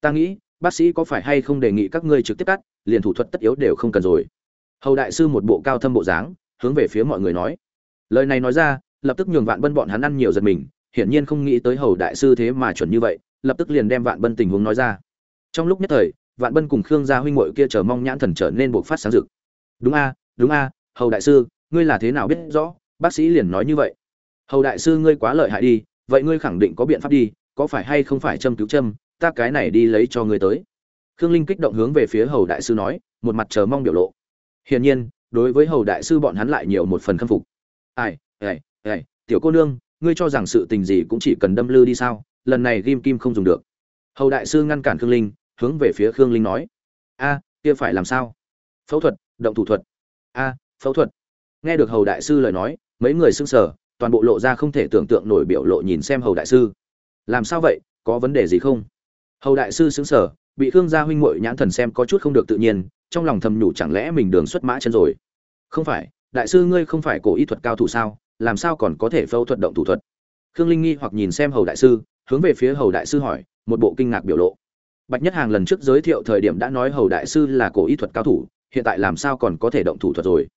Ta nghĩ, bác sĩ có phải hay không đề nghị các ngươi trực tiếp cắt, liền thủ thuật tất yếu đều không cần rồi. Hầu đại sư một bộ cao thâm bộ dáng, hướng về phía mọi người nói. Lời này nói ra, lập tức nhường vạn bân bọn hắn ăn nhiều giật mình, hiển nhiên không nghĩ tới hầu đại sư thế mà chuẩn như vậy, lập tức liền đem vạn bân tình huống nói ra. Trong lúc nhất thời, vạn bân cùng khương gia huynh muội kia chờ mong nhãn thần trở nên buộc phát sáng rực. Đúng a đúng a, hầu đại sư, ngươi là thế nào biết rõ, bác sĩ liền nói như vậy hầu đại sư ngươi quá lợi hại đi, vậy ngươi khẳng định có biện pháp đi, có phải hay không phải châm cứu châm, ta cái này đi lấy cho ngươi tới. Khương linh kích động hướng về phía hầu đại sư nói, một mặt chờ mong biểu lộ. Hiển nhiên, đối với hầu đại sư bọn hắn lại nhiều một phần khâm phục. Ai ai ai, tiểu cô nương, ngươi cho rằng sự tình gì cũng chỉ cần đâm lư đi sao, lần này ghim kim không dùng được. Hầu đại sư ngăn cản khương linh, hướng về phía khương linh nói, a, kia phải làm sao? Phẫu thuật, động thủ thuật. A, phẫu thuật. Nghe được hầu đại sư lời nói, mấy người sững sờ toàn bộ lộ ra không thể tưởng tượng nổi biểu lộ nhìn xem hầu đại sư. Làm sao vậy? Có vấn đề gì không? Hầu đại sư sững sờ, bị khương gia huynh muội nhãn thần xem có chút không được tự nhiên, trong lòng thầm nhủ chẳng lẽ mình đường xuất mã chân rồi? Không phải, đại sư ngươi không phải cổ y thuật cao thủ sao? Làm sao còn có thể phẫu thuật động thủ thuật? Khương linh nghi hoặc nhìn xem hầu đại sư, hướng về phía hầu đại sư hỏi, một bộ kinh ngạc biểu lộ. Bạch nhất hàng lần trước giới thiệu thời điểm đã nói hầu đại sư là cổ y thuật cao thủ, hiện tại làm sao còn có thể động thủ thuật rồi?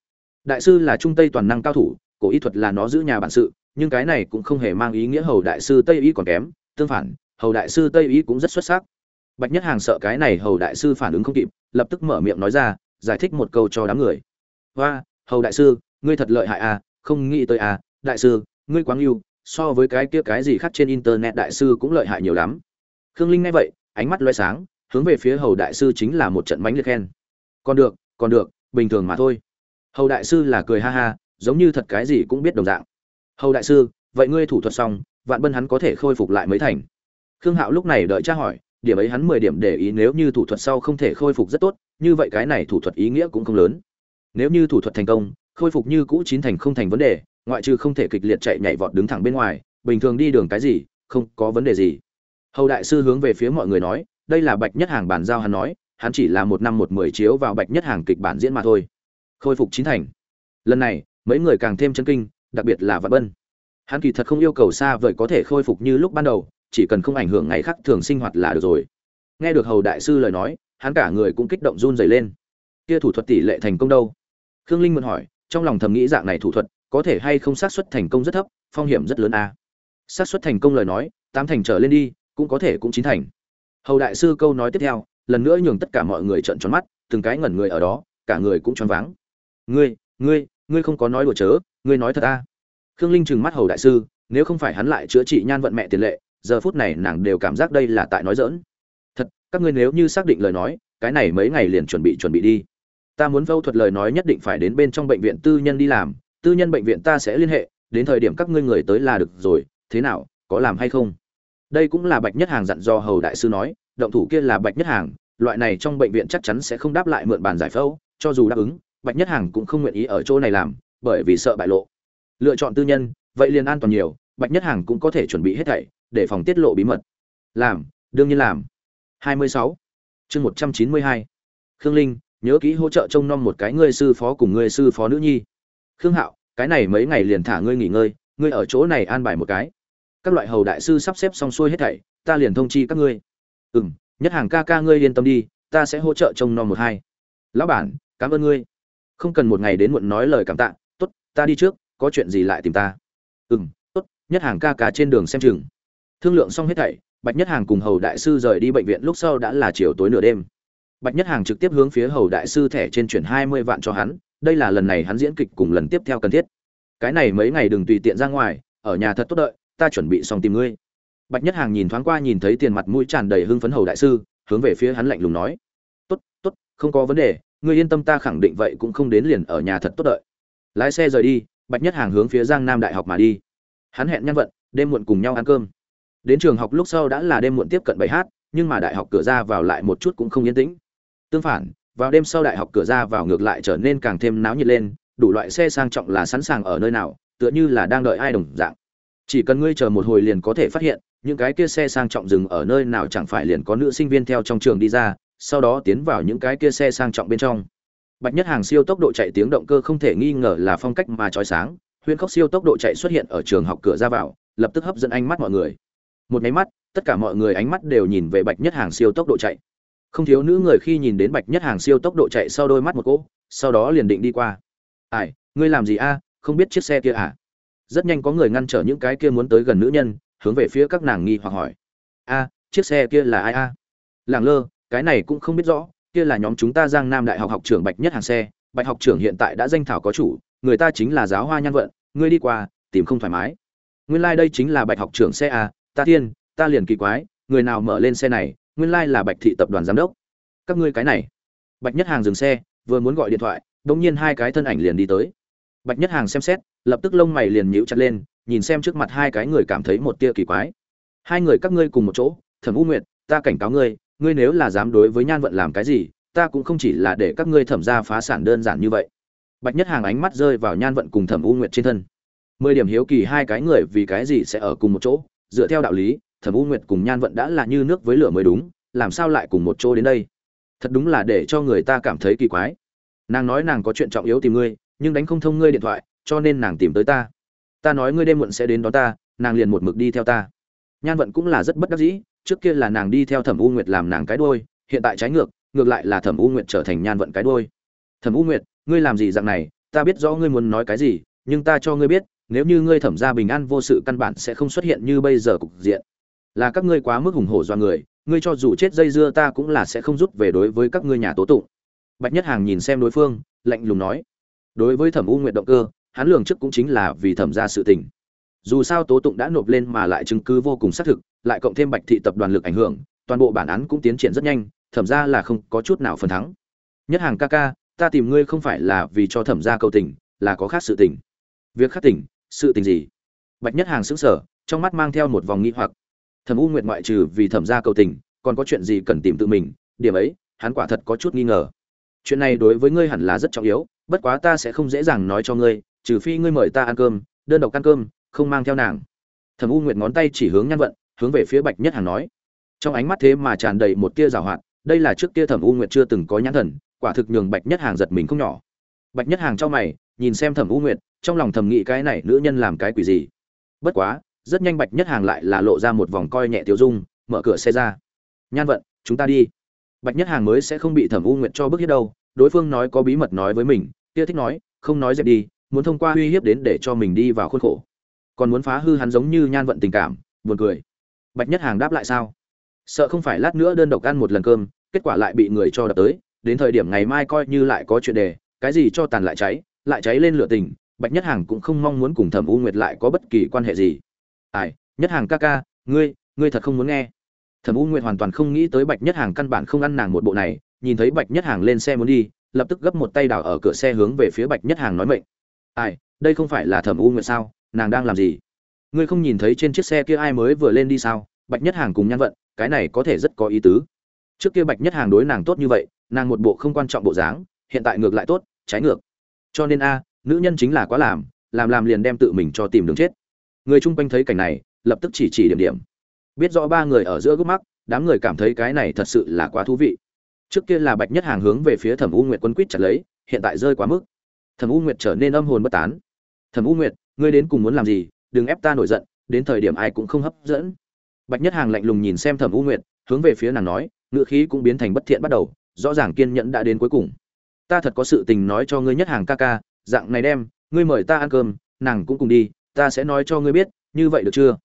Đại sư là trung tây toàn năng cao thủ cổ y thuật là nó giữ nhà bản sự, nhưng cái này cũng không hề mang ý nghĩa hầu đại sư tây y còn kém, tương phản, hầu đại sư tây y cũng rất xuất sắc. Bạch nhất hàng sợ cái này hầu đại sư phản ứng không kịp, lập tức mở miệng nói ra, giải thích một câu cho đám người. Hoa hầu đại sư, ngươi thật lợi hại à không nghĩ tới à đại sư, ngươi quá yêu so với cái kia cái gì khác trên internet đại sư cũng lợi hại nhiều lắm. Khương linh nghe vậy, ánh mắt loay sáng, hướng về phía hầu đại sư chính là một trận bánh liệt khen. Còn được còn được, bình thường mà thôi. Hầu đại sư là cười ha ha giống như thật cái gì cũng biết đồng dạng. Hầu đại sư, vậy ngươi thủ thuật xong, vạn bân hắn có thể khôi phục lại mới thành? Khương hạo lúc này đợi tra hỏi, điểm ấy hắn mười điểm để ý nếu như thủ thuật sau không thể khôi phục rất tốt, như vậy cái này thủ thuật ý nghĩa cũng không lớn. Nếu như thủ thuật thành công, khôi phục như cũ chín thành không thành vấn đề, ngoại trừ không thể kịch liệt chạy nhảy vọt đứng thẳng bên ngoài, bình thường đi đường cái gì, không có vấn đề gì. Hầu đại sư hướng về phía mọi người nói, đây là bạch nhất hàng bản giao hắn nói, hắn chỉ là một năm một mười chiếu vào bạch nhất hàng kịch bản diễn mà thôi. Khôi phục chín thành. Lần này mấy người càng thêm chân kinh, đặc biệt là vạn bân. Hắn kỳ thật không yêu cầu xa vời có thể khôi phục như lúc ban đầu, chỉ cần không ảnh hưởng ngày khác thường sinh hoạt là được rồi. Nghe được hầu đại sư lời nói, hắn cả người cũng kích động run rẩy lên. Kia thủ thuật tỷ lệ thành công đâu? Khương linh mượn hỏi, trong lòng thầm nghĩ dạng này thủ thuật, có thể hay không xác suất thành công rất thấp, phong hiểm rất lớn à. xác suất thành công lời nói, tám thành trở lên đi, cũng có thể cũng chín thành. Hầu đại sư câu nói tiếp theo, lần nữa nhường tất cả mọi người trợn tròn mắt, từng cái ngẩn người ở đó, cả người cũng choáng váng. Ngươi ngươi ngươi không có nói đùa chớ, ngươi nói thật a. Khương linh trừng mắt hầu đại sư, nếu không phải hắn lại chữa trị nhan vận mẹ tiền lệ, giờ phút này nàng đều cảm giác đây là tại nói dỡn thật, các ngươi nếu như xác định lời nói, cái này mấy ngày liền chuẩn bị chuẩn bị đi. Ta muốn phẫu thuật lời nói nhất định phải đến bên trong bệnh viện tư nhân đi làm, tư nhân bệnh viện ta sẽ liên hệ, đến thời điểm các ngươi người tới là được rồi, thế nào, có làm hay không? Đây cũng là bạch nhất hàng dặn do hầu đại sư nói, động thủ kia là bạch nhất hàng, loại này trong bệnh viện chắc chắn sẽ không đáp lại mượn bàn giải phẫu, cho dù đáp ứng bạch nhất hàng cũng không nguyện ý ở chỗ này làm, bởi vì sợ bại lộ. Lựa chọn tư nhân, vậy liền an toàn nhiều, bạch nhất hàng cũng có thể chuẩn bị hết thảy, để phòng tiết lộ bí mật. Làm, đương nhiên làm. 26. chương 192. khương linh, nhớ kỹ hỗ trợ trông nom một cái ngươi sư phó cùng ngươi sư phó nữ nhi. Khương hạo, cái này mấy ngày liền thả ngươi nghỉ ngơi, ngươi ở chỗ này an bài một cái. Các loại hầu đại sư sắp xếp xong xuôi hết thảy, ta liền thông chi các ngươi. Ừ m nhất hàng ca ca ngươi yên tâm đi, ta sẽ hỗ trợ trông nom một hai. Lão bản, cảm ơn ngươi không cần một ngày đến muộn nói lời cảm tạ, tốt, ta đi trước, có chuyện gì lại tìm ta? Ừ m tốt, nhất hàng ca ca trên đường xem chừng. Thương lượng xong hết thảy, bạch nhất hàng cùng hầu đại sư rời đi bệnh viện lúc sau đã là chiều tối nửa đêm. Bạch nhất hàng trực tiếp hướng phía hầu đại sư thẻ trên chuyển hai mươi vạn cho hắn, đây là lần này hắn diễn kịch cùng lần tiếp theo cần thiết. Cái này mấy ngày đừng tùy tiện ra ngoài, ở nhà thật tốt đợi, ta chuẩn bị xong tìm ngươi. Bạch nhất hàng nhìn thoáng qua nhìn thấy tiền mặt mũi tràn đầy hưng phấn hầu đại sư, hướng về phía hắn lạnh lùng nói, tốt tốt, không có vấn đề ngươi yên tâm ta khẳng định vậy cũng không đến liền ở nhà thật tốt đợi. Lái xe rời đi, bạch nhất hàng hướng phía giang nam đại học mà đi. Hắn hẹn nhân vận, đêm muộn cùng nhau ăn cơm. Đến trường học lúc sau đã là đêm muộn tiếp cận bảy h, nhưng mà đại học cửa ra vào lại một chút cũng không yên tĩnh. Tương phản, vào đêm sau đại học cửa ra vào ngược lại trở nên càng thêm náo nhiệt lên, đủ loại xe sang trọng là sẵn sàng ở nơi nào, tựa như là đang đợi ai đồng dạng. Chỉ cần ngươi chờ một hồi liền có thể phát hiện, những cái kia xe sang trọng dừng ở nơi nào chẳng phải liền có nữ sinh viên theo trong trường đi ra sau đó tiến vào những cái kia xe sang trọng bên trong. Bạch nhất hàng siêu tốc độ chạy tiếng động cơ không thể nghi ngờ là phong cách mà chói sáng huyên Cốc siêu tốc độ chạy xuất hiện ở trường học cửa ra vào, lập tức hấp dẫn ánh mắt mọi người. Một cái mắt, tất cả mọi người ánh mắt đều nhìn về bạch nhất hàng siêu tốc độ chạy. Không thiếu nữ người khi nhìn đến bạch nhất hàng siêu tốc độ chạy sau đôi mắt một cỗ, sau đó liền định đi qua. Ai, ngươi làm gì a? Không biết chiếc xe kia à? Rất nhanh có người ngăn trở những cái kia muốn tới gần nữ nhân, hướng về phía các nàng nghi hoặc hỏi. A, chiếc xe kia là ai a? Làng lơ cái này cũng không biết rõ, kia là nhóm chúng ta giang nam đại học học trưởng bạch nhất hàng xe. Bạch học trưởng hiện tại đã danh thảo có chủ, người ta chính là giáo hoa nhan vận, ngươi đi qua, tìm không thoải mái. Nguyên lai、like、đây chính là bạch học trưởng xe à? ta thiên, ta liền kỳ quái, người nào mở lên xe này, nguyên lai、like、là bạch thị tập đoàn giám đốc. Các ngươi cái này. Bạch nhất hàng dừng xe, vừa muốn gọi điện thoại đ ỗ n g nhiên hai cái thân ảnh liền đi tới. Bạch nhất hàng xem xét, lập tức lông mày liền nhíu chặt lên, nhìn xem trước mặt hai cái người cảm thấy một tia kỳ quái. Hai người các ngươi cùng một chỗ, thẩm u nguyệt, ta cảnh cáo ngươi ngươi nếu là dám đối với nhan vận làm cái gì, ta cũng không chỉ là để các ngươi thẩm ra phá sản đơn giản như vậy. Bạch nhất hàng ánh mắt rơi vào nhan vận cùng thẩm u nguyệt trên thân. Mười điểm hiếu kỳ hai cái người vì cái gì sẽ ở cùng một chỗ? Dựa theo đạo lý, thẩm u nguyệt cùng nhan vận đã là như nước với lửa mới đúng, làm sao lại cùng một chỗ đến đây? Thật đúng là để cho người ta cảm thấy kỳ quái. Nàng nói nàng có chuyện trọng yếu tìm ngươi, nhưng đánh không thông ngươi điện thoại, cho nên nàng tìm tới ta. Ta nói ngươi đêm muộn sẽ đến đón ta, nàng liền một mực đi theo ta. Nhan vận cũng là rất bất đắc dĩ trước kia là nàng đi theo thẩm u nguyệt làm nàng cái đôi hiện tại trái ngược ngược lại là thẩm u nguyệt trở thành nhan vận cái đôi thẩm u nguyệt, ngươi làm gì dạng này? Ta biết rõ ngươi muốn nói cái gì, nhưng ta cho ngươi biết, nếu như ngươi thẩm ra bình an vô sự căn bản sẽ không xuất hiện như bây giờ cục diện. Là các ngươi quá mức hùng hổ do người, ngươi cho dù chết dây dưa ta cũng là sẽ không rút về đối với các ngươi nhà tố tụng. Bạch nhất hàng nhìn xem đối phương, lạnh lùng nói, đối với thẩm u nguyệt động cơ, hắn lường trước cũng chính là vì thẩm ra sự tình. Dù sao tố tụng đã nộp lên mà lại chứng cứ vô cùng xác thực lại cộng thêm bạch thị tập đoàn lực ảnh hưởng toàn bộ bản án cũng tiến triển rất nhanh thẩm ra là không có chút nào phần thắng. Nhất hàng ca ca ta tìm ngươi không phải là vì cho thẩm ra cầu tình là có khác sự tình. Việc khác tình sự tình gì? Bạch nhất hàng sững sờ, trong mắt mang theo một vòng nghi hoặc. Thẩm u nguyệt ngoại trừ vì thẩm ra cầu tình còn có chuyện gì cần tìm tự mình điểm ấy hắn quả thật có chút nghi ngờ. Chuyện này đối với ngươi hẳn là rất trọng yếu bất quá ta sẽ không dễ dàng nói cho ngươi trừ phi ngươi mời ta ăn cơm đơn độc ăn cơm không mang theo nàng. Thẩm u nguyệt ngón tay chỉ hướng nhan vận hướng về phía bạch nhất hàng nói. Trong ánh mắt thế mà tràn đầy một tia rào hoạt, đây là trước kia thẩm u nguyệt chưa từng có nhãn thần, quả thực nhường bạch nhất hàng giật mình không nhỏ. Bạch nhất hàng trong mày, nhìn xem thẩm u nguyệt, trong lòng thầm nghĩ cái này nữ nhân làm cái quỷ gì. Bất quá, rất nhanh bạch nhất hàng lại là lộ ra một vòng coi nhẹ tiêu dung, mở cửa xe ra. Nhan vận, chúng ta đi. Bạch nhất hàng mới sẽ không bị thẩm u nguyệt cho bức hết đâu, đối phương nói có bí mật nói với mình, kia thích nói, không nói dẹp đi, muốn thông qua uy hiếp đến để cho mình đi vào khuôn khổ. Còn muốn phá hư hắn giống như nhan vận tình cảm, buồn cười bạch nhất hàng đáp lại sao? Sợ không phải lát nữa đơn độc ăn một lần cơm, kết quả lại bị người cho đập tới, đến thời điểm ngày mai coi như lại có chuyện đề, cái gì cho tàn lại cháy lại cháy lên lửa tình, bạch nhất hàng cũng không mong muốn cùng thẩm u nguyệt lại có bất kỳ quan hệ gì. Ai, nhất hàng ca ca, ngươi ngươi thật không muốn nghe. Thẩm u nguyệt hoàn toàn không nghĩ tới bạch nhất hàng căn bản không ăn nàng một bộ này, nhìn thấy bạch nhất hàng lên xe muốn đi, lập tức gấp một tay đào ở cửa xe hướng về phía bạch nhất hàng nói mệnh. Ai, đây không phải là thẩm u nguyệt sao, nàng đang làm gì? Ngươi không nhìn thấy trên chiếc xe kia ai mới vừa lên đi sao? Bạch nhất hàng cùng nhan vận, cái này có thể rất có ý tứ. Trước kia bạch nhất hàng đối nàng tốt như vậy, nàng một bộ không quan trọng bộ dáng, hiện tại ngược lại tốt, trái ngược. Cho nên a, nữ nhân chính là quá làm làm làm liền đem tự mình cho tìm đường chết. Người chung quanh thấy cảnh này, lập tức chỉ chỉ điểm điểm. Biết rõ ba người ở giữa gốc mắt, đám người cảm thấy cái này thật sự là quá thú vị. Trước kia là bạch nhất hàng hướng về phía thẩm u nguyệt quân quýt chặt lấy, hiện tại rơi quá mức. Thẩm u nguyệt trở nên âm hồn bất tán. Thẩm u nguyệt, ngươi đến cùng muốn làm gì? Đừng ép ta nổi giận, đến thời điểm ai cũng không hấp dẫn bạch nhất hàng lạnh lùng nhìn xem thẩm u nguyệt, hướng về phía nàng nói ngựa khí cũng biến thành bất thiện bắt đầu, rõ ràng kiên nhẫn đã đến cuối cùng ta thật có sự tình nói cho ngươi nhất hàng ca ca, dạng này đem, ngươi mời ta ăn cơm, nàng cũng cùng đi, ta sẽ nói cho ngươi biết, như vậy được chưa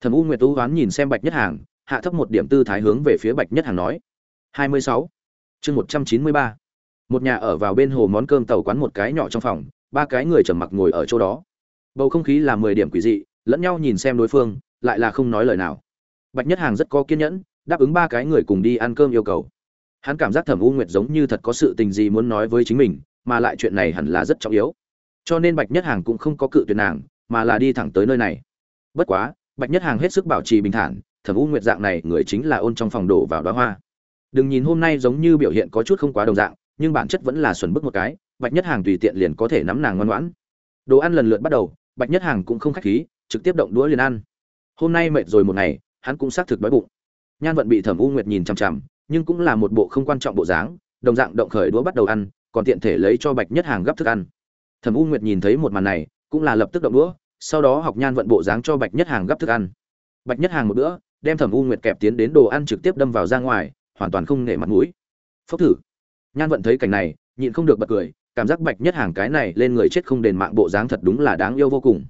thẩm u nguyệt tú hoán nhìn xem bạch nhất hàng, hạ thấp một điểm tư thái hướng về phía bạch nhất hàng nói 26. chương 193. một nhà ở vào bên hồ món cơm tàu quán một cái nhỏ trong phòng, ba cái người trầm mặc ngồi ở chỗ đó bầu không khí là mười điểm quỷ dị, lẫn nhau nhìn xem đối phương, lại là không nói lời nào. Bạch nhất hàng rất có kiên nhẫn, đáp ứng ba cái người cùng đi ăn cơm yêu cầu. Hắn cảm giác thẩm u nguyệt giống như thật có sự tình gì muốn nói với chính mình, mà lại chuyện này hẳn là rất trọng yếu. Cho nên bạch nhất hàng cũng không có cự tuyệt nàng, mà là đi thẳng tới nơi này. Bất quá, bạch nhất hàng hết sức bảo trì bình thản, thẩm u nguyệt dạng này người chính là ôn trong phòng đổ vào đóa hoa. Đừng nhìn hôm nay giống như biểu hiện có chút không quá đồng dạng, nhưng bản chất vẫn là xuẩn bức một cái, bạch nhất hàng tùy tiện liền có thể nắm nàng ngoan ngoãn. Đồ ăn lần lượt bắt đầu bạch nhất hàng cũng không khách khí, trực tiếp động đũa liền ăn. Hôm nay mệt rồi một ngày, hắn cũng xác thực đói bụng. Nhan vận bị thẩm u nguyệt nhìn chằm chằm, nhưng cũng là một bộ không quan trọng bộ dáng, đồng dạng động khởi đũa bắt đầu ăn, còn tiện thể lấy cho bạch nhất hàng gấp thức ăn. Thẩm u nguyệt nhìn thấy một màn này, cũng là lập tức động đũa, sau đó học nhan vận bộ dáng cho bạch nhất hàng gấp thức ăn. Bạch nhất hàng một bữa, đem thẩm u nguyệt kẹp tiến đến đồ ăn trực tiếp đâm vào ra ngoài, hoàn toàn không nể mặt mũi. Phốc thử. Nhan vận thấy cảnh này, nhịn không được bật cười cảm giác bạch nhất hàng cái này lên người chết không đền mạng bộ dáng thật đúng là đáng yêu vô cùng.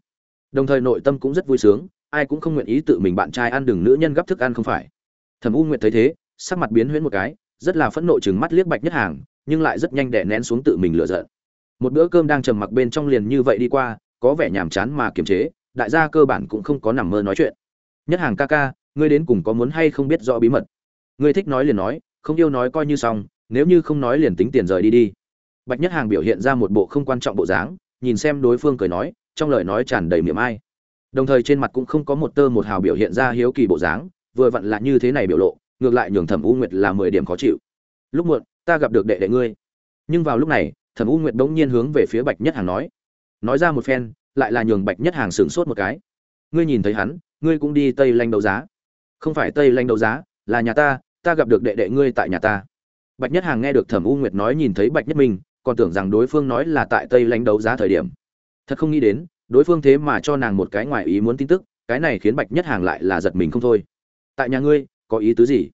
Đồng thời nội tâm cũng rất vui sướng, ai cũng không nguyện ý tự mình bạn trai ăn đừng nữ nhân gấp thức ăn không phải. Thẩm u nguyệt thấy thế, sắc mặt biến huyễn một cái, rất là phẫn nộ chừng mắt liếc bạch nhất hàng, nhưng lại rất nhanh đè nén xuống tự mình lựa giận. Một bữa cơm đang trầm mặc bên trong liền như vậy đi qua, có vẻ nhàm chán mà kiềm chế, đại gia cơ bản cũng không có nằm mơ nói chuyện. Nhất hàng ca ca, ngươi đến cùng có muốn hay không biết rõ bí mật? Ngươi thích nói liền nói, không yêu nói coi như xong, nếu như không nói liền tính tiền rời đi đi bạch nhất hàng biểu hiện ra một bộ không quan trọng bộ dáng, nhìn xem đối phương cười nói, trong lời nói tràn đầy miệng ai. Đồng thời trên mặt cũng không có một tơ một hào biểu hiện ra hiếu kỳ bộ dáng, vừa vặn là như thế này biểu lộ, ngược lại nhường thẩm u nguyệt là mười điểm khó chịu. Lúc muộn, ta gặp được đệ đệ ngươi. Nhưng vào lúc này, thẩm u nguyệt bỗng nhiên hướng về phía bạch nhất hàng nói. Nói ra một phen, lại là nhường bạch nhất hàng sửng sốt một cái. Ngươi nhìn thấy hắn, ngươi cũng đi tây lanh đấu giá. Không phải tây lanh đấu giá, là nhà ta ta gặp được đệ đệ ngươi tại nhà ta. Bạch nhất hàng nghe được thẩm u nguyệt nói nhìn thấy bạch nhất minh còn tưởng rằng đối phương nói là tại tây lãnh đấu giá thời điểm. Thật không nghĩ đến, đối phương thế mà cho nàng một cái ngoài ý muốn tin tức, cái này khiến bạch nhất hàng lại là giật mình không thôi. Tại nhà ngươi, có ý tứ gì?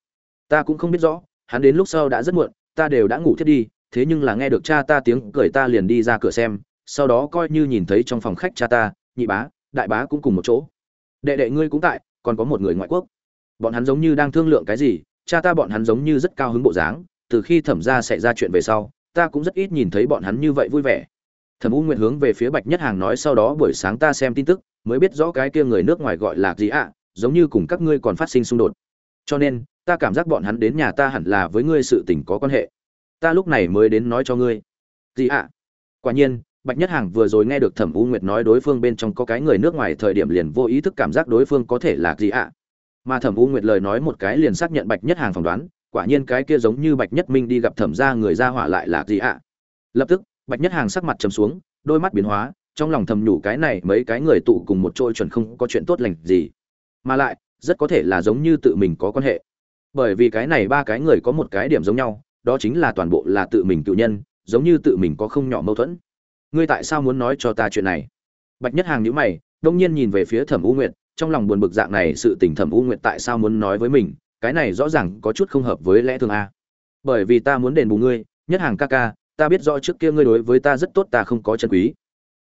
Ta cũng không biết rõ, hắn đến lúc sau đã rất muộn, ta đều đã ngủ thiết đi, thế nhưng là nghe được cha ta tiếng cười ta liền đi ra cửa xem, sau đó coi như nhìn thấy trong phòng khách cha ta, nhị bá, đại bá cũng cùng một chỗ. Đệ đệ ngươi cũng tại, còn có một người ngoại quốc. Bọn hắn giống như đang thương lượng cái gì, cha ta bọn hắn giống như rất cao hứng bộ dáng, từ khi thẩm ra xảy ra chuyện về sau ta cũng rất ít nhìn thấy bọn hắn như vậy vui vẻ. Thẩm u nguyệt hướng về phía bạch nhất hàng nói sau đó buổi sáng ta xem tin tức, mới biết rõ cái kia người nước ngoài gọi là gì ạ à, giống như cùng các ngươi còn phát sinh xung đột. Cho nên, ta cảm giác bọn hắn đến nhà ta hẳn là với ngươi sự tình có quan hệ. Ta lúc này mới đến nói cho ngươi. Gì ạ? Quả nhiên, bạch nhất hàng vừa rồi nghe được thẩm u nguyệt nói đối phương bên trong có cái người nước ngoài thời điểm liền vô ý thức cảm giác đối phương có thể là gì ạ. Mà thẩm u nguyệt lời nói một cái liền xác nhận bạch nhất hàng phỏng đoán quả nhiên cái kia giống như bạch nhất minh đi gặp thẩm ra người ra hỏa lại là gì ạ? Lập tức, bạch nhất hàng sắc mặt trầm xuống, đôi mắt biến hóa, trong lòng thầm nhủ cái này mấy cái người tụ cùng một trôi chuẩn không có chuyện tốt lành gì. Mà lại, rất có thể là giống như tự mình có quan hệ. Bởi vì cái này ba cái người có một cái điểm giống nhau, đó chính là toàn bộ là tự mình cựu nhân, giống như tự mình có không nhỏ mâu thuẫn. Ngươi tại sao muốn nói cho ta chuyện này? Bạch nhất hàng nhữ mày, đông nhiên nhìn về phía thẩm u nguyệt, trong lòng buồn bực dạng này sự tình thẩm u nguyệt tại sao muốn nói với mình? Cái này rõ ràng có chút không hợp với lẽ thường a. Bởi vì ta muốn đền bù ngươi, nhất hàng ca ca, ta biết rõ trước kia ngươi đối với ta rất tốt, ta không có chân quý.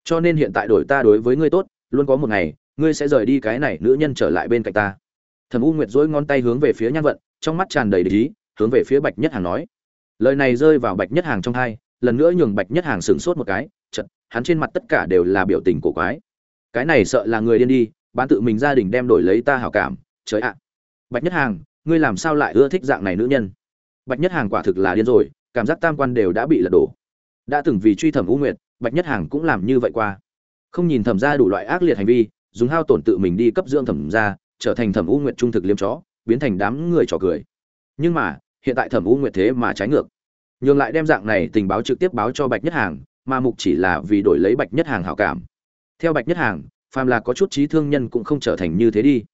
Cho nên hiện tại đổi ta đối với ngươi tốt, luôn có một ngày, ngươi sẽ rời đi cái này nữ nhân trở lại bên cạnh ta. Thẩm u nguyệt dỗi ngón tay hướng về phía nhan vận, trong mắt tràn đầy lý hướng về phía bạch nhất hàng nói. Lời này rơi vào bạch nhất hàng trong hai, lần nữa nhường bạch nhất hàng sửng sốt một cái chật hắn trên mặt tất cả đều là biểu tình cổ quái. Cái này sợ là người điên đi, bán tự mình gia đình đem đổi lấy ta hảo cảm, trời ạ. Bạch nhất hàng ngươi làm sao lại ưa thích dạng này nữ nhân? Bạch nhất hàng quả thực là điên rồi, cảm giác tam quan đều đã bị lật đổ. Đã từng vì truy thẩm u nguyệt, bạch nhất hàng cũng làm như vậy qua. Không nhìn thẩm ra đủ loại ác liệt hành vi, dùng hao tổn tự mình đi cấp dưỡng thẩm ra, trở thành thẩm u nguyệt trung thực liêm chó, biến thành đám người trò cười. Nhưng mà, hiện tại thẩm u nguyệt thế mà trái ngược. Nhường lại đem dạng này tình báo trực tiếp báo cho bạch nhất hàng, mà mục chỉ là vì đổi lấy bạch nhất hàng hảo cảm. Theo bạch nhất hàng, phàm là có chút trí thương nhân cũng không trở thành như thế đi.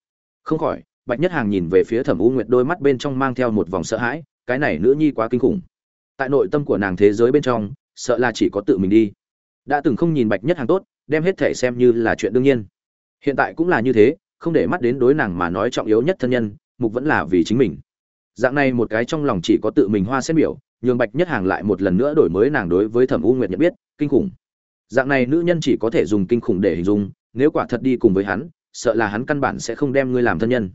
Không khỏi bạch nhất hàng nhìn về phía thẩm u nguyệt đôi mắt bên trong mang theo một vòng sợ hãi, cái này nữ nhi quá kinh khủng. Tại nội tâm của nàng thế giới bên trong, sợ là chỉ có tự mình đi. Đã từng không nhìn bạch nhất hàng tốt, đem hết thể xem như là chuyện đương nhiên. Hiện tại cũng là như thế, không để mắt đến đối nàng mà nói trọng yếu nhất thân nhân, mục vẫn là vì chính mình. Dạng này một cái trong lòng chỉ có tự mình hoa xét biểu, nhường bạch nhất hàng lại một lần nữa đổi mới nàng đối với thẩm u nguyệt nhận biết, kinh khủng. Dạng này nữ nhân chỉ có thể dùng kinh khủng để hình dung, nếu quả thật đi cùng với hắn, sợ là hắn căn bản sẽ không đem ngươi làm thân nhân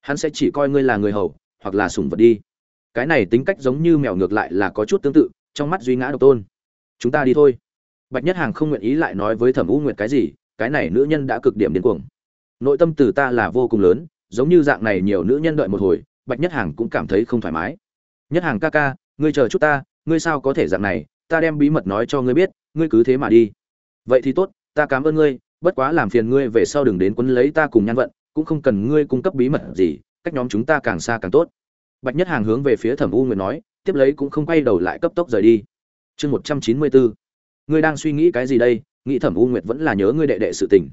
hắn sẽ chỉ coi ngươi là người hầu, hoặc là sủng vật đi. Cái này tính cách giống như mèo ngược lại là có chút tương tự, trong mắt duy ngã độc tôn. Chúng ta đi thôi. Bạch nhất hàng không nguyện ý lại nói với thẩm u nguyệt cái gì, cái này nữ nhân đã cực điểm điên cuồng. Nội tâm từ ta là vô cùng lớn, giống như dạng này nhiều nữ nhân đợi một hồi, bạch nhất hàng cũng cảm thấy không thoải mái. Nhất hàng ca ca, ngươi chờ chút ta, ngươi sao có thể dạng này, ta đem bí mật nói cho ngươi biết, ngươi cứ thế mà đi. Vậy thì tốt, ta cảm ơn ngươi, bất quá làm phiền ngươi về sau đừng đến quấn lấy ta cùng nhan vận cũng không cần ngươi cung cấp bí mật gì, cách nhóm chúng ta càng xa càng tốt. Bạch nhất hàng hướng về phía thẩm u nguyệt nói, tiếp lấy cũng không quay đầu lại cấp tốc rời đi. Chương một trăm chín mươi bốn ngươi đang suy nghĩ cái gì đây? Nghĩ thẩm u nguyệt vẫn là nhớ ngươi đệ đệ sự tình.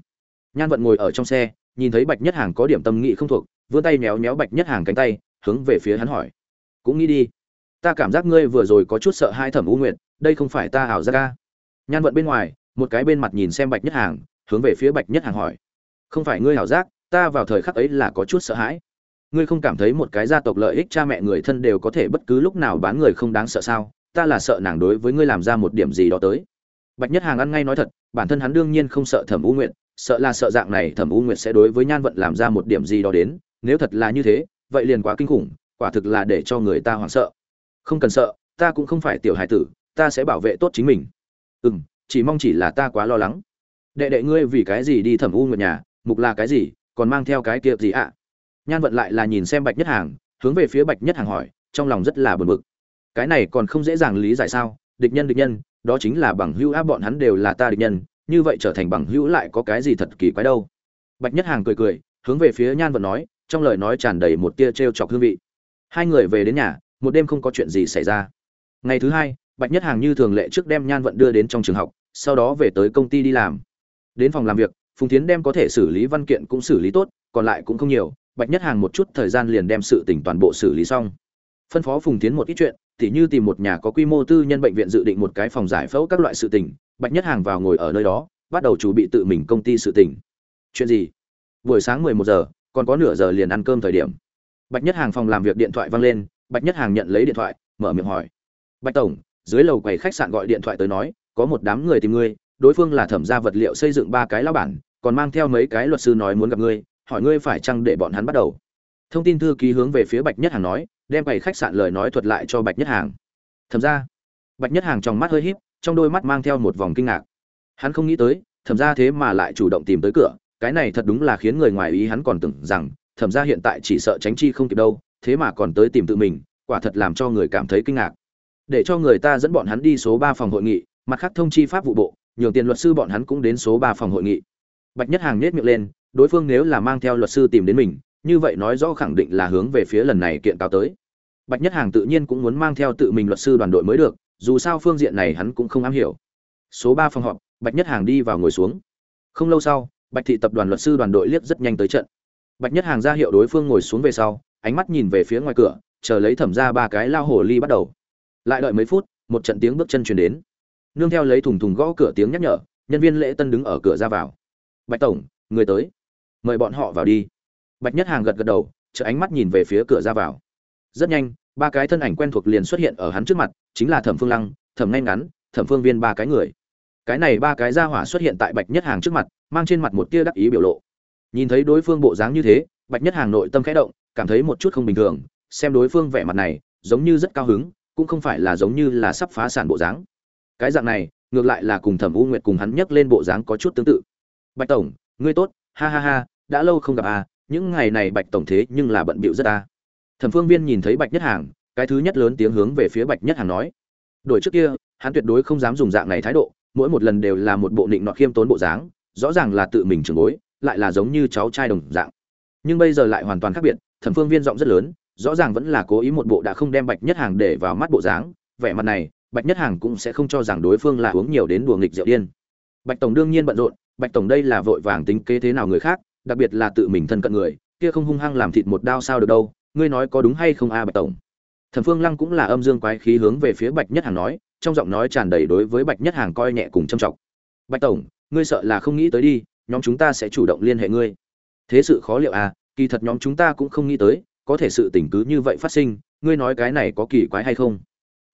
Nhan vận ngồi ở trong xe, nhìn thấy bạch nhất hàng có điểm tâm nghị không thuộc, vươn tay méo méo bạch nhất hàng cánh tay, hướng về phía hắn hỏi. Cũng nghĩ đi. Ta cảm giác ngươi vừa rồi có chút sợ hai thẩm u nguyệt, đây không phải ta ảo ra ca nhan vận bên ngoài, một cái bên mặt nhìn xem bạch nhất hàng, hướng về phía bạch nhất hàng hỏi. Không phải ngươi ảo giác ta vào thời khắc ấy là có chút sợ hãi. Ngươi không cảm thấy một cái gia tộc lợi ích cha mẹ người thân đều có thể bất cứ lúc nào bán người không đáng sợ sao? Ta là sợ nàng đối với ngươi làm ra một điểm gì đó tới. Bạch nhất hàng ăn ngay nói thật, bản thân hắn đương nhiên không sợ thẩm u nguyện sợ là sợ dạng này thẩm u nguyện sẽ đối với nhan vận làm ra một điểm gì đó đến. Nếu thật là như thế, vậy liền quá kinh khủng, quả thực là để cho người ta hoảng sợ. Không cần sợ, ta cũng không phải tiểu hài tử, ta sẽ bảo vệ tốt chính mình. Ừ m chỉ mong chỉ là ta quá lo lắng. Đệ đệ ngươi vì cái gì đi thẩm u nguyện nhà, mục là cái gì? Còn mang theo cái kia gì ạ? Nhan vận lại là nhìn xem bạch nhất hàng, hướng về phía bạch nhất hàng hỏi, trong lòng rất là bực bực. Cái này còn không dễ dàng lý giải sao? Địch nhân địch nhân, đó chính là bằng hữu á, bọn hắn đều là ta địch nhân, như vậy trở thành bằng hữu lại có cái gì thật kỳ quái đâu? Bạch nhất hàng cười cười, hướng về phía nhan vận nói, trong lời nói tràn đầy một tia t r e o chọc hương vị. Hai người về đến nhà, một đêm không có chuyện gì xảy ra. Ngày thứ hai, bạch nhất hàng như thường lệ trước đem nhan vận đưa đến trong trường học, sau đó về tới công ty đi làm. Đến phòng làm việc phùng tiến đem có thể xử lý văn kiện cũng xử lý tốt, còn lại cũng không nhiều, bạch nhất hàng một chút thời gian liền đem sự tỉnh toàn bộ xử lý xong. Phân phó phùng tiến một ít chuyện, tỉ như tìm một nhà có quy mô tư nhân bệnh viện dự định một cái phòng giải phẫu các loại sự tình, bạch nhất hàng vào ngồi ở nơi đó, bắt đầu chuẩn bị tự mình công ty sự tình. Chuyện gì? Buổi sáng mười một giờ, còn có nửa giờ liền ăn cơm thời điểm. Bạch nhất hàng phòng làm việc điện thoại vang lên, bạch nhất hàng nhận lấy điện thoại, mở miệng hỏi. Bạch tổng, dưới lầu quầy khách sạn gọi điện thoại tới nói, có một đám người tìm ngươi, đối phương là thẩm gia vật liệu xây dựng ba cái lao bản còn mang theo mấy cái luật sư nói muốn gặp ngươi, hỏi ngươi phải chăng để bọn hắn bắt đầu. Thông tin thư ký hướng về phía bạch nhất hàng nói, đem bảy khách sạn lời nói thuật lại cho bạch nhất hàng. Thẩm ra bạch nhất hàng trong mắt hơi híp, trong đôi mắt mang theo một vòng kinh ngạc. Hắn không nghĩ tới, thẩm ra thế mà lại chủ động tìm tới cửa, cái này thật đúng là khiến người ngoài ý hắn còn tưởng rằng, thẩm ra hiện tại chỉ sợ tránh chi không kịp đâu, thế mà còn tới tìm tự mình, quả thật làm cho người cảm thấy kinh ngạc. Để cho người ta dẫn bọn hắn đi số ba phòng hội nghị, mặt khác thông chi pháp vụ bộ, nhường tiền luật sư bọn hắn cũng đến số ba phòng hội nghị bạch nhất hàng nết miệng lên, đối phương nếu là mang theo luật sư tìm đến mình, như vậy nói rõ khẳng định là hướng về phía lần này kiện cáo tới. Bạch nhất hàng tự nhiên cũng muốn mang theo tự mình luật sư đoàn đội mới được, dù sao phương diện này hắn cũng không am hiểu. Số ba phòng họp, bạch nhất hàng đi vào ngồi xuống. Không lâu sau, bạch thị tập đoàn luật sư đoàn đội liếc rất nhanh tới trận. Bạch nhất hàng ra hiệu đối phương ngồi xuống về sau, ánh mắt nhìn về phía ngoài cửa, chờ lấy thẩm ra ba cái lao hồ ly bắt đầu. Lại đợi mấy phút, một trận tiếng bước chân truyền đến. Nương theo lấy thùng thùng gõ cửa tiếng nhắc nhở, nhân viên lễ tân đứng ở cửa ra vào bạch tổng, người tới. Mời bọn họ vào đi. Bạch nhất hàng gật gật đầu chợ ánh mắt nhìn về phía cửa ra vào. Rất nhanh, ba cái thân ảnh quen thuộc liền xuất hiện ở hắn trước mặt, chính là thẩm phương lăng, thẩm ngay ngắn, thẩm phương viên ba cái người. Cái này ba cái ra hỏa xuất hiện tại bạch nhất hàng trước mặt, mang trên mặt một tia đắc ý biểu lộ. Nhìn thấy đối phương bộ dáng như thế, bạch nhất hàng nội tâm khẽ động, cảm thấy một chút không bình thường, xem đối phương vẻ mặt này, giống như rất cao hứng, cũng không phải là giống như là sắp phá sản bộ dáng. Cái dạng này, ngược lại là cùng thẩm u nguyệt cùng hắn nhắc lên bộ dáng có chút tương tự bạch tổng, ngươi tốt, ha ha ha, đã lâu không gặp à những ngày này bạch tổng thế nhưng là bận bịu rất à. Thẩm phương viên nhìn thấy bạch nhất hàng, cái thứ nhất lớn tiếng hướng về phía bạch nhất hàng nói. Đổi trước kia, hắn tuyệt đối không dám dùng dạng này thái độ, mỗi một lần đều là một bộ định nọ khiêm tốn bộ dáng, rõ ràng là tự mình trưởng bối, lại là giống như cháu trai đồng dạng. Nhưng bây giờ lại hoàn toàn khác biệt, thẩm phương viên giọng rất lớn, rõ ràng vẫn là cố ý một bộ đã không đem bạch nhất hàng để vào mắt bộ dáng, vẻ mặt này, bạch nhất hàng cũng sẽ không cho rằng đối phương là uống nhiều đến đùa nghịch rượu điên. Bạch tổng đương nhiên bận rộn bạch tổng đây là vội vàng tính kế thế nào người khác, đặc biệt là tự mình thân cận người, kia không hung hăng làm thịt một đao sao được đâu, ngươi nói có đúng hay không a bạch tổng? Thẩm phương lăng cũng là âm dương quái khí hướng về phía bạch nhất hàng nói, trong giọng nói tràn đầy đối với bạch nhất hàng coi nhẹ cùng châm trọng bạch tổng, ngươi sợ là không nghĩ tới đi, nhóm chúng ta sẽ chủ động liên hệ ngươi. Thế sự khó liệu à kỳ thật nhóm chúng ta cũng không nghĩ tới, có thể sự tình cứ như vậy phát sinh, ngươi nói cái này có kỳ quái hay không?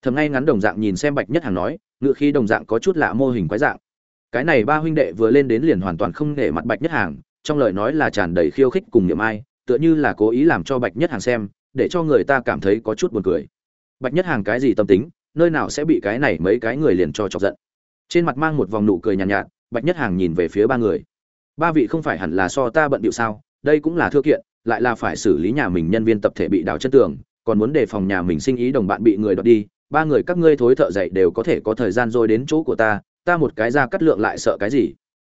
Thầm ngay ngắn đồng dạng nhìn xem bạch nhất hàng nói, ngựa khi đồng dạng có chút lạ mô hình quái dạng cái này ba huynh đệ vừa lên đến liền hoàn toàn không nể mặt bạch nhất hàng trong lời nói là tràn đầy khiêu khích cùng niệm ai tựa như là cố ý làm cho bạch nhất hàng xem để cho người ta cảm thấy có chút buồn cười. Bạch nhất hàng cái gì tâm tính nơi nào sẽ bị cái này mấy cái người liền cho chọc giận. Trên mặt mang một vòng nụ cười nhàn nhạt, nhạt bạch nhất hàng nhìn về phía ba người. Ba vị không phải hẳn là so ta bận điệu sao đây cũng là thưa kiện lại là phải xử lý nhà mình nhân viên tập thể bị đào chân tường còn muốn đề phòng nhà mình sinh ý đồng bạn bị người đoạt đi ba người các ngươi thối thợ dậy đều có thể có thời gian rồi đến chỗ của ta ta một cái ra cắt lượng lại sợ cái gì?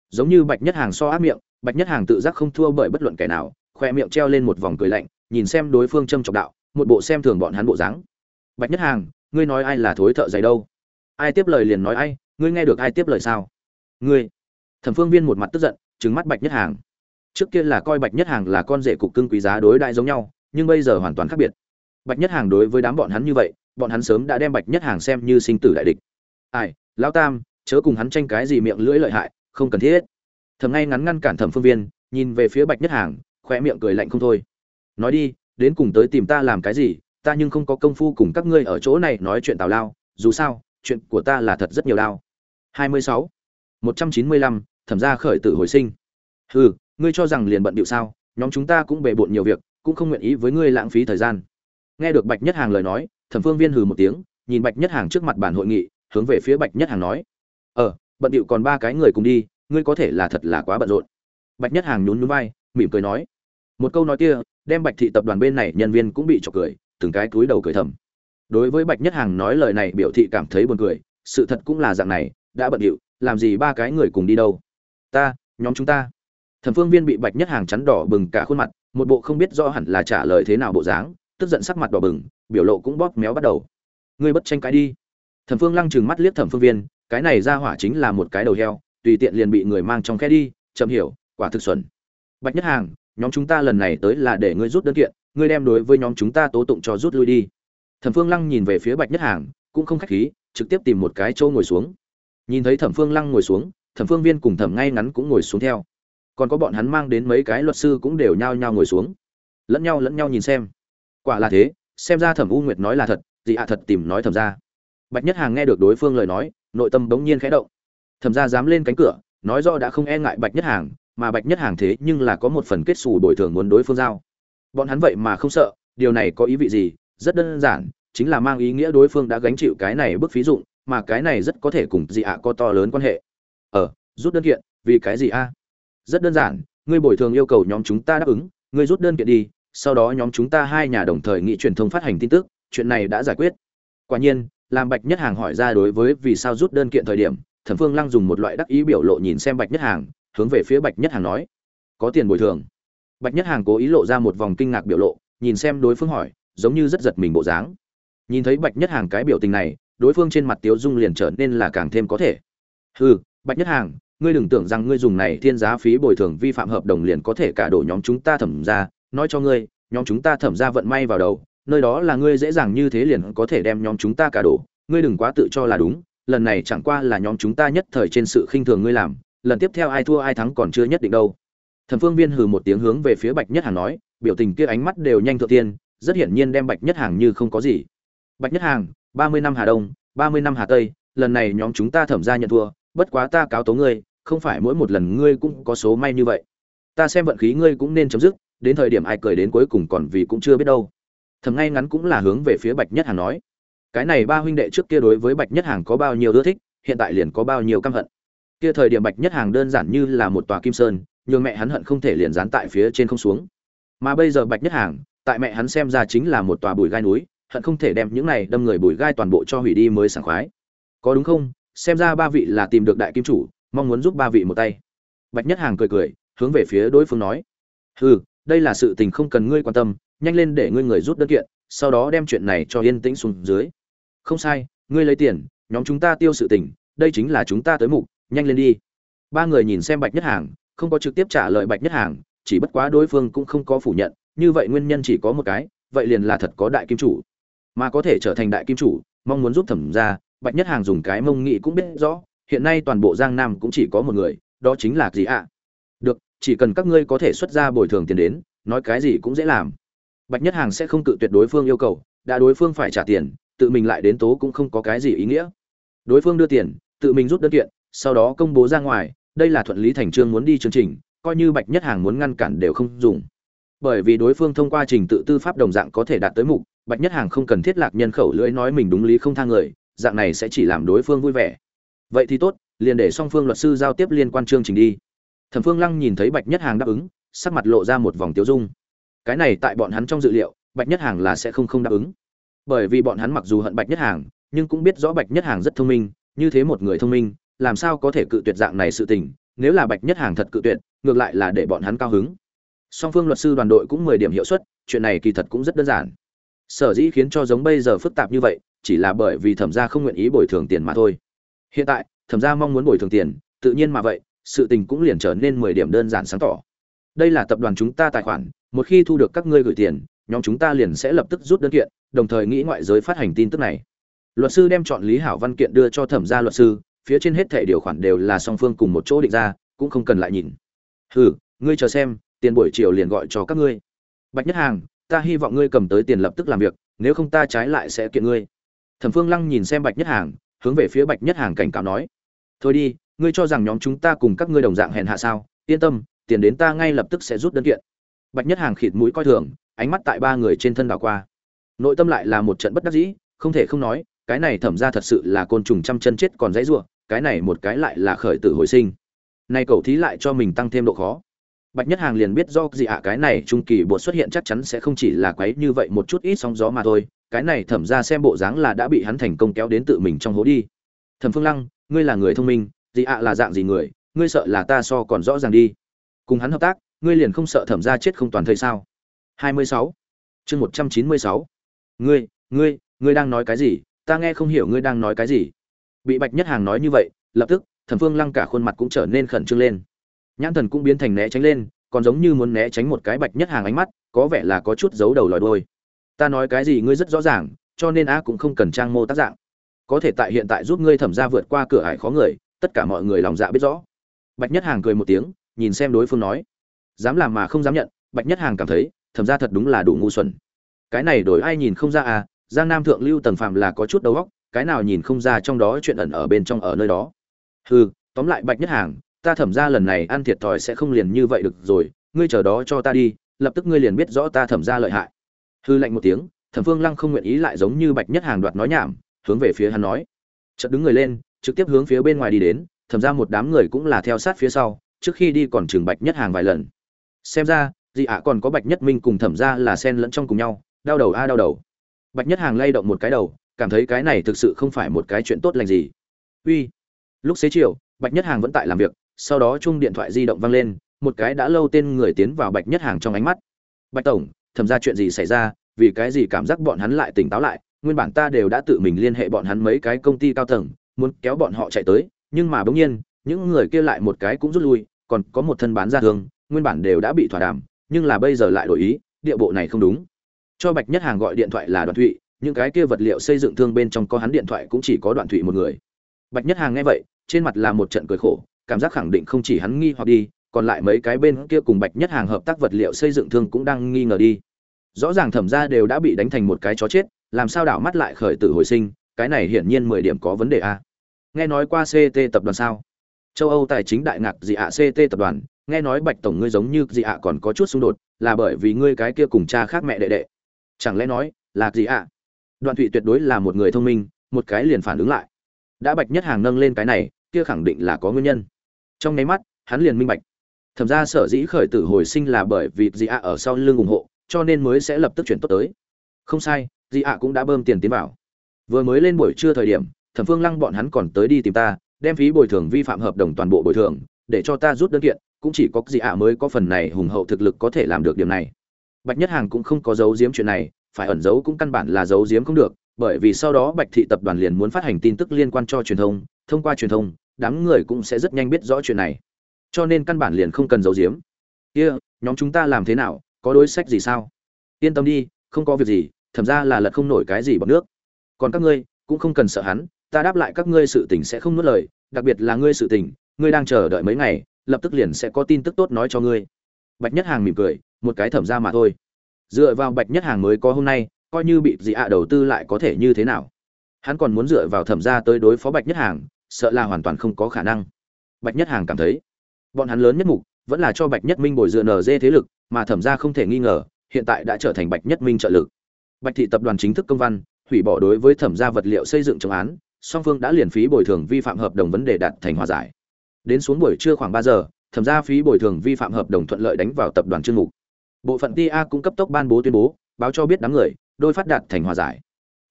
Giống như bạch nhất hàng so ác miệng, bạch nhất hàng tự giác không thua bởi bất luận kẻ nào, khoe miệng treo lên một vòng cười lạnh, nhìn xem đối phương châm trọng đạo, một bộ xem thường bọn hắn bộ dáng. Bạch nhất hàng, ngươi nói ai là thối thợ dày đâu? Ai tiếp lời liền nói ai, ngươi nghe được ai tiếp lời sao? Ngươi. Thẩm phương viên một mặt tức giận, trừng mắt bạch nhất hàng. Trước kia là coi bạch nhất hàng là con rể cục cưng quý giá đối đại giống nhau, nhưng bây giờ hoàn toàn khác biệt. Bạch nhất hàng đối với đám bọn hắn như vậy, bọn hắn sớm đã đem bạch nhất hàng xem như sinh tử đại địch. Ai, lão tam chớ cùng hắn tranh cái gì miệng lưỡi lợi hại không cần thiết. Thầm ngay ngắn ngăn cản thẩm phương viên nhìn về phía bạch nhất hàng khoe miệng cười lạnh không thôi. Nói đi đến cùng tới tìm ta làm cái gì ta nhưng không có công phu cùng các ngươi ở chỗ này nói chuyện tào lao dù sao chuyện của ta là thật rất nhiều đau 26. 195, thẩm ra khởi tử hồi sinh. Hừ ngươi cho rằng liền bận điệu sao nhóm chúng ta cũng bề bộn nhiều việc cũng không nguyện ý với ngươi lãng phí thời gian. Nghe được bạch nhất hàng lời nói thẩm phương viên hừ một tiếng nhìn bạch nhất hàng trước mặt bản hội nghị hướng về phía bạch nhất hàng nói ờ bận điệu còn ba cái người cùng đi, ngươi có thể là thật là quá bận rộn. Bạch nhất hàng nhún nhún vai, mỉm cười nói. Một câu nói kia, đem bạch thị tập đoàn bên này nhân viên cũng bị chọc cười, từng cái cúi đầu cười thầm. Đối với bạch nhất hàng nói lời này, biểu thị cảm thấy buồn cười, sự thật cũng là dạng này, đã bận điệu, làm gì ba cái người cùng đi đâu? Ta, nhóm chúng ta. Thẩm phương viên bị bạch nhất hàng chắn đỏ bừng cả khuôn mặt, một bộ không biết rõ hẳn là trả lời thế nào bộ dáng, tức giận sắc mặt đỏ bừng, biểu lộ cũng bóp méo bắt đầu. Ngươi bất tranh cãi đi. Thẩm phương lăng chừng mắt liếc thẩm phương viên cái này ra hỏa chính là một cái đầu heo, tùy tiện liền bị người mang trong khe đi, chậm hiểu, quả thực xuẩn. Bạch nhất hàng, nhóm chúng ta lần này tới là để ngươi rút đơn kiện, ngươi đem đối với nhóm chúng ta tố tụng cho rút lui đi. Thẩm phương lăng nhìn về phía bạch nhất hàng, cũng không khách khí, trực tiếp tìm một cái chỗ ngồi xuống. Nhìn thấy thẩm phương lăng ngồi xuống, thẩm phương viên cùng thẩm ngay ngắn cũng ngồi xuống theo. Còn có bọn hắn mang đến mấy cái luật sư cũng đều nhao nhao ngồi xuống. Lẫn nhau lẫn nhau nhìn xem. Quả là thế, xem ra thẩm u nguyệt nói là thật, dị hạ thật tìm nói thẩm ra. Bạch nhất hàng nghe được đối phương lời nói nội tâm bỗng nhiên khẽ động. Thẩm ra dám lên cánh cửa, nói rõ đã không e ngại bạch nhất hàng, mà bạch nhất hàng thế nhưng là có một phần kết xù bồi thường muốn đối phương giao. Bọn hắn vậy mà không sợ, điều này có ý vị gì? Rất đơn giản, chính là mang ý nghĩa đối phương đã gánh chịu cái này bức phí dụng, mà cái này rất có thể cùng dị ạ có to lớn quan hệ. Ờ rút đơn kiện, vì cái gì a? Rất đơn giản, ngươi bồi thường yêu cầu nhóm chúng ta đáp ứng, ngươi rút đơn kiện đi, sau đó nhóm chúng ta hai nhà đồng thời nghị truyền thông phát hành tin tức, chuyện này đã giải quyết. Quả nhiên làm bạch nhất hàng hỏi ra đối với vì sao rút đơn kiện thời điểm, thẩm phương lăng dùng một loại đắc ý biểu lộ nhìn xem bạch nhất hàng, hướng về phía bạch nhất hàng nói, có tiền bồi thường. Bạch nhất hàng cố ý lộ ra một vòng kinh ngạc biểu lộ, nhìn xem đối phương hỏi, giống như rất giật mình bộ dáng. Nhìn thấy bạch nhất hàng cái biểu tình này, đối phương trên mặt tiếu dung liền trở nên là càng thêm có thể. Hừ, bạch nhất hàng, ngươi đừng tưởng rằng ngươi dùng này thiên giá phí bồi thường vi phạm hợp đồng liền có thể cả đổ nhóm chúng ta thẩm ra, nói cho ngươi, nhóm chúng ta thẩm ra vận may vào đầu nơi đó là ngươi dễ dàng như thế liền có thể đem nhóm chúng ta cả đổ, ngươi đừng quá tự cho là đúng, lần này chẳng qua là nhóm chúng ta nhất thời trên sự khinh thường ngươi làm, lần tiếp theo ai thua ai thắng còn chưa nhất định đâu. Thẩm phương viên hừ một tiếng hướng về phía bạch nhất hàng nói, biểu tình kia ánh mắt đều nhanh thượng tiên, rất hiển nhiên đem bạch nhất hàng như không có gì. Bạch nhất hàng, ba mươi năm hà đông, ba mươi năm hà tây, lần này nhóm chúng ta thẩm ra nhận thua, bất quá ta cáo tố ngươi, không phải mỗi một lần ngươi cũng có số may như vậy. Ta xem vận khí ngươi cũng nên chấm dứt, đến thời điểm ai cười đến cuối cùng còn vì cũng chưa biết đâu thầm ngay ngắn cũng là hướng về phía bạch nhất hàng nói, cái này ba huynh đệ trước kia đối với bạch nhất hàng có bao nhiêu ưa thích, hiện tại liền có bao nhiêu căm hận. Kia thời điểm bạch nhất hàng đơn giản như là một tòa kim sơn, nhường mẹ hắn hận không thể liền dán tại phía trên không xuống. Mà bây giờ bạch nhất hàng tại mẹ hắn xem ra chính là một tòa bùi gai núi, hận không thể đem những này đâm người bùi gai toàn bộ cho hủy đi mới sảng khoái. Có đúng không? Xem ra ba vị là tìm được đại kim chủ, mong muốn giúp ba vị một tay. Bạch nhất hàng cười cười, hướng về phía đối phương nói. Hừ, đây là sự tình không cần ngươi quan tâm nhanh lên để ngươi người rút đơn kiện, sau đó đem chuyện này cho yên tĩnh xuống dưới. Không sai, ngươi lấy tiền, nhóm chúng ta tiêu sự tình, đây chính là chúng ta tới mục, nhanh lên đi. Ba người nhìn xem bạch nhất hàng, không có trực tiếp trả lời bạch nhất hàng, chỉ bất quá đối phương cũng không có phủ nhận, như vậy nguyên nhân chỉ có một cái, vậy liền là thật có đại kim chủ. Mà có thể trở thành đại kim chủ, mong muốn giúp thẩm ra bạch nhất hàng dùng cái mông nghị cũng biết rõ, hiện nay toàn bộ giang nam cũng chỉ có một người, đó chính là gì ạ? Được, chỉ cần các ngươi có thể xuất ra bồi thường tiền đến, nói cái gì cũng dễ làm bạch nhất hàng sẽ không cự tuyệt đối phương yêu cầu, đã đối phương phải trả tiền, tự mình lại đến tố cũng không có cái gì ý nghĩa. Đối phương đưa tiền, tự mình rút đơn kiện, sau đó công bố ra ngoài, đây là thuận lý thành trương muốn đi chương trình, coi như bạch nhất hàng muốn ngăn cản đều không dùng. Bởi vì đối phương thông qua trình tự tư pháp đồng dạng có thể đạt tới mục, bạch nhất hàng không cần thiết lạc nhân khẩu lưỡi nói mình đúng lý không thang người, dạng này sẽ chỉ làm đối phương vui vẻ. Vậy thì tốt, liền để song phương luật sư giao tiếp liên quan chương trình đi. Thẩm phương lăng nhìn thấy bạch nhất hàng đáp ứng, sắc mặt lộ ra một vòng tiêu dung cái này tại bọn hắn trong dự liệu, bạch nhất hàng là sẽ không không đáp ứng. Bởi vì bọn hắn mặc dù hận bạch nhất hàng, nhưng cũng biết rõ bạch nhất hàng rất thông minh, như thế một người thông minh, làm sao có thể cự tuyệt dạng này sự tình, nếu là bạch nhất hàng thật cự tuyệt, ngược lại là để bọn hắn cao hứng. Song phương luật sư đoàn đội cũng mười điểm hiệu suất, chuyện này kỳ thật cũng rất đơn giản. Sở dĩ khiến cho giống bây giờ phức tạp như vậy, chỉ là bởi vì thẩm gia không nguyện ý bồi thường tiền mà thôi. Hiện tại, thẩm gia mong muốn bồi thường tiền, tự nhiên mà vậy, sự tình cũng liền trở nên mười điểm đơn giản sáng tỏ. Đây là tập đoàn chúng ta tài khoản một khi thu được các ngươi gửi tiền, nhóm chúng ta liền sẽ lập tức rút đơn kiện, đồng thời nghĩ ngoại giới phát hành tin tức này. Luật sư đem chọn lý hảo văn kiện đưa cho thẩm gia luật sư, phía trên hết thẻ điều khoản đều là song phương cùng một chỗ định ra, cũng không cần lại nhìn. Hừ, ngươi chờ xem, tiền buổi chiều liền gọi cho các ngươi. Bạch nhất hàng, ta hy vọng ngươi cầm tới tiền lập tức làm việc, nếu không ta trái lại sẽ kiện ngươi. Thẩm phương lăng nhìn xem bạch nhất hàng, hướng về phía bạch nhất hàng cảnh cáo nói. Thôi đi, ngươi cho rằng nhóm chúng ta cùng các ngươi đồng dạng hèn hạ sao? Yên tâm, tiền đến ta ngay lập tức sẽ rút đơn kiện bạch nhất hàng khịt mũi coi thường, ánh mắt tại ba người trên thân đảo qua. Nội tâm lại là một trận bất đắc dĩ, không thể không nói, cái này thẩm ra thật sự là côn trùng trăm chân chết còn dãy ruộng cái này một cái lại là khởi tử hồi sinh. Nay cậu thí lại cho mình tăng thêm độ khó. Bạch nhất hàng liền biết do gì ạ, cái này trung kỳ bột xuất hiện chắc chắn sẽ không chỉ là quấy như vậy một chút ít sóng gió mà thôi, cái này thẩm ra xem bộ dáng là đã bị hắn thành công kéo đến tự mình trong hố đi. Thẩm phương lăng, ngươi là người thông minh, gì ạ là dạng gì người, ngươi sợ là ta so còn rõ ràng đi. Cùng hắn hợp tác ngươi liền không sợ thẩm ra chết không toàn thời sao? 26. chương 196. ngươi ngươi ngươi đang nói cái gì? Ta nghe không hiểu ngươi đang nói cái gì. Bị bạch nhất hàng nói như vậy, lập tức, thẩm phương lăng cả khuôn mặt cũng trở nên khẩn trương lên. Nhãn thần cũng biến thành né tránh lên, còn giống như muốn né tránh một cái bạch nhất hàng ánh mắt, có vẻ là có chút giấu đầu lòi đôi ta nói cái gì ngươi rất rõ ràng, cho nên a cũng không cần trang mô tác dạng. Có thể tại hiện tại giúp ngươi thẩm ra vượt qua cửa ải khó người, tất cả mọi người lòng dạ biết rõ. Bạch nhất hàng cười một tiếng, nhìn xem đối phương nói dám làm mà không dám nhận, bạch nhất hàng cảm thấy, thẩm ra thật đúng là đủ ngu xuẩn. Cái này đổi ai nhìn không ra à giang nam thượng lưu tần phạm là có chút đầu óc, cái nào nhìn không ra trong đó chuyện ẩn ở bên trong ở nơi đó. Hừ, tóm lại bạch nhất hàng, ta thẩm ra lần này ăn thiệt thòi sẽ không liền như vậy được rồi, ngươi chờ đó cho ta đi, lập tức ngươi liền biết rõ ta thẩm ra lợi hại. Hư lạnh một tiếng, thẩm phương lăng không nguyện ý lại giống như bạch nhất hàng đoạt nói nhảm, hướng về phía hắn nói. Chợt đứng người lên, trực tiếp hướng phía bên ngoài đi đến, thẩm ra một đám người cũng là theo sát phía sau, trước khi đi còn chừng bạch nhất hàng vài lần xem ra, dị ạ còn có bạch nhất minh cùng thẩm ra là sen lẫn trong cùng nhau, đau đầu a đau đầu. Bạch nhất hàng lay động một cái đầu, cảm thấy cái này thực sự không phải một cái chuyện tốt lành gì. Uy. Lúc xế chiều, bạch nhất hàng vẫn tại làm việc, sau đó chung điện thoại di động vang lên, một cái đã lâu tên người tiến vào bạch nhất hàng trong ánh mắt. Bạch tổng, thẩm ra chuyện gì xảy ra? Vì cái gì cảm giác bọn hắn lại tỉnh táo lại? Nguyên bản ta đều đã tự mình liên hệ bọn hắn mấy cái công ty cao tầng, muốn kéo bọn họ chạy tới, nhưng mà bỗng nhiên, những người kia lại một cái cũng rút lui, còn có một thân bán ra thương nguyên bản đều đã bị thỏa đàm, nhưng là bây giờ lại đổi ý, địa bộ này không đúng. Cho bạch nhất hàng gọi điện thoại là đoạn thụy, những cái kia vật liệu xây dựng thương bên trong có hắn điện thoại cũng chỉ có đoạn thụy một người. Bạch nhất hàng nghe vậy, trên mặt là một trận cười khổ, cảm giác khẳng định không chỉ hắn nghi hoặc đi, còn lại mấy cái bên kia cùng bạch nhất hàng hợp tác vật liệu xây dựng thương cũng đang nghi ngờ đi. Rõ ràng thẩm ra đều đã bị đánh thành một cái chó chết, làm sao đảo mắt lại khởi tử hồi sinh, cái này hiển nhiên mười điểm có vấn đề a. Nghe nói qua ct tập đoàn sao? Châu âu tài chính đại ngạc dị ạ? Ct tập đoàn nghe nói bạch tổng ngươi giống như dị ạ còn có chút xung đột, là bởi vì ngươi cái kia cùng cha khác mẹ đệ đệ. Chẳng lẽ nói, là dị ạ? Đoạn thụy tuyệt đối là một người thông minh, một cái liền phản ứng lại. Đã bạch nhất hàng nâng lên cái này, kia khẳng định là có nguyên nhân. Trong nháy mắt, hắn liền minh bạch. Thẩm ra sở dĩ khởi tử hồi sinh là bởi vì dị ạ ở sau lưng ủng hộ, cho nên mới sẽ lập tức chuyển tốt tới. Không sai, dị ạ cũng đã bơm tiền tiến vào. Vừa mới lên buổi trưa thời điểm, thẩm phương lăng bọn hắn còn tới đi tìm ta, đem phí bồi thường vi phạm hợp đồng toàn bộ bồi thường, để cho ta rút đơn kiện cũng chỉ có dị ạ mới có phần này hùng hậu thực lực có thể làm được điểm này. Bạch nhất hàng cũng không có giấu giếm chuyện này phải ẩn giấu cũng căn bản là giấu giếm không được bởi vì sau đó bạch thị tập đoàn liền muốn phát hành tin tức liên quan cho truyền thông thông qua truyền thông đám người cũng sẽ rất nhanh biết rõ chuyện này. Cho nên căn bản liền không cần giấu giếm. Kia、yeah, nhóm chúng ta làm thế nào có đối sách gì sao? Yên tâm đi không có việc gì thậm ra là lật không nổi cái gì bằng nước. Còn các ngươi cũng không cần sợ hắn ta đáp lại các ngươi sự tình sẽ không nuốt lời đặc biệt là ngươi sự tình ngươi đang chờ đợi mấy ngày lập tức liền sẽ có tin tức tốt nói cho ngươi. Bạch nhất hàng mỉm cười, một cái thẩm ra mà thôi. Dựa vào bạch nhất hàng mới có hôm nay, coi như bị dị ạ đầu tư lại có thể như thế nào? Hắn còn muốn dựa vào thẩm gia tới đối phó bạch nhất hàng, sợ là hoàn toàn không có khả năng. Bạch nhất hàng cảm thấy, bọn hắn lớn nhất mục vẫn là cho bạch nhất minh bồi dựa nd thế lực, mà thẩm gia không thể nghi ngờ, hiện tại đã trở thành bạch nhất minh trợ lực. Bạch thị tập đoàn chính thức công văn, hủy bỏ đối với thẩm gia vật liệu xây dựng chống án, song phương đã liền phí bồi thường vi phạm hợp đồng vấn đề đạt thành hòa giải đến xuống buổi trưa khoảng ba giờ, thẩm gia phí bồi thường vi phạm hợp đồng thuận lợi đánh vào tập đoàn chương mục. Bộ phận TA cũng cấp tốc ban bố tuyên bố, báo cho biết đám người, đôi phát đạt thành hòa giải.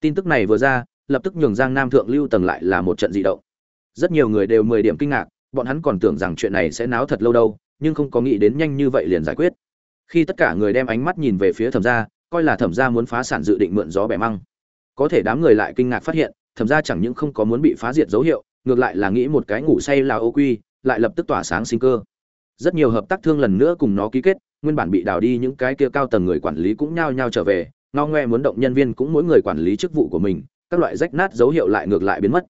Tin tức này vừa ra, lập tức nhường giang nam thượng lưu tầng lại là một trận dị động. Rất nhiều người đều mười điểm kinh ngạc, bọn hắn còn tưởng rằng chuyện này sẽ náo thật lâu đâu, nhưng không có nghĩ đến nhanh như vậy liền giải quyết. Khi tất cả người đem ánh mắt nhìn về phía thẩm gia, coi là thẩm gia muốn phá sản dự định mượn gió bẻ măng. Có thể đám người lại kinh ngạc phát hiện, thẩm gia chẳng những không có muốn bị phá diệt dấu hiệu ngược lại là nghĩ một cái ngủ say là ô quy, lại lập tức tỏa sáng sinh cơ. Rất nhiều hợp tác thương lần nữa cùng nó ký kết, nguyên bản bị đào đi những cái kia cao tầng người quản lý cũng nhao nhao trở về, ngao ngoe muốn động nhân viên cũng mỗi người quản lý chức vụ của mình, các loại rách nát dấu hiệu lại ngược lại biến mất.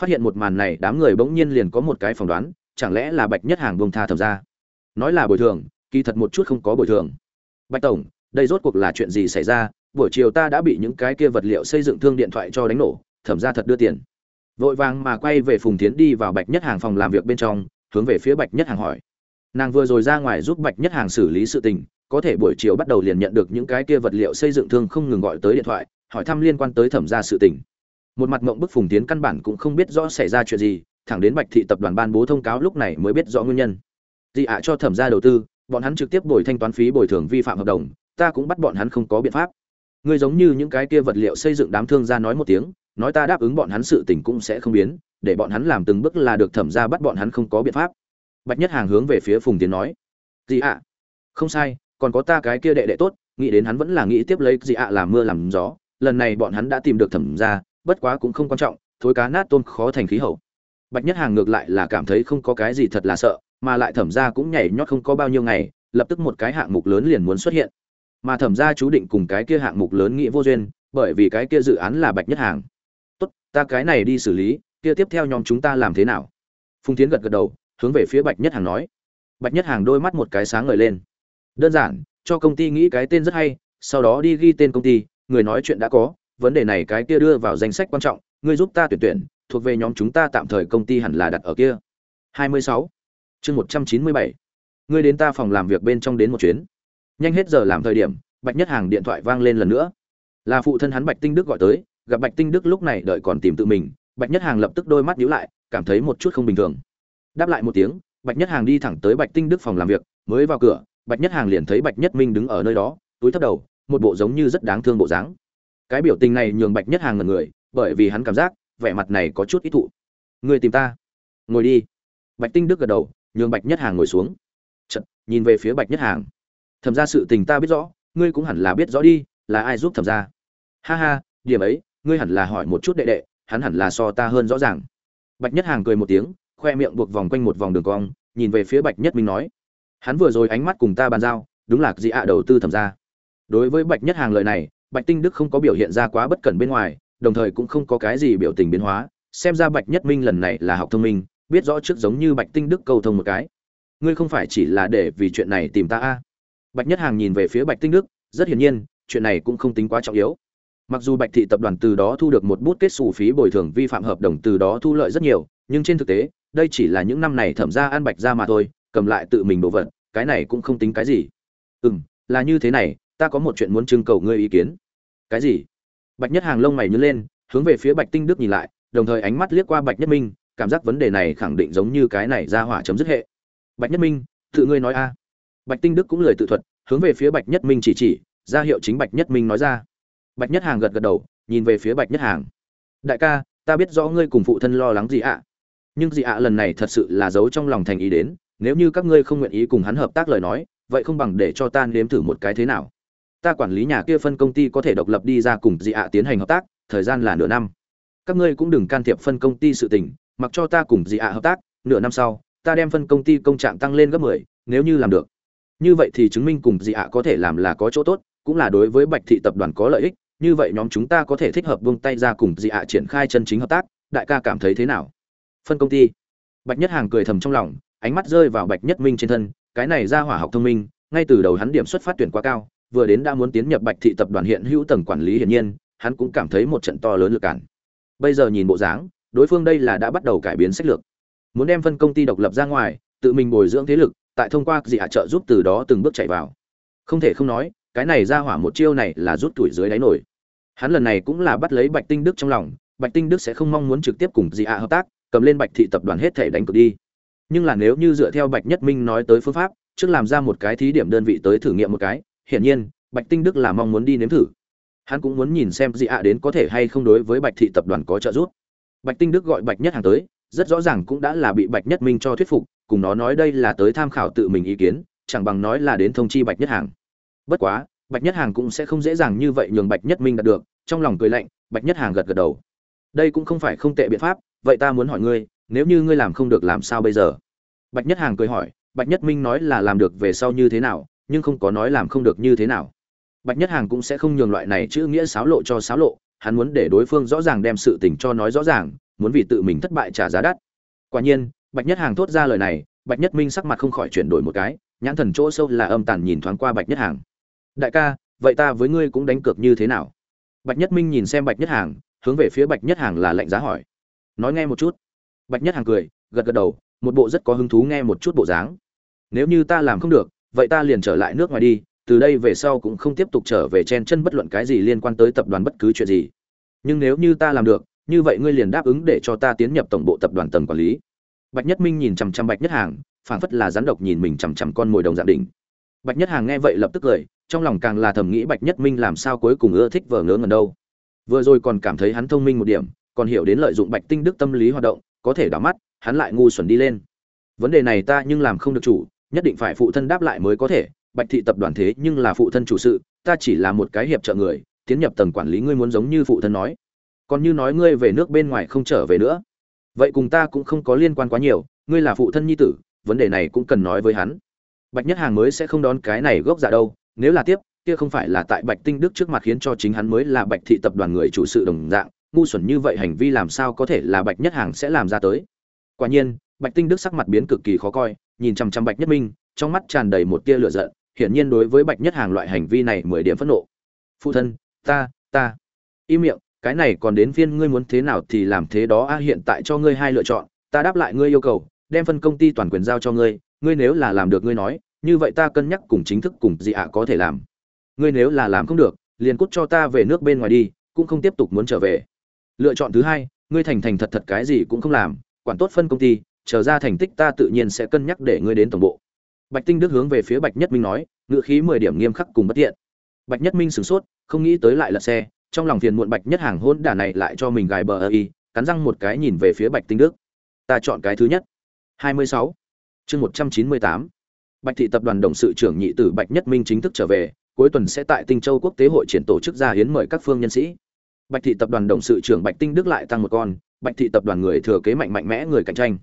Phát hiện một màn này, đám người bỗng nhiên liền có một cái phỏng đoán, chẳng lẽ là bạch nhất hàng bông tha thầm ra nói là bồi thường, kỳ thật một chút không có bồi thường. Bạch tổng, đây rốt cuộc là chuyện gì xảy ra? Buổi chiều ta đã bị những cái kia vật liệu xây dựng thương điện thoại cho đánh nổ, thẩm ra thật đưa tiền vội vàng mà quay về phùng tiến đi vào bạch nhất hàng phòng làm việc bên trong, hướng về phía bạch nhất hàng hỏi. Nàng vừa rồi ra ngoài giúp bạch nhất hàng xử lý sự tình, có thể buổi chiều bắt đầu liền nhận được những cái kia vật liệu xây dựng thương không ngừng gọi tới điện thoại, hỏi thăm liên quan tới thẩm gia sự tình. Một mặt mộng bức phùng tiến căn bản cũng không biết rõ xảy ra chuyện gì, thẳng đến bạch thị tập đoàn ban bố thông cáo lúc này mới biết rõ nguyên nhân. Dị ạ cho thẩm gia đầu tư, bọn hắn trực tiếp bồi thanh toán phí bồi thường vi phạm hợp đồng, ta cũng bắt bọn hắn không có biện pháp. Ngươi giống như những cái kia vật liệu xây dựng đám thương gia nói một tiếng nói ta đáp ứng bọn hắn sự tình cũng sẽ không biến, để bọn hắn làm từng bước là được thẩm gia bắt bọn hắn không có biện pháp. Bạch nhất hàng hướng về phía phùng tiến nói. Gì ạ. Không sai, còn có ta cái kia đệ đệ tốt, nghĩ đến hắn vẫn là nghĩ tiếp lấy gì ạ làm mưa làm gió, lần này bọn hắn đã tìm được thẩm gia bất quá cũng không quan trọng, thối cá nát tôm khó thành khí hậu. Bạch nhất hàng ngược lại là cảm thấy không có cái gì thật là sợ, mà lại thẩm gia cũng nhảy nhót không có bao nhiêu ngày, lập tức một cái hạng mục lớn liền muốn xuất hiện. Mà thẩm gia chú định cùng cái kia hạng mục lớn nghĩ vô duyên, bởi vì cái kia dự án là bạch nhất hàng ta cái này đi xử lý, kia tiếp theo nhóm chúng ta làm thế nào? Phùng tiến gật gật đầu, hướng về phía bạch nhất hàng nói. Bạch nhất hàng đôi mắt một cái sáng ngời lên. Đơn giản, cho công ty nghĩ cái tên rất hay, sau đó đi ghi tên công ty, người nói chuyện đã có, vấn đề này cái kia đưa vào danh sách quan trọng, ngươi giúp ta tuyển tuyển, thuộc về nhóm chúng ta tạm thời công ty hẳn là đặt ở kia. 26. chương 197. ngươi đến ta phòng làm việc bên trong đến một chuyến. Nhanh hết giờ làm thời điểm, bạch nhất hàng điện thoại vang lên lần nữa. Là phụ thân hắn bạch tinh đức gọi tới gặp bạch tinh đức lúc này đợi còn tìm tự mình bạch nhất hàng lập tức đôi mắt nhíu lại cảm thấy một chút không bình thường. Đáp lại một tiếng bạch nhất hàng đi thẳng tới bạch tinh đức phòng làm việc mới vào cửa bạch nhất hàng liền thấy bạch nhất minh đứng ở nơi đó túi thấp đầu một bộ giống như rất đáng thương bộ dáng. Cái biểu tình này nhường bạch nhất hàng ngần người bởi vì hắn cảm giác vẻ mặt này có chút ít thụ. Người tìm ta? Ngồi đi. Bạch tinh đức gật đầu nhường bạch nhất hàng ngồi xuống. Chật, nhìn về phía bạch nhất hàng. Thẩm ra sự tình ta biết rõ ngươi cũng hẳn là biết rõ đi là ai giúp thẩm ra ha ha điểm ấy ngươi hẳn là hỏi một chút đệ đệ, hắn hẳn là so ta hơn rõ ràng. Bạch nhất hàng cười một tiếng, khoe miệng buộc vòng quanh một vòng đường cong, nhìn về phía bạch nhất minh nói, hắn vừa rồi ánh mắt cùng ta bàn giao, đúng là dị ạ, đầu tư thẩm ra đối với bạch nhất hàng lời này, bạch tinh đức không có biểu hiện ra quá bất cẩn bên ngoài, đồng thời cũng không có cái gì biểu tình biến hóa, xem ra bạch nhất minh lần này là học thông minh, biết rõ trước giống như bạch tinh đức cầu thông một cái. Ngươi không phải chỉ là để vì chuyện này tìm ta a? Bạch nhất hàng nhìn về phía bạch tinh đức, rất hiển nhiên, chuyện này cũng không tính quá trọng yếu mặc dù bạch thị tập đoàn từ đó thu được một bút kết xù phí bồi thường vi phạm hợp đồng từ đó thu lợi rất nhiều, nhưng trên thực tế, đây chỉ là những năm này thẩm ra ăn bạch ra mà thôi, cầm lại tự mình đồ vật, cái này cũng không tính cái gì. Ừ m là như thế này, ta có một chuyện muốn trưng cầu ngươi ý kiến. Cái gì? Bạch nhất hàng lông mày nhớ lên, hướng về phía bạch tinh đức nhìn lại, đồng thời ánh mắt liếc qua bạch nhất minh, cảm giác vấn đề này khẳng định giống như cái này ra hỏa chấm dứt hệ. Bạch nhất minh, tự ngươi nói a. Bạch tinh đức cũng lời tự thuật, hướng về phía bạch nhất minh chỉ chỉ, ra hiệu chính bạch nhất minh nói ra bạch nhất hàng gật gật đầu, nhìn về phía bạch nhất hàng. Đại ca, ta biết rõ ngươi cùng phụ thân lo lắng gì ạ. Nhưng gì ạ lần này thật sự là giấu trong lòng thành ý đến, nếu như các ngươi không nguyện ý cùng hắn hợp tác lời nói, vậy không bằng để cho ta nếm thử một cái thế nào. Ta quản lý nhà kia phân công ty có thể độc lập đi ra cùng dị ạ tiến hành hợp tác, thời gian là nửa năm. Các ngươi cũng đừng can thiệp phân công ty sự tình, mặc cho ta cùng dị ạ hợp tác, nửa năm sau, ta đem phân công ty công trạng tăng lên gấp mười, nếu như làm được. Như vậy thì chứng minh cùng dị ạ có thể làm là có chỗ tốt cũng là đối với bạch thị tập đoàn có lợi ích, như vậy nhóm chúng ta có thể thích hợp buông tay ra cùng dị ạ triển khai chân chính hợp tác, đại ca cảm thấy thế nào? Phân công ty. Bạch nhất hàng cười thầm trong lòng, ánh mắt rơi vào bạch nhất minh trên thân, cái này ra hỏa học thông minh, ngay từ đầu hắn điểm xuất phát tuyển quá cao, vừa đến đã muốn tiến nhập bạch thị tập đoàn hiện hữu tầng quản lý hiển nhiên, hắn cũng cảm thấy một trận to lớn lực cản. Bây giờ nhìn bộ dáng, đối phương đây là đã bắt đầu cải biến sách lược. Muốn đem phân công ty độc lập ra ngoài, tự mình bồi dưỡng thế lực, tại thông qua dị hạ trợ giúp từ đó từng bước chạy vào. Không thể không nói cái này ra hỏa một chiêu này là rút tuổi dưới đáy nổi. Hắn lần này cũng là bắt lấy bạch tinh đức trong lòng, bạch tinh đức sẽ không mong muốn trực tiếp cùng dị hạ hợp tác, cầm lên bạch thị tập đoàn hết thể đánh cược đi. Nhưng là nếu như dựa theo bạch nhất minh nói tới phương pháp, trước làm ra một cái thí điểm đơn vị tới thử nghiệm một cái, hiển nhiên, bạch tinh đức là mong muốn đi nếm thử. Hắn cũng muốn nhìn xem dị ạ đến có thể hay không đối với bạch thị tập đoàn có trợ giúp. Bạch tinh đức gọi bạch nhất hàng tới, rất rõ ràng cũng đã là bị bạch nhất minh cho thuyết phục, cùng nó nói đây là tới tham khảo tự mình ý kiến, chẳng bằng nói là đến thông chi bạch nhất hàng bất quá, bạch nhất hàng cũng sẽ không dễ dàng như vậy nhường bạch nhất minh đạt được, trong lòng cười lạnh, bạch nhất hàng gật gật đầu. Đây cũng không phải không tệ biện pháp, vậy ta muốn hỏi ngươi, nếu như ngươi làm không được làm sao bây giờ? Bạch nhất hàng cười hỏi, bạch nhất minh nói là làm được về sau như thế nào, nhưng không có nói làm không được như thế nào. Bạch nhất hàng cũng sẽ không nhường loại này chữ nghĩa xáo lộ cho xáo lộ, hắn muốn để đối phương rõ ràng đem sự tình cho nói rõ ràng, muốn vì tự mình thất bại trả giá đắt. Quả nhiên, bạch nhất hàng thốt ra lời này, bạch nhất minh sắc mặt không khỏi chuyển đổi một cái, nhãn thần chỗ sâu là âm tàn nhìn thoáng qua bạch nhất hàng đại ca, vậy ta với ngươi cũng đánh cược như thế nào? Bạch nhất minh nhìn xem bạch nhất hàng, hướng về phía bạch nhất hàng là lạnh giá hỏi. Nói nghe một chút. Bạch nhất hàng cười, gật gật đầu, một bộ rất có hứng thú nghe một chút bộ dáng. Nếu như ta làm không được, vậy ta liền trở lại nước ngoài đi, từ đây về sau cũng không tiếp tục trở về chen chân bất luận cái gì liên quan tới tập đoàn bất cứ chuyện gì. Nhưng nếu như ta làm được, như vậy ngươi liền đáp ứng để cho ta tiến nhập tổng bộ tập đoàn tầng quản lý. Bạch nhất minh nhìn chằm chằm bạch nhất hàng, phảng phất là rắn độc nhìn mình chằm chằm con mồi đồng dạng đỉnh. Bạch nhất hàng nghe vậy lập tức cười trong lòng càng là thầm nghĩ bạch nhất minh làm sao cuối cùng ưa thích vờ ngớ ngẩn đâu. Vừa rồi còn cảm thấy hắn thông minh một điểm, còn hiểu đến lợi dụng bạch tinh đức tâm lý hoạt động, có thể đảo mắt, hắn lại ngu xuẩn đi lên. Vấn đề này ta nhưng làm không được chủ, nhất định phải phụ thân đáp lại mới có thể. Bạch thị tập đoàn thế nhưng là phụ thân chủ sự, ta chỉ là một cái hiệp trợ người, tiến nhập tầng quản lý ngươi muốn giống như phụ thân nói. Còn như nói ngươi về nước bên ngoài không trở về nữa. Vậy cùng ta cũng không có liên quan quá nhiều, ngươi là phụ thân nhi tử, vấn đề này cũng cần nói với hắn. Bạch nhất hàng mới sẽ không đón cái này gốc giả đâu nếu là tiếp, kia không phải là tại bạch tinh đức trước mặt khiến cho chính hắn mới là bạch thị tập đoàn người chủ sự đồng dạng, ngu xuẩn như vậy hành vi làm sao có thể là bạch nhất hàng sẽ làm ra tới. Quả nhiên, bạch tinh đức sắc mặt biến cực kỳ khó coi, nhìn chằm chằm bạch nhất minh, trong mắt tràn đầy một tia lửa giận, hiển nhiên đối với bạch nhất hàng loại hành vi này mười điểm phẫn nộ. Phụ thân, ta ta. Im miệng, cái này còn đến phiên ngươi muốn thế nào thì làm thế đó, a, hiện tại cho ngươi hai lựa chọn, ta đáp lại ngươi yêu cầu, đem phân công ty toàn quyền giao cho ngươi ngươi nếu là làm được ngươi nói như vậy ta cân nhắc cùng chính thức cùng gì ạ có thể làm. Ngươi nếu là làm không được, liền cút cho ta về nước bên ngoài đi, cũng không tiếp tục muốn trở về. Lựa chọn thứ hai, ngươi thành thành thật thật cái gì cũng không làm, quản tốt phân công ty trở ra thành tích ta tự nhiên sẽ cân nhắc để ngươi đến tổng bộ. Bạch tinh đức hướng về phía bạch nhất minh nói, ngữ khí mười điểm nghiêm khắc cùng bất tiện bạch nhất minh sửng sốt, không nghĩ tới lại lật xe, trong lòng phiền muộn bạch nhất hàng hôn đả này lại cho mình gài bờ ơ y, cắn răng một cái nhìn về phía bạch tinh đức. Ta chọn cái thứ nhất. 26. chương 198 bạch thị tập đoàn đồng sự trưởng nhị tử bạch nhất minh chính thức trở về, cuối tuần sẽ tại tinh châu quốc tế hội triển tổ chức ra hiến mời các phương nhân sĩ. Bạch thị tập đoàn đồng sự trưởng bạch tinh đức lại tăng một con, bạch thị tập đoàn người thừa kế mạnh mạnh mẽ người cạnh tranh.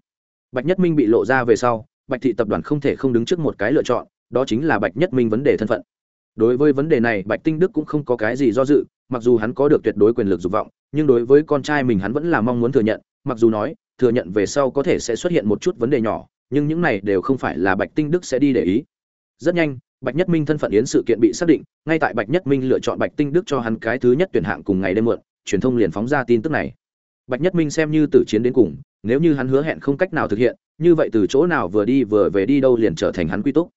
Bạch nhất minh bị lộ ra về sau, bạch thị tập đoàn không thể không đứng trước một cái lựa chọn, đó chính là bạch nhất minh vấn đề thân phận. Đối với vấn đề này, bạch tinh đức cũng không có cái gì do dự, mặc dù hắn có được tuyệt đối quyền lực dục vọng, nhưng đối với con trai mình hắn vẫn là mong muốn thừa nhận, mặc dù nói, thừa nhận về sau có thể sẽ xuất hiện một chút vấn đề nhỏ nhưng những này đều không phải là bạch tinh đức sẽ đi để ý. Rất nhanh bạch nhất minh thân phận yến sự kiện bị xác định ngay tại bạch nhất minh lựa chọn bạch tinh đức cho hắn cái thứ nhất tuyển hạng cùng ngày đêm muộn truyền thông liền phóng ra tin tức này. Bạch nhất minh xem như tử chiến đến cùng nếu như hắn hứa hẹn không cách nào thực hiện như vậy từ chỗ nào vừa đi vừa về đi đâu liền trở thành hắn quy túc.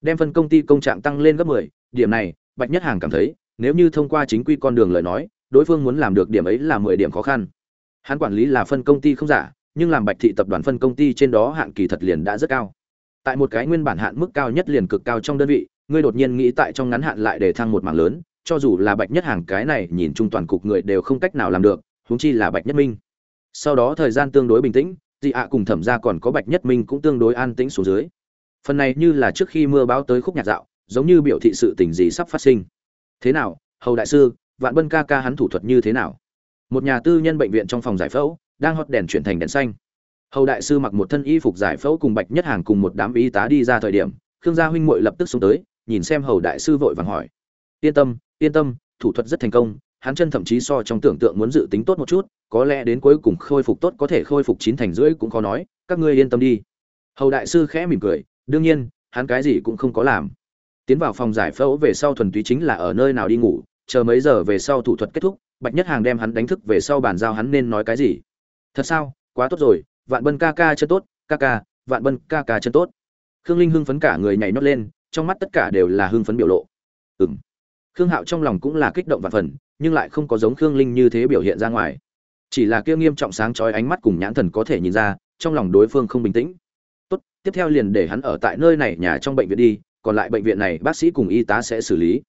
Đem phân công ty công trạng tăng lên gấp 10, điểm này bạch nhất hàng cảm thấy nếu như thông qua chính quy con đường lời nói đối phương muốn làm được điểm ấy là 10 điểm khó khăn. Hắn quản lý là phân công ty không giả nhưng làm bạch thị tập đoàn phân công ty trên đó hạn kỳ thật liền đã rất cao. Tại một cái nguyên bản hạn mức cao nhất liền cực cao trong đơn vị, ngươi đột nhiên nghĩ tại trong ngắn hạn lại để thăng một mảng lớn, cho dù là bạch nhất hàng cái này nhìn chung toàn cục người đều không cách nào làm được, huống chi là bạch nhất minh. Sau đó thời gian tương đối bình tĩnh dị ạ cùng thẩm gia còn có bạch nhất minh cũng tương đối an tĩnh xuống dưới. Phần này như là trước khi mưa báo tới khúc nhạc dạo, giống như biểu thị sự tình gì sắp phát sinh. Thế nào, hầu đại sư, vạn bân ca ca hắn thủ thuật như thế nào? Một nhà tư nhân bệnh viện trong phòng giải phẫu đang hót đèn chuyển thành đèn xanh. Hầu đại sư mặc một thân y phục giải phẫu cùng bạch nhất hàng cùng một đám y tá đi ra thời điểm, khương gia huynh muội lập tức xuống tới, nhìn xem hầu đại sư vội vàng hỏi. Yên tâm yên tâm, thủ thuật rất thành công, hắn chân thậm chí so trong tưởng tượng muốn dự tính tốt một chút, có lẽ đến cuối cùng khôi phục tốt có thể khôi phục chín thành rưỡi cũng khó nói, các ngươi yên tâm đi. Hầu đại sư khẽ mỉm cười, đương nhiên, hắn cái gì cũng không có làm. Tiến vào phòng giải phẫu về sau thuần túy chính là ở nơi nào đi ngủ, chờ mấy giờ về sau thủ thuật kết thúc, bạch nhất hàng đem hắn đánh thức về sau bàn giao hắn nên nói cái gì thật sao? Quá tốt rồi, vạn bân ca ca chân tốt, ca ca, vạn bân ca ca chân tốt. Khương linh hưng phấn cả người nhảy nhót lên, trong mắt tất cả đều là hưng phấn biểu lộ. Ừng khương hạo trong lòng cũng là kích động và phần, nhưng lại không có giống khương linh như thế biểu hiện ra ngoài. Chỉ là kia nghiêm trọng sáng chói ánh mắt cùng nhãn thần có thể nhìn ra, trong lòng đối phương không bình tĩnh. Tốt, tiếp theo liền để hắn ở tại nơi này nhà trong bệnh viện đi, còn lại bệnh viện này bác sĩ cùng y tá sẽ xử lý.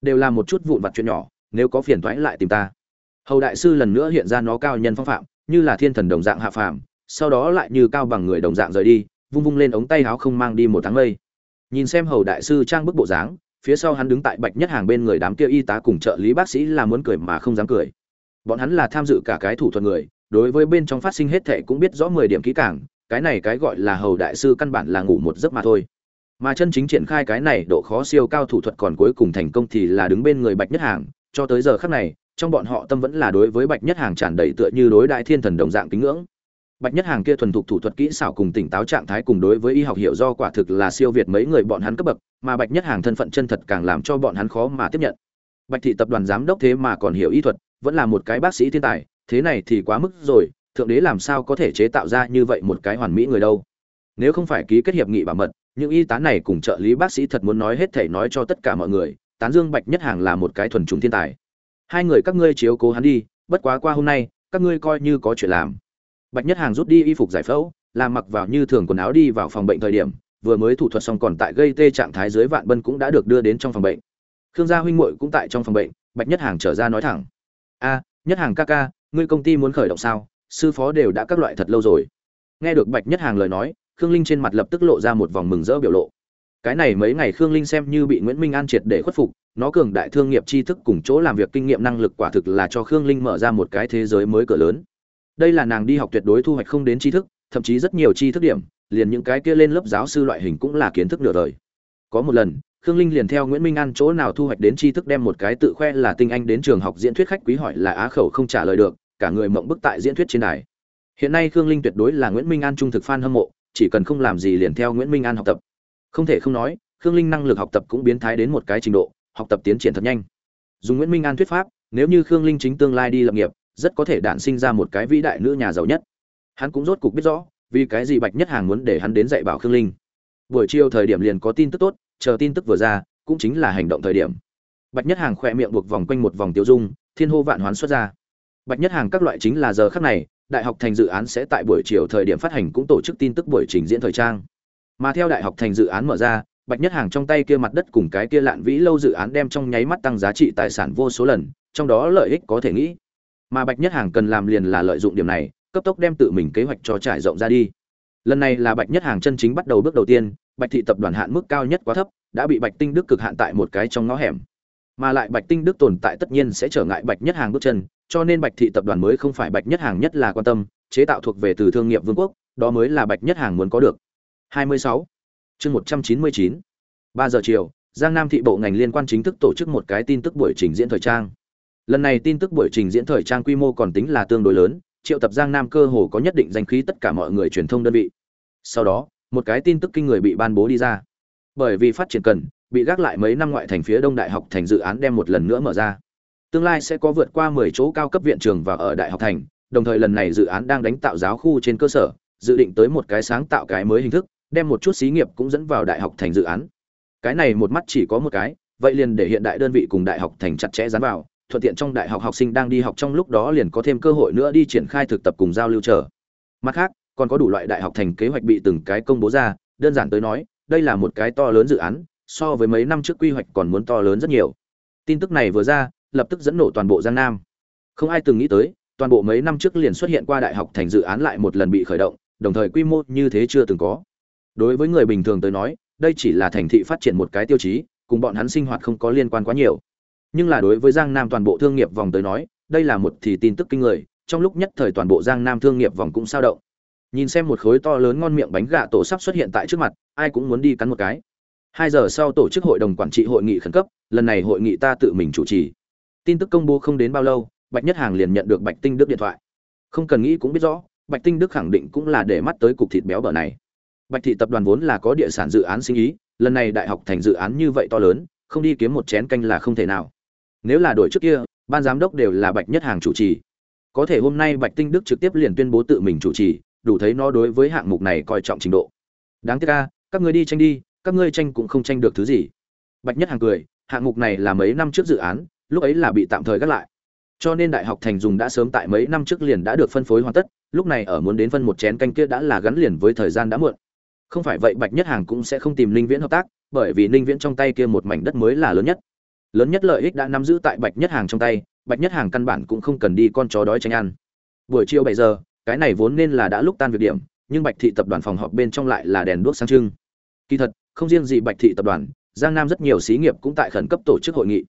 Đều là một chút vụn vặt chuyện nhỏ, nếu có phiền toái lại tìm ta. Hầu đại sư lần nữa hiện ra nó cao nhân phong phạm như là thiên thần đồng dạng hạ phàm, sau đó lại như cao bằng người đồng dạng rời đi, vung vung lên ống tay áo không mang đi một tháng mây. Nhìn xem hầu đại sư trang bức bộ dáng, phía sau hắn đứng tại bạch nhất hàng bên người đám kia y tá cùng trợ lý bác sĩ là muốn cười mà không dám cười. Bọn hắn là tham dự cả cái thủ thuật người, đối với bên trong phát sinh hết thảy cũng biết rõ mười điểm kỹ càng, cái này cái gọi là hầu đại sư căn bản là ngủ một giấc mà thôi. Mà chân chính triển khai cái này độ khó siêu cao thủ thuật còn cuối cùng thành công thì là đứng bên người bạch nhất hàng, cho tới giờ khắc này trong bọn họ tâm vẫn là đối với bạch nhất hàng tràn đầy tựa như đối đại thiên thần đồng dạng kính ngưỡng. Bạch nhất hàng kia thuần thục thủ thuật kỹ xảo cùng tỉnh táo trạng thái cùng đối với y học hiểu do quả thực là siêu việt mấy người bọn hắn cấp bậc, mà bạch nhất hàng thân phận chân thật càng làm cho bọn hắn khó mà tiếp nhận. Bạch thị tập đoàn giám đốc thế mà còn hiểu y thuật, vẫn là một cái bác sĩ thiên tài, thế này thì quá mức rồi, thượng đế làm sao có thể chế tạo ra như vậy một cái hoàn mỹ người đâu? Nếu không phải ký kết hiệp nghị bảo mật, những y tá này cùng trợ lý bác sĩ thật muốn nói hết thể nói cho tất cả mọi người, tán dương bạch nhất hàng là một cái thuần trùng thiên tài hai người các ngươi chiếu cố hắn đi, bất quá qua hôm nay, các ngươi coi như có chuyện làm. Bạch nhất hàng rút đi y phục giải phẫu làm mặc vào như thường quần áo đi vào phòng bệnh thời điểm, vừa mới thủ thuật xong còn tại gây tê trạng thái dưới vạn bân cũng đã được đưa đến trong phòng bệnh. Khương gia huynh muội cũng tại trong phòng bệnh, bạch nhất hàng trở ra nói thẳng. A, nhất hàng ca ca, ngươi công ty muốn khởi động sao? Sư phó đều đã các loại thật lâu rồi. Nghe được bạch nhất hàng lời nói, khương linh trên mặt lập tức lộ ra một vòng mừng rỡ biểu lộ. Cái này mấy ngày khương linh xem như bị nguyễn minh an triệt để khuất phục nó cường đại thương nghiệp tri thức cùng chỗ làm việc kinh nghiệm năng lực quả thực là cho khương linh mở ra một cái thế giới mới cỡ lớn. Đây là nàng đi học tuyệt đối thu hoạch không đến tri thức, thậm chí rất nhiều tri thức điểm, liền những cái kia lên lớp giáo sư loại hình cũng là kiến thức nửa đời. Có một lần, khương linh liền theo nguyễn minh an chỗ nào thu hoạch đến tri thức đem một cái tự khoe là tinh anh đến trường học diễn thuyết khách quý hỏi là á khẩu không trả lời được, cả người mộng bức tại diễn thuyết trên đài. Hiện nay khương linh tuyệt đối là nguyễn minh an trung thực f a n hâm mộ, chỉ cần không làm gì liền theo nguyễn minh an học tập. Không thể không nói, khương linh năng lực học tập cũng biến thái đến một cái trình độ học tập tiến triển thật nhanh. Dùng nguyễn minh an thuyết pháp, nếu như khương linh chính tương lai đi lập nghiệp, rất có thể đản sinh ra một cái vĩ đại nữ nhà giàu nhất. Hắn cũng rốt cục biết rõ, vì cái gì bạch nhất hàng muốn để hắn đến dạy bảo khương linh. Buổi chiều thời điểm liền có tin tức tốt, chờ tin tức vừa ra, cũng chính là hành động thời điểm. Bạch nhất hàng khỏe miệng buộc vòng quanh một vòng tiêu dung, thiên hô vạn hoán xuất ra. Bạch nhất hàng các loại chính là giờ khắc này, đại học thành dự án sẽ tại buổi chiều thời điểm phát hành cũng tổ chức tin tức buổi trình diễn thời trang. Mà theo đại học thành dự án mở ra bạch nhất hàng trong tay kia mặt đất cùng cái kia lạn vĩ lâu dự án đem trong nháy mắt tăng giá trị tài sản vô số lần, trong đó lợi ích có thể nghĩ. Mà bạch nhất hàng cần làm liền là lợi dụng điểm này, cấp tốc đem tự mình kế hoạch cho trải rộng ra đi. Lần này là bạch nhất hàng chân chính bắt đầu bước đầu tiên, bạch thị tập đoàn hạn mức cao nhất quá thấp, đã bị bạch tinh đức cực hạn tại một cái trong ngõ hẻm. Mà lại bạch tinh đức tồn tại tất nhiên sẽ trở ngại bạch nhất hàng bước chân, cho nên bạch thị tập đoàn mới không phải bạch nhất hàng nhất là quan tâm, chế tạo thuộc về từ thương nghiệp vương quốc, đó mới là bạch nhất hàng muốn có được. 26 chương 199. 3 giờ chiều, giang nam thị bộ ngành liên quan chính thức tổ chức một cái tin tức buổi trình diễn thời trang. Lần này tin tức buổi trình diễn thời trang quy mô còn tính là tương đối lớn, triệu tập giang nam cơ hồ có nhất định danh khí tất cả mọi người truyền thông đơn vị. Sau đó, một cái tin tức kinh người bị ban bố đi ra. Bởi vì phát triển cần, bị gác lại mấy năm ngoại thành phía đông đại học thành dự án đem một lần nữa mở ra. Tương lai sẽ có vượt qua 10 chỗ cao cấp viện trường và ở đại học thành, đồng thời lần này dự án đang đánh tạo giáo khu trên cơ sở, dự định tới một cái sáng tạo cái mới hình thức đem một chút xí nghiệp cũng dẫn vào đại học thành dự án. Cái này một mắt chỉ có một cái, vậy liền để hiện đại đơn vị cùng đại học thành chặt chẽ dán vào, thuận tiện trong đại học học sinh đang đi học trong lúc đó liền có thêm cơ hội nữa đi triển khai thực tập cùng giao lưu chờ. Mặt khác, còn có đủ loại đại học thành kế hoạch bị từng cái công bố ra, đơn giản tới nói, đây là một cái to lớn dự án, so với mấy năm trước quy hoạch còn muốn to lớn rất nhiều. Tin tức này vừa ra, lập tức dẫn nổ toàn bộ giang nam. Không ai từng nghĩ tới, toàn bộ mấy năm trước liền xuất hiện qua đại học thành dự án lại một lần bị khởi động, đồng thời quy mô như thế chưa từng có đối với người bình thường tới nói, đây chỉ là thành thị phát triển một cái tiêu chí, cùng bọn hắn sinh hoạt không có liên quan quá nhiều. Nhưng là đối với giang nam toàn bộ thương nghiệp vòng tới nói, đây là một thì tin tức kinh người, trong lúc nhất thời toàn bộ giang nam thương nghiệp vòng cũng sao động. Nhìn xem một khối to lớn ngon miệng bánh gà tổ sắp xuất hiện tại trước mặt, ai cũng muốn đi cắn một cái. Hai giờ sau tổ chức hội đồng quản trị hội nghị khẩn cấp, lần này hội nghị ta tự mình chủ trì. Tin tức công bố không đến bao lâu, bạch nhất hàng liền nhận được bạch tinh đức điện thoại. Không cần nghĩ cũng biết rõ, bạch tinh đức khẳng định cũng là để mắt tới cục thịt béo bở này bạch thị tập đoàn vốn là có địa sản dự án sinh ý lần này đại học thành dự án như vậy to lớn không đi kiếm một chén canh là không thể nào. Nếu là đổi trước kia ban giám đốc đều là bạch nhất hàng chủ trì. Có thể hôm nay bạch tinh đức trực tiếp liền tuyên bố tự mình chủ trì đủ thấy nó đối với hạng mục này coi trọng trình độ. Đáng tiếc a, các ngươi đi tranh đi các ngươi tranh cũng không tranh được thứ gì. Bạch nhất hàng cười hạng mục này là mấy năm trước dự án lúc ấy là bị tạm thời gác lại. Cho nên đại học thành dùng đã sớm tại mấy năm trước liền đã được phân phối hoàn tất lúc này ở muốn đến phân một chén canh kia đã là gắn liền với thời gian đã muộn không phải vậy bạch nhất hàng cũng sẽ không tìm ninh viễn hợp tác, bởi vì ninh viễn trong tay kia một mảnh đất mới là lớn nhất. Lớn nhất lợi ích đã nắm giữ tại bạch nhất hàng trong tay, bạch nhất hàng căn bản cũng không cần đi con chó đói tranh ăn. Buổi chiều bảy giờ, cái này vốn nên là đã lúc tan việc điểm, nhưng bạch thị tập đoàn phòng họp bên trong lại là đèn đuốc sáng trưng. Kỳ thật, không riêng gì bạch thị tập đoàn, giang nam rất nhiều xí nghiệp cũng tại khẩn cấp tổ chức hội nghị.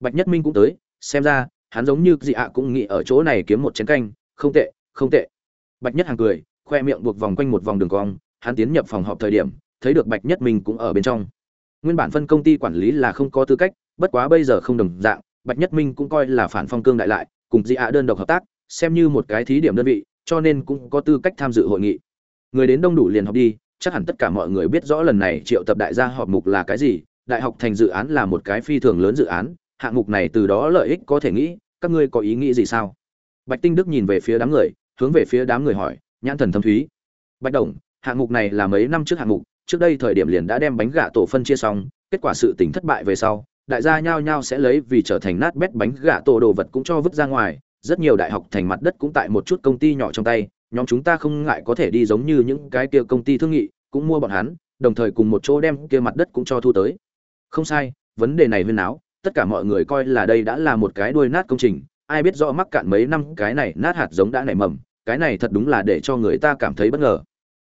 Bạch nhất minh cũng tới, xem ra, hắn giống như dị ạ cũng nghĩ ở chỗ này kiếm một chén canh, không tệ không tệ. Bạch nhất hàng cười, khoe miệng buộc vòng quanh một vòng đường cong hắn tiến nhập phòng họp thời điểm, thấy được bạch nhất minh cũng ở bên trong. Nguyên bản phân công ty quản lý là không có tư cách, bất quá bây giờ không đồng dạng, bạch nhất minh cũng coi là phản phong cương đại lại, cùng Di ạ đơn độc hợp tác, xem như một cái thí điểm đơn vị, cho nên cũng có tư cách tham dự hội nghị. Người đến đông đủ liền họp đi, chắc hẳn tất cả mọi người biết rõ lần này triệu tập đại gia họp mục là cái gì, đại học thành dự án là một cái phi thường lớn dự án, hạng mục này từ đó lợi ích có thể nghĩ, các ngươi có ý nghĩ gì sao? Bạch tinh đức nhìn về phía đám người, hướng về phía đám người hỏi, nhãn thần thâm thúy. Bạch đồng hạng mục này là mấy năm trước hạng mục, trước đây thời điểm liền đã đem bánh gà tổ phân chia xong, kết quả sự tình thất bại về sau, đại gia nhao nhao sẽ lấy vì trở thành nát bét bánh gà tổ đồ vật cũng cho vứt ra ngoài, rất nhiều đại học thành mặt đất cũng tại một chút công ty nhỏ trong tay, nhóm chúng ta không ngại có thể đi giống như những cái kia công ty thương nghị, cũng mua bọn hắn, đồng thời cùng một chỗ đem kia mặt đất cũng cho thu tới. Không sai, vấn đề này huyên áo tất cả mọi người coi là đây đã là một cái đuôi nát công trình, ai biết rõ mắc cạn mấy năm cái này nát hạt giống đã nảy mầm, cái này thật đúng là để cho người ta cảm thấy bất ngờ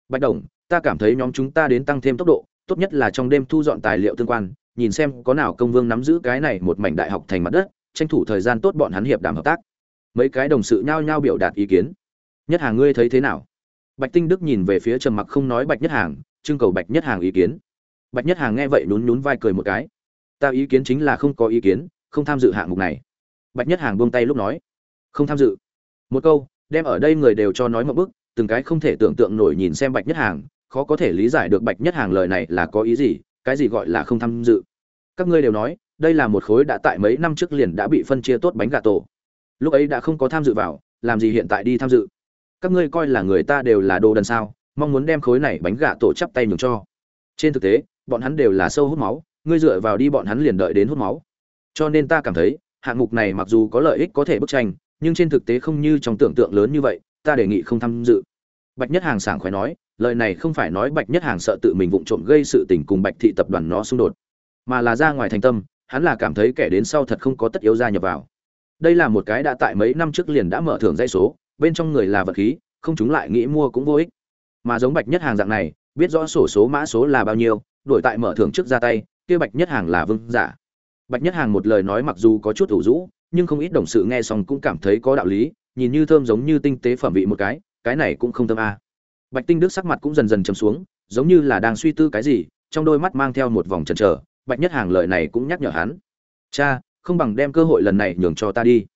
bạch đồng, ta cảm thấy nhóm chúng ta đến tăng thêm tốc độ, tốt nhất là trong đêm thu dọn tài liệu tương quan, nhìn xem có nào công vương nắm giữ cái này một mảnh đại học thành mặt đất, tranh thủ thời gian tốt bọn hắn hiệp đàm hợp tác. Mấy cái đồng sự nhao nhao biểu đạt ý kiến. Nhất hàng ngươi thấy thế nào? Bạch tinh đức nhìn về phía trầm mặc không nói bạch nhất hàng, trưng cầu bạch nhất hàng ý kiến. Bạch nhất hàng nghe vậy nhún nhún vai cười một cái. Ta ý kiến chính là không có ý kiến, không tham dự hạng mục này. Bạch nhất hàng buông tay lúc nói. Không tham dự. Một câu, đem ở đây người đều cho nói một bức từng cái không thể tưởng tượng nổi nhìn xem bạch nhất hàng, khó có thể lý giải được bạch nhất hàng lời này là có ý gì, cái gì gọi là không tham dự. Các ngươi đều nói, đây là một khối đã tại mấy năm trước liền đã bị phân chia tốt bánh gà tổ. Lúc ấy đã không có tham dự vào, làm gì hiện tại đi tham dự? Các ngươi coi là người ta đều là đồ đần sao, mong muốn đem khối này bánh gà tổ chắp tay nhường cho. Trên thực tế, bọn hắn đều là sâu hút máu, ngươi dựa vào đi bọn hắn liền đợi đến hút máu. Cho nên ta cảm thấy, hạng mục này mặc dù có lợi ích có thể bức tranh, nhưng trên thực tế không như trong tưởng tượng lớn như vậy ta đề nghị không tham dự. Bạch nhất hàng sảng khoái nói, lời này không phải nói bạch nhất hàng sợ tự mình vụng trộm gây sự tình cùng bạch thị tập đoàn nó xung đột, mà là ra ngoài thành tâm, hắn là cảm thấy kẻ đến sau thật không có tất yếu gia nhập vào. Đây là một cái đã tại mấy năm trước liền đã mở thưởng dây số, bên trong người là vật khí, không chúng lại nghĩ mua cũng vô ích. Mà giống bạch nhất hàng dạng này, biết rõ sổ số mã số là bao nhiêu, đổi tại mở thưởng trước ra tay, kia bạch nhất hàng là vương giả. Bạch nhất hàng một lời nói mặc dù có chút ủ rũ, nhưng không ít đồng sự nghe xong cũng cảm thấy có đạo lý nhìn như thơm giống như tinh tế phẩm vị một cái cái này cũng không thơm a à. bạch tinh đức sắc mặt cũng dần dần chấm xuống, giống như là đang suy tư cái gì, trong đôi mắt mang theo một vòng chần chờ, bạch nhất hàng lời này cũng nhắc nhở hắn. Cha, không bằng đem cơ hội lần này nhường cho ta đi.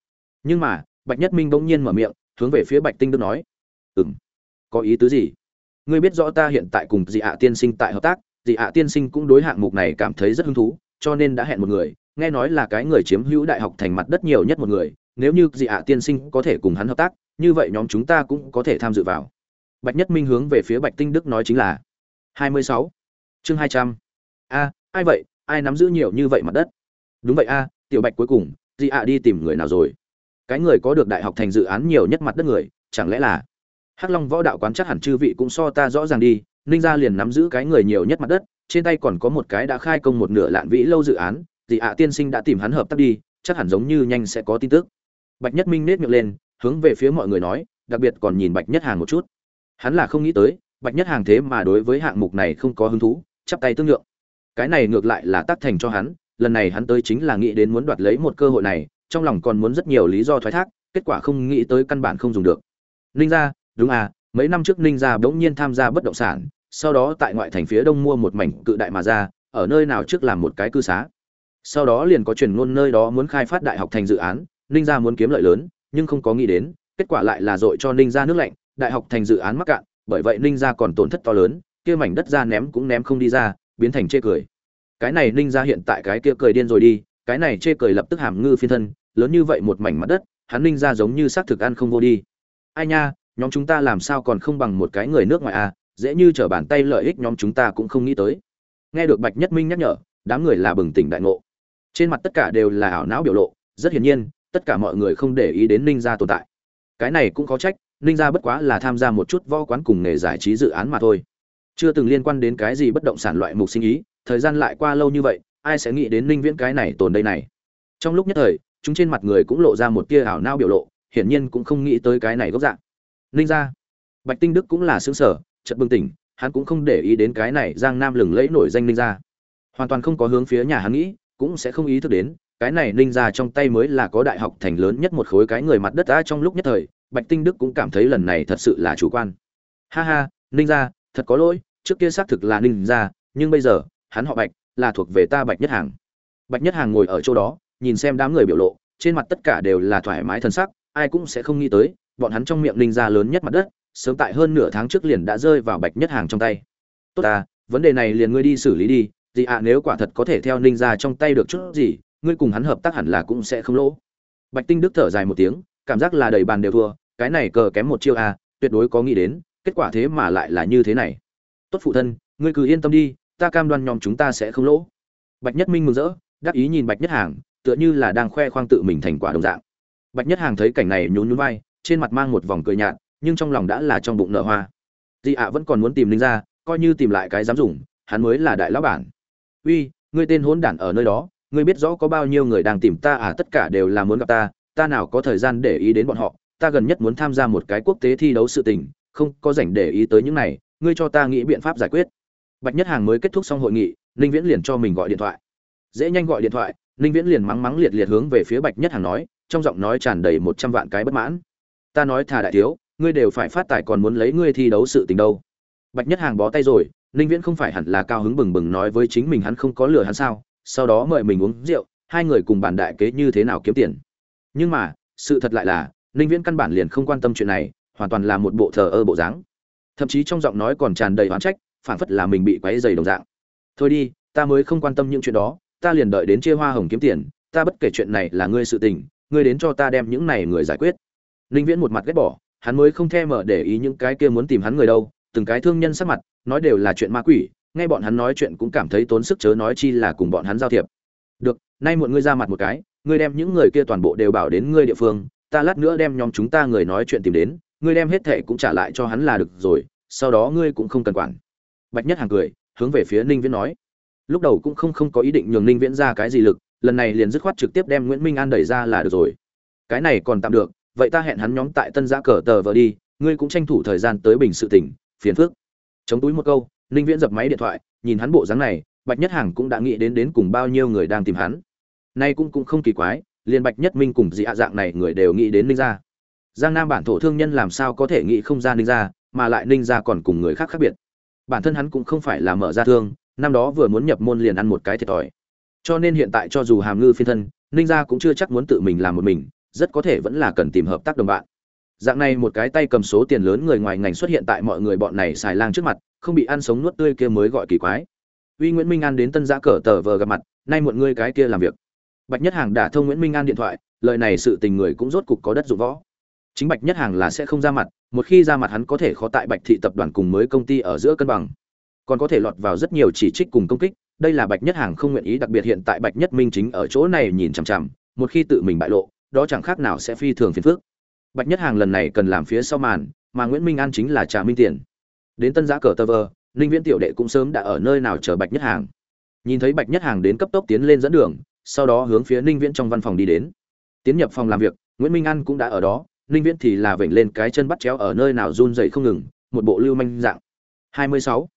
Nhưng mà, bạch nhất minh bỗng nhiên mở miệng, hướng về phía bạch tinh đức nói ừ m có ý tứ gì? Ngươi biết rõ ta hiện tại cùng dị ạ tiên sinh tại hợp tác, dị ạ tiên sinh cũng đối hạng mục này cảm thấy rất hứng thú, cho nên đã hẹn một người, nghe nói là cái người chiếm hữu đại học thành mặt đất nhiều nhất một người nếu như dị ạ tiên sinh có thể cùng hắn hợp tác, như vậy nhóm chúng ta cũng có thể tham dự vào. Bạch nhất minh hướng về phía bạch tinh đức nói chính là, hai mươi sáu. Chương hai trăm. A, ai vậy? Ai nắm giữ nhiều như vậy mặt đất? Đúng vậy a, tiểu bạch cuối cùng, dị ạ đi tìm người nào rồi? Cái người có được đại học thành dự án nhiều nhất mặt đất người, chẳng lẽ là? Hắc long võ đạo quán chắc hẳn chư vị cũng so ta rõ ràng đi, ninh gia liền nắm giữ cái người nhiều nhất mặt đất, trên tay còn có một cái đã khai công một nửa lạn vĩ lâu dự án, dị ạ tiên sinh đã tìm hắn hợp tác đi, chắc hẳn giống như nhanh sẽ có tin tức bạch nhất minh nết miệng lên, hướng về phía mọi người nói, đặc biệt còn nhìn bạch nhất hàng một chút. Hắn là không nghĩ tới, bạch nhất hàng thế mà đối với hạng mục này không có hứng thú, chắp tay tương lượng. Cái này ngược lại là tác thành cho hắn, lần này hắn tới chính là nghĩ đến muốn đoạt lấy một cơ hội này, trong lòng còn muốn rất nhiều lý do thoái thác, kết quả không nghĩ tới căn bản không dùng được. Ninh gia, đúng à mấy năm trước ninh gia bỗng nhiên tham gia bất động sản, sau đó tại ngoại thành phía đông mua một mảnh cự đại mà ra, ở nơi nào trước làm một cái cư xá. Sau đó liền có truyền ngôn nơi đó muốn khai phát đại học thành dự án ninh gia muốn kiếm lợi lớn, nhưng không có nghĩ đến, kết quả lại là dội cho ninh gia nước lạnh, đại học thành dự án mắc cạn, bởi vậy ninh gia còn tổn thất to lớn, kia mảnh đất ra ném cũng ném không đi ra, biến thành chê cười. Cái này ninh Gia hiện tại cái kia cười điên rồi đi, cái này chê cười lập tức hàm ngư phiên thân, lớn như vậy một mảnh mặt đất, hắn ninh Gia giống như xác thực ăn không vô đi. Ai nha, nhóm chúng ta làm sao còn không bằng một cái người nước ngoài à dễ như trở bàn tay lợi ích nhóm chúng ta cũng không nghĩ tới. Nghe được bạch nhất minh nhắc nhở, đám người là bừng tỉnh đại ngộ. Trên mặt tất cả đều là ảo não biểu lộ, rất hiển nhiên tất cả mọi người không để ý đến ninh gia tồn tại. Cái này cũng có trách, ninh gia bất quá là tham gia một chút võ quán cùng nghề giải trí dự án mà thôi. Chưa từng liên quan đến cái gì bất động sản loại mục sinh ý, thời gian lại qua lâu như vậy, ai sẽ nghĩ đến ninh viễn cái này tồn đây này? Trong lúc nhất thời, chúng trên mặt người cũng lộ ra một tia ảo nao biểu lộ, hiển nhiên cũng không nghĩ tới cái này gốc dạng. Ninh gia, bạch tinh đức cũng là xứng sở, chợt bừng tỉnh, hắn cũng không để ý đến cái này giang nam lừng lẫy nổi danh ninh gia. Hoàn toàn không có hướng phía nhà hắn nghĩ, cũng sẽ không ý thức đến cái này ninh gia trong tay mới là có đại học thành lớn nhất một khối cái người mặt đất ta trong lúc nhất thời, bạch tinh đức cũng cảm thấy lần này thật sự là chủ quan. Ha ha, ninh gia, thật có lỗi, trước kia xác thực là ninh gia, nhưng bây giờ, hắn họ bạch, là thuộc về ta bạch nhất hàng. Bạch nhất hàng ngồi ở chỗ đó, nhìn xem đám người biểu lộ, trên mặt tất cả đều là thoải mái thân sắc, ai cũng sẽ không nghĩ tới, bọn hắn trong miệng ninh gia lớn nhất mặt đất, sớm tại hơn nửa tháng trước liền đã rơi vào bạch nhất hàng trong tay. Tốt ta, vấn đề này liền ngươi đi xử lý đi, gì ạ à, nếu quả thật có thể theo ninh gia trong tay được chút gì ngươi cùng hắn hợp tác hẳn là cũng sẽ không lỗ. Bạch tinh đức thở dài một tiếng, cảm giác là đầy bàn đều thua, cái này cờ kém một chiêu a tuyệt đối có nghĩ đến, kết quả thế mà lại là như thế này. Tốt phụ thân, ngươi cứ yên tâm đi, ta cam đoan nhóm chúng ta sẽ không lỗ. Bạch nhất minh mừng rỡ, đắc ý nhìn bạch nhất hàng, tựa như là đang khoe khoang tự mình thành quả đồng dạng. Bạch nhất hàng thấy cảnh này nhún nhún vai, trên mặt mang một vòng cười nhạt, nhưng trong lòng đã là trong bụng nợ hoa. Di ạ vẫn còn muốn tìm linh ra, coi như tìm lại cái dám dùng, hắn mới là đại lão bản. Uy, ngươi tên hỗn đản ở nơi đó ngươi biết rõ có bao nhiêu người đang tìm ta à tất cả đều là muốn gặp ta ta nào có thời gian để ý đến bọn họ, ta gần nhất muốn tham gia một cái quốc tế thi đấu sự tình, không có rảnh để ý tới những này, ngươi cho ta nghĩ biện pháp giải quyết. Bạch nhất hàng mới kết thúc xong hội nghị, ninh viễn liền cho mình gọi điện thoại. Dễ nhanh gọi điện thoại, ninh viễn liền mắng mắng liệt liệt hướng về phía bạch nhất hàng nói, trong giọng nói tràn đầy một trăm vạn cái bất mãn. Ta nói thà đại thiếu, ngươi đều phải phát tài còn muốn lấy ngươi thi đấu sự tình đâu. Bạch nhất hàng bó tay rồi, ninh viễn không phải hẳn là cao hứng bừng bừng nói với chính mình hắn không có lừa hắn sao? Sau đó mời mình uống rượu, hai người cùng bàn đại kế như thế nào kiếm tiền. Nhưng mà, sự thật lại là, ninh viễn căn bản liền không quan tâm chuyện này, hoàn toàn là một bộ thờ ơ bộ dáng. Thậm chí trong giọng nói còn tràn đầy oán trách phản phất là mình bị quấy dày đồng dạng. Thôi đi, ta mới không quan tâm những chuyện đó, ta liền đợi đến chia hoa hồng kiếm tiền, ta bất kể chuyện này là ngươi sự tình, ngươi đến cho ta đem những này người giải quyết. Ninh viễn một mặt ghét bỏ, hắn mới không thèm mở để ý những cái kia muốn tìm hắn người đâu, từng cái thương nhân sắc mặt, nói đều là chuyện ma quỷ nghe bọn hắn nói chuyện cũng cảm thấy tốn sức chớ nói chi là cùng bọn hắn giao thiệp. Được, nay muộn ngươi ra mặt một cái, ngươi đem những người kia toàn bộ đều bảo đến ngươi địa phương, ta lát nữa đem nhóm chúng ta người nói chuyện tìm đến, ngươi đem hết thệ cũng trả lại cho hắn là được rồi, sau đó ngươi cũng không cần quản. Bạch nhất hàng cười, hướng về phía ninh viễn nói. Lúc đầu cũng không không có ý định nhường ninh viễn ra cái gì lực, lần này liền dứt khoát trực tiếp đem nguyễn minh an đẩy ra là được rồi. Cái này còn tạm được, vậy ta hẹn hắn nhóm tại tân giã cờ tờ vợ đi, ngươi cũng tranh thủ thời gian tới bình sự tỉnh, phiền phước chống túi một câu ninh viễn dập máy điện thoại, nhìn hắn bộ dáng này, bạch nhất hàng cũng đã nghĩ đến đến cùng bao nhiêu người đang tìm hắn. Nay cũng cũng không kỳ quái, liền bạch nhất minh cùng dị ạ dạng này người đều nghĩ đến ninh gia. Giang nam bản thổ thương nhân làm sao có thể nghĩ không ra ninh gia, mà lại ninh gia còn cùng người khác khác biệt. Bản thân hắn cũng không phải là mở ra thương, năm đó vừa muốn nhập môn liền ăn một cái thiệt thòi. Cho nên hiện tại cho dù hàm ngư phiên thân, ninh gia cũng chưa chắc muốn tự mình làm một mình, rất có thể vẫn là cần tìm hợp tác đồng bạn dạng này một cái tay cầm số tiền lớn người ngoài ngành xuất hiện tại mọi người bọn này xài lang trước mặt, không bị ăn sống nuốt tươi kia mới gọi kỳ quái. Uy nguyễn minh an đến tân giã cờ tờ vờ gặp mặt, nay muộn ngươi cái kia làm việc. Bạch nhất hàng đã thông nguyễn minh an điện thoại, lời này sự tình người cũng rốt cục có đất dụng võ. Chính bạch nhất hàng là sẽ không ra mặt, một khi ra mặt hắn có thể khó tại bạch thị tập đoàn cùng mới công ty ở giữa cân bằng. Còn có thể lọt vào rất nhiều chỉ trích cùng công kích, đây là bạch nhất hàng không nguyện ý, đặc biệt hiện tại bạch nhất minh chính ở chỗ này nhìn chằm chằm, một khi tự mình bại lộ, đó chẳng khác nào sẽ phi thường phiền phức bạch nhất hàng lần này cần làm phía sau màn, mà nguyễn minh an chính là trà minh tiền. Đến tân giã cờ tơ vơ ninh viễn tiểu đệ cũng sớm đã ở nơi nào chờ bạch nhất hàng. Nhìn thấy bạch nhất hàng đến cấp tốc tiến lên dẫn đường, sau đó hướng phía ninh viễn trong văn phòng đi đến. Tiến nhập phòng làm việc, nguyễn minh an cũng đã ở đó, ninh viễn thì là vểnh lên cái chân bắt chéo ở nơi nào run dậy không ngừng, một bộ lưu manh dạng. 26.